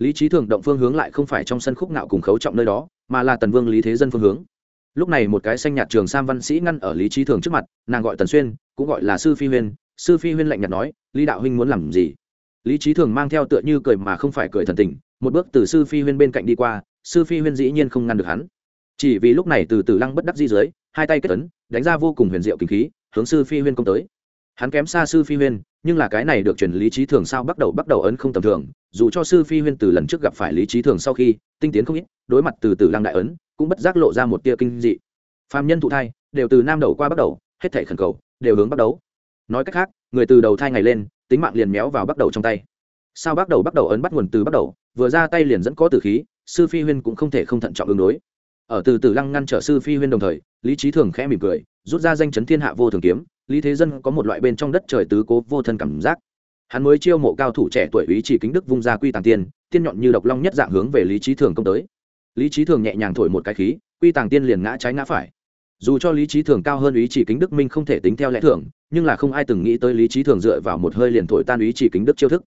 Lý trí thường động phương hướng lại không phải trong sân khúc ngạo cùng khấu trọng nơi đó, mà là tần vương lý thế dân phương hướng. Lúc này một cái xanh nhạt trường sam văn sĩ ngăn ở lý trí thường trước mặt, nàng gọi tần xuyên, cũng gọi là sư phi huyên. Sư phi huyên lạnh nhạt nói, lý đạo huynh muốn làm gì? Lý trí thường mang theo tựa như cười mà không phải cười thần tình, một bước từ sư phi huyên bên cạnh đi qua, sư phi huyên dĩ nhiên không ngăn được hắn. Chỉ vì lúc này từ từ lăng bất đắc di dưới, hai tay kết ấn, đánh ra vô cùng huyền diệu kinh khí, hướng sư phi huyên công tới hắn kém xa sư phi huyên, nhưng là cái này được truyền lý trí thường sao bắt đầu bắt đầu ấn không tầm thường, dù cho sư phi huyên từ lần trước gặp phải lý trí thường sau khi, tinh tiến không ít, đối mặt từ từ lăng đại ấn, cũng bất giác lộ ra một tia kinh dị. Phạm nhân thụ thai, đều từ nam đầu qua bắt đầu, hết thể khẩn cầu, đều hướng bắt đầu. Nói cách khác, người từ đầu thai ngày lên, tính mạng liền méo vào bắt đầu trong tay. Sao bắt đầu bắt đầu ấn bắt nguồn từ bắt đầu, vừa ra tay liền dẫn có từ khí, sư phi huyên cũng không thể không thận trọng ứng đối. Ở từ từ lăng ngăn trở sư phi huyên đồng thời, lý trí thường khẽ mỉm cười, rút ra danh chấn thiên hạ vô thường kiếm lý thế dân có một loại bên trong đất trời tứ cố vô thân cảm giác. Hắn mới chiêu mộ cao thủ trẻ tuổi ý chỉ kính đức vung ra quy tàng tiên tiên nhọn như độc long nhất dạng hướng về lý trí thường công tới. Lý trí thường nhẹ nhàng thổi một cái khí, quy tàng tiên liền ngã trái ngã phải. Dù cho lý trí thường cao hơn ý chỉ kính đức minh không thể tính theo lẽ thường, nhưng là không ai từng nghĩ tới lý trí thường dựa vào một hơi liền thổi tan ý chỉ kính đức chiêu thức.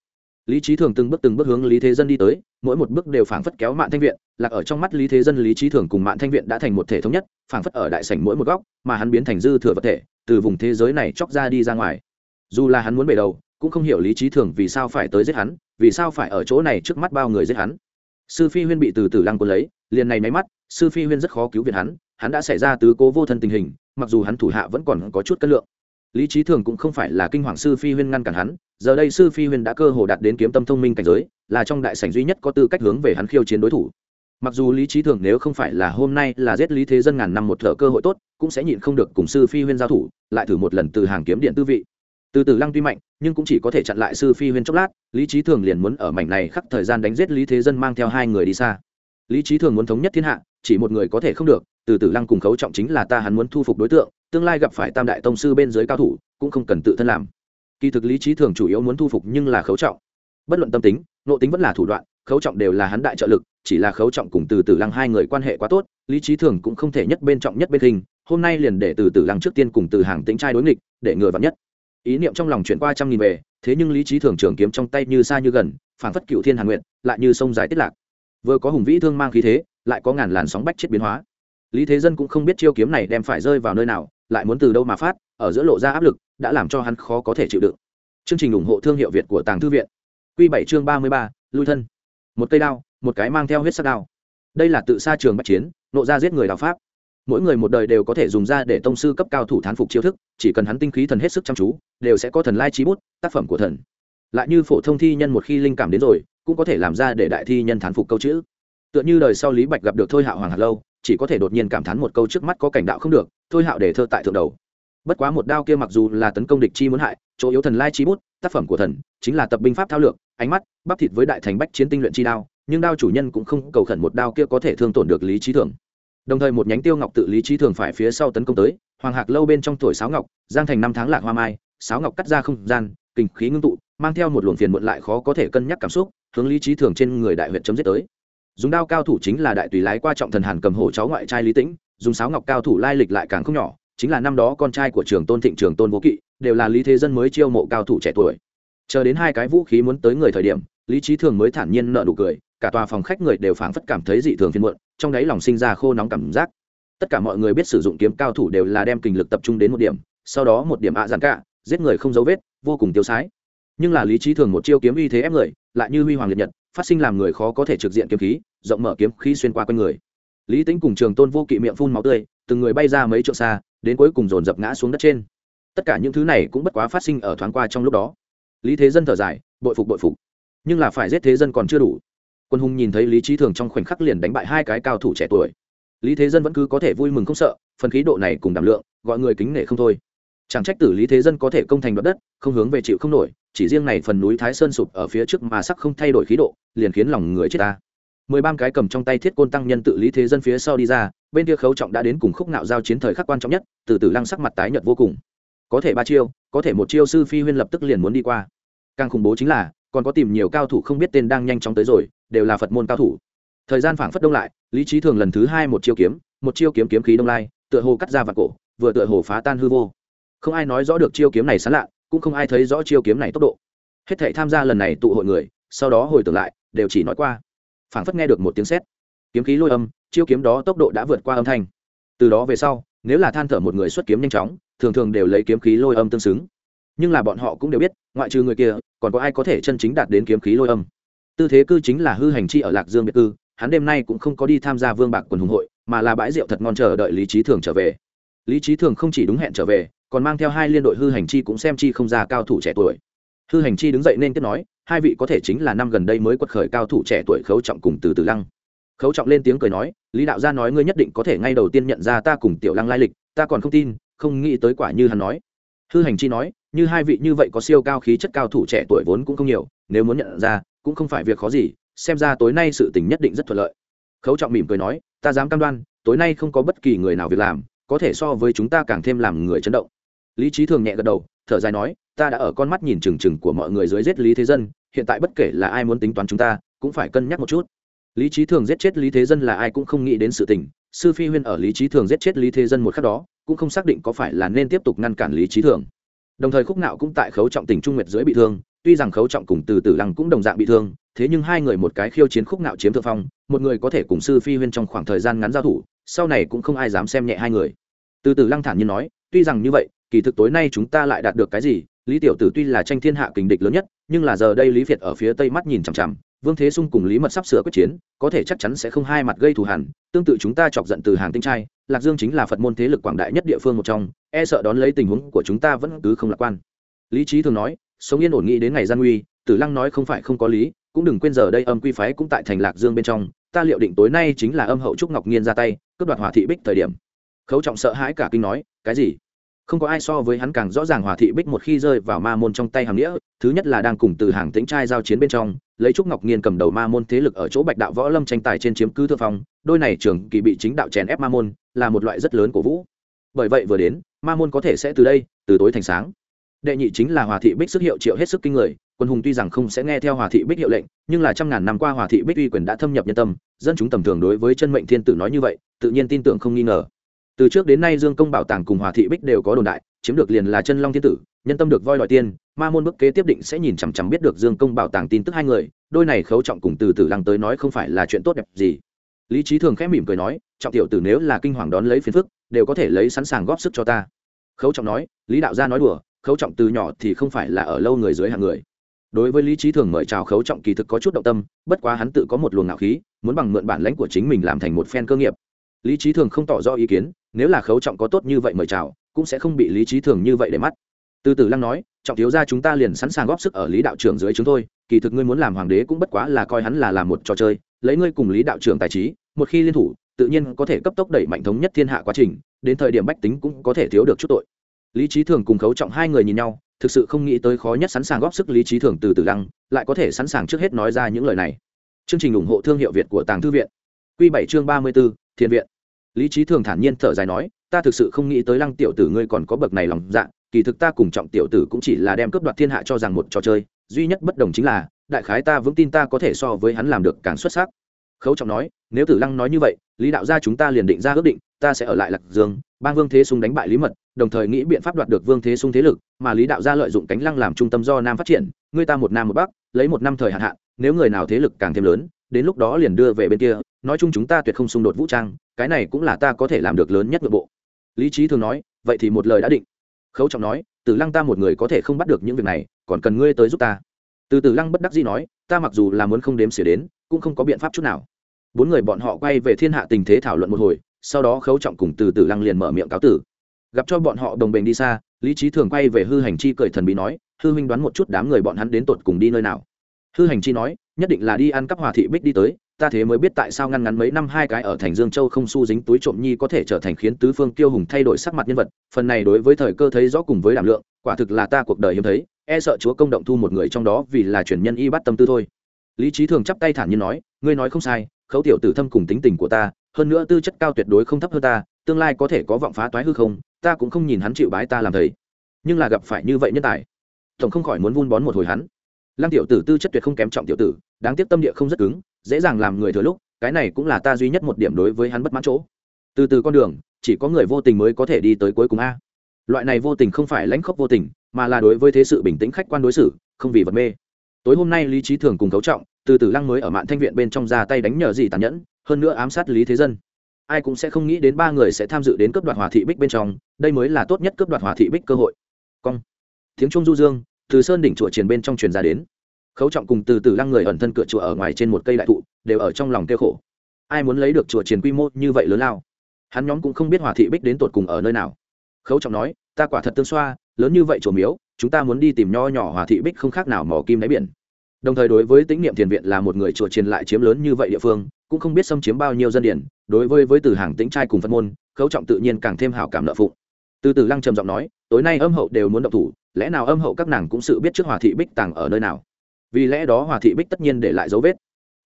Lý trí thường từng bước từng bước hướng lý thế dân đi tới, mỗi một bước đều phảng phất kéo mạng thanh viện, lạc ở trong mắt lý thế dân lý trí thường cùng mạng thanh viện đã thành một thể thống nhất, phảng phất ở đại sảnh mỗi một góc, mà hắn biến thành dư thừa vật thể từ vùng thế giới này chóc ra đi ra ngoài. Dù là hắn muốn bể đầu, cũng không hiểu lý trí thường vì sao phải tới giết hắn, vì sao phải ở chỗ này trước mắt bao người giết hắn. Sư phi huyên bị từ từ lăng quân lấy, liền này máy mắt, sư phi huyên rất khó cứu viện hắn hắn đã xảy ra tứ cố vô thân tình hình, mặc dù hắn thủ hạ vẫn còn có chút cân lượng. Lý trí thường cũng không phải là kinh hoàng sư phi huyên ngăn cản hắn, giờ đây sư phi huyên đã cơ hồ đạt đến kiếm tâm thông minh cảnh giới, là trong đại sảnh duy nhất có tư cách hướng về hắn khiêu chiến đối thủ mặc dù lý trí thường nếu không phải là hôm nay là giết lý thế dân ngàn năm một thợ cơ hội tốt, cũng sẽ nhịn không được cùng sư phi huyên giao thủ, lại thử một lần từ hàng kiếm điện tư vị. Từ từ lăng tuy mạnh, nhưng cũng chỉ có thể chặn lại sư phi huyên chốc lát, lý trí thường liền muốn ở mảnh này khắc thời gian đánh giết lý thế dân mang theo hai người đi xa. Lý trí thường muốn thống nhất thiên hạ, chỉ một người có thể không được, từ từ lăng cùng khấu trọng chính là ta hắn muốn thu phục đối tượng, tương lai gặp phải tam đại tông sư bên dưới cao thủ, cũng không cần tự thân làm. Kỳ thực lý trí thường chủ yếu muốn thu phục nhưng là khấu trọng. Bất luận tâm tính, nội tính vẫn là thủ đoạn khấu trọng đều là hắn đại trợ lực, chỉ là khấu trọng cùng từ Tử lăng hai người quan hệ quá tốt, lý trí thường cũng không thể nhất bên trọng nhất bên hình, hôm nay liền để từ Tử lăng trước tiên cùng từ hàng tính trai đối nghịch, để ngừa vắn nhất. Ý niệm trong lòng chuyển qua trăm nghìn về, thế nhưng lý trí thường trường kiếm trong tay như xa như gần phản phất cựu thiên hàn nguyện lại như sông dài tiết lạc. Vừa có hùng vĩ thương mang khí thế, lại có ngàn làn sóng bách chết biến hóa. Lý thế dân cũng không biết chiêu kiếm này đem phải rơi vào nơi nào, lại muốn từ đâu mà phát, ở giữa lộ ra áp lực, đã làm cho hắn khó có thể chịu đựng. Chương trình ủng hộ thương hiệu việt của tàng thư viện. Q bảy chương ba mươi ba, lui thân một cây đao, một cái mang theo huyết sắc đao. Đây là tự xa trường bắt chiến, nộ ra giết người đào pháp. Mỗi người một đời đều có thể dùng ra để tông sư cấp cao thủ thán phục chiêu thức, chỉ cần hắn tinh khí thần hết sức chăm chú, đều sẽ có thần lai trí bút, tác phẩm của thần. Lại như phổ thông thi nhân một khi linh cảm đến rồi, cũng có thể làm ra để đại thi nhân thán phục câu chữ. Tựa như đời sau lý bạch gặp được thôi hạo hoàng hạt lâu, chỉ có thể đột nhiên cảm thán một câu trước mắt có cảnh đạo không được, thôi hạo để thơ tại thượng đầu. Bất quá một đao kia mặc dù là tấn công địch chi muốn hại, chỗ yếu thần lai chi bút tác phẩm của thần chính là tập binh pháp thao lược, ánh mắt, bắp thịt với đại thành bách chiến tinh luyện chi đao, nhưng đao chủ nhân cũng không cầu khẩn một đao kia có thể thương tổn được lý trí thường. Đồng thời một nhánh tiêu ngọc tự lý trí thường phải phía sau tấn công tới, hoàng hạc lâu bên trong tuổi sáo ngọc, giang thành năm tháng lạc hoa mai, sáo ngọc cắt ra không gian, kinh khí ngưng tụ, mang theo một luồng phiền muộn lại khó có thể cân nhắc cảm xúc, hướng lý trí thường trên người đại huyện chấm dứt tới. Dùng đao cao thủ chính là đại tùy lái qua trọng thần hàn cầm hổ cháu ngoại trai lý tĩnh, dùng sáo ngọc cao thủ lai lịch lại càng không nhỏ chính là năm đó con trai của trường tôn thịnh trường tôn vô kỵ, đều là lý thế dân mới chiêu mộ cao thủ trẻ tuổi. Chờ đến hai cái vũ khí muốn tới người thời điểm, lý trí thường mới thản nhiên nợ nụ cười, cả tòa phòng khách người đều phảng phất cảm thấy dị thường phiền muộn, trong đáy lòng sinh ra khô nóng cảm giác. Tất cả mọi người biết sử dụng kiếm cao thủ đều là đem kinh lực tập trung đến một điểm, sau đó một điểm ạ à cả, giết người không dấu vết, vô cùng tiêu sái. Nhưng là lý trí thường một chiêu kiếm uy thế ép người, lại như huy hoàng liệt nhật, phát sinh làm người khó có thể trực diện kiếm khí, rộng mở kiếm khí xuyên qua quanh người lý tính cùng trường tôn vô kỵ miệng phun máu tươi, từng người bay ra mấy trượng xa, đến cuối cùng dồn dập ngã xuống đất trên. Tất cả những thứ này cũng bất quá phát sinh ở thoáng qua trong lúc đó. Lý thế dân thở dài, bội phục bội phục. Nhưng là phải giết thế dân còn chưa đủ. Quân hùng nhìn thấy lý trí thường trong khoảnh khắc liền đánh bại hai cái cao thủ trẻ tuổi. Lý thế dân vẫn cứ có thể vui mừng không sợ, phần khí độ này cùng đảm lượng, gọi người kính nể không thôi. Chẳng trách tử lý thế dân có thể công thành đoạt đất, không hướng về chịu không nổi, chỉ riêng này phần núi thái sơn sụp ở phía trước mà sắc không thay đổi khí độ, liền khiến lòng người chết ta mười ba cái cầm trong tay thiết côn tăng nhân tự lý thế dân phía sau đi ra, bên kia khấu trọng đã đến cùng khúc nạo giao chiến thời khắc quan trọng nhất, từ từ lăng sắc mặt tái nhợt vô cùng. Có thể ba chiêu, có thể một chiêu sư phi huyên lập tức liền muốn đi qua. Càng khủng bố chính là, còn có tìm nhiều cao thủ không biết tên đang nhanh chóng tới rồi, đều là phật môn cao thủ. Thời gian phảng phất đông lại, lý trí thường lần thứ hai một chiêu kiếm, một chiêu kiếm kiếm khí đông lai, tựa hồ cắt ra vạt cổ, vừa tựa hồ phá tan hư vô. Không ai nói rõ được chiêu kiếm này sán lạ, cũng không ai thấy rõ chiêu kiếm này tốc độ. Hết thảy tham gia lần này tụ hội người, sau đó hồi tưởng lại, đều chỉ nói qua phảng phất nghe được một tiếng sét. Kiếm khí lôi âm, chiêu kiếm đó tốc độ đã vượt qua âm thanh. Từ đó về sau, nếu là than thở một người xuất kiếm nhanh chóng, thường thường đều lấy kiếm khí lôi âm tương xứng. Nhưng là bọn họ cũng đều biết, ngoại trừ người kia, còn có ai có thể chân chính đạt đến kiếm khí lôi âm? Tư thế cư chính là hư hành chi ở lạc dương biệt cư, hắn đêm nay cũng không có đi tham gia vương bạc quần hùng hội, mà là bãi rượu thật ngon chờ đợi lý trí thường trở về. Lý trí thường không chỉ đúng hẹn trở về, còn mang theo hai liên đội hư hành chi cũng xem chi không ra cao thủ trẻ tuổi hư hành chi đứng dậy nên tiếp nói, hai vị có thể chính là năm gần đây mới quật khởi cao thủ trẻ tuổi khấu trọng cùng từ từ lăng. Khấu trọng lên tiếng cười nói, lý đạo gia nói ngươi nhất định có thể ngay đầu tiên nhận ra ta cùng tiểu lăng lai lịch, ta còn không tin, không nghĩ tới quả như hắn nói. Hư hành chi nói, như hai vị như vậy có siêu cao khí chất cao thủ trẻ tuổi vốn cũng không nhiều, nếu muốn nhận ra, cũng không phải việc khó gì, xem ra tối nay sự tình nhất định rất thuận lợi. Khấu trọng mỉm cười nói, ta dám cam đoan, tối nay không có bất kỳ người nào việc làm, có thể so với chúng ta càng thêm làm người chấn động lý trí thường nhẹ gật đầu, thở dài nói, ta đã ở con mắt nhìn trừng trừng của mọi người dưới giết lý thế dân, hiện tại bất kể là ai muốn tính toán chúng ta, cũng phải cân nhắc một chút. Lý trí thường giết chết lý thế dân là ai cũng không nghĩ đến sự tình, sư phi huyên ở lý trí thường giết chết lý thế dân một khắc đó, cũng không xác định có phải là nên tiếp tục ngăn cản lý trí thường. Đồng thời khúc nạo cũng tại khấu trọng tình trung nguyệt dưới bị thương, tuy rằng khấu trọng cùng từ tử lăng cũng đồng dạng bị thương, thế nhưng hai người một cái khiêu chiến khúc nạo chiếm thượng phong, một người có thể cùng sư phi huyên trong khoảng thời gian ngắn giao thủ, sau này cũng không ai dám xem nhẹ hai người. Từ tử lăng thản nhiên nói, tuy rằng như vậy kỳ thực tối nay chúng ta lại đạt được cái gì? Lý tiểu tử tuy là tranh thiên hạ kình địch lớn nhất, nhưng là giờ đây lý việt ở phía tây mắt nhìn chằm chằm, vương thế sung cùng lý mật sắp sửa quyết chiến, có thể chắc chắn sẽ không hai mặt gây thù hẳn tương tự chúng ta chọc giận từ hàng tinh trai, lạc dương chính là phật môn thế lực quảng đại nhất địa phương một trong e sợ đón lấy tình huống của chúng ta vẫn cứ không lạc quan. Lý trí thường nói, sống yên ổn nghĩ đến ngày gian nguy, tử lăng nói không phải không có lý, cũng đừng quên giờ đây âm quy phái cũng tại thành lạc dương bên trong, ta liệu định tối nay chính là âm hậu trúc ngọc nhiên ra tay, cướp đoạt hòa thị bích thời điểm. Khấu trọng sợ hãi cả kinh nói, cái gì? Không có ai so với hắn càng rõ ràng hòa thị bích một khi rơi vào ma môn trong tay hàm nghĩa, thứ nhất là đang cùng từ hàng tĩnh trai giao chiến bên trong, lấy trúc ngọc nghiên cầm đầu ma môn thế lực ở chỗ bạch đạo võ lâm tranh tài trên chiếm cứ thượng phong, đôi này trường kỳ bị chính đạo chèn ép ma môn, là một loại rất lớn của vũ. Bởi vậy vừa đến, ma môn có thể sẽ từ đây, từ tối thành sáng. Đệ nhị chính là hòa thị bích sức hiệu triệu hết sức kinh người, quân hùng tuy rằng không sẽ nghe theo hòa thị bích hiệu lệnh, nhưng là trăm ngàn năm qua hòa thị bích uy quyền đã thâm nhập nhân tâm, dân chúng tầm thường đối với chân mệnh thiên tử nói như vậy, tự nhiên tin tưởng không nghi ngờ từ trước đến nay dương công bảo tàng cùng hòa thị bích đều có đồn đại, chiếm được liền là chân long thiên tử, nhân tâm được voi đòi tiên, ma môn bức kế tiếp định sẽ nhìn chằm chằm biết được dương công bảo tàng tin tức hai người, đôi này khấu trọng cùng từ từ lăng tới nói không phải là chuyện tốt đẹp gì. Lý trí thường khẽ mỉm cười nói, trọng tiểu tử nếu là kinh hoàng đón lấy phiền phức, đều có thể lấy sẵn sàng góp sức cho ta. Khấu trọng nói, lý đạo gia nói đùa, khấu trọng từ nhỏ thì không phải là ở lâu người dưới hàng người. Đối với lý trí thường mời chào khấu trọng kỳ thực có chút động tâm, bất quá hắn tự có một luồng ngạo khí, muốn bằng mượn bản lãnh của chính mình làm thành một phen cơ nghiệp. Lý trí thường không tỏ rõ ý kiến nếu là khấu trọng có tốt như vậy mời chào, cũng sẽ không bị lý trí thường như vậy để mắt. Từ từ lăng nói, trọng thiếu gia chúng ta liền sẵn sàng góp sức ở lý đạo trưởng dưới chúng tôi, kỳ thực ngươi muốn làm hoàng đế cũng bất quá là coi hắn là làm một trò chơi, lấy ngươi cùng lý đạo trưởng tài trí, một khi liên thủ, tự nhiên có thể cấp tốc đẩy mạnh thống nhất thiên hạ quá trình, đến thời điểm bách tính cũng có thể thiếu được chút tội. Lý trí thường cùng khấu trọng hai người nhìn nhau, thực sự không nghĩ tới khó nhất sẵn sàng góp sức lý trí thường từ từ lăng, lại có thể sẵn sàng trước hết nói ra những lời này. Chương trình ủng hộ thương hiệu việt của tàng thư viện. Q bảy chương ba mươi b ố thiền viện lý trí thường thản nhiên thở dài nói, ta thực sự không nghĩ tới lăng tiểu tử ngươi còn có bậc này lòng dạ kỳ thực ta cùng trọng tiểu tử cũng chỉ là đem cướp đoạt thiên hạ cho rằng một trò chơi, duy nhất bất đồng chính là, đại khái ta vững tin ta có thể so với hắn làm được càng xuất sắc. Khấu trọng nói, nếu tử lăng nói như vậy, lý đạo gia chúng ta liền định ra ước định, ta sẽ ở lại lạc dương, bang vương thế sung đánh bại lý mật, đồng thời nghĩ biện pháp đoạt được vương thế sung thế lực, mà lý đạo gia lợi dụng cánh lăng làm trung tâm do nam phát triển, ngươi ta một nam một bắc, lấy một năm thời hạn hạn, nếu người nào thế lực càng thêm lớn, đến lúc đó liền đưa về bên kia nói chung chúng ta tuyệt không xung đột vũ trang, cái này cũng là ta có thể làm được lớn nhất nội bộ. Lý trí thường nói, vậy thì một lời đã định. Khấu trọng nói, tử lăng ta một người có thể không bắt được những việc này, còn cần ngươi tới giúp ta. Từ tử lăng bất đắc dĩ nói, ta mặc dù là muốn không đếm xỉa đến, cũng không có biện pháp chút nào. Bốn người bọn họ quay về thiên hạ tình thế thảo luận một hồi, sau đó khấu trọng cùng từ tử lăng liền mở miệng cáo tử. Gặp cho bọn họ đồng bền đi xa, lý trí thường quay về hư hành chi cười thần bí nói, hư huynh đoán một chút đám người bọn hắn đến tột cùng đi nơi nào. Hư hành chi nói nhất định là đi ăn cắp hòa thị bích đi tới, ta thế mới biết tại sao ngăn ngắn mấy năm hai cái ở thành dương châu không su dính túi trộm nhi có thể trở thành khiến tứ phương tiêu hùng thay đổi sắc mặt nhân vật, phần này đối với thời cơ thấy rõ cùng với đảm lượng, quả thực là ta cuộc đời hiếm thấy e sợ chúa công động thu một người trong đó vì là truyền nhân y bắt tâm tư thôi. Lý trí thường chắp tay thản nhiên nói, ngươi nói không sai, khấu tiểu tử thâm cùng tính tình của ta, hơn nữa tư chất cao tuyệt đối không thấp hơn ta, tương lai có thể có vọng phá toái hư không, ta cũng không nhìn hắn chịu bái ta làm thầy. Nhưng là gặp phải như vậy nhân tài, tổng không khỏi muốn vun bón một hồi hắn lăng tiểu tử tư chất tuyệt không kém trọng tiểu tử, đáng tiếc tâm địa không rất cứng, dễ dàng làm người thừa lúc, cái này cũng là ta duy nhất một điểm đối với hắn bất mãn chỗ. Từ từ con đường, chỉ có người vô tình mới có thể đi tới cuối cùng a. Loại này vô tình không phải lãnh khốc vô tình, mà là đối với thế sự bình tĩnh khách quan đối xử, không vì vật mê. Tối hôm nay lý trí thường cùng cấu trọng, từ từ lăng mới ở mạn thanh viện bên trong ra tay đánh nhờ gì tàn nhẫn, hơn nữa ám sát lý thế dân. Ai cũng sẽ không nghĩ đến ba người sẽ tham dự đến cướp đoạt hòa thị bích bên trong, đây mới là tốt nhất cướp đoạt hòa thị bích cơ hội. Cong. Tiếng trung du dương từ sơn đỉnh chùa triền bên trong truyền ra đến. Khấu trọng cùng từ từ lăng người ẩn thân cửa chùa ở ngoài trên một cây đại thụ, đều ở trong lòng kêu khổ. Ai muốn lấy được chùa triền quy mô như vậy lớn lao? Hắn nhóm cũng không biết hòa thị bích đến tột cùng ở nơi nào. Khấu trọng nói, ta quả thật tương xoa, lớn như vậy chùa miếu, chúng ta muốn đi tìm nho nhỏ hòa thị bích không khác nào mỏ kim đáy biển. Đồng thời đối với tĩnh niệm thiền viện là một người chùa triền lại chiếm lớn như vậy địa phương, cũng không biết xâm chiếm bao nhiêu dân điển. Đối với với từ hàng tĩnh trai cùng phân môn, khấu trọng tự nhiên càng thêm hảo cảm nợ phụng. Từ từ lăng trầm giọng nói, tối nay âm hậu đều muốn động thủ lẽ nào âm hậu các nàng cũng sự biết trước hòa thị bích tàng ở nơi nào? Vì lẽ đó hòa thị bích tất nhiên để lại dấu vết.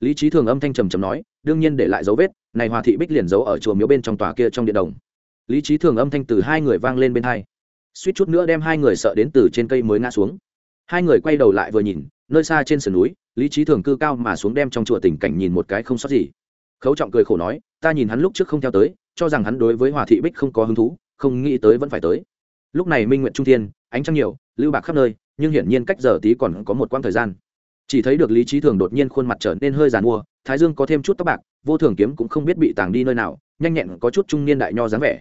Lý trí thường âm thanh trầm trầm nói, đương nhiên để lại dấu vết, này hòa thị bích liền giấu ở chùa miếu bên trong tòa kia trong điện đồng. Lý trí thường âm thanh từ hai người vang lên bên hai. Suýt chút nữa đem hai người sợ đến từ trên cây mới ngã xuống. Hai người quay đầu lại vừa nhìn, nơi xa trên sườn núi, lý trí thường cư cao mà xuống đem trong chùa tình cảnh nhìn một cái không sót gì. Khấu trọng cười khổ nói, ta nhìn hắn lúc trước không theo tới, cho rằng hắn đối với hòa thị bích không có hứng thú, không nghĩ tới vẫn phải tới lúc này minh nguyện trung thiên, ánh trăng nhiều, lưu bạc khắp nơi, nhưng hiển nhiên cách giờ tí còn có một quãng thời gian. Chỉ thấy được lý trí thường đột nhiên khuôn mặt trở nên hơi giàn mua, thái dương có thêm chút tóc bạc, vô thường kiếm cũng không biết bị tàng đi nơi nào, nhanh nhẹn có chút trung niên đại nho dáng vẻ.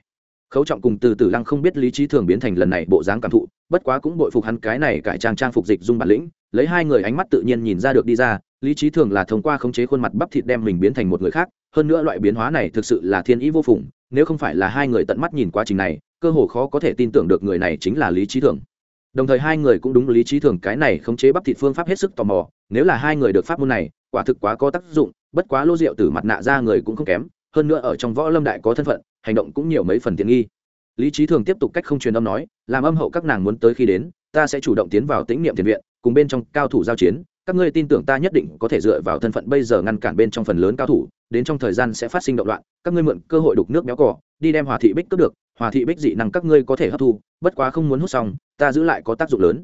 Khấu trọng cùng từ từ lăng không biết lý trí thường biến thành lần này bộ dáng cảm thụ, bất quá cũng bội phục hắn cái này cải trang trang phục dịch dung bản lĩnh, lấy hai người ánh mắt tự nhiên nhìn ra được đi ra, lý trí thường là thông qua khống chế khuôn mặt bắp thịt đem mình biến thành một người khác, hơn nữa loại biến hóa này thực sự là thiên ý vô phùng, nếu không phải là hai người tận mắt nhìn quá trình này cơ hồ khó có thể tin tưởng được người này chính là lý trí thường. Đồng thời hai người cũng đúng lý trí thường cái này khống chế bắp thịt phương pháp hết sức tò mò, nếu là hai người được pháp môn này, quả thực quá có tác dụng, bất quá lô rượu từ mặt nạ ra người cũng không kém, hơn nữa ở trong võ lâm đại có thân phận, hành động cũng nhiều mấy phần tiện nghi. Lý trí thường tiếp tục cách không truyền âm nói, làm âm hậu các nàng muốn tới khi đến, ta sẽ chủ động tiến vào tĩnh niệm tiền viện, cùng bên trong cao thủ giao chiến, các ngươi tin tưởng ta nhất định có thể dựa vào thân phận bây giờ ngăn cản bên trong phần lớn cao thủ, đến trong thời gian sẽ phát sinh động loạn, các ngươi mượn cơ hội đục nước béo cỏ đi đem hòa thị bích cướp được hòa thị bích dị năng các ngươi có thể hấp thu, bất quá không muốn hút xong, ta giữ lại có tác dụng lớn.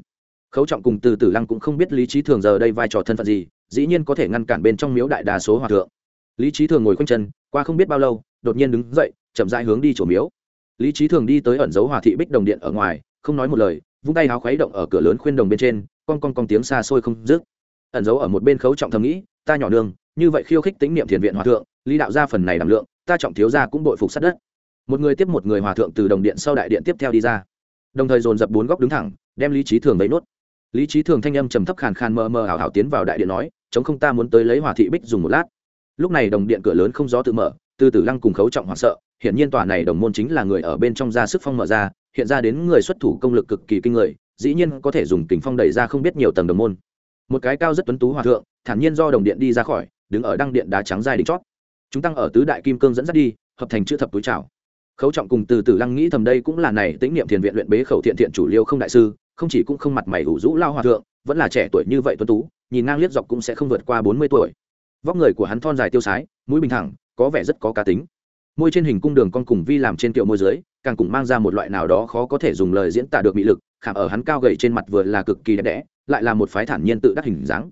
Khấu trọng cùng từ tử lăng cũng không biết lý trí thường giờ đây vai trò thân phận gì, dĩ nhiên có thể ngăn cản bên trong miếu đại đa số hòa thượng. Lý trí thường ngồi quanh chân, qua không biết bao lâu, đột nhiên đứng dậy, chậm rãi hướng đi chỗ miếu. Lý trí thường đi tới ẩn dấu hòa thị bích đồng điện ở ngoài, không nói một lời, vung tay háo khuấy động ở cửa lớn khuyên đồng bên trên, con con con tiếng xa xôi không dứt. Ẩn dấu ở một bên khấu trọng thầm nghĩ, ta nhỏ đường như vậy khiêu khích tính niệm thiền viện hòa thượng, lý đạo ra phần này đảm lượng, ta trọng thiếu ra cũng bội phục sát đất một người tiếp một người hòa thượng từ đồng điện sau đại điện tiếp theo đi ra. Đồng thời dồn dập bốn góc đứng thẳng, đem lý trí thường lấy nốt. Lý trí thường thanh âm trầm thấp khàn khàn mờ mờ ảo ảo tiến vào đại điện nói chống không ta muốn tới lấy hòa thị bích dùng một lát. Lúc này đồng điện cửa lớn không gió tự mở, từ từ lăng cùng khấu trọng hoảng sợ hiện nhiên tòa này đồng môn chính là người ở bên trong ra sức phong mở ra, hiện ra đến người xuất thủ công lực cực kỳ kinh người, dĩ nhiên có thể dùng kính phong đẩy ra không biết nhiều tầng đồng môn. Một cái cao rất tuấn tú hòa thượng, thản nhiên do đồng điện đi ra khỏi, đứng ở đăng điện đá trắng dài đỉnh chót. Chúng tăng ở tứ đại kim cương dẫn dắt đi, hợp thành chữ thập túi trào khấu trọng cùng từ từ lăng nghĩ thầm đây cũng là này, tĩnh niệm thiền viện luyện bế khẩu thiện thiện chủ liêu không đại sư, không chỉ cũng không mặt mày ủ rũ lao hòa thượng, vẫn là trẻ tuổi như vậy tuấn tú, nhìn ngang liếc dọc cũng sẽ không vượt qua bốn mươi tuổi. Vóc người của hắn thon dài tiêu sái, mũi bình thẳng, có vẻ rất có cá tính. Môi trên hình cung đường con cùng vi làm trên kiệu môi dưới, càng cùng mang ra một loại nào đó khó có thể dùng lời diễn tả được mị lực, khảm ở hắn cao gầy trên mặt vừa là cực kỳ đẹp đẽ, lại là một phái thản nhiên tự đắc hình dáng.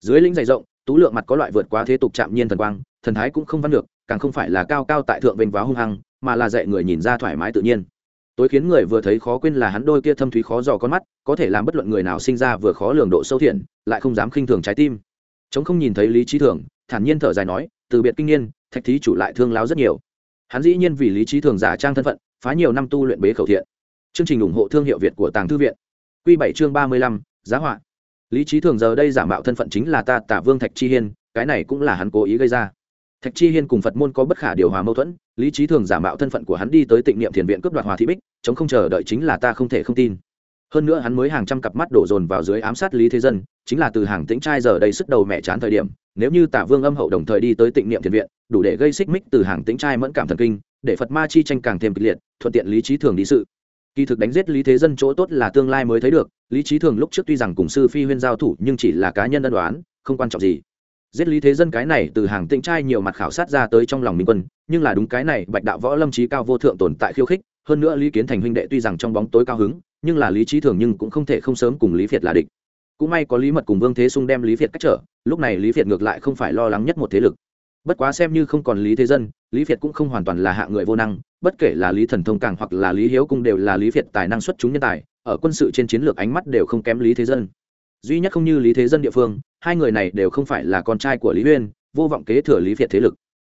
Dưới lĩnh dày rộng, tú lượng mặt có loại vượt quá thế tục chạm nhiên thần quang, thần thái cũng không văn được, càng không phải là cao cao tại thượng vênh váo hung hăng mà là dạy người nhìn ra thoải mái tự nhiên. Tối khiến người vừa thấy khó quên là hắn đôi kia thâm thúy khó dò con mắt, có thể làm bất luận người nào sinh ra vừa khó lường độ sâu thiện, lại không dám khinh thường trái tim. Chống không nhìn thấy lý trí thường, thản nhiên thở dài nói, từ biệt kinh niên, thạch thí chủ lại thương láo rất nhiều. Hắn dĩ nhiên vì lý trí thường giả trang thân phận, phá nhiều năm tu luyện bế khẩu thiện. Chương trình ủng hộ thương hiệu việt của tàng thư viện. Q bảy chương ba mươi lăm, giá họa. Lý trí thường giờ đây giả mạo thân phận chính là ta tả vương thạch chi hiên, cái này cũng là hắn cố ý gây ra thạch chi hiên cùng phật môn có bất khả điều hòa mâu thuẫn, lý trí thường giả mạo thân phận của hắn đi tới tịnh niệm thiền viện cướp đoạt hòa thị bích, chống không chờ đợi chính là ta không thể không tin. Hơn nữa hắn mới hàng trăm cặp mắt đổ dồn vào dưới ám sát lý thế dân, chính là từ hàng tĩnh trai giờ đây sức đầu mẹ chán thời điểm, nếu như tả vương âm hậu đồng thời đi tới tịnh niệm thiền viện, đủ để gây xích mích từ hàng tĩnh trai mẫn cảm thần kinh, để phật ma chi tranh càng thêm kịch liệt, thuận tiện lý trí thường đi sự. Kỳ thực đánh giết lý thế dân chỗ tốt là tương lai mới thấy được, lý trí thường lúc trước tuy rằng cùng sư phi huyên giao thủ nhưng chỉ là cá nhân ân đoán không quan trọng gì giết lý thế dân cái này từ hàng tinh trai nhiều mặt khảo sát ra tới trong lòng minh quân, nhưng là đúng cái này, bạch đạo võ lâm trí cao vô thượng tồn tại khiêu khích, hơn nữa lý kiến thành huynh đệ tuy rằng trong bóng tối cao hứng, nhưng là lý trí thường nhưng cũng không thể không sớm cùng lý việt là địch. Cũng may có lý mật cùng vương thế sung đem lý việt cách trở, lúc này lý việt ngược lại không phải lo lắng nhất một thế lực. Bất quá xem như không còn lý thế dân, lý việt cũng không hoàn toàn là hạ người vô năng, bất kể là lý thần thông càng hoặc là lý hiếu cung đều là lý việt tài năng xuất chúng nhân tài, ở quân sự trên chiến lược ánh mắt đều không kém lý thế dân. Duy nhất không như lý thế dân địa phương hai người này đều không phải là con trai của lý uyên vô vọng kế thừa lý việt thế lực.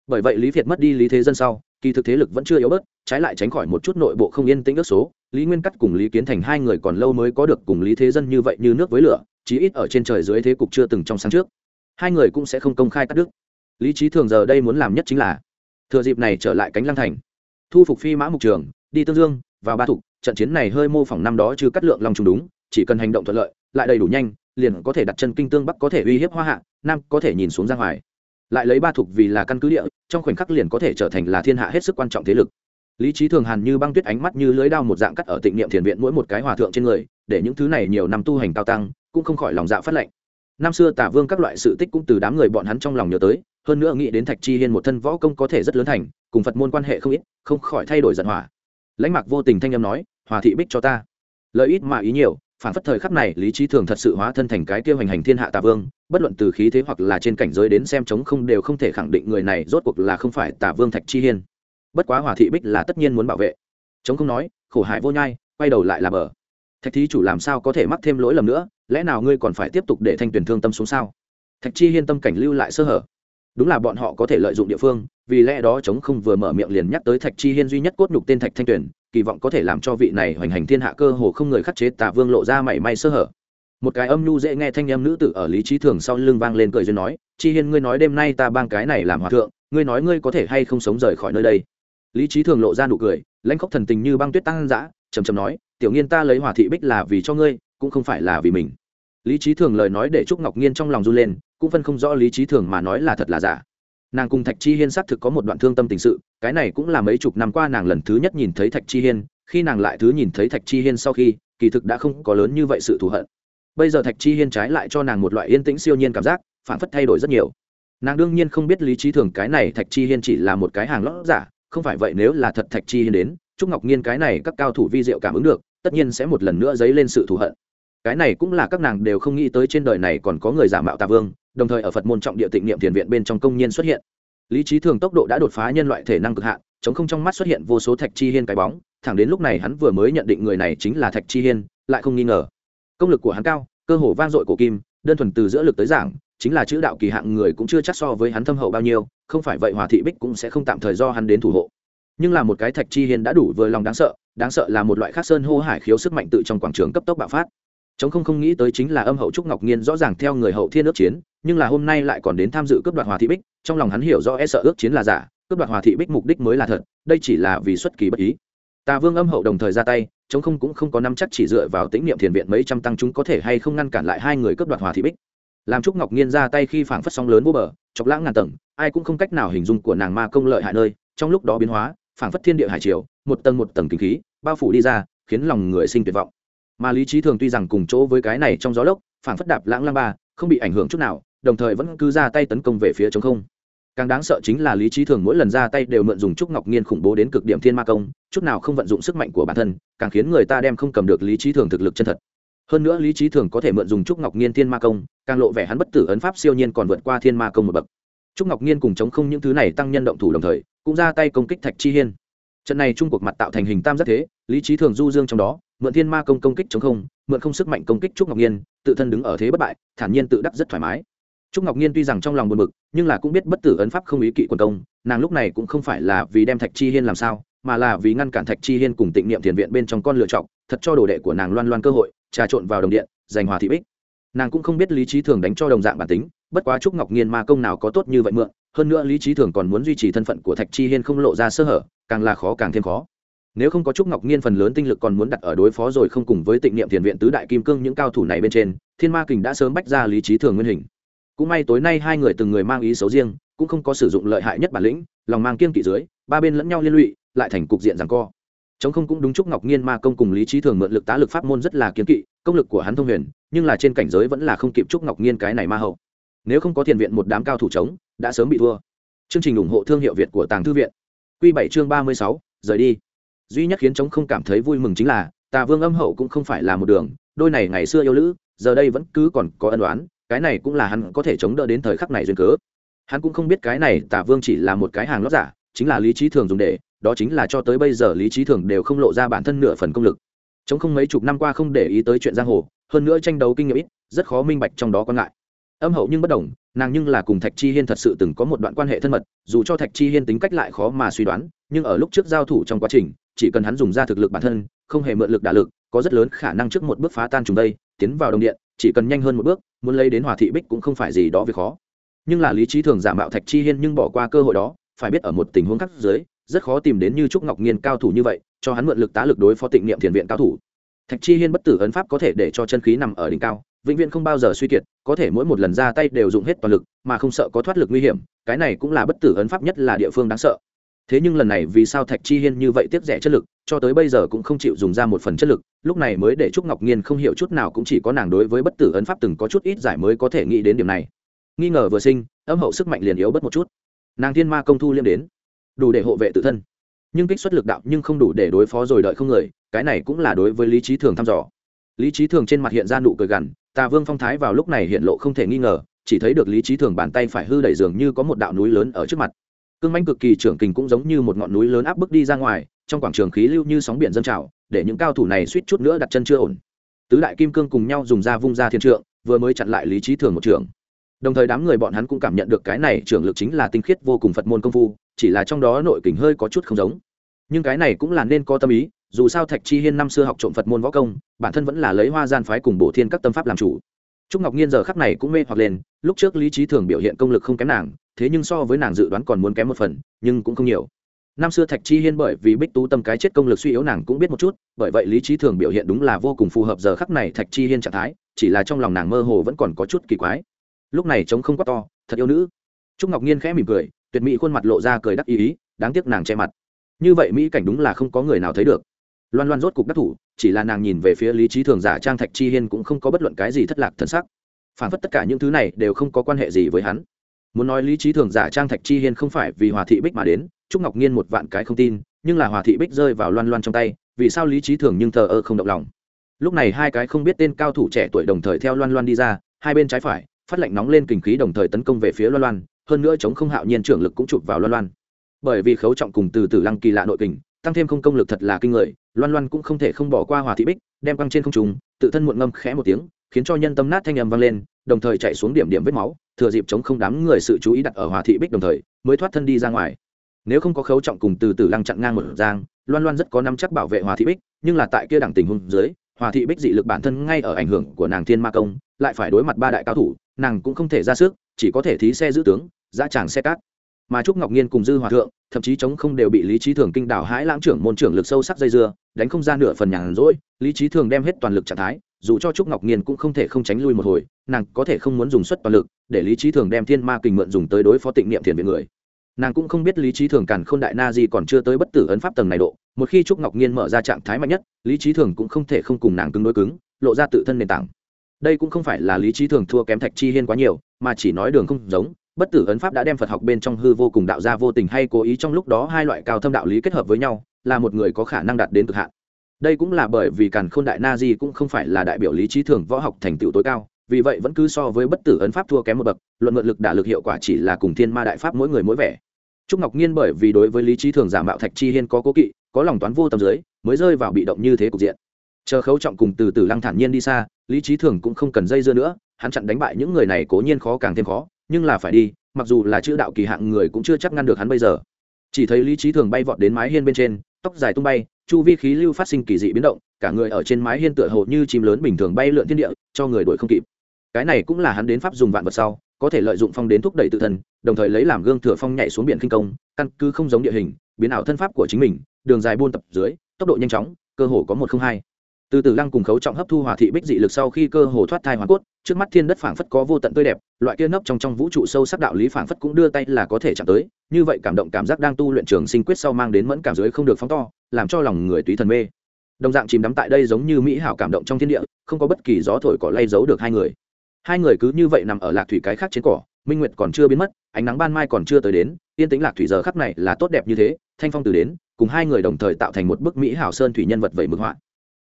Bởi vậy lý việt mất đi lý thế dân sau, kỳ thực thế lực vẫn chưa yếu bớt, trái lại tránh khỏi một chút nội bộ không yên tĩnh ước số, lý nguyên cắt cùng lý kiến thành hai người còn lâu mới có được cùng lý thế dân như vậy như nước với lửa, chí ít ở trên trời dưới thế cục chưa từng trong sáng trước. Hai người cũng sẽ không công khai cắt đứt. Lý trí thường giờ đây muốn làm nhất chính là thừa dịp này trở lại cánh lăng thành, thu phục phi mã mục trường, đi tương dương, vào ba thục, trận chiến này hơi mô phỏng năm đó chứ cắt lượng lòng trùng đúng, chỉ cần hành động thuận lợi, lại đầy đủ nhanh liền có thể đặt chân kinh tương bắc có thể uy hiếp hoa hạ, nam có thể nhìn xuống ra ngoài. Lại lấy ba thục vì là căn cứ địa, trong khoảnh khắc liền có thể trở thành là thiên hạ hết sức quan trọng thế lực. Lý trí thường hàn như băng tuyết ánh mắt như lưới đao một dạng cắt ở tịnh niệm thiền viện mỗi một cái hòa thượng trên người, để những thứ này nhiều năm tu hành cao tăng, cũng không khỏi lòng dạ phát lệnh. Năm xưa tả vương các loại sự tích cũng từ đám người bọn hắn trong lòng nhớ tới, hơn nữa nghĩ đến thạch chi hiên một thân võ công có thể rất lớn thành, cùng phật môn quan hệ không ít, không khỏi thay đổi giận hỏa. Lãnh mạc vô tình thanh âm nói, hòa thị bích cho ta. Lợi ít mà ý nhiều phản phất thời khắc này lý trí thường thật sự hóa thân thành cái kia hoành hành thiên hạ tà vương, bất luận từ khí thế hoặc là trên cảnh giới đến xem chống không đều không thể khẳng định người này rốt cuộc là không phải tà vương thạch chi hiên. Bất quá hòa thị bích là tất nhiên muốn bảo vệ. Chống không nói, khổ hại vô nhai, quay đầu lại là bờ. Thạch thí chủ làm sao có thể mắc thêm lỗi lầm nữa, lẽ nào ngươi còn phải tiếp tục để thanh tuyển thương tâm xuống sao? Thạch chi hiên tâm cảnh lưu lại sơ hở. Đúng là bọn họ có thể lợi dụng địa phương, vì lẽ đó chống không vừa mở miệng liền nhắc tới thạch chi hiên duy nhất cốt nhục tên thạch thanh tuyển kỳ vọng có thể làm cho vị này hoành hành thiên hạ cơ hồ không người khắc chế tà vương lộ ra mảy may sơ hở. Một cái âm nhu dễ nghe thanh em nữ tử ở lý trí thường sau lưng vang lên cười duyên nói, chi hiên, ngươi nói đêm nay ta bang cái này làm hòa thượng, ngươi nói ngươi có thể hay không sống rời khỏi nơi đây? Lý trí thường lộ ra nụ cười, lãnh khóc thần tình như băng tuyết tăng dã trầm trầm nói, tiểu nghiên ta lấy hòa thị bích là vì cho ngươi, cũng không phải là vì mình. Lý trí thường lời nói để trúc ngọc nhiên trong lòng run lên, cũng phân không rõ lý trí thường mà nói là thật là giả nàng cùng thạch chi hiên xác thực có một đoạn thương tâm tình sự, cái này cũng là mấy chục năm qua nàng lần thứ nhất nhìn thấy thạch chi hiên, khi nàng lại thứ nhìn thấy thạch chi hiên sau khi, kỳ thực đã không có lớn như vậy sự thù hận. Bây giờ thạch chi hiên trái lại cho nàng một loại yên tĩnh siêu nhiên cảm giác, phản phất thay đổi rất nhiều. Nàng đương nhiên không biết lý trí thường cái này thạch chi hiên chỉ là một cái hàng lót giả, không phải vậy nếu là thật thạch chi hiên đến, trúc ngọc nhiên cái này các cao thủ vi diệu cảm ứng được, tất nhiên sẽ một lần nữa dấy lên sự thù hận. Cái này cũng là các nàng đều không nghĩ tới trên đời này còn có người giả mạo tạ vương đồng thời ở phật môn trọng địa tịnh niệm thiền viện bên trong công nhân xuất hiện. Lý trí thường tốc độ đã đột phá nhân loại thể năng cực hạn, chống không trong mắt xuất hiện vô số thạch chi hiên cái bóng, thẳng đến lúc này hắn vừa mới nhận định người này chính là thạch chi hiên, lại không nghi ngờ. Công lực của hắn cao, cơ hồ vang dội cổ kim, đơn thuần từ giữa lực tới giảng, chính là chữ đạo kỳ hạng người cũng chưa chắc so với hắn thâm hậu bao nhiêu, không phải vậy hòa thị bích cũng sẽ không tạm thời do hắn đến thủ hộ. Nhưng là một cái thạch chi hiên đã đủ vừa lòng đáng sợ đáng sợ là một loại khác sơn hô hải khiếu sức mạnh tự trong quảng trường cấp tốc bạo phát chống không không nghĩ tới chính là âm hậu trúc ngọc nhiên rõ ràng theo người hậu thiên ước chiến, nhưng là hôm nay lại còn đến tham dự cướp đoạt hòa thị bích, trong lòng hắn hiểu rõ e sợ ước chiến là giả, cướp đoạt hòa thị bích mục đích mới là thật, đây chỉ là vì xuất kỳ bất ý. Tà vương âm hậu đồng thời ra tay chống không cũng không có năm chắc chỉ dựa vào tĩnh niệm thiền viện mấy trăm tăng chúng có thể hay không ngăn cản lại hai người cướp đoạt hòa thị bích. Làm trúc ngọc nhiên ra tay khi phảng phất sóng lớn vô bờ, chọc lãng ngàn tầng, ai cũng không cách nào hình dung của nàng ma công lợi hại nơi, trong lúc đó biến hóa, phảng phất thiên địa hải triều, một tầng một tầng kinh khí, bao phủ đi ra, khiến lòng người sinh tuyệt vọng mà lý trí thường tuy rằng cùng chỗ với cái này trong gió lốc, phảng phất đạp lãng lang ba, không bị ảnh hưởng chút nào, đồng thời vẫn cứ ra tay tấn công về phía chống không. Càng đáng sợ chính là lý trí thường mỗi lần ra tay đều mượn dùng trúc ngọc nhiên khủng bố đến cực điểm thiên ma công, chút nào không vận dụng sức mạnh của bản thân, càng khiến người ta đem không cầm được lý trí thường thực lực chân thật. Hơn nữa lý trí thường có thể mượn dùng trúc ngọc nhiên thiên ma công, càng lộ vẻ hắn bất tử ấn pháp siêu nhiên còn vượt qua thiên ma công một bậc. Trúc ngọc nhiên cùng chống không những thứ này tăng nhân động thủ đồng thời, cũng ra tay công kích thạch chi hiên. Trận này trung cuộc mặt tạo thành hình tam giác thế, lý trí thường du dương trong đó mượn thiên ma công công kích chống không, mượn không sức mạnh công kích trúc ngọc nhiên tự thân đứng ở thế bất bại, thản nhiên tự đắc rất thoải mái. Trúc ngọc nhiên tuy rằng trong lòng buồn bực, nhưng là cũng biết bất tử ấn pháp không ý kỵ quần công, nàng lúc này cũng không phải là vì đem thạch chi hiên làm sao, mà là vì ngăn cản thạch chi hiên cùng tịnh niệm thiền viện bên trong con lựa chọn, thật cho đồ đệ của nàng loan loan cơ hội, trà trộn vào đồng điện, giành hòa thị bích. Nàng cũng không biết lý trí thường đánh cho đồng dạng bản tính, bất quá trúc ngọc nhiên ma công nào có tốt như vậy mượn, hơn nữa lý trí thường còn muốn duy trì thân phận của thạch chi hiên không lộ ra sơ hở, càng là khó càng thêm khó nếu không có trúc ngọc nghiên phần lớn tinh lực còn muốn đặt ở đối phó rồi không cùng với tịnh niệm thiền viện tứ đại kim cương những cao thủ này bên trên, thiên ma kình đã sớm bách ra lý trí thường nguyên hình. Cũng may tối nay hai người từng người mang ý xấu riêng, cũng không có sử dụng lợi hại nhất bản lĩnh, lòng mang kiên kỵ dưới, ba bên lẫn nhau liên lụy, lại thành cục diện rằng co. Chống không cũng đúng trúc ngọc nghiên ma công cùng lý trí thường mượn lực tá lực pháp môn rất là kiên kỵ, công lực của hắn thông huyền, nhưng là trên cảnh giới vẫn là không kịp trúc ngọc nghiên cái này ma hậu. Nếu không có thiền viện một đám cao thủ chống đã sớm bị thua. Chương trình ủng hộ thương hiệu việt của tàng thư viện. Q bảy chương ba mươi sáu, rời đi duy nhất khiến chống không cảm thấy vui mừng chính là, tà vương âm hậu cũng không phải là một đường, đôi này ngày xưa yêu lữ, giờ đây vẫn cứ còn có ân đoán cái này cũng là hắn có thể chống đỡ đến thời khắc này duyên cớ. Hắn cũng không biết cái này tà vương chỉ là một cái hàng lót giả, chính là lý trí thường dùng để, đó chính là cho tới bây giờ lý trí thường đều không lộ ra bản thân nửa phần công lực. Chống không mấy chục năm qua không để ý tới chuyện giang hồ, hơn nữa tranh đấu kinh nghiệm ít, rất khó minh bạch trong đó quan ngại âm hậu nhưng bất đồng, nàng nhưng là cùng thạch chi hiên thật sự từng có một đoạn quan hệ thân mật, dù cho thạch chi hiên tính cách lại khó mà suy đoán, nhưng ở lúc trước giao thủ trong quá trình, chỉ cần hắn dùng ra thực lực bản thân, không hề mượn lực đả lực, có rất lớn khả năng trước một bước phá tan trùng đây, tiến vào đồng điện, chỉ cần nhanh hơn một bước, muốn lấy đến hòa thị bích cũng không phải gì đó việc khó. Nhưng là lý trí thường giả mạo thạch chi hiên nhưng bỏ qua cơ hội đó, phải biết ở một tình huống khác dưới, rất khó tìm đến như trúc ngọc nhiên cao thủ như vậy, cho hắn mượn lực tá lực đối phó tịnh niệm thiền viện cao thủ. Thạch chi hiên bất tử ấn pháp có thể để cho chân khí nằm ở đỉnh cao vĩnh viễn không bao giờ suy kiệt, có thể mỗi một lần ra tay đều dùng hết toàn lực, mà không sợ có thoát lực nguy hiểm, cái này cũng là bất tử ấn pháp nhất là địa phương đáng sợ. Thế nhưng lần này vì sao thạch chi hiên như vậy tiếp rẻ chất lực, cho tới bây giờ cũng không chịu dùng ra một phần chất lực, lúc này mới để trúc ngọc nhiên không hiểu chút nào cũng chỉ có nàng đối với bất tử ấn pháp từng có chút ít giải mới có thể nghĩ đến điểm này. Nghi ngờ vừa sinh, âm hậu sức mạnh liền yếu bất một chút. Nàng thiên ma công thu liêm đến, đủ để hộ vệ tự thân. Nhưng kích xuất lực đạo nhưng không đủ để đối phó rồi đợi không người, cái này cũng là đối với lý trí thường thăm dò. Lý trí thường trên mặt hiện ra nụ cười gằn tà vương phong thái vào lúc này hiện lộ không thể nghi ngờ, chỉ thấy được lý trí thường bàn tay phải hư đẩy dường như có một đạo núi lớn ở trước mặt. Cương manh cực kỳ trưởng kình cũng giống như một ngọn núi lớn áp bức đi ra ngoài, trong quảng trường khí lưu như sóng biển dân trào, để những cao thủ này suýt chút nữa đặt chân chưa ổn. Tứ đại kim cương cùng nhau dùng ra vung ra thiên trượng, vừa mới chặn lại lý trí thường một trường. Đồng thời đám người bọn hắn cũng cảm nhận được cái này trưởng lực chính là tinh khiết vô cùng phật môn công phu, chỉ là trong đó nội kình hơi có chút không giống. Nhưng cái này cũng là nên có tâm ý dù sao thạch chi hiên năm xưa học trộm phật môn võ công, bản thân vẫn là lấy hoa gian phái cùng bổ thiên các tâm pháp làm chủ. Trúc ngọc nhiên giờ khắc này cũng mê hoặc lên, lúc trước lý trí thường biểu hiện công lực không kém nàng, thế nhưng so với nàng dự đoán còn muốn kém một phần, nhưng cũng không nhiều. Năm xưa thạch chi hiên bởi vì bích tú tâm cái chết công lực suy yếu nàng cũng biết một chút, bởi vậy lý trí thường biểu hiện đúng là vô cùng phù hợp giờ khắc này thạch chi hiên trạng thái, chỉ là trong lòng nàng mơ hồ vẫn còn có chút kỳ quái. Lúc này trống không quá to, thật yêu nữ. Trúc ngọc nhiên khẽ mỉm cười, tuyệt mỹ khuôn mặt lộ ra cười đắc ý ý, đáng tiếc nàng che mặt. Như vậy mỹ cảnh đúng là không có người nào thấy được loan loan rốt cục đắc thủ, chỉ là nàng nhìn về phía lý trí thường giả trang thạch chi hiên cũng không có bất luận cái gì thất lạc thân sắc. Phản phất tất cả những thứ này đều không có quan hệ gì với hắn. Muốn nói lý trí thường giả trang thạch chi hiên không phải vì hòa thị bích mà đến, trúc ngọc nhiên một vạn cái không tin, nhưng là hòa thị bích rơi vào loan loan trong tay, vì sao lý trí thường nhưng thờ ơ không động lòng? Lúc này hai cái không biết tên cao thủ trẻ tuổi đồng thời theo loan loan đi ra, hai bên trái phải, phát lệnh nóng lên kình khí đồng thời tấn công về phía loan loan, hơn nữa chống không hạo nhiên trưởng lực cũng chụp vào loan loan. Bởi vì khấu trọng cùng từ từ lăng kỳ lạ nội kình tăng thêm không công lực thật là kinh người, loan loan cũng không thể không bỏ qua hòa thị bích, đem quăng trên không trùng tự thân muộn ngâm khẽ một tiếng, khiến cho nhân tâm nát thanh âm vang lên, đồng thời chạy xuống điểm điểm vết máu, thừa dịp chống không đám người sự chú ý đặt ở hòa thị bích đồng thời, mới thoát thân đi ra ngoài. Nếu không có khấu trọng cùng từ từ lăng chặn ngang một giang, loan loan rất có năm chắc bảo vệ hòa thị bích, nhưng là tại kia đẳng tình huống dưới hòa thị bích dị lực bản thân ngay ở ảnh hưởng của nàng thiên ma công, lại phải đối mặt ba đại cao thủ, nàng cũng không thể ra sức, chỉ có thể thí xe giữ tướng giá tràng xe cát mà trúc ngọc nhiên cùng dư hòa thượng, thậm chí chống không đều bị lý trí thường kinh đảo hãi lãng trưởng môn trưởng lực sâu sắc dây dưa, đánh không ra nửa phần nhàn rỗi, lý trí thường đem hết toàn lực trạng thái, dù cho trúc ngọc nhiên cũng không thể không tránh lui một hồi, nàng có thể không muốn dùng suất toàn lực, để lý trí thường đem thiên ma kình mượn dùng tới đối phó tịnh niệm thiền viện người. Nàng cũng không biết lý trí thường càn k h ô n đại na di còn chưa tới bất tử ấn pháp tầng này độ, một khi trúc ngọc nhiên mở ra trạng thái mạnh nhất, lý trí thường cũng không thể không cùng nàng cứng đối cứng, lộ ra tự thân nền tảng. Đây cũng không phải là lý trí thường thua kém thạch chi hiên quá nhiều, mà chỉ nói đường không giống bất tử ấn pháp đã đem phật học bên trong hư vô cùng đạo ra vô tình hay cố ý trong lúc đó hai loại cao thâm đạo lý kết hợp với nhau, là một người có khả năng đạt đến cực hạn. Đây cũng là bởi vì càn khôn đại na di cũng không phải là đại biểu lý trí thường võ học thành tựu tối cao, vì vậy vẫn cứ so với bất tử ấn pháp thua kém một bậc, luận mượn lực đả lực hiệu quả chỉ là cùng thiên ma đại pháp mỗi người mỗi vẻ. Trúc ngọc nhiên bởi vì đối với lý trí thường giả mạo thạch chi hiên có cố kỵ, có lòng toán vô tâm giới mới rơi vào bị động như thế cục diện. Chờ khấu trọng cùng từ từ lăng thản nhiên đi xa, lý trí thường cũng không cần dây dưa nữa, hắn chặn đánh bại những người này cố nhiên khó càng thêm khó nhưng là phải đi, mặc dù là chữ đạo kỳ hạng người cũng chưa chắc ngăn được hắn bây giờ. Chỉ thấy lý trí thường bay vọt đến mái hiên bên trên, tóc dài tung bay, chu vi khí lưu phát sinh kỳ dị biến động, cả người ở trên mái hiên tựa hồ như chim lớn bình thường bay lượn thiên địa, cho người đuổi không kịp. Cái này cũng là hắn đến pháp dùng vạn vật sau, có thể lợi dụng phong đến thúc đẩy tự thân, đồng thời lấy làm gương thừa phong nhảy xuống biển kinh công, căn cứ không giống địa hình, biến ảo thân pháp của chính mình, đường dài buôn tập dưới, tốc độ nhanh chóng, cơ hồ có một không hai từ từ lăng cùng khấu trọng hấp thu hòa thị bích dị lực sau khi cơ hồ thoát thai hoàn cốt, trước mắt thiên đất phảng phất có vô tận tươi đẹp, loại kia nấp trong trong vũ trụ sâu sắc đạo lý phảng phất cũng đưa tay là có thể chạm tới, như vậy cảm động cảm giác đang tu luyện trường sinh quyết sau mang đến mẫn cảm dưới không được phóng to, làm cho lòng người tùy thần mê. Đồng dạng chìm đắm tại đây giống như mỹ hảo cảm động trong thiên địa, không có bất kỳ gió thổi cỏ lay giấu được hai người. Hai người cứ như vậy nằm ở lạc thủy cái khác trên cỏ, minh nguyệt còn chưa biến mất, ánh nắng ban mai còn chưa tới đến, yên tĩnh lạc thủy giờ khắc này là tốt đẹp như thế, thanh phong từ đến, cùng hai người đồng thời tạo thành một bức mỹ hảo sơn thủy nhân vật vậy mực họa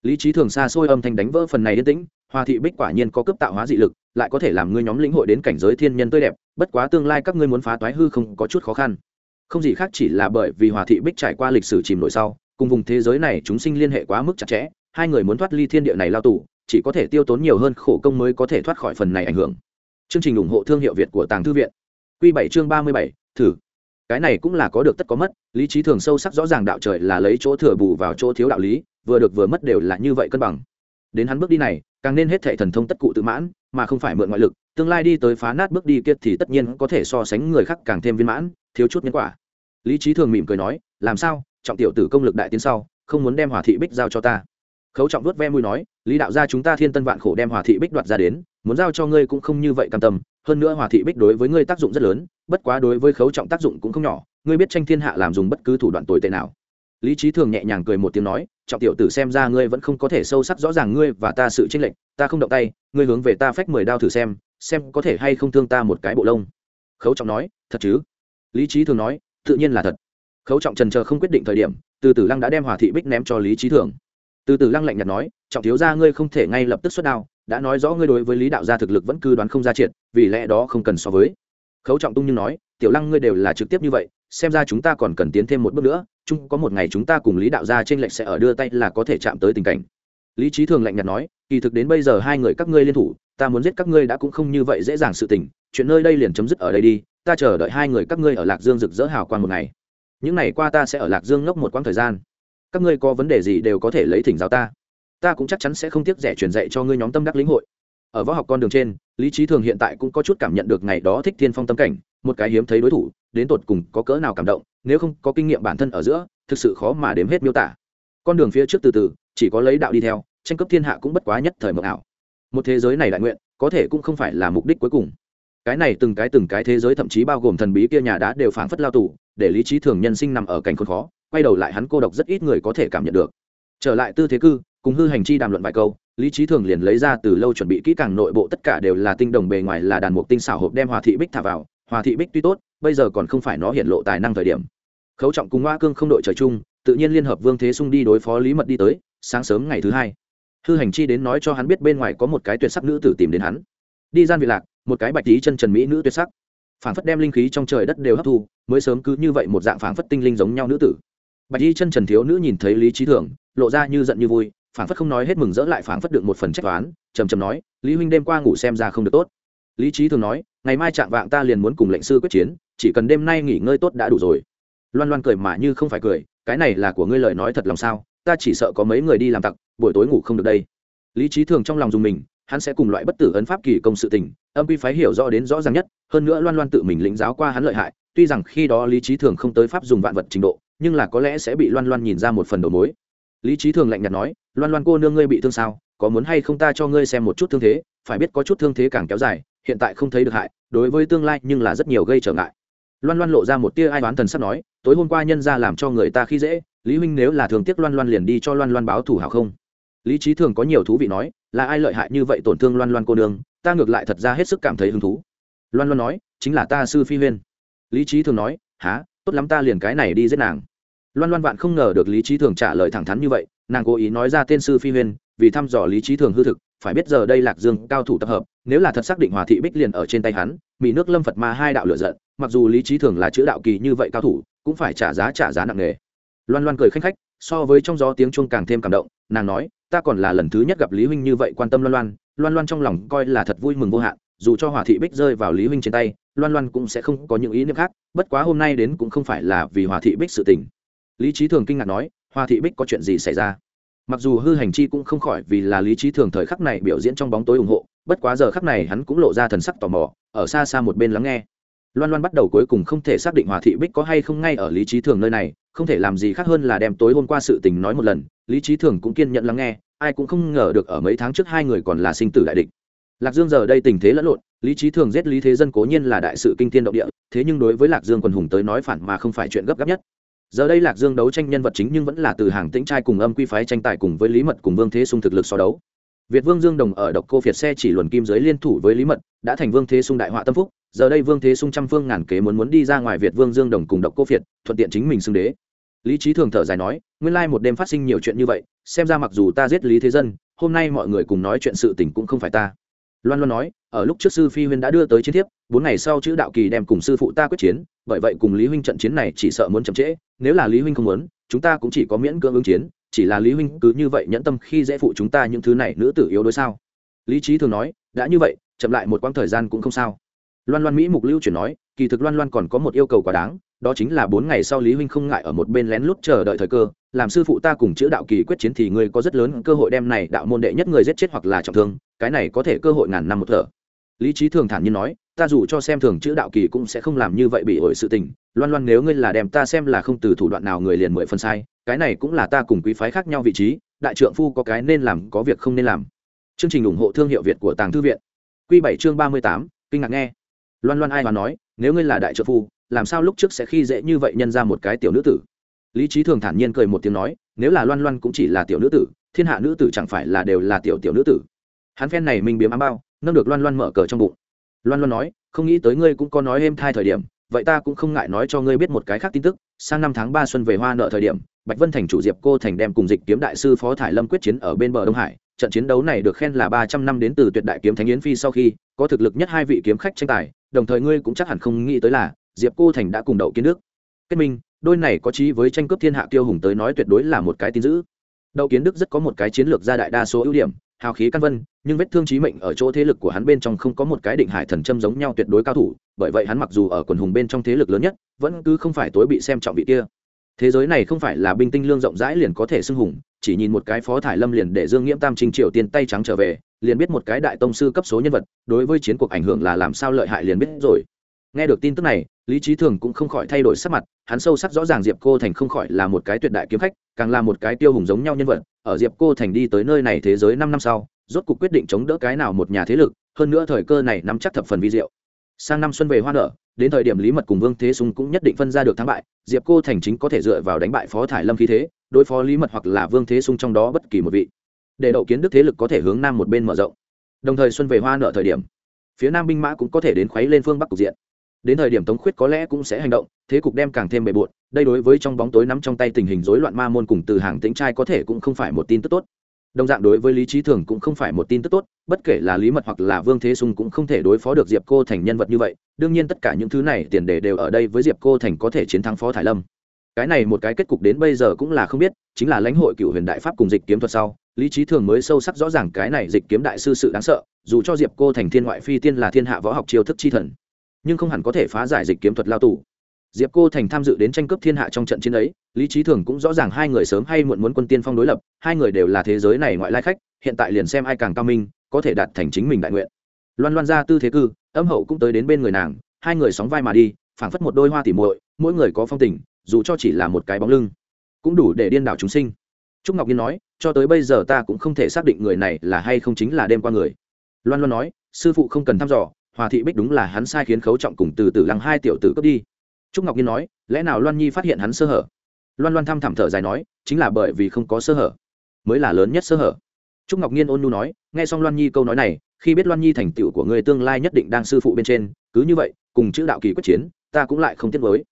lý trí thường xa xôi âm thanh đánh vỡ phần này yên tĩnh, hoa thị bích quả nhiên có cấp tạo hóa dị lực, lại có thể làm ngươi nhóm lĩnh hội đến cảnh giới thiên nhân tươi đẹp, bất quá tương lai các ngươi muốn phá toái hư không có chút khó khăn. Không gì khác chỉ là bởi vì hòa thị bích trải qua lịch sử chìm nổi sau, cùng vùng thế giới này chúng sinh liên hệ quá mức chặt chẽ, hai người muốn thoát ly thiên địa này lao tù, chỉ có thể tiêu tốn nhiều hơn khổ công mới có thể thoát khỏi phần này ảnh hưởng. Chương trình ủng hộ thương hiệu việt của tàng thư viện. Q bảy chương ba mươi bảy, thử. Cái này cũng là có được tất có mất, lý trí thường sâu sắc rõ ràng đạo trời là lấy chỗ thừa bù vào chỗ thiếu đạo lý vừa được vừa mất đều là như vậy cân bằng. Đến hắn bước đi này, càng nên hết thệ thần thông tất cụ tự mãn, mà không phải mượn ngoại lực, tương lai đi tới phá nát bước đi kia thì tất nhiên có thể so sánh người khác càng thêm viên mãn, thiếu chút nhân quả. Lý trí thường mỉm cười nói, làm sao? Trọng tiểu tử công lực đại tiến sau, không muốn đem hòa thị bích giao cho ta. Khấu trọng vuốt ve mũi nói, lý đạo gia chúng ta thiên tân vạn khổ đem hòa thị bích đoạt ra đến, muốn giao cho ngươi cũng không như vậy cam tâm, hơn nữa hòa thị bích đối với ngươi tác dụng rất lớn, bất quá đối với khấu trọng tác dụng cũng không nhỏ, ngươi biết tranh thiên hạ làm dùng bất cứ thủ đoạn tồi tệ nào. Lý trí thường nhẹ nhàng cười một tiếng nói trọng tiểu tử xem ra ngươi vẫn không có thể sâu sắc rõ ràng ngươi và ta sự chênh lệch, ta không động tay, ngươi hướng về ta phách mười đao thử xem xem có thể hay không thương ta một cái bộ lông. Khấu trọng nói, thật chứ? Lý trí thường nói, tự nhiên là thật. Khấu trọng trần chờ không quyết định thời điểm, từ tử lăng đã đem hòa thị bích ném cho lý trí thường. Từ tử lăng lạnh nhạt nói, trọng thiếu ra ngươi không thể ngay lập tức xuất đao, đã nói rõ ngươi đối với lý đạo gia thực lực vẫn cư đoán không ra triệt, vì lẽ đó không cần so với. Khấu trọng tung nhưng nói tiểu lăng ngươi đều là trực tiếp như vậy, xem ra chúng ta còn cần tiến thêm một bước nữa, chung có một ngày chúng ta cùng lý đạo gia trên lệnh sẽ ở đưa tay là có thể chạm tới tình cảnh. Lý trí thường lạnh nhạt nói, kỳ thực đến bây giờ hai người các ngươi liên thủ, ta muốn giết các ngươi đã cũng không như vậy dễ dàng sự tình, chuyện nơi đây liền chấm dứt ở đây đi, ta chờ đợi hai người các ngươi ở lạc dương rực rỡ hào quang một ngày. Những ngày qua ta sẽ ở lạc dương ngốc một quãng thời gian. Các ngươi có vấn đề gì đều có thể lấy thỉnh giáo ta. Ta cũng chắc chắn sẽ không tiếc rẻ truyền dạy cho ngươi nhóm tâm đắc lĩnh hội. Ở võ học con đường trên, lý trí thường hiện tại cũng có chút cảm nhận được ngày đó thích thiên phong tâm cảnh một cái hiếm thấy đối thủ, đến tột cùng có cỡ nào cảm động, nếu không có kinh nghiệm bản thân ở giữa, thực sự khó mà đếm hết miêu tả. Con đường phía trước từ từ, chỉ có lấy đạo đi theo, tranh cấp thiên hạ cũng bất quá nhất thời mộng ảo. Một thế giới này đại nguyện, có thể cũng không phải là mục đích cuối cùng. Cái này từng cái từng cái thế giới thậm chí bao gồm thần bí kia nhà đá đều phảng phất lao tù, để lý trí thường nhân sinh nằm ở cảnh khốn khó, quay đầu lại hắn cô độc rất ít người có thể cảm nhận được. Trở lại tư thế cư, cùng hư hành chi đàm luận vài câu, lý trí thường liền lấy ra từ lâu chuẩn bị kỹ càng nội bộ tất cả đều là tinh đồng bề ngoài là đàn mục tinh xảo hộp đem hòa thị bích thả vào hòa thị bích tuy tốt, bây giờ còn không phải nó hiện lộ tài năng thời điểm. Khấu trọng cùng hoa cương không đội trời chung, tự nhiên liên hợp vương thế sung đi đối phó lý mật đi tới, sáng sớm ngày thứ hai. Hư hành chi đến nói cho hắn biết bên ngoài có một cái tuyệt sắc nữ tử tìm đến hắn. Đi gian vị lạc, một cái bạch tí chân trần mỹ nữ tuyệt sắc. Phảng phất đem linh khí trong trời đất đều hấp thu, mới sớm cứ như vậy một dạng phảng phất tinh linh giống nhau nữ tử. Bạch y chân trần thiếu nữ nhìn thấy lý trí thường lộ ra như giận như vui, phảng phất không nói hết mừng dỡ lại phảng phất được một phần trách toán trầm trầm nói, lý huynh đêm qua ngủ xem ra không được tốt. Lý trí thường nói ngày mai chạm vạng ta liền muốn cùng lệnh sư quyết chiến, chỉ cần đêm nay nghỉ ngơi tốt đã đủ rồi. Loan loan cười mà như không phải cười, cái này là của ngươi lời nói thật lòng sao? Ta chỉ sợ có mấy người đi làm tặc, buổi tối ngủ không được đây. Lý trí thường trong lòng dùng mình, hắn sẽ cùng loại bất tử ấn pháp kỳ công sự tình, âm quy phái hiểu rõ đến rõ ràng nhất, hơn nữa loan loan tự mình lĩnh giáo qua hắn lợi hại, tuy rằng khi đó lý trí thường không tới pháp dùng vạn vật trình độ, nhưng là có lẽ sẽ bị loan loan nhìn ra một phần đầu mối. Lý trí thường lạnh nhạt nói, loan loan cô nương ngươi bị thương sao? Có muốn hay không ta cho ngươi xem một chút thương thế? Phải biết có chút thương thế càng kéo dài hiện tại không thấy được hại, đối với tương lai nhưng là rất nhiều gây trở ngại. Loan loan lộ ra một tia ai đoán thần sắp nói, tối hôm qua nhân ra làm cho người ta khi dễ, lý huynh nếu là thường tiếc loan loan liền đi cho loan loan báo thủ hảo không? Lý trí thường có nhiều thú vị nói, là ai lợi hại như vậy tổn thương loan loan cô nương, ta ngược lại thật ra hết sức cảm thấy hứng thú. Loan loan nói, chính là ta sư phi huyên. Lý trí thường nói há tốt lắm ta liền cái này đi giết nàng. Loan loan vạn không ngờ được lý trí thường trả lời thẳng thắn như vậy, nàng cố ý nói ra tên sư phi huyên, vì thăm dò lý trí thường hư thực, phải biết giờ đây lạc dương cao thủ tập hợp nếu là thật xác định hòa thị bích liền ở trên tay hắn mỹ nước lâm phật ma hai đạo lựa giận, mặc dù lý trí thường là chữ đạo kỳ như vậy cao thủ, cũng phải trả giá trả giá nặng nề. Loan loan cười khanh khách, so với trong gió tiếng chuông càng thêm cảm động, nàng nói, ta còn là lần thứ nhất gặp lý huynh như vậy quan tâm loan loan loan loan trong lòng coi là thật vui mừng vô hạn, dù cho hòa thị bích rơi vào lý huynh trên tay, loan loan cũng sẽ không có những ý niệm khác, bất quá hôm nay đến cũng không phải là vì hòa thị bích sự tình. Lý trí thường kinh ngạc nói, hòa thị bích có chuyện gì xảy ra? Mặc dù hư hành chi cũng không khỏi vì là lý trí thường thời khắc này biểu diễn trong bóng tối ủng hộ bất quá giờ khắc này hắn cũng lộ ra thần sắc tò mò, ở xa xa một bên lắng nghe. Loan loan bắt đầu cuối cùng không thể xác định hòa thị bích có hay không ngay ở lý trí thường nơi này, không thể làm gì khác hơn là đem tối hôm qua sự tình nói một lần. Lý trí thường cũng kiên nhận lắng nghe, ai cũng không ngờ được ở mấy tháng trước hai người còn là sinh tử đại địch. Lạc dương giờ đây tình thế lẫn lộn, lý trí thường giết lý thế dân cố nhiên là đại sự kinh thiên động địa, thế nhưng đối với lạc dương quần hùng tới nói phản mà không phải chuyện gấp gáp nhất. Giờ đây lạc dương đấu tranh nhân vật chính nhưng vẫn là từ hàng tĩnh trai cùng âm quy phái tranh tài cùng với lý mật cùng vương thế sung thực lực so đấu việt vương dương đồng ở độc cô việt xe chỉ luồn kim giới liên thủ với lý mật, đã thành vương thế sung đại họa tâm phúc. Giờ đây vương thế sung trăm phương ngàn kế muốn muốn đi ra ngoài việt vương dương đồng cùng độc cô việt, thuận tiện chính mình xưng đế. Lý Chí thường thở dài nói, nguyên lai một đêm phát sinh nhiều chuyện như vậy, xem ra mặc dù ta giết lý thế dân, hôm nay mọi người cùng nói chuyện sự tình cũng không phải ta. Loan loan nói, ở lúc trước sư phi huyên đã đưa tới chiến thiếp, bốn ngày sau chữ đạo kỳ đem cùng sư phụ ta quyết chiến, bởi vậy cùng lý huynh trận chiến này chỉ sợ muốn chậm trễ, nếu là lý huynh không muốn, chúng ta cũng chỉ có miễn cưỡng ứng chiến chỉ là lý huynh cứ như vậy nhẫn tâm khi dễ phụ chúng ta những thứ này nữ tử yếu đối sao? Lý trí thường nói, đã như vậy, chậm lại một quãng thời gian cũng không sao. Loan loan mỹ mục lưu chuyển nói, kỳ thực loan loan còn có một yêu cầu quá đáng, đó chính là bốn ngày sau lý huynh không ngại ở một bên lén lút chờ đợi thời cơ, làm sư phụ ta cùng chữ đạo kỳ quyết chiến thì ngươi có rất lớn cơ hội đem này đạo môn đệ nhất người giết chết hoặc là trọng thương, cái này có thể cơ hội ngàn năm một thở. Lý trí thường thản nhiên nói, ta dù cho xem thường chữ đạo kỳ cũng sẽ không làm như vậy bị ổi sự tình loan loan nếu ngươi là đem ta xem là không từ thủ đoạn nào người liền mười phần sai, cái này cũng là ta cùng quý phái khác nhau vị trí, đại trượng phu có cái nên làm có việc không nên làm. Chương trình ủng hộ thương hiệu việt của tàng thư viện. Q bảy chương ba mươi tám, kinh ngạc nghe. Loan loan ai mà nói, nếu ngươi là đại trượng phu, làm sao lúc trước sẽ khi dễ như vậy nhân ra một cái tiểu nữ tử? Lý trí thường thản nhiên cười một tiếng nói, nếu là loan loan cũng chỉ là tiểu nữ tử, thiên hạ nữ tử chẳng phải là đều là tiểu tiểu nữ tử. Hắn phen này mình biếm ám bao, nâng được loan loan mở cờ trong bụng. Loan loan nói, không nghĩ tới ngươi cũng có nói êm thai thời điểm vậy ta cũng không ngại nói cho ngươi biết một cái khác tin tức, sang năm tháng ba xuân về hoa nợ thời điểm, bạch vân thành chủ diệp cô thành đem cùng dịch kiếm đại sư phó thải lâm quyết chiến ở bên bờ đông hải, trận chiến đấu này được khen là ba trăm năm đến từ tuyệt đại kiếm thánh yến phi sau khi, có thực lực nhất hai vị kiếm khách tranh tài, đồng thời ngươi cũng chắc hẳn không nghĩ tới là, diệp cô thành đã cùng đậu kiến đức kết minh, đôi này có trí với tranh cướp thiên hạ tiêu hùng tới nói tuyệt đối là một cái tin dữ. Đậu kiến đức rất có một cái chiến lược gia đại đa số ưu điểm, hào khí căn vân, nhưng vết thương chí mệnh ở chỗ thế lực của hắn bên trong không có một cái định hải thần châm giống nhau tuyệt đối cao thủ bởi vậy hắn mặc dù ở quần hùng bên trong thế lực lớn nhất, vẫn cứ không phải tối bị xem trọng vị kia. Thế giới này không phải là binh tinh lương rộng rãi liền có thể xưng hùng, chỉ nhìn một cái phó thải lâm liền để dương nghiễm tam trình triều tiên tay trắng trở về, liền biết một cái đại tông sư cấp số nhân vật, đối với chiến cuộc ảnh hưởng là làm sao lợi hại liền biết rồi. Nghe được tin tức này, lý trí thường cũng không khỏi thay đổi sắc mặt, hắn sâu sắc rõ ràng diệp cô thành không khỏi là một cái tuyệt đại kiếm khách, càng là một cái tiêu hùng giống nhau nhân vật, ở diệp cô thành đi tới nơi này thế giới năm năm sau, rốt cuộc quyết định chống đỡ cái nào một nhà thế lực, hơn nữa thời cơ này nắm chắc thập phần vi diệu sang năm xuân về hoa nở, đến thời điểm lý mật cùng vương thế Sùng cũng nhất định phân ra được thắng bại, diệp cô thành chính có thể dựa vào đánh bại phó thải lâm khí thế, đối phó lý mật hoặc là vương thế sung trong đó bất kỳ một vị. Để đậu kiến đức thế lực có thể hướng nam một bên mở rộng. Đồng thời xuân về hoa nở thời điểm, phía nam binh mã cũng có thể đến khuấy lên phương bắc cục diện. Đến thời điểm tống khuyết có lẽ cũng sẽ hành động, thế cục đem càng thêm bề bộn, đây đối với trong bóng tối nắm trong tay tình hình rối loạn ma môn cùng từ hàng tính trai có thể cũng không phải một tin tức tốt đồng dạng đối với lý trí thường cũng không phải một tin tức tốt, bất kể là lý mật hoặc là vương thế sung cũng không thể đối phó được diệp cô thành nhân vật như vậy. Đương nhiên tất cả những thứ này tiền đề đều ở đây với diệp cô thành có thể chiến thắng phó Thái lâm. Cái này một cái kết cục đến bây giờ cũng là không biết, chính là lãnh hội cựu huyền đại pháp cùng dịch kiếm thuật sau, lý trí thường mới sâu sắc rõ ràng cái này dịch kiếm đại sư sự đáng sợ, dù cho diệp cô thành thiên ngoại phi tiên là thiên hạ võ học chiêu thức chi thần, nhưng không hẳn có thể phá giải dịch kiếm thuật lao tù diệp cô thành tham dự đến tranh cướp thiên hạ trong trận chiến ấy, lý trí thường cũng rõ ràng hai người sớm hay muộn muốn quân tiên phong đối lập, hai người đều là thế giới này ngoại lai khách, hiện tại liền xem ai càng cao minh, có thể đạt thành chính mình đại nguyện. Loan loan ra tư thế cư, âm hậu cũng tới đến bên người nàng, hai người sóng vai mà đi, phảng phất một đôi hoa tỉ muội, mỗi người có phong tình, dù cho chỉ là một cái bóng lưng, cũng đủ để điên đảo chúng sinh. Trúc ngọc nhiên nói, cho tới bây giờ ta cũng không thể xác định người này là hay không chính là đêm qua người. Loan loan nói, sư phụ không cần thăm dò, hòa thị bích đúng là hắn sai khiến khấu trọng cùng từ từ lăng hai tiểu tử cướp đi trúc ngọc nhiên nói, lẽ nào loan nhi phát hiện hắn sơ hở? Loan loan thăm thẳm thở dài nói, chính là bởi vì không có sơ hở. Mới là lớn nhất sơ hở. Trúc ngọc nhiên ôn nhu nói, nghe xong loan nhi câu nói này, khi biết loan nhi thành tựu của người tương lai nhất định đang sư phụ bên trên, cứ như vậy, cùng chữ đạo kỳ quyết chiến, ta cũng lại không tiếc với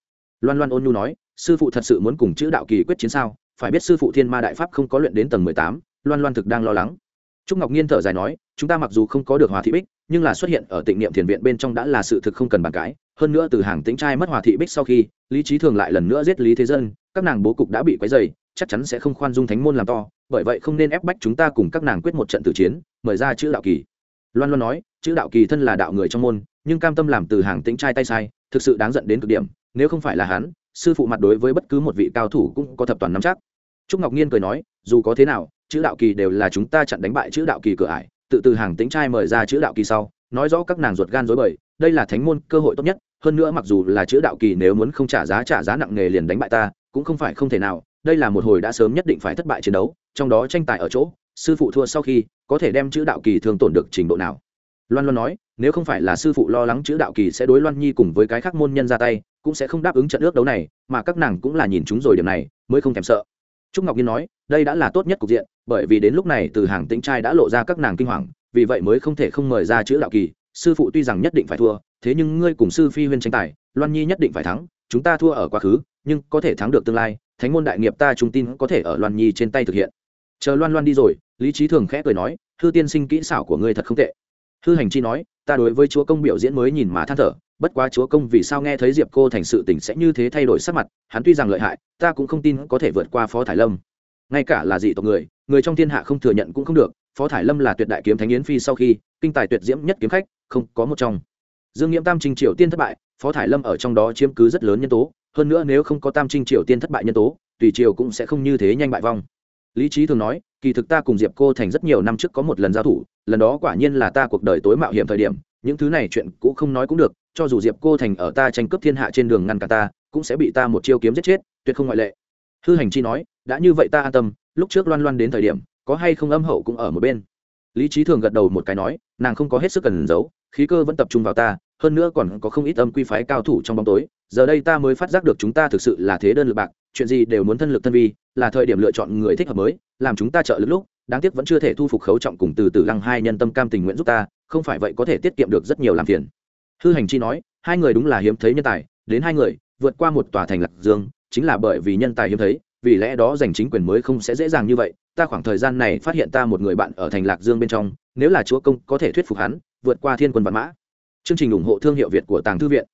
loan loan ôn nhu nói, sư phụ thật sự muốn cùng chữ đạo kỳ quyết chiến sao? Phải biết sư phụ thiên ma đại pháp không có luyện đến tầng mười tám, loan loan thực đang lo lắng. Trúc ngọc nhiên thở dài nói, chúng ta mặc dù không có được hòa thị bích, nhưng là xuất hiện ở tịnh niệm thiền viện bên trong đã là sự thực không cần bàn cãi hơn nữa từ hàng tĩnh trai mất hòa thị bích sau khi, lý trí thường lại lần nữa giết lý thế dân, các nàng bố cục đã bị quấy dày chắc chắn sẽ không khoan dung thánh môn làm to, bởi vậy không nên ép bách chúng ta cùng các nàng quyết một trận tử chiến, mời ra chữ đạo kỳ. Loan loan nói, chữ đạo kỳ thân là đạo người trong môn, nhưng cam tâm làm từ hàng tĩnh trai tay sai, thực sự đáng giận đến cực điểm, nếu không phải là hắn, sư phụ mặt đối với bất cứ một vị cao thủ cũng có thập toàn nắm chắc. Trúc ngọc nhiên cười nói, dù có thế nào, chữ đạo kỳ đều là chúng ta chặn đánh bại chữ đạo kỳ cửa ải, tự từ hàng tính trai mời ra chữ đạo kỳ sau, nói rõ các nàng ruột gan dối bời đây là thánh môn, cơ hội tốt nhất. Hơn nữa mặc dù là chữ đạo kỳ, nếu muốn không trả giá trả giá nặng nề liền đánh bại ta, cũng không phải không thể nào. Đây là một hồi đã sớm nhất định phải thất bại chiến đấu, trong đó tranh tài ở chỗ, sư phụ thua sau khi, có thể đem chữ đạo kỳ thương tổn được trình độ nào. Loan loan nói, nếu không phải là sư phụ lo lắng chữ đạo kỳ sẽ đối loan nhi cùng với cái khác môn nhân ra tay, cũng sẽ không đáp ứng trận ước đấu này, mà các nàng cũng là nhìn chúng rồi điểm này, mới không thèm sợ. Trúc ngọc nhiên nói, đây đã là tốt nhất cục diện, bởi vì đến lúc này từ hàng tĩnh trai đã lộ ra các nàng kinh hoàng, vì vậy mới không thể không mời ra chữ đạo kỳ sư phụ tuy rằng nhất định phải thua, thế nhưng ngươi cùng sư phi huyên tranh tài, loan nhi nhất định phải thắng, chúng ta thua ở quá khứ, nhưng có thể thắng được tương lai, thánh môn đại nghiệp ta trung tin có thể ở loan nhi trên tay thực hiện. Chờ loan loan đi rồi, lý trí thường khẽ cười nói, hư tiên sinh kỹ xảo của ngươi thật không tệ. Hư hành chi nói, ta đối với chúa công biểu diễn mới nhìn mà than thở, bất quá chúa công vì sao nghe thấy diệp cô thành sự tình sẽ như thế thay đổi sắc mặt, hắn tuy rằng lợi hại, ta cũng không tin có thể vượt qua phó thải lâm. Ngay cả là dị tộc người người trong thiên hạ không thừa nhận cũng không được phó thải lâm là tuyệt đại kiếm thánh yến phi sau khi, kinh tài tuyệt diễm nhất kiếm khách, không có một trong. Dương nghiễm tam trinh triều tiên thất bại, phó thải lâm ở trong đó chiếm cứ rất lớn nhân tố. Hơn nữa nếu không có tam trinh triều tiên thất bại nhân tố, tùy triều cũng sẽ không như thế nhanh bại vong. Lý trí thường nói, kỳ thực ta cùng diệp cô thành rất nhiều năm trước có một lần giao thủ, lần đó quả nhiên là ta cuộc đời tối mạo hiểm thời điểm, những thứ này chuyện cũ không nói cũng được, cho dù diệp cô thành ở ta tranh cướp thiên hạ trên đường ngăn cả ta, cũng sẽ bị ta một chiêu kiếm giết chết, tuyệt không ngoại lệ. Hư hành chi nói, đã như vậy ta an tâm, lúc trước loan loan đến thời điểm có hay không âm hậu cũng ở một bên. Lý trí thường gật đầu một cái nói, nàng không có hết sức cần giấu, khí cơ vẫn tập trung vào ta, hơn nữa còn có không ít âm quy phái cao thủ trong bóng tối, giờ đây ta mới phát giác được chúng ta thực sự là thế đơn lực bạc, chuyện gì đều muốn thân lực thân vi, là thời điểm lựa chọn người thích hợp mới, làm chúng ta trợ lực lúc, đáng tiếc vẫn chưa thể thu phục khấu trọng cùng từ từ lăng hai nhân tâm cam tình nguyện giúp ta, không phải vậy có thể tiết kiệm được rất nhiều làm phiền. Hư hành chi nói, hai người đúng là hiếm thấy nhân tài, đến hai người, vượt qua một tòa thành lạc dương, chính là bởi vì nhân tài hiếm thấy, vì lẽ đó giành chính quyền mới không sẽ dễ dàng như vậy ta khoảng thời gian này phát hiện ta một người bạn ở thành lạc dương bên trong, nếu là chúa công có thể thuyết phục hắn, vượt qua thiên quân văn mã. Chương trình ủng hộ thương hiệu việt của tàng thư viện.